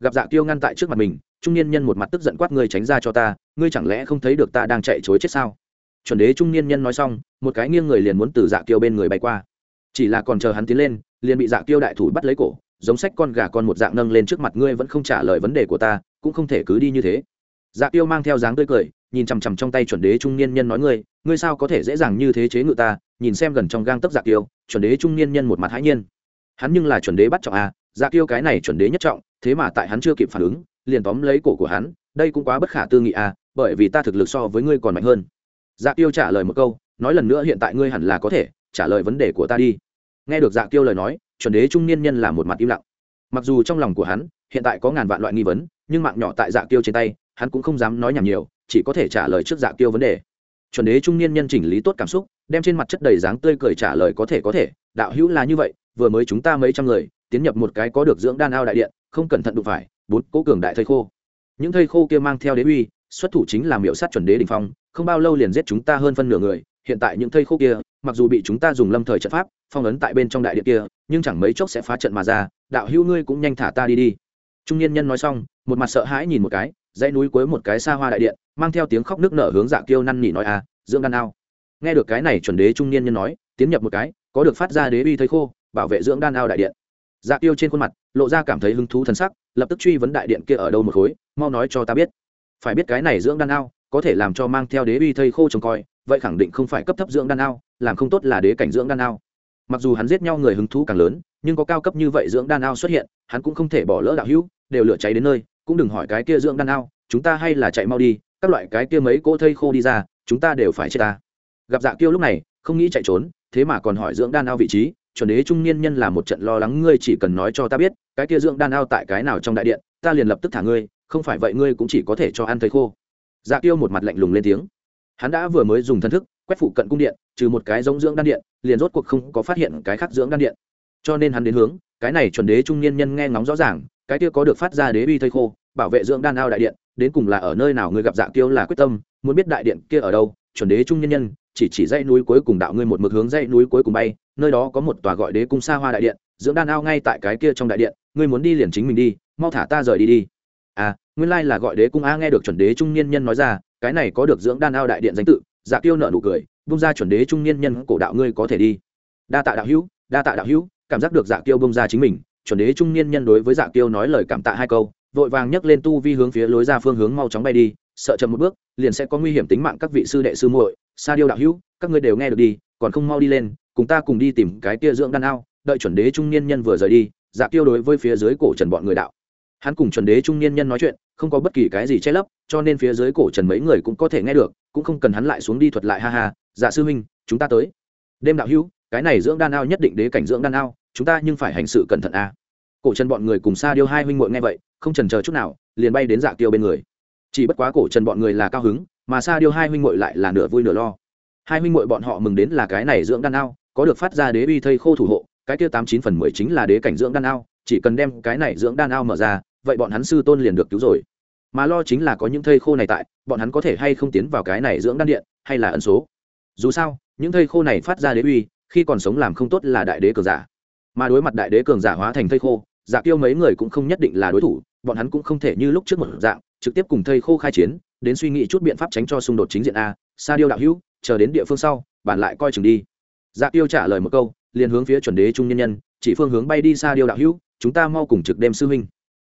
Gặp dạ tiêu ngăn tại trước mặt mình, trung niên nhân một mặt tức giận quát, ngươi tránh ra cho ta, ngươi chẳng lẽ không thấy được ta đang chạy chối chết sao? Chuẩn đế trung niên nhân nói xong, một cái nghiêng người liền muốn từ dạ tiêu bên người bay qua. Chỉ là còn chờ hắn tiến lên, liền bị dạ tiêu đại thủ bắt lấy cổ, giống sách con gà con một dạng nâng lên trước mặt, ngươi vẫn không trả lời vấn đề của ta cũng không thể cứ đi như thế. Dạ tiêu mang theo dáng tươi cười, nhìn chằm chằm trong tay chuẩn đế trung niên nhân nói ngươi ngươi sao có thể dễ dàng như thế chế ngự ta, nhìn xem gần trong gang tấc dạ tiêu, chuẩn đế trung niên nhân một mặt hãi nhiên. Hắn nhưng là chuẩn đế bắt trọng a dạ tiêu cái này chuẩn đế nhất trọng, thế mà tại hắn chưa kịp phản ứng, liền tóm lấy cổ của hắn, đây cũng quá bất khả tư nghị a bởi vì ta thực lực so với ngươi còn mạnh hơn. Dạ tiêu trả lời một câu, nói lần nữa hiện tại ngươi hẳn là có thể, trả lời vấn đề của ta đi. Nghe được dạ tiêu lời nói, chuẩn đế trung niên nhân là một mặt im lặng. Mặc dù trong lòng của hắn, hiện tại có ngàn vạn loại nghi vấn nhưng mạng nhỏ tại dạ tiêu trên tay, hắn cũng không dám nói nhảm nhiều, chỉ có thể trả lời trước dạ tiêu vấn đề. Chuẩn đế trung niên nhân chỉnh lý tốt cảm xúc, đem trên mặt chất đầy dáng tươi cười trả lời có thể có thể, đạo hữu là như vậy, vừa mới chúng ta mấy trăm người, tiến nhập một cái có được dưỡng đan ao đại điện, không cẩn thận đụng phải, bốn cố cường đại thây khô. Những thây khô kia mang theo đế uy, xuất thủ chính là miệu sát chuẩn đế đình phong, không bao lâu liền giết chúng ta hơn phân nửa người, hiện tại những thây khô kia, mặc dù bị chúng ta dùng lâm thời trận pháp, phong ấn tại bên trong đại điện kia, nhưng chẳng mấy chốc sẽ phá trận mà ra, đạo hữu ngươi cũng nhanh thả ta đi đi trung niên nhân nói xong, một mặt sợ hãi nhìn một cái, dãy núi cuối một cái xa hoa đại điện, mang theo tiếng khóc nước nở hướng dạ kiêu năn nỉ nói à dưỡng đan ao. Nghe được cái này chuẩn đế trung niên nhân nói, tiến nhập một cái, có được phát ra đế uy thấy khô, bảo vệ dưỡng đan ao đại điện. Dạ kiêu trên khuôn mặt, lộ ra cảm thấy hứng thú thân sắc, lập tức truy vấn đại điện kia ở đâu một khối, mau nói cho ta biết. Phải biết cái này dưỡng đan ao, có thể làm cho mang theo đế uy thây khô trông coi, vậy khẳng định không phải cấp thấp dưỡng đan ao, làm không tốt là đế cảnh dưỡng đan ao mặc dù hắn giết nhau người hứng thú càng lớn, nhưng có cao cấp như vậy dưỡng đan ao xuất hiện, hắn cũng không thể bỏ lỡ đạo hữu, đều lửa cháy đến nơi, cũng đừng hỏi cái kia dưỡng đan ao, chúng ta hay là chạy mau đi, các loại cái kia mấy cỗ thây khô đi ra, chúng ta đều phải chết ta. Gặp dạ kiêu lúc này, không nghĩ chạy trốn, thế mà còn hỏi dưỡng đan ao vị trí, chuẩn đế trung niên nhân là một trận lo lắng, ngươi chỉ cần nói cho ta biết, cái kia dưỡng đan ao tại cái nào trong đại điện, ta liền lập tức thả ngươi, không phải vậy ngươi cũng chỉ có thể cho ăn thây khô. Dạ kiêu một mặt lạnh lùng lên tiếng. Hắn đã vừa mới dùng thân thức, quét phụ cận cung điện, trừ một cái giống dưỡng đan điện liền rốt cuộc không có phát hiện cái khác dưỡng đan điện. Cho nên hắn đến hướng, cái này chuẩn đế trung niên nhân nghe ngóng rõ ràng, cái kia có được phát ra đế uy thây khô, bảo vệ dưỡng đan ao đại điện, đến cùng là ở nơi nào người gặp dạ kiêu là quyết tâm, muốn biết đại điện kia ở đâu, chuẩn đế trung nhân nhân, chỉ chỉ dãy núi cuối cùng đạo ngươi một mực hướng dãy núi cuối cùng bay, nơi đó có một tòa gọi đế cung xa hoa đại điện, dưỡng đan ao ngay tại cái kia trong đại điện, ngươi muốn đi liền chính mình đi, mau thả ta rời đi đi. À nguyên lai là gọi đế cung a nghe được chuẩn đế trung niên nhân nói ra, cái này có được dưỡng đan ao đại điện danh tự dạ tiêu nợ nụ cười bung ra chuẩn đế trung niên nhân cổ đạo ngươi có thể đi. Đa tạ đạo hữu, đa tạ đạo hữu, cảm giác được dạ tiêu bung ra chính mình, chuẩn đế trung niên nhân đối với dạ tiêu nói lời cảm tạ hai câu, vội vàng nhấc lên tu vi hướng phía lối ra phương hướng mau chóng bay đi, sợ chậm một bước, liền sẽ có nguy hiểm tính mạng các vị sư đệ sư muội. Sa điêu đạo hữu, các ngươi đều nghe được đi, còn không mau đi lên, cùng ta cùng đi tìm cái kia dưỡng đan ao, đợi chuẩn đế trung niên nhân vừa rời đi dạ tiêu đối với phía dưới cổ trần bọn người đạo. Hắn cùng chuẩn đế trung niên nhân nói chuyện, không có bất kỳ cái gì che lấp, cho nên phía dưới cổ trần mấy người cũng có thể nghe được, cũng không cần hắn lại xuống đi thuật lại, ha ha dạ sư huynh, chúng ta tới. Đêm đạo hữu, cái này dưỡng đan ao nhất định đế cảnh dưỡng đan ao, chúng ta nhưng phải hành sự cẩn thận a à. cổ trần bọn người cùng xa điêu hai huynh muội nghe vậy, không trần chờ chút nào, liền bay đến dạ tiêu bên người. Chỉ bất quá cổ trần bọn người là cao hứng, mà xa điêu hai huynh muội lại là nửa vui nửa lo. Hai huynh muội bọn họ mừng đến là cái này dưỡng đan ao, có được phát ra đế uy thây khô thủ hộ, cái kia tám chín phần mười chính là đế cảnh dưỡng đan ao, chỉ cần đem cái này dưỡng đan ao mở ra, vậy bọn hắn sư tôn liền được cứu rồi. Mà lo chính là có những thây khô này tại, bọn hắn có thể hay không tiến vào cái này dưỡng đan điện, hay là ẩn số? Dù sao, những thây khô này phát ra đế uy, khi còn sống làm không tốt là đại đế cường giả. Mà đối mặt đại đế cường giả hóa thành thây khô dạ giả tiêu mấy người cũng không nhất định là đối thủ, bọn hắn cũng không thể như lúc trước một dạng, trực tiếp cùng thây khô khai chiến, đến suy nghĩ chút biện pháp tránh cho xung đột chính diện a, sa điêu đạo hữu, chờ đến địa phương sau bản lại coi chừng đi. Dạ tiêu trả lời một câu, liền hướng phía chuẩn đế trung nhân nhân, chỉ phương hướng bay đi Sa điêu đạo hữu, chúng ta mau cùng trực đêm sư huynh.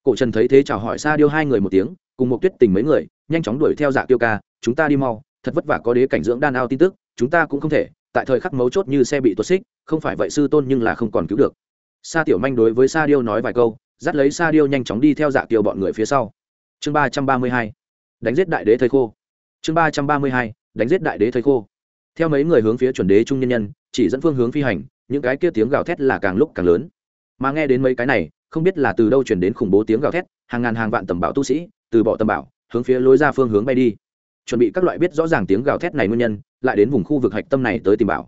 Cổ trần thấy thế chào hỏi Sa điêu hai người một tiếng, cùng một tuyết tình mấy người, nhanh chóng đuổi theo dạ tiêu ca, chúng ta đi mau, thật vất vả có đế cảnh dưỡng đan ao tin tức chúng ta cũng không thể, tại thời khắc mấu chốt như xe bị tuột xích, không phải vậy sư tôn nhưng là không còn cứu được. Sa tiểu manh đối với sa điêu nói vài câu, dắt lấy sa điêu nhanh chóng đi theo dạ tiêu bọn người phía sau. Chương ba trăm ba mươi hai, đánh giết đại đế thầy khô. Chương ba trăm ba mươi hai, đánh giết đại đế thầy khô. Theo mấy người hướng phía chuẩn đế trung nhân nhân, chỉ dẫn phương hướng phi hành, những cái kia tiếng gào thét là càng lúc càng lớn. Mà nghe đến mấy cái này, không biết là từ đâu chuyển đến khủng bố tiếng gào thét, hàng ngàn hàng vạn tầm bảo tu sĩ, từ bỏ tầm bảo hướng phía lối ra phương hướng bay đi chuẩn bị các loại biết rõ ràng tiếng gào thét này nguyên nhân, lại đến vùng khu vực hạch tâm này tới tìm bảo.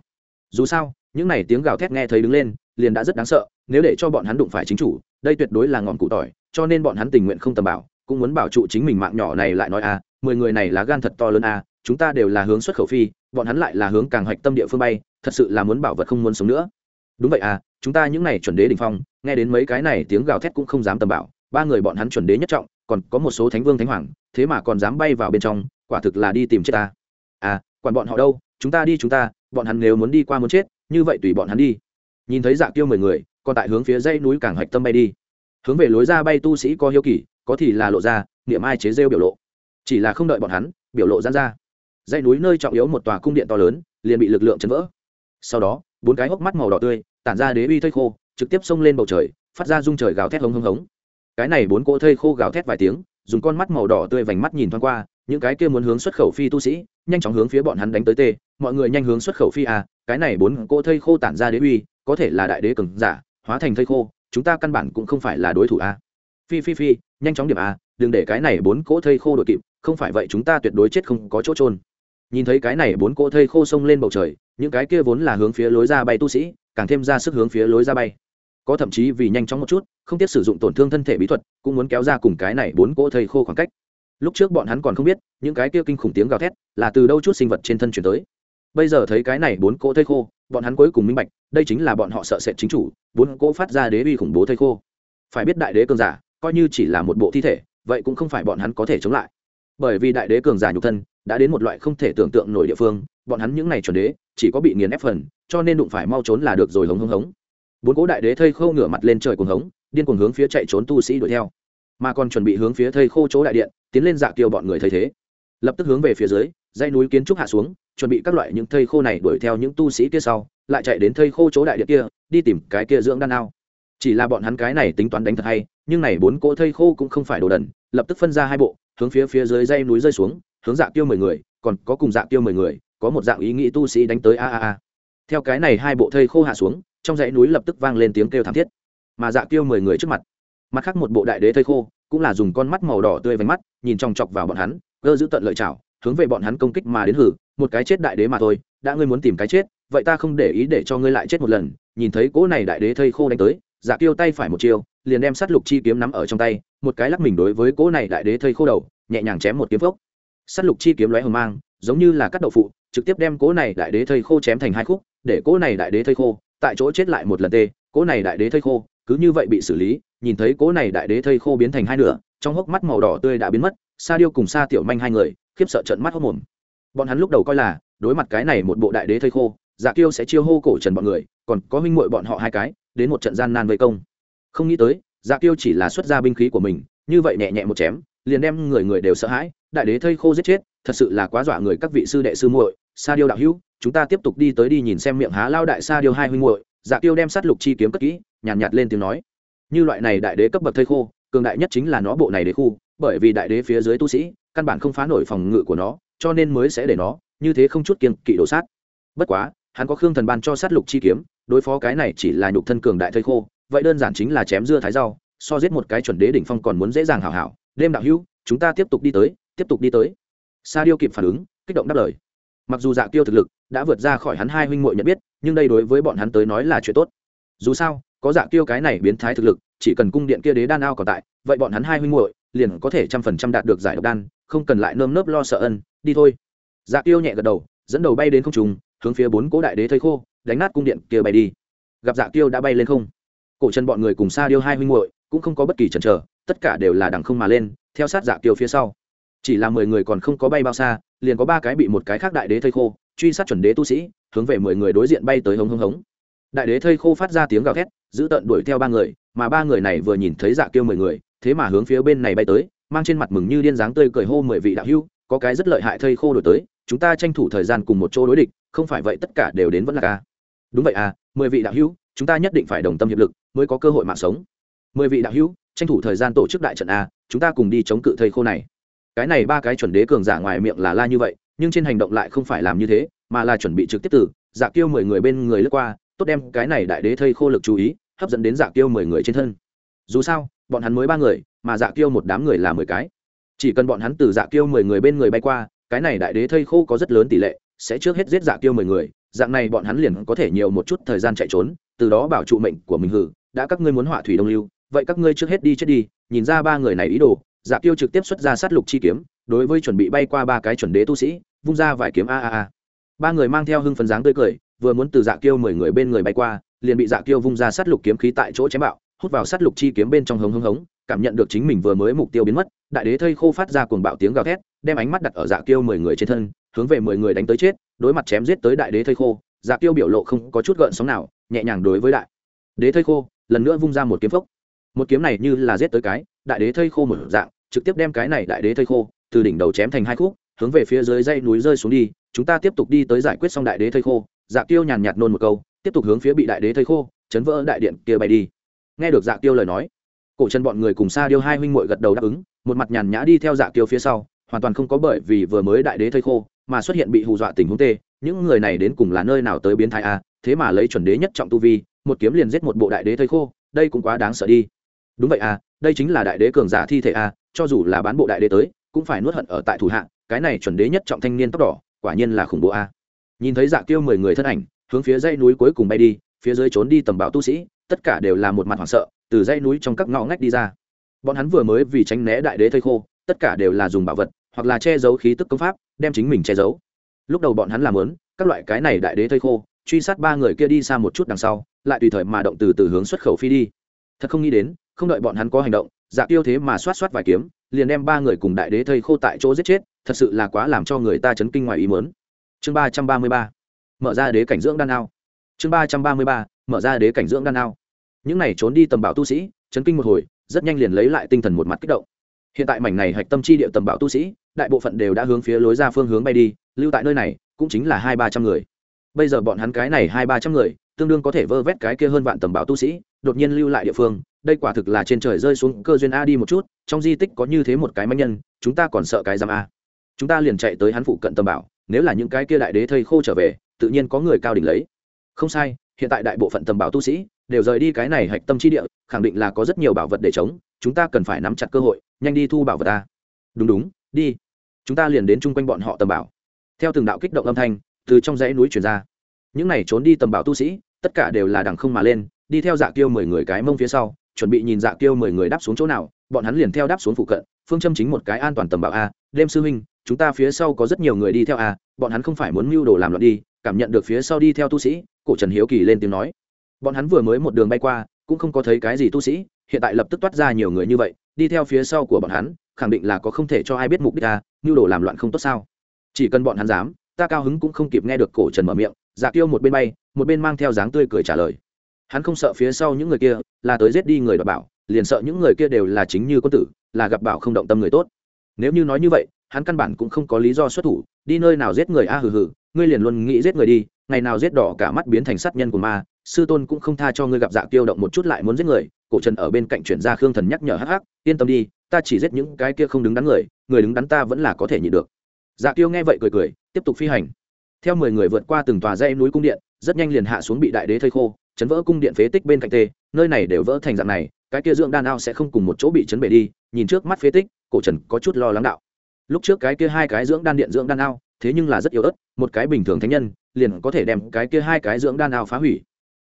Dù sao, những này tiếng gào thét nghe thấy đứng lên, liền đã rất đáng sợ, nếu để cho bọn hắn đụng phải chính chủ, đây tuyệt đối là ngọn cụ tỏi, cho nên bọn hắn tình nguyện không tầm bảo, cũng muốn bảo trụ chính mình mạng nhỏ này lại nói a, mười người này là gan thật to lớn a, chúng ta đều là hướng xuất khẩu phi, bọn hắn lại là hướng càng hạch tâm địa phương bay, thật sự là muốn bảo vật không muốn sống nữa. Đúng vậy à chúng ta những này chuẩn đế đình phong, nghe đến mấy cái này tiếng gào thét cũng không dám tầm bảo, ba người bọn hắn chuẩn đế nhất trọng, còn có một số thánh vương thánh hoàng, thế mà còn dám bay vào bên trong quả thực là đi tìm chết ta. À quản bọn họ đâu, chúng ta đi chúng ta, bọn hắn nếu muốn đi qua muốn chết, như vậy tùy bọn hắn đi. Nhìn thấy dạ tiêu mười người, còn tại hướng phía dãy núi cảng hạch tâm bay đi. Hướng về lối ra bay tu sĩ có hiếu kỳ, có thì là lộ ra, niệm ai chế rêu biểu lộ. Chỉ là không đợi bọn hắn, biểu lộ gian ra. Dãy núi nơi trọng yếu một tòa cung điện to lớn, liền bị lực lượng chấn vỡ. Sau đó, bốn cái hốc mắt màu đỏ tươi, tản ra đế uy thây khô, trực tiếp xông lên bầu trời, phát ra rung trời gào thét hống hống hống. Cái này bốn cỗ thây khô gào thét vài tiếng, dùng con mắt màu đỏ tươi vành mắt nhìn thoáng qua những cái kia muốn hướng xuất khẩu phi tu sĩ, nhanh chóng hướng phía bọn hắn đánh tới tê. Mọi người nhanh hướng xuất khẩu phi à cái này bốn cỗ thây khô tản ra đế uy, có thể là đại đế cường giả, hóa thành thây khô, chúng ta căn bản cũng không phải là đối thủ à. phi phi phi, nhanh chóng điểm à đừng để cái này bốn cỗ thây khô đội kịp, không phải vậy chúng ta tuyệt đối chết không có chỗ trôn nhìn thấy cái này bốn cỗ thây khô xông lên bầu trời, những cái kia vốn là hướng phía lối ra bay tu sĩ, càng thêm ra sức hướng phía lối ra bay. Có thậm chí vì nhanh chóng một chút, không tiếc sử dụng tổn thương thân thể bí thuật, cũng muốn kéo ra cùng cái này bốn cỗ thây khô khoảng cách lúc trước bọn hắn còn không biết, những cái kia kinh khủng tiếng gào thét là từ đâu chút sinh vật trên thân chuyển tới. Bây giờ thấy cái này bốn cỗ thây khô, bọn hắn cuối cùng minh bạch, đây chính là bọn họ sợ sệt chính chủ, bốn cỗ phát ra đế uy khủng bố thây khô. Phải biết đại đế cường giả, coi như chỉ là một bộ thi thể, vậy cũng không phải bọn hắn có thể chống lại. Bởi vì đại đế cường giả nhục thân đã đến một loại không thể tưởng tượng nổi địa phương, bọn hắn những ngày chuẩn đế chỉ có bị nghiền ép phần, cho nên đụng phải mau trốn là được rồi hống hống hống. Bốn cỗ đại đế thây khô ngửa mặt lên trời cuồng hống, điên cuồng hướng phía chạy trốn tu sĩ đuổi theo. Mà còn chuẩn bị hướng phía thây khô chỗ đại điện tiến lên dạ kiều bọn người thấy thế. Lập tức hướng về phía dưới, dãy núi kiến trúc hạ xuống, chuẩn bị các loại những thây khô này đuổi theo những tu sĩ kia sau, lại chạy đến thây khô chỗ đại điện kia, đi tìm cái kia dưỡng đan ao. Chỉ là bọn hắn cái này tính toán đánh thật hay, nhưng này bốn cỗ thây khô cũng không phải đồ đần, lập tức phân ra hai bộ, hướng phía phía dưới dây núi rơi xuống, hướng dạ tiêu mười người, còn có cùng dạ tiêu mười người, có một dạng ý nghĩ tu sĩ đánh tới a a a. Theo cái này hai bộ thây khô hạ xuống, trong dãy núi lập tức vang lên tiếng kêu thảm thiết. Mà dạ tiêu mười người trước mặt mặt khác một bộ đại đế thây khô cũng là dùng con mắt màu đỏ tươi vánh mắt, nhìn chòng chọc vào bọn hắn cơ giữ tận lợi chảo, hướng về bọn hắn công kích mà đến hử, một cái chết đại đế mà thôi, đã ngươi muốn tìm cái chết, vậy ta không để ý để cho ngươi lại chết một lần, nhìn thấy cỗ này đại đế thây khô đánh tới dạ tiêu tay phải một chiêu, liền đem sát lục chi kiếm nắm ở trong tay, một cái lắc mình đối với cỗ này đại đế thây khô đầu, nhẹ nhàng chém một kiếm phốc. Sát lục chi kiếm lóe hờ mang, giống như là cắt đậu phụ, trực tiếp đem cỗ này đại đế thây khô chém thành hai khúc, để cỗ này đại đế thây khô, tại chỗ chết lại một lần tê, cỗ này đại đế thây khô, cứ như vậy bị xử lý nhìn thấy cỗ này đại đế thây khô biến thành hai nửa trong hốc mắt màu đỏ tươi đã biến mất sa điêu cùng sa tiểu manh hai người khiếp sợ trận mắt hốc mồm bọn hắn lúc đầu coi là đối mặt cái này một bộ đại đế thây khô dạ kiêu sẽ chiêu hô cổ trần bọn người còn có huynh muội bọn họ hai cái đến một trận gian nan vây công. Không nghĩ tới dạ kiêu chỉ là xuất ra binh khí của mình như vậy nhẹ nhẹ một chém liền đem người người đều sợ hãi đại đế thây khô giết chết thật sự là quá dọa người các vị sư đệ sư muội sa điêu đạo hữu chúng ta tiếp tục đi tới đi nhìn xem miệng há lao đại sa điêu hai huynh muội. Dạ kiêu đem sát lục chi kiếm cất kỹ nhàn nhạt, nhạt lên tiếng nói như loại này đại đế cấp bậc thây khô, cường đại nhất chính là nó bộ này đế khu, bởi vì đại đế phía dưới tu sĩ, căn bản không phá nổi phòng ngự của nó, cho nên mới sẽ để nó như thế không chút kiên kỵ đổ sát. Bất quá, hắn có khương thần ban cho sát lục chi kiếm, đối phó cái này chỉ là nhục thân cường đại thây khô, vậy đơn giản chính là chém dưa thái rau, so giết một cái chuẩn đế đỉnh phong còn muốn dễ dàng hảo hảo. Đêm đạo hữu, chúng ta tiếp tục đi tới, tiếp tục đi tới. Sa điêu kịp phản ứng, kích động đáp lời. Mặc dù dạ tiêu thực lực đã vượt ra khỏi hắn hai huynh muội nhận biết, nhưng đây đối với bọn hắn tới nói là chuyện tốt. Dù sao có dạ tiêu cái này biến thái thực lực, chỉ cần cung điện kia đế đan ao còn tại, vậy bọn hắn hai huynh muội liền có thể trăm phần trăm đạt được giải độc đan, không cần lại nơm nớp lo sợ ân, đi thôi. Dạ tiêu nhẹ gật đầu, dẫn đầu bay đến không trùng hướng phía bốn cố đại đế thây khô, đánh nát cung điện kia bay đi. Gặp dạ tiêu đã bay lên không? Cổ chân bọn người cùng xa điêu hai huynh muội cũng không có bất kỳ chần chờ, tất cả đều là đằng không mà lên, theo sát dạ tiêu phía sau. Chỉ là mười người còn không có bay bao xa, liền có ba cái bị một cái khác đại đế thây khô, truy sát chuẩn đế tu sĩ, hướng về mười người đối diện bay tới hống hống hống. Đại đế thây khô phát ra tiếng gào thét giữ tận đuổi theo ba người, mà ba người này vừa nhìn thấy dạ kiêu mười người, thế mà hướng phía bên này bay tới, mang trên mặt mừng như điên dáng tươi cười hô mười vị đạo hưu có cái rất lợi hại thây khô đổi tới, chúng ta tranh thủ thời gian cùng một chỗ đối địch, không phải vậy tất cả đều đến vẫn là ca. Đúng vậy à mười vị đạo hưu chúng ta nhất định phải đồng tâm hiệp lực, mới có cơ hội mạng sống. Mười vị đạo hưu tranh thủ thời gian tổ chức đại trận a chúng ta cùng đi chống cự thây khô này. Cái này ba cái chuẩn đế cường giả ngoài miệng là la như vậy, nhưng trên hành động lại không phải làm như thế, mà là chuẩn bị trực tiếp từ dạ kiêu mười người bên người lướt qua tốt đem cái này đại đế thây khô lực chú ý, hấp dẫn đến dạ kiêu mười người trên thân. Dù sao, bọn hắn mới ba người, mà dạ kiêu một đám người là mười cái. Chỉ cần bọn hắn từ dạ kiêu mười người bên người bay qua, cái này đại đế thây khô có rất lớn tỷ lệ sẽ trước hết giết dạ kiêu mười người, dạng này bọn hắn liền có thể nhiều một chút thời gian chạy trốn, từ đó bảo trụ mệnh của mình hử, đã các ngươi muốn hỏa thủy đông lưu, vậy các ngươi trước hết đi chết đi, nhìn ra ba người này ý đồ dạ kiêu trực tiếp xuất ra sát lục chi kiếm, đối với chuẩn bị bay qua ba cái chuẩn đế tu sĩ, vung ra vài kiếm a a a. Ba người mang theo hưng phấn dáng tươi cười vừa muốn từ dạ kiêu mười người bên người bay qua, liền bị dạ kiêu vung ra sát lục kiếm khí tại chỗ chém bạo, hút vào sát lục chi kiếm bên trong hống hống hống, cảm nhận được chính mình vừa mới mục tiêu biến mất, đại đế thây khô phát ra cuồng bạo tiếng gào thét, đem ánh mắt đặt ở dạ kiêu mười người trên thân, hướng về mười người đánh tới chết, đối mặt chém giết tới đại đế thây khô dạ kiêu biểu lộ không có chút gợn sóng nào, nhẹ nhàng đối với đại đế thây khô, lần nữa vung ra một kiếm phốc. Một kiếm này như là giết tới cái, đại đế thây khô một dạng, trực tiếp đem cái này đại đế thây khô, từ đỉnh đầu chém thành hai khúc, hướng về phía dưới dây núi rơi xuống đi, chúng ta tiếp tục đi tới giải quyết xong đại đế thây khô dạ tiêu nhàn nhạt nôn một câu, tiếp tục hướng phía bị đại đế thây khô, chấn vỡ đại điện kia bay đi. Nghe được dạ tiêu lời nói, cổ chân bọn người cùng xa điêu hai huynh muội gật đầu đáp ứng, một mặt nhàn nhã đi theo dạ tiêu phía sau, hoàn toàn không có bởi vì vừa mới đại đế thây khô mà xuất hiện bị hù dọa tình huống tê. Những người này đến cùng là nơi nào tới biến thái a thế mà lấy chuẩn đế nhất trọng tu vi, một kiếm liền giết một bộ đại đế thây khô, đây cũng quá đáng sợ đi. Đúng vậy à đây chính là đại đế cường giả thi thể à cho dù là bán bộ đại đế tới, cũng phải nuốt hận ở tại thủ hạ, cái này chuẩn đế nhất trọng thanh niên tóc đỏ, quả nhiên là khủng bố a nhìn thấy dạ tiêu mười người thân ảnh, hướng phía dãy núi cuối cùng bay đi, phía dưới trốn đi tầm bão tu sĩ, tất cả đều là một mặt hoảng sợ, từ dãy núi trong các ngõ ngách đi ra. Bọn hắn vừa mới vì tránh né đại đế thây khô, tất cả đều là dùng bảo vật, hoặc là che giấu khí tức công pháp, đem chính mình che giấu. Lúc đầu bọn hắn làm lớn các loại cái này đại đế thây khô, truy sát ba người kia đi xa một chút đằng sau, lại tùy thời mà động từ từ hướng xuất khẩu phi đi. Thật không nghĩ đến, không đợi bọn hắn có hành động dạ tiêu thế mà xoát xoát vài kiếm, liền đem ba người cùng đại đế thây khô tại chỗ giết chết, thật sự là quá làm cho người ta chấn kinh ngoài ý mớn chương ba trăm ba mươi ba, mở ra đế cảnh dưỡng đan ao. Chương ba trăm ba mươi ba, mở ra đế cảnh dưỡng đan ao. Những này trốn đi tầm bảo tu sĩ, chấn kinh một hồi, rất nhanh liền lấy lại tinh thần một mặt kích động. Hiện tại mảnh này hạch tâm chi địa tầm bảo tu sĩ, đại bộ phận đều đã hướng phía lối ra phương hướng bay đi, lưu tại nơi này cũng chính là hai ba trăm người. Bây giờ bọn hắn cái này hai ba trăm người, tương đương có thể vơ vét cái kia hơn vạn tầm bảo tu sĩ, đột nhiên lưu lại địa phương, đây quả thực là trên trời rơi xuống cơ duyên a đi một chút, trong di tích có như thế một cái manh nhân, chúng ta còn sợ cái giam a. Chúng ta liền chạy tới hắn phụ cận tầm bảo nếu là những cái kia đại đế thây khô trở về, tự nhiên có người cao đỉnh lấy. Không sai, hiện tại đại bộ phận tầm bảo tu sĩ đều rời đi cái này hạch tâm chi địa, khẳng định là có rất nhiều bảo vật để chống, chúng ta cần phải nắm chặt cơ hội, nhanh đi thu bảo vật ta. Đúng đúng, đi. Chúng ta liền đến chung quanh bọn họ tầm bảo. Theo từng đạo kích động âm thanh, từ trong dãy núi chuyển ra. Những này trốn đi tầm bảo tu sĩ, tất cả đều là đằng không mà lên, đi theo dạ kiêu mười người cái mông phía sau, chuẩn bị nhìn dạ kiêu mười người đáp xuống chỗ nào bọn hắn liền theo đáp xuống phụ cận, phương châm chính một cái an toàn tầm bảo a, đêm sư huynh, chúng ta phía sau có rất nhiều người đi theo a, bọn hắn không phải muốn mưu đồ làm loạn đi, cảm nhận được phía sau đi theo tu sĩ. Cổ trần hiếu kỳ lên tiếng nói. Bọn hắn vừa mới một đường bay qua, cũng không có thấy cái gì tu sĩ, hiện tại lập tức toát ra nhiều người như vậy, đi theo phía sau của bọn hắn, khẳng định là có không thể cho ai biết mục đích ta mưu đồ làm loạn không tốt sao? Chỉ cần bọn hắn dám, ta cao hứng cũng không kịp nghe được cổ trần mở miệng dạ tiêu một bên bay, một bên mang theo dáng tươi cười trả lời. Hắn không sợ phía sau những người kia, là tới giết đi người đọc bảo liền sợ những người kia đều là chính như quân tử, là gặp bảo không động tâm người tốt. Nếu như nói như vậy, hắn căn bản cũng không có lý do xuất thủ, đi nơi nào giết người a hừ hừ, ngươi liền luôn nghĩ giết người đi, ngày nào giết đỏ cả mắt biến thành sát nhân của ma, sư tôn cũng không tha cho ngươi gặp dạ tiêu động một chút lại muốn giết người, cổ trần ở bên cạnh chuyển ra khương thần nhắc nhở hắc hắc, yên tâm đi, ta chỉ giết những cái kia không đứng đắn người người đứng đắn ta vẫn là có thể nhịn được. Dạ tiêu nghe vậy cười cười, tiếp tục phi hành. Theo mười người vượt qua từng tòa dây núi cung điện, rất nhanh liền hạ xuống bị đại đế thây khô, chấn vỡ cung điện phế tích bên cạnh tê, nơi này đều vỡ thành dạng này cái kia dưỡng đan ao sẽ không cùng một chỗ bị chấn bể đi, nhìn trước mắt phế tích, cổ trần có chút lo lắng đạo. Lúc trước cái kia hai cái dưỡng đan điện dưỡng đan ao, thế nhưng là rất yếu ớt, một cái bình thường thánh nhân, liền có thể đem cái kia hai cái dưỡng đan ao phá hủy.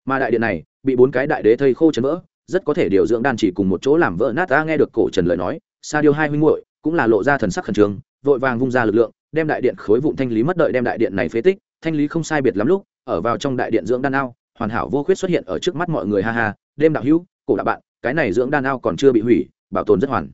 Mà đại điện này, bị bốn cái đại đế thây khô chấn vỡ, rất có thể điều dưỡng đan chỉ cùng một chỗ làm vỡ nát ta, nghe được cổ trần lời nói, sa điêu hai huynh muội cũng là lộ ra thần sắc khẩn trương, vội vàng vung ra lực lượng, đem đại điện khối vụn thanh lý mất đợi đem đại điện này phế tích, thanh lý không sai biệt lắm lúc, ở vào trong đại điện dưỡng đan ao, hoàn hảo vô khuyết xuất hiện ở trước mắt mọi người, ha ha, đêm đạo hữu, cổ đạo bạn cái này dưỡng đan ao còn chưa bị hủy, bảo tồn rất hoàn.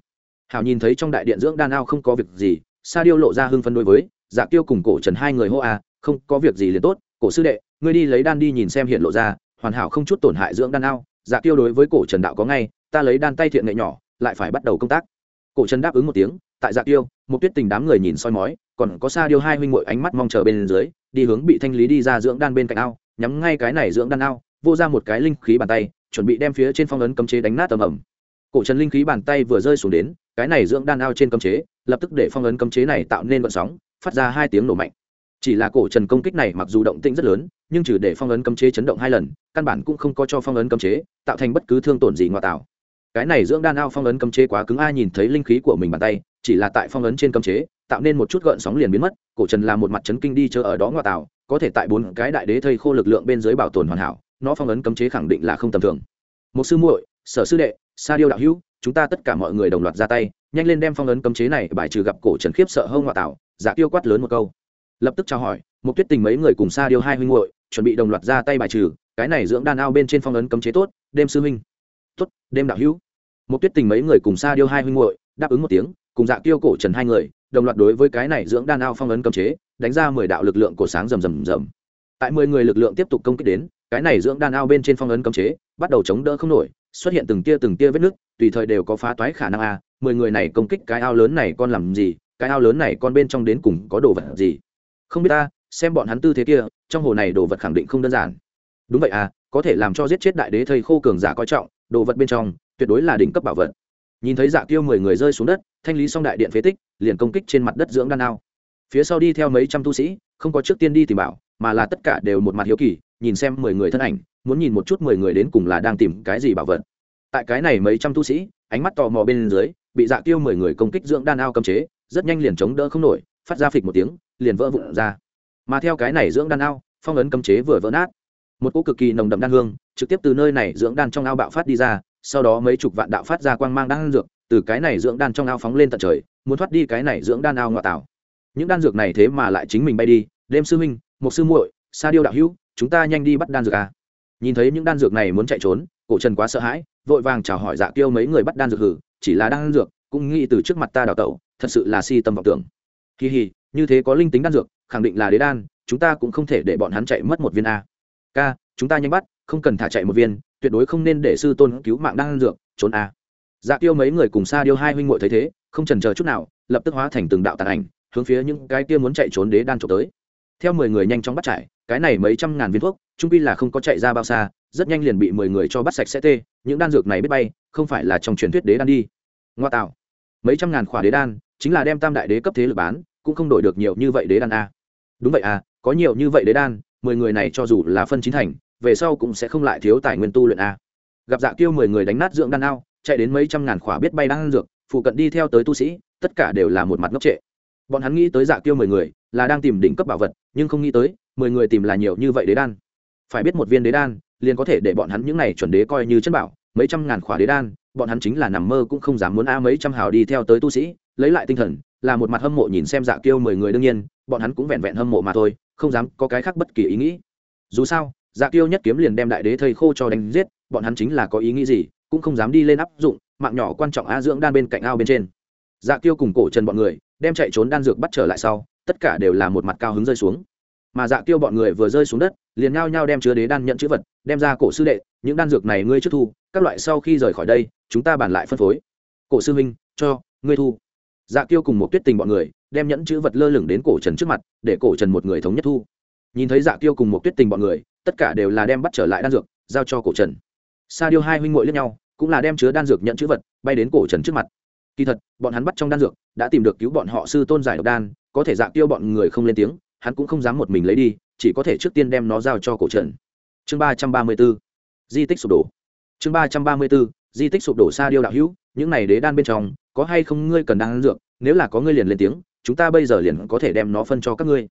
Hảo nhìn thấy trong đại điện dưỡng đan ao không có việc gì, sa điêu lộ ra hưng phân đối với dạ tiêu cùng cổ trần hai người hô à không có việc gì liền tốt, cổ sư đệ, ngươi đi lấy đan đi nhìn xem hiện lộ ra, hoàn hảo không chút tổn hại dưỡng đan ao. Dạ tiêu đối với cổ trần đạo có ngay, ta lấy đan tay thiện nghệ nhỏ, lại phải bắt đầu công tác. Cổ trần đáp ứng một tiếng, tại dạ tiêu một tuyết tình đám người nhìn soi mói, còn có sa điêu hai huynh muội ánh mắt mong chờ bên dưới, đi hướng bị thanh lý đi ra dưỡng đan bên cạnh ao, nhắm ngay cái này dưỡng đan ao vô ra một cái linh khí bàn tay, chuẩn bị đem phía trên phong ấn cấm chế đánh nát tầm ẩm cổ trần linh khí bàn tay vừa rơi xuống đến, cái này dưỡng đan ao trên cấm chế, lập tức để phong ấn cấm chế này tạo nên vận sóng, phát ra hai tiếng nổ mạnh. Chỉ là cổ trần công kích này mặc dù động tĩnh rất lớn, nhưng trừ để phong ấn cấm chế chấn động hai lần, căn bản cũng không có cho phong ấn cấm chế, tạo thành bất cứ thương tổn gì ngoại tạo. Cái này dưỡng đan ao phong ấn cấm chế quá cứng, ai nhìn thấy linh khí của mình bàn tay, chỉ là tại phong ấn trên cấm chế, tạo nên một chút gợn sóng liền biến mất, cổ trần là một mặt chấn kinh đi chờ ở đó ngoại tạo, có thể tại bốn cái đại đế thây khô lực lượng bên dưới bảo tồn hoàn hảo nó phong ấn cấm chế khẳng định là không tầm thường. Một sư muội, sở sư đệ, sa điêu đạo hữu, chúng ta tất cả mọi người đồng loạt ra tay, nhanh lên đem phong ấn cấm chế này bài trừ gặp cổ trần khiếp sợ hơn ngoại tạo dạ giả tiêu quát lớn một câu. Lập tức chào hỏi một tuyết tình mấy người cùng sa điêu hai huynh muội, chuẩn bị đồng loạt ra tay bài trừ, cái này dưỡng đan ao bên trên phong ấn cấm chế tốt, đêm sư huynh. Tốt, đêm đạo hữu. Một tuyết tình mấy người cùng sa điêu hai huynh muội, đáp ứng một tiếng, cùng dạ tiêu cổ trần hai người, đồng loạt đối với cái này dưỡng đan ao phong ấn cấm chế, đánh ra mười đạo lực lượng cổ sáng rầm rầm rầm. Tại mười người lực lượng tiếp tục công kích đến cái này dưỡng đan ao bên trên phong ấn cấm chế, bắt đầu chống đỡ không nổi, xuất hiện từng tia từng tia vết nứt, tùy thời đều có phá toái khả năng a, mười người này công kích cái ao lớn này con làm gì, cái ao lớn này con bên trong đến cùng có đồ vật gì? Không biết ta, xem bọn hắn tư thế kia, trong hồ này đồ vật khẳng định không đơn giản. Đúng vậy à có thể làm cho giết chết đại đế thầy khô cường giả coi trọng, đồ vật bên trong, tuyệt đối là đỉnh cấp bảo vật. Nhìn thấy dạ tiêu mười người rơi xuống đất, thanh lý xong đại điện phế tích, liền công kích trên mặt đất dưỡng đan ao. Phía sau đi theo mấy trăm tu sĩ, không có trước tiên đi tìm bảo, mà là tất cả đều một mặt hiếu kỳ nhìn xem mười người thân ảnh, muốn nhìn một chút mười người đến cùng là đang tìm cái gì bảo vật. Tại cái này mấy trăm tu sĩ, ánh mắt tò mò bên dưới, bị dạ tiêu mười người công kích dưỡng đan ao cầm chế, rất nhanh liền chống đỡ không nổi, phát ra phịch một tiếng, liền vỡ vụn ra. Mà theo cái này dưỡng đan ao, phong ấn cấm chế vừa vỡ nát. Một cỗ cực kỳ nồng đậm đan hương, trực tiếp từ nơi này dưỡng đan trong ao bạo phát đi ra, sau đó mấy chục vạn đạo phát ra quang mang đan dược, từ cái này dưỡng đan trong ao phóng lên tận trời, muốn thoát đi cái này dưỡng đan ao ngoại tảo những đan dược này thế mà lại chính mình bay đi, đêm sư huynh một sư muội, sa điêu đạo hữu chúng ta nhanh đi bắt đan dược à. nhìn thấy những đan dược này muốn chạy trốn, cổ trần quá sợ hãi, vội vàng chào hỏi dạ tiêu mấy người bắt đan dược hử, chỉ là đan dược, cũng nghĩ từ trước mặt ta đào tẩu, thật sự là si tâm vọng tưởng. Kỳ hì như thế có linh tính đan dược, khẳng định là đế đan, chúng ta cũng không thể để bọn hắn chạy mất một viên a. Ca, chúng ta nhanh bắt, không cần thả chạy một viên, tuyệt đối không nên để sư tôn cứu mạng đan dược, trốn a. Dạ tiêu mấy người cùng xa điêu hai huynh muội thấy thế, không trần chờ chút nào, lập tức hóa thành từng đạo tàn ảnh, hướng phía những cái kia muốn chạy trốn đế đan trộm tới theo mười người nhanh chóng bắt chạy cái này mấy trăm ngàn viên thuốc, trung pi là không có chạy ra bao xa, rất nhanh liền bị mười người cho bắt sạch sẽ tê, những đan dược này biết bay, không phải là trong truyền thuyết đế đan đi. Ngoa tạo. Mấy trăm ngàn khỏa đế đan, chính là đem tam đại đế cấp thế lực bán, cũng không đổi được nhiều như vậy đế đan a. Đúng vậy à có nhiều như vậy đế đan, mười người này cho dù là phân chín thành, về sau cũng sẽ không lại thiếu tài nguyên tu luyện a. Gặp dạ tiêu mười người đánh nát dưỡng đan ao, chạy đến mấy trăm ngàn khỏa biết bay đan dược, phụ cận đi theo tới tu sĩ, tất cả đều là một mặt ngốc trệ. Bọn hắn nghĩ tới dạ tiêu mười người là đang tìm đỉnh cấp bảo vật, nhưng không nghĩ tới, mười người tìm là nhiều như vậy đế đan. Phải biết một viên đế đan, liền có thể để bọn hắn những này chuẩn đế coi như chân bảo, mấy trăm ngàn khỏa đế đan, bọn hắn chính là nằm mơ cũng không dám muốn a mấy trăm hào đi theo tới tu sĩ, lấy lại tinh thần, là một mặt hâm mộ nhìn xem dạ kiêu mười người đương nhiên, bọn hắn cũng vẹn vẹn hâm mộ mà thôi, không dám có cái khác bất kỳ ý nghĩ. Dù sao dạ kiêu nhất kiếm liền đem đại đế thầy khô cho đánh giết, bọn hắn chính là có ý nghĩ gì, cũng không dám đi lên áp dụng, mạng nhỏ quan trọng a dưỡng đan bên cạnh ao bên trên. Dạ kiêu cùng cổ trần bọn người, đem chạy trốn đan dược bắt trở lại sau tất cả đều là một mặt cao hứng rơi xuống. Mà dạ Tiêu bọn người vừa rơi xuống đất, liền nhao nhao đem chứa đế đan nhận chữ vật, đem ra cổ sư đệ, những đan dược này ngươi trước thu, các loại sau khi rời khỏi đây, chúng ta bàn lại phân phối. Cổ sư huynh, cho, ngươi thu. Dạ Tiêu cùng một tuyết tình bọn người, đem nhẫn chữ vật lơ lửng đến cổ trần trước mặt, để cổ trần một người thống nhất thu. Nhìn thấy dạ Tiêu cùng một tuyết tình bọn người, tất cả đều là đem bắt trở lại đan dược, giao cho cổ trần. Sa điêu hai huynh ngội lẫn nhau, cũng là đem chứa đan dược nhận chữ vật, bay đến cổ trần trước mặt kỳ thật, bọn hắn bắt trong đan dược, đã tìm được cứu bọn họ sư tôn giải độc đan, có thể dạ tiêu bọn người không lên tiếng, hắn cũng không dám một mình lấy đi, chỉ có thể trước tiên đem nó giao cho cổ trần chương ba trăm ba mươi b ố di tích sụp đổ. Chương ba trăm ba mươi b ố di tích sụp đổ sa điêu đạo hữu, những này đế đan bên trong, có hay không ngươi cần đan dược? Nếu là có ngươi liền lên tiếng, chúng ta bây giờ liền có thể đem nó phân cho các ngươi.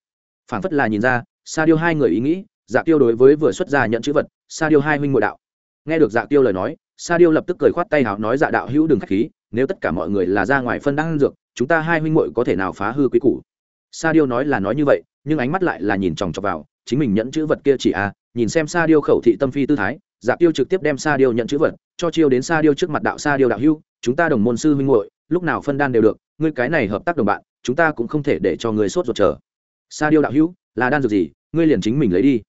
Phản phất là nhìn ra, sa điêu hai người ý nghĩ dạ tiêu đối với vừa xuất gia nhận chữ vật, sa điêu hai huynh ngộ đạo. Nghe được dạ tiêu lời nói, sa điêu lập tức cười khoát tay hào nói dạ đạo hữu đừng k h á c h khí nếu tất cả mọi người là ra ngoài phân đan dược chúng ta hai huynh muội có thể nào phá hư quý củ? Sa điêu nói là nói như vậy nhưng ánh mắt lại là nhìn chòng chọc vào chính mình nhẫn chữ vật kia chỉ a à, nhìn xem sa điêu khẩu thị tâm phi tư thái dạ tiêu trực tiếp đem sa điêu nhận chữ vật cho chiêu đến sa điêu trước mặt đạo sa điêu đạo hưu chúng ta đồng môn sư huynh muội lúc nào phân đan đều được ngươi cái này hợp tác đồng bạn chúng ta cũng không thể để cho ngươi sốt ruột chờ. Sa điêu đạo hưu là đan dược gì ngươi liền chính mình lấy đi.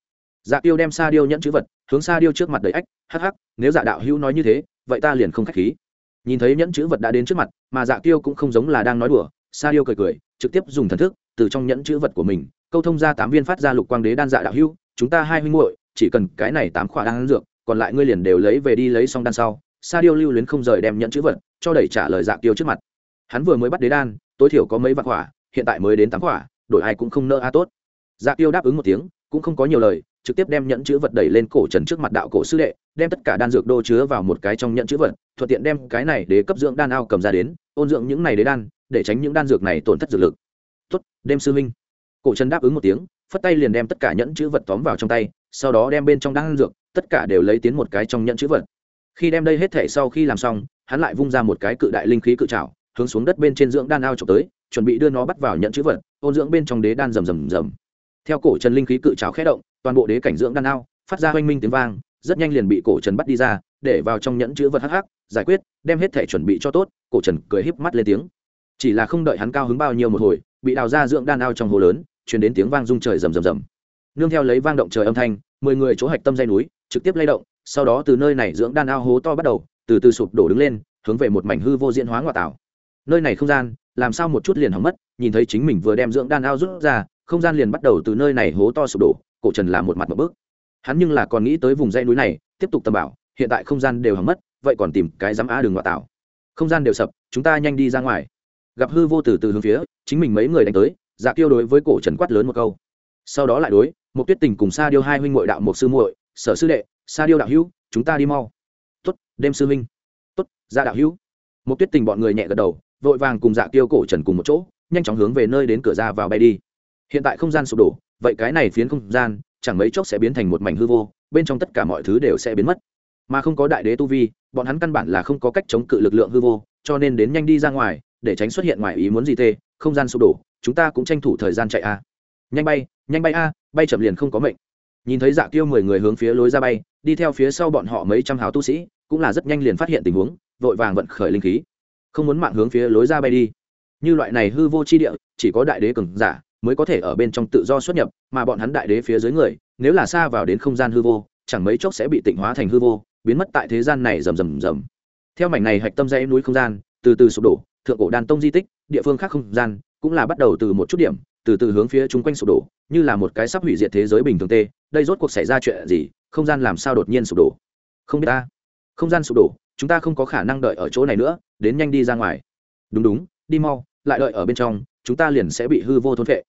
Dạ tiêu đem sa điêu nhận chữ vật hướng sa điêu trước mặt đầy ách hắc hắc nếu dạ đạo hưu nói như thế vậy ta liền không khách khí nhìn thấy nhẫn chữ vật đã đến trước mặt, mà dạ tiêu cũng không giống là đang nói đùa, sa điêu cười cười, trực tiếp dùng thần thức, từ trong nhẫn chữ vật của mình, câu thông ra tám viên phát ra lục quang đế đan dạ đạo hưu chúng ta hai huynh muội, chỉ cần cái này tám khỏa đan dược, còn lại ngươi liền đều lấy về đi lấy xong đan sau. Sa điêu lưu luyến không rời đem nhẫn chữ vật, cho đẩy trả lời dạ tiêu trước mặt. Hắn vừa mới bắt đế đan, tối thiểu có mấy vạn khỏa, hiện tại mới đến tám khỏa, đổi ai cũng không nỡ a tốt. Dạ tiêu đáp ứng một tiếng, cũng không có nhiều lời trực tiếp đem nhẫn chữ vật đẩy lên cổ trần trước mặt đạo cổ sư đệ, đem tất cả đan dược đô chứa vào một cái trong nhẫn chữ vật, thuận tiện đem cái này để cấp dưỡng đan ao cầm ra đến, ôn dưỡng những này đế đan, để tránh những đan dược này tổn thất dược lực. Tốt đem sư minh cổ trần đáp ứng một tiếng, phất tay liền đem tất cả nhẫn chữ vật tóm vào trong tay, sau đó đem bên trong đan dược, tất cả đều lấy tiến một cái trong nhẫn chữ vật. Khi đem đây hết thể sau khi làm xong, hắn lại vung ra một cái cự đại linh khí cự trào hướng xuống đất bên trên dưỡng đan ao trộm tới, chuẩn bị đưa nó bắt vào nhận chữ vật, ôn dưỡng bên trong đế đan rầm rầm rầm. Theo cổ trần linh khí cự trào khẽ động toàn bộ đế cảnh dưỡng đan ao, phát ra oanh minh tiếng vang, rất nhanh liền bị cổ trần bắt đi ra, để vào trong nhẫn chữ vật hắc hắc, giải quyết, đem hết thể chuẩn bị cho tốt, cổ trần cười híp mắt lên tiếng. Chỉ là không đợi hắn cao hứng bao nhiêu một hồi, bị đào ra dưỡng đan ao trong hồ lớn chuyển đến tiếng vang rung trời rầm rầm rầm. Nương theo lấy vang động trời âm thanh, mười người chỗ hạch tâm dây núi, trực tiếp lay động, sau đó từ nơi này dưỡng đan ao hố to bắt đầu, từ từ sụp đổ đứng lên, hướng về một mảnh hư vô diễn hóa ngoại tảo nơi này không gian, làm sao một chút liền hỏng mất, nhìn thấy chính mình vừa đem dưỡng đan ao rút ra, không gian liền bắt đầu từ nơi này hố to sụp đổ cổ trần là một mặt một bước. Hắn nhưng là còn nghĩ tới vùng dãy núi này, tiếp tục tầm bảo, hiện tại không gian đều hỏng mất, vậy còn tìm cái dám á đường ngoại tảo không gian đều sập, chúng ta nhanh đi ra ngoài. Gặp hư vô từ từ hướng phía, chính mình mấy người đánh tới dạ tiêu đối với cổ trần quát lớn một câu. Sau đó lại đối một tuyết tình cùng sa điêu hai huynh muội đạo một sư muội, sở sư đệ, sa điêu đạo hữu, chúng ta đi mau. Tốt, đêm sư huynh. Tốt ra đạo hữu. Một tuyết tình bọn người nhẹ gật đầu, vội vàng cùng dạ tiêu cổ trần cùng một chỗ, nhanh chóng hướng về nơi đến cửa ra vào bay đi. Hiện tại không gian sụp đổ vậy cái này phiến không gian chẳng mấy chốc sẽ biến thành một mảnh hư vô, bên trong tất cả mọi thứ đều sẽ biến mất. Mà không có đại đế tu vi, bọn hắn căn bản là không có cách chống cự lực lượng hư vô, cho nên đến nhanh đi ra ngoài, để tránh xuất hiện ngoài ý muốn gì tê, không gian sụp đổ, chúng ta cũng tranh thủ thời gian chạy a. Nhanh bay nhanh bay a, bay chậm liền không có mệnh. Nhìn thấy dạ tiêu mười người hướng phía lối ra bay, đi theo phía sau bọn họ mấy trăm hào tu sĩ, cũng là rất nhanh liền phát hiện tình huống, vội vàng vận khởi linh khí. Không muốn mạng hướng phía lối ra bay đi. Như loại này hư vô chi địa, chỉ có đại đế cường giả mới có thể ở bên trong tự do xuất nhập, mà bọn hắn đại đế phía dưới người, nếu là xa vào đến không gian hư vô, chẳng mấy chốc sẽ bị tịnh hóa thành hư vô, biến mất tại thế gian này rầm rầm rầm. Theo mảnh này hạch tâm dãy núi không gian, từ từ sụp đổ, thượng cổ đan tông di tích, địa phương khác không gian, cũng là bắt đầu từ một chút điểm, từ từ hướng phía chung quanh sụp đổ, như là một cái sắp hủy diệt thế giới bình thường tê, đây rốt cuộc xảy ra chuyện gì, không gian làm sao đột nhiên sụp đổ? Không biết ta. Không gian sụp đổ, chúng ta không có khả năng đợi ở chỗ này nữa, đến nhanh đi ra ngoài. Đúng đúng, đi mau, lại đợi ở bên trong chúng ta liền sẽ bị hư vô thôn vệ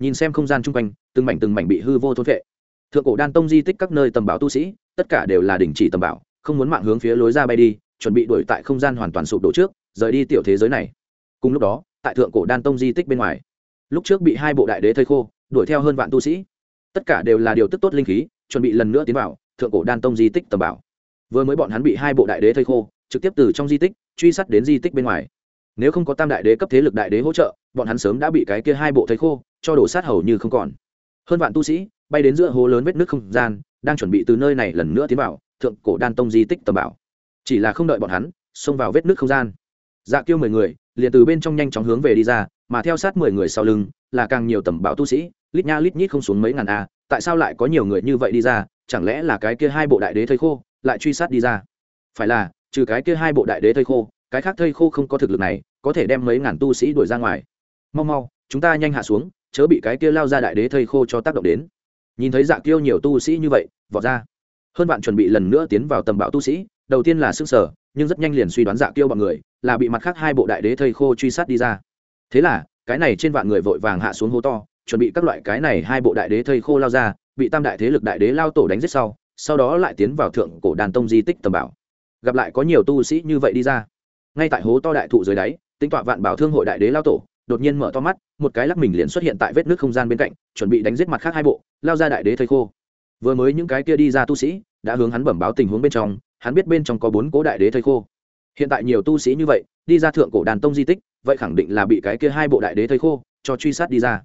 nhìn xem không gian chung quanh, từng mảnh từng mảnh bị hư vô thôn vệ thượng cổ đan tông di tích các nơi tầm bảo tu sĩ, tất cả đều là đình chỉ tầm bảo, không muốn mạng hướng phía lối ra bay đi, chuẩn bị đuổi tại không gian hoàn toàn sụp đổ trước, rời đi tiểu thế giới này. Cùng lúc đó, tại thượng cổ đan tông di tích bên ngoài, lúc trước bị hai bộ đại đế thây khô, đuổi theo hơn vạn tu sĩ. Tất cả đều là điều tức tốt linh khí, chuẩn bị lần nữa tiến vào thượng cổ đan tông di tích tầm bảo. Vừa mới bọn hắn bị hai bộ đại đế thây khô, trực tiếp từ trong di tích, truy sát đến di tích bên ngoài nếu không có tam đại đế cấp thế lực đại đế hỗ trợ, bọn hắn sớm đã bị cái kia hai bộ thấy khô, cho đổ sát hầu như không còn. Hơn vạn tu sĩ bay đến giữa hố lớn vết nước không gian, đang chuẩn bị từ nơi này lần nữa tiến vào, thượng cổ đan tông di tích tầm bảo. Chỉ là không đợi bọn hắn, xông vào vết nước không gian. Dạ kêu mười người, liền từ bên trong nhanh chóng hướng về đi ra, mà theo sát mười người sau lưng, là càng nhiều tầm bảo tu sĩ, lít nha lít nhít không xuống mấy ngàn a, tại sao lại có nhiều người như vậy đi ra, chẳng lẽ là cái kia hai bộ đại đế thây khô, lại truy sát đi ra? Phải là, trừ cái kia hai bộ đại đế thây khô cái khác thây khô không có thực lực này, có thể đem mấy ngàn tu sĩ đuổi ra ngoài. Mau mau, chúng ta nhanh hạ xuống, chớ bị cái kia lao ra đại đế thây khô cho tác động đến. Nhìn thấy dạ kiêu nhiều tu sĩ như vậy, vọt ra. Hơn bạn chuẩn bị lần nữa tiến vào tầm bão tu sĩ, đầu tiên là xương sở, nhưng rất nhanh liền suy đoán dạ kiêu bọn người, là bị mặt khác hai bộ đại đế thây khô truy sát đi ra. Thế là, cái này trên vạn người vội vàng hạ xuống hố to, chuẩn bị các loại cái này hai bộ đại đế thây khô lao ra, bị tam đại thế lực đại đế lao tổ đánh giết sau sau đó lại tiến vào thượng cổ đàn tông di tích tầm bảo gặp lại có nhiều tu sĩ như vậy đi ra ngay tại hố to đại thụ dưới đáy, tính tọa vạn bảo thương hội đại đế lao tổ đột nhiên mở to mắt, một cái lắc mình liền xuất hiện tại vết nước không gian bên cạnh, chuẩn bị đánh giết mặt khác hai bộ, lao ra đại đế thầy khô. Vừa mới những cái kia đi ra tu sĩ đã hướng hắn bẩm báo tình huống bên trong, hắn biết bên trong có bốn cố đại đế thầy khô. Hiện tại nhiều tu sĩ như vậy, đi ra thượng cổ đàn tông di tích, vậy khẳng định là bị cái kia hai bộ đại đế thầy khô cho truy sát đi ra.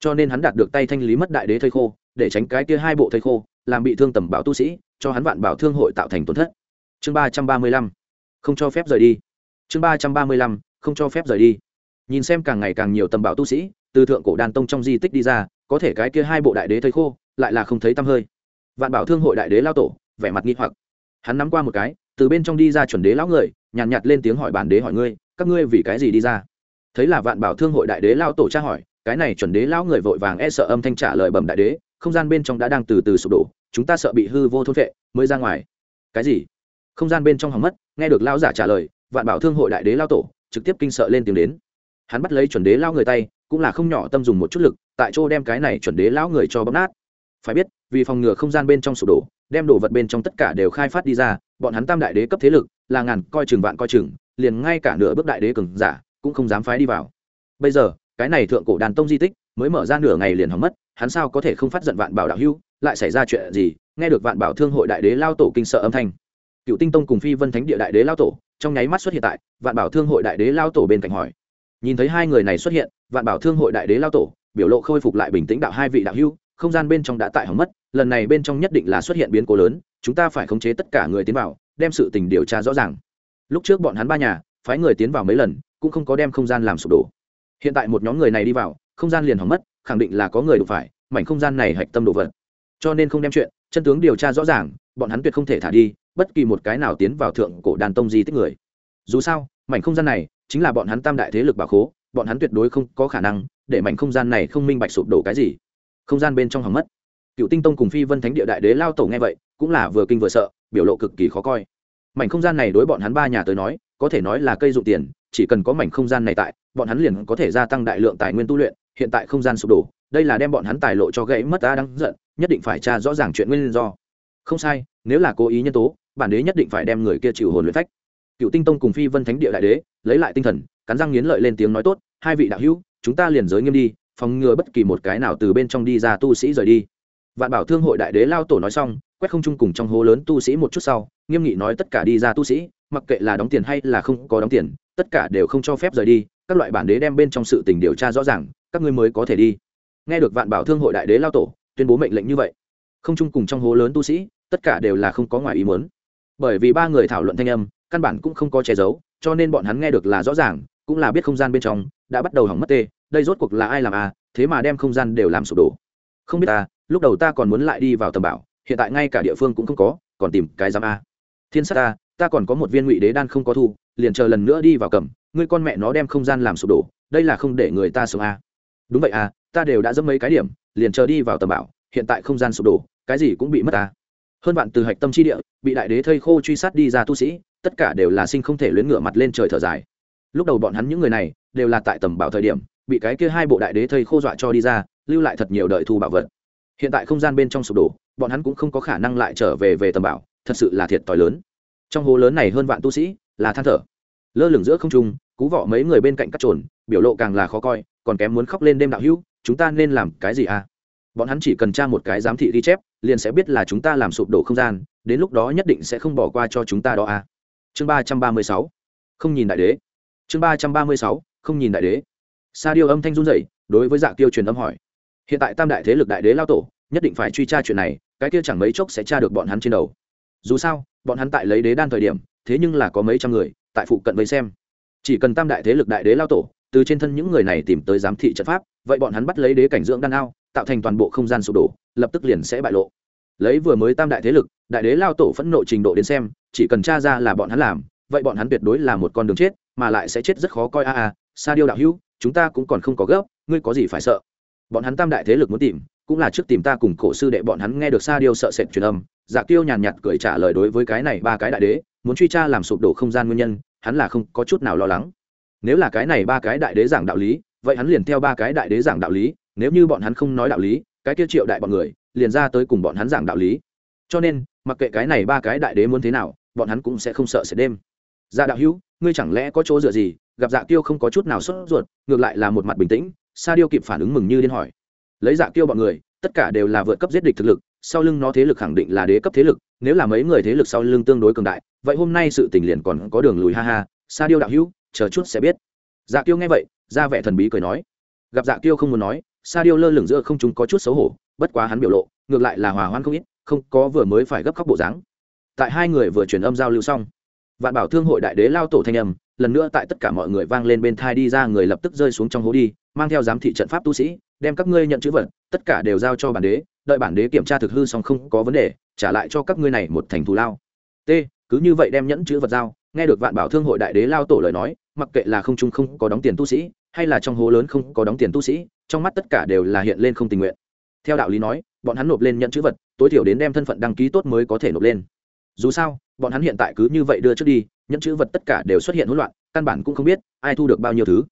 Cho nên hắn đạt được tay thanh lý mất đại đế thầy khô, để tránh cái kia hai bộ thầy khô, làm bị thương tầm bảo tu sĩ, cho hắn vạn bảo thương hội tạo thành tổn thất. Chương ba trăm ba mươi lăm. Không cho phép rời đi chương ba trăm ba mươi lăm không cho phép rời đi. Nhìn xem càng ngày càng nhiều tầm bảo tu sĩ từ thượng cổ đàn tông trong di tích đi ra có thể cái kia hai bộ đại đế thấy khô lại là không thấy tăm hơi. Vạn bảo thương hội đại đế lao tổ vẻ mặt nghi hoặc. Hắn nắm qua một cái từ bên trong đi ra chuẩn đế lão người nhàn nhạt, nhạt lên tiếng hỏi bản đế hỏi ngươi các ngươi vì cái gì đi ra? Thấy là vạn bảo thương hội đại đế lao tổ tra hỏi cái này chuẩn đế lão người vội vàng e sợ âm thanh trả lời bẩm đại đế không gian bên trong đã đang từ từ sụp đổ chúng ta sợ bị hư vô thôn vệ mới ra ngoài. Cái gì? Không gian bên trong hỏng mất nghe được lao giả trả lời vạn bảo thương hội đại đế lao tổ, trực tiếp kinh sợ lên tiếng đến. Hắn bắt lấy chuẩn đế lao người tay, cũng là không nhỏ tâm dùng một chút lực, tại chỗ đem cái này chuẩn đế lão người cho bấm nát. Phải biết, vì phòng ngừa không gian bên trong sụp đổ, đem đồ vật bên trong tất cả đều khai phát đi ra, bọn hắn tam đại đế cấp thế lực, là ngàn, coi chừng vạn coi chừng, liền ngay cả nửa bước đại đế cường giả, cũng không dám phái đi vào. Bây giờ, cái này thượng cổ đàn tông di tích, mới mở ra nửa ngày liền hỏng mất, hắn sao có thể không phát giận vạn bảo đạo hưu lại xảy ra chuyện gì? Nghe được vạn bảo thương hội đại đế lao tổ kinh sợ âm thanh cựu tinh tông cùng phi vân thánh địa đại đế lao tổ, trong nháy mắt xuất hiện tại vạn bảo thương hội đại đế lao tổ bên cạnh hỏi. Nhìn thấy hai người này xuất hiện, vạn bảo thương hội đại đế lao tổ biểu lộ khôi phục lại bình tĩnh đạo hai vị đạo hưu không gian bên trong đã tại hỏng mất, lần này bên trong nhất định là xuất hiện biến cố lớn, chúng ta phải khống chế tất cả người tiến vào, đem sự tình điều tra rõ ràng. Lúc trước bọn hắn ba nhà, phái người tiến vào mấy lần, cũng không có đem không gian làm sụp đổ. Hiện tại một nhóm người này đi vào, không gian liền hỏng mất, khẳng định là có người đụng phải, mảnh không gian này hạch tâm đồ vật cho nên không đem chuyện, chân tướng điều tra rõ ràng, bọn hắn tuyệt không thể thả đi bất kỳ một cái nào tiến vào thượng cổ đàn tông di tích người. Dù sao, mảnh không gian này chính là bọn hắn tam đại thế lực bảo khố, bọn hắn tuyệt đối không có khả năng để mảnh không gian này không minh bạch sụp đổ cái gì. Không gian bên trong hỏng mất. Cựu tinh tông cùng phi vân thánh địa đại đế lao tổ nghe vậy, cũng là vừa kinh vừa sợ, biểu lộ cực kỳ khó coi. Mảnh không gian này đối bọn hắn ba nhà tới nói, có thể nói là cây dụng tiền, chỉ cần có mảnh không gian này tại, bọn hắn liền có thể gia tăng đại lượng tài nguyên tu luyện, hiện tại không gian sụp đổ, đây là đem bọn hắn tài lộ cho gãy mất ta đang giận, nhất định phải tra rõ ràng chuyện nguyên do. Không sai, nếu là cố ý nhân tố bản đế nhất định phải đem người kia chịu hồn luyện phách. Cựu tinh tông cùng phi vân thánh địa đại đế, lấy lại tinh thần, cắn răng nghiến lợi lên tiếng nói tốt, hai vị đạo hữu, chúng ta liền giới nghiêm đi, phòng ngừa bất kỳ một cái nào từ bên trong đi ra tu sĩ rời đi. Vạn bảo thương hội đại đế lao tổ nói xong, quét không chung cùng trong hố lớn tu sĩ một chút sau, nghiêm nghị nói tất cả đi ra tu sĩ, mặc kệ là đóng tiền hay là không có đóng tiền, tất cả đều không cho phép rời đi, các loại bản đế đem bên trong sự tình điều tra rõ ràng, các ngươi mới có thể đi. Nghe được vạn bảo thương hội đại đế lao tổ tuyên bố mệnh lệnh như vậy, không chung cùng trong hố lớn tu sĩ, tất cả đều là không có ngoài ý muốn bởi vì ba người thảo luận thanh âm, căn bản cũng không có che giấu, cho nên bọn hắn nghe được là rõ ràng, cũng là biết không gian bên trong đã bắt đầu hỏng mất tê, đây rốt cuộc là ai làm à thế mà đem không gian đều làm sụp đổ. Không biết ta, lúc đầu ta còn muốn lại đi vào tầm bảo, hiện tại ngay cả địa phương cũng không có, còn tìm cái giám a. Thiên sát ta ta còn có một viên ngụy đế đan không có thu, liền chờ lần nữa đi vào cầm, ngươi con mẹ nó đem không gian làm sụp đổ, đây là không để người ta sống a. Đúng vậy à ta đều đã dẫm mấy cái điểm, liền chờ đi vào tầm bảo, hiện tại không gian sụp đổ, cái gì cũng bị mất ta hơn bạn từ hạch tâm chi địa, bị đại đế thây khô truy sát đi ra tu sĩ, tất cả đều là sinh không thể luyến ngửa mặt lên trời thở dài. Lúc đầu bọn hắn những người này, đều là tại tầm bảo thời điểm, bị cái kia hai bộ đại đế thây khô dọa cho đi ra, lưu lại thật nhiều đợi thu bảo vật. Hiện tại không gian bên trong sụp đổ, bọn hắn cũng không có khả năng lại trở về về tầm bảo, thật sự là thiệt t lớn. Trong hố lớn này hơn vạn tu sĩ, là than thở. Lơ lửng giữa không trung, cú vọ mấy người bên cạnh cắt trồn, biểu lộ càng là khó coi, còn kém muốn khóc lên đêm đạo hữu, chúng ta nên làm cái gì à? Bọn hắn chỉ cần tra một cái giám thị ghi chép liền sẽ biết là chúng ta làm sụp đổ không gian, đến lúc đó nhất định sẽ không bỏ qua cho chúng ta đó à. Chương ba trăm ba mươi sáu, không nhìn đại đế. Chương ba trăm ba mươi sáu, không nhìn đại đế. Sa điêu âm thanh run rẩy, đối với dạ kiêu truyền âm hỏi. Hiện tại tam đại thế lực đại đế lao tổ, nhất định phải truy tra chuyện này, cái kia chẳng mấy chốc sẽ tra được bọn hắn trên đầu. Dù sao, bọn hắn tại lấy đế đan thời điểm, thế nhưng là có mấy trăm người, tại phụ cận vây xem. Chỉ cần tam đại thế lực đại đế lao tổ, từ trên thân những người này tìm tới giám thị trận pháp vậy bọn hắn bắt lấy đế cảnh dưỡng đan ao, tạo thành toàn bộ không gian sụp đổ, lập tức liền sẽ bại lộ. Lấy vừa mới tam đại thế lực, đại đế lao tổ phẫn nộ trình độ đến xem, chỉ cần tra ra là bọn hắn làm, vậy bọn hắn tuyệt đối là một con đường chết, mà lại sẽ chết rất khó coi a a, sa điêu đạo hữu, chúng ta cũng còn không có gấp, ngươi có gì phải sợ? Bọn hắn tam đại thế lực muốn tìm, cũng là trước tìm ta cùng cổ sư đệ bọn hắn nghe được sa điêu sợ sệt truyền âm dạ tiêu nhàn nhạt cười trả lời đối với cái này ba cái đại đế, muốn truy tra làm sụp đổ không gian nguyên nhân, hắn là không có chút nào lo lắng. Nếu là cái này ba cái đại đế giảng đạo lý vậy hắn liền theo ba cái đại đế giảng đạo lý, nếu như bọn hắn không nói đạo lý, cái kia triệu đại bọn người, liền ra tới cùng bọn hắn giảng đạo lý. Cho nên, mặc kệ cái này ba cái đại đế muốn thế nào, bọn hắn cũng sẽ không sợ sẽ đêm. Dạ đạo hữu, ngươi chẳng lẽ có chỗ dựa gì? Gặp dạ tiêu không có chút nào sốt ruột, ngược lại là một mặt bình tĩnh, sa điêu kịp phản ứng mừng như điên hỏi. Lấy dạ tiêu bọn người, tất cả đều là vượt cấp giết địch thực lực, sau lưng nó thế lực khẳng định là đế cấp thế lực, nếu là mấy người thế lực sau lưng tương đối cường đại, vậy hôm nay sự tình liền còn có đường lùi ha ha. Sa điêu đạo hữu, chờ chút sẽ biết dạ tiêu nghe vậy, ra vẻ thần bí cười nói. Gặp dạ tiêu không muốn nói, sa điêu lơ lửng giữa không chúng có chút xấu hổ, bất quá hắn biểu lộ, ngược lại là hòa hoan không ít, không có vừa mới phải gấp khóc bộ dáng. Tại hai người vừa truyền âm giao lưu xong, vạn bảo thương hội đại đế lao tổ thanh âm, lần nữa tại tất cả mọi người vang lên bên thai đi ra người lập tức rơi xuống trong hố đi, mang theo giám thị trận pháp tu sĩ, đem các ngươi nhận chữ vật, tất cả đều giao cho bản đế, đợi bản đế kiểm tra thực hư xong không có vấn đề, trả lại cho các ngươi này một thành thù lao. T, cứ như vậy đem nhẫn chữ vật giao, nghe được vạn bảo thương hội đại đế lao tổ lời nói mặc kệ là không trung không có đóng tiền tu sĩ, hay là trong hố lớn không có đóng tiền tu sĩ, trong mắt tất cả đều là hiện lên không tình nguyện. Theo đạo lý nói, bọn hắn nộp lên nhận chữ vật, tối thiểu đến đem thân phận đăng ký tốt mới có thể nộp lên. Dù sao, bọn hắn hiện tại cứ như vậy đưa trước đi, nhận chữ vật tất cả đều xuất hiện hỗn loạn, căn bản cũng không biết ai thu được bao nhiêu thứ.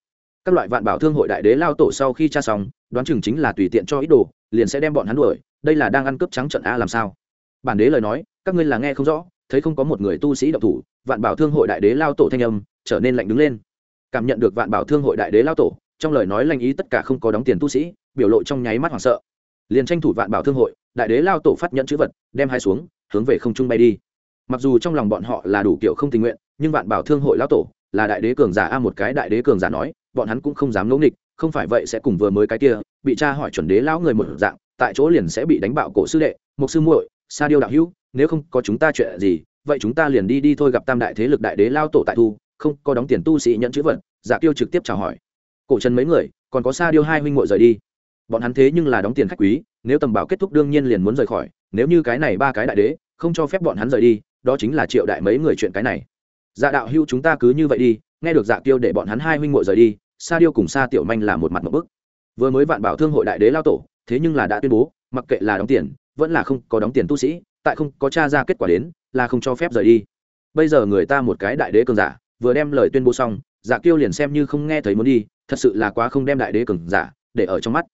Các loại vạn bảo thương hội đại đế lao tổ sau khi tra xong, đoán chừng chính là tùy tiện cho ít đồ, liền sẽ đem bọn hắn đuổi, đây là đang ăn cướp trắng trận a làm sao? Bản đế lời nói, các ngươi là nghe không rõ, thấy không có một người tu sĩ độc thủ, vạn bảo thương hội đại đế lao tổ thanh âm trở nên lạnh đứng lên. Cảm nhận được vạn bảo thương hội đại đế lao tổ, trong lời nói lanh ý tất cả không có đóng tiền tu sĩ, biểu lộ trong nháy mắt hoảng sợ. Liền tranh thủ vạn bảo thương hội, đại đế lao tổ phát nhận chữ vật, đem hai xuống, hướng về không trung bay đi. Mặc dù trong lòng bọn họ là đủ kiểu không tình nguyện, nhưng vạn bảo thương hội lao tổ là đại đế cường giả a một cái đại đế cường giả nói, bọn hắn cũng không dám ngẫu nghịch, không phải vậy sẽ cùng vừa mới cái kia, bị cha hỏi chuẩn đế lão người một dạng, tại chỗ liền sẽ bị đánh bạo cổ sư đệ một sư muội, sa điêu đạo hữu, nếu không có chúng ta chuyện gì, vậy chúng ta liền đi đi thôi gặp tam đại thế lực đại đế lao tổ tại thu không có đóng tiền tu sĩ nhận chữ vật dạ giả tiêu trực tiếp chào hỏi. Cổ trần mấy người, còn có sa điêu hai huynh ngội rời đi. Bọn hắn thế nhưng là đóng tiền khách quý, nếu tầm bảo kết thúc đương nhiên liền muốn rời khỏi, nếu như cái này ba cái đại đế không cho phép bọn hắn rời đi, đó chính là triệu đại mấy người chuyện cái này. Dạ đạo hưu chúng ta cứ như vậy đi, nghe được dạ tiêu để bọn hắn hai huynh ngội rời đi, sa điêu cùng sa tiểu manh là một mặt một bức. Vừa mới vạn bảo thương hội đại đế lao tổ, thế nhưng là đã tuyên bố, mặc kệ là đóng tiền, vẫn là không có đóng tiền tu sĩ, tại không có tra ra kết quả đến, là không cho phép rời đi. Bây giờ người ta một cái đại đế cường giả vừa đem lời tuyên bố xong dạ kiêu liền xem như không nghe thấy muốn đi, thật sự là quá không đem đại đế cường giả để ở trong mắt.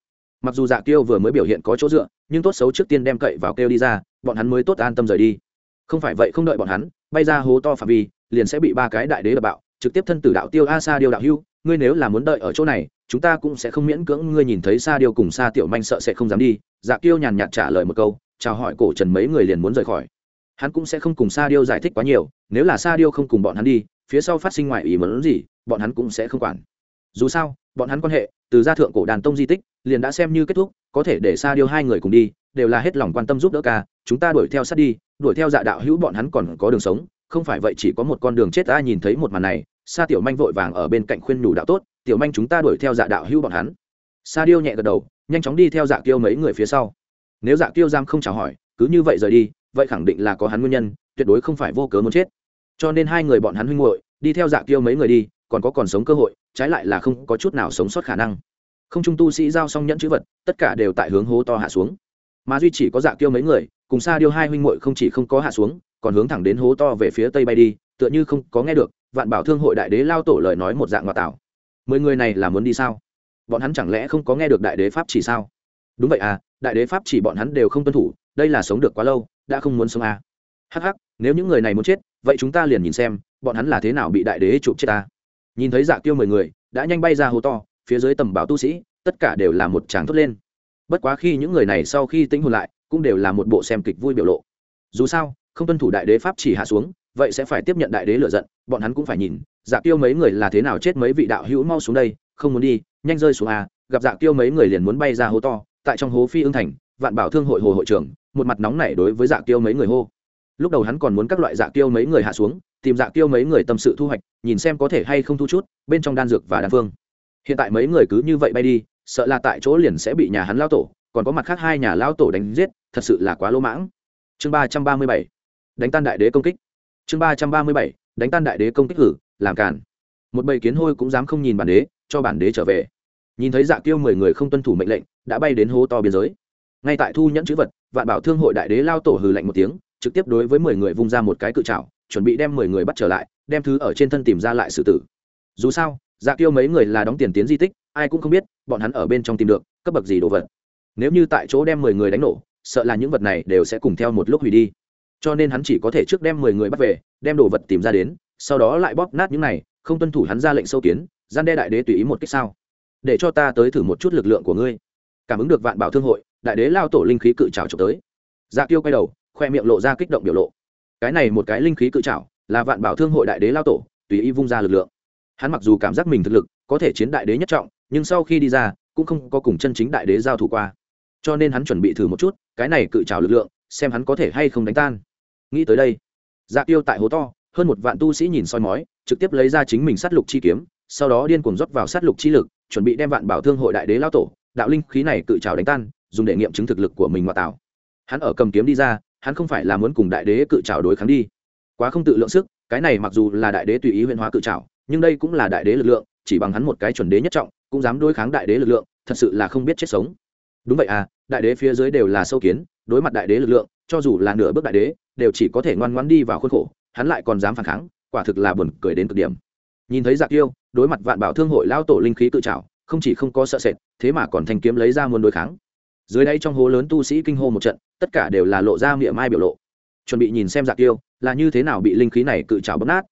Mặc dù dạ kiêu vừa mới biểu hiện có chỗ dựa, nhưng tốt xấu trước tiên đem cậy vào kêu đi ra, bọn hắn mới tốt an tâm rời đi. Không phải vậy không đợi bọn hắn, bay ra hố to phạm vi, liền sẽ bị ba cái đại đế đập bạo, trực tiếp thân tử đạo tiêu a sa điều đạo hưu, ngươi nếu là muốn đợi ở chỗ này, chúng ta cũng sẽ không miễn cưỡng ngươi nhìn thấy sa điều cùng sa tiểu manh sợ sẽ không dám đi. Dạ kiêu nhàn nhạt trả lời một câu, chào hỏi cổ trần mấy người liền muốn rời khỏi. Hắn cũng sẽ không cùng sa điêu giải thích quá nhiều, nếu là sa điêu không cùng bọn hắn đi phía sau phát sinh ngoại ý muốn gì, bọn hắn cũng sẽ không quản. Dù sao, bọn hắn quan hệ, từ gia thượng cổ đàn tông di tích, liền đã xem như kết thúc, có thể để sa điêu hai người cùng đi, đều là hết lòng quan tâm giúp đỡ ca, chúng ta đuổi theo sát đi, đuổi theo dạ đạo hữu bọn hắn còn có đường sống, không phải vậy chỉ có một con đường chết ta nhìn thấy một màn này, sa tiểu manh vội vàng ở bên cạnh khuyên nhủ đạo tốt, tiểu manh chúng ta đuổi theo dạ đạo hữu bọn hắn. Sa điêu nhẹ gật đầu, nhanh chóng đi theo dạ tiêu mấy người phía sau. Nếu dạ tiêu giam không chào hỏi, cứ như vậy rời đi, vậy khẳng định là có hắn nguyên nhân, tuyệt đối không phải vô cớ muốn chết cho nên hai người bọn hắn huynh hội đi theo dạ tiêu mấy người đi, còn có còn sống cơ hội, trái lại là không có chút nào sống sót khả năng. Không trung tu sĩ giao xong nhẫn chữ vật, tất cả đều tại hướng hố to hạ xuống. Mà duy chỉ có dạ tiêu mấy người, cùng xa điêu hai huynh muội không chỉ không có hạ xuống, còn hướng thẳng đến hố to về phía tây bay đi, tựa như không có nghe được, vạn bảo thương hội đại đế lao tổ lời nói một dạng ngoại tảo mười người này là muốn đi sao? Bọn hắn chẳng lẽ không có nghe được đại đế pháp chỉ sao? Đúng vậy à đại đế pháp chỉ bọn hắn đều không tuân thủ, đây là sống được quá lâu, đã không muốn sống à. hắc hắc nếu những người này muốn chết, vậy chúng ta liền nhìn xem, bọn hắn là thế nào bị đại đế chụp chết ta. Nhìn thấy dạ tiêu mười người, đã nhanh bay ra hố to, phía dưới tầm bảo tu sĩ, tất cả đều là một tràng thốt lên. Bất quá khi những người này sau khi tính hồn lại, cũng đều là một bộ xem kịch vui biểu lộ. Dù sao, không tuân thủ đại đế pháp chỉ hạ xuống, vậy sẽ phải tiếp nhận đại đế lựa giận, bọn hắn cũng phải nhìn dạ tiêu mấy người là thế nào chết mấy vị đạo hữu mau xuống đây, không muốn đi, nhanh rơi xuống à? gặp dạ tiêu mấy người liền muốn bay ra hố to, tại trong hố phi ương thành, vạn bảo thương hội hồ hội trưởng, một mặt nóng nảy đối với dạ tiêu mấy người hô lúc đầu hắn còn muốn các loại dạ tiêu mấy người hạ xuống, tìm dạ tiêu mấy người tâm sự thu hoạch, nhìn xem có thể hay không thu chút, bên trong đan dược và đan phương. Hiện tại mấy người cứ như vậy bay đi, sợ là tại chỗ liền sẽ bị nhà hắn lao tổ, còn có mặt khác hai nhà lao tổ đánh giết, thật sự là quá lỗ mãng. Chương ba trăm ba mươi bảy. Đánh tan đại đế công kích. Chương ba trăm ba mươi bảy. Đánh tan đại đế công kích hử, làm cản một bầy kiến hôi cũng dám không nhìn bản đế, cho bản đế trở về. Nhìn thấy dạ tiêu mười người không tuân thủ mệnh lệnh, đã bay đến hố to biên giới. Ngay tại thu nhẫn chữ vật, vạn bảo thương hội đại đế lao tổ hừ lạnh một tiếng trực tiếp đối với mười người vung ra một cái cự trào chuẩn bị đem mười người bắt trở lại, đem thứ ở trên thân tìm ra lại sự tử. Dù sao dạ tiêu mấy người là đóng tiền tiến di tích, ai cũng không biết, bọn hắn ở bên trong tìm được, cấp bậc gì đồ vật. Nếu như tại chỗ đem mười người đánh nổ, sợ là những vật này đều sẽ cùng theo một lúc hủy đi. Cho nên hắn chỉ có thể trước đem mười người bắt về, đem đồ vật tìm ra đến, sau đó lại bóp nát những này, không tuân thủ hắn ra lệnh sâu kiến, gian đe đại đế tùy ý một cách sao. Để cho ta tới thử một chút lực lượng của ngươi. Cảm ứng được vạn bảo thương hội, đại đế lao tổ linh khí cự trào trộm tới. Dạ kiêu quay đầu khoe miệng lộ ra kích động biểu lộ. Cái này một cái linh khí cự trảo, là vạn bảo thương hội đại đế lao tổ, tùy ý vung ra lực lượng. Hắn mặc dù cảm giác mình thực lực, có thể chiến đại đế nhất trọng, nhưng sau khi đi ra, cũng không có cùng chân chính đại đế giao thủ qua. Cho nên hắn chuẩn bị thử một chút, cái này cự trào lực lượng, xem hắn có thể hay không đánh tan. Nghĩ tới đây dạ tiêu tại hố to, hơn một vạn tu sĩ nhìn soi mói, trực tiếp lấy ra chính mình sát lục chi kiếm, sau đó điên cuồng rót vào sát lục chi lực, chuẩn bị đem vạn bảo thương hội đại đế lao tổ, đạo linh khí này cự trào đánh tan, dùng để nghiệm chứng thực lực của mình ngoại tạo. Hắn ở cầm kiếm đi ra hắn không phải là muốn cùng đại đế cự trào đối kháng đi. Quá không tự lượng sức, cái này mặc dù là đại đế tùy ý huyên hóa cự trào nhưng đây cũng là đại đế lực lượng, chỉ bằng hắn một cái chuẩn đế nhất trọng, cũng dám đối kháng đại đế lực lượng, thật sự là không biết chết sống. Đúng vậy à đại đế phía dưới đều là sâu kiến, đối mặt đại đế lực lượng, cho dù là nửa bước đại đế, đều chỉ có thể ngoan ngoãn đi vào khuôn khổ, hắn lại còn dám phản kháng, quả thực là buồn cười đến cực điểm. Nhìn thấy dạ giặc yêu đối mặt vạn bảo thương hội lao tổ linh khí cự trào không chỉ không có sợ sệt, thế mà còn thanh kiếm lấy ra muôn đối kháng. Dưới đây trong hố lớn tu sĩ kinh hô một trận tất cả đều là lộ ra miệng mai biểu lộ. Chuẩn bị nhìn xem dạ giặc tiêu là như thế nào bị linh khí này cự trào bấm nát.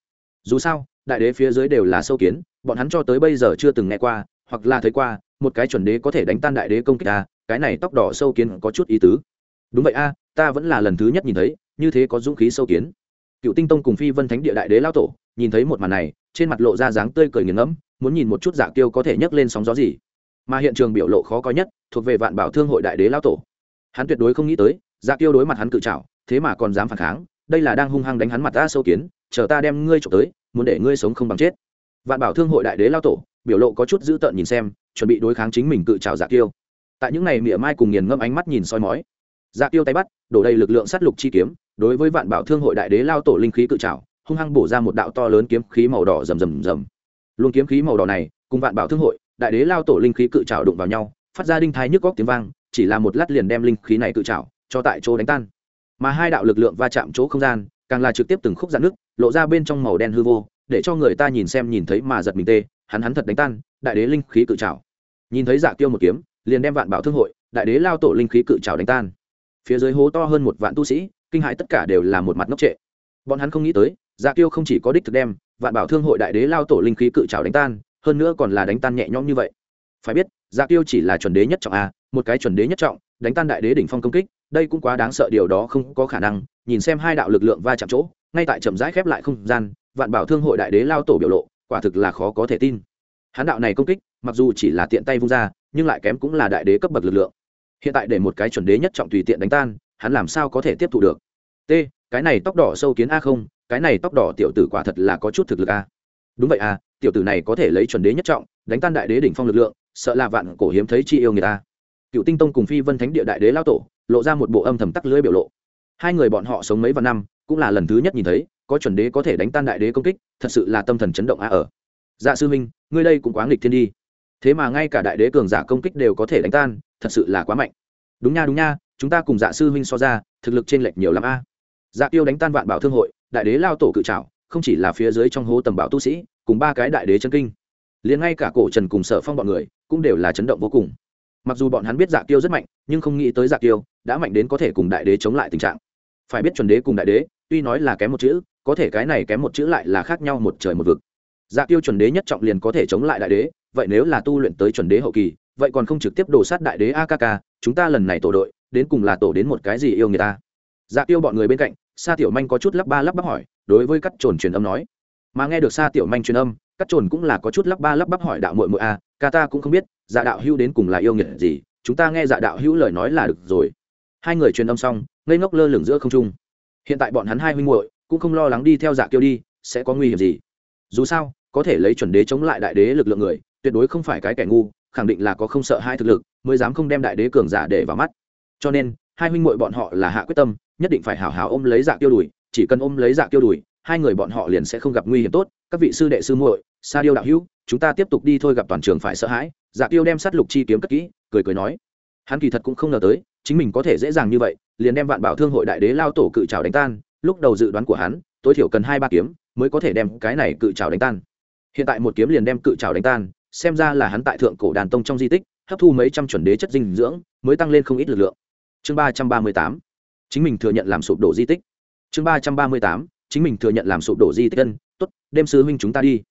Dù sao, đại đế phía dưới đều là sâu kiến, bọn hắn cho tới bây giờ chưa từng nghe qua, hoặc là thấy qua, một cái chuẩn đế có thể đánh tan đại đế công kích ta, cái này tóc đỏ sâu kiến có chút ý tứ. Đúng vậy a, ta vẫn là lần thứ nhất nhìn thấy, như thế có dũng khí sâu kiến. Cựu tinh tông cùng phi vân thánh địa đại đế lao tổ, nhìn thấy một màn này, trên mặt lộ ra dáng tươi cười nghiền ngẫm, muốn nhìn một chút dạ tiêu có thể nhấc lên sóng gió gì. Mà hiện trường biểu lộ khó coi nhất, thuộc về vạn bảo thương hội đại đế lao tổ hắn tuyệt đối không nghĩ tới dạ tiêu đối mặt hắn cự trào thế mà còn dám phản kháng, đây là đang hung hăng đánh hắn mặt ta sâu kiến, chờ ta đem ngươi trộm tới, muốn để ngươi sống không bằng chết. Vạn bảo thương hội đại đế lao tổ, biểu lộ có chút dữ tợn nhìn xem, chuẩn bị đối kháng chính mình cự trào dạ tiêu tại những ngày mỉa mai cùng nghiền ngâm ánh mắt nhìn soi mói dạ tiêu tay bắt, đổ đầy lực lượng sát lục chi kiếm, đối với vạn bảo thương hội đại đế lao tổ linh khí cự trào hung hăng bổ ra một đạo to lớn kiếm khí màu đỏ rầm rầm rầm. Luôn kiếm khí màu đỏ này, cùng vạn bảo thương hội đại đế lao tổ linh khí cự trào đụng vào nhau, phát ra đinh thái nhức góc tiếng vang chỉ là một lát liền đem linh khí này tự trảo cho tại chỗ đánh tan. Mà hai đạo lực lượng va chạm chỗ không gian, càng là trực tiếp từng khúc dạn nước lộ ra bên trong màu đen hư vô, để cho người ta nhìn xem nhìn thấy mà giật mình tê, hắn hắn thật đánh tan, đại đế linh khí cự trảo nhìn thấy dạ giả tiêu một kiếm, liền đem vạn bảo thương hội, đại đế lao tổ linh khí cự trảo đánh tan. Phía dưới hố to hơn một vạn tu sĩ, kinh hãi tất cả đều là một mặt ngốc trệ. Bọn hắn không nghĩ tới dạ giả tiêu không chỉ có đích thực đem vạn bảo thương hội đại đế lao tổ linh khí cự trảo đánh tan, hơn nữa còn là đánh tan nhẹ nhõm như vậy. Phải biết dạ giả tiêu chỉ là chuẩn đế nhất trọng a một cái chuẩn đế nhất trọng, đánh tan đại đế đỉnh phong công kích, đây cũng quá đáng sợ, điều đó không có khả năng, nhìn xem hai đạo lực lượng va chạm chỗ, ngay tại chậm rãi khép lại không gian, vạn bảo thương hội đại đế lao tổ biểu lộ, quả thực là khó có thể tin. Hán đạo này công kích, mặc dù chỉ là tiện tay vung ra, nhưng lại kém cũng là đại đế cấp bậc lực lượng. Hiện tại để một cái chuẩn đế nhất trọng tùy tiện đánh tan, hắn làm sao có thể tiếp thu được? T, cái này tóc đỏ sâu kiến a không, cái này tóc đỏ tiểu tử quả thật là có chút thực lực a. Đúng vậy a, tiểu tử này có thể lấy chuẩn đế nhất trọng, đánh tan đại đế đỉnh phong lực lượng, sợ là vạn cổ hiếm thấy chi yêu người ta cựu tinh tông cùng phi vân thánh địa đại đế lao tổ, lộ ra một bộ âm thầm tắc lưới biểu lộ. Hai người bọn họ sống mấy vạn năm, cũng là lần thứ nhất nhìn thấy, có chuẩn đế có thể đánh tan đại đế công kích, thật sự là tâm thần chấn động a ở. Dạ sư minh ngươi đây cũng quá nghịch thiên đi. Thế mà ngay cả đại đế cường giả công kích đều có thể đánh tan, thật sự là quá mạnh. Đúng nha đúng nha, chúng ta cùng dạ sư huynh so ra, thực lực trên lệch nhiều lắm a. Dạ tiêu đánh tan vạn bảo thương hội, đại đế lao tổ cự trảo, không chỉ là phía dưới trong hố tầm bảo tu sĩ, cùng ba cái đại đế chân kinh. Liền ngay cả cổ trần cùng sở phong bọn người, cũng đều là chấn động vô cùng mặc dù bọn hắn biết dạ tiêu rất mạnh nhưng không nghĩ tới dạ tiêu đã mạnh đến có thể cùng đại đế chống lại tình trạng. Phải biết chuẩn đế cùng đại đế tuy nói là kém một chữ có thể cái này kém một chữ lại là khác nhau một trời một vực. Dạ tiêu chuẩn đế nhất trọng liền có thể chống lại đại đế vậy nếu là tu luyện tới chuẩn đế hậu kỳ vậy còn không trực tiếp đổ sát đại đế akk chúng ta lần này tổ đội đến cùng là tổ đến một cái gì yêu người ta? Dạ tiêu bọn người bên cạnh sa tiểu manh có chút lắp ba lắp bắp hỏi đối với cắt trồn truyền âm nói. Mà nghe được Sa tiểu manh truyền âm cắt trồn cũng là có chút lắp ba lắp bắp hỏi đạo mội mội a à, ca ta cũng không biết dạ đạo hữu đến cùng là yêu nghiệt gì, chúng ta nghe dạ đạo hữu lời nói là được rồi. Hai người truyền âm xong, ngây ngốc lơ lửng giữa không trung. Hiện tại bọn hắn hai huynh muội cũng không lo lắng đi theo dạ kiêu đi, sẽ có nguy hiểm gì. Dù sao, có thể lấy chuẩn đế chống lại đại đế lực lượng người, tuyệt đối không phải cái kẻ ngu, khẳng định là có không sợ hai thực lực, mới dám không đem đại đế cường giả để vào mắt. Cho nên, hai huynh muội bọn họ là hạ quyết tâm, nhất định phải hào hào ôm lấy dạ kiêu đùi chỉ cần ôm lấy dạ kiêu đùi hai người bọn họ liền sẽ không gặp nguy hiểm tốt. Các vị sư đệ sư muội, sa điêu đạo hữu chúng ta tiếp tục đi thôi gặp toàn trường phải sợ hãi dạ tiêu đem sát lục chi kiếm cất kỹ, cười cười nói. Hắn kỳ thật cũng không ngờ tới, chính mình có thể dễ dàng như vậy, liền đem vạn bảo thương hội đại đế lao tổ cự trào đánh tan, lúc đầu dự đoán của hắn, tối thiểu cần hai ba kiếm mới có thể đem cái này cự trào đánh tan. Hiện tại một kiếm liền đem cự trào đánh tan, xem ra là hắn tại thượng cổ đàn tông trong di tích, hấp thu mấy trăm chuẩn đế chất dinh dưỡng, mới tăng lên không ít lực lượng. Chương ba trăm ba mươi tám, chính mình thừa nhận làm sụp đổ di tích. Chương ba trăm ba mươi tám, chính mình thừa nhận làm sụp đổ di tích. Ân, tốt, đêm sư huynh chúng ta đi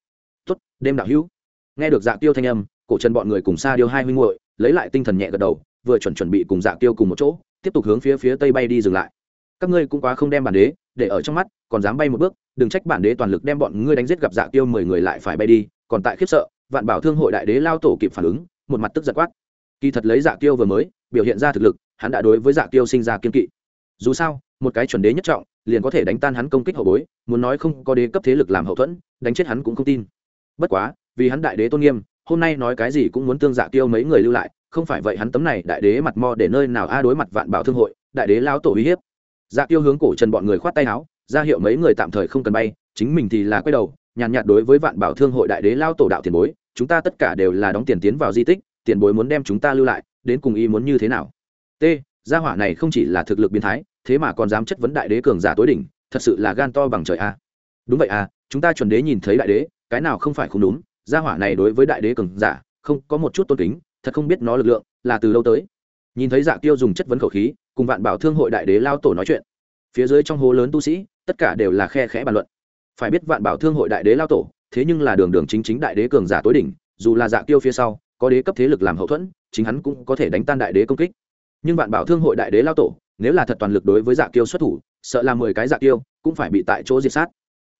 tốt, đêm đạo hữu. Nghe được dạ tiêu thanh âm, cổ trần bọn người cùng xa điêu hai huynh muội lấy lại tinh thần nhẹ gật đầu, vừa chuẩn chuẩn bị cùng dạ tiêu cùng một chỗ, tiếp tục hướng phía phía tây bay đi dừng lại. Các ngươi cũng quá không đem bản đế để ở trong mắt, còn dám bay một bước, đừng trách bản đế toàn lực đem bọn ngươi đánh giết gặp dạ tiêu mười người lại phải bay đi, còn tại khiếp sợ, vạn bảo thương hội đại đế lao tổ kịp phản ứng, một mặt tức giật quát. Kỳ thật lấy dạ tiêu vừa mới biểu hiện ra thực lực, hắn đã đối với dạ tiêu sinh ra kiên kỵ. Dù sao, một cái chuẩn đế nhất trọng, liền có thể đánh tan hắn công kích hậu bối, muốn nói không có đế cấp thế lực làm hậu thuẫn, đánh chết hắn cũng không tin bất quá vì hắn đại đế tôn nghiêm hôm nay nói cái gì cũng muốn tương dạ tiêu mấy người lưu lại không phải vậy hắn tấm này đại đế mặt mo để nơi nào a đối mặt vạn bảo thương hội đại đế lao tổ uy hiếp. Dạ tiêu hướng cổ trần bọn người khoát tay áo ra hiệu mấy người tạm thời không cần bay chính mình thì là quay đầu nhàn nhạt, nhạt đối với vạn bảo thương hội đại đế lao tổ đạo tiền bối chúng ta tất cả đều là đóng tiền tiến vào di tích tiền bối muốn đem chúng ta lưu lại đến cùng ý muốn như thế nào? T gia hỏa này không chỉ là thực lực biến thái thế mà còn dám chất vấn đại đế cường giả tối đỉnh thật sự là gan to bằng trời a. Đúng vậy à chúng ta chuẩn đế nhìn thấy đại đế cái nào không phải không đúng, gia hỏa này đối với đại đế cường giả, không, có một chút tôn kính, thật không biết nó lực lượng là từ lâu tới. Nhìn thấy dạ tiêu dùng chất vấn khẩu khí, cùng vạn bảo thương hội đại đế lao tổ nói chuyện, phía dưới trong hố lớn tu sĩ, tất cả đều là khe khẽ bàn luận. Phải biết vạn bảo thương hội đại đế lao tổ, thế nhưng là đường đường chính chính đại đế cường giả tối đỉnh, dù là dạ tiêu phía sau, có đế cấp thế lực làm hậu thuẫn, chính hắn cũng có thể đánh tan đại đế công kích. Nhưng vạn bảo thương hội đại đế lao tổ, nếu là thật toàn lực đối với dạ tiêu xuất thủ, sợ là mười cái dạ tiêu cũng phải bị tại chỗ diệt sát.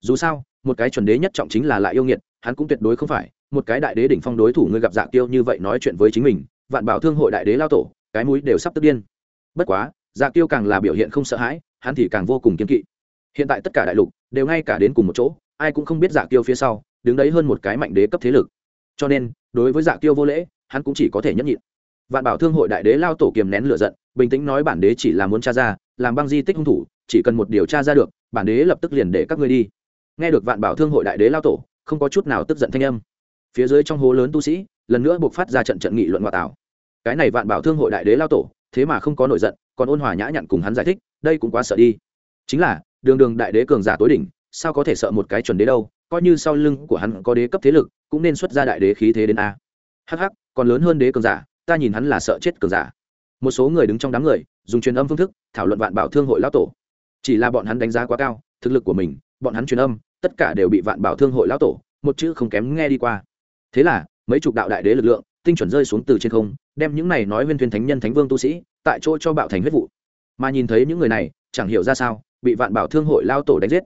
Dù sao một cái chuẩn đế nhất trọng chính là lại yêu nghiệt, hắn cũng tuyệt đối không phải, một cái đại đế đỉnh phong đối thủ ngươi gặp dạ tiêu như vậy nói chuyện với chính mình, vạn bảo thương hội đại đế lao tổ, cái mũi đều sắp tức điên. Bất quá dạ tiêu càng là biểu hiện không sợ hãi, hắn thì càng vô cùng kiên kỵ. Hiện tại tất cả đại lục đều ngay cả đến cùng một chỗ, ai cũng không biết dạ tiêu phía sau, đứng đấy hơn một cái mạnh đế cấp thế lực. Cho nên, đối với dạ tiêu vô lễ, hắn cũng chỉ có thể nhẫn nhịn. Vạn bảo thương hội đại đế lao tổ kiềm nén lửa giận, bình tĩnh nói bản đế chỉ là muốn tra ra, làm băng di tích hung thủ, chỉ cần một điều tra ra được, bản đế lập tức liền để các ngươi đi nghe được vạn bảo thương hội đại đế lao tổ, không có chút nào tức giận thanh âm. Phía dưới trong hố lớn tu sĩ, lần nữa buộc phát ra trận trận nghị luận ngoại tảo. Cái này vạn bảo thương hội đại đế lao tổ, thế mà không có nổi giận, còn ôn hòa nhã nhặn cùng hắn giải thích, đây cũng quá sợ đi. Chính là, đường đường đại đế cường giả tối đỉnh, sao có thể sợ một cái chuẩn đế đâu, coi như sau lưng của hắn có đế cấp thế lực, cũng nên xuất ra đại đế khí thế đến a. Hh còn lớn hơn đế cường giả, ta nhìn hắn là sợ chết cường giả. Một số người đứng trong đám người, dùng truyền âm phương thức, thảo luận vạn bảo thương hội lao tổ. Chỉ là bọn hắn đánh giá quá cao, thực lực của mình bọn hắn truyền âm, tất cả đều bị vạn bảo thương hội lão tổ, một chữ không kém nghe đi qua. Thế là, mấy chục đạo đại đế lực lượng, tinh chuẩn rơi xuống từ trên không, đem những này nói huyên thuyền thánh nhân thánh vương tu sĩ, tại chỗ cho bạo thành huyết vụ. Mà nhìn thấy những người này, chẳng hiểu ra sao, bị vạn bảo thương hội lao tổ đánh giết.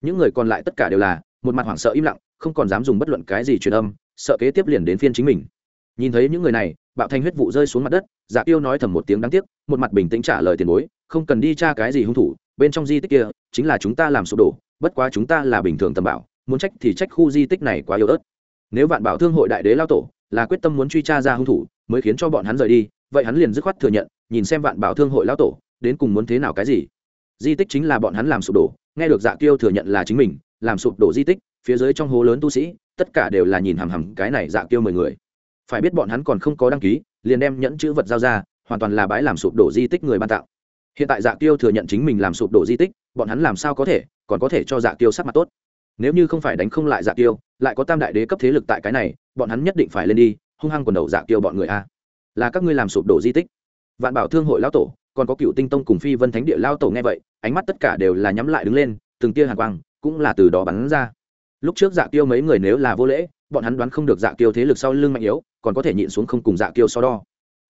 Những người còn lại tất cả đều là, một mặt hoảng sợ im lặng, không còn dám dùng bất luận cái gì truyền âm, sợ kế tiếp liền đến phiên chính mình. Nhìn thấy những người này, bạo thành huyết vụ rơi xuống mặt đất dạ giả tiêu nói thầm một tiếng đáng tiếc, một mặt bình tĩnh trả lời tiền bối, không cần đi tra cái gì hung thủ, bên trong di tích kia, chính là chúng ta làm sụp đổ bất quá chúng ta là bình thường tầm bảo, muốn trách thì trách khu di tích này quá yếu ớt. Nếu vạn bảo thương hội đại đế lao tổ là quyết tâm muốn truy tra ra hung thủ, mới khiến cho bọn hắn rời đi, vậy hắn liền dứt khoát thừa nhận, nhìn xem vạn bảo thương hội lao tổ, đến cùng muốn thế nào cái gì. Di tích chính là bọn hắn làm sụp đổ, nghe được dạ kiêu thừa nhận là chính mình, làm sụp đổ di tích, phía dưới trong hố lớn tu sĩ, tất cả đều là nhìn hằm hằm cái này dạ kiêu mười người. Phải biết bọn hắn còn không có đăng ký, liền đem nhẫn chữ vật giao ra, hoàn toàn là bãi làm sụp đổ di tích người ban tạo hiện tại dạ tiêu thừa nhận chính mình làm sụp đổ di tích bọn hắn làm sao có thể còn có thể cho dạ tiêu sắc mặt tốt. Nếu như không phải đánh không lại dạ tiêu, lại có tam đại đế cấp thế lực tại cái này bọn hắn nhất định phải lên đi hung hăng quần đầu dạ tiêu bọn người a. Là các ngươi làm sụp đổ di tích. Vạn bảo thương hội lão tổ còn có cựu tinh tông cùng phi vân thánh địa lao tổ nghe vậy ánh mắt tất cả đều là nhắm lại đứng lên từng tia hàn quang cũng là từ đó bắn ra. Lúc trước dạ tiêu mấy người nếu là vô lễ bọn hắn đoán không được dạ tiêu thế lực sau lưng mạnh yếu còn có thể nhịn xuống không cùng dạ tiêu so đo.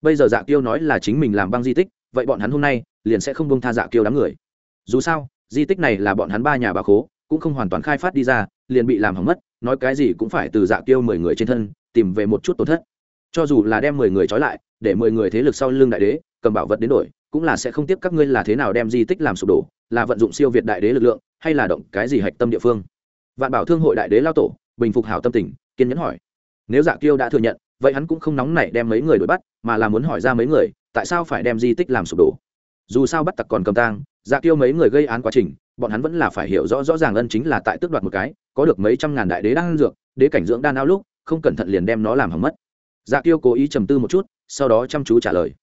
Bây giờ dạ tiêu nói là chính mình làm băng di tích vậy bọn hắn hôm nay liền sẽ không bông tha dạ kiêu đám người. Dù sao, di tích này là bọn hắn ba nhà bà khố, cũng không hoàn toàn khai phát đi ra, liền bị làm hỏng mất, nói cái gì cũng phải từ dạ Kiêu mười người trên thân, tìm về một chút tổn thất. Cho dù là đem mười người trói lại, để mười người thế lực sau lưng đại đế, cầm bảo vật đến đổi, cũng là sẽ không tiếp các ngươi là thế nào đem di tích làm sụp đổ, là vận dụng siêu việt đại đế lực lượng, hay là động cái gì hạch tâm địa phương. Vạn bảo thương hội đại đế lao tổ, bình phục hảo tâm tình, kiên nhẫn hỏi. Nếu dạ kiêu đã thừa nhận, vậy hắn cũng không nóng nảy đem mấy người đuổi bắt, mà là muốn hỏi ra mấy người tại sao phải đem di tích làm sụp đổ? Dù sao bắt tặc còn cầm tang dạ tiêu mấy người gây án quá trình, bọn hắn vẫn là phải hiểu rõ rõ ràng ân chính là tại tước đoạt một cái, có được mấy trăm ngàn đại đế đang dược, đế cảnh dưỡng đan ao lúc, không cẩn thận liền đem nó làm hỏng mất. Dạ tiêu cố ý trầm tư một chút, sau đó chăm chú trả lời.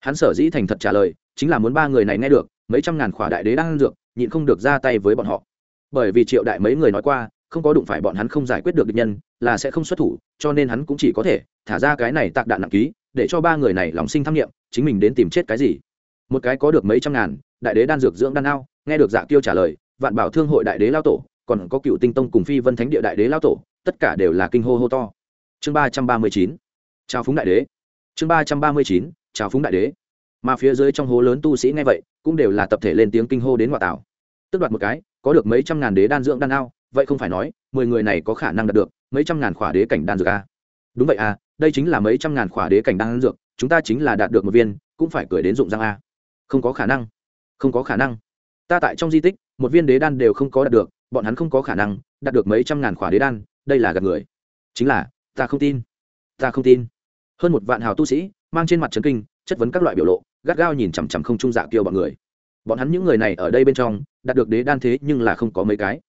Hắn sở dĩ thành thật trả lời, chính là muốn ba người này nghe được, mấy trăm ngàn khỏa đại đế đang dược, nhịn không được ra tay với bọn họ. Bởi vì triệu đại mấy người nói qua, không có đụng phải bọn hắn không giải quyết được địch nhân, là sẽ không xuất thủ, cho nên hắn cũng chỉ có thể thả ra cái này tạc đạn nặng ký, để cho ba người này lòng sinh tham nghiệm chính mình đến tìm chết cái gì? Một cái có được mấy trăm ngàn, đại đế đan dược dưỡng đan ao, nghe được dạ tiêu trả lời, vạn bảo thương hội đại đế lao tổ, còn có cựu tinh tông cùng phi vân thánh địa đại đế lao tổ, tất cả đều là kinh hô hô to. Chương ba trăm ba mươi chín, chào phúng đại đế. Chương ba trăm ba mươi chín, chào phúng đại đế. Mà phía dưới trong hố lớn tu sĩ nghe vậy, cũng đều là tập thể lên tiếng kinh hô đến ngoại tảo. Tức đoạt một cái, có được mấy trăm ngàn đế đan dưỡng đan ao, vậy không phải nói, mười người này có khả năng đạt được mấy trăm ngàn khỏa đế cảnh đan dược a? À? đúng vậy à đây chính là mấy trăm ngàn khỏa đế cảnh đan dược chúng ta chính là đạt được một viên, cũng phải cười đến dụng răng a. Không có khả năng. Không có khả năng. Ta tại trong di tích, một viên đế đan đều không có đạt được, bọn hắn không có khả năng đạt được mấy trăm ngàn khỏa đế đan, đây là gạt người. Chính là, ta không tin. Ta không tin. Hơn một vạn hào tu sĩ, mang trên mặt trấn kinh, chất vấn các loại biểu lộ, gắt gao nhìn chằm chằm không trung dạ kiêu bọn người. Bọn hắn những người này ở đây bên trong, đạt được đế đan thế nhưng là không có mấy cái.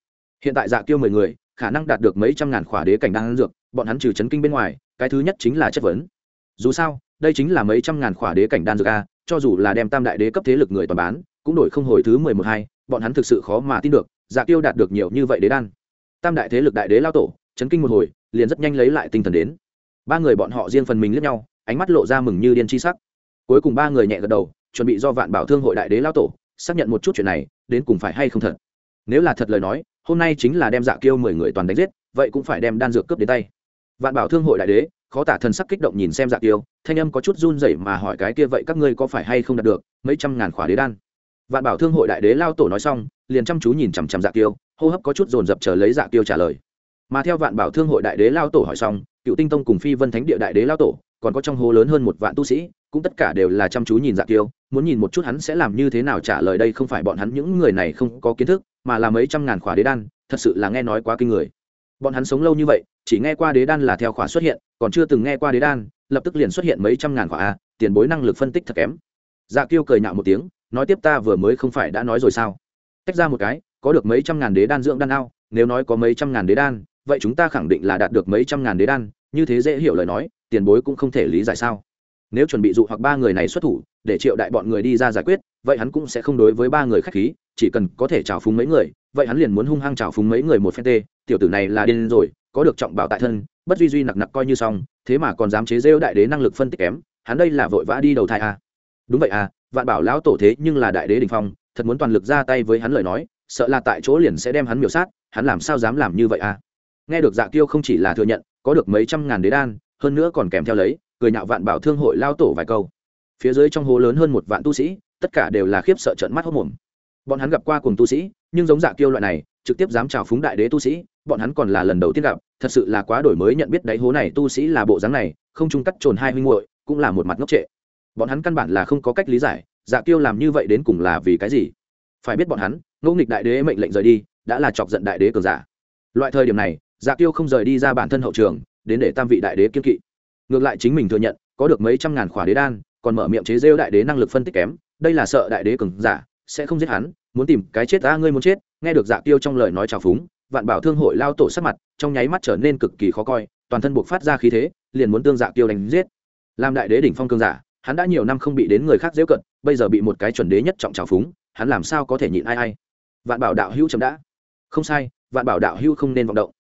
Hiện tại dạ kiêu mười người, khả năng đạt được mấy trăm ngàn khỏa đế cảnh đan dược, bọn hắn trừ chấn kinh bên ngoài, cái thứ nhất chính là chất vấn. Dù sao đây chính là mấy trăm ngàn khỏa đế cảnh đan dược a, cho dù là đem tam đại đế cấp thế lực người toàn bán, cũng đổi không hồi thứ mười một hai, bọn hắn thực sự khó mà tin được dạ tiêu đạt được nhiều như vậy đế đan. Tam đại thế lực đại đế lao tổ, chấn kinh một hồi, liền rất nhanh lấy lại tinh thần đến. Ba người bọn họ riêng phần mình lẫn nhau, ánh mắt lộ ra mừng như điên chi sắc. Cuối cùng ba người nhẹ gật đầu, chuẩn bị do vạn bảo thương hội đại đế lao tổ, xác nhận một chút chuyện này, đến cùng phải hay không thật. Nếu là thật lời nói, hôm nay chính là đem dạ kiêu mười người toàn đánh giết, vậy cũng phải đem đan dược cướp đến tay. Vạn bảo thương hội đại đế khó tả thần sắc kích động nhìn xem dạ tiêu, thanh âm có chút run rẩy mà hỏi cái kia vậy các ngươi có phải hay không đạt được mấy trăm ngàn khỏa đế đan? Vạn bảo thương hội đại đế lao tổ nói xong liền chăm chú nhìn chằm chằm dạ tiêu, hô hấp có chút dồn dập chờ lấy dạ tiêu trả lời. Mà theo vạn bảo thương hội đại đế lao tổ hỏi xong cựu tinh tông cùng phi vân thánh địa đại đế lao tổ còn có trong hố lớn hơn một vạn tu sĩ cũng tất cả đều là chăm chú nhìn dạ tiêu, muốn nhìn một chút hắn sẽ làm như thế nào trả lời đây không phải bọn hắn những người này không có kiến thức mà là mấy trăm ngàn khỏa đế đan thật sự là nghe nói quá kinh người. Bọn hắn sống lâu như vậy chỉ nghe qua đế đan là theo khỏa xuất hiện, còn chưa từng nghe qua đế đan, lập tức liền xuất hiện mấy trăm ngàn khỏa a, tiền bối năng lực phân tích thật kém. Dạ kiêu cười nhạo một tiếng, nói tiếp ta vừa mới không phải đã nói rồi sao? Tách ra một cái, có được mấy trăm ngàn đế đan dưỡng đan ao, nếu nói có mấy trăm ngàn đế đan, vậy chúng ta khẳng định là đạt được mấy trăm ngàn đế đan, như thế dễ hiểu lời nói, tiền bối cũng không thể lý giải sao? Nếu chuẩn bị dụ hoặc ba người này xuất thủ, để triệu đại bọn người đi ra giải quyết, vậy hắn cũng sẽ không đối với ba người khách khí, chỉ cần có thể trào phúng mấy người, vậy hắn liền muốn hung hăng trào phúng mấy người một phen tê, tiểu tử này là điên rồi có được trọng bảo tại thân, bất duy duy nặc nặc coi như xong, thế mà còn dám chế rêu đại đế năng lực phân tích kém, hắn đây là vội vã đi đầu thai à. đúng vậy à vạn bảo lão tổ thế nhưng là đại đế đình phong, thật muốn toàn lực ra tay với hắn lời nói, sợ là tại chỗ liền sẽ đem hắn miểu sát, hắn làm sao dám làm như vậy à. Nghe được dạ kiêu không chỉ là thừa nhận, có được mấy trăm ngàn đế đan, hơn nữa còn kèm theo lấy, cười nhạo vạn bảo thương hội lao tổ vài câu. Phía dưới trong hố lớn hơn một vạn tu sĩ, tất cả đều là khiếp sợ trận mắt hốc mồm bọn hắn gặp qua cùng tu sĩ, nhưng giống dạ kiêu loại này, trực tiếp dám chào phúng đại đế tu sĩ, bọn hắn còn là lần đầu tiên gặp thật sự là quá đổi mới nhận biết đáy hố này, tu sĩ là bộ dáng này, không chung cắt trồn hai huynh muội, cũng là một mặt ngốc trệ. Bọn hắn căn bản là không có cách lý giải dạ kiêu làm như vậy đến cùng là vì cái gì? Phải biết bọn hắn ngẫu nghịch đại đế mệnh lệnh rời đi, đã là chọc giận đại đế cường giả. Loại thời điểm này dạ kiêu không rời đi ra bản thân hậu trường, đến để tam vị đại đế kiên kỵ. Ngược lại chính mình thừa nhận, có được mấy trăm ngàn khỏa đế đan, còn mở miệng chế rêu đại đế năng lực phân tích kém, đây là sợ đại đế cường giả, sẽ không giết hắn, muốn tìm cái chết ta ngươi muốn chết, nghe được dạ kiêu trong lời nói trào phúng vạn bảo thương hội lao tổ sắc mặt, trong nháy mắt trở nên cực kỳ khó coi, toàn thân buộc phát ra khí thế, liền muốn tương dạ kiêu đánh giết. Làm đại đế đỉnh phong cương giả, hắn đã nhiều năm không bị đến người khác dễ cận, bây giờ bị một cái chuẩn đế nhất trọng trào phúng, hắn làm sao có thể nhịn ai ai? Vạn bảo đạo hữu chấm đã. Không sai, vạn bảo đạo hữu không nên vọng động.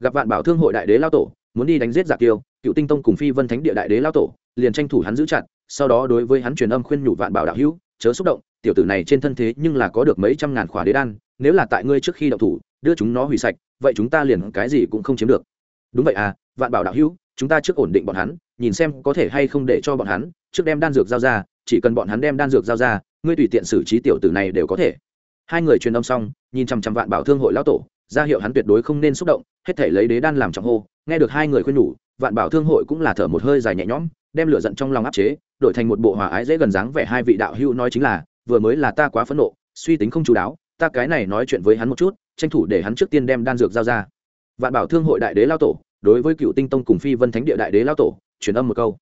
Gặp vạn bảo thương hội đại đế lao tổ, muốn đi đánh giết giả kiêu, cựu tinh tông cùng phi vân thánh địa đại đế lao tổ, liền tranh thủ hắn giữ chặt, sau đó đối với hắn truyền âm khuyên nhủ vạn bảo đạo hữu, chớ xúc động tiểu tử này trên thân thế nhưng là có được mấy trăm ngàn khỏa đế đan, nếu là tại ngươi trước khi đậu thủ, đưa chúng nó hủy sạch, vậy chúng ta liền cái gì cũng không chiếm được. Đúng vậy à vạn bảo đạo hữu, chúng ta trước ổn định bọn hắn, nhìn xem có thể hay không để cho bọn hắn trước đem đan dược giao ra, chỉ cần bọn hắn đem đan dược giao ra, ngươi tùy tiện xử trí tiểu tử này đều có thể. Hai người truyền âm xong, nhìn chằm chằm vạn bảo thương hội lão tổ, ra hiệu hắn tuyệt đối không nên xúc động, hết thể lấy đế đan làm trọng hô, nghe được hai người khuyên nhủ, vạn bảo thương hội cũng là thở một hơi dài nhẹ nhõm, đem lửa giận trong lòng áp chế, đổi thành một bộ hòa ái dễ gần dáng vẻ hai vị đạo hữu nói chính là vừa mới là ta quá phẫn nộ, suy tính không chú đáo, ta cái này nói chuyện với hắn một chút, tranh thủ để hắn trước tiên đem đan dược giao ra. Vạn bảo thương hội đại đế lao tổ, đối với cựu tinh tông cùng phi vân thánh địa đại đế lao tổ, truyền âm một câu.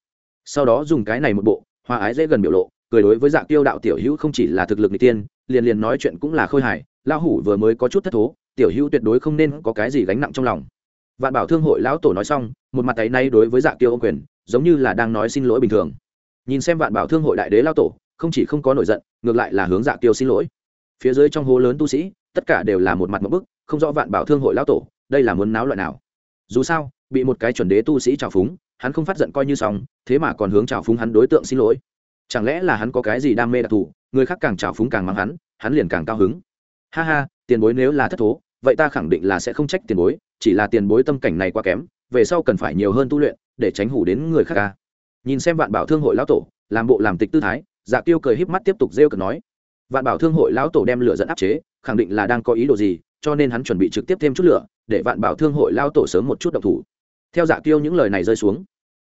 Sau đó dùng cái này một bộ, hòa ái dễ gần biểu lộ, cười đối với dạ tiêu đạo tiểu hữu không chỉ là thực lực n tiên, liền liền nói chuyện cũng là khôi hài lao hủ vừa mới có chút thất thố, tiểu hữu tuyệt đối không nên có cái gì gánh nặng trong lòng. Vạn bảo thương hội lão tổ nói xong, một mặt tay nay đối với dạ tiêu ô quyền, giống như là đang nói xin lỗi bình thường. Nhìn xem vạn bảo thương hội đại đế lao tổ không chỉ không có nổi giận, ngược lại là hướng dạ tiêu xin lỗi. Phía dưới trong hố lớn tu sĩ, tất cả đều là một mặt một bức, không rõ vạn bảo thương hội lão tổ, đây là muốn náo loại nào. Dù sao, bị một cái chuẩn đế tu sĩ trào phúng, hắn không phát giận coi như xong, thế mà còn hướng trào phúng hắn đối tượng xin lỗi. Chẳng lẽ là hắn có cái gì đam mê đặc thù, người khác càng trào phúng càng mắng hắn hắn liền càng cao hứng. Ha ha, tiền bối nếu là thất thố, vậy ta khẳng định là sẽ không trách tiền bối, chỉ là tiền bối tâm cảnh này quá kém, về sau cần phải nhiều hơn tu luyện, để tránh hủ đến người khác ca nhìn xem vạn bảo thương hội lão tổ, làm bộ làm tịch tư thái dạ tiêu cười híp mắt tiếp tục rêu cực nói, vạn bảo thương hội lão tổ đem lửa dẫn áp chế, khẳng định là đang có ý đồ gì, cho nên hắn chuẩn bị trực tiếp thêm chút lửa, để vạn bảo thương hội lão tổ sớm một chút động thủ. Theo dạ tiêu những lời này rơi xuống,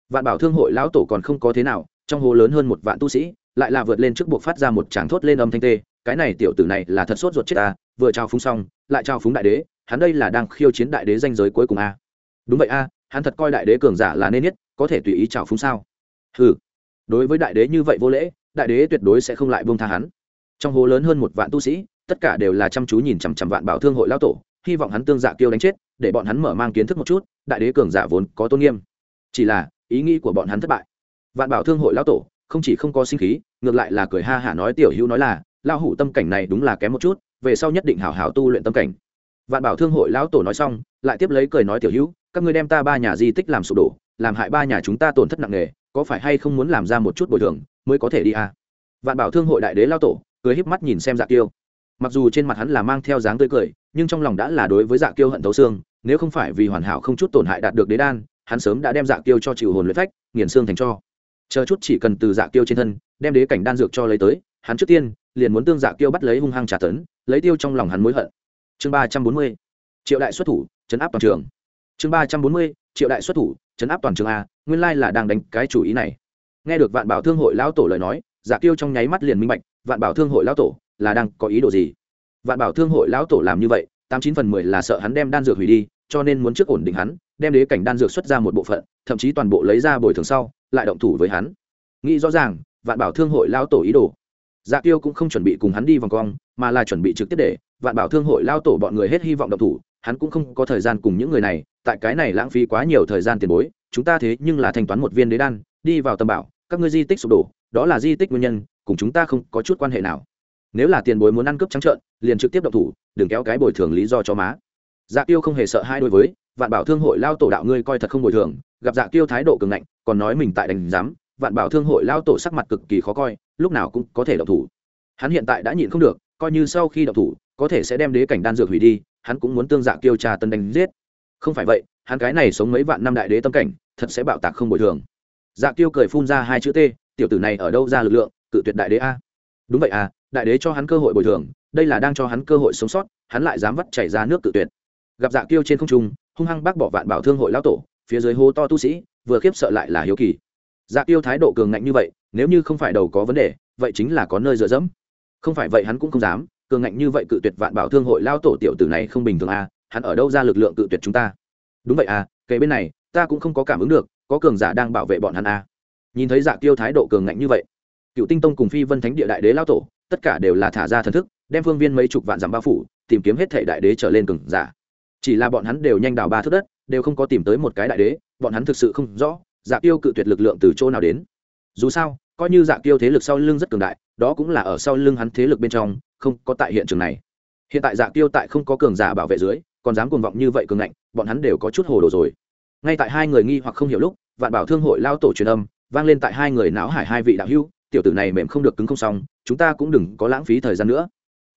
vạn bảo thương hội lão tổ còn không có thế nào, trong hồ lớn hơn một vạn tu sĩ, lại là vượt lên trước buộc phát ra một tràng thốt lên âm thanh tê, cái này tiểu tử này là thật sốt ruột chết ta, vừa trao phúng xong, lại trao phúng đại đế, hắn đây là đang khiêu chiến đại đế danh giới cuối cùng a. Đúng vậy a, hắn thật coi đại đế cường giả là nên nhất, có thể tùy ý trào phúng sao? Ừ đối với đại đế như vậy vô lễ đại đế tuyệt đối sẽ không lại buông tha hắn. Trong hố lớn hơn một vạn tu sĩ, tất cả đều là chăm chú nhìn chằm chằm vạn bảo thương hội lao tổ, hy vọng hắn tương dạ kiêu đánh chết, để bọn hắn mở mang kiến thức một chút, đại đế cường giả vốn có tôn nghiêm. Chỉ là, ý nghĩ của bọn hắn thất bại. Vạn bảo thương hội lao tổ, không chỉ không có sinh khí, ngược lại là cười ha hả nói tiểu hữu nói là, lao hủ tâm cảnh này đúng là kém một chút, về sau nhất định hảo hảo tu luyện tâm cảnh. Vạn bảo thương hội lão tổ nói xong, lại tiếp lấy cười nói tiểu hữu, các ngươi đem ta ba nhà di tích làm sụp đổ, làm hại ba nhà chúng ta tổn thất nặng nề có phải hay không muốn làm ra một chút bồi thường mới có thể đi à? vạn bảo thương hội đại đế lao tổ, cười híp mắt nhìn xem dạ kiêu. Mặc dù trên mặt hắn là mang theo dáng tươi cười, nhưng trong lòng đã là đối với dạ kiêu hận thấu xương, nếu không phải vì hoàn hảo không chút tổn hại đạt được đế đan, hắn sớm đã đem dạ kiêu cho chịu hồn luyện phách, nghiền xương thành cho. Chờ chút chỉ cần từ dạ kiêu trên thân, đem đế cảnh đan dược cho lấy tới, hắn trước tiên liền muốn tương dạ kiêu bắt lấy hung hăng trả tấn, lấy tiêu trong lòng hắn mối hận. Chương ba trăm bốn mươi, triệu đại xuất thủ, chấn áp toàn trường chương ba trăm bốn mươi, triệu đại xuất thủ, chấn áp toàn trường a, nguyên lai là đang đánh cái chủ ý này. Nghe được vạn bảo thương hội lão tổ lời nói, giả tiêu trong nháy mắt liền minh bạch, vạn bảo thương hội lão tổ là đang có ý đồ gì? Vạn bảo thương hội lão tổ làm như vậy, tám chín phần mười là sợ hắn đem đan dược hủy đi, cho nên muốn trước ổn định hắn, đem đế cảnh đan dược xuất ra một bộ phận, thậm chí toàn bộ lấy ra bồi thường sau, lại động thủ với hắn. Nghĩ rõ ràng, vạn bảo thương hội lão tổ ý đồ. Dạ tiêu cũng không chuẩn bị cùng hắn đi vòng cong mà là chuẩn bị trực tiếp để vạn bảo thương hội lao tổ bọn người hết hy vọng động thủ hắn cũng không có thời gian cùng những người này, tại cái này lãng phí quá nhiều thời gian tiền bối, chúng ta thế nhưng là thanh toán một viên đế đan, đi vào tầm bảo, các ngươi di tích sụp đổ, đó là di tích nguyên nhân, cùng chúng ta không có chút quan hệ nào. Nếu là tiền bối muốn ăn cướp trắng trợn, liền trực tiếp động thủ, đừng kéo cái bồi thường lý do cho má. Dạ tiêu không hề sợ hai đối với, vạn bảo thương hội lao tổ đạo ngươi coi thật không bồi thường, gặp dạ tiêu thái độ cường ngạnh, còn nói mình tại đánh giám, vạn bảo thương hội lao tổ sắc mặt cực kỳ khó coi, lúc nào cũng có thể động thủ. Hắn hiện tại đã nhịn không được, coi như sau khi động thủ, có thể sẽ đem đế cảnh đan dược hủy đi hắn cũng muốn tương dạ kiêu trà tân đánh giết. Không phải vậy, hắn cái này sống mấy vạn năm đại đế tâm cảnh, thật sẽ bạo tạc không bồi thường. Dạ kiêu cười phun ra hai chữ t, tiểu tử này ở đâu ra lực lượng, cự tuyệt đại đế a? Đúng vậy à đại đế cho hắn cơ hội bồi thường, đây là đang cho hắn cơ hội sống sót, hắn lại dám vắt chảy ra nước cự tuyệt. Gặp dạ kiêu trên không trung, hung hăng bác bỏ vạn bảo thương hội lão tổ, phía dưới hô to tu sĩ, vừa khiếp sợ lại là hiếu kỳ. Dạ kiêu thái độ cường ngạnh như vậy, nếu như không phải đầu có vấn đề, vậy chính là có nơi dựa dẫm. Không phải vậy hắn cũng không dám cường ngạnh như vậy cự tuyệt vạn bảo thương hội lao tổ tiểu tử này không bình thường à hắn ở đâu ra lực lượng cự tuyệt chúng ta? Đúng vậy à kể bên này, ta cũng không có cảm ứng được, có cường giả đang bảo vệ bọn hắn à. Nhìn thấy dạ tiêu thái độ cường ngạnh như vậy, cựu tinh tông cùng phi vân thánh địa đại đế lao tổ, tất cả đều là thả ra thần thức, đem phương viên mấy chục vạn dặm bao phủ, tìm kiếm hết thể đại đế trở lên cường giả. Chỉ là bọn hắn đều nhanh đào ba thước đất, đều không có tìm tới một cái đại đế, bọn hắn thực sự không rõ dạ tiêu cự tuyệt lực lượng từ chỗ nào đến. Dù sao, coi như dạ tiêu thế lực sau lưng rất cường đại, đó cũng là ở sau lưng hắn thế lực bên trong không có tại hiện trường này. Hiện tại dạ tiêu tại không có cường giả bảo vệ dưới, còn dám cuồng vọng như vậy cường ngạnh, bọn hắn đều có chút hồ đồ rồi. Ngay tại hai người nghi hoặc không hiểu lúc, vạn bảo thương hội lao tổ truyền âm, vang lên tại hai người não hải hai vị đạo hưu tiểu tử này mềm không được cứng không xong, chúng ta cũng đừng có lãng phí thời gian nữa.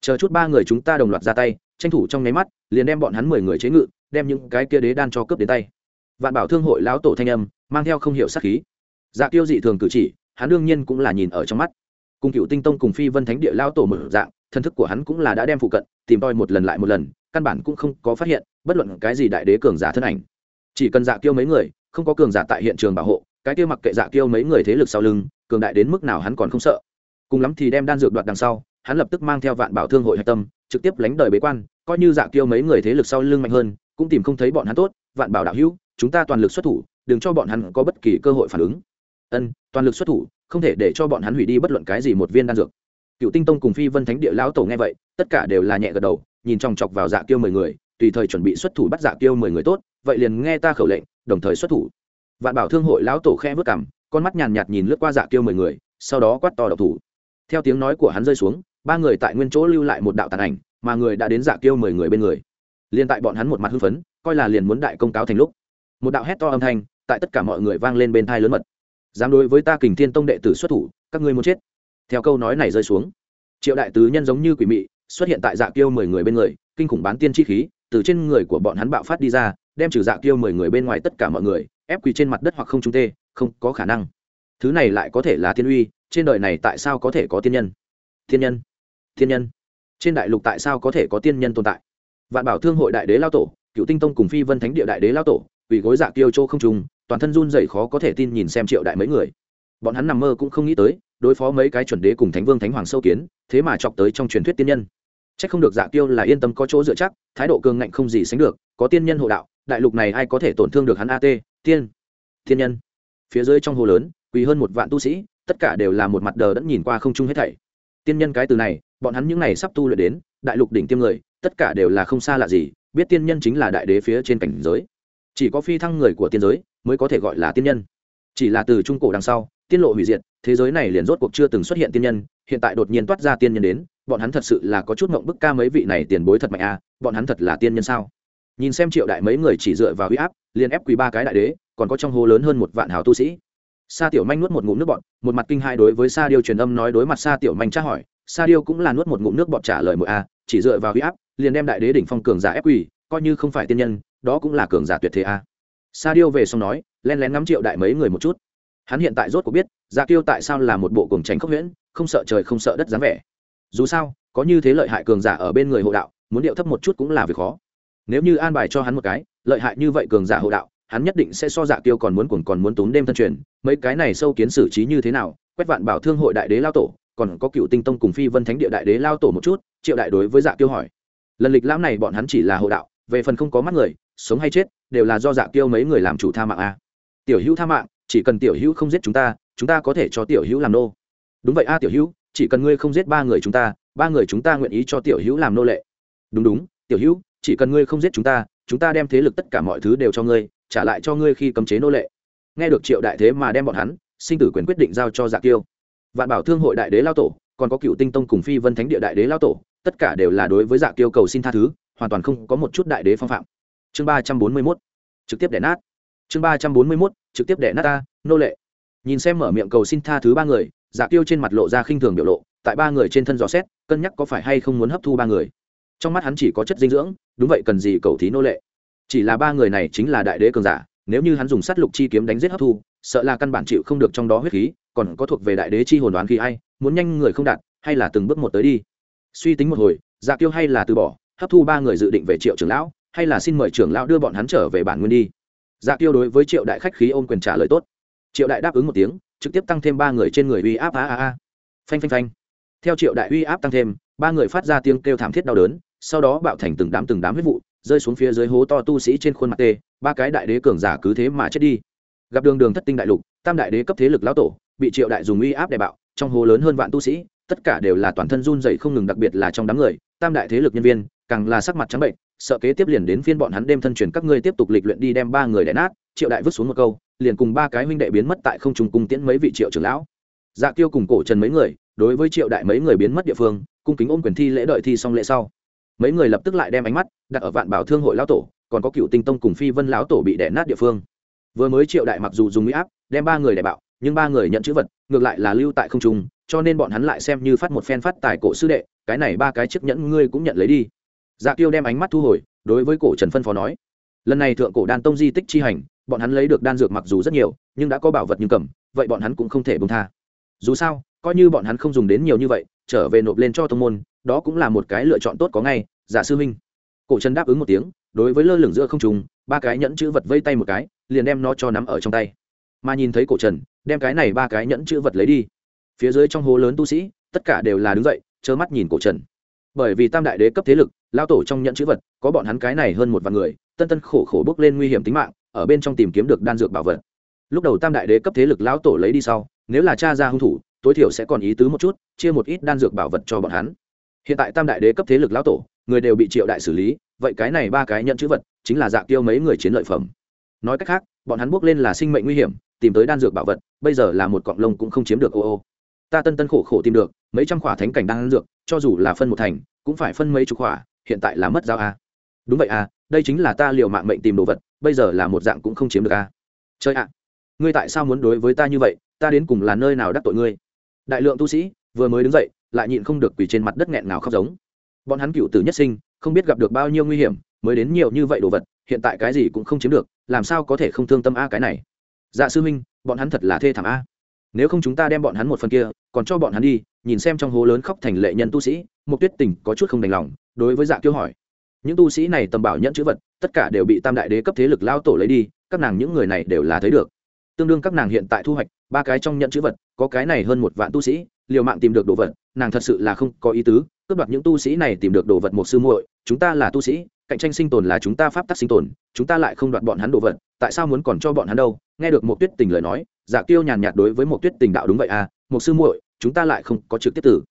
Chờ chút ba người chúng ta đồng loạt ra tay, tranh thủ trong nháy mắt, liền đem bọn hắn mười người chế ngự, đem những cái kia đế đan cho cướp đến tay. Vạn bảo thương hội lão tổ thanh âm, mang theo không hiểu sát khí. Dạ tiêu dị thường cử chỉ, hắn đương nhiên cũng là nhìn ở trong mắt. Cùng cựu tinh tông cùng phi vân thánh địa lao tổ mở dạng thân thức của hắn cũng là đã đem phụ cận, tìm tòi một lần lại một lần, căn bản cũng không có phát hiện bất luận cái gì đại đế cường giả thân ảnh. Chỉ cần dạ kiêu mấy người, không có cường giả tại hiện trường bảo hộ, cái kia mặc kệ dạ kiêu mấy người thế lực sau lưng, cường đại đến mức nào hắn còn không sợ. Cùng lắm thì đem đan dược đoạt đằng sau, hắn lập tức mang theo vạn bảo thương hội hạch tâm, trực tiếp lánh đời bế quan, coi như dạ kiêu mấy người thế lực sau lưng mạnh hơn, cũng tìm không thấy bọn hắn tốt. Vạn bảo đạo hữu, chúng ta toàn lực xuất thủ, đừng cho bọn hắn có bất kỳ cơ hội phản ứng. Ân, toàn lực xuất thủ, không thể để cho bọn hắn hủy đi bất luận cái gì một viên đan dược cựu tinh tông cùng phi vân thánh địa lão tổ nghe vậy, tất cả đều là nhẹ gật đầu, nhìn chòng chọc vào dạ kiêu mười người, tùy thời chuẩn bị xuất thủ bắt dạ kiêu mười người tốt, vậy liền nghe ta khẩu lệnh, đồng thời xuất thủ. Vạn bảo thương hội lão tổ khe vớt cảm con mắt nhàn nhạt nhìn lướt qua dạ kiêu mười người, sau đó quát to độc thủ. Theo tiếng nói của hắn rơi xuống, ba người tại nguyên chỗ lưu lại một đạo tàn ảnh, mà người đã đến dạ kiêu mười người bên người. Liền tại bọn hắn một mặt hưng phấn, coi là liền muốn đại công cáo thành lúc. Một đạo hét to âm thanh, tại tất cả mọi người vang lên bên thai lớn mật. Dám đối với ta kình thiên tông đệ tử xuất thủ, các ngươi muốn chết theo câu nói này rơi xuống, triệu đại tứ nhân giống như quỷ mị, xuất hiện tại dạ kiêu mười người bên người, kinh khủng bán tiên chi khí, từ trên người của bọn hắn bạo phát đi ra, đem trừ dạ kiêu mười người bên ngoài tất cả mọi người, ép quỳ trên mặt đất hoặc không trung tê, không có khả năng. Thứ này lại có thể là thiên uy, trên đời này tại sao có thể có tiên nhân? Thiên nhân thiên nhân. Trên đại lục tại sao có thể có tiên nhân tồn tại? Vạn bảo thương hội đại đế lao tổ, cựu tinh tông cùng phi vân thánh địa đại đế lao tổ ủy gối dạ kiêu châu không trùng toàn thân run dậy khó có thể tin nhìn xem triệu đại mấy người bọn hắn nằm mơ cũng không nghĩ tới, đối phó mấy cái chuẩn đế cùng thánh vương thánh hoàng sâu kiến, thế mà chọc tới trong truyền thuyết tiên nhân. C h ắ c không được dạ tiêu là yên tâm có chỗ dựa chắc, thái độ cường ngạnh không gì sánh được, có tiên nhân hộ đạo, đại lục này ai có thể tổn thương được hắn at tiên thiên nhân. Phía dưới trong hồ lớn, quỳ hơn một vạn tu sĩ, tất cả đều là một mặt đờ đẫn nhìn qua không chung hết thảy. Tiên nhân cái từ này, bọn hắn những n à y sắp tu luyện đến, đại lục đỉnh tiêm người, tất cả đều là không xa lạ gì, biết tiên nhân chính là đại đế phía trên cảnh giới. Chỉ có phi thăng người của tiên giới, mới có thể gọi là tiên nhân. Chỉ là từ trung cổ đằng sau tiên lộ hủy diệt thế giới này liền rốt cuộc chưa từng xuất hiện tiên nhân hiện tại đột nhiên toát ra tiên nhân đến bọn hắn thật sự là có chút mộng bức ca mấy vị này tiền bối thật mạnh a à, bọn hắn thật là tiên nhân sao? Nhìn xem triệu đại mấy người chỉ dựa vào huy áp liền ép quỳ ba cái đại đế còn có trong hố lớn hơn một vạn hào tu sĩ. Sa tiểu manh nuốt một ngụm nước bọt một mặt kinh hai đối với sa điêu truyền âm nói đối mặt sa tiểu manh tra hỏi sa điêu cũng là nuốt một ngụm nước bọt trả lời mỗi a à, chỉ dựa vào huy áp liền đem đại đế đỉnh phong cường giả ép quỳ coi như không phải tiên nhân đó cũng là cường giả tuyệt thế a sa điêu về xong nói len lén ngắm triệu đại mấy người một chút hắn hiện tại rốt cuộc biết dạ kiêu tại sao là một bộ cùng tránh khốc huyễn, không sợ trời không sợ đất dáng vẻ. Dù sao, có như thế lợi hại cường giả ở bên người hộ đạo, muốn điệu thấp một chút cũng là việc khó. Nếu như an bài cho hắn một cái, lợi hại như vậy cường giả hộ đạo, hắn nhất định sẽ so dạ kiêu còn muốn cuồng còn muốn tốn đêm thân truyền, mấy cái này sâu kiến xử trí như thế nào, quét vạn bảo thương hội đại đế lao tổ, còn có cựu tinh tông cùng phi vân thánh địa đại đế lao tổ một chút, triệu đại đối với dạ kiêu hỏi. Lần lịch lãm này bọn hắn chỉ là hộ đạo, về phần không có mắt người, sống hay chết, đều là do dạ kiêu mấy người làm chủ tha mạng a. Tiểu hữu tha mạng chỉ cần tiểu hữu không giết chúng ta chúng ta có thể cho tiểu hữu làm nô. Đúng vậy a, tiểu hữu, chỉ cần ngươi không giết ba người chúng ta, ba người chúng ta nguyện ý cho tiểu hữu làm nô lệ. Đúng đúng, tiểu hữu, chỉ cần ngươi không giết chúng ta chúng ta đem thế lực tất cả mọi thứ đều cho ngươi, trả lại cho ngươi khi cấm chế nô lệ. Nghe được triệu đại thế mà đem bọn hắn, sinh tử quyền quyết định giao cho dạ tiêu vạn bảo thương hội đại đế lao tổ, còn có cựu tinh tông cùng phi vân thánh địa đại đế lao tổ, tất cả đều là đối với dạ tiêu cầu xin tha thứ, hoàn toàn không có một chút đại đế phong phạm. Chương ba trăm bốn mươi mốt, trực tiếp đẻ nát. Chương ba trăm bốn mươi mốt trực tiếp đẻ nát ta, nô lệ. Nhìn xem mở miệng cầu xin tha thứ ba người dạ tiêu trên mặt lộ ra khinh thường biểu lộ, tại ba người trên thân dò xét, cân nhắc có phải hay không muốn hấp thu ba người. Trong mắt hắn chỉ có chất dinh dưỡng, đúng vậy cần gì cầu thí nô lệ. Chỉ là ba người này chính là đại đế cường giả, nếu như hắn dùng sát lục chi kiếm đánh giết hấp thu, sợ là căn bản chịu không được trong đó huyết khí, còn có thuộc về đại đế chi hồn đoán khi ai, muốn nhanh người không đạt, hay là từng bước một tới đi. Suy tính một hồi dạ tiêu hay là từ bỏ, hấp thu ba người dự định về triệu trưởng lão, hay là xin mời trưởng lão đưa bọn hắn trở về bản nguyên đi dạ tiêu đối với triệu đại khách khí ôm quyền trả lời tốt. Triệu đại đáp ứng một tiếng, trực tiếp tăng thêm ba người trên người uy áp, a a a. Phanh phanh phanh. Theo triệu đại uy áp tăng thêm, ba người phát ra tiếng kêu thảm thiết đau đớn, sau đó bạo thành từng đám từng đám huyết vụ, rơi xuống phía dưới hố to tu sĩ trên khuôn mặt tê, ba cái đại đế cường giả cứ thế mà chết đi. Gặp đường đường thất tinh đại lục, tam đại đế cấp thế lực lão tổ, bị triệu đại dùng uy áp đè bạo, trong hố lớn hơn vạn tu sĩ, tất cả đều là toàn thân run dậy không ngừng, đặc biệt là trong đám người, tam đại thế lực nhân viên, càng là sắc mặt trắng bệnh sợ kế tiếp liền đến phiên bọn hắn đêm thân truyền các ngươi tiếp tục lịch luyện đi đem ba người đẻ nát, triệu đại vứt xuống một câu, liền cùng ba cái huynh đệ biến mất tại không trùng cung tiễn mấy vị triệu trưởng lão. Dạ tiêu cùng cổ trần mấy người, đối với triệu đại mấy người biến mất địa phương, cung kính ôm quyền thi lễ đợi thi xong lễ sau. Mấy người lập tức lại đem ánh mắt đặt ở vạn bảo thương hội lão tổ, còn có cựu tinh tông cùng phi vân lão tổ bị đẻ nát địa phương. Vừa mới triệu đại mặc dù dùng mỹ áp, đem ba người đẻ bạo, nhưng ba người nhận chữ vật, ngược lại là lưu tại không trung, cho nên bọn hắn lại xem như phát một phen phát tài cổ sư đệ, cái này ba cái chiếc nhẫn ngươi cũng nhận lấy đi dạ tiêu đem ánh mắt thu hồi, đối với cổ trần phân phó nói, lần này thượng cổ đan tông di tích chi hành, bọn hắn lấy được đan dược mặc dù rất nhiều, nhưng đã có bảo vật như cầm, vậy bọn hắn cũng không thể bông tha. Dù sao, coi như bọn hắn không dùng đến nhiều như vậy, trở về nộp lên cho tông môn, đó cũng là một cái lựa chọn tốt có ngay giả sư huynh. Cổ trần đáp ứng một tiếng, đối với lơ lửng giữa không trùng ba cái nhẫn chữ vật vây tay một cái, liền đem nó cho nắm ở trong tay. Mà nhìn thấy cổ trần, đem cái này ba cái nhẫn chữ vật lấy đi. Phía dưới trong hố lớn tu sĩ, tất cả đều là đứng dậy, trơ mắt nhìn cổ trần bởi vì tam đại đế cấp thế lực lao tổ trong nhận chữ vật, có bọn hắn cái này hơn một vạn người, tân tân khổ khổ bước lên nguy hiểm tính mạng, ở bên trong tìm kiếm được đan dược bảo vật. Lúc đầu tam đại đế cấp thế lực lão tổ lấy đi sau, nếu là cha ra hung thủ, tối thiểu sẽ còn ý tứ một chút, chia một ít đan dược bảo vật cho bọn hắn. Hiện tại tam đại đế cấp thế lực lão tổ, người đều bị triệu đại xử lý, vậy cái này ba cái nhận chữ vật, chính là dạ tiêu mấy người chiến lợi phẩm. Nói cách khác, bọn hắn bước lên là sinh mệnh nguy hiểm, tìm tới đan dược bảo vật, bây giờ là một cọng lông cũng không chiếm được ô ô ta tân tân khổ khổ tìm được, mấy trăm khỏa thánh cảnh đan dược, cho dù là phân một thành, cũng phải phân mấy chục khỏa, hiện tại là mất giao a. Đúng vậy a, đây chính là ta liều mạng mệnh tìm đồ vật, bây giờ là một dạng cũng không chiếm được a. Chơi ạ, ngươi tại sao muốn đối với ta như vậy? Ta đến cùng là nơi nào đắc tội ngươi? Đại lượng tu sĩ, vừa mới đứng dậy, lại nhịn không được quỳ trên mặt đất nghẹn nào khóc giống. Bọn hắn cựu tử nhất sinh, không biết gặp được bao nhiêu nguy hiểm, mới đến nhiều như vậy đồ vật, hiện tại cái gì cũng không chiếm được, làm sao có thể không thương tâm a cái này? Dạ sư minh bọn hắn thật là thê thảm a nếu không chúng ta đem bọn hắn một phần kia, còn cho bọn hắn đi, nhìn xem trong hố lớn khóc thành lệ nhân tu sĩ mục tuyết tình có chút không đành lòng, đối với dạ kiêu hỏi. Những tu sĩ này tầm bảo nhận chữ vật, tất cả đều bị tam đại đế cấp thế lực lao tổ lấy đi, các nàng những người này đều là thấy được. Tương đương các nàng hiện tại thu hoạch ba cái trong nhận chữ vật, có cái này hơn một vạn tu sĩ, liều mạng tìm được đồ vật, nàng thật sự là không có ý tứ, cướp đoạt những tu sĩ này tìm được đồ vật một sư muội, chúng ta là tu sĩ, cạnh tranh sinh tồn là chúng ta pháp tắc sinh tồn, chúng ta lại không đoạt bọn hắn đồ vật, tại sao muốn còn cho bọn hắn đâu? Nghe được một tuyết tình lời nói dạ tiêu nhàn nhạt đối với một tuyết tình đạo đúng vậy à một sư muội chúng ta lại không có trực tiếp tử.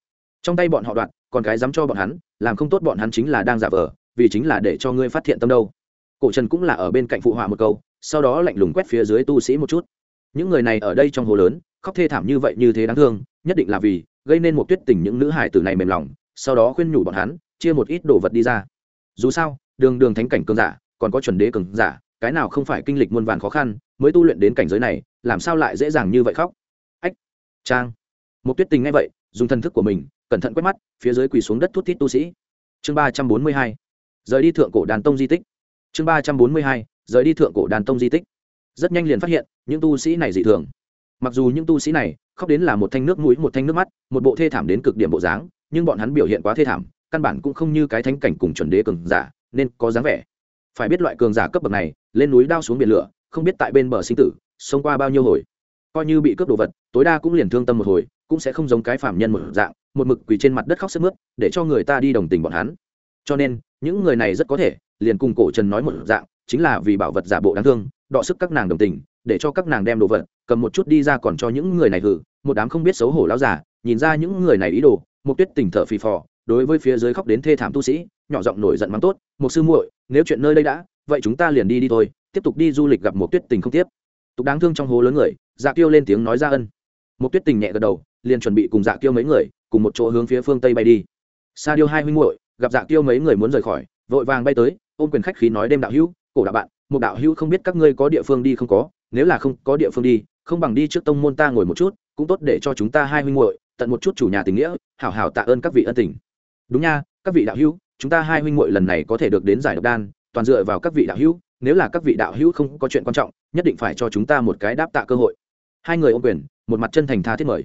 Trong tay bọn họ đoạn, còn cái dám cho bọn hắn làm không tốt bọn hắn chính là đang giả vờ vì chính là để cho ngươi phát hiện tâm đâu. Cổ trần cũng là ở bên cạnh phụ họa một câu sau đó lạnh lùng quét phía dưới tu sĩ một chút. Những người này ở đây trong hồ lớn khóc thê thảm như vậy như thế đáng thương nhất định là vì gây nên một tuyết tình những nữ hải tử này mềm lòng sau đó khuyên nhủ bọn hắn chia một ít đồ vật đi ra. Dù sao đường đường thánh cảnh cường giả còn có chuẩn đế cường giả cái nào không phải kinh lịch muôn vàn khó khăn mới tu luyện đến cảnh giới này, làm sao lại dễ dàng như vậy khóc? Ách, trang. Một tuyết tình ngay vậy, dùng thần thức của mình, cẩn thận quét mắt, phía dưới quỳ xuống đất thút thít tu sĩ. Chương ba trăm bốn mươi hai. Rời đi thượng cổ đàn tông di tích. Chương ba trăm bốn mươi hai. Rời đi thượng cổ đàn tông di tích. Rất nhanh liền phát hiện, những tu sĩ này dị thường. Mặc dù những tu sĩ này khóc đến là một thanh nước mũi, một thanh nước mắt, một bộ thê thảm đến cực điểm bộ dáng, nhưng bọn hắn biểu hiện quá thê thảm, căn bản cũng không như cái thánh cảnh cùng chuẩn đế cường giả, nên có dáng vẻ. Phải biết loại cường giả cấp bậc này, lên núi đao xuống biển lửa không biết tại bên bờ sinh tử, sống qua bao nhiêu hồi. Coi như bị cướp đồ vật, tối đa cũng liền thương tâm một hồi, cũng sẽ không giống cái phạm nhân một dạng, một mực quỳ trên mặt đất khóc sức mướt, để cho người ta đi đồng tình bọn hắn. Cho nên, những người này rất có thể, liền cùng cổ trần nói một dạng, chính là vì bảo vật giả bộ đáng thương, đọ sức các nàng đồng tình, để cho các nàng đem đồ vật, cầm một chút đi ra còn cho những người này hử, một đám không biết xấu hổ lão giả, nhìn ra những người này ý đồ, một tuyết tỉnh thở phì phò, đối với phía dưới khóc đến thê thảm tu sĩ, nhỏ giọng nổi giận mắng tốt một sư muội, nếu chuyện nơi đây đã, vậy chúng ta liền đi đi thôi tiếp tục đi du lịch gặp một tuyết tình không tiếp. Tục đáng thương trong hố lớn người dạ kiêu lên tiếng nói ra ân. Một tuyết tình nhẹ gật đầu, liền chuẩn bị cùng dạ kiêu mấy người, cùng một chỗ hướng phía phương tây bay đi. Sa điêu hai huynh muội, gặp dạ kiêu mấy người muốn rời khỏi, vội vàng bay tới, ôm quyền khách khí nói đêm đạo hữu, cổ đạo bạn, một đạo hữu không biết các ngươi có địa phương đi không có, nếu là không có địa phương đi, không bằng đi trước tông môn ta ngồi một chút, cũng tốt để cho chúng ta hai huynh muội tận một chút chủ nhà tình nghĩa, hảo hảo tạ ơn các vị ân tình. Đúng nha, các vị đạo hữu, chúng ta hai huynh muội lần này có thể được đến giải độc đan, toàn dựa vào các vị đạo hữu nếu là các vị đạo hữu không có chuyện quan trọng, nhất định phải cho chúng ta một cái đáp tạ cơ hội. Hai người ôm quyền, một mặt chân thành tha thiết mời.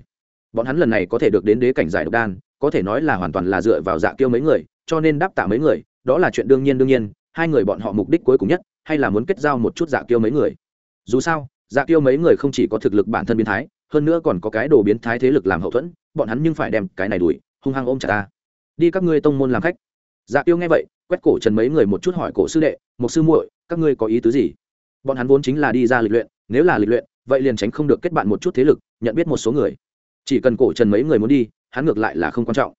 Bọn hắn lần này có thể được đến đế cảnh giải độc đan, có thể nói là hoàn toàn là dựa vào dạ kiêu mấy người, cho nên đáp tạ mấy người, đó là chuyện đương nhiên đương nhiên, hai người bọn họ mục đích cuối cùng nhất, hay là muốn kết giao một chút dạ kiêu mấy người. Dù sao dạ kiêu mấy người không chỉ có thực lực bản thân biến thái, hơn nữa còn có cái đồ biến thái thế lực làm hậu thuẫn, bọn hắn nhưng phải đem cái này đuổi, hung hăng ôm chặt ta. Đi các ngươi tông môn làm khách. Dạ kiêu nghe vậy, quét cổ trần mấy người một chút hỏi cổ sư đệ một sư muội các ngươi có ý tứ gì? Bọn hắn vốn chính là đi ra lịch luyện, nếu là lịch luyện, vậy liền tránh không được kết bạn một chút thế lực, nhận biết một số người. Chỉ cần cổ trần mấy người muốn đi, hắn ngược lại là không quan trọng.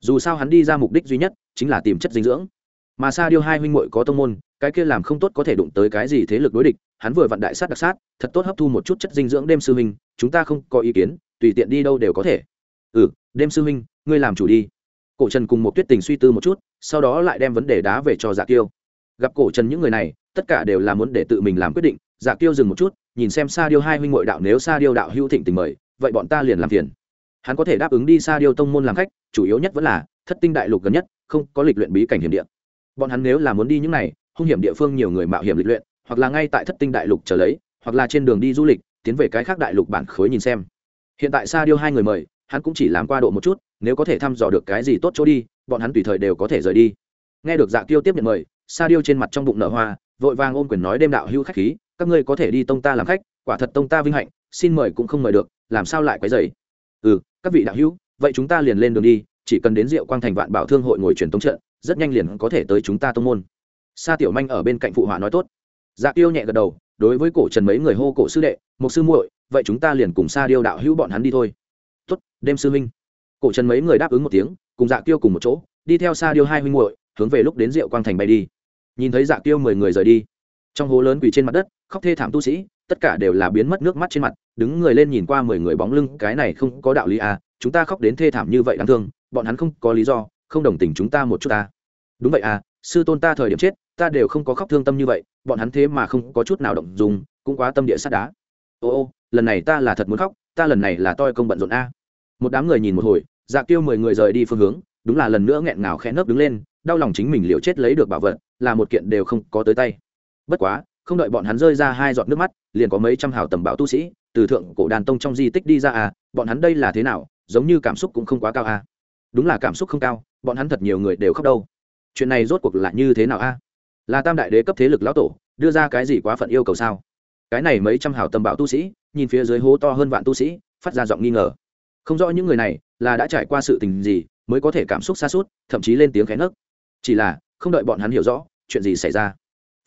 Dù sao hắn đi ra mục đích duy nhất chính là tìm chất dinh dưỡng. Mà sa điêu hai huynh muội có tông môn, cái kia làm không tốt có thể đụng tới cái gì thế lực đối địch, hắn vừa vặn đại sát đặc sát, thật tốt hấp thu một chút chất dinh dưỡng đêm sư huynh, chúng ta không có ý kiến, tùy tiện đi đâu đều có thể. Ừ đêm sư huynh, ngươi làm chủ đi. Cổ trần cùng một tuyết tình suy tư một chút, sau đó lại đem vấn đề đá về cho dạ kiêu. Gặp cổ trần những người này tất cả đều là muốn để tự mình làm quyết định dạ kiêu dừng một chút, nhìn xem sa điêu hai huynh ngội đạo nếu sa điêu đạo hữu thịnh tình mời, vậy bọn ta liền làm phiền. Hắn có thể đáp ứng đi sa điêu tông môn làm khách, chủ yếu nhất vẫn là thất tinh đại lục gần nhất, không có lịch luyện bí cảnh hiểm địa. Bọn hắn nếu là muốn đi những này, hung hiểm địa phương nhiều người mạo hiểm lịch luyện, hoặc là ngay tại thất tinh đại lục trở lấy, hoặc là trên đường đi du lịch, tiến về cái khác đại lục bản khối nhìn xem. Hiện tại sa điêu hai người mời, hắn cũng chỉ làm qua độ một chút, nếu có thể thăm dò được cái gì tốt chỗ đi, bọn hắn tùy thời đều có thể rời đi. Nghe được dạ kiêu tiếp nhận mời sa điêu trên mặt trong bụng nở hoa vội vàng ôm quyền nói đêm đạo hữu khách khí, các ngươi có thể đi tông ta làm khách, quả thật tông ta vinh hạnh, xin mời cũng không mời được, làm sao lại quấy dày ừ các vị đạo hữu, vậy chúng ta liền lên đường đi, chỉ cần đến rượu quang thành vạn bảo thương hội ngồi truyền tống trận, rất nhanh liền có thể tới chúng ta tông môn. Sa tiểu manh ở bên cạnh phụ họa nói tốt. Dạ tiêu nhẹ gật đầu, đối với cổ trần mấy người hô cổ sư đệ một sư muội, vậy chúng ta liền cùng sa điêu đạo hữu bọn hắn đi thôi. Tốt, đêm sư huynh. Cổ trần mấy người đáp ứng một tiếng, cùng dạ tiêu cùng một chỗ, đi theo sa điêu hai huynh muội, hướng về lúc đến rượu quang thành bay đi nhìn thấy dạ tiêu mười người rời đi. Trong hố lớn quỳ trên mặt đất, khóc thê thảm tu sĩ, tất cả đều là biến mất nước mắt trên mặt, đứng người lên nhìn qua mười người bóng lưng, cái này không có đạo lý à chúng ta khóc đến thê thảm như vậy đáng thương, bọn hắn không có lý do, không đồng tình chúng ta một chút ta. Đúng vậy à sư tôn ta thời điểm chết, ta đều không có khóc thương tâm như vậy, bọn hắn thế mà không có chút nào động dùng cũng quá tâm địa sắt đá. Ô ô, lần này ta là thật muốn khóc, ta lần này là toi công bận rộn a. Một đám người nhìn một hồi dạ tiêu mười người rời đi phương hướng, đúng là lần nữa nghẹn ngào khẽ nấp đứng lên đau lòng chính mình liều chết lấy được bảo vật, là một kiện đều không có tới tay. Bất quá, không đợi bọn hắn rơi ra hai giọt nước mắt, liền có mấy trăm hào tầm bảo tu sĩ, từ thượng cổ đàn tông trong di tích đi ra à bọn hắn đây là thế nào, giống như cảm xúc cũng không quá cao à. Đúng là cảm xúc không cao, bọn hắn thật nhiều người đều khóc đâu. Chuyện này rốt cuộc là như thế nào a là tam đại đế cấp thế lực lão tổ, đưa ra cái gì quá phận yêu cầu sao? Cái này mấy trăm hào tầm bảo tu sĩ, nhìn phía dưới hố to hơn vạn tu sĩ, phát ra giọng nghi ngờ. Không rõ những người này là đã trải qua sự tình gì, mới có thể cảm xúc xa suốt, thậm chí lên tiếng khẽ nấc chỉ là, không đợi bọn hắn hiểu rõ, chuyện gì xảy ra.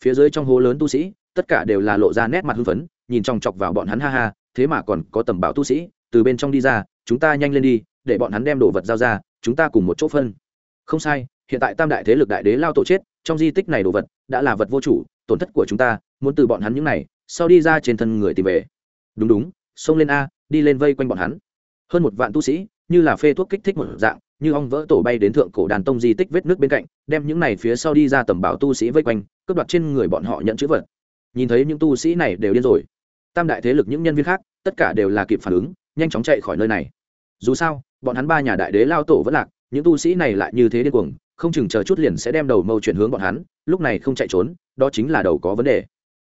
Phía dưới trong hố lớn tu sĩ, tất cả đều là lộ ra nét mặt hưng phấn, nhìn chòng chọc vào bọn hắn ha ha, thế mà còn có tầm bảo tu sĩ, từ bên trong đi ra, chúng ta nhanh lên đi, để bọn hắn đem đồ vật giao ra, chúng ta cùng một chỗ phân. Không sai, hiện tại tam đại thế lực đại đế lao tổ chết, trong di tích này đồ vật, đã là vật vô chủ, tổn thất của chúng ta, muốn từ bọn hắn những này, sau đi ra trên thân người tìm về. Đúng đúng, xông lên a, đi lên vây quanh bọn hắn. Hơn một vạn tu sĩ, như là phê thuốc kích thích một dạng như ong vỡ tổ bay đến thượng cổ đàn tông di tích vết nước bên cạnh, đem những này phía sau đi ra tầm bảo tu sĩ vây quanh, cướp đoạt trên người bọn họ nhận chữ vật. Nhìn thấy những tu sĩ này đều điên rồi. Tam đại thế lực những nhân viên khác, tất cả đều là kịp phản ứng, nhanh chóng chạy khỏi nơi này. Dù sao, bọn hắn ba nhà đại đế lao tổ vẫn lạc, những tu sĩ này lại như thế điên cuồng, không chừng chờ chút liền sẽ đem đầu mâu chuyển hướng bọn hắn, lúc này không chạy trốn, đó chính là đầu có vấn đề.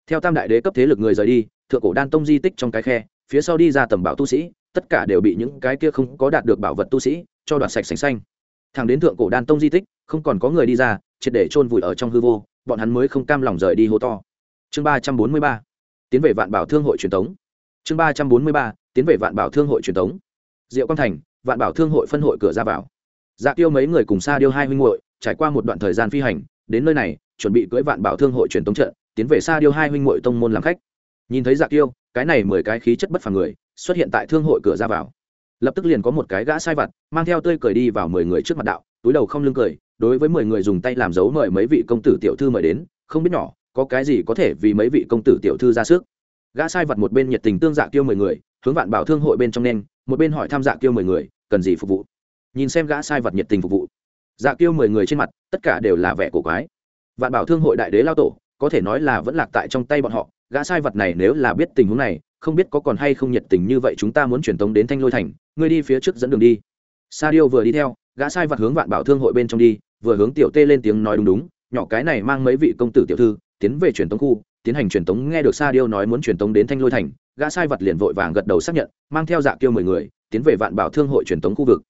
Theo tam đại đế cấp thế lực người rời đi, thượng cổ đan tông di tích trong cái khe, phía sau đi ra tầm bảo tu sĩ, tất cả đều bị những cái kia không có đạt được bảo vật tu sĩ cho đoạt sạch sành xanh. Thẳng đến thượng cổ đan tông di tích, không còn có người đi ra, triệt để chôn vùi ở trong hư vô, bọn hắn mới không cam lòng rời đi hố to. Chương ba trăm bốn mươi ba, tiến về vạn bảo thương hội truyền thống chương ba trăm bốn mươi ba, tiến về vạn bảo thương hội truyền thống diệu quang thành, vạn bảo thương hội phân hội cửa ra vào. Dạ tiêu mấy người cùng xa điêu hai huynh hội trải qua một đoạn thời gian phi hành, đến nơi này, chuẩn bị cưỡi vạn bảo thương hội truyền thống trận, tiến về xa điêu hai huynh hội tông môn làm khách. Nhìn thấy dạ tiêu, cái này mười cái khí chất bất phàm người, xuất hiện tại thương hội cửa ra vào lập tức liền có một cái gã sai vặt, mang theo tươi cười đi vào mười người trước mặt đạo, túi đầu không lưng cười, đối với mười người dùng tay làm dấu mời mấy vị công tử tiểu thư mời đến, không biết nhỏ, có cái gì có thể vì mấy vị công tử tiểu thư ra sức. Gã sai vật một bên nhiệt tình tương dạ kêu mười người, hướng vạn bảo thương hội bên trong nên, một bên hỏi tham dạ kêu mười người, cần gì phục vụ. Nhìn xem gã sai vật nhiệt tình phục vụ dạ kêu mười người trên mặt, tất cả đều là vẻ cổ quái. Vạn bảo thương hội đại đế lao tổ, có thể nói là vẫn lạc tại trong tay bọn họ, gã sai vật này nếu là biết tình huống này, không biết có còn hay không nhiệt tình như vậy chúng ta muốn truyền tống đến thanh lôi thành ngươi đi phía trước dẫn đường đi. Sa điêu vừa đi theo, gã sai vật hướng vạn bảo thương hội bên trong đi, vừa hướng tiểu tê lên tiếng nói đúng đúng, nhỏ cái này mang mấy vị công tử tiểu thư, tiến về truyền tống khu, tiến hành truyền tống. Nghe được sa điêu nói muốn truyền tống đến thanh lôi thành, gã sai vật liền vội vàng gật đầu xác nhận, mang theo dạ kiêu mười người, tiến về vạn bảo thương hội truyền tống khu vực.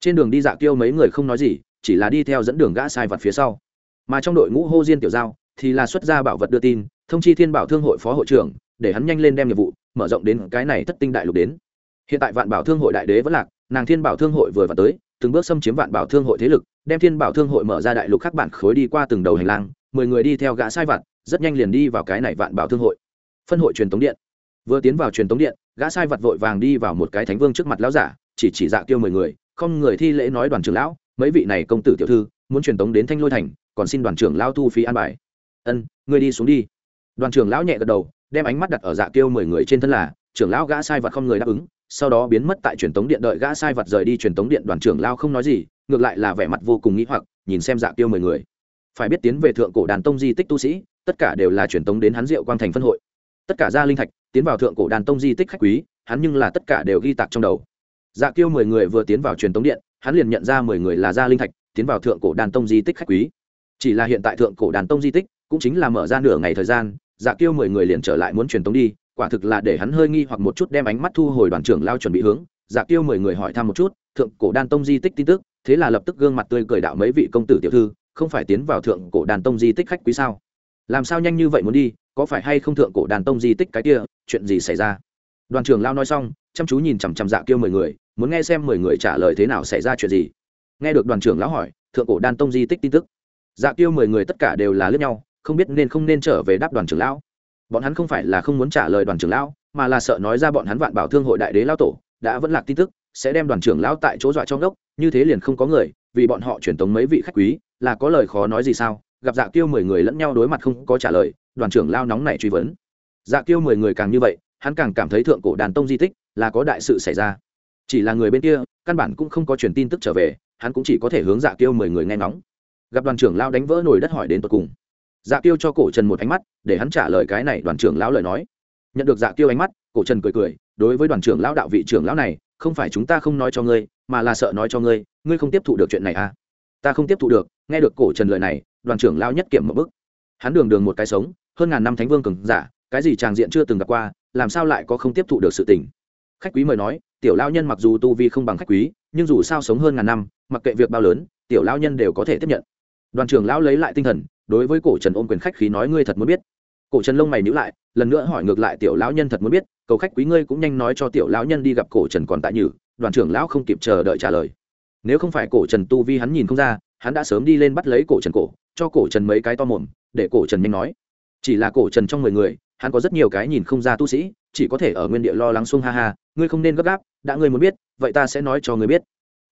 Trên đường đi dạ kiêu mấy người không nói gì, chỉ là đi theo dẫn đường gã sai vật phía sau. Mà trong đội ngũ hô diên tiểu giao, thì là xuất ra bảo vật đưa tin, thông chi thiên bảo thương hội phó hội trưởng, để hắn nhanh lên đem nhiệm vụ, mở rộng đến cái này thất tinh đại lục đến hiện tại vạn bảo thương hội đại đế vẫn lạc, nàng thiên bảo thương hội vừa vào tới, từng bước xâm chiếm vạn bảo thương hội thế lực, đem thiên bảo thương hội mở ra đại lục khác bản khối đi qua từng đầu hành lang, mười người đi theo gã sai vặt, rất nhanh liền đi vào cái này vạn bảo thương hội. Phân hội truyền tống điện. Vừa tiến vào truyền tống điện, gã sai vặt vội vàng đi vào một cái thánh vương trước mặt lão giả, chỉ chỉ dạ tiêu mười người, không người thi lễ nói đoàn trưởng lão, mấy vị này công tử tiểu thư, muốn truyền tống đến thanh lôi thành, còn xin đoàn trưởng lao thu phí an bài. Ân ngươi đi xuống đi. Đoàn trưởng lão nhẹ gật đầu, đem ánh mắt đặt ở dạ tiêu mười người trên thân là, trưởng lão gã sai vật không người đáp ứng sau đó biến mất tại truyền tống điện đợi gã sai vật rời đi truyền tống điện đoàn trưởng lao không nói gì, ngược lại là vẻ mặt vô cùng nghĩ hoặc, nhìn xem dạ tiêu mười người. Phải biết tiến về thượng cổ đàn tông di tích tu sĩ, tất cả đều là truyền tống đến hắn diệu quang thành phân hội. Tất cả gia linh thạch, tiến vào thượng cổ đàn tông di tích khách quý, hắn nhưng là tất cả đều ghi tạc trong đầu. Dạ tiêu mười người vừa tiến vào truyền tống điện, hắn liền nhận ra mười người là gia linh thạch, tiến vào thượng cổ đàn tông di tích khách quý. Chỉ là hiện tại thượng cổ đàn tông di tích cũng chính là mở ra nửa ngày thời gian dạ tiêu mười người liền trở lại muốn truyền tống đi quả thực là để hắn hơi nghi hoặc một chút đem ánh mắt thu hồi đoàn trưởng lao chuẩn bị hướng. Dạ tiêu mười người hỏi thăm một chút, thượng cổ đan tông di tích tin tức, thế là lập tức gương mặt tươi cười đạo mấy vị công tử tiểu thư, không phải tiến vào thượng cổ đàn tông di tích khách quý sao? Làm sao nhanh như vậy muốn đi, có phải hay không thượng cổ đàn tông di tích cái kia, chuyện gì xảy ra? Đoàn trưởng lao nói xong, chăm chú nhìn chằm chằm dạ kêu mười người, muốn nghe xem mười người trả lời thế nào xảy ra chuyện gì. Nghe được đoàn trưởng lão hỏi, thượng cổ đan tông di tích tin tức. Dạ kêu mười người tất cả đều là lướt nhau, không biết nên không nên trở về đáp đoàn trưởng lão bọn hắn không phải là không muốn trả lời đoàn trưởng lão, mà là sợ nói ra bọn hắn vạn bảo thương hội đại đế lao tổ, đã vẫn lạc tin tức, sẽ đem đoàn trưởng lão tại chỗ dọa trong đốc như thế liền không có người, vì bọn họ truyền tống mấy vị khách quý, là có lời khó nói gì sao? Gặp dạ kiêu mười người lẫn nhau đối mặt không có trả lời, đoàn trưởng lao nóng này truy vấn. Dạ kiêu mười người càng như vậy, hắn càng cảm thấy thượng cổ đàn tông di tích là có đại sự xảy ra. Chỉ là người bên kia, căn bản cũng không có truyền tin tức trở về, hắn cũng chỉ có thể hướng dạ kiêu mười người nghe ngóng. Gặp đoàn trưởng lao đánh vỡ nổi đất hỏi đến tột cùng dạ kiêu cho cổ trần một ánh mắt, để hắn trả lời cái này đoàn trưởng lão lời nói. Nhận được dạ kiêu ánh mắt, cổ trần cười cười, đối với đoàn trưởng lão đạo vị trưởng lão này, không phải chúng ta không nói cho ngươi, mà là sợ nói cho ngươi ngươi không tiếp thụ được chuyện này à? Ta không tiếp thụ được, nghe được cổ trần lời này, đoàn trưởng lão nhất kiểm một bức hắn đường đường một cái sống, hơn ngàn năm thánh vương cường giả, cái gì tràng diện chưa từng gặp qua, làm sao lại có không tiếp thụ được sự tình? Khách quý mời nói, tiểu lao nhân mặc dù tu vi không bằng khách quý, nhưng dù sao sống hơn ngàn năm, mặc kệ việc bao lớn, tiểu lao nhân đều có thể tiếp nhận. Đoàn trưởng lão lấy lại tinh thần đối với cổ trần ôm quyền khách khí nói ngươi thật muốn biết. Cổ trần lông mày nhữ lại, lần nữa hỏi ngược lại tiểu lão nhân thật muốn biết, cầu khách quý ngươi cũng nhanh nói cho tiểu lão nhân đi gặp cổ trần còn tại nhử, đoàn trưởng lão không kịp chờ đợi trả lời. Nếu không phải cổ trần tu vi hắn nhìn không ra, hắn đã sớm đi lên bắt lấy cổ trần cổ, cho cổ trần mấy cái to mồm, để cổ trần nhanh nói. Chỉ là cổ trần trong mười người, hắn có rất nhiều cái nhìn không ra tu sĩ, chỉ có thể ở nguyên địa lo lắng xuông ha ha, ngươi không nên gấp gáp, đã ngươi muốn biết, vậy ta sẽ nói cho ngươi biết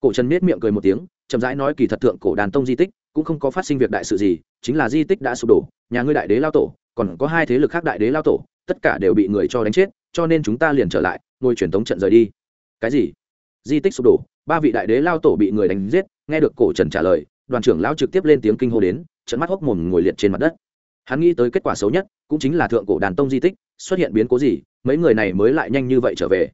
cổ trần miết miệng cười một tiếng, chậm rãi nói kỳ thật thượng cổ đàn tông di tích cũng không có phát sinh việc đại sự gì, chính là di tích đã sụp đổ, nhà ngươi đại đế lao tổ, còn có hai thế lực khác đại đế lao tổ, tất cả đều bị người cho đánh chết, cho nên chúng ta liền trở lại, ngồi truyền tống trận rời đi. Cái gì? Di tích sụp đổ, ba vị đại đế lao tổ bị người đánh giết, nghe được cổ trần trả lời, đoàn trưởng lão trực tiếp lên tiếng kinh hô đến trận mắt hốc mồm ngồi liệt trên mặt đất. Hắn nghĩ tới kết quả xấu nhất, cũng chính là thượng cổ đàn tông di tích, xuất hiện biến cố gì, mấy người này mới lại nhanh như vậy trở về.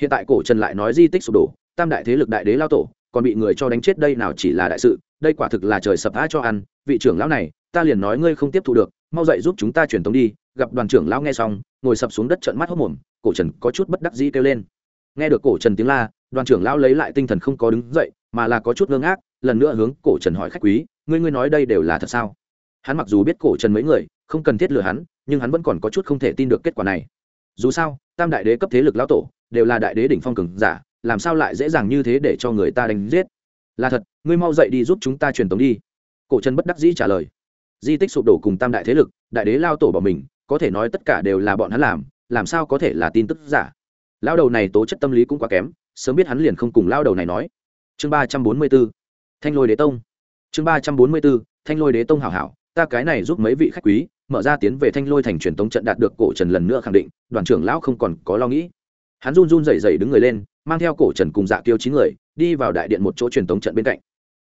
Hiện tại cổ trần lại nói di tích sụp đổ tam đại thế lực đại đế lao tổ, còn bị người cho đánh chết đây nào chỉ là đại sự, đây quả thực là trời sập á cho ăn. Vị trưởng lão này, ta liền nói ngươi không tiếp thu được, mau dậy giúp chúng ta truyền tống đi. Gặp đoàn trưởng lão nghe xong, ngồi sập xuống đất trợn mắt hốc mồm, cổ trần có chút bất đắc dĩ kêu lên. Nghe được cổ trần tiếng la, đoàn trưởng lão lấy lại tinh thần không có đứng dậy, mà là có chút ngơ ngác, lần nữa hướng cổ trần hỏi khách quý, ngươi ngươi nói đây đều là thật sao? Hắn mặc dù biết cổ trần mấy người, không cần thiết lừa hắn, nhưng hắn vẫn còn có chút không thể tin được kết quả này. Dù sao, tam đại đế cấp thế lực lão tổ, đều là đại đế đỉnh phong cường giả làm sao lại dễ dàng như thế để cho người ta đánh giết? Là thật, ngươi mau dậy đi giúp chúng ta truyền tống đi. Cổ trần bất đắc dĩ trả lời. Di tích sụp đổ cùng tam đại thế lực, đại đế lao tổ bỏ mình, có thể nói tất cả đều là bọn hắn làm làm sao có thể là tin tức giả? Lao đầu này tố chất tâm lý cũng quá kém, sớm biết hắn liền không cùng lao đầu này nói. Chương ba trăm bốn mươi b ố thanh lôi đế tông. Chương ba trăm bốn mươi b ố thanh lôi đế tông hảo hảo, ta cái này giúp mấy vị khách quý, mở ra tiến về thanh lôi thành truyền tống trận đạt được cổ trần lần nữa khẳng định, đoàn trưởng lão không còn có lo nghĩ hắn run run rẩy rẩy đứng người lên, mang theo cổ trần cùng dạ kiêu chín người, đi vào đại điện một chỗ truyền tống trận bên cạnh.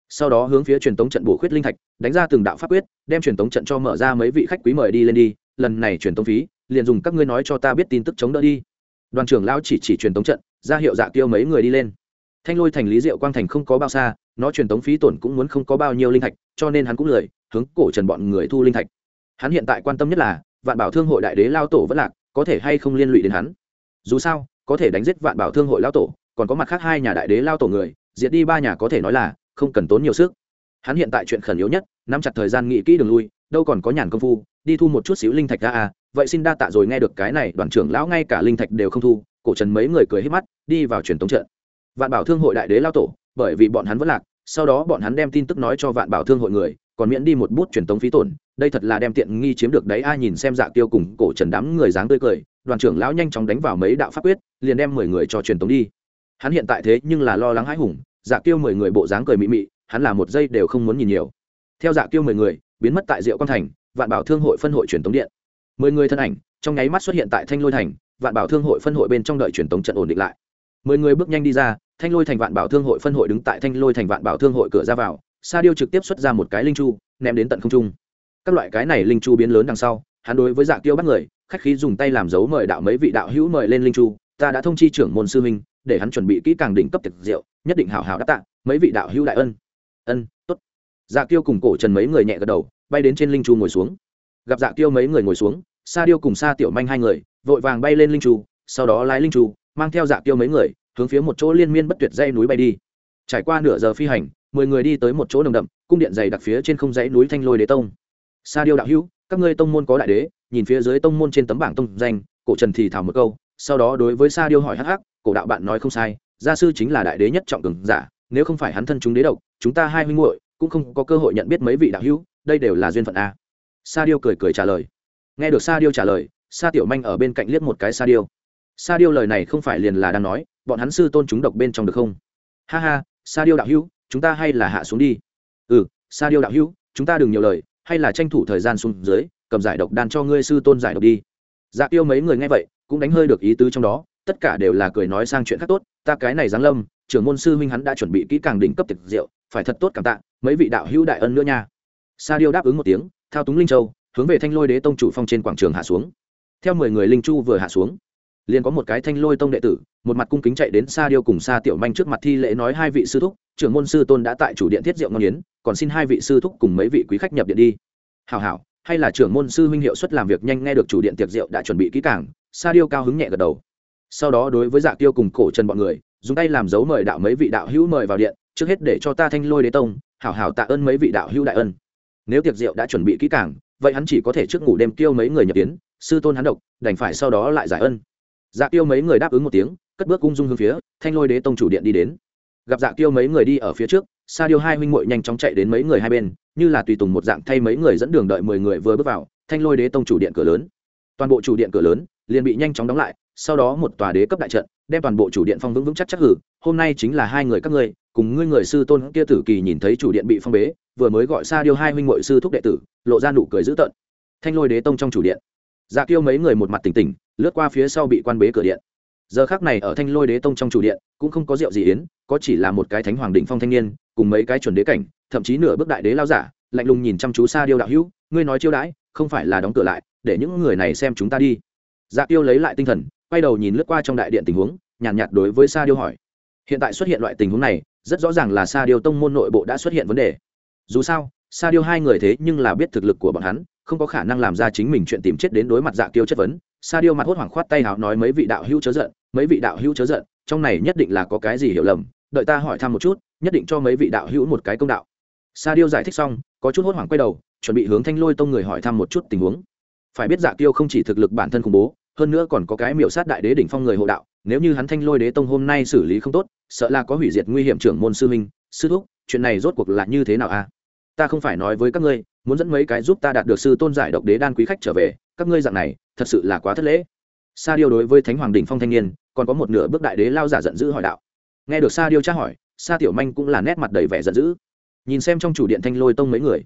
Sau đó hướng phía truyền tống trận bổ khuyết linh thạch, đánh ra từng đạo pháp quyết, đem truyền tống trận cho mở ra mấy vị khách quý mời đi lên đi, lần này truyền tống phí, liền dùng các ngươi nói cho ta biết tin tức chống đỡ đi. Đoàn trưởng lão chỉ chỉ truyền tống trận, ra hiệu dạ kiêu mấy người đi lên. Thanh lôi thành lý diệu quang thành không có bao xa, nó truyền tống phí tổn cũng muốn không có bao nhiêu linh thạch, cho nên hắn cũng lười, hướng cổ trần bọn người thu linh thạch. Hắn hiện tại quan tâm nhất là, vạn bảo thương hội đại đế lao tổ vẫn lạc, có thể hay không liên lụy đến hắn? Dù sao có thể đánh giết vạn bảo thương hội lao tổ, còn có mặt khác hai nhà đại đế lao tổ người, diệt đi ba nhà có thể nói là không cần tốn nhiều sức. Hắn hiện tại chuyện khẩn yếu nhất, nắm chặt thời gian nghĩ kỹ đường lui, đâu còn có nhàn công phu, đi thu một chút xíu linh thạch ra à. Vậy xin đa tạ rồi nghe được cái này, đoàn trưởng lão ngay cả linh thạch đều không thu, cổ trần mấy người cười hết mắt, đi vào truyền tống trận. Vạn bảo thương hội đại đế lao tổ, bởi vì bọn hắn vẫn lạc, sau đó bọn hắn đem tin tức nói cho vạn bảo thương hội người, còn miễn đi một bút truyền tống phí tổn đây thật là đem tiện nghi chiếm được đấy, ai nhìn xem dạ tiêu cùng cổ trần đám người dáng tươi cười, đoàn trưởng lão nhanh chóng đánh vào mấy đạo pháp quyết, liền đem mười người cho truyền tống đi. Hắn hiện tại thế nhưng là lo lắng hãi hùng dạ tiêu mười người bộ dáng cười mị mị, hắn là một giây đều không muốn nhìn nhiều. Theo dạ tiêu mười người, biến mất tại diệu quan thành, vạn bảo thương hội phân hội truyền tống điện. Mười người thân ảnh, trong nháy mắt xuất hiện tại thanh lôi thành, vạn bảo thương hội phân hội bên trong đợi truyền tống trận ổn định lại. Mười người bước nhanh đi ra, thanh lôi thành vạn bảo thương hội phân hội đứng tại thanh lôi thành vạn bảo thương hội cửa ra vào, sa điêu trực tiếp xuất ra một cái linh chu, ném đến tận không trung các loại cái này linh chu biến lớn đằng sau, hắn đối với dạ tiêu bắt người, khách khí dùng tay làm dấu mời đạo mấy vị đạo hữu mời lên linh chu, ta đã thông chi trưởng môn sư huynh, để hắn chuẩn bị kỹ càng đỉnh cấp tiệc rượu, nhất định hào hào đáp tạ, mấy vị đạo hữu đại ân. Ân, tốt. Dạ tiêu cùng cổ trần mấy người nhẹ gật đầu, bay đến trên linh chu ngồi xuống. Gặp dạ tiêu mấy người ngồi xuống, sa điêu cùng sa tiểu manh hai người, vội vàng bay lên linh chu, sau đó lái linh chu, mang theo dạ tiêu mấy người, hướng phía một chỗ liên miên bất tuyệt dây núi bay đi. Trải qua nửa giờ phi hành, mười người đi tới một chỗ nồng đậm, cung điện dày đặc phía trên không dãy núi thanh lôi đế tông sa điêu đạo hữu, các ngươi tông môn có đại đế, nhìn phía dưới tông môn trên tấm bảng tông danh, cổ trần thì thảo một câu, sau đó đối với sa điêu hỏi hắc hắc, cổ đạo bạn nói không sai, gia sư chính là đại đế nhất trọng cường giả, nếu không phải hắn thân chúng đế độc, chúng ta hai huynh muội cũng không có cơ hội nhận biết mấy vị đạo hữu, đây đều là duyên phận a. Sa điêu cười cười trả lời. Nghe được sa điêu trả lời, sa tiểu manh ở bên cạnh liếc một cái sa điêu. Sa điêu lời này không phải liền là đang nói, bọn hắn sư tôn chúng độc bên trong được không? Ha ha, sa điêu đạo hữu, chúng ta hay là hạ xuống đi. Ừ sa điêu đạo hữu, chúng ta đừng nhiều lời hay là tranh thủ thời gian xuống dưới, cầm giải độc đan cho ngươi sư tôn giải độc đi. Dạ tiêu mấy người nghe vậy, cũng đánh hơi được ý tứ trong đó, tất cả đều là cười nói sang chuyện khác tốt, ta cái này giáng lâm, trưởng môn sư huynh hắn đã chuẩn bị kỹ càng đỉnh cấp tiệc rượu, phải thật tốt cảm tạ, mấy vị đạo hữu đại ân nữa nha. Sa điêu đáp ứng một tiếng, thao túng linh châu, hướng về thanh lôi đế tông chủ phong trên quảng trường hạ xuống. Theo mười người linh chu vừa hạ xuống liền có một cái thanh lôi tông đệ tử, một mặt cung kính chạy đến sa điêu cùng sa tiểu manh trước mặt thi lễ nói hai vị sư thúc, trưởng môn sư tôn đã tại chủ điện thiết diệu ngon yến, còn xin hai vị sư thúc cùng mấy vị quý khách nhập điện đi. Hào hảo, hay là trưởng môn sư huynh hiệu suất làm việc nhanh nghe được chủ điện tiệc rượu đã chuẩn bị kỹ càng, sa điêu cao hứng nhẹ gật đầu. Sau đó đối với dạ tiêu cùng cổ trần bọn người, dùng tay làm dấu mời đạo mấy vị đạo hữu mời vào điện, trước hết để cho ta thanh lôi đế tông, hảo hảo tạ ơn mấy vị đạo hữu đại ân. Nếu tiệc rượu đã chuẩn bị kỹ càng, vậy hắn chỉ có thể trước ngủ đêm tiêu mấy người nhập tiến sư tôn hắn độc, đành phải sau đó lại giải ân dạ tiêu mấy người đáp ứng một tiếng, cất bước cung dung hướng phía thanh lôi đế tông chủ điện đi đến. Gặp dạ tiêu mấy người đi ở phía trước, sa điêu hai huynh muội nhanh chóng chạy đến mấy người hai bên, như là tùy tùng một dạng thay mấy người dẫn đường đợi mười người vừa bước vào, thanh lôi đế tông chủ điện cửa lớn. Toàn bộ chủ điện cửa lớn liền bị nhanh chóng đóng lại, sau đó một tòa đế cấp đại trận, đem toàn bộ chủ điện phong vững vững chắc chắc hử. Hôm nay chính là hai người các ngươi, cùng ngươi người sư tôn kia tử kỳ nhìn thấy chủ điện bị phong bế, vừa mới gọi sa điêu hai huynh muội sư thúc đệ tử, lộ ra nụ cười dữ tợn. Thanh lôi đế tông trong chủ điện. Dạ kêu mấy người một mặt tỉnh tỉnh lướt qua phía sau bị quan bế cửa điện. Giờ khác này ở thanh lôi đế tông trong chủ điện cũng không có rượu gì yến có chỉ là một cái thánh hoàng đỉnh phong thanh niên cùng mấy cái chuẩn đế cảnh thậm chí nửa bước đại đế lao giả lạnh lùng nhìn chăm chú xa điêu đạo hữu ngươi nói chiêu đãi không phải là đóng cửa lại để những người này xem chúng ta đi. Dạ tiêu lấy lại tinh thần quay đầu nhìn lướt qua trong đại điện tình huống nhàn nhạt, nhạt đối với sa điêu hỏi. Hiện tại xuất hiện loại tình huống này rất rõ ràng là sa điêu tông môn nội bộ đã xuất hiện vấn đề. Dù sao sa điêu hai người thế nhưng là biết thực lực của bọn hắn không có khả năng làm ra chính mình chuyện tìm chết đến đối mặt dạ tiêu chất vấn. Sa điêu mặt hốt hoảng khoát tay hào nói mấy vị đạo hữu chớ giận, mấy vị đạo hữu chớ giận, trong này nhất định là có cái gì hiểu lầm, đợi ta hỏi thăm một chút, nhất định cho mấy vị đạo hữu một cái công đạo. Sa điêu giải thích xong, có chút hốt hoảng quay đầu, chuẩn bị hướng thanh lôi tông người hỏi thăm một chút tình huống. Phải biết dạ tiêu không chỉ thực lực bản thân khủng bố, hơn nữa còn có cái miểu sát đại đế đỉnh phong người hộ đạo, nếu như hắn thanh lôi đế tông hôm nay xử lý không tốt, sợ là có hủy diệt nguy hiểm trưởng môn sư minh sư thúc, chuyện này rốt cuộc là như thế nào a ta không phải nói với các ngươi muốn dẫn mấy cái giúp ta đạt được sư tôn giải độc đế đan quý khách trở về, các ngươi dạng này, thật sự là quá thất lễ. Sa điêu đối với thánh hoàng đỉnh phong thanh niên, còn có một nửa bước đại đế lao giả giận dữ hỏi đạo. Nghe được sa điêu tra hỏi, sa tiểu manh cũng là nét mặt đầy vẻ giận dữ. Nhìn xem trong chủ điện thanh lôi tông mấy người,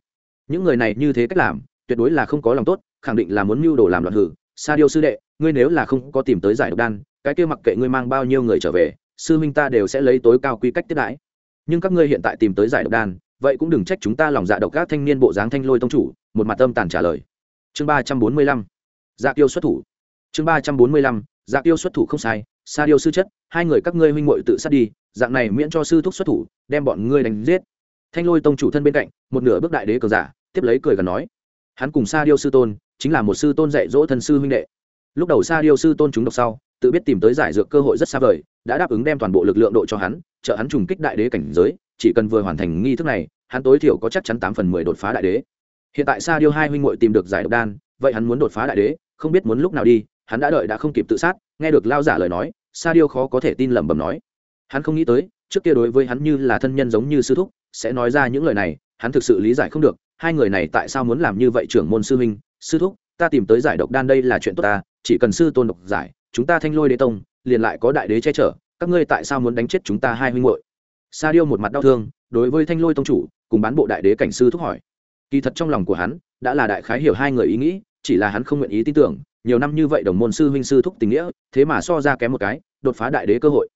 những người này như thế cách làm, tuyệt đối là không có lòng tốt, khẳng định là muốn mưu đồ làm loạn hử. Sa điêu sư đệ, ngươi nếu là không có tìm tới giải độc đan, cái kia mặc kệ ngươi mang bao nhiêu người trở về, sư minh ta đều sẽ lấy tối cao quy cách tiếp đãi. Nhưng các ngươi hiện tại tìm tới giải độc đan vậy cũng đừng trách chúng ta lòng dạ độc các thanh niên bộ dáng thanh lôi tông chủ, một mặt âm tàn trả lời. Chương ba trăm bốn mươi lăm dạ tiêu xuất thủ. Chương ba trăm bốn mươi lăm dạ tiêu xuất thủ không sai, sa điêu sư chất, hai người các ngươi huynh muội tự sát đi, dạng này miễn cho sư thúc xuất thủ, đem bọn ngươi đánh giết. Thanh lôi tông chủ thân bên cạnh, một nửa bước đại đế cờ giả, tiếp lấy cười gần nói. Hắn cùng sa điêu sư tôn, chính là một sư tôn dạy dỗ thân sư huynh đệ. Lúc đầu sa điêu sư tôn chúng độc sau, tự biết tìm tới giải dược cơ hội rất xa vời, đã đáp ứng đem toàn bộ lực lượng độ cho hắn, trợ hắn trùng kích đại đế cảnh giới chỉ cần vừa hoàn thành nghi thức này, hắn tối thiểu có chắc chắn tám phần mười đột phá đại đế hiện tại sa điêu hai huynh muội tìm được giải độc đan, vậy hắn muốn đột phá đại đế, không biết muốn lúc nào đi, hắn đã đợi đã không kịp tự sát, nghe được lao giả lời nói, sa điêu khó có thể tin lẩm bẩm nói hắn không nghĩ tới, trước kia đối với hắn như là thân nhân giống như sư thúc, sẽ nói ra những lời này, hắn thực sự lý giải không được, hai người này tại sao muốn làm như vậy trưởng môn sư huynh, sư thúc, ta tìm tới giải độc đan đây là chuyện tốt ta, chỉ cần sư tôn độc giải, chúng ta thanh lôi đế tông, liền lại có đại đế che chở, các ngươi tại sao muốn đánh chết chúng ta hai huynh muội? Sa điêu một mặt đau thương, đối với thanh lôi tông chủ, cùng bán bộ đại đế cảnh sư thúc hỏi. Kỳ thật trong lòng của hắn, đã là đại khái hiểu hai người ý nghĩ, chỉ là hắn không nguyện ý tin tưởng, nhiều năm như vậy đồng môn sư huynh sư thúc tình nghĩa, thế mà so ra kém một cái, đột phá đại đế cơ hội.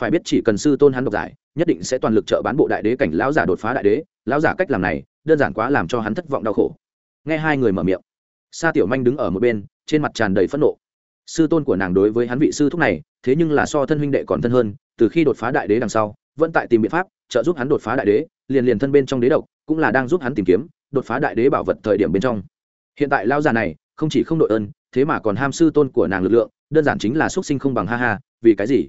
Phải biết chỉ cần sư tôn hắn độc giải, nhất định sẽ toàn lực trợ bán bộ đại đế cảnh lão giả đột phá đại đế, lão giả cách làm này, đơn giản quá làm cho hắn thất vọng đau khổ. Nghe hai người mở miệng, sa tiểu manh đứng ở một bên, trên mặt tràn đầy phẫn nộ. Sư tôn của nàng đối với hắn vị sư thúc này, thế nhưng là so thân huynh đệ còn thân hơn, từ khi đột phá đại đế đằng sau vẫn tại tìm biện pháp, trợ giúp hắn đột phá đại đế, liền liền thân bên trong đế độc, cũng là đang giúp hắn tìm kiếm, đột phá đại đế bảo vật thời điểm bên trong. Hiện tại lao già này, không chỉ không đội ơn, thế mà còn ham sư tôn của nàng lực lượng, đơn giản chính là xuất sinh không bằng ha ha, vì cái gì?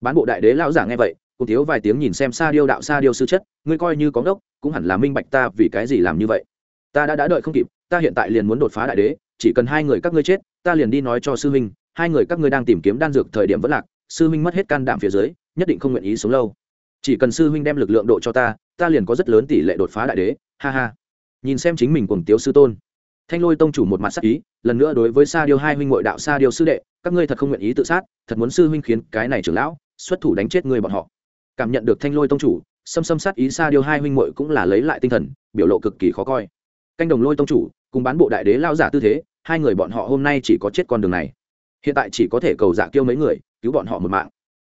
Bán bộ đại đế lão giả nghe vậy cùng thiếu vài tiếng nhìn xem sa điêu đạo sa điêu sư chất, ngươi coi như có ngốc, cũng hẳn là minh bạch ta vì cái gì làm như vậy. Ta đã đã đợi không kịp, ta hiện tại liền muốn đột phá đại đế, chỉ cần hai người các ngươi chết, ta liền đi nói cho sư huynh, hai người các ngươi đang tìm kiếm đan dược thời điểm vẫn lạc, sư huynh mất hết can đảm phía dưới, nhất định không nguyện ý sống lâu chỉ cần sư huynh đem lực lượng độ cho ta ta liền có rất lớn tỷ lệ đột phá đại đế. Ha ha. Nhìn xem chính mình cùng tiếu sư tôn. Thanh lôi tông chủ một mặt sắc ý, lần nữa đối với sa điêu hai huynh ngội đạo sa điêu sư đệ, các ngươi thật không nguyện ý tự sát, thật muốn sư huynh khiến cái này trưởng lão xuất thủ đánh chết người bọn họ. Cảm nhận được thanh lôi tông chủ, xâm xâm sát ý sa điêu hai huynh ngội cũng là lấy lại tinh thần, biểu lộ cực kỳ khó coi. Canh đồng lôi tông chủ, cùng bán bộ đại đế lao giả tư thế, hai người bọn họ hôm nay chỉ có chết con đường này. Hiện tại chỉ có thể cầu dạ kêu mấy người, cứu bọn họ một mạng.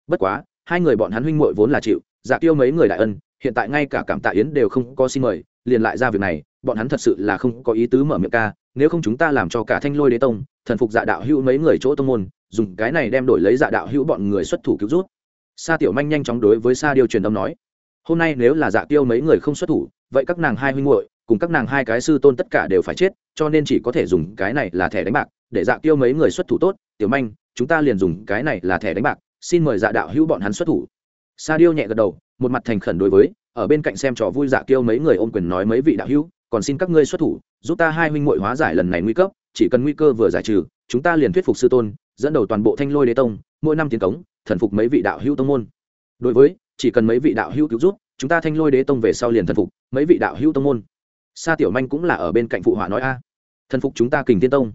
Bất quá, hai người bọn hắn huynh muội vốn là chịu dạ Tiêu mấy người đại ân, hiện tại ngay cả cảm tạ yến đều không có xin mời, liền lại ra việc này, bọn hắn thật sự là không có ý tứ mở miệng ca, nếu không chúng ta làm cho cả thanh lôi đế tông, thần phục dạ đạo hữu mấy người chỗ tông môn, dùng cái này đem đổi lấy dạ đạo hữu bọn người xuất thủ cứu rút sa tiểu manh nhanh chóng đối với sa điều truyền âm nói, hôm nay nếu là dạ tiêu mấy người không xuất thủ, vậy các nàng hai huynh muội cùng các nàng hai cái sư tôn tất cả đều phải chết, cho nên chỉ có thể dùng cái này là thẻ đánh bạc, để dạ tiêu mấy người xuất thủ tốt, tiểu manh, chúng ta liền dùng cái này là thẻ đánh bạc, xin mời dạ đạo hữu bọn hắn xuất thủ sa điêu nhẹ gật đầu, một mặt thành khẩn đối với, ở bên cạnh xem trò vui dạ kêu mấy người ôm quyền nói mấy vị đạo hữu, còn xin các ngươi xuất thủ, giúp ta hai huynh muội hóa giải lần này nguy cấp, chỉ cần nguy cơ vừa giải trừ, chúng ta liền thuyết phục sư tôn, dẫn đầu toàn bộ thanh lôi đế tông, mỗi năm tiến cống, thần phục mấy vị đạo hữu tông môn. Đối với, chỉ cần mấy vị đạo hữu cứu giúp, chúng ta thanh lôi đế tông về sau liền thần phục mấy vị đạo hữu tông môn. Sa tiểu manh cũng là ở bên cạnh phụ họa nói a. Thần phục chúng ta kình tiên tông.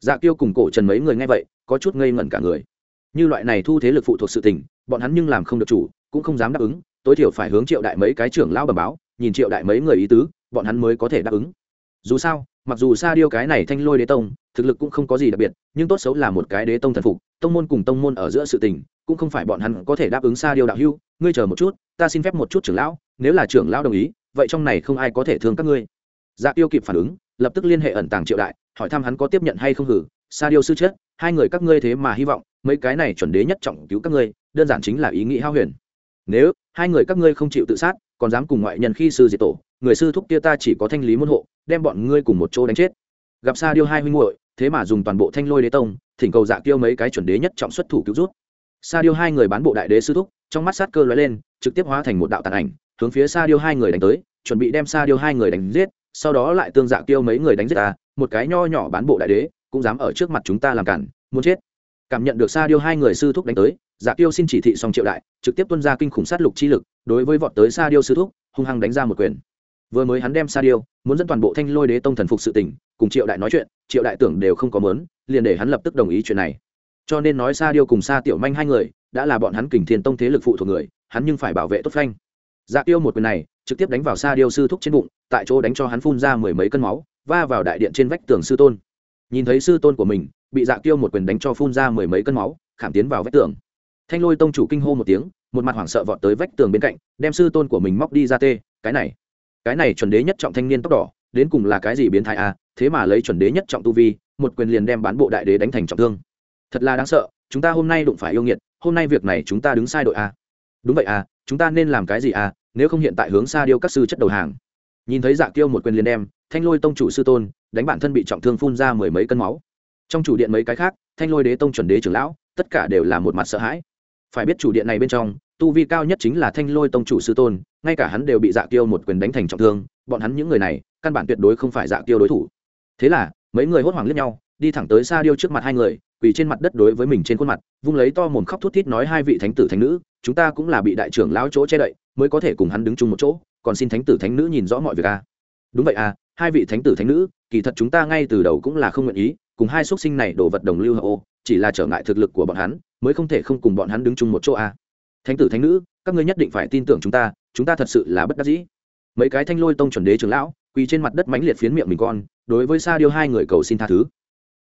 Dạ kiêu cùng cổ trần mấy người nghe vậy, có chút ngây ngẩn cả người. Như loại này thu thế lực phụ thuộc sự tình, bọn hắn nhưng làm không được chủ cũng không dám đáp ứng, tối thiểu phải hướng triệu đại mấy cái trưởng lao bẩm báo, nhìn triệu đại mấy người ý tứ, bọn hắn mới có thể đáp ứng. Dù sao, mặc dù sa điêu cái này thanh lôi đế tông, thực lực cũng không có gì đặc biệt, nhưng tốt xấu là một cái đế tông thần phục, tông môn cùng tông môn ở giữa sự tình, cũng không phải bọn hắn có thể đáp ứng sa điêu đạo hưu ngươi chờ một chút, ta xin phép một chút trưởng lão, nếu là trưởng lão đồng ý, vậy trong này không ai có thể thương các ngươi. Dạ tiêu kịp phản ứng, lập tức liên hệ ẩn tàng triệu đại, hỏi thăm hắn có tiếp nhận hay không hử, sa điêu sư chết, hai người các ngươi thế mà hy vọng, mấy cái này chuẩn đế nhất trọng cứu các ngươi, đơn giản chính là ý nghĩ hao huyền nếu hai người các ngươi không chịu tự sát, còn dám cùng ngoại nhân khi sư diệt tổ, người sư thúc kia ta chỉ có thanh lý môn hộ, đem bọn ngươi cùng một chỗ đánh chết. Gặp sa điêu hai huynh muội, thế mà dùng toàn bộ thanh lôi đế tông, thỉnh cầu dạ tiêu mấy cái chuẩn đế nhất trọng xuất thủ cứu rút. Sa điêu hai người bán bộ đại đế sư thúc, trong mắt sát cơ lóe lên, trực tiếp hóa thành một đạo tàn ảnh, hướng phía sa điêu hai người đánh tới, chuẩn bị đem sa điêu hai người đánh giết, sau đó lại tương dạ tiêu mấy người đánh giết ta, một cái nho nhỏ bán bộ đại đế, cũng dám ở trước mặt chúng ta làm cản, muốn chết. Cảm nhận được sa điêu hai người sư thúc đánh tới Dạ giả tiêu xin chỉ thị xong triệu đại, trực tiếp tuân ra kinh khủng sát lục chi lực, đối với vọt tới sa điêu sư thúc, hung hăng đánh ra một quyền. Vừa mới hắn đem sa điêu, muốn dẫn toàn bộ thanh lôi đế tông thần phục sự tỉnh cùng triệu đại nói chuyện, triệu đại tưởng đều không có mớn liền để hắn lập tức đồng ý chuyện này. Cho nên nói sa điêu cùng sa tiểu manh hai người, đã là bọn hắn kình thiên tông thế lực phụ thuộc người, hắn nhưng phải bảo vệ tốt phanh. Dạ tiêu một quyền này, trực tiếp đánh vào sa điêu sư thúc trên bụng, tại chỗ đánh cho hắn phun ra mười mấy cân máu, va vào đại điện trên vách tường sư tôn. Nhìn thấy sư tôn của mình, bị dạ tiêu một quyền đánh cho phun ra mười mấy cân máu, khảm tiến vào vách tường thanh lôi tông chủ kinh hô một tiếng, một mặt hoảng sợ vọt tới vách tường bên cạnh, đem sư tôn của mình móc đi ra tê, cái này cái này chuẩn đế nhất trọng thanh niên tóc đỏ, đến cùng là cái gì biến thái à? thế mà lấy chuẩn đế nhất trọng tu vi, một quyền liền đem bán bộ đại đế đánh thành trọng thương. Thật là đáng sợ, chúng ta hôm nay đụng phải yêu nghiệt, hôm nay việc này chúng ta đứng sai đội à? đúng vậy à chúng ta nên làm cái gì à? Nếu không hiện tại hướng xa điêu các sư chất đầu hàng. Nhìn thấy dạ tiêu một quyền liền đem, thanh lôi tông chủ sư tôn, đánh bản thân bị trọng thương phun ra mười mấy cân máu. Trong chủ điện mấy cái khác, thanh lôi đế tông chuẩn đế trưởng lão, tất cả đều là một mặt sợ hãi phải biết chủ điện này bên trong, tu vi cao nhất chính là thanh lôi tông chủ sư tôn, ngay cả hắn đều bị dạ tiêu một quyền đánh thành trọng thương, bọn hắn những người này, căn bản tuyệt đối không phải dạ tiêu đối thủ thế là, mấy người hốt hoảng liếc nhau, đi thẳng tới xa điêu trước mặt hai người, quỳ trên mặt đất đối với mình trên khuôn mặt, vung lấy to mồm khóc thút thít nói hai vị thánh tử thánh nữ, chúng ta cũng là bị đại trưởng lão chỗ che đậy, mới có thể cùng hắn đứng chung một chỗ, còn xin thánh tử thánh nữ nhìn rõ mọi việc a à. đúng vậy à hai vị thánh tử thánh nữ, kỳ thật chúng ta ngay từ đầu cũng là không nguyện ý, cùng hai xuất sinh này đổ vật đồng lưu hậu chỉ là trở ngại thực lực của bọn hắn, mới không thể không cùng bọn hắn đứng chung một chỗ a à. thánh tử thánh nữ, các ngươi nhất định phải tin tưởng chúng ta chúng ta thật sự là bất đắc dĩ mấy cái thanh lôi tông chuẩn đế trưởng lão, quỳ trên mặt đất mãnh liệt phiến miệng mình con, đối với sa điêu hai người cầu xin tha thứ